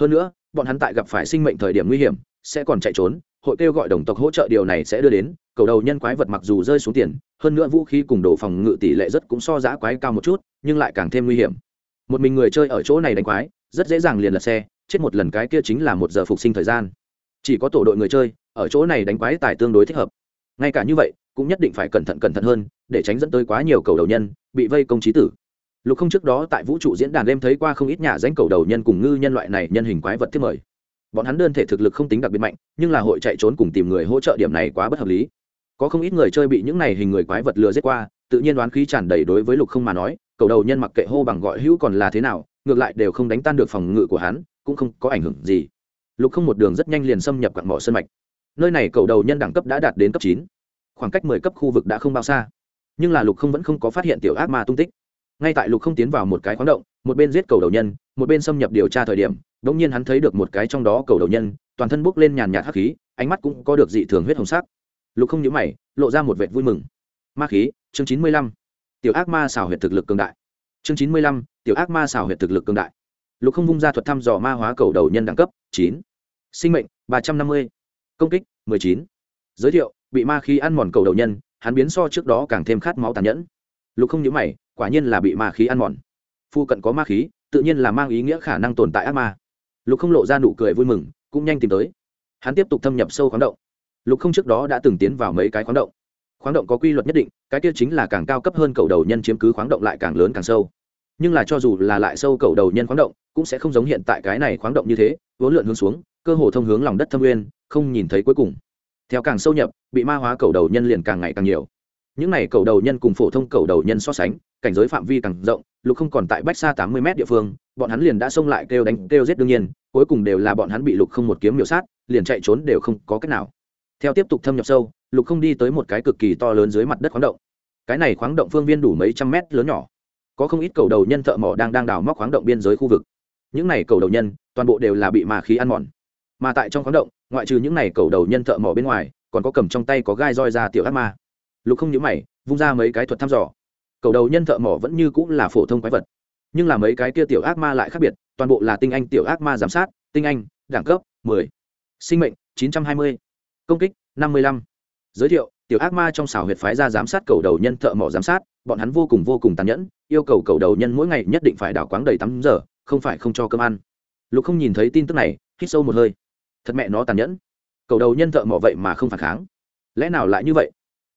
Hơn nữa bọn hắn tại gặp phải sinh mệnh thời điểm nguy hiểm, sẽ còn chạy trốn, hội kêu gọi đồng tộc hỗ trợ điều này sẽ đưa đến, cầu đầu nhân quái vật mặc dù rơi xuống tiền, hơn nữa vũ khí cùng đồ phòng ngự tỷ lệ rất cũng so giã quái cao một chút, nhưng lại càng thêm nguy hiểm. Một mình người chơi ở chỗ này đánh quái, rất dễ dàng liền lật xe, chết một lần cái kia chính là một giờ phục sinh thời gian. Chỉ có tổ đội người chơi, ở chỗ này đánh quái tài tương đối thích hợp. Ngay cả như vậy, cũng nhất định phải cẩn thận cẩn thận hơn, để tránh dẫn tới quá nhiều cầu đầu nhân, bị vây công trí tử lục không trước đó tại vũ trụ diễn đàn đêm thấy qua không ít nhà danh cầu đầu nhân cùng ngư nhân loại này nhân hình quái vật thiết mời. Bọn hắn đơn thể thực lực không tính đặc biệt mạnh, nhưng là hội chạy trốn cùng tìm người hỗ trợ điểm này quá bất hợp lý. Có không ít người chơi bị những này hình người quái vật lừa giết qua, tự nhiên đoán khí tràn đầy đối với lục không mà nói, cầu đầu nhân mặc kệ hô bằng gọi hữu còn là thế nào, ngược lại đều không đánh tan được phòng ngự của hắn, cũng không có ảnh hưởng gì. Lục không một đường rất nhanh liền xâm nhập quặng mỏ sân mạch. Nơi này cầu đầu nhân đẳng cấp đã đạt đến cấp chín. Khoảng cách mười cấp khu vực đã không bao xa. Nhưng là lục không vẫn không có phát hiện tiểu ác ma tung tích ngay tại lục không tiến vào một cái khoáng động, một bên giết cầu đầu nhân, một bên xâm nhập điều tra thời điểm đ ỗ n g nhiên hắn thấy được một cái trong đó cầu đầu nhân, toàn thân bốc lên nhàn nhạt hắc khí, ánh mắt cũng có được dị thường huyết hồng sắc. Lục không nhữ mày, lộ ra một vệt vui mừng. Ma khí, chương chín mươi lăm. Tiểu ác ma xào huyệt thực lực cường đại. Chương chín mươi lăm, tiểu ác ma xào huyệt thực lực cường đại. Lục không vung ra thuật thăm dò ma hóa cầu đầu nhân đẳng cấp, chín. Sinh mệnh, ba trăm năm mươi. Công kích, mười chín. Giới thiệu, bị ma khí ăn mòn cầu đầu nhân, hắn biến so trước đó càng thêm khát máu tàn nhẫn lục không nhớ mày, quả nhiên là bị ma khí ăn mòn. Phu cận có ma khí, tự nhiên là mang ý nghĩa khả năng tồn tại ác ma. Lục không lộ ra nụ cười vui mừng, cũng nhanh tìm tới. Hắn tiếp tục thâm nhập sâu khoáng động. Lục không trước đó đã từng tiến vào mấy cái khoáng động. Khoáng động có quy luật nhất định, cái kia chính là càng cao cấp hơn cầu đầu nhân chiếm cứ khoáng động lại càng lớn càng sâu. Nhưng là cho dù là lại sâu cầu đầu nhân khoáng động, cũng sẽ không giống hiện tại cái này khoáng động như thế, vốn lượn hướng xuống, cơ hồ thông hướng lòng đất thâm nguyên, không nhìn thấy cuối cùng. Theo càng sâu nhập, bị ma hóa cầu đầu nhân liền càng ngày càng nhiều những này cầu đầu nhân cùng phổ thông cầu đầu nhân so sánh, cảnh giới phạm vi càng rộng, lục không còn tại bách xa tám mươi m địa phương, bọn hắn liền đã xông lại kêu đánh, kêu giết đương nhiên, cuối cùng đều là bọn hắn bị lục không một kiếm miểu sát, liền chạy trốn đều không có cách nào. Theo tiếp tục thâm nhập sâu, lục không đi tới một cái cực kỳ to lớn dưới mặt đất khoáng động. Cái này khoáng động phương viên đủ mấy trăm mét lớn nhỏ. Có không ít cầu đầu nhân thợ mỏ đang đang đào móc khoáng động biên giới khu vực. Những này cầu đầu nhân, toàn bộ đều là bị ma khí ăn mòn. Mà tại trong khoáng động, ngoại trừ những này cầu đầu nhân thợ mỏ bên ngoài, còn có cầm trong tay có gai roi ra tiểu ác ma lục không nhớ mày, vung ra mấy cái thuật thăm dò cầu đầu nhân thợ mỏ vẫn như cũng là phổ thông quái vật, nhưng là mấy cái kia tiểu ác ma lại khác biệt, toàn bộ là tinh anh tiểu ác ma giám sát, tinh anh, đẳng cấp 10. sinh mệnh 920. công kích 55. giới thiệu, tiểu ác ma trong xảo huyệt phái ra giám sát cầu đầu nhân thợ mỏ giám sát, bọn hắn vô cùng vô cùng tàn nhẫn, yêu cầu cầu đầu nhân mỗi ngày nhất định phải đảo quáng đầy tắm giờ không phải không cho cơm ăn lục không nhìn thấy tin tức này, hít sâu một hơi thật mẹ nó tàn nhẫn cầu đầu nhân thợ mỏ vậy mà không phản kháng lẽ nào lại như vậy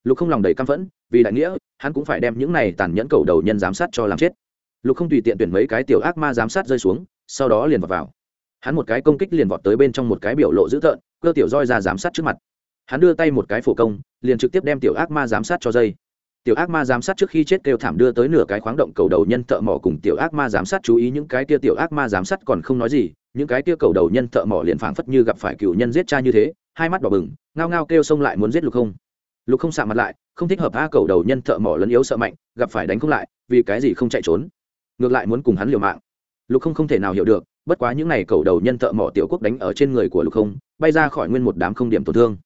lục không lòng đầy căm phẫn, vì đại nghĩa, hắn cũng phải đem những này tàn nhẫn cầu đầu nhân giám sát cho làm chết. Lục không tùy tiện tuyển mấy cái tiểu ác ma giám sát rơi xuống, sau đó liền vọt vào. Hắn một cái công kích liền vọt tới bên trong một cái biểu lộ dữ tợn, cơ tiểu roi ra giám sát trước mặt. Hắn đưa tay một cái phổ công, liền trực tiếp đem tiểu ác ma giám sát cho dây. Tiểu ác ma giám sát trước khi chết kêu thảm đưa tới nửa cái khoáng động cầu đầu nhân thợ mỏ cùng tiểu ác ma giám sát chú ý những cái kia tiểu ác ma giám sát còn không nói gì, những cái kia cầu đầu nhân thợ mỏ liền phảng phất như gặp phải cựu nhân giết cha như thế, hai mắt đỏ bừng, ngao ngao kêu xông lại muốn giết lục không lục không xạ mặt lại, không thích hợp a cầu đầu nhân thợ mỏ lấn yếu sợ mạnh, gặp phải đánh không lại, vì cái gì không chạy trốn? Ngược lại muốn cùng hắn liều mạng. Lục không không thể nào hiểu được, bất quá những n à y cầu đầu nhân thợ mỏ tiểu quốc đánh ở trên người của lục không, bay ra khỏi nguyên một đám không điểm tổn thương.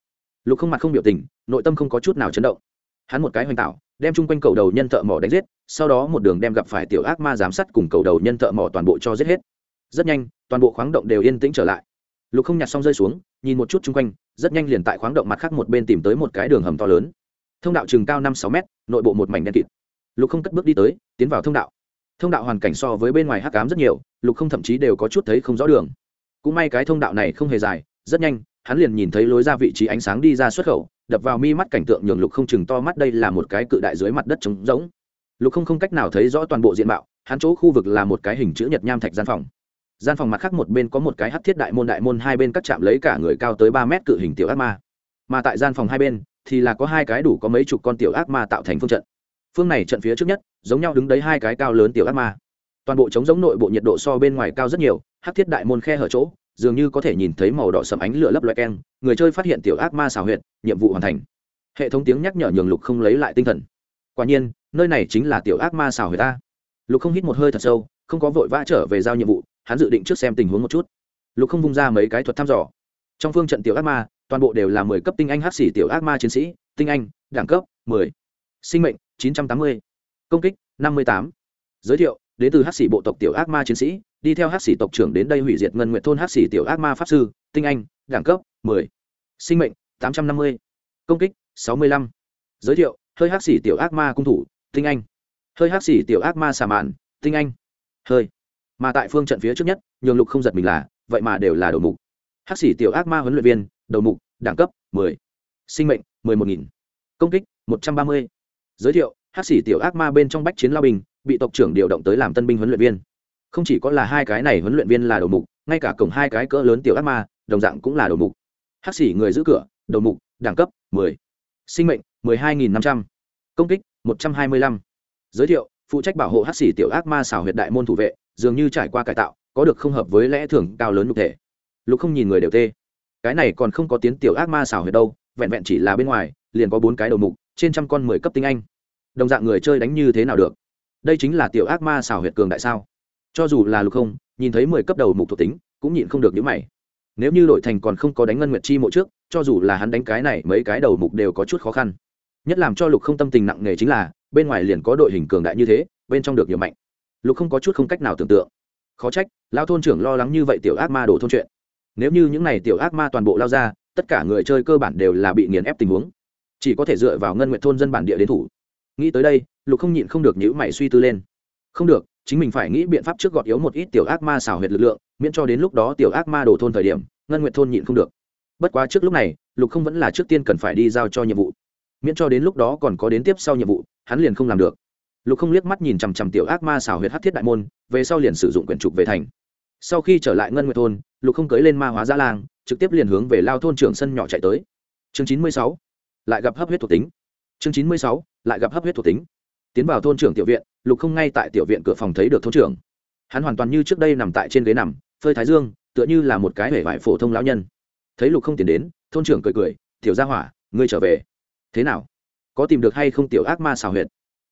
Lục không mặt không biểu tình, nội tâm không có chút nào chấn động. Hắn một cái hoành tạo, đem chung quanh cầu đầu nhân thợ mỏ đánh giết, sau đó một đường đem gặp phải tiểu ác ma giám sát cùng cầu đầu nhân thợ mỏ toàn bộ cho giết hết. Rất nhanh, toàn bộ khoáng động đều yên tĩnh trở lại lục không nhặt xong rơi xuống, nhìn một chút chung quanh, rất nhanh liền tại khoáng động mặt khác một bên tìm tới một cái đường hầm to lớn. Thông đạo chừng cao năm sáu mét, nội bộ một mảnh đen kịt. Lục không cất bước đi tới, tiến vào thông đạo. Thông đạo hoàn cảnh so với bên ngoài hắc cám rất nhiều, lục không thậm chí đều có chút thấy không rõ đường. Cũng may cái thông đạo này không hề dài, rất nhanh, hắn liền nhìn thấy lối ra vị trí ánh sáng đi ra xuất khẩu, đập vào mi mắt cảnh tượng nhường lục không chừng to mắt đây là một cái cự đại dưới mặt đất trống rỗng. Lục không không cách nào thấy rõ toàn bộ diện mạo, hắn chỗ khu vực là một cái hình chữ nhật nham thạch gian phòng gian phòng mặt khác một bên có một cái hắc thiết đại môn đại môn hai bên cắt chạm lấy cả người cao tới ba mét cự hình tiểu ác ma. Mà tại gian phòng hai bên thì là có hai cái đủ có mấy chục con tiểu ác ma tạo thành phương trận. Phương này trận phía trước nhất, giống nhau đứng đấy hai cái cao lớn tiểu ác ma. Toàn bộ chống giống nội bộ nhiệt độ so bên ngoài cao rất nhiều, hắc thiết đại môn khe hở chỗ, dường như có thể nhìn thấy màu đỏ sầm ánh lửa lấp loe keng, người chơi phát hiện tiểu ác ma xào huyệt, nhiệm vụ hoàn thành. Hệ thống tiếng nhắc nhở nhường lục không lấy lại tinh thần. Quả nhiên, nơi này chính là tiểu ác ma xào huyệt ta. Lục không hít một hơi thật sâu, không có vội vã trở về giao nhiệm vụ hắn dự định trước xem tình huống một chút. Lục không vung ra mấy cái thuật thăm dò. Trong phương trận tiểu ác ma, toàn bộ đều là mười cấp tinh anh hát xỉ tiểu ác ma chiến sĩ, tinh anh, đẳng cấp mười. Sinh mệnh, chín trăm tám mươi. Công kích, năm mươi tám. Giới thiệu, đến từ hát xỉ bộ tộc tiểu ác ma chiến sĩ, đi theo hát xỉ tộc trưởng đến đây hủy diệt ngân nguyện thôn hát xỉ tiểu ác ma pháp sư, tinh anh, đẳng cấp mười. Sinh mệnh, tám trăm năm mươi. Công kích, sáu mươi lăm. Giới thiệu, hơi hát xỉ tiểu ác ma cung thủ, tinh anh. Hơi hát xỉ tiểu ác ma xà mạn, tinh anh. Hơi mà tại phương trận phía trước nhất, nhường lục không giật mình là, vậy mà đều là đầu mục hắc xỉ tiểu ác ma huấn luyện viên, đầu mục, đẳng cấp 10. sinh mệnh 11.000. công kích 130. giới thiệu, hắc xỉ tiểu ác ma bên trong bách chiến lao bình bị tộc trưởng điều động tới làm tân binh huấn luyện viên không chỉ có là hai cái này huấn luyện viên là đầu mục, ngay cả cổng hai cái cỡ lớn tiểu ác ma, đồng dạng cũng là đầu mục hắc xỉ người giữ cửa, đầu mục, đẳng cấp 10. sinh mệnh 12.500. công kích 125. giới thiệu phụ trách bảo hộ hắc xỉ tiểu ác ma xảo huyệt đại môn thủ vệ, dường như trải qua cải tạo, có được không hợp với lẽ thường cao lớn nhục thể. Lục không nhìn người đều tê. Cái này còn không có tiến tiểu ác ma xảo huyệt đâu, vẹn vẹn chỉ là bên ngoài, liền có bốn cái đầu mục, trên trăm con mười cấp tinh anh. Đồng dạng người chơi đánh như thế nào được? Đây chính là tiểu ác ma xảo huyệt cường đại sao? Cho dù là lục không, nhìn thấy mười cấp đầu mục thuộc tính, cũng nhịn không được những mày. Nếu như đội thành còn không có đánh ngân nguyệt chi mộ trước, cho dù là hắn đánh cái này, mấy cái đầu mục đều có chút khó khăn nhất làm cho lục không tâm tình nặng nề chính là, bên ngoài liền có đội hình cường đại như thế, bên trong được nhiều mạnh. Lục không có chút không cách nào tưởng tượng. Khó trách lao thôn trưởng lo lắng như vậy tiểu ác ma đổ thôn chuyện. Nếu như những n à y tiểu ác ma toàn bộ lao ra, tất cả người chơi cơ bản đều là bị nghiền ép tình huống. Chỉ có thể dựa vào ngân nguyện thôn dân bản địa đến thủ. Nghĩ tới đây, lục không nhịn không được nhữ mày suy tư lên. Không được, chính mình phải nghĩ biện pháp trước gọt yếu một ít tiểu ác ma xào huyệt lực lượng, miễn cho đến lúc đó tiểu ác ma đổ thôn thời điểm, ngân nguyện thôn nhịn không được. Bất quá trước lúc này, lục không vẫn là trước tiên cần phải đi giao cho nhiệm vụ miễn cho đến lúc đó còn có đến tiếp sau nhiệm vụ, hắn liền không làm được. Lục không liếc mắt nhìn chằm chằm tiểu ác ma xào huyệt hát thiết đại môn, về sau liền sử dụng quyển trục về thành. Sau khi trở lại ngân nguyệt thôn, lục không cưới lên ma hóa giã lang, trực tiếp liền hướng về lao thôn trưởng sân nhỏ chạy tới. Chương chín mươi sáu, lại gặp hấp huyết thuộc tính. Chương chín mươi sáu, lại gặp hấp huyết thuộc tính. Tiến vào thôn trưởng tiểu viện, lục không ngay tại tiểu viện cửa phòng thấy được thôn trưởng. Hắn hoàn toàn như trước đây nằm tại trên ghế nằm, phơi thái dương, tựa như là một cái hể vải phổ thông lão nhân. Thấy lục không tiến đến, thôn trưởng cười cười, tiểu gia hỏa, ngươi trở về thế nào? Có tìm được hay không tiểu ác ma xào huyệt?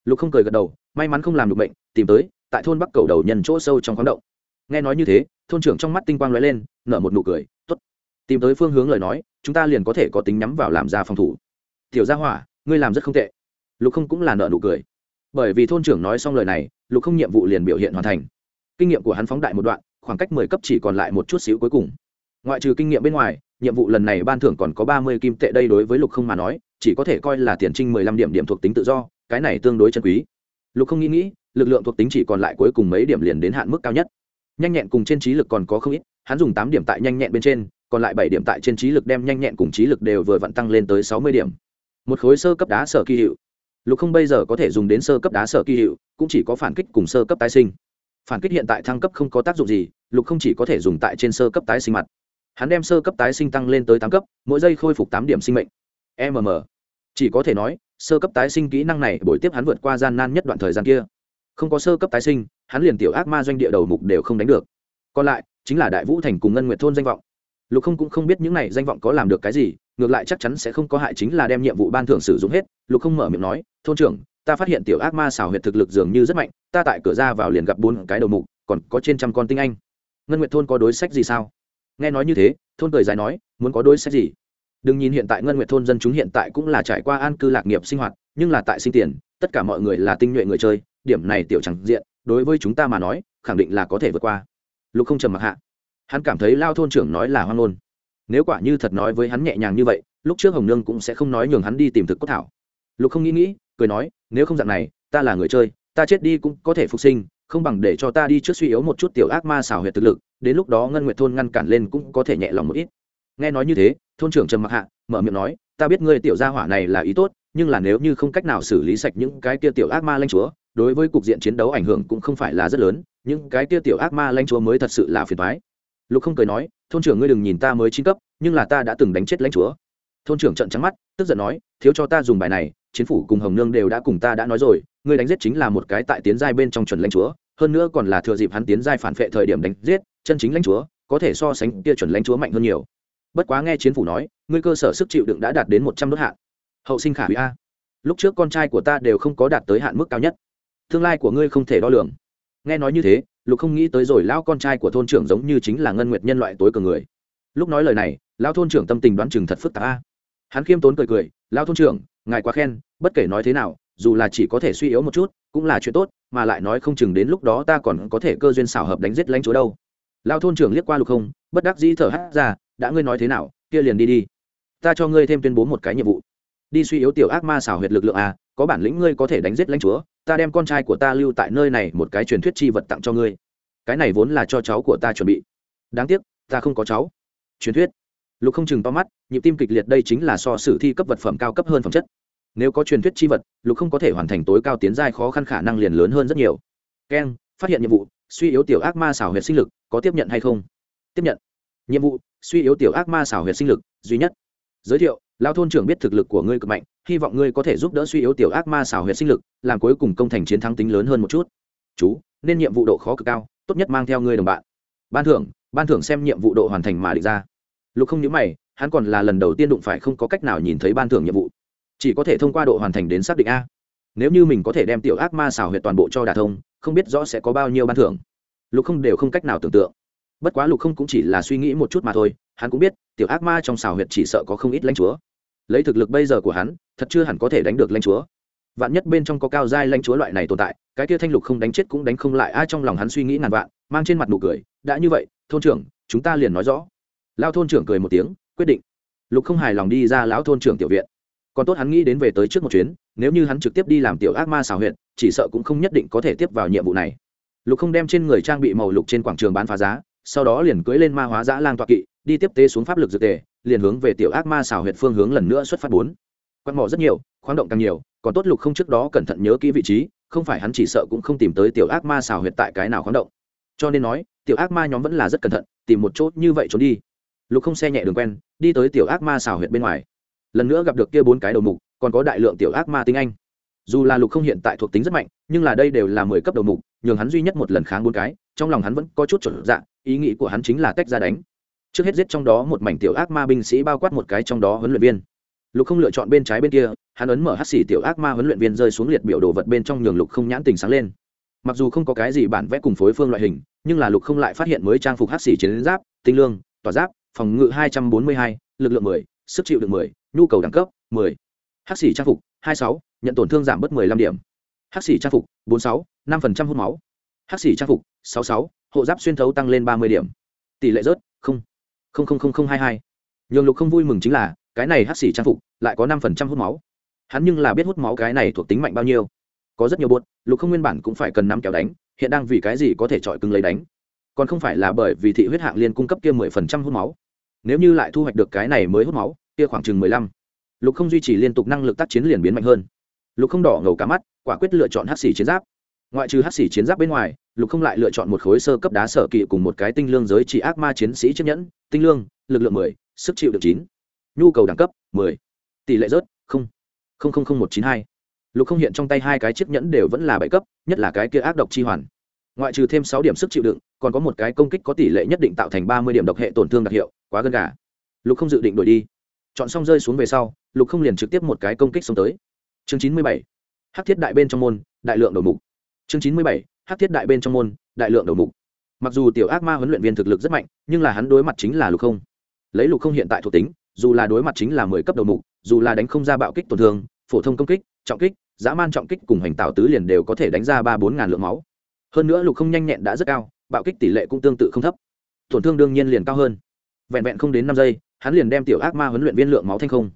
Lục không cười gật đầu, may mắn không làm được bệnh, tìm tới, tại thôn bắc cầu đầu nhân chỗ sâu trong khoáng động. Nghe nói như thế, thôn trưởng trong mắt tinh quang lóe lên, nở một nụ cười t ố t tìm tới phương hướng lời nói, chúng ta liền có thể có tính nhắm vào làm ra phòng thủ. Tiểu gia hỏa, ngươi làm rất không tệ. Lục không cũng là nợ nụ cười. Bởi vì thôn trưởng nói xong lời này, lục không nhiệm vụ liền biểu hiện hoàn thành. Kinh nghiệm của hắn phóng đại một đoạn, khoảng cách mười cấp chỉ còn lại một chút xíu cuối cùng. Ngoại trừ kinh nghiệm bên ngoài nhiệm vụ lần này ban thưởng còn có ba mươi kim tệ đây đối với lục không mà nói, chỉ có thể coi là tiền trinh mười lăm điểm điểm thuộc tính tự do, cái này tương đối chân quý. Lục không nghĩ nghĩ, lực lượng thuộc tính chỉ còn lại cuối cùng mấy điểm liền đến hạn mức cao nhất. Nhanh nhẹn cùng trên trí lực còn có không ít, hắn dùng tám điểm tại nhanh nhẹn bên trên, còn lại bảy điểm tại trên trí lực đem nhanh nhẹn cùng trí lực đều vừa vặn tăng lên tới sáu mươi điểm. Một khối sơ cấp đá sở kỳ hiệu. Lục không bây giờ có thể dùng đến sơ cấp đá sở kỳ hiệu, cũng chỉ có phản kích cùng sơ cấp tái sinh. Phản kích hiện tại thăng cấp không có tác dụng gì, lục không chỉ có thể dùng tại trên sơ cấp tái sinh mặt hắn đem sơ cấp tái sinh tăng lên tới tám cấp, mỗi giây khôi phục tám điểm sinh mệnh. Mm chỉ có thể nói, sơ cấp tái sinh kỹ năng này buổi tiếp hắn vượt qua gian nan nhất đoạn thời gian kia. Không có sơ cấp tái sinh, hắn liền tiểu ác ma doanh địa đầu mục đều không đánh được. Còn lại, chính là đại vũ thành cùng ngân nguyệt thôn danh vọng. Lục không cũng không biết những này danh vọng có làm được cái gì, ngược lại chắc chắn sẽ không có hại chính là đem nhiệm vụ ban thưởng sử dụng hết. Lục không mở miệng nói, thôn trưởng, ta phát hiện tiểu ác ma xảo huyệt thực lực dường như rất mạnh, ta tại cửa ra vào liền gặp bốn cái đầu mục, còn có trên trăm con tinh anh. Ngân nguyệt thôn có đối sách gì sao? Nghe nói như thế, thôn cười dài nói, muốn có đối sách gì? Đừng nhìn hiện tại ngân nguyệt thôn dân chúng hiện tại cũng là trải qua an cư lạc nghiệp sinh hoạt, nhưng là tại sinh tiền, tất cả mọi người là tinh nhuệ người chơi, điểm này tiểu chẳng diện, đối với chúng ta mà nói, khẳng định là có thể vượt qua. Lục không trầm mặc hạ. Hắn cảm thấy lao thôn trưởng nói là hoang ngôn. Nếu quả như thật nói với hắn nhẹ nhàng như vậy, lúc trước hồng nương cũng sẽ không nói nhường hắn đi tìm thực cốt thảo. Lục không nghĩ nghĩ, cười nói, nếu không dạng này, ta là người chơi, ta chết đi cũng có thể phục sinh, không bằng để cho ta đi trước suy yếu một chút tiểu ác ma xảo huyệt thực lực đến lúc đó ngân nguyệt thôn ngăn cản lên cũng có thể nhẹ lòng một ít. Nghe nói như thế, thôn trưởng trầm mặc hạ mở miệng nói, ta biết ngươi tiểu gia hỏa này là ý tốt, nhưng là nếu như không cách nào xử lý sạch những cái kia tiểu ác ma lanh chúa, đối với cục diện chiến đấu ảnh hưởng cũng không phải là rất lớn, những cái kia tiểu ác ma lanh chúa mới thật sự là phiền toái. Lục không cười nói, thôn trưởng ngươi đừng nhìn ta mới chín cấp, nhưng là ta đã từng đánh chết lãnh chúa. Thôn trưởng trận trắng mắt, tức giận nói, thiếu cho ta dùng bài này chính phủ cùng hồng nương đều đã cùng ta đã nói rồi, ngươi đánh giết chính là một cái tại tiến giai bên trong chuẩn lãnh chúa hơn nữa còn là thừa dịp hắn tiến giai phản phệ thời điểm đánh giết, chân chính lãnh chúa, có thể so sánh kia chuẩn lãnh chúa mạnh hơn nhiều. Bất quá nghe chiến phủ nói, ngươi cơ sở sức chịu đựng đã đạt đến một trăm đốt hạn. Hậu sinh khả hủy a. Lúc trước con trai của ta đều không có đạt tới hạn mức cao nhất. Tương lai của ngươi không thể đo lường. Nghe nói như thế, lục không nghĩ tới rồi, lão con trai của thôn trưởng giống như chính là ngân nguyệt nhân loại tối cường người. Lúc nói lời này, lão thôn trưởng tâm tình đoán chừng thật phức tạp a. Hắn khiêm tốn cười cười, lão thôn trưởng, ngài quá khen, bất kể nói thế nào, dù là chỉ có thể suy yếu một chút cũng là chuyện tốt mà lại nói không chừng đến lúc đó ta còn có thể cơ duyên xảo hợp đánh giết lãnh chúa đâu. Lão thôn trưởng liếc qua lục không bất đắc dĩ thở hắt ra đã ngươi nói thế nào kia liền đi đi. Ta cho ngươi thêm tuyên bố một cái nhiệm vụ. Đi suy yếu tiểu ác ma xảo huyệt lực lượng à, có bản lĩnh ngươi có thể đánh giết lãnh chúa ta đem con trai của ta lưu tại nơi này một cái truyền thuyết chi vật tặng cho ngươi. Cái này vốn là cho cháu của ta chuẩn bị. Đáng tiếc ta không có cháu. Truyền thuyết. Lục không chừng to mắt nhịp tim kịch liệt đây chính là so sử thi cấp vật phẩm cao cấp hơn phẩm chất nếu có truyền thuyết chi vật, lục không có thể hoàn thành tối cao tiến giai khó khăn khả năng liền lớn hơn rất nhiều. Keng phát hiện nhiệm vụ, suy yếu tiểu ác ma xảo huyệt sinh lực, có tiếp nhận hay không? Tiếp nhận. Nhiệm vụ, suy yếu tiểu ác ma xảo huyệt sinh lực, duy nhất. Giới thiệu lao thôn trưởng biết thực lực của ngươi cực mạnh, hy vọng ngươi có thể giúp đỡ suy yếu tiểu ác ma xảo huyệt sinh lực, làm cuối cùng công thành chiến thắng tính lớn hơn một chút. Chú, nên nhiệm vụ độ khó cực cao, tốt nhất mang theo ngươi đồng bạn. Ban thưởng ban thưởng xem nhiệm vụ độ hoàn thành mà định ra. Lục không nhớ mày, hắn còn là lần đầu tiên đụng phải không có cách nào nhìn thấy ban thưởng nhiệm vụ chỉ có thể thông qua độ hoàn thành đến xác định a. Nếu như mình có thể đem tiểu ác ma xảo huyệt toàn bộ cho đà thông, không biết rõ sẽ có bao nhiêu ban thưởng. Lục không đều không cách nào tưởng tượng. Bất quá lục không cũng chỉ là suy nghĩ một chút mà thôi, hắn cũng biết, tiểu ác ma trong xào huyệt chỉ sợ có không ít lãnh chúa. Lấy thực lực bây giờ của hắn, thật chưa hẳn có thể đánh được lãnh chúa. Vạn nhất bên trong có cao giai lãnh chúa loại này tồn tại, cái kia thanh lục không đánh chết cũng đánh không lại, ai trong lòng hắn suy nghĩ ngàn vạn, mang trên mặt nụ cười, đã như vậy, thôn trưởng, chúng ta liền nói rõ. Lao thôn trưởng cười một tiếng, quyết định. Lục không hài lòng đi ra lão thôn trưởng tiểu viện còn tốt hắn nghĩ đến về tới trước một chuyến, nếu như hắn trực tiếp đi làm tiểu ác ma xào huyện chỉ sợ cũng không nhất định có thể tiếp vào nhiệm vụ này. Lục không đem trên người trang bị màu lục trên quảng trường bán phá giá, sau đó liền cưỡi lên ma hóa giã lang toa kỵ, đi tiếp tế xuống pháp lực dược tề, liền hướng về tiểu ác ma xào huyện phương hướng lần nữa xuất phát bốn. Quạt mỏ rất nhiều, khoáng động càng nhiều, còn tốt lục không trước đó cẩn thận nhớ kỹ vị trí, không phải hắn chỉ sợ cũng không tìm tới tiểu ác ma xào huyệt tại cái nào khoáng động. Cho nên nói, tiểu ác ma nhóm vẫn là rất cẩn thận, tìm một chỗ như vậy trốn đi. Lục không xe nhẹ đường quen, đi tới tiểu ác ma xào huyệt bên ngoài lần nữa gặp được kia bốn cái đầu mục, còn có đại lượng tiểu ác ma tinh anh. Dù là lục không hiện tại thuộc tính rất mạnh, nhưng là đây đều là mười cấp đầu mục, nhường hắn duy nhất một lần kháng bốn cái, trong lòng hắn vẫn có chút chuẩn dạng, ý nghĩ của hắn chính là tách ra đánh. Trước hết giết trong đó một mảnh tiểu ác ma binh sĩ bao quát một cái trong đó huấn luyện viên. Lục không lựa chọn bên trái bên kia, hắn ấn mở hắt xỉ tiểu ác ma huấn luyện viên rơi xuống liệt biểu đồ vật bên trong nhường lục không nhãn tình sáng lên. Mặc dù không có cái gì bản vẽ cùng phối phương loại hình, nhưng là lục không lại phát hiện mới trang phục hắt xỉ chiến giáp, tinh lương, tỏa giáp, phòng ngự hai trăm bốn mươi hai, lực lượng mười, sức chịu được mười nhu cầu đẳng cấp, mười. Hắc xỉ trang phục, hai sáu, nhận tổn thương giảm bớt mười lăm điểm. Hắc xỉ trang phục, bốn sáu, năm phần trăm hút máu. Hắc xỉ trang phục, sáu sáu, hộ giáp xuyên thấu tăng lên ba mươi điểm. Tỷ lệ rớt, không. Không không không không, hai hai. Nhường lục không vui mừng chính là, cái này hắc xỉ trang phục lại có 5% hút máu. Hắn nhưng là biết hút máu cái này thuộc tính mạnh bao nhiêu. Có rất nhiều bột lục không nguyên bản cũng phải cần năm kéo đánh, hiện đang vì cái gì có thể chọi cứng lấy đánh. Còn không phải là bởi vì thị huyết hạng liên cung cấp kia mười phần trăm hút máu. Nếu như lại thu hoạch được cái này mới hút máu kia khoảng chừng mười lăm. Lục không duy trì liên tục năng lực tác chiến liền biến mạnh hơn. Lục không đỏ ngầu cả mắt, quả quyết lựa chọn hắc xỉ chiến giáp. Ngoại trừ hắc xỉ chiến giáp bên ngoài, lục không lại lựa chọn một khối sơ cấp đá sở kỵ cùng một cái tinh lương giới trị ác ma chiến sĩ chiếc nhẫn. Tinh lương, lực lượng mười, sức chịu được chín. Nhu cầu đẳng cấp, mười. Tỷ lệ rớt, không. Không không không một chín hai. Lục không hiện trong tay hai cái chiếc nhẫn đều vẫn là bảy cấp, nhất là cái kia ác độc chi hoàn. Ngoại trừ thêm sáu điểm sức chịu đựng, còn có một cái công kích có tỷ lệ nhất định tạo thành ba mươi điểm độc hệ tổn thương đặc hiệu, quá gần gà. Lục không dự định đổi đi chọn xong rơi xuống về sau, lục không liền trực tiếp một cái công kích xuống tới. Chương chín mươi bảy, hắc thiết đại bên trong môn, đại lượng đầu mục. Chương chín mươi bảy, hắc thiết đại bên trong môn, đại lượng đầu mục. Mặc dù tiểu ác ma huấn luyện viên thực lực rất mạnh, nhưng là hắn đối mặt chính là lục không. Lấy lục không hiện tại thuộc tính, dù là đối mặt chính là mười cấp đầu mục, dù là đánh không ra bạo kích tổn thương, phổ thông công kích, trọng kích, dã man trọng kích cùng hành tạo tứ liền đều có thể đánh ra ba bốn ngàn lượng máu. Hơn nữa lục không nhanh nhẹn đã rất cao, bạo kích tỷ lệ cũng tương tự không thấp. Tổn thương đương nhiên liền cao hơn. Vẹn vẹn không đến năm giây hắn liền đem tiểu ác ma huấn luyện viên lượng máu thanh không.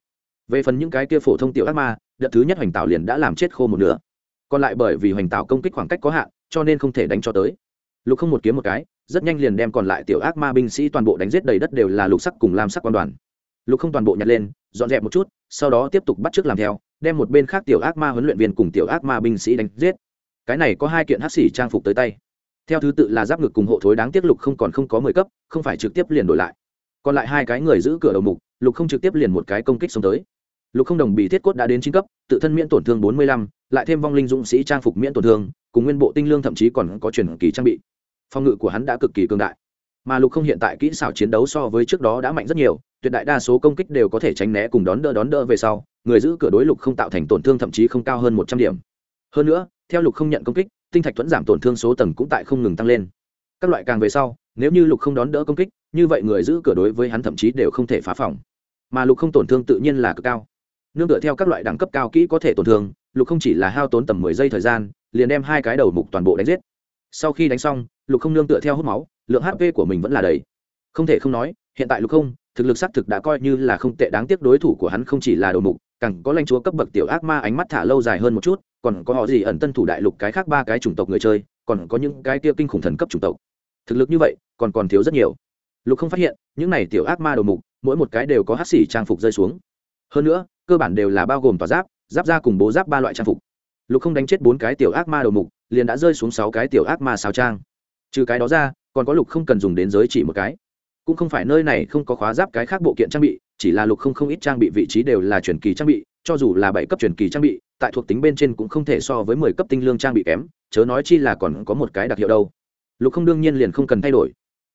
Về phần những cái kia phổ thông tiểu ác ma, đợt thứ nhất hoành tạo liền đã làm chết khô một nửa. Còn lại bởi vì hoành tạo công kích khoảng cách có hạn, cho nên không thể đánh cho tới. Lục không một kiếm một cái, rất nhanh liền đem còn lại tiểu ác ma binh sĩ toàn bộ đánh giết đầy đất đều là lục sắc cùng lam sắc quan đoàn. Lục không toàn bộ nhặt lên, dọn dẹp một chút, sau đó tiếp tục bắt t r ư ớ c làm theo, đem một bên khác tiểu ác ma huấn luyện viên cùng tiểu ác ma binh sĩ đánh giết. Cái này có hai kiện hát xỉ trang phục tới tay. Theo thứ tự là giáp ngực cùng hộ thối, đáng tiếc lục không còn không có mười cấp, không phải trực tiếp liền đổi lại còn lại hai cái người giữ cửa đầu mục, lục không trực tiếp liền một cái công kích xông tới. Lục không đồng bị thiết cốt đã đến chín cấp, tự thân miễn tổn thương bốn mươi lăm, lại thêm vong linh dũng sĩ trang phục miễn tổn thương, cùng nguyên bộ tinh lương thậm chí còn có chuyển kỳ trang bị. Phòng ngự của hắn đã cực kỳ cương đại. Mà lục không hiện tại kỹ xảo chiến đấu so với trước đó đã mạnh rất nhiều, tuyệt đại đa số công kích đều có thể tránh né cùng đón đỡ đón đỡ về sau, người giữ cửa đối lục không tạo thành tổn thương thậm chí không cao hơn một trăm điểm. Hơn nữa, theo lục không nhận công kích, tinh thạch thuẫn giảm tổn thương số tầng cũng tại không ngừng tăng lên. Các loại càng về sau nếu như lục không đón đỡ công kích, như vậy người giữ cửa đối với hắn thậm chí đều không thể phá phòng. Mà lục không tổn thương tự nhiên là cực cao. Nương tựa theo các loại đẳng cấp cao kỹ có thể tổn thương, lục không chỉ là hao tốn tầm mười giây thời gian, liền đem hai cái đầu mục toàn bộ đánh giết. Sau khi đánh xong, lục không nương tựa theo hút máu, lượng hp của mình vẫn là đầy. Không thể không nói, hiện tại lục không, thực lực xác thực đã coi như là không tệ đáng tiếc đối thủ của hắn không chỉ là đầu mục, càng có lãnh chúa cấp bậc tiểu ác ma ánh mắt thả lâu dài hơn một chút, còn có họ gì ẩn tân thủ đại lục cái khác ba cái chủng tộc người chơi, còn có những cái kia kinh khủng thần cấp chủng tộc thực lực như vậy, còn còn thiếu rất nhiều. Lục không phát hiện, những này tiểu ác ma đầu mục, mỗi một cái đều có hát xỉ trang phục rơi xuống. Hơn nữa, cơ bản đều là bao gồm tòa giáp giáp ra cùng bố giáp ba loại trang phục. Lục không đánh chết bốn cái tiểu ác ma đầu mục, liền đã rơi xuống sáu cái tiểu ác ma sao trang. Trừ cái đó ra, còn có lục không cần dùng đến giới chỉ một cái. Cũng không phải nơi này không có khóa giáp cái khác bộ kiện trang bị, chỉ là lục không không ít trang bị vị trí đều là truyền kỳ trang bị, cho dù là bảy cấp truyền kỳ trang bị, tại thuộc tính bên trên cũng không thể so với mười cấp tinh lương trang bị kém, chớ nói chi là còn có một cái đặc hiệu đâu lục không đương nhiên liền không cần thay đổi.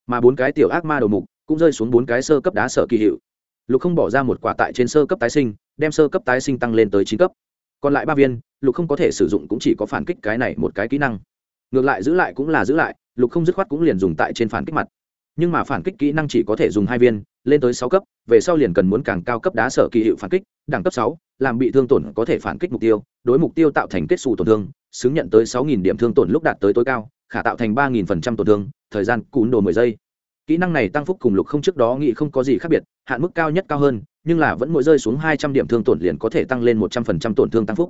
Mà bốn cái tiểu ác ma đầu mục cũng rơi xuống bốn cái sơ cấp đá sở kỳ hiệu. Lục không bỏ ra một quả tại trên sơ cấp tái sinh, đem sơ cấp tái sinh tăng lên tới chín cấp. Còn lại ba viên, lục không có thể sử dụng cũng chỉ có phản kích cái này một cái kỹ năng. Ngược lại giữ lại cũng là giữ lại, lục không dứt khoát cũng liền dùng tại trên phản kích mặt. Nhưng mà phản kích kỹ năng chỉ có thể dùng hai viên, lên tới sáu cấp, về sau liền cần muốn càng cao cấp đá sở kỳ hiệu phản kích, đẳng cấp sáu, làm bị thương tổn có thể phản kích mục tiêu, đối mục tiêu tạo thành kết xù tổn thương, xứng nhận tới sáu nghìn điểm thương tổn lúc đạt tới tối cao khả tạo thành ba nghìn phần trăm tổn thương, thời gian cún đồ mười giây. Kỹ năng này tăng phúc cùng lục không trước đó nghĩ không có gì khác biệt, hạn mức cao nhất cao hơn, nhưng là vẫn mỗi rơi xuống hai trăm điểm thương tổn liền có thể tăng lên một trăm phần trăm tổn thương tăng phúc.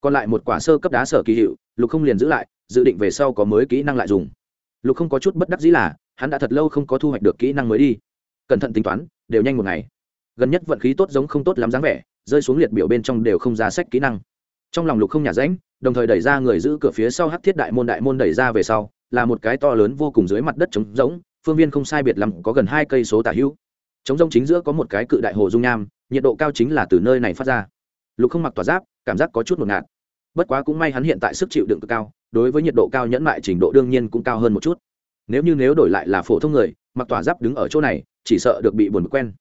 Còn lại một quả sơ cấp đá sở kỳ hiệu, lục không liền giữ lại, dự định về sau có mới kỹ năng lại dùng. Lục không có chút bất đắc dĩ là, hắn đã thật lâu không có thu hoạch được kỹ năng mới đi. Cẩn thận tính toán, đều nhanh một ngày. Gần nhất vận khí tốt giống không tốt lắm dáng vẻ, rơi xuống liệt biểu bên trong đều không ra sách kỹ năng trong lòng lục không nhả rãnh, đồng thời đẩy ra người giữ cửa phía sau hắc thiết đại môn đại môn đẩy ra về sau, là một cái to lớn vô cùng dưới mặt đất trống rỗng, phương viên không sai biệt lắm, có gần hai cây số tả hữu. Trống rỗng chính giữa có một cái cự đại hồ dung nham, nhiệt độ cao chính là từ nơi này phát ra. Lục không mặc tỏa giáp, cảm giác có chút ngột ngạt. Bất quá cũng may hắn hiện tại sức chịu đựng cực cao, đối với nhiệt độ cao nhẫn mại trình độ đương nhiên cũng cao hơn một chút. Nếu như nếu đổi lại là phổ thông người, mặc tỏa giáp đứng ở chỗ này, chỉ sợ được bị buồn quen.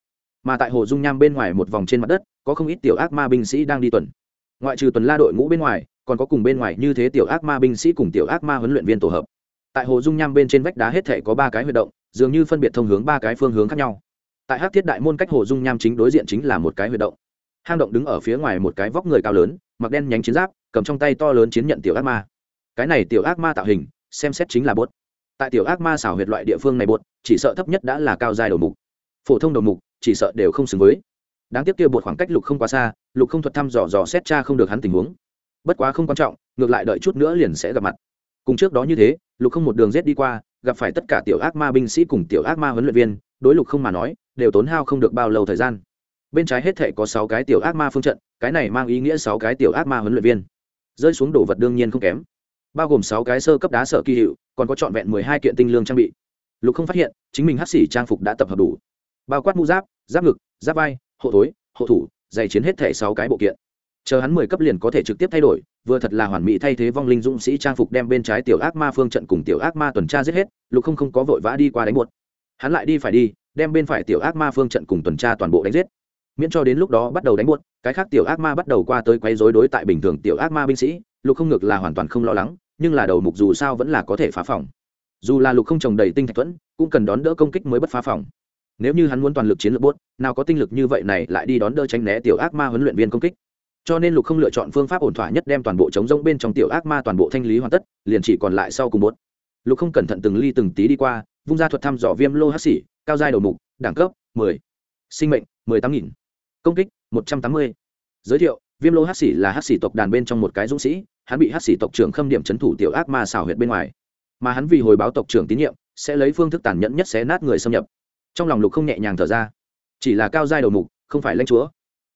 Mà tại hồ dung nham bên ngoài một vòng trên mặt đất, có không ít tiểu ác ma binh sĩ đang đi tuần ngoại trừ tuần la đội ngũ bên ngoài, còn có cùng bên ngoài như thế tiểu ác ma binh sĩ cùng tiểu ác ma huấn luyện viên tổ hợp. Tại hồ dung nham bên trên vách đá hết thể có ba cái huy động, dường như phân biệt thông hướng ba cái phương hướng khác nhau. Tại hát thiết đại môn cách hồ dung nham chính đối diện chính là một cái huy động. Hang động đứng ở phía ngoài một cái vóc người cao lớn, mặc đen nhánh chiến giáp, cầm trong tay to lớn chiến nhận tiểu ác ma. Cái này tiểu ác ma tạo hình, xem xét chính là bốt tại tiểu ác ma xảo huyệt loại địa phương này bột, chỉ sợ thấp nhất đã là cao dài đầu mục. Phổ thông đầu mục, chỉ sợ đều không xứng với đáng tiếc kia bột khoảng cách lục không quá xa, lục không thuật thăm dò dò xét cha không được hắn tình huống. Bất quá không quan trọng, ngược lại đợi chút nữa liền sẽ gặp mặt. Cùng trước đó như thế, lục không một đường rết đi qua, gặp phải tất cả tiểu ác ma binh sĩ cùng tiểu ác ma huấn luyện viên, đối lục không mà nói, đều tốn hao không được bao lâu thời gian. Bên trái hết thể có sáu cái tiểu ác ma phương trận, cái này mang ý nghĩa sáu cái tiểu ác ma huấn luyện viên. Rơi xuống đồ vật đương nhiên không kém. Bao gồm sáu cái sơ cấp đá sở kỳ hiệu, còn có trọn vẹn mười hai kiện tinh lương trang bị. Lục không phát hiện, chính mình hắt xỉ trang phục đã tập hợp đủ. Bao quát mũ giáp giáp ngực, giáp vai hộ thối, hộ thủ giày chiến hết thẻ sáu cái bộ kiện. Chờ hắn mười cấp liền có thể trực tiếp thay đổi, vừa thật là hoàn mỹ thay thế vong linh dũng sĩ trang phục đem bên trái tiểu ác ma phương trận cùng tiểu ác ma tuần tra giết hết, lục không không có vội vã đi qua đánh buột hắn lại đi phải đi, đem bên phải tiểu ác ma phương trận cùng tuần tra toàn bộ đánh giết. Miễn cho đến lúc đó bắt đầu đánh buột cái khác tiểu ác ma bắt đầu qua tới quấy rối đối tại bình thường tiểu ác ma binh sĩ, lục không ngược là hoàn toàn không lo lắng, nhưng là đầu mục dù sao vẫn là có thể phá phòng. Dù là lục không trồng đầy tinh thạch thuẫn, cũng cần đón đỡ công kích mới bất phá phòng nếu như hắn muốn toàn lực chiến lược bốt nào có tinh lực như vậy này lại đi đón đỡ tránh né tiểu ác ma huấn luyện viên công kích cho nên lục không lựa chọn phương pháp ổn thỏa nhất đem toàn bộ chống rông bên trong tiểu ác ma toàn bộ thanh lý hoàn tất, liền chỉ còn lại sau cùng bốt lục không cẩn thận từng ly từng tí đi qua, vung ra thuật thăm dò viêm lô hắc xỉ, cao giai đầu mục, đẳng cấp 10. sinh mệnh 18.000. công kích 180. giới thiệu, viêm lô hắc xỉ là hắc xỉ tộc đàn bên trong một cái dũng sĩ, hắn bị hắc xỉ tộc trưởng khâm điểm c h ấ n thủ tiểu ác ma xảo huyệt bên ngoài mà hắn vì hồi báo tộc trưởng tín nhiệm, sẽ lấy phương thức tàn nhẫn nhất xé nát người xâm nhập trong lòng lục không nhẹ nhàng thở ra. Chỉ là cao giai đầu mục, không phải lãnh chúa.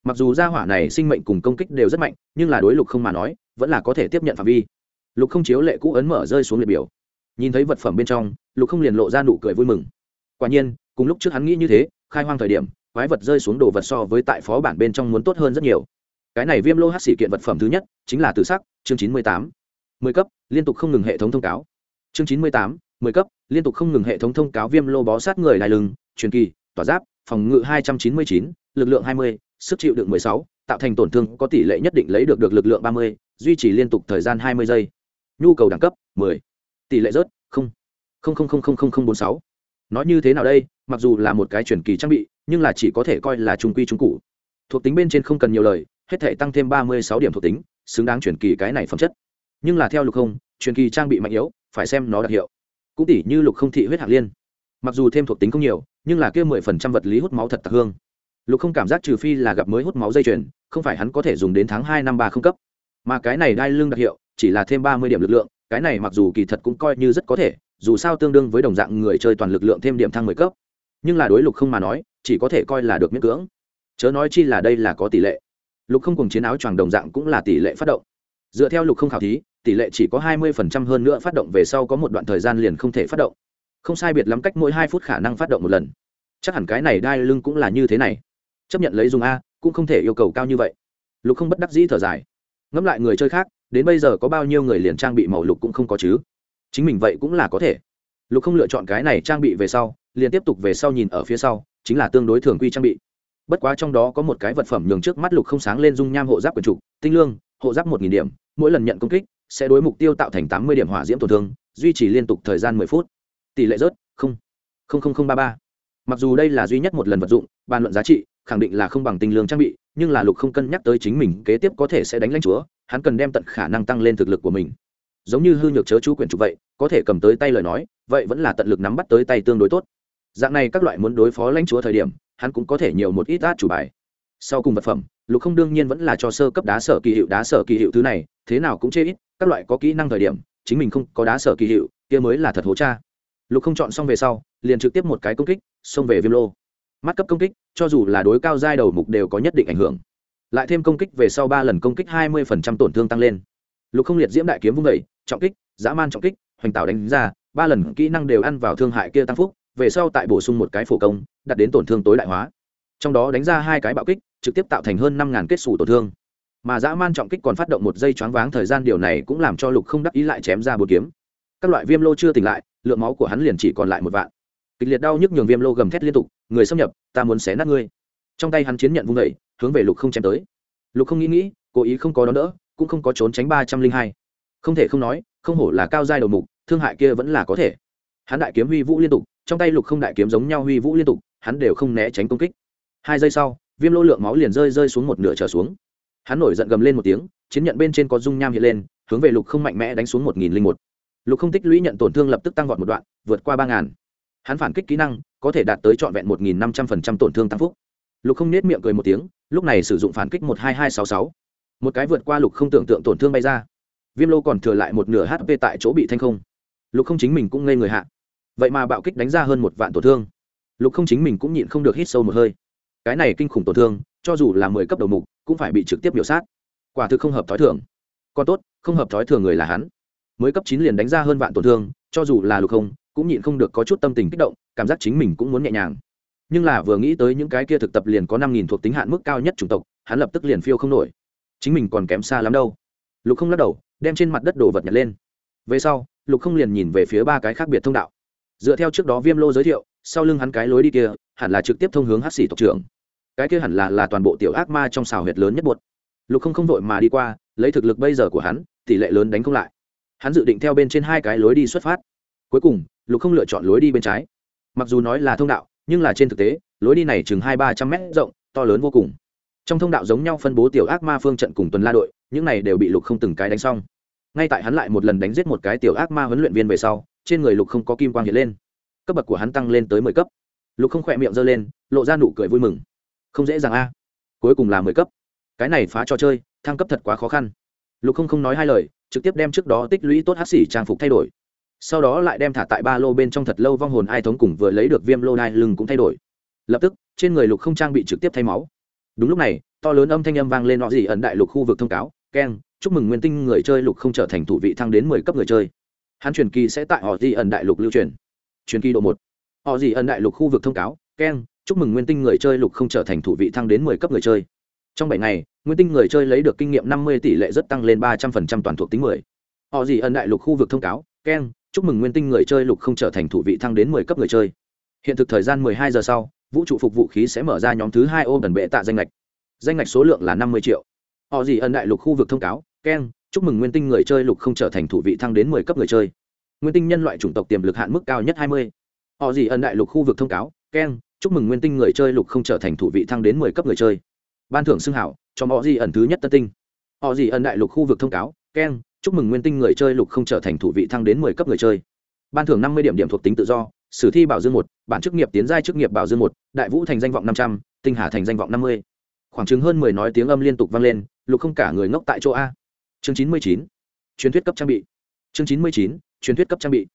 Mặc dù gia hỏa này sinh mệnh cùng công kích đều rất mạnh, nhưng là đối lục không mà nói, vẫn là có thể tiếp nhận phạm vi. Lục không chiếu lệ cũ ấn mở rơi xuống liệt biểu. Nhìn thấy vật phẩm bên trong, lục không liền lộ ra nụ cười vui mừng. Quả nhiên, cùng lúc trước hắn nghĩ như thế, khai hoang thời điểm, quái vật rơi xuống đồ vật so với tại phó bản bên trong muốn tốt hơn rất nhiều. Cái này viêm lô hát xỉ kiện vật phẩm thứ nhất, chính là từ sắc, chương chín mươi tám. Mười cấp, liên tục không ngừng hệ thống thông cáo. Chương chín mươi tám, mười cấp, liên tục không ngừng hệ thống thông cáo viêm lô bó sát người đài lưng truyền kỳ, tỏa giáp, phòng ngự hai trăm chín mươi chín, lực lượng hai mươi, sức chịu đựng mười sáu, tạo thành tổn thương có tỷ lệ nhất định lấy được được lực lượng ba mươi, duy trì liên tục thời gian hai mươi giây. Nhu cầu đẳng cấp, mười. Tỷ lệ rớt, không. Không không không không không không, bốn, sáu. Nói như thế nào đây? Mặc dù là một cái truyền kỳ trang bị, nhưng là chỉ có thể coi là trung quy trung cụ. Thuộc tính bên trên không cần nhiều lời, hết thể tăng thêm ba mươi sáu điểm thuộc tính, xứng đáng truyền kỳ cái này phẩm chất. Nhưng là theo lục không, truyền kỳ trang bị mạnh yếu, phải xem nó đặc hiệu. Cũng tỷ như lục không thị huyết hạt liên. Mặc dù thêm thuộc tính không nhiều nhưng là kia mười phần trăm vật lý hút máu thật tặc hương. Lục không cảm giác trừ phi là gặp mới hút máu dây chuyền, không phải hắn có thể dùng đến tháng hai năm ba không cấp. Mà cái này đai lưng đặc hiệu, chỉ là thêm ba mươi điểm lực lượng, cái này mặc dù kỳ thật cũng coi như rất có thể, dù sao tương đương với đồng dạng người chơi toàn lực lượng thêm điểm thăng mười cấp. Nhưng là đối lục không mà nói, chỉ có thể coi là được miễn cưỡng. Chớ nói chi là đây là có tỷ lệ. Lục không cùng chiến áo choàng đồng dạng cũng là tỷ lệ phát động. Dựa theo lục không khảo thí, tỷ lệ chỉ có hai mươi phần trăm hơn nữa phát động về sau có một đoạn thời gian liền không thể phát động không sai biệt lắm cách mỗi hai phút khả năng phát động một lần. Chắc hẳn cái này đai lưng cũng là như thế này. Chấp nhận lấy dùng a, cũng không thể yêu cầu cao như vậy. Lục không bất đắc dĩ thở dài. Ngẫm lại người chơi khác, đến bây giờ có bao nhiêu người liền trang bị màu lục cũng không có chứ? Chính mình vậy cũng là có thể. Lục không lựa chọn cái này trang bị về sau, liền tiếp tục về sau nhìn ở phía sau, chính là tương đối thường quy trang bị. Bất quá trong đó có một cái vật phẩm nhường trước mắt lục không sáng lên dung nham hộ giáp quần trục tinh lương, hộ giáp một nghìn điểm, mỗi lần nhận công kích, sẽ đối mục tiêu tạo thành tám mươi điểm hỏa diễm tổn thương, duy trì liên tục thời gian mười phút tỷ lệ rớt, không không không không ba ba. Mặc dù đây là duy nhất một lần vật dụng, bàn luận giá trị, khẳng định là không bằng tình lương trang bị, nhưng là lục không cân nhắc tới chính mình kế tiếp có thể sẽ đánh lãnh chúa, hắn cần đem tận khả năng tăng lên thực lực của mình. Giống như hư nhược chớ chú quyển trục vậy, có thể cầm tới tay lời nói, vậy vẫn là tận lực nắm bắt tới tay tương đối tốt. Dạng này các loại muốn đối phó lãnh chúa thời điểm, hắn cũng có thể nhiều một ít át chủ bài. Sau cùng vật phẩm, lục không đương nhiên vẫn là cho sơ cấp đá sở kỳ hiệu, đá sở kỳ hiệu thứ này, thế nào cũng chê ít, các loại có kỹ năng thời điểm, chính mình không có đá sở kỳ hiệu, kia mới là thật hố cha lục không chọn xong về sau, liền trực tiếp một cái công kích, xông về viêm lô. Mắt cấp công kích, cho dù là đối cao giai đầu mục đều có nhất định ảnh hưởng. Lại thêm công kích về sau ba lần công kích hai mươi tổn thương tăng lên. Lục không liệt diễm đại kiếm vung vẩy trọng kích, dã man trọng kích, hoành tạo đánh ra, ba lần kỹ năng đều ăn vào thương hại kia tăng phúc, về sau tại bổ sung một cái phổ công đặt đến tổn thương tối đại hóa. Trong đó đánh ra hai cái bạo kích, trực tiếp tạo thành hơn năm ngàn kết xù tổn thương. Mà dã man trọng kích còn phát động một dây choáng váng thời gian, điều này cũng làm cho lục không đắc ý lại chém ra bột kiếm. Các loại viêm lô chưa tỉnh lại lượng máu của hắn liền chỉ còn lại một vạn. Kịch liệt đau nhức nhường viêm lô gầm thét liên tục, người xâm nhập, ta muốn xé nát ngươi. Trong tay hắn chiến nhận vung vẩy hướng về lục không chém tới. Lục không nghĩ nghĩ, cố ý không có đón đỡ, cũng không có trốn tránh ba trăm linh hai. Không thể không nói, không hổ là cao giai đầu mục, thương hại kia vẫn là có thể. Hắn đại kiếm huy vũ liên tục, trong tay lục không đại kiếm giống nhau huy vũ liên tục, hắn đều không né tránh công kích. Hai giây sau, viêm lô lượng máu liền rơi rơi xuống một nửa trở xuống. Hắn nổi giận gầm lên một tiếng, chiến nhận bên trên có dung nham hiện lên, hướng về lục không mạnh mẽ đánh xuống một nghìn linh một lục không tích lũy nhận tổn thương lập tức tăng vọt một đoạn, vượt qua ba ngàn. Hắn phản kích kỹ năng, có thể đạt tới trọn vẹn một nghìn năm trăm phần trăm tổn thương tăng phúc. Lục không nết miệng cười một tiếng, lúc này sử dụng phản kích một hai hai sáu sáu. Một cái vượt qua lục không tưởng tượng tổn thương bay ra. Viêm lô còn thừa lại một nửa hp tại chỗ bị thanh không. Lục không chính mình cũng ngây người hạ. Vậy mà bạo kích đánh ra hơn một vạn tổn thương. Lục không chính mình cũng nhịn không được hít sâu một hơi. Cái này kinh khủng tổn thương, cho dù là mười cấp đầu mục, cũng phải bị trực tiếp biểu sát. Quả thực không hợp thói thường. Còn tốt, không hợp thói thường người là hắn mới cấp chín liền đánh ra hơn vạn tổn thương, cho dù là lục không, cũng nhịn không được có chút tâm tình kích động, cảm giác chính mình cũng muốn nhẹ nhàng. Nhưng là vừa nghĩ tới những cái kia thực tập liền có năm nghìn thuộc tính hạn mức cao nhất chủng tộc, hắn lập tức liền phiêu không nổi. Chính mình còn kém xa lắm đâu. Lục không lắc đầu, đem trên mặt đất đồ vật nhặt lên. Về sau, lục không liền nhìn về phía ba cái khác biệt thông đạo. Dựa theo trước đó viêm lô giới thiệu, sau lưng hắn cái lối đi kia, hẳn là trực tiếp thông hướng hát xỉ tộc trưởng. Cái kia hẳn là là toàn bộ tiểu ác ma trong xào huyệt lớn nhất buột. Lục không không vội mà đi qua, lấy thực lực bây giờ của hắn, tỷ lệ lớn đánh không lại hắn dự định theo bên trên hai cái lối đi xuất phát. Cuối cùng, lục không lựa chọn lối đi bên trái. Mặc dù nói là thông đạo, nhưng là trên thực tế, lối đi này chừng hai ba trăm mét rộng, to lớn vô cùng. Trong thông đạo giống nhau phân bố tiểu ác ma phương trận cùng tuần la đội, những này đều bị lục không từng cái đánh xong. Ngay tại hắn lại một lần đánh giết một cái tiểu ác ma huấn luyện viên về sau, trên người lục không có kim quang hiện lên. Cấp bậc của hắn tăng lên tới mười cấp. Lục không khỏe miệng giơ lên, lộ ra nụ cười vui mừng. Không dễ dàng a. Cuối cùng là mười cấp. Cái này phá trò chơi, thăng cấp thật quá khó khăn. Lục không không nói hai lời trực tiếp đem trước đó tích lũy tốt hắc xỉ trang phục thay đổi. Sau đó lại đem thả tại ba lô bên trong thật lâu vong hồn ai thống cùng vừa lấy được viêm lô đai lưng cũng thay đổi. Lập tức, trên người lục không trang bị trực tiếp thay máu. Đúng lúc này, to lớn âm thanh âm vang lên nọ gì ẩn đại lục khu vực thông cáo keng chúc mừng nguyên tinh người chơi lục không trở thành thủ vị thăng đến mười cấp người chơi. Hắn truyền kỳ sẽ tại họ gì ẩn đại lục lưu truyền. Truyền kỳ độ một. Họ gì ẩn đại lục khu vực thông cáo keng chúc mừng nguyên tinh người chơi lục không trở thành thủ vị thăng đến mười cấp người chơi trong bảy ngày, nguyên tinh người chơi lấy được kinh nghiệm năm mươi tỷ lệ rất tăng lên ba trăm phần trăm toàn thuộc tính mười. Họ gì ẩn đại lục khu vực thông cáo keng chúc mừng nguyên tinh người chơi lục không trở thành thủ vị thăng đến mười cấp người chơi. Hiện thực thời gian mười hai giờ sau, vũ trụ phục vũ khí sẽ mở ra nhóm thứ hai ô tần bệ tạ danh lệch danh lệch số lượng là năm mươi triệu. Họ gì ẩn đại lục khu vực thông cáo keng chúc mừng nguyên tinh người chơi lục không trở thành thủ vị thăng đến mười cấp người chơi. Nguyên tinh nhân loại chủng tộc tiềm lực hạn mức cao nhất hai mươi. Họ gì ẩn đại lục khu vực thông cáo keng chúc mừng nguyên tinh người chơi lục không trở thành thủ vị thăng đến mười cấp người chơi ban thưởng xưng hảo, cho họ gì ẩn thứ nhất tân tinh. Họ gì ẩn đại lục khu vực thông cáo keng chúc mừng nguyên tinh người chơi lục không trở thành thủ vị thăng đến mười cấp người chơi. Ban thưởng năm mươi điểm điểm thuộc tính tự do, sử thi bảo dương một, bản chức nghiệp tiến giai chức nghiệp bảo dương một, đại vũ thành danh vọng năm trăm, tinh hà thành danh vọng năm mươi. Khoảng chừng hơn mười nói tiếng âm liên tục vang lên, lục không cả người ngốc tại chỗ a. Chương chín mươi chín, truyền thuyết cấp trang bị. Chương chín mươi chín, truyền thuyết cấp trang bị.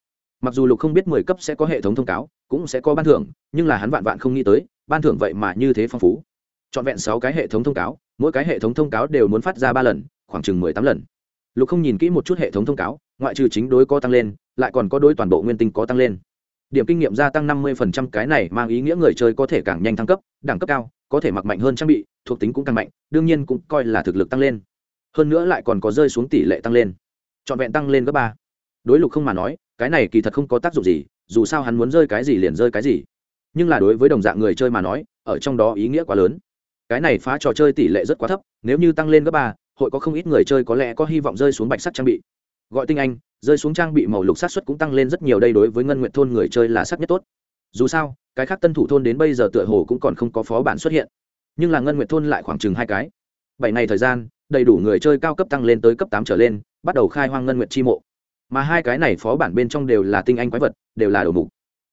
Mặc dù lục không biết mười cấp sẽ có hệ thống thông cáo, cũng sẽ có ban thưởng, nhưng là hắn vạn vạn không nghĩ tới, ban thưởng vậy mà như thế phong phú trọn vẹn sáu cái hệ thống thông cáo, mỗi cái hệ thống thông cáo đều muốn phát ra ba lần, khoảng chừng mười tám lần. Lục không nhìn kỹ một chút hệ thống thông cáo, ngoại trừ chính đối có tăng lên, lại còn có đối toàn bộ nguyên tinh có tăng lên. Điểm kinh nghiệm gia tăng năm mươi cái này mang ý nghĩa người chơi có thể càng nhanh thăng cấp, đẳng cấp cao, có thể mặc mạnh hơn trang bị, thuộc tính cũng càng mạnh, đương nhiên cũng coi là thực lực tăng lên. Hơn nữa lại còn có rơi xuống tỷ lệ tăng lên. Trọn vẹn tăng lên gấp ba. Đối lục không mà nói, cái này kỳ thật không có tác dụng gì, dù sao hắn muốn rơi cái gì liền rơi cái gì. Nhưng là đối với đồng dạng người chơi mà nói, ở trong đó ý nghĩa quá lớn cái này phá trò chơi tỷ lệ rất quá thấp, nếu như tăng lên gấp ba, hội có không ít người chơi có lẽ có hy vọng rơi xuống bạch sắt trang bị. Gọi tinh anh, rơi xuống trang bị màu lục sát xuất cũng tăng lên rất nhiều, đây đối với ngân nguyện thôn người chơi là sắc nhất tốt. Dù sao, cái khác tân thủ thôn đến bây giờ tựa hồ cũng còn không có phó bản xuất hiện. Nhưng là ngân nguyện thôn lại khoảng chừng hai cái. Bảy ngày thời gian, đầy đủ người chơi cao cấp tăng lên tới cấp tám trở lên, bắt đầu khai hoang ngân nguyện chi mộ. Mà hai cái này phó bản bên trong đều là tinh anh quái vật, đều là đầu mục.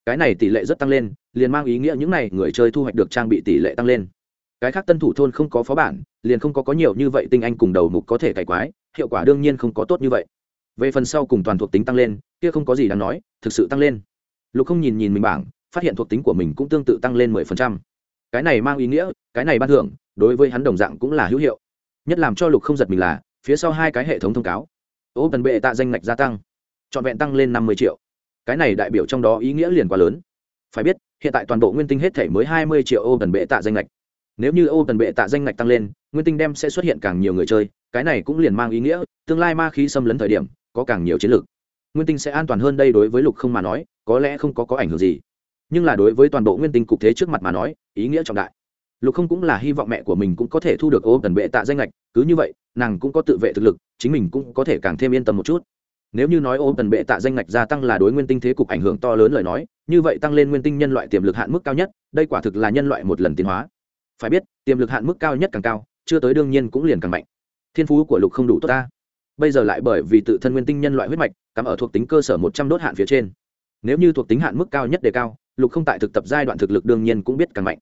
Cái này tỷ lệ rất tăng lên, liền mang ý nghĩa những n à y người chơi thu hoạch được trang bị tỷ lệ tăng lên cái khác tân thủ thôn không có phó bản, liền không có có nhiều như vậy tinh anh cùng đầu mục có thể cải quái, hiệu quả đương nhiên không có tốt như vậy. Về phần sau cùng toàn thuộc tính tăng lên, kia không có gì đáng nói, thực sự tăng lên. Lục không nhìn nhìn mình bảng, phát hiện thuộc tính của mình cũng tương tự tăng lên mười phần trăm. Cái này mang ý nghĩa, cái này ban thưởng, đối với hắn đồng dạng cũng là hữu hiệu. Nhất làm cho lục không giật mình là, phía sau hai cái hệ thống thông cáo. Ô tần bệ tạ danh ngạch gia tăng, trọn vẹn tăng lên năm mươi triệu. Cái này đại biểu trong đó ý nghĩa liền quá lớn. Phải biết, hiện tại toàn bộ nguyên tinh hết thể mới hai mươi triệu ô tần bệ tạ danh ngạch nếu như ô tần bệ tạ danh ngạch tăng lên, nguyên tinh đem sẽ xuất hiện càng nhiều người chơi, cái này cũng liền mang ý nghĩa, tương lai ma khí xâm lấn thời điểm, có càng nhiều chiến lược. Nguyên tinh sẽ an toàn hơn đây đối với lục không mà nói, có lẽ không có có ảnh hưởng gì. Nhưng là đối với toàn bộ nguyên tinh cục thế trước mặt mà nói, ý nghĩa trọng đại. Lục không cũng là hy vọng mẹ của mình cũng có thể thu được ô tần bệ tạ danh lệch cứ như vậy, nàng cũng có tự vệ thực lực, chính mình cũng có thể càng thêm yên tâm một chút. Nếu như nói ô tần bệ tạ danh lệch gia tăng là đối nguyên tinh thế cục ảnh hưởng to lớn lời nói, như vậy tăng lên nguyên tinh nhân loại tiềm lực hạn mức cao nhất, đây quả thực là nhân loại một lần tiến hóa phải biết, tiềm lực hạn mức cao nhất càng cao, chưa tới đương nhiên cũng liền càng mạnh. Thiên phú của lục không đủ tốt ta. Bây giờ lại bởi vì tự thân nguyên tinh nhân loại huyết mạch, cắm ở thuộc tính cơ sở một trăm đốt hạn phía trên. Nếu như thuộc tính hạn mức cao nhất đề cao, lục không tại thực tập giai đoạn thực lực đương nhiên cũng biết càng mạnh.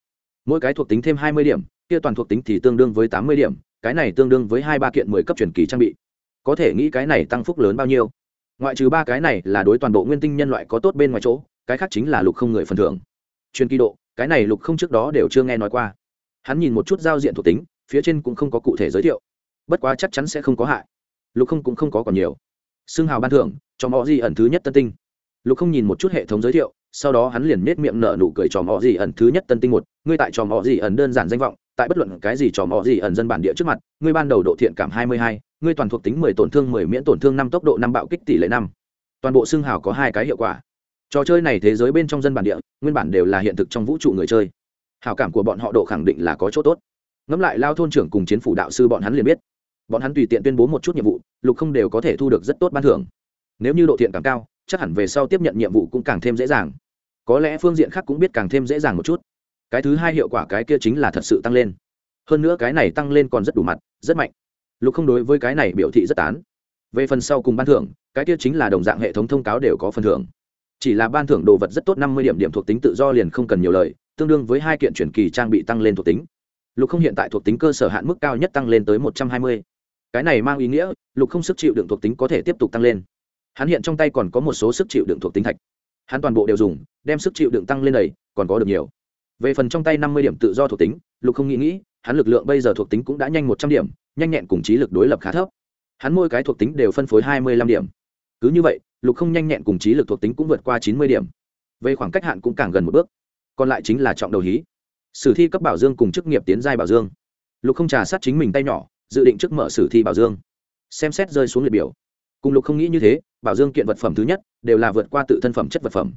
Mỗi cái thuộc tính thêm hai mươi điểm, kia toàn thuộc tính thì tương đương với tám mươi điểm, cái này tương đương với hai ba kiện mười cấp truyền kỳ trang bị. Có thể nghĩ cái này tăng phúc lớn bao nhiêu? Ngoại trừ ba cái này là đối toàn bộ nguyên tinh nhân loại có tốt bên ngoài chỗ, cái khác chính là lục không người phần thưởng. Truyền kỳ độ, cái này lục không trước đó đều chưa nghe nói qua hắn nhìn một chút giao diện thuộc tính, phía trên cũng không có cụ thể giới thiệu. Bất quá chắc chắn sẽ không có hại. Lục không cũng không có còn nhiều. Xương hào ban thưởng, cho mọi gì ẩn thứ nhất tân tinh. Lục không nhìn một chút hệ thống giới thiệu, sau đó hắn liền nết miệng nở nụ cười trò mò gì ẩn thứ nhất tân tinh một. Ngươi tại trò mò gì ẩn đơn giản danh vọng, tại bất luận cái gì trò mò gì ẩn dân bản địa trước mặt, ngươi ban đầu độ thiện cảm hai mươi hai, ngươi toàn thuộc tính mười tổn thương mười miễn tổn thương năm tốc độ năm bạo kích tỷ lệ năm. Toàn bộ xương hào có hai cái hiệu quả. Trò chơi này thế giới bên trong dân bản địa, nguyên bản đều là hiện thực trong vũ trụ người chơi hào cảm của bọn họ độ khẳng định là có chỗ tốt. Ngẫm lại lao thôn trưởng cùng chiến phủ đạo sư bọn hắn liền biết. Bọn hắn tùy tiện tuyên bố một chút nhiệm vụ, lục không đều có thể thu được rất tốt ban thưởng. Nếu như độ thiện càng cao, chắc hẳn về sau tiếp nhận nhiệm vụ cũng càng thêm dễ dàng. Có lẽ phương diện khác cũng biết càng thêm dễ dàng một chút. Cái thứ hai hiệu quả cái kia chính là thật sự tăng lên. Hơn nữa cái này tăng lên còn rất đủ mặt, rất mạnh. Lục không đối với cái này biểu thị rất tán. Về phần sau cùng ban thưởng, cái kia chính là đồng dạng hệ thống thông cáo đều có phần thưởng. Chỉ là ban thưởng đồ vật rất tốt năm mươi điểm điểm thuộc tính tự do liền không cần nhiều lời tương đương với hai kiện chuyển kỳ trang bị tăng lên thuộc tính. Lục không hiện tại thuộc tính cơ sở hạn mức cao nhất tăng lên tới một trăm hai mươi. Cái này mang ý nghĩa, lục không sức chịu đựng thuộc tính có thể tiếp tục tăng lên. Hắn hiện trong tay còn có một số sức chịu đựng thuộc tính thạch. Hắn toàn bộ đều dùng, đem sức chịu đựng tăng lên đầy, còn có được nhiều. Về phần trong tay năm mươi điểm tự do thuộc tính, lục không nghĩ nghĩ, hắn lực lượng bây giờ thuộc tính cũng đã nhanh một trăm điểm, nhanh nhẹn cùng trí lực đối lập khá thấp. Hắn mỗi cái thuộc tính đều phân phối hai mươi lăm điểm. Cứ như vậy, lục không nhanh nhẹn cùng trí lực thuộc tính cũng vượt qua chín mươi điểm. Về khoảng cách hạn cũng càng gần một bước còn lại chính là trọng đầu hí. Sử thi cấp bảo dương cùng chức nghiệp tiến giai bảo dương. Lục không trà sát chính mình tay nhỏ dự định trước mở sử thi bảo dương. Xem xét rơi xuống liệt biểu. Cùng lục không nghĩ như thế bảo dương kiện vật phẩm thứ nhất đều là vượt qua tự thân phẩm chất vật phẩm.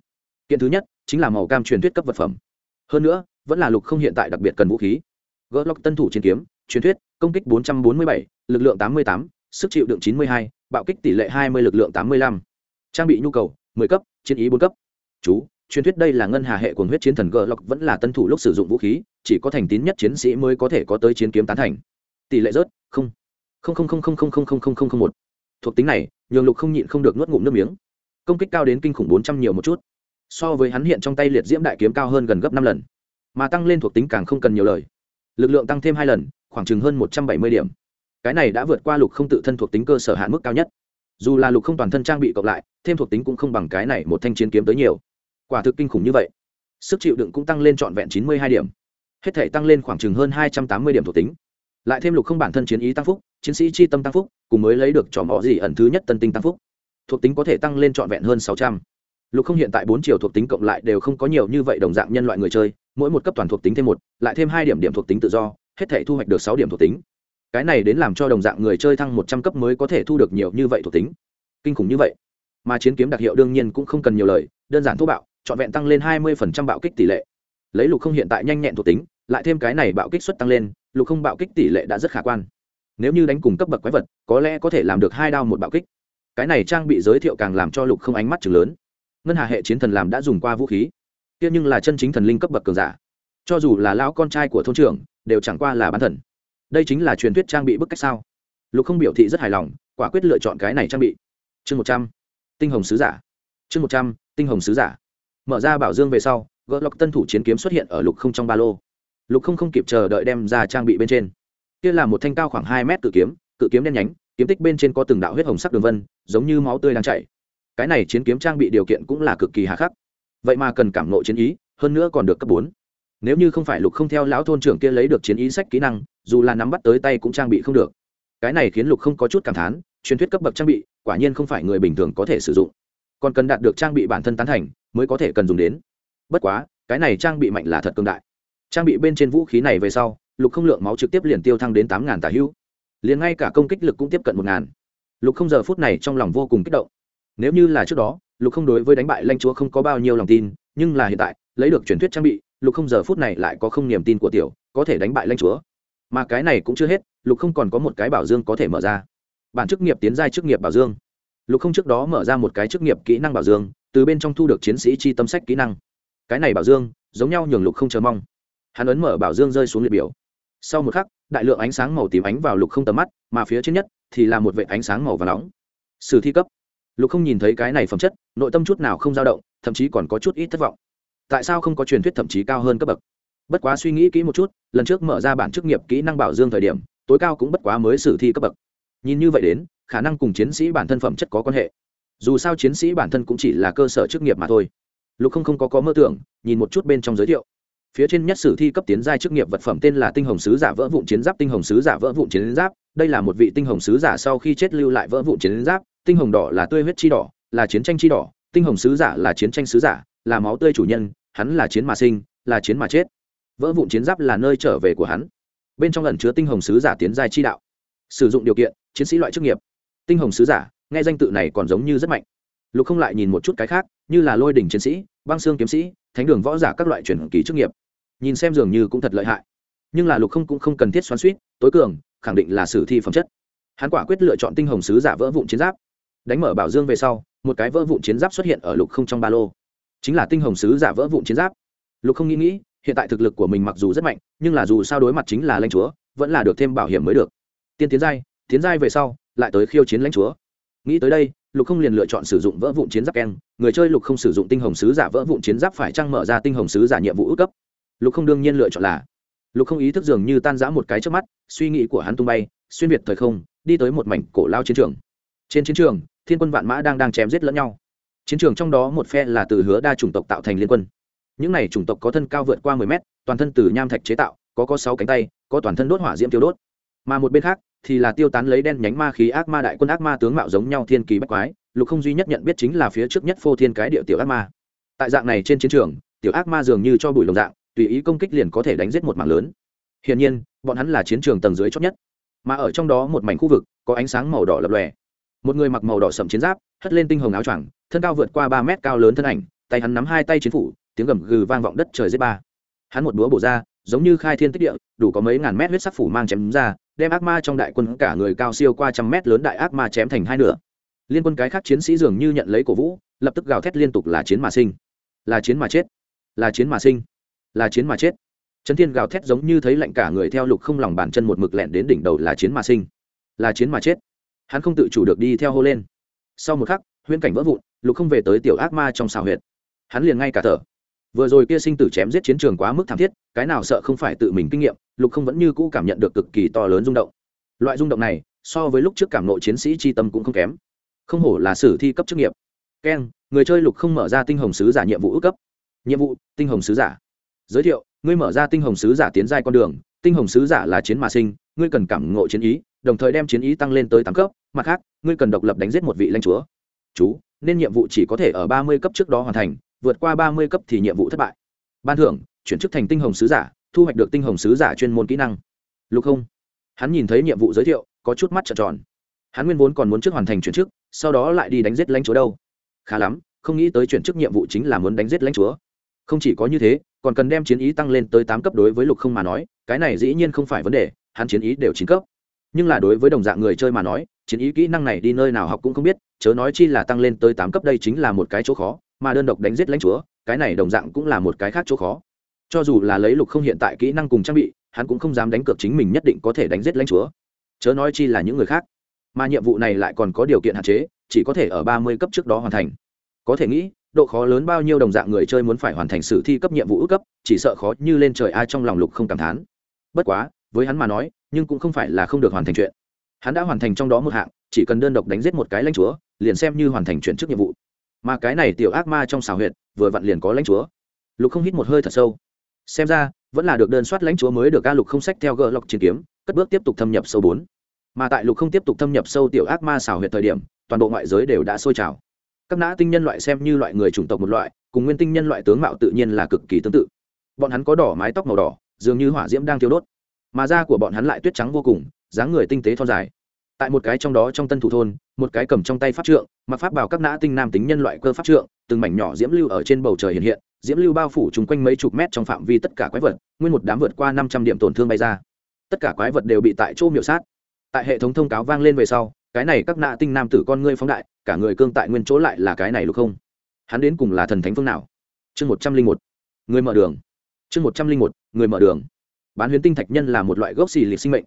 Kiện thứ nhất chính là màu cam truyền thuyết cấp vật phẩm. Hơn nữa vẫn là lục không hiện tại đặc biệt cần vũ khí. Gỡ lóc tân thủ chiến kiếm truyền thuyết công kích 447, lực lượng 88, sức chịu đựng 92, bạo kích tỷ lệ 20 lực lượng 85. trang bị nhu cầu 10 cấp chiến ý 4 cấp. Chú truyền thuyết đây là ngân hà hệ cuồng huyết chiến thần gờ lộc vẫn là tân thủ lúc sử dụng vũ khí, chỉ có thành tín nhất chiến sĩ mới có thể có tới chiến kiếm tán thành. Tỷ lệ rớt, không. Không không không không không không không không không, một. Thuộc tính này, nhường lục không nhịn không được nuốt ngụm nước miếng. Công kích cao đến kinh khủng bốn trăm nhiều một chút. So với hắn hiện trong tay liệt diễm đại kiếm cao hơn gần gấp năm lần. Mà tăng lên thuộc tính càng không cần nhiều lời. Lực lượng tăng thêm hai lần, khoảng chừng hơn một trăm bảy mươi điểm. Cái này đã vượt qua lục không tự thân thuộc tính cơ sở hạn mức cao nhất. Dù là lục không toàn thân trang bị cộng lại, thêm thuộc tính cũng không bằng cái này một thanh chiến kiếm tới nhiều quả thực kinh khủng như vậy. Sức chịu đựng cũng tăng lên trọn vẹn chín mươi hai điểm. Hết thể tăng lên khoảng chừng hơn hai trăm tám mươi điểm thuộc tính. Lại thêm lục không bản thân chiến ý tăng phúc, chiến sĩ chi tâm tăng phúc, cùng mới lấy được trò mỏ gì ẩn thứ nhất tân tinh tăng phúc. Thuộc tính có thể tăng lên trọn vẹn hơn sáu trăm. Lục không hiện tại bốn chiều thuộc tính cộng lại đều không có nhiều như vậy đồng dạng nhân loại người chơi, mỗi một cấp toàn thuộc tính thêm một, lại thêm hai điểm điểm thuộc tính tự do, hết thể thu hoạch được sáu điểm thuộc tính. Cái này đến làm cho đồng dạng người chơi thăng một trăm cấp mới có thể thu được nhiều như vậy thuộc tính. Kinh khủng như vậy. Mà chiến kiếm đặc hiệu đương nhiên cũng không cần nhiều lời, đơn giản thô bạo trọn vẹn tăng lên hai mươi bạo kích tỷ lệ. Lấy lục không hiện tại nhanh nhẹn thuộc tính, lại thêm cái này bạo kích suất tăng lên, lục không bạo kích tỷ lệ đã rất khả quan. Nếu như đánh cùng cấp bậc quái vật, có lẽ có thể làm được hai đao một bạo kích. Cái này trang bị giới thiệu càng làm cho lục không ánh mắt chừng lớn. Ngân hà hệ chiến thần làm đã dùng qua vũ khí. Kia nhưng là chân chính thần linh cấp bậc cường giả. Cho dù là lão con trai của thôn trưởng, đều chẳng qua là bán thần. Đây chính là truyền thuyết trang bị bức cách sao? Lục không biểu thị rất hài lòng, quả quyết lựa chọn cái này trang bị. Chương một trăm, tinh hồng sứ giả. Chương một trăm, tinh hồng sứ giả mở ra bảo dương về sau, gỡ lọc tân thủ chiến kiếm xuất hiện ở lục không trong ba lô. Lục không không kịp chờ đợi đem ra trang bị bên trên. Kia là một thanh cao khoảng hai mét cự kiếm cự kiếm đen nhánh, kiếm tích bên trên có từng đạo huyết hồng sắc đường vân, giống như máu tươi đang chảy. Cái này chiến kiếm trang bị điều kiện cũng là cực kỳ hà khắc. Vậy mà cần cảm nộ chiến ý, hơn nữa còn được cấp bốn. Nếu như không phải lục không theo lão thôn trưởng kia lấy được chiến ý sách kỹ năng, dù là nắm bắt tới tay cũng trang bị không được. Cái này khiến lục không có chút cảm thán, truyền thuyết cấp bậc trang bị, quả nhiên không phải người bình thường có thể sử dụng. Còn cần đạt được trang bị bản thân tán thành mới có thể cần dùng đến. Bất quá, cái này trang bị mạnh là thật cường đại. Trang bị bên trên vũ khí này về sau, lục không lượng máu trực tiếp liền tiêu thăng đến tám ngàn tả hữu liền ngay cả công kích lực cũng tiếp cận một ngàn. Lục không giờ phút này trong lòng vô cùng kích động. Nếu như là trước đó, lục không đối với đánh bại lanh chúa không có bao nhiêu lòng tin, nhưng là hiện tại, lấy được truyền thuyết trang bị, lục không giờ phút này lại có không niềm tin của tiểu, có thể đánh bại lanh chúa. Mà cái này cũng chưa hết, lục không còn có một cái bảo dương có thể mở ra. Bản chức nghiệp tiến giai chức nghiệp bảo dương. Lục không trước đó mở ra một cái chức nghiệp kỹ năng bảo dương từ bên trong thu được chiến sĩ chi tâm sách kỹ năng. Cái này bảo dương, giống nhau nhường lục không chờ mong. Hắn ấn mở bảo dương rơi xuống liệt biểu. Sau một khắc, đại lượng ánh sáng màu tím ánh vào lục không tầm mắt, mà phía trên nhất thì là một vệ ánh sáng màu và nóng. Sử thi cấp. Lục không nhìn thấy cái này phẩm chất, nội tâm chút nào không dao động, thậm chí còn có chút ít thất vọng. Tại sao không có truyền thuyết thậm chí cao hơn cấp bậc? Bất quá suy nghĩ kỹ một chút, lần trước mở ra bản chức nghiệp kỹ năng bảo dương thời điểm, tối cao cũng bất quá mới sử thi cấp bậc. Nhìn như vậy đến, khả năng cùng chiến sĩ bản thân phẩm chất có quan hệ dù sao chiến sĩ bản thân cũng chỉ là cơ sở chức nghiệp mà thôi. Lục không không có có mơ tưởng, nhìn một chút bên trong giới thiệu. Phía trên nhất sử thi cấp tiến giai chức nghiệp vật phẩm tên là tinh hồng sứ giả vỡ vụn chiến giáp, tinh hồng sứ giả vỡ vụn chiến giáp. Đây là một vị tinh hồng sứ giả sau khi chết lưu lại vỡ vụn chiến giáp. Tinh hồng đỏ là tươi huyết chi đỏ, là chiến tranh chi đỏ. Tinh hồng sứ giả là chiến tranh sứ giả, là máu tươi chủ nhân, hắn là chiến mà sinh, là chiến mà chết. Vỡ vụn chiến giáp là nơi trở về của hắn. Bên trong lần chứa tinh hồng sứ giả tiến giai chi đạo. Sử dụng điều kiện, chiến sĩ loại chức nghiệp. Tinh hồng sứ giả nghe danh tự này còn giống như rất mạnh. Lục không lại nhìn một chút cái khác, như là lôi đỉnh chiến sĩ, băng xương kiếm sĩ, thánh đường võ giả các loại truyền kỳ chức nghiệp. Nhìn xem dường như cũng thật lợi hại. Nhưng là lục không cũng không cần thiết xoắn suýt tối cường, khẳng định là sử thi phẩm chất. Hắn quả quyết lựa chọn tinh hồng sứ giả vỡ vụn chiến giáp. Đánh mở bảo dương về sau, một cái vỡ vụn chiến giáp xuất hiện ở lục không trong ba lô. Chính là tinh hồng sứ giả vỡ vụn chiến giáp. Lục không nghĩ nghĩ, hiện tại thực lực của mình mặc dù rất mạnh, nhưng là dù sao đối mặt chính là lãnh chúa, vẫn là được thêm bảo hiểm mới được. Tiên tiến giai tiến giai về sau, lại tới khiêu chiến lãnh chúa nghĩ tới đây, lục không liền lựa chọn sử dụng vỡ vụn chiến giáp keng. Người chơi lục không sử dụng tinh hồng sứ giả vỡ vụn chiến giáp phải trăng mở ra tinh hồng sứ giả nhiệm vụ ước cấp? Lục không đương nhiên lựa chọn là. Lục không ý thức dường như tan rã một cái trước mắt, suy nghĩ của hắn tung bay, xuyên việt thời không, đi tới một mảnh cổ lao chiến trường. Trên chiến trường, thiên quân vạn mã đang đang chém giết lẫn nhau. Chiến trường trong đó một phe là từ hứa đa chủng tộc tạo thành liên quân. Những này chủng tộc có thân cao vượt qua mười mét, toàn thân từ nham thạch chế tạo, có có sáu cánh tay, có toàn thân đốt hỏa diễm tiêu đốt. Mà một bên khác thì là tiêu tán lấy đen nhánh ma khí ác ma đại quân ác ma tướng mạo giống nhau thiên kỳ bách quái, lục không duy nhất nhận biết chính là phía trước nhất phô thiên cái địa tiểu ác ma. Tại dạng này trên chiến trường, tiểu ác ma dường như cho bụi lồng dạng, tùy ý công kích liền có thể đánh giết một mảng lớn. Hiển nhiên, bọn hắn là chiến trường tầng dưới chót nhất. Mà ở trong đó một mảnh khu vực, có ánh sáng màu đỏ lập lòe. Một người mặc màu đỏ sậm chiến giáp, hất lên tinh hồng áo choàng, thân cao vượt qua ba mét cao lớn thân ảnh, tay hắn nắm hai tay chiến phủ, tiếng gầm gừ vang vọng đất trời giết ba. Hắn một búa bổ ra, giống như khai thiên tích địa, đủ có mấy ngàn mét huyết sắc phủ mang chém ra đem ác ma trong đại quân cả người cao siêu qua trăm mét lớn đại ác ma chém thành hai nửa. Liên quân cái khác chiến sĩ dường như nhận lấy cổ vũ, lập tức gào thét liên tục là chiến mà sinh. Là chiến mà chết. Là chiến mà sinh. Là chiến mà chết. Trấn thiên gào thét giống như thấy lạnh cả người theo lục không lòng bàn chân một mực lẹn đến đỉnh đầu là chiến mà sinh. Là chiến mà chết. Hắn không tự chủ được đi theo hô lên. Sau một khắc, huyễn cảnh vỡ vụn, lục không về tới tiểu ác ma trong xào huyệt. Hắn liền ngay cả thở vừa rồi kia sinh tử chém giết chiến trường quá mức thảm thiết, cái nào sợ không phải tự mình kinh nghiệm, lục không vẫn như cũ cảm nhận được cực kỳ to lớn rung động. Loại rung động này, so với lúc trước cảm nộ chiến sĩ tri tâm cũng không kém. Không hổ là sử thi cấp chức nghiệp. Keng người chơi lục không mở ra tinh hồng sứ giả nhiệm vụ ước cấp. Nhiệm vụ, tinh hồng sứ giả. Giới thiệu, ngươi mở ra tinh hồng sứ giả tiến giai con đường, tinh hồng sứ giả là chiến mà sinh, ngươi cần cảm ngộ chiến ý, đồng thời đem chiến ý tăng lên tới tám cấp, mặt khác, ngươi cần độc lập đánh giết một vị lãnh chúa. Chú, nên nhiệm vụ chỉ có thể ở ba mươi cấp trước đó hoàn thành vượt qua ba mươi cấp thì nhiệm vụ thất bại. Ban thưởng, chuyển chức thành tinh hồng sứ giả, thu hoạch được tinh hồng sứ giả chuyên môn kỹ năng. Lục không. Hắn nhìn thấy nhiệm vụ giới thiệu, có chút mắt trợn tròn. Hắn nguyên vốn còn muốn trước hoàn thành chuyển chức, sau đó lại đi đánh giết lãnh chúa đâu. Khá lắm, không nghĩ tới chuyển chức nhiệm vụ chính là muốn đánh giết lãnh chúa. Không chỉ có như thế, còn cần đem chiến ý tăng lên tới tám cấp đối với lục không mà nói, cái này dĩ nhiên không phải vấn đề, hắn chiến ý đều chín cấp. Nhưng là đối với đồng dạng người chơi mà nói, chiến ý kỹ năng này đi nơi nào học cũng không biết, chớ nói chi là tăng lên tới tám cấp đây chính là một cái chỗ khó mà đơn độc đánh giết lãnh chúa, cái này đồng dạng cũng là một cái khác chỗ khó. Cho dù là lấy lục không hiện tại kỹ năng cùng trang bị, hắn cũng không dám đánh cược chính mình nhất định có thể đánh giết lãnh chúa. Chớ nói chi là những người khác. Mà nhiệm vụ này lại còn có điều kiện hạn chế, chỉ có thể ở ba mươi cấp trước đó hoàn thành. Có thể nghĩ, độ khó lớn bao nhiêu đồng dạng người chơi muốn phải hoàn thành sử thi cấp nhiệm vụ ước cấp, chỉ sợ khó như lên trời ai trong lòng lục không cảm thán. Bất quá, với hắn mà nói, nhưng cũng không phải là không được hoàn thành chuyện. Hắn đã hoàn thành trong đó một hạng, chỉ cần đơn độc đánh giết một cái lãnh chúa, liền xem như hoàn thành chuyển chức nhiệm vụ mà cái này tiểu ác ma trong xào huyệt, vừa vặn liền có lãnh chúa. Lục không hít một hơi thật sâu. Xem ra, vẫn là được đơn soát lãnh chúa mới được ca lục không sách theo gỡ lọc chiến kiếm, cất bước tiếp tục thâm nhập sâu bốn. Mà tại lục không tiếp tục thâm nhập sâu tiểu ác ma xào huyệt thời điểm, toàn bộ ngoại giới đều đã sôi trào. Các nã tinh nhân loại xem như loại người chủng tộc một loại, cùng nguyên tinh nhân loại tướng mạo tự nhiên là cực kỳ tương tự. Bọn hắn có đỏ mái tóc màu đỏ, dường như hỏa diễm đang thiêu đốt. Mà da của bọn hắn lại tuyết trắng vô cùng, dáng người tinh tế thon dài tại một cái trong đó trong tân thủ thôn, một cái cầm trong tay pháp trượng mặc pháp bảo các nã tinh nam tính nhân loại cơ pháp trượng, từng mảnh nhỏ diễm lưu ở trên bầu trời hiện hiện, diễm lưu bao phủ chung quanh mấy chục mét trong phạm vi tất cả quái vật, nguyên một đám vượt qua năm trăm điểm tổn thương bay ra. Tất cả quái vật đều bị tại chỗ miểu sát. Tại hệ thống thông cáo vang lên về sau, cái này các nã tinh nam tử con ngươi phóng đại, cả người cương tại nguyên chỗ lại là cái này lục không? Hắn đến cùng là thần thánh phương nào? Chương một trăm linh một, người mở đường. Chương một trăm linh một, người mở đường. Bán huyền tinh thạch nhân là một loại gốc xì liệt sinh mệnh.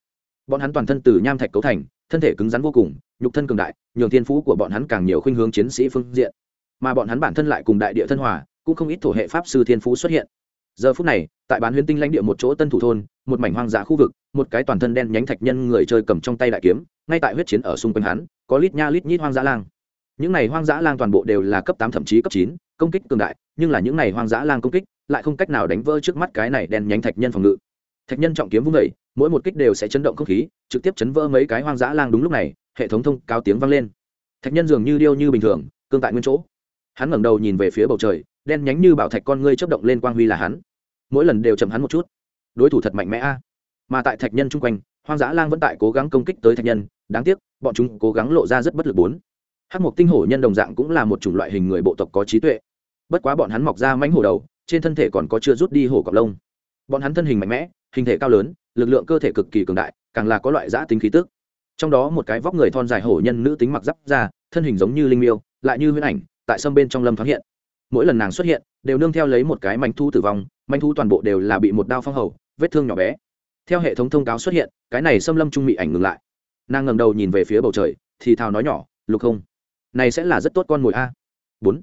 Bọn hắn toàn thân từ nham thạch cấu thành thân thể cứng rắn vô cùng, nhục thân cường đại, nhường thiên phú của bọn hắn càng nhiều khuynh hướng chiến sĩ phương diện. Mà bọn hắn bản thân lại cùng đại địa thân hòa, cũng không ít thổ hệ pháp sư thiên phú xuất hiện. Giờ phút này, tại bán huyền tinh lãnh địa một chỗ tân thủ thôn, một mảnh hoang dã khu vực, một cái toàn thân đen nhánh thạch nhân người chơi cầm trong tay đại kiếm, ngay tại huyết chiến ở xung quanh hắn, có lít nha lít nhít hoang dã lang. Những này hoang dã lang toàn bộ đều là cấp tám thậm chí cấp chín, công kích cường đại, nhưng là những này hoang dã lang công kích lại không cách nào đánh vỡ trước mắt cái này đen nhánh thạch nhân phòng ngự thạch nhân trọng kiếm vung vẩy mỗi một kích đều sẽ chấn động không khí, trực tiếp chấn vỡ mấy cái hoang dã lang đúng lúc này, hệ thống thông cao tiếng vang lên. Thạch nhân dường như điêu như bình thường, cương tại nguyên chỗ. Hắn ngẩng đầu nhìn về phía bầu trời, đen nhánh như bảo thạch con ngươi chấp động lên quang huy là hắn. Mỗi lần đều chậm hắn một chút. Đối thủ thật mạnh mẽ a. Mà tại thạch nhân chung quanh, hoang dã lang vẫn tại cố gắng công kích tới thạch nhân, đáng tiếc, bọn chúng cố gắng lộ ra rất bất lực bốn. Hát mộc tinh hổ nhân đồng dạng cũng là một chủng loại hình người bộ tộc có trí tuệ. Bất quá bọn hắn mọc ra mánh hổ đầu, trên thân thể còn có chưa rút đi hổ cọc lông bọn hắn thân hình mạnh mẽ, hình thể cao lớn, lực lượng cơ thể cực kỳ cường đại, càng là có loại giã tính khí tức. Trong đó một cái vóc người thon dài hổ nhân nữ tính mặc giáp ra thân hình giống như linh miêu, lại như huyễn ảnh, tại sâm bên trong lâm thoáng hiện. Mỗi lần nàng xuất hiện, đều nương theo lấy một cái manh thu tử vong, manh thu toàn bộ đều là bị một đao phong hầu, vết thương nhỏ bé. Theo hệ thống thông cáo xuất hiện, cái này xâm lâm trung mị ảnh ngừng lại. Nàng ngẩng đầu nhìn về phía bầu trời, thì thào nói nhỏ, lục không, này sẽ là rất tốt con mồi a. Bốn.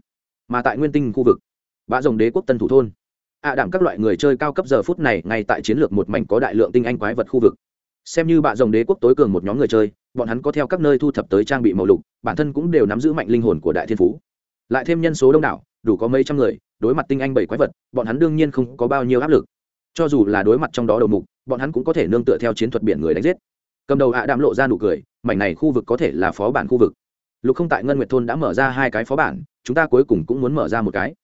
Mà tại nguyên tinh khu vực, bã rồng đế quốc tân thủ thôn ạ à đảm các loại người chơi cao cấp giờ phút này ngay tại chiến lược một mảnh có đại lượng tinh anh quái vật khu vực. Xem như bạ dòng đế quốc tối cường một nhóm người chơi, bọn hắn có theo các nơi thu thập tới trang bị màu lục, bản thân cũng đều nắm giữ mạnh linh hồn của đại thiên phú. Lại thêm nhân số đông đảo, đủ có mấy trăm người, đối mặt tinh anh bảy quái vật, bọn hắn đương nhiên không có bao nhiêu áp lực. Cho dù là đối mặt trong đó đầu mục, bọn hắn cũng có thể nương tựa theo chiến thuật biển người đánh giết. Cầm đầu ạ à đạm lộ ra nụ cười, mảnh này khu vực có thể là phó bản khu vực. Lục không tại ngân nguyệt thôn đã mở ra hai cái phó bản, chúng ta cuối cùng cũng muốn mở ra một cái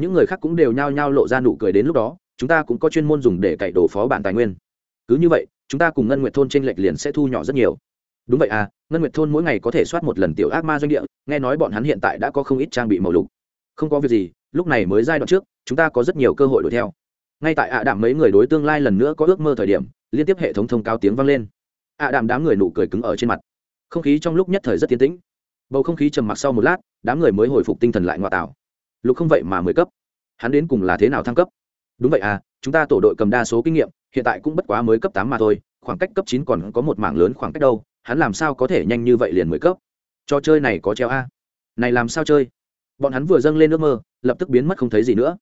những người khác cũng đều nhao nhao lộ ra nụ cười đến lúc đó, chúng ta cũng có chuyên môn dùng để cậy đổ phó bản tài nguyên. Cứ như vậy, chúng ta cùng ngân nguyệt thôn trên lệch liền sẽ thu nhỏ rất nhiều. Đúng vậy à ngân nguyệt thôn mỗi ngày có thể soát một lần tiểu ác ma doanh địa, nghe nói bọn hắn hiện tại đã có không ít trang bị màu lục. Không có việc gì, lúc này mới giai đoạn trước, chúng ta có rất nhiều cơ hội đuổi theo. Ngay tại ạ à đạm mấy người đối tương lai lần nữa có ước mơ thời điểm, liên tiếp hệ thống thông cao tiếng vang lên. ạ à đạm đám người nụ cười cứng ở trên mặt. Không khí trong lúc nhất thời rất tiến tĩnh. Bầu không khí trầm mặc sau một lát, đám người mới hồi phục tinh thần lại ngoại tảo lục không vậy mà mười cấp. Hắn đến cùng là thế nào thăng cấp? Đúng vậy à chúng ta tổ đội cầm đa số kinh nghiệm, hiện tại cũng bất quá mới cấp tám mà thôi, khoảng cách cấp chín còn có một mảng lớn khoảng cách đâu, hắn làm sao có thể nhanh như vậy liền mười cấp? Trò chơi này có treo a? Này làm sao chơi? Bọn hắn vừa dâng lên ước mơ, lập tức biến mất không thấy gì nữa.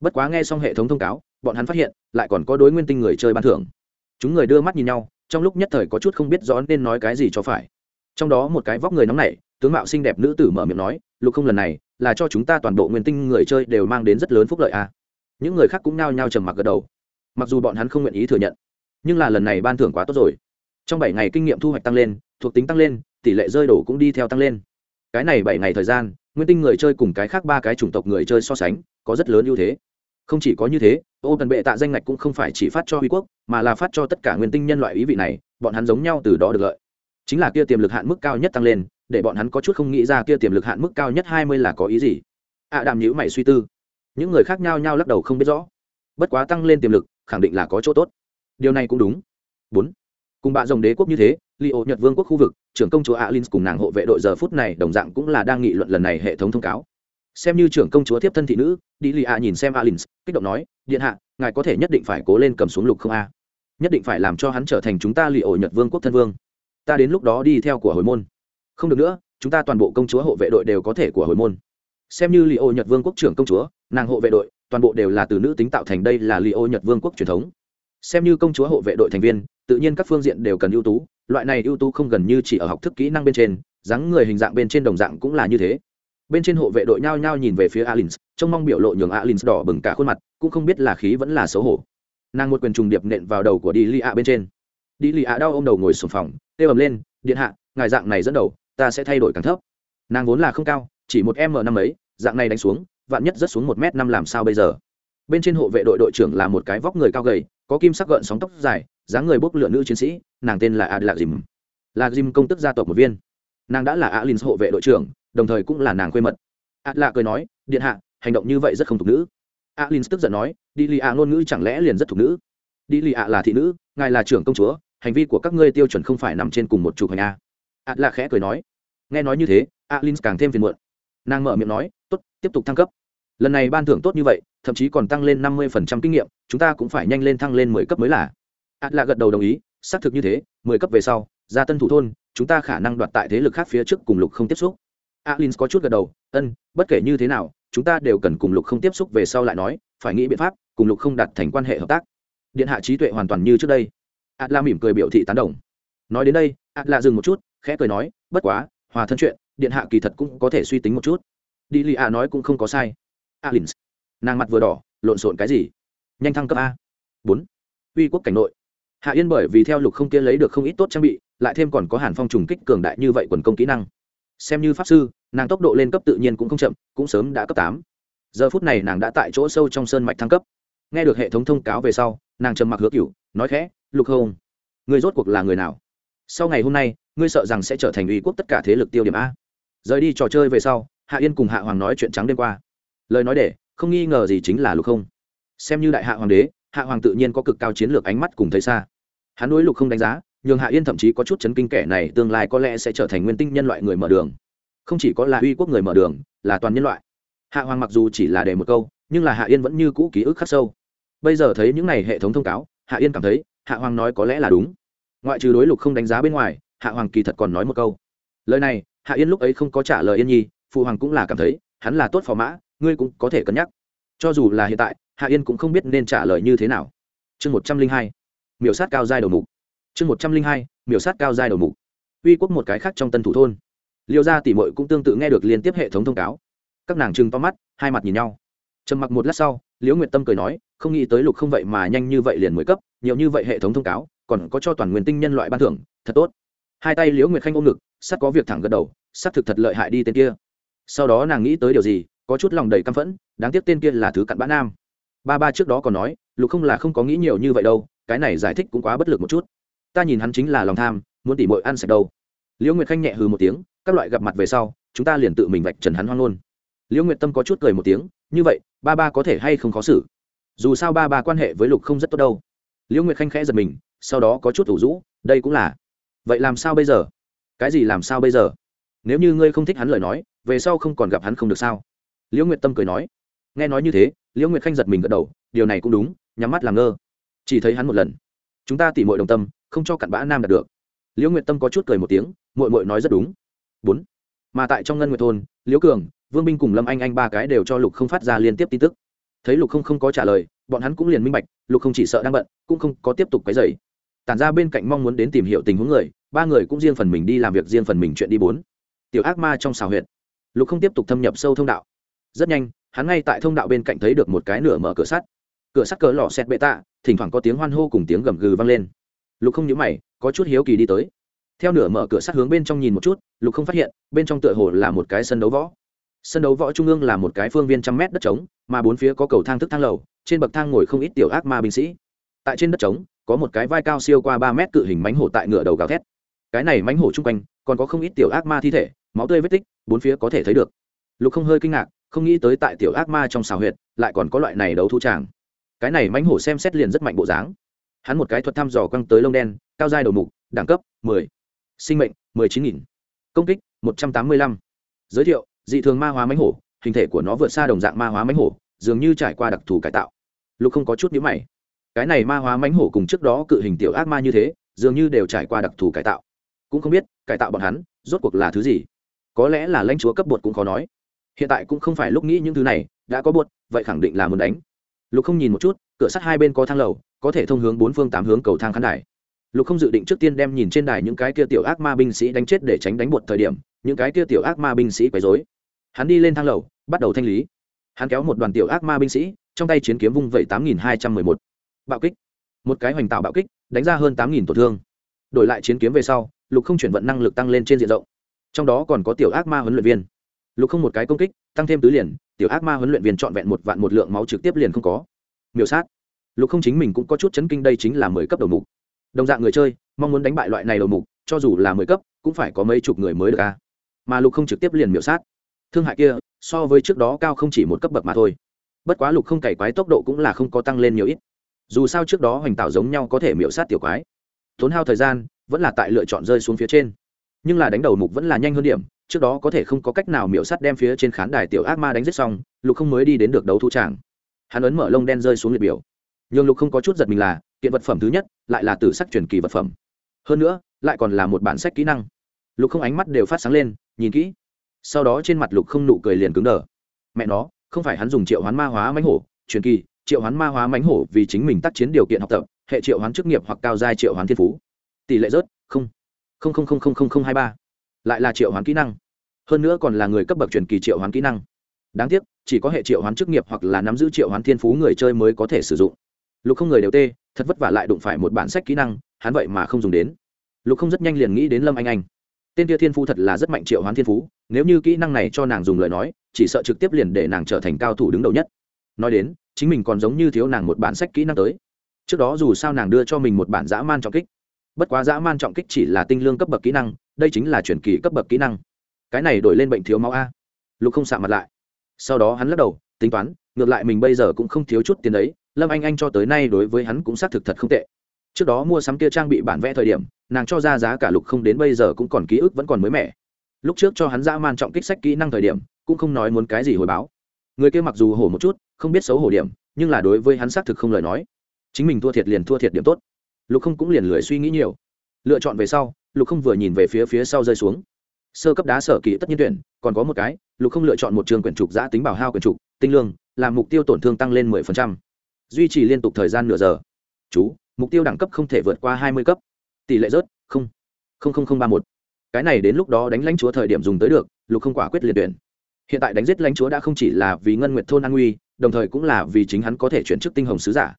Bất quá nghe xong hệ thống thông cáo, bọn hắn phát hiện, lại còn có đối nguyên tinh người chơi ban thưởng. Chúng người đưa mắt nhìn nhau, trong lúc nhất thời có chút không biết rõ nên nói cái gì cho phải. Trong đó một cái vóc người nóng nảy, tướng mạo xinh đẹp nữ tử mở miệng nói, lục không lần này là cho chúng ta toàn bộ nguyên tinh người chơi đều mang đến rất lớn phúc lợi a những người khác cũng nao nhao trầm mặc gật đầu. Mặc dù bọn hắn không nguyện ý thừa nhận, nhưng là lần này ban thưởng quá tốt rồi. Trong bảy ngày kinh nghiệm thu hoạch tăng lên, thuộc tính tăng lên, tỷ lệ rơi đổ cũng đi theo tăng lên. Cái này bảy ngày thời gian, nguyên tinh người chơi cùng cái khác ba cái chủng tộc người chơi so sánh, có rất lớn ưu thế. Không chỉ có như thế ô cần bệ tạ danh ngạch cũng không phải chỉ phát cho huy quốc, mà là phát cho tất cả nguyên tinh nhân loại ý vị này, bọn hắn giống nhau từ đó được lợi. Chính là kia tiềm lực hạn mức cao nhất tăng lên để bọn hắn có chút không nghĩ ra kia tiềm lực hạn mức cao nhất hai mươi là có ý gì. Ạ à, đàm nhữ mày suy tư. Những người khác nhao nhao lắc đầu không biết rõ. Bất quá tăng lên tiềm lực khẳng định là có chỗ tốt. Điều này cũng đúng. Bốn. Cùng bạ rồng đế quốc như thế li ô nhật vương quốc khu vực trưởng công chúa alin cùng nàng hộ vệ đội giờ phút này đồng dạng cũng là đang nghị luận lần này hệ thống thông cáo. Xem như trưởng công chúa tiếp thân thị nữ đi li a nhìn xem alin kích động nói điện hạ ngài có thể nhất định phải cố lên cầm xuống lục không a? Nhất định phải làm cho hắn trở thành chúng ta li ô nhật vương quốc thân vương. Ta đến lúc đó đi theo của hồi môn không được nữa, chúng ta toàn bộ công chúa hộ vệ đội đều có thể của hồi môn. Xem như li ô nhật vương quốc trưởng công chúa, nàng hộ vệ đội, toàn bộ đều là từ nữ tính tạo thành đây là li ô nhật vương quốc truyền thống. Xem như công chúa hộ vệ đội thành viên, tự nhiên các phương diện đều cần ưu tú, loại này ưu tú không gần như chỉ ở học thức kỹ năng bên trên, dáng người hình dạng bên trên đồng dạng cũng là như thế. Bên trên hộ vệ đội nhao nhao nhìn về phía alin trông mong biểu lộ nhường alin đỏ bừng cả khuôn mặt, cũng không biết là khí vẫn là xấu hổ. Nàng một quyền trùng điệp nện vào đầu của đi li a bên trên. Đi li a đau ô m đầu ngồi sùng phòng tê ầm lên, điện hạ, ngài dạng này dẫn đầu ta sẽ thay đổi càng thấp. Nàng vốn là không cao, chỉ một m năm ấy dạng này đánh xuống, vạn nhất rất xuống một m năm làm sao bây giờ? Bên trên hộ vệ đội đội trưởng là một cái vóc người cao gầy, có kim sắc gợn sóng tóc dài, dáng người bốc lửa nữ chiến sĩ, nàng tên là adela là jim công tức gia tộc một viên. Nàng đã là alin hộ vệ đội trưởng, đồng thời cũng là nàng quê mật. Adela cười nói, điện hạ, hành động như vậy rất không thục nữ. Alin tức giận nói, đi lì ạ ngôn ngữ chẳng lẽ liền rất thục nữ? Đi lì ạ là thị nữ, ngài là trưởng công chúa, hành vi của các ngươi tiêu chuẩn không phải nằm trên cùng một chục hành a adela khẽ cười nói. Nghe nói như thế alin càng thêm phiền muộn. Nàng mở miệng nói, tốt, tiếp tục thăng cấp. Lần này ban thưởng tốt như vậy, thậm chí còn tăng lên năm mươi phần trăm kinh nghiệm, chúng ta cũng phải nhanh lên thăng lên mười cấp mới là. Ạt là gật đầu đồng ý, xác thực như thế, mười cấp về sau, ra tân thủ thôn, chúng ta khả năng đoạt tại thế lực khác phía trước cùng lục không tiếp xúc. Alin có chút gật đầu, ân, bất kể như thế nào, chúng ta đều cần cùng lục không tiếp xúc về sau lại nói, phải nghĩ biện pháp cùng lục không đặt thành quan hệ hợp tác. Điện hạ trí tuệ hoàn toàn như trước đây. Ạt la mỉm cười biểu thị tán đồng. Nói đến đây, ạt la dừng một chút khẽ cười nói, bất quá, hòa thân chuyện, điện hạ kỳ thật cũng có thể suy tính một chút. Đi lì ạ nói cũng không có sai. Alin nàng mặt vừa đỏ, lộn xộn cái gì? Nhanh thăng cấp a. Bốn. Uy quốc cảnh nội. Hạ yên bởi vì theo lục không kia lấy được không ít tốt trang bị, lại thêm còn có hàn phong trùng kích cường đại như vậy quần công kỹ năng. Xem như pháp sư, nàng tốc độ lên cấp tự nhiên cũng không chậm, cũng sớm đã cấp tám. Giờ phút này nàng đã tại chỗ sâu trong sơn mạch thăng cấp. Nghe được hệ thống thông cáo về sau, nàng trầm mặc hứa cựu nói khẽ, lục không người rốt cuộc là người nào? Sau ngày hôm nay ngươi sợ rằng sẽ trở thành uy quốc tất cả thế lực tiêu điểm a. Rời đi trò chơi về sau, hạ yên cùng hạ hoàng nói chuyện trắng đêm qua. Lời nói để, không nghi ngờ gì chính là lục không. Xem như đại hạ hoàng đế, hạ hoàng tự nhiên có cực cao chiến lược ánh mắt cùng thấy xa. Hắn đối lục không đánh giá, nhường hạ yên thậm chí có chút chấn kinh kẻ này tương lai có lẽ sẽ trở thành nguyên tinh nhân loại người mở đường. Không chỉ có là uy quốc người mở đường, là toàn nhân loại. Hạ hoàng mặc dù chỉ là để một câu, nhưng là hạ yên vẫn như cũ ký ức khắc sâu. Bây giờ thấy những n à y hệ thống thông cáo, hạ yên cảm thấy, hạ hoàng nói có lẽ là đúng. Ngoại trừ đối lục không đánh giá bên ngoài hạ hoàng kỳ thật còn nói một câu. Lời này, hạ yên lúc ấy không có trả lời yên nhi, phụ hoàng cũng là cảm thấy, hắn là tốt phò mã, ngươi cũng có thể cân nhắc. Cho dù là hiện tại, hạ yên cũng không biết nên trả lời như thế nào. Chương một trăm linh hai, miểu sát cao giai đầu mục. Chương một trăm linh hai, miểu sát cao giai đầu mục. Uy quốc một cái khác trong tân thủ thôn. Liêu gia tỉ mội cũng tương tự nghe được liên tiếp hệ thống thông cáo. Các nàng trừng to mắt, hai mặt nhìn nhau. Trầm mặc một lát sau, liễu nguyệt tâm cười nói, không nghĩ tới lục không vậy mà nhanh như vậy liền mới cấp, nhiều như vậy hệ thống thông cáo, còn có cho toàn nguyên tinh nhân loại ban thưởng, thật tốt hai tay liễu nguyệt khanh ôm ngực, sắt có việc thẳng gật đầu, sắt thực thật lợi hại đi tên kia. Sau đó nàng nghĩ tới điều gì, có chút lòng đầy căm phẫn, đáng tiếc tên kia là thứ cặn bã nam. Ba ba trước đó còn nói, lục không là không có nghĩ nhiều như vậy đâu, cái này giải thích cũng quá bất lực một chút. Ta nhìn hắn chính là lòng tham, muốn tỉ mội ăn sạch đâu. Liễu nguyệt khanh nhẹ hừ một tiếng, các loại gặp mặt về sau, chúng ta liền tự mình vạch trần hắn hoang ngôn. Liễu nguyệt tâm có chút cười một tiếng, như vậy, ba ba có thể hay không khó xử? Dù sao ba ba quan hệ với lục không rất tốt đâu. Liễu nguyệt khanh khẽ giật mình, sau đó có chút ủ rũ, đây cũng là vậy làm sao bây giờ? Cái gì làm sao bây giờ? Nếu như ngươi không thích hắn lời nói, về sau không còn gặp hắn không được sao? Liễu nguyệt tâm cười nói. Nghe nói như thế, liễu nguyệt khanh giật mình gật đầu, điều này cũng đúng, nhắm mắt làm ngơ. Chỉ thấy hắn một lần. Chúng ta tỉ mọi đồng tâm, không cho cặn bã nam đạt được. Liễu nguyệt tâm có chút cười một tiếng mội mội nói rất đúng. Bốn. Mà tại trong ngân nguyệt thôn, liễu cường, vương binh cùng lâm anh anh ba cái đều cho lục không phát ra liên tiếp tin tức. Thấy lục không không có trả lời, bọn hắn cũng liền minh bạch, lục không chỉ sợ đang bận, cũng không có tiếp tục cái dày tản ra bên cạnh mong muốn đến tìm hiểu tình huống người, ba người cũng riêng phần mình đi làm việc, riêng phần mình chuyện đi bốn. Tiểu ác ma trong xào huyệt. Lục không tiếp tục thâm nhập sâu thông đạo. Rất nhanh, hắn ngay tại thông đạo bên cạnh thấy được một cái nửa mở cửa sắt. Cửa sắt cỡ lò xét bệ tạ, thỉnh thoảng có tiếng hoan hô cùng tiếng gầm gừ vang lên. Lục không nhớ mày, có chút hiếu kỳ đi tới. Theo nửa mở cửa sắt hướng bên trong nhìn một chút, lục không phát hiện, bên trong tựa hồ là một cái sân đấu võ. Sân đấu võ trung ương là một cái phương viên trăm mét đất trống, mà bốn phía có cầu thang thức thang lầu, trên bậc thang ngồi không ít tiểu ác ma binh sĩ. Tại trên đất trống có một cái vai cao siêu qua ba mét cự hình mánh hổ tại ngựa đầu gào thét. Cái này mánh hổ chung quanh, còn có không ít tiểu ác ma thi thể, máu tươi vết tích, bốn phía có thể thấy được. Lục không hơi kinh ngạc, không nghĩ tới tại tiểu ác ma trong xào huyệt, lại còn có loại này đấu thu tràng. Cái này mánh hổ xem xét liền rất mạnh bộ dáng. Hắn một cái thuật thăm dò quăng tới lông đen, cao giai đầu mục, đẳng cấp mười, sinh mệnh mười chín nghìn, công kích một trăm tám mươi lăm. Giới thiệu, dị thường ma hóa mánh hổ, hình thể của nó vượt xa đồng dạng ma hóa mánh hổ, dường như trải qua đặc thù cải tạo. Lục không có chút nhữ mày cái này ma hóa mánh hổ cùng trước đó cự hình tiểu ác ma như thế, dường như đều trải qua đặc thù cải tạo. Cũng không biết, cải tạo bọn hắn, rốt cuộc là thứ gì? Có lẽ là lãnh chúa cấp bột cũng khó nói. Hiện tại cũng không phải lúc nghĩ những thứ này, đã có bột, vậy khẳng định là muốn đánh. Lục không nhìn một chút, cửa sắt hai bên có thang lầu, có thể thông hướng bốn phương tám hướng cầu thang khán đài. Lục không dự định trước tiên đem nhìn trên đài những cái kia tiểu ác ma binh sĩ đánh chết để tránh đánh bột thời điểm, những cái kia tiểu ác ma binh sĩ quấy dối hắn đi lên thang lầu, bắt đầu thanh lý. Hắn kéo một đoàn tiểu ác ma binh sĩ, trong tay chiến kiếm vung vẩy tám nghìn hai trăm mười một bạo kích. Một cái hoành tạo bạo kích, đánh ra hơn tám nghìn tổn thương. Đổi lại chiến kiếm về sau, lục không chuyển vận năng lực tăng lên trên diện rộng. Trong đó còn có tiểu ác ma huấn luyện viên. Lục không một cái công kích, tăng thêm tứ liền, tiểu ác ma huấn luyện viên trọn vẹn một vạn một lượng máu trực tiếp liền không có. Miểu sát. Lục không chính mình cũng có chút chấn kinh đây chính là mười cấp đầu mục. Đồng dạng người chơi, mong muốn đánh bại loại này đầu mục, cho dù là mười cấp, cũng phải có mấy chục người mới được ca mà lục không trực tiếp liền miểu sát. Thương hại kia, so với trước đó cao không chỉ một cấp bậc mà thôi. Bất quá lục không cày quái tốc độ cũng là không có tăng lên nhiều ít dù sao trước đó hoành tạo giống nhau có thể miễu sát tiểu quái. Tốn hao thời gian, vẫn là tại lựa chọn rơi xuống phía trên. Nhưng là đánh đầu mục vẫn là nhanh hơn điểm, trước đó có thể không có cách nào miễu sát đem phía trên khán đài tiểu ác ma đánh giết xong, lục không mới đi đến được đấu thu tràng. Hắn ấn mở lông đen rơi xuống liệt biểu. Nhưng lục không có chút giật mình là, kiện vật phẩm thứ nhất, lại là từ sắc truyền kỳ vật phẩm. Hơn nữa, lại còn là một bản sách kỹ năng. Lục không ánh mắt đều phát sáng lên, nhìn kỹ. Sau đó trên mặt lục không nụ cười liền cứng đờ. Mẹ nó, không phải hắn dùng triệu hoán ma hóa mánh hổ, truyền kỳ triệu hoán ma hóa mánh hổ vì chính mình tác chiến điều kiện học tập, hệ triệu hoán chức nghiệp hoặc cao giai triệu hoán thiên phú. Tỷ lệ rớt, không. Không không không không không không, hai, ba. Lại là triệu hoán kỹ năng. Hơn nữa còn là người cấp bậc truyền kỳ triệu hoán kỹ năng. Đáng tiếc, chỉ có hệ triệu hoán chức nghiệp hoặc là nắm giữ triệu hoán thiên phú người chơi mới có thể sử dụng. Lục không người đều tê, thật vất vả lại đụng phải một bản sách kỹ năng, hắn vậy mà không dùng đến. Lục không rất nhanh liền nghĩ đến lâm anh anh. Tên kia thiên phú thật là rất mạnh triệu hoán thiên phú, nếu như kỹ năng này cho nàng dùng lời nói, chỉ sợ trực tiếp liền để nàng trở thành cao thủ đứng đầu nhất. Nói đến chính mình còn giống như thiếu nàng một bản sách kỹ năng tới. Trước đó dù sao nàng đưa cho mình một bản dã man trọng kích. Bất quá dã man trọng kích chỉ là tinh lương cấp bậc kỹ năng, đây chính là chuyển kỳ cấp bậc kỹ năng. Cái này đổi lên bệnh thiếu máu a. Lục không xạ mặt lại. Sau đó hắn lắc đầu, tính toán, ngược lại mình bây giờ cũng không thiếu chút tiền đấy lâm anh anh cho tới nay đối với hắn cũng xác thực thật không tệ. Trước đó mua sắm kia trang bị bản vẽ thời điểm, nàng cho ra giá cả lục không đến bây giờ cũng còn ký ức vẫn còn mới mẻ. Lúc trước cho hắn dã man trọng kích sách kỹ năng thời điểm, cũng không nói muốn cái gì hồi báo. Người kia mặc dù hổ một chút không biết xấu hổ điểm, nhưng là đối với hắn xác thực không lời nói. Chính mình thua thiệt liền thua thiệt điểm tốt. Lục không cũng liền lười suy nghĩ nhiều. Lựa chọn về sau, lục không vừa nhìn về phía phía sau rơi xuống. Sơ cấp đá sở kỳ tất nhiên tuyển, còn có một cái, lục không lựa chọn một trường quyển trục giã tính bảo hao quyển trục, tinh lương, làm mục tiêu tổn thương tăng lên 10%. duy trì liên tục thời gian nửa giờ. Chú, mục tiêu đẳng cấp không thể vượt qua 20 cấp. Tỷ lệ rớt, không. không không ba một. Cái này đến lúc đó đánh lãnh chúa thời điểm dùng tới được, lục không quả quyết liệt tuyển. Hiện tại đánh giết lãnh chúa đã không chỉ là vì ngân nguyệt thôn an nguy đồng thời cũng là vì chính hắn có thể chuyển chức tinh hồng sứ giả.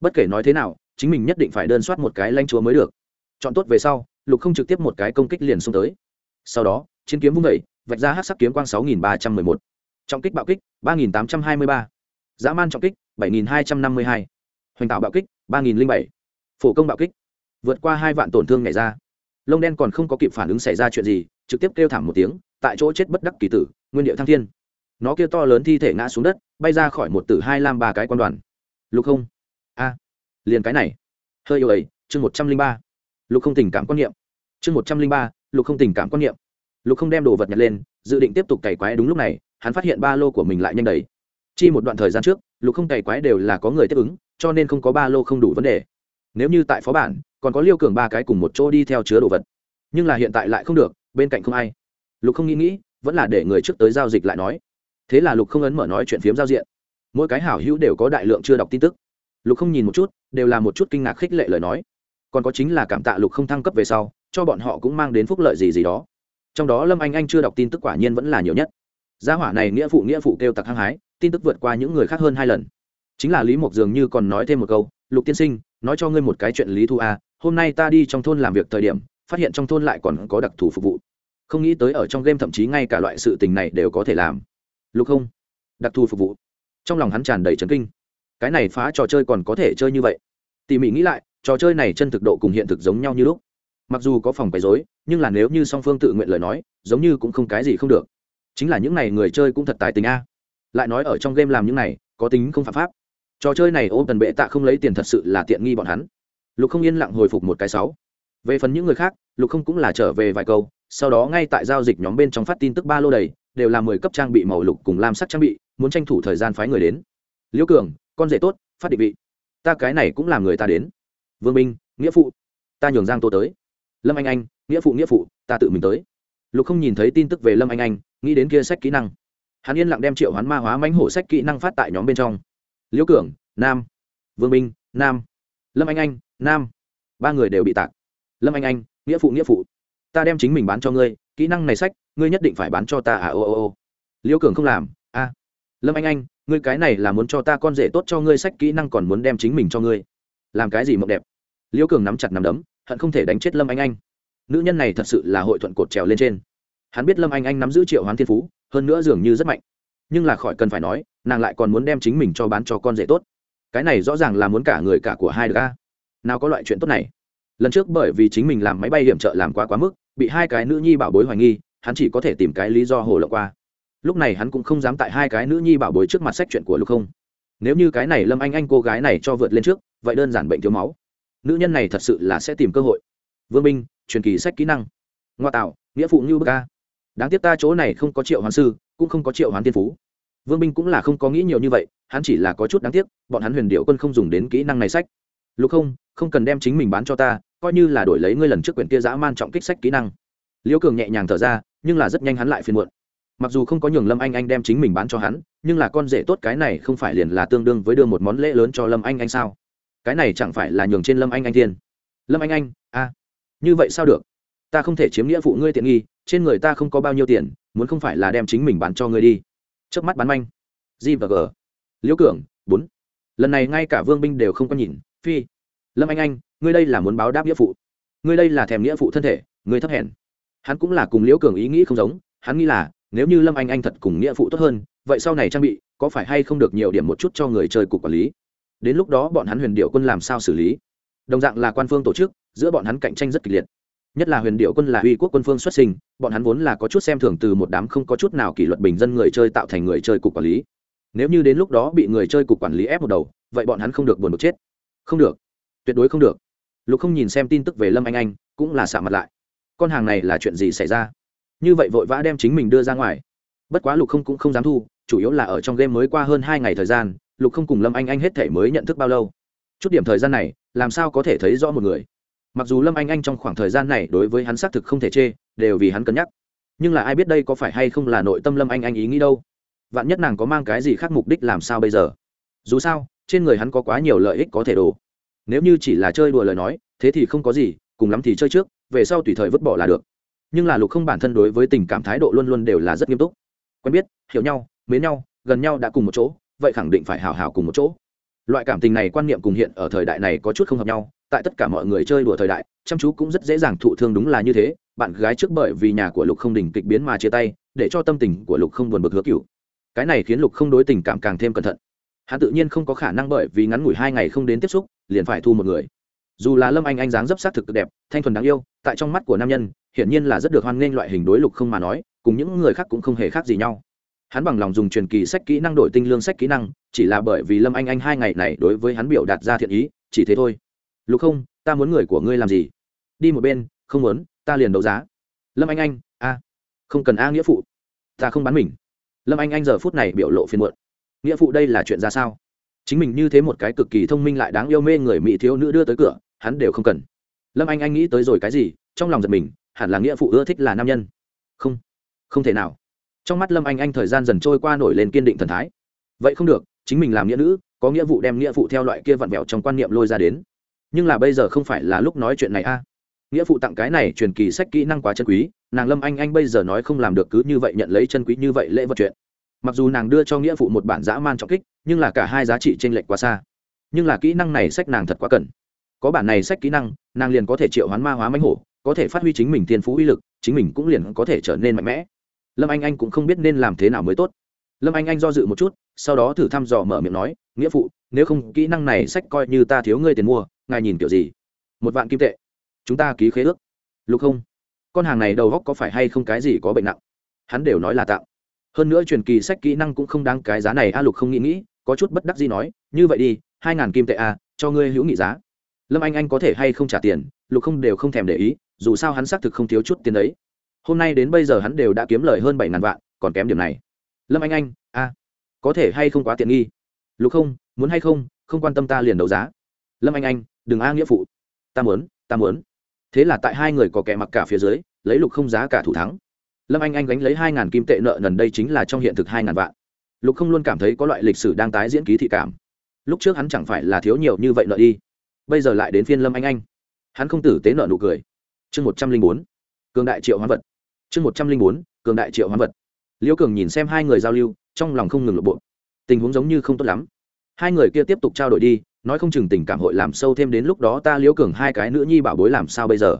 Bất kể nói thế nào, chính mình nhất định phải đơn soát một cái lanh chúa mới được. Chọn tốt về sau, lục không trực tiếp một cái công kích liền xông tới. Sau đó, chiến kiếm vung vẩy vạch ra hát sắc kiếm quang sáu nghìn ba trăm mười một. Trọng kích bạo kích, ba nghìn tám trăm hai mươi ba. Dã man trọng kích, bảy nghìn hai trăm năm mươi hai. Hoành tạo bạo kích, ba nghìn bảy. Phổ công bạo kích, vượt qua hai vạn tổn thương nhảy ra. Lông đen còn không có kịp phản ứng xảy ra chuyện gì, trực tiếp kêu thảm một tiếng, tại chỗ chết bất đắc kỳ tử, nguyên điệu thăng thiên. Nó kêu to lớn thi thể ngã xuống đất bay ra khỏi một tử hai lam ba cái quan đoàn. Lục không. A. Liền cái này. Hơi yêu ấy, chương một trăm linh ba. Lục không tình cảm quan niệm. Chương một trăm linh ba, lục không tình cảm quan niệm. Lục không đem đồ vật nhặt lên, dự định tiếp tục cày quái đúng lúc này, hắn phát hiện ba lô của mình lại nhanh đầy. Chi một đoạn thời gian trước, lục không cày quái đều là có người tiếp ứng, cho nên không có ba lô không đủ vấn đề. Nếu như tại phó bản, còn có liêu cường ba cái cùng một chỗ đi theo chứa đồ vật. Nhưng là hiện tại lại không được, bên cạnh không ai. Lục không nghĩ nghĩ, vẫn là để người trước tới giao dịch lại nói thế là lục không ấn mở nói chuyện phiếm giao diện. Mỗi cái hảo hữu đều có đại lượng chưa đọc tin tức. Lục không nhìn một chút, đều là một chút kinh ngạc khích lệ lời nói. Còn có chính là cảm tạ lục không thăng cấp về sau, cho bọn họ cũng mang đến phúc lợi gì gì đó. Trong đó lâm anh anh chưa đọc tin tức quả nhiên vẫn là nhiều nhất. Gia hỏa này nghĩa phụ nghĩa phụ kêu tặc hăng hái, tin tức vượt qua những người khác hơn hai lần. Chính là lý mộc dường như còn nói thêm một câu, lục tiên sinh, nói cho ngươi một cái chuyện lý thu a, hôm nay ta đi trong thôn làm việc thời điểm, phát hiện trong thôn lại còn có đặc thù phục vụ. Không nghĩ tới ở trong game thậm chí ngay cả loại sự tình này đều có thể làm lục không, đặc thù phục vụ. Trong lòng hắn tràn đầy trấn kinh. Cái này phá trò chơi còn có thể chơi như vậy? Tỉ mỉ nghĩ lại, trò chơi này chân thực độ cùng hiện thực giống nhau như lúc. Mặc dù có phòng quấy dối nhưng là nếu như song phương tự nguyện lời nói, giống như cũng không cái gì không được. Chính là những n à y người chơi cũng thật tài tình a. Lại nói ở trong game làm những này, có tính không phạm pháp. Trò chơi này ôm tần bệ tạ không lấy tiền thật sự là tiện nghi bọn hắn. Lục không yên lặng hồi phục một cái sáu. Về phần những người khác, lục không cũng là trở về vài câu sau đó ngay tại giao dịch nhóm bên trong phát tin tức ba lô đầy, đều là mười cấp trang bị màu lục cùng lam sắc trang bị, muốn tranh thủ thời gian phái người đến. Liễu cường, con rể tốt, phát định vị. Ta cái này cũng làm người ta đến. Vương minh, nghĩa phụ. Ta nhường giang tô tới. Lâm anh anh, nghĩa phụ nghĩa phụ, ta tự mình tới. Lục không nhìn thấy tin tức về lâm anh anh, nghĩ đến kia sách kỹ năng. Hắn yên lặng đem triệu hoán ma hóa mánh hổ sách kỹ năng phát tại nhóm bên trong. Liễu cường, nam. Vương minh, nam. Lâm anh anh, nam. Ba người đều bị tạc. Lâm anh anh, nghĩa phụ nghĩa phụ ta đem chính mình bán cho ngươi, kỹ năng này sách, ngươi nhất định phải bán cho ta à ô ô ô. Liễu cường không làm, a. Lâm anh anh, ngươi cái này là muốn cho ta con rể tốt cho ngươi sách, kỹ năng còn muốn đem chính mình cho ngươi. Làm cái gì mộng đẹp? Liễu cường nắm chặt nắm đấm, hận không thể đánh chết lâm anh anh. Nữ nhân này thật sự là hội thuận cột trèo lên trên. Hắn biết lâm anh anh nắm giữ triệu hoán thiên phú, hơn nữa dường như rất mạnh. Nhưng là khỏi cần phải nói, nàng lại còn muốn đem chính mình cho bán cho con rể tốt. Cái này rõ ràng là muốn cả người cả của hai được a. Nào có loại chuyện tốt này? Lần trước bởi vì chính mình làm máy bay hiểm trợ làm quá quá mức, bị hai cái nữ nhi bảo bối hoài nghi, hắn chỉ có thể tìm cái lý do hồ lộ qua. Lúc này hắn cũng không dám tại hai cái nữ nhi bảo bối trước mặt sách chuyện của lục không. Nếu như cái này lâm anh anh cô gái này cho vượt lên trước, vậy đơn giản bệnh thiếu máu. Nữ nhân này thật sự là sẽ tìm cơ hội. Vương minh, truyền kỳ sách kỹ năng. Ngoa tạo, nghĩa phụ như bức ca đáng tiếc ta chỗ này không có triệu hoán sư, cũng không có triệu hoán tiên phú. Vương minh cũng là không có nghĩ nhiều như vậy, hắn chỉ là có chút đáng tiếc, bọn hắn huyền điệu quân không dùng đến kỹ năng này sách lục không không cần đem chính mình bán cho ta, coi như là đổi lấy ngươi lần trước quyển kia dã man trọng kích sách kỹ năng. Liễu cường nhẹ nhàng thở ra, nhưng là rất nhanh hắn lại phiền muộn. Mặc dù không có nhường lâm anh anh đem chính mình bán cho hắn, nhưng là con rể tốt cái này không phải liền là tương đương với đưa một món lễ lớn cho lâm anh anh sao? Cái này chẳng phải là nhường trên lâm anh anh thiên lâm anh anh, a, như vậy sao được? Ta không thể chiếm nghĩa phụ ngươi tiện nghi, trên người ta không có bao nhiêu tiền, muốn không phải là đem chính mình bán cho ngươi đi. Trước mắt bán manh. G và g. Liễu cường, bốn lần này ngay cả vương binh đều không có nhìn, phi. Lâm anh anh, ngươi đây là muốn báo đáp nghĩa phụ. Ngươi đây là thèm nghĩa phụ thân thể, ngươi thấp hèn. Hắn cũng là cùng liễu cường ý nghĩ không giống, hắn nghĩ là, nếu như lâm anh anh thật cùng nghĩa phụ tốt hơn, vậy sau này trang bị có phải hay không được nhiều điểm một chút cho người chơi cục quản lý? Đến lúc đó bọn hắn huyền điệu quân làm sao xử lý? Đồng dạng là quan phương tổ chức, giữa bọn hắn cạnh tranh rất kịch liệt. Nhất là huyền điệu quân là uy quốc quân phương xuất sinh, bọn hắn vốn là có chút xem thường từ một đám không có chút nào kỷ luật bình dân người chơi tạo thành người chơi cục quản lý nếu như đến lúc đó bị người chơi cục quản lý ép một đầu, vậy bọn hắn không được buồn một chết. Không được. Tuyệt đối không được. Lục không nhìn xem tin tức về lâm anh anh, cũng là xả mặt lại. Con hàng này là chuyện gì xảy ra? Như vậy vội vã đem chính mình đưa ra ngoài. Bất quá lục không cũng không dám thu, chủ yếu là ở trong game mới qua hơn hai ngày thời gian, lục không cùng lâm anh anh hết thể mới nhận thức bao lâu. Chút điểm thời gian này, làm sao có thể thấy rõ một người? Mặc dù lâm anh anh trong khoảng thời gian này đối với hắn xác thực không thể chê, đều vì hắn cân nhắc. Nhưng là ai biết đây có phải hay không là nội tâm lâm anh anh ý nghĩ đâu? Vạn nhất nàng có mang cái gì khác mục đích làm sao bây giờ? Dù sao, trên người hắn có quá nhiều lợi ích có thể đổ. Nếu như chỉ là chơi đùa lời nói, thế thì không có gì, cùng lắm thì chơi trước, về sau tùy thời vứt bỏ là được. Nhưng là lục không bản thân đối với tình cảm thái độ luôn luôn đều là rất nghiêm túc. Quen biết, hiểu nhau, mến nhau, gần nhau đã cùng một chỗ, vậy khẳng định phải hào hào cùng một chỗ. Loại cảm tình này quan niệm cùng hiện ở thời đại này có chút không hợp nhau, tại tất cả mọi người chơi đùa thời đại, chăm chú cũng rất dễ dàng thụ thương đúng là như thế, bạn gái trước bởi vì nhà của lục không đình kịch biến mà chia tay, để cho tâm tình của lục không buồn bực hứa cựu cái này khiến lục không đối tình cảm càng thêm cẩn thận. Hắn tự nhiên không có khả năng bởi vì ngắn ngủi hai ngày không đến tiếp xúc, liền phải thu một người. Dù là lâm anh anh dáng dấp s á c thực đẹp, thanh thuần đáng yêu, tại trong mắt của nam nhân, hiển nhiên là rất được hoan nghênh loại hình đối lục không mà nói, cùng những người khác cũng không hề khác gì nhau. Hắn bằng lòng dùng truyền kỳ sách kỹ năng đổi tinh lương sách kỹ năng, chỉ là bởi vì lâm anh anh hai ngày này đối với hắn biểu đạt ra thiện ý, chỉ thế thôi. Lục không, ta muốn người của ngươi làm gì? Đi một bên, không muốn, ta liền đấu giá. Lâm anh anh, a, không cần a nghĩa phụ, ta không bán mình lâm anh anh giờ phút này biểu lộ phiên muộn. Nghĩa phụ đây là chuyện ra sao? Chính mình như thế một cái cực kỳ thông minh lại đáng yêu mê người mỹ thiếu nữ đưa tới cửa, hắn đều không cần. Lâm anh anh nghĩ tới rồi cái gì, trong lòng giật mình, hẳn là nghĩa phụ ưa thích là nam nhân. Không không thể nào. Trong mắt lâm anh anh thời gian dần trôi qua nổi lên kiên định thần thái. Vậy không được, chính mình làm nghĩa nữ, có nghĩa vụ đem nghĩa phụ theo loại kia vặn vẹo trong quan niệm lôi ra đến. Nhưng là bây giờ không phải là lúc nói chuyện này a nghĩa phụ tặng cái này truyền kỳ sách kỹ năng quá chân quý, nàng lâm anh anh bây giờ nói không làm được cứ như vậy nhận lấy chân quý như vậy lễ vật chuyện. Mặc dù nàng đưa cho nghĩa phụ một bản dã man trọng kích, nhưng là cả hai giá trị t r ê n lệch quá xa. Nhưng là kỹ năng này sách nàng thật quá cần. Có bản này sách kỹ năng, nàng liền có thể triệu hoán ma hóa mánh hổ, có thể phát huy chính mình thiên phú uy lực, chính mình cũng liền có thể trở nên mạnh mẽ. Lâm anh anh cũng không biết nên làm thế nào mới tốt. Lâm anh anh do dự một chút, sau đó thử thăm dò mở miệng nói, nghĩa phụ, nếu không kỹ năng này sách coi như ta thiếu ngươi tiền mua, ngài nhìn kiểu gì? Một vạn kim tệ chúng ta ký khế ước. Lục không con hàng này đầu góc có phải hay không cái gì có bệnh nặng? Hắn đều nói là tạm. hơn nữa truyền kỳ sách kỹ năng cũng không đáng cái giá này a, lục không nghĩ nghĩ, có chút bất đắc gì nói, như vậy đi, hai ngàn kim tệ a cho ngươi hữu nghị giá. Lâm anh anh có thể hay không trả tiền, lục không đều không thèm để ý, dù sao hắn xác thực không thiếu chút tiền đấy. Hôm nay đến bây giờ hắn đều đã kiếm lời hơn bảy ngàn vạn, còn kém điểm này. Lâm anh anh, a, có thể hay không quá tiện nghi? Lục không muốn hay không không quan tâm ta liền đấu giá. Lâm anh anh, đừng a nghĩa phụ. Ta muốn ta muốn thế là tại hai người có kẻ mặc cả phía dưới, lấy lục không giá cả thủ thắng. Lâm anh anh gánh lấy hai ngàn kim tệ nợ nần đây chính là trong hiện thực hai ngàn vạn. Lục không luôn cảm thấy có loại lịch sử đang tái diễn ký thị cảm. Lúc trước hắn chẳng phải là thiếu nhiều như vậy nợ đi. Bây giờ lại đến phiên lâm anh anh. Hắn không tử tế nợ nụ cười. Chương một trăm linh bốn, cường đại triệu hoán vật. Chương một trăm linh bốn, cường đại triệu hoán vật. Liễu cường nhìn xem hai người giao lưu, trong lòng không ngừng lộ bộ. Tình huống giống như không tốt lắm. Hai người kia tiếp tục trao đổi đi nói không chừng tình cảm hội làm sâu thêm đến lúc đó ta liễu cường hai cái nữ nhi bảo bối làm sao bây giờ?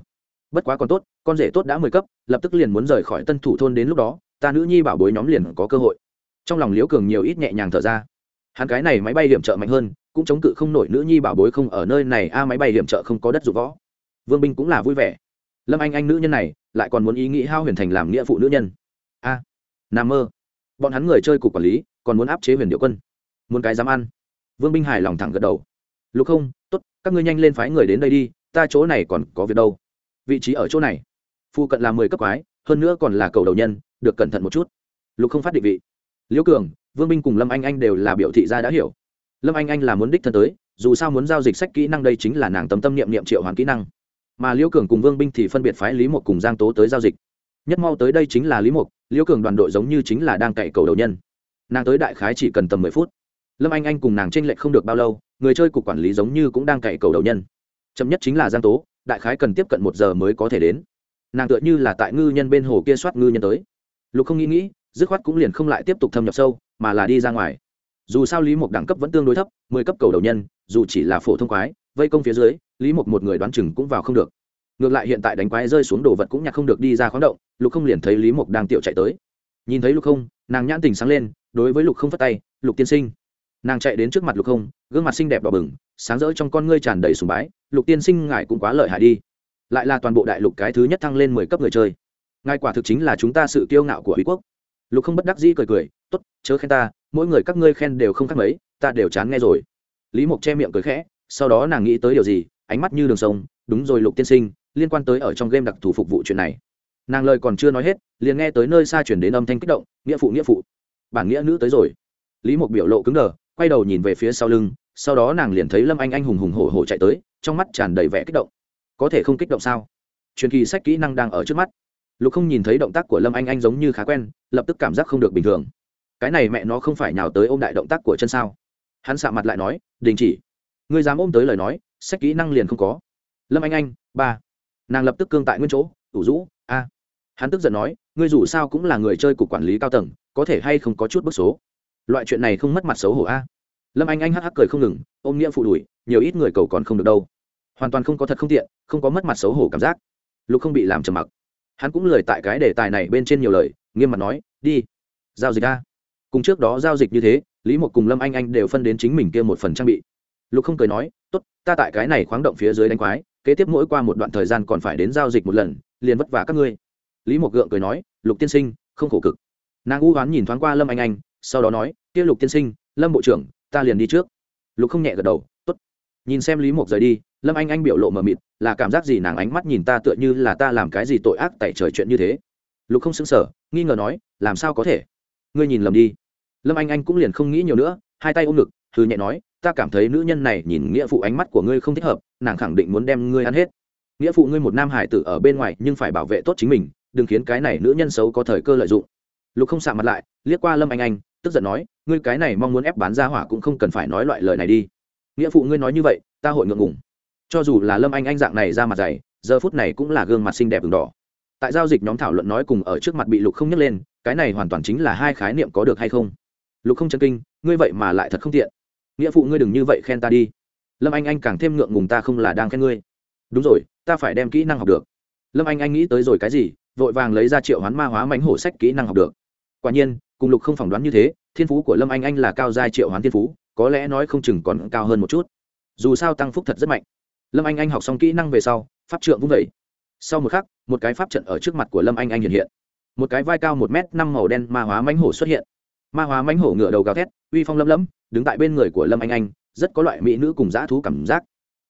Bất quá còn tốt con rể tốt đã mười cấp lập tức liền muốn rời khỏi tân thủ thôn đến lúc đó ta nữ nhi bảo bối nhóm liền có cơ hội. Trong lòng liễu cường nhiều ít nhẹ nhàng thở ra. Hắn cái này máy bay hiểm trợ mạnh hơn cũng chống cự không nổi nữ nhi bảo bối không ở nơi này a máy bay hiểm trợ không có đất dụng võ. Vương binh cũng là vui vẻ. Lâm anh anh nữ nhân này lại còn muốn ý nghĩ hao huyền thành làm nghĩa phụ nữ nhân. A à, mơ. Bọn hắn người chơi cục quản lý còn muốn áp chế huyền điệu quân. Muốn cái dám ăn. Vương binh hài lòng thẳng gật đầu lục không t ố t các ngươi nhanh lên phái người đến đây đi, ta chỗ này còn có việc đâu. Vị trí ở chỗ này. Phụ cận là mười cấp quái, hơn nữa còn là cầu đầu nhân, được cẩn thận một chút. Lục không phát định vị. Liễu cường, vương minh cùng lâm anh anh đều là biểu thị ra đã hiểu. Lâm anh anh là muốn đích thân tới, dù sao muốn giao dịch sách kỹ năng đây chính là nàng tấm tâm niệm niệm triệu hoàn kỹ năng. Mà liễu cường cùng vương binh thì phân biệt phái lý mục cùng giang tố tới giao dịch. Nhất mau tới đây chính là lý mục, liễu cường đoàn đội giống như chính là đang cậy cầu đầu nhân. Nàng tới đại khái chỉ cần tầm mười phút. Lâm anh anh cùng nàng tranh lệch không được bao lâu người chơi cục quản lý giống như cũng đang cậy cầu đầu nhân. Chậm nhất chính là giang tố, đại khái cần tiếp cận một giờ mới có thể đến. Nàng tựa như là tại ngư nhân bên hồ kia soát ngư nhân tới. Lục không nghĩ nghĩ, dứt khoát cũng liền không lại tiếp tục thâm nhập sâu, mà là đi ra ngoài. Dù sao lý mục đẳng cấp vẫn tương đối thấp, mười cấp cầu đầu nhân, dù chỉ là phổ thông quái, vây công phía dưới, lý mục một người đoán chừng cũng vào không được. Ngược lại hiện tại đánh quái rơi xuống đồ vật cũng nhặt không được đi ra khoáng động, lục không liền thấy lý mục đang tiểu chạy tới. Nhìn thấy lục không, nàng nhãn tình sáng lên, đối với lục không phất tay, lục tiên sinh. Nàng chạy đến trước mặt lục không gương mặt xinh đẹp đỏ bừng, sáng rỡ trong con ngươi tràn đầy sùng bái, lục tiên sinh, ngài cũng quá lợi hại đi. Lại là toàn bộ đại lục cái thứ nhất thăng lên mười cấp người chơi. Ngài quả thực chính là chúng ta sự kiêu ngạo của uy quốc. Lục không bất đắc dĩ cười cười t ố t chớ khen ta, mỗi người các ngươi khen đều không khác mấy, ta đều chán nghe rồi. Lý mộc che miệng cười khẽ, sau đó nàng nghĩ tới điều gì, ánh mắt như đường sông, đúng rồi, lục tiên sinh, liên quan tới ở trong game đặc thù phục vụ chuyện này. Nàng lời còn chưa nói hết, liền nghe tới nơi xa chuyển đến âm thanh kích động, nghĩa phụ nghĩa phụ, bản nghĩa nữ tới rồi. Lý mục biểu lộ cứng đờ, quay đầu nhìn về phía sau lưng sau đó nàng liền thấy lâm anh anh hùng hùng hổ hổ chạy tới, trong mắt tràn đầy vẻ kích động. Có thể không kích động sao? Truyền kỳ sách kỹ năng đang ở trước mắt. Lục không nhìn thấy động tác của lâm anh anh giống như khá quen, lập tức cảm giác không được bình thường. Cái này mẹ nó không phải nào tới ôm đại động tác của chân sao? Hắn sạ mặt lại nói, đình chỉ, ngươi dám ôm tới lời nói, sách kỹ năng liền không có. Lâm anh anh, ba. Nàng lập tức cương tại nguyên chỗ, ủ rũ, a. Hắn tức giận nói, ngươi dù sao cũng là người chơi cục quản lý cao tầng, có thể hay không có chút bức số? Loại chuyện này không mất mặt xấu hổ a lâm anh anh hắc hắc cười không ngừng, ôm nghĩa phụ đùi nhiều ít người cầu còn không được đâu. Hoàn toàn không có thật không tiện, không có mất mặt xấu hổ cảm giác. Lục không bị làm trầm mặc. Hắn cũng lời tại cái đề tài này bên trên nhiều lời, nghiêm mặt nói, đi, giao dịch ra. cùng trước đó giao dịch như thế, lý một cùng lâm anh anh đều phân đến chính mình kia một phần trang bị. Lục không cười nói, tốt, ta tại cái này khoáng động phía dưới đánh quái, kế tiếp mỗi qua một đoạn thời gian còn phải đến giao dịch một lần, liền vất vả các ngươi. Lý một gượng cười nói, lục tiên sinh, không khổ cực. Nàng u hoán nhìn thoáng qua lâm anh anh, sau đó nói, kia lục tiên sinh, lâm bộ trưởng ta liền đi trước. Lục không nhẹ gật đầu, tốt. Nhìn xem lý mục rời đi, lâm anh anh biểu lộ mờ mịt, là cảm giác gì nàng ánh mắt nhìn ta tựa như là ta làm cái gì tội ác tại trời chuyện như thế. Lục không xứng sở nghi ngờ nói, làm sao có thể? Ngươi nhìn lầm đi. Lâm anh anh cũng liền không nghĩ nhiều nữa, hai tay ôm ngực thư nhẹ nói, ta cảm thấy nữ nhân này nhìn nghĩa phụ ánh mắt của ngươi không thích hợp, nàng khẳng định muốn đem ngươi ăn hết. Nghĩa phụ ngươi một nam hải tử ở bên ngoài nhưng phải bảo vệ tốt chính mình, đừng khiến cái này nữ nhân xấu có thời cơ lợi dụng. Lục không xạ mặt lại, liếc qua lâm anh anh tức giận nói, ngươi cái này mong muốn ép bán ra hỏa cũng không cần phải nói loại lời này đi. Nghĩa phụ ngươi nói như vậy, ta hội ngượng ngùng. Cho dù là lâm anh anh dạng này ra mặt dày, giờ phút này cũng là gương mặt xinh đẹp đường đỏ. Tại giao dịch nhóm thảo luận nói cùng ở trước mặt bị lục không nhắc lên, cái này hoàn toàn chính là hai khái niệm có được hay không? Lục không chân kinh, ngươi vậy mà lại thật không tiện. Nghĩa phụ ngươi đừng như vậy khen ta đi. Lâm anh anh càng thêm ngượng ngùng, ta không là đang khen ngươi. Đúng rồi, ta phải đem kỹ năng học được. Lâm anh anh nghĩ tới rồi cái gì, vội vàng lấy ra triệu hoán ma hóa mánh hổ sách kỹ năng học được quả nhiên, cùng lục không phỏng đoán như thế, thiên phú của lâm anh anh là cao giai triệu hoán thiên phú, có lẽ nói không chừng còn cao hơn một chút. Dù sao tăng phúc thật rất mạnh. Lâm anh anh học xong kỹ năng về sau, pháp trượng vung vẩy sau một khắc, một cái pháp trận ở trước mặt của lâm anh anh hiện hiện. Một cái vai cao một m năm màu đen ma hóa mánh hổ xuất hiện. Ma hóa mánh hổ ngựa đầu gào thét, uy phong lâm lẫm đứng tại bên người của lâm anh anh, rất có loại mỹ nữ cùng dã thú cảm giác.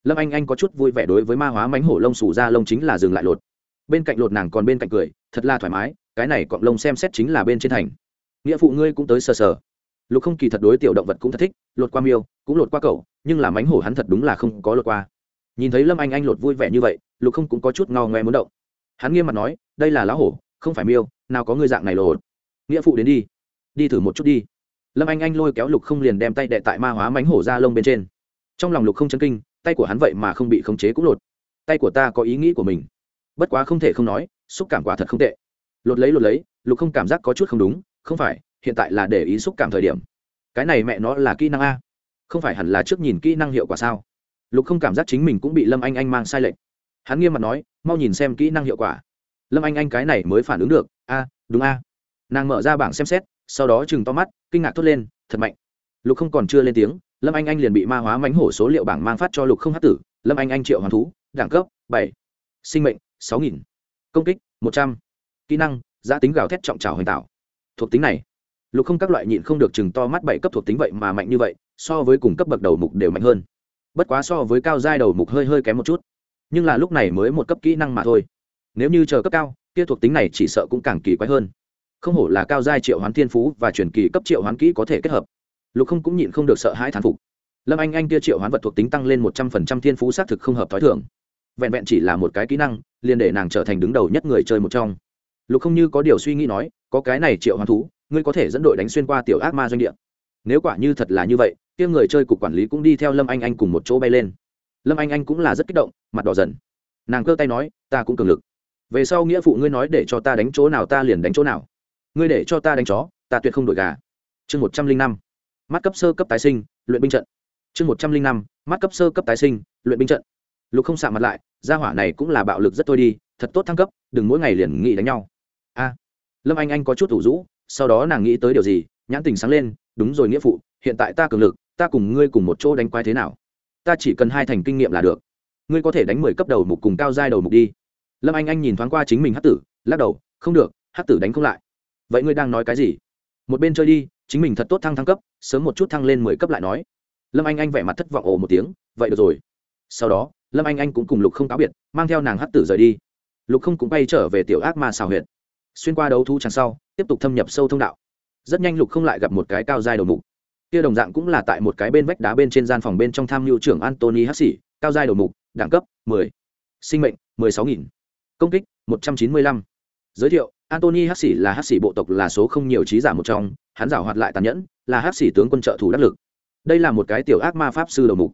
Lâm anh anh có chút vui vẻ đối với ma hóa mánh hổ lông xù ra lông chính là dừng lại lột. Bên cạnh lột nàng còn bên cạnh cười, thật là thoải mái cái này cọng lông xem xét chính là bên trên thành. Nghĩa phụ ngươi cũng tới sờ sờ. Lục không kỳ thật đối tiểu động vật cũng thật thích, lột qua miêu, cũng lột qua cậu nhưng là mánh hổ hắn thật đúng là không có lột qua. Nhìn thấy lâm anh anh lột vui vẻ như vậy, lục không cũng có chút ngao ngoe muốn động. Hắn nghiêm mặt nói, đây là lá hổ, không phải miêu, nào có ngươi dạng này lột. Nghĩa phụ đến đi. Đi thử một chút đi. Lâm anh anh lôi kéo lục không liền đem tay đệ tại ma hóa mánh hổ ra lông bên trên. Trong lòng lục không chân kinh, tay của hắn vậy mà không bị khống chế cũng lột. Tay của ta có ý nghĩ của mình. Bất quá không thể không nói, xúc cảm quả thật không tệ lột lấy lột lấy, lục không cảm giác có chút không đúng, không phải, hiện tại là để ý xúc cảm thời điểm. Cái này mẹ nó là kỹ năng a. Không phải hẳn là trước nhìn kỹ năng hiệu quả sao? Lục không cảm giác chính mình cũng bị lâm anh anh mang sai lệch. Hắn nghiêm mặt nói, mau nhìn xem kỹ năng hiệu quả. Lâm anh anh cái này mới phản ứng được, a, đúng a. Nàng mở ra bảng xem xét, sau đó chừng to mắt, kinh ngạc thốt lên, thật mạnh. Lục không còn chưa lên tiếng, lâm anh anh liền bị ma hóa mánh hổ số liệu bảng mang phát cho lục không hát tử. Lâm anh anh triệu hoàn thú, đẳng cấp bảy, sinh mệnh sáu nghìn, công kích một trăm kỹ năng, giã tính gào thét trọng trào hoành tạo. Thuộc tính này, lục không các loại nhịn không được chừng to mắt bảy cấp thuộc tính vậy mà mạnh như vậy, so với cùng cấp bậc đầu mục đều mạnh hơn. Bất quá so với cao giai đầu mục hơi hơi kém một chút. Nhưng là lúc này mới một cấp kỹ năng mà thôi. Nếu như chờ cấp cao, kia thuộc tính này chỉ sợ cũng càng kỳ quái hơn. Không hổ là cao giai triệu hoán thiên phú và truyền kỳ cấp triệu hoán kỹ có thể kết hợp. Lục không cũng nhịn không được sợ hãi thán phục. Lâm anh anh kia triệu hoán vật thuộc tính tăng lên một trăm phần trăm thiên phú xác thực không hợp t h ó i thường. Vẹn vẹn chỉ là một cái kỹ năng, liền để nàng trở thành đứng đầu nhất người chơi một trong lục không như có điều suy nghĩ nói, có cái này triệu hoán thú, ngươi có thể dẫn đội đánh xuyên qua tiểu ác ma doanh địa. Nếu quả như thật là như vậy, kia người chơi cục quản lý cũng đi theo lâm anh anh cùng một chỗ bay lên. Lâm anh anh cũng là rất kích động, mặt đỏ dần. Nàng cơ tay nói, ta cũng cường lực. Về sau nghĩa phụ ngươi nói để cho ta đánh chỗ nào ta liền đánh chỗ nào. Ngươi để cho ta đánh chó, ta tuyệt không đổi gà. Chương một trăm linh năm. Mắt cấp sơ cấp tái sinh, luyện binh trận. Chương một trăm linh năm. Mắt cấp sơ cấp tái sinh, luyện binh trận. Lục không xạ mặt lại, gia hỏa này cũng là bạo lực rất thôi đi, thật tốt thăng cấp, đừng mỗi ngày liền nghĩ đánh nhau a. Lâm anh anh có chút thủ rũ, sau đó nàng nghĩ tới điều gì, nhãn tình sáng lên, đúng rồi nghĩa phụ, hiện tại ta cường lực, ta cùng ngươi cùng một chỗ đánh quái thế nào? Ta chỉ cần hai thành kinh nghiệm là được. Ngươi có thể đánh mười cấp đầu mục cùng cao giai đầu mục đi. Lâm anh anh nhìn thoáng qua chính mình hát tử, lắc đầu, không được hát tử đánh không lại. Vậy ngươi đang nói cái gì? Một bên chơi đi, chính mình thật tốt thăng thăng cấp, sớm một chút thăng lên mười cấp lại nói. Lâm anh anh vẻ mặt thất vọng ồ một tiếng, vậy được rồi. Sau đó, lâm anh anh cũng cùng lục không cáo biệt, mang theo nàng hát tử rời đi. Lục không cũng bay trở về tiểu ác ma xào Huyệt xuyên qua đấu thu chẳng sau, tiếp tục thâm nhập sâu thông đạo rất nhanh lục không lại gặp một cái cao giai đầu mục kia đồng dạng cũng là tại một cái bên vách đá bên trên gian phòng bên trong tham mưu trưởng antony hắc sĩ cao giai đầu mục, đẳng cấp 10. sinh mệnh 16.000. công kích 195. giới thiệu antony hắc sĩ là hắc sĩ bộ tộc là số không nhiều trí giả một trong, hắn giảo hoạt lại tàn nhẫn, là hắc sĩ tướng quân trợ thủ đắc lực đây là một cái tiểu ác ma pháp sư đầu mục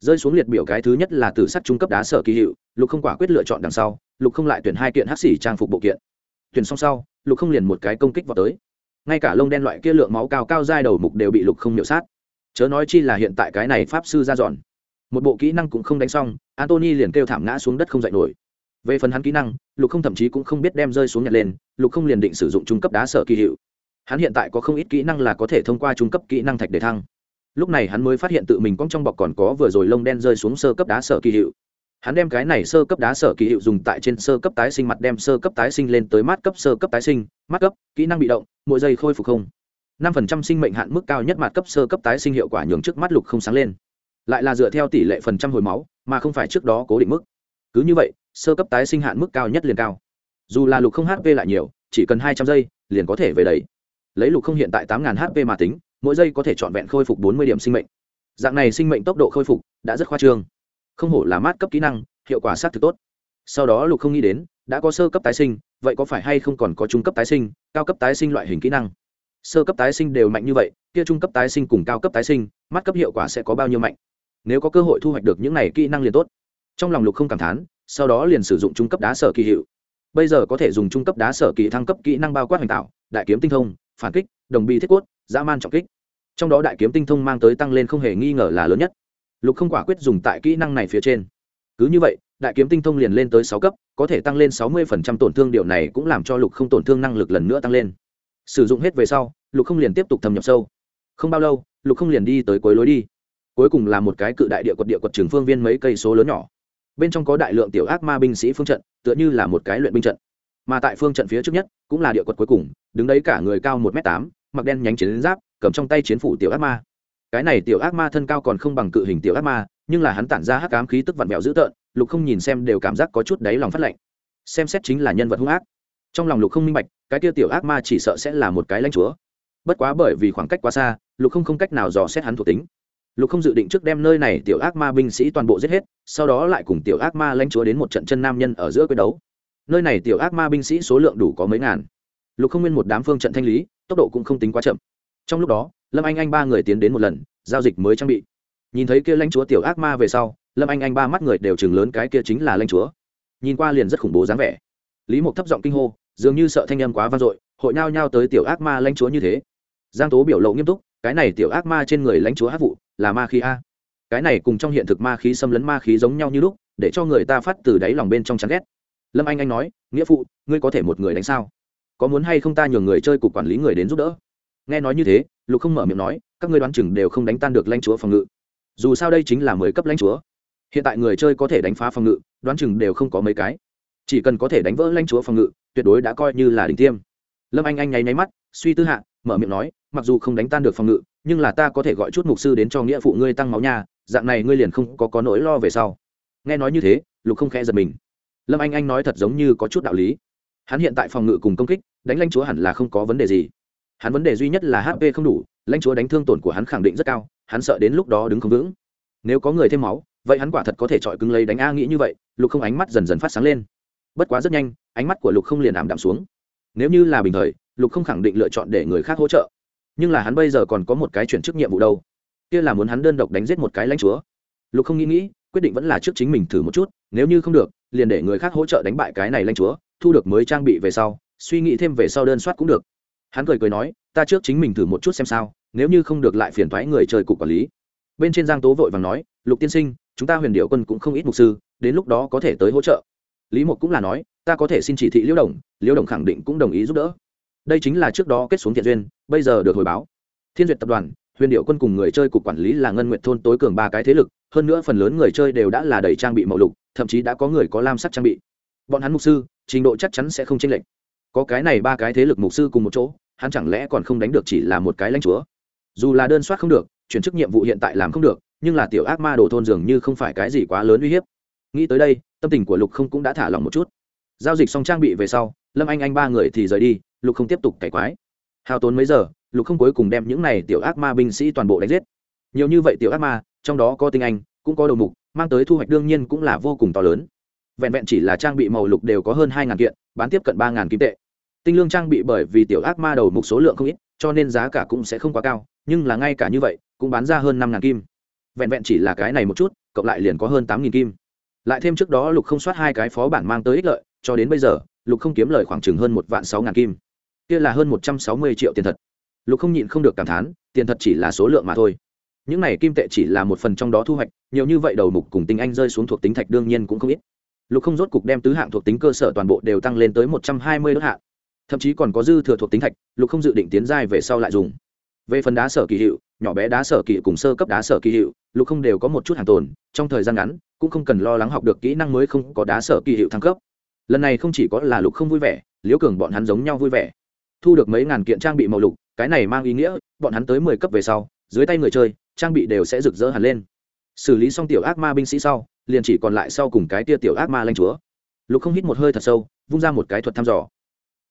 rơi xuống liệt biểu cái thứ nhất là tử sắt trung cấp đá sở kỳ hiệu, lục không quả quyết lựa chọn đằng sau, lục không lại tuyển hai kiện hắc sĩ trang phục bộ kiện tuyển xong sau, lục không liền một cái công kích vào tới. Ngay cả lông đen loại kia lượng máu cao cao dai đầu mục đều bị lục không miệu sát. Chớ nói chi là hiện tại cái này pháp sư ra dọn. Một bộ kỹ năng cũng không đánh xong antony liền kêu thảm ngã xuống đất không dậy nổi. Về phần hắn kỹ năng, lục không thậm chí cũng không biết đem rơi xuống nhặt lên, lục không liền định sử dụng trung cấp đá sở kỳ hiệu. Hắn hiện tại có không ít kỹ năng là có thể thông qua trung cấp kỹ năng thạch để thăng. Lúc này hắn mới phát hiện tự mình cong trong bọc còn có vừa rồi lông đen rơi xuống sơ cấp đá sở kỳ hiệu hắn đem cái này sơ cấp đá sở kỳ hiệu dùng tại trên sơ cấp tái sinh mặt, đem sơ cấp tái sinh lên tới mát cấp sơ cấp tái sinh, mát cấp, kỹ năng bị động, mỗi giây khôi phục không. năm phần trăm sinh mệnh hạn mức cao nhất mặt cấp sơ cấp tái sinh hiệu quả nhường trước mắt lục không sáng lên. Lại là dựa theo tỷ lệ phần trăm hồi máu, mà không phải trước đó cố định mức. Cứ như vậy, sơ cấp tái sinh hạn mức cao nhất liền cao. Dù là lục không hp lại nhiều, chỉ cần hai trăm giây, liền có thể về đấy lấy lục không hiện tại tám hp mà tính, mỗi giây có thể trọn vẹn khôi phục bốn mươi điểm sinh mệnh. Dạng này sinh mệnh tốc độ khôi phục, đã rất khoa trương không hổ là mát cấp kỹ năng, hiệu quả sát thực tốt. Sau đó lục không nghĩ đến, đã có sơ cấp tái sinh, vậy có phải hay không còn có trung cấp tái sinh, cao cấp tái sinh loại hình kỹ năng? Sơ cấp tái sinh đều mạnh như vậy, kia trung cấp tái sinh cùng cao cấp tái sinh mắt cấp hiệu quả sẽ có bao nhiêu mạnh? Nếu có cơ hội thu hoạch được những này kỹ năng liền tốt. Trong lòng lục không cảm thán, sau đó liền sử dụng trung cấp đá sở kỳ hiệu. Bây giờ có thể dùng trung cấp đá sở kỳ thăng cấp kỹ năng bao quát hoành tạo, đại kiếm tinh thông, phản kích, đồng bi thiết cốt, dã man trọng kích. Trong đó đại kiếm tinh thông mang tới tăng lên không hề nghi ngờ là lớn nhất lục không quả quyết dùng tại kỹ năng này phía trên. Cứ như vậy, đại kiếm tinh thông liền lên tới sáu cấp, có thể tăng lên sáu mươi phần trăm tổn thương điều này cũng làm cho lục không tổn thương năng lực lần nữa tăng lên. Sử dụng hết về sau, lục không liền tiếp tục thâm nhập sâu. Không bao lâu, lục không liền đi tới cuối lối đi. Cuối cùng là một cái cự đại địa quật địa quật trường phương viên mấy cây số lớn nhỏ. Bên trong có đại lượng tiểu ác ma binh sĩ phương trận, tựa như là một cái luyện binh trận. Mà tại phương trận phía trước nhất, cũng là địa quật cuối cùng, đứng đấy cả người cao một m tám, mặc đen nhánh chiến giáp, cầm trong tay chiến phủ tiểu ác ma cái này tiểu ác ma thân cao còn không bằng cự hình tiểu ác ma, nhưng là hắn tản ra hắc ám khí tức vặn vẹo dữ tợn, lục không nhìn xem đều cảm giác có chút đáy lòng phát lạnh xem xét chính là nhân vật hung ác. Trong lòng lục không minh bạch, cái kia tiểu ác ma chỉ sợ sẽ là một cái lãnh chúa. Bất quá bởi vì khoảng cách quá xa, lục không không cách nào dò xét hắn thuộc tính. Lục không dự định trước đem nơi này tiểu ác ma binh sĩ toàn bộ giết hết, sau đó lại cùng tiểu ác ma lãnh chúa đến một trận chân nam nhân ở giữa quyết đấu. Nơi này tiểu ác ma binh sĩ số lượng đủ có mấy ngàn. Lục không nguyên một đám phương trận thanh lý, tốc độ cũng không tính quá chậm. Trong lúc đó lâm anh anh ba người tiến đến một lần, giao dịch mới trang bị. Nhìn thấy kia lãnh chúa tiểu ác ma về sau, lâm anh anh ba mắt người đều chừng lớn, cái kia chính là lãnh chúa. Nhìn qua liền rất khủng bố dáng vẻ. Lý mục thấp giọng kinh hô, dường như sợ thanh âm quá vang dội, hội nhao nhao tới tiểu ác ma lãnh chúa như thế. Giang tố biểu lộ nghiêm túc, cái này tiểu ác ma trên người lãnh chúa hát vụ, là ma khí a. Cái này cùng trong hiện thực ma khí xâm lấn ma khí giống nhau như lúc, để cho người ta phát từ đáy lòng bên trong chán ghét. Lâm anh anh nói, nghĩa phụ, ngươi có thể một người đánh sao? Có muốn hay không ta nhường người chơi cục quản lý người đến giúp đỡ? Nghe nói như thế lục không mở miệng nói, các ngươi đoán chừng đều không đánh tan được lãnh chúa phòng ngự. Dù sao đây chính là mười cấp lãnh chúa. Hiện tại người chơi có thể đánh phá phòng ngự, đoán chừng đều không có mấy cái. Chỉ cần có thể đánh vỡ lãnh chúa phòng ngự, tuyệt đối đã coi như là đỉnh tiêm. Lâm anh anh nháy nháy mắt, suy tư hạ, mở miệng nói, mặc dù không đánh tan được phòng ngự, nhưng là ta có thể gọi chút mục sư đến cho nghĩa phụ ngươi tăng máu nha, dạng này ngươi liền không có có nỗi lo về sau. Nghe nói như thế, lục không khẽ giật mình. Lâm anh anh nói thật giống như có chút đạo lý. Hắn hiện tại phòng ngự cùng công kích, đánh lãnh chúa hẳn là không có vấn đề gì hắn vấn đề duy nhất là hp không đủ, lãnh chúa đánh thương tổn của hắn khẳng định rất cao, hắn sợ đến lúc đó đứng không vững. Nếu có người thêm máu, vậy hắn quả thật có thể chọi cứng lấy đánh a nghĩ như vậy, lục không ánh mắt dần dần phát sáng lên. Bất quá rất nhanh, ánh mắt của lục không liền ảm đạm xuống. Nếu như là bình thời, lục không khẳng định lựa chọn để người khác hỗ trợ. Nhưng là hắn bây giờ còn có một cái chuyển chức nhiệm vụ đâu. Kia là muốn hắn đơn độc đánh giết một cái lãnh chúa. Lục không nghĩ nghĩ, quyết định vẫn là trước chính mình thử một chút, nếu như không được, liền để người khác hỗ trợ đánh bại cái này lãnh chúa, thu được mới trang bị về sau, suy nghĩ thêm về sau đơn soát cũng được hắn cười cười nói, ta trước chính mình thử một chút xem sao, nếu như không được lại phiền thoái người chơi cục quản lý. Bên trên giang tố vội vàng nói, lục tiên sinh, chúng ta huyền điệu quân cũng không ít mục sư, đến lúc đó có thể tới hỗ trợ. Lý mục cũng là nói, ta có thể xin chỉ thị liễu đồng liễu đồng khẳng định cũng đồng ý giúp đỡ. Đây chính là trước đó kết xuống thiện duyên, bây giờ được hồi báo. Thiên duyệt tập đoàn, huyền điệu quân cùng người chơi cục quản lý là ngân nguyện thôn tối cường ba cái thế lực, hơn nữa phần lớn người chơi đều đã là đầy trang bị mậu lục, thậm chí đã có người có lam sắc trang bị. Bọn hắn mục sư, trình độ chắc chắn sẽ không chênh lệch có cái này ba cái thế lực mục sư cùng một chỗ, hắn chẳng lẽ còn không đánh được chỉ là một cái lãnh chúa? Dù là đơn soát không được, chuyển chức nhiệm vụ hiện tại làm không được, nhưng là tiểu ác ma đồ thôn dường như không phải cái gì quá lớn uy hiếp. Nghĩ tới đây, tâm tình của lục không cũng đã thả lòng một chút. Giao dịch xong trang bị về sau, lâm anh anh ba người thì rời đi, lục không tiếp tục cải quái. Hao tốn mấy giờ, lục không cuối cùng đem những này tiểu ác ma binh sĩ toàn bộ đánh giết. Nhiều như vậy tiểu ác ma, trong đó có tinh anh, cũng có đầu mục, mang tới thu hoạch đương nhiên cũng là vô cùng to lớn vẹn vẹn chỉ là trang bị màu lục đều có hơn hai kiện, bán tiếp cận ba kim tệ. Tinh lương trang bị bởi vì tiểu ác ma đầu mục số lượng không ít, cho nên giá cả cũng sẽ không quá cao, nhưng là ngay cả như vậy, cũng bán ra hơn năm kim. Vẹn vẹn chỉ là cái này một chút, cộng lại liền có hơn tám kim. Lại thêm trước đó lục không soát hai cái phó bản mang tới ích lợi, cho đến bây giờ, lục không kiếm lời khoảng chừng hơn một vạn sáu ngàn kim. Kia là hơn một trăm sáu mươi triệu tiền thật. Lục không nhịn không được cảm thán, tiền thật chỉ là số lượng mà thôi. Những này kim tệ chỉ là một phần trong đó thu hoạch, nhiều như vậy đầu mục cùng tinh anh rơi xuống thuộc tính thạch đương nhiên cũng không ít lục không rốt cục đem tứ hạng thuộc tính cơ sở toàn bộ đều tăng lên tới một trăm hai mươi đốt hạng. Thậm chí còn có dư thừa thuộc tính thạch, lục không dự định tiến giai về sau lại dùng. Về phần đá sở kỳ hiệu, nhỏ bé đá sở kỳ cùng sơ cấp đá sở kỳ hiệu, lục không đều có một chút hàng tồn, trong thời gian ngắn, cũng không cần lo lắng học được kỹ năng mới không có đá sở kỳ hiệu thăng cấp. Lần này không chỉ có là lục không vui vẻ, liễu cường bọn hắn giống nhau vui vẻ. Thu được mấy ngàn kiện trang bị màu lục, cái này mang ý nghĩa, bọn hắn tới mười cấp về sau, dưới tay người chơi, trang bị đều sẽ rực rỡ hẳn lên. Xử lý xong tiểu ác ma binh sĩ sau liền chỉ còn lại sau cùng cái tia tiểu ác ma lanh chúa. Lục không hít một hơi thật sâu, vung ra một cái thuật thăm dò.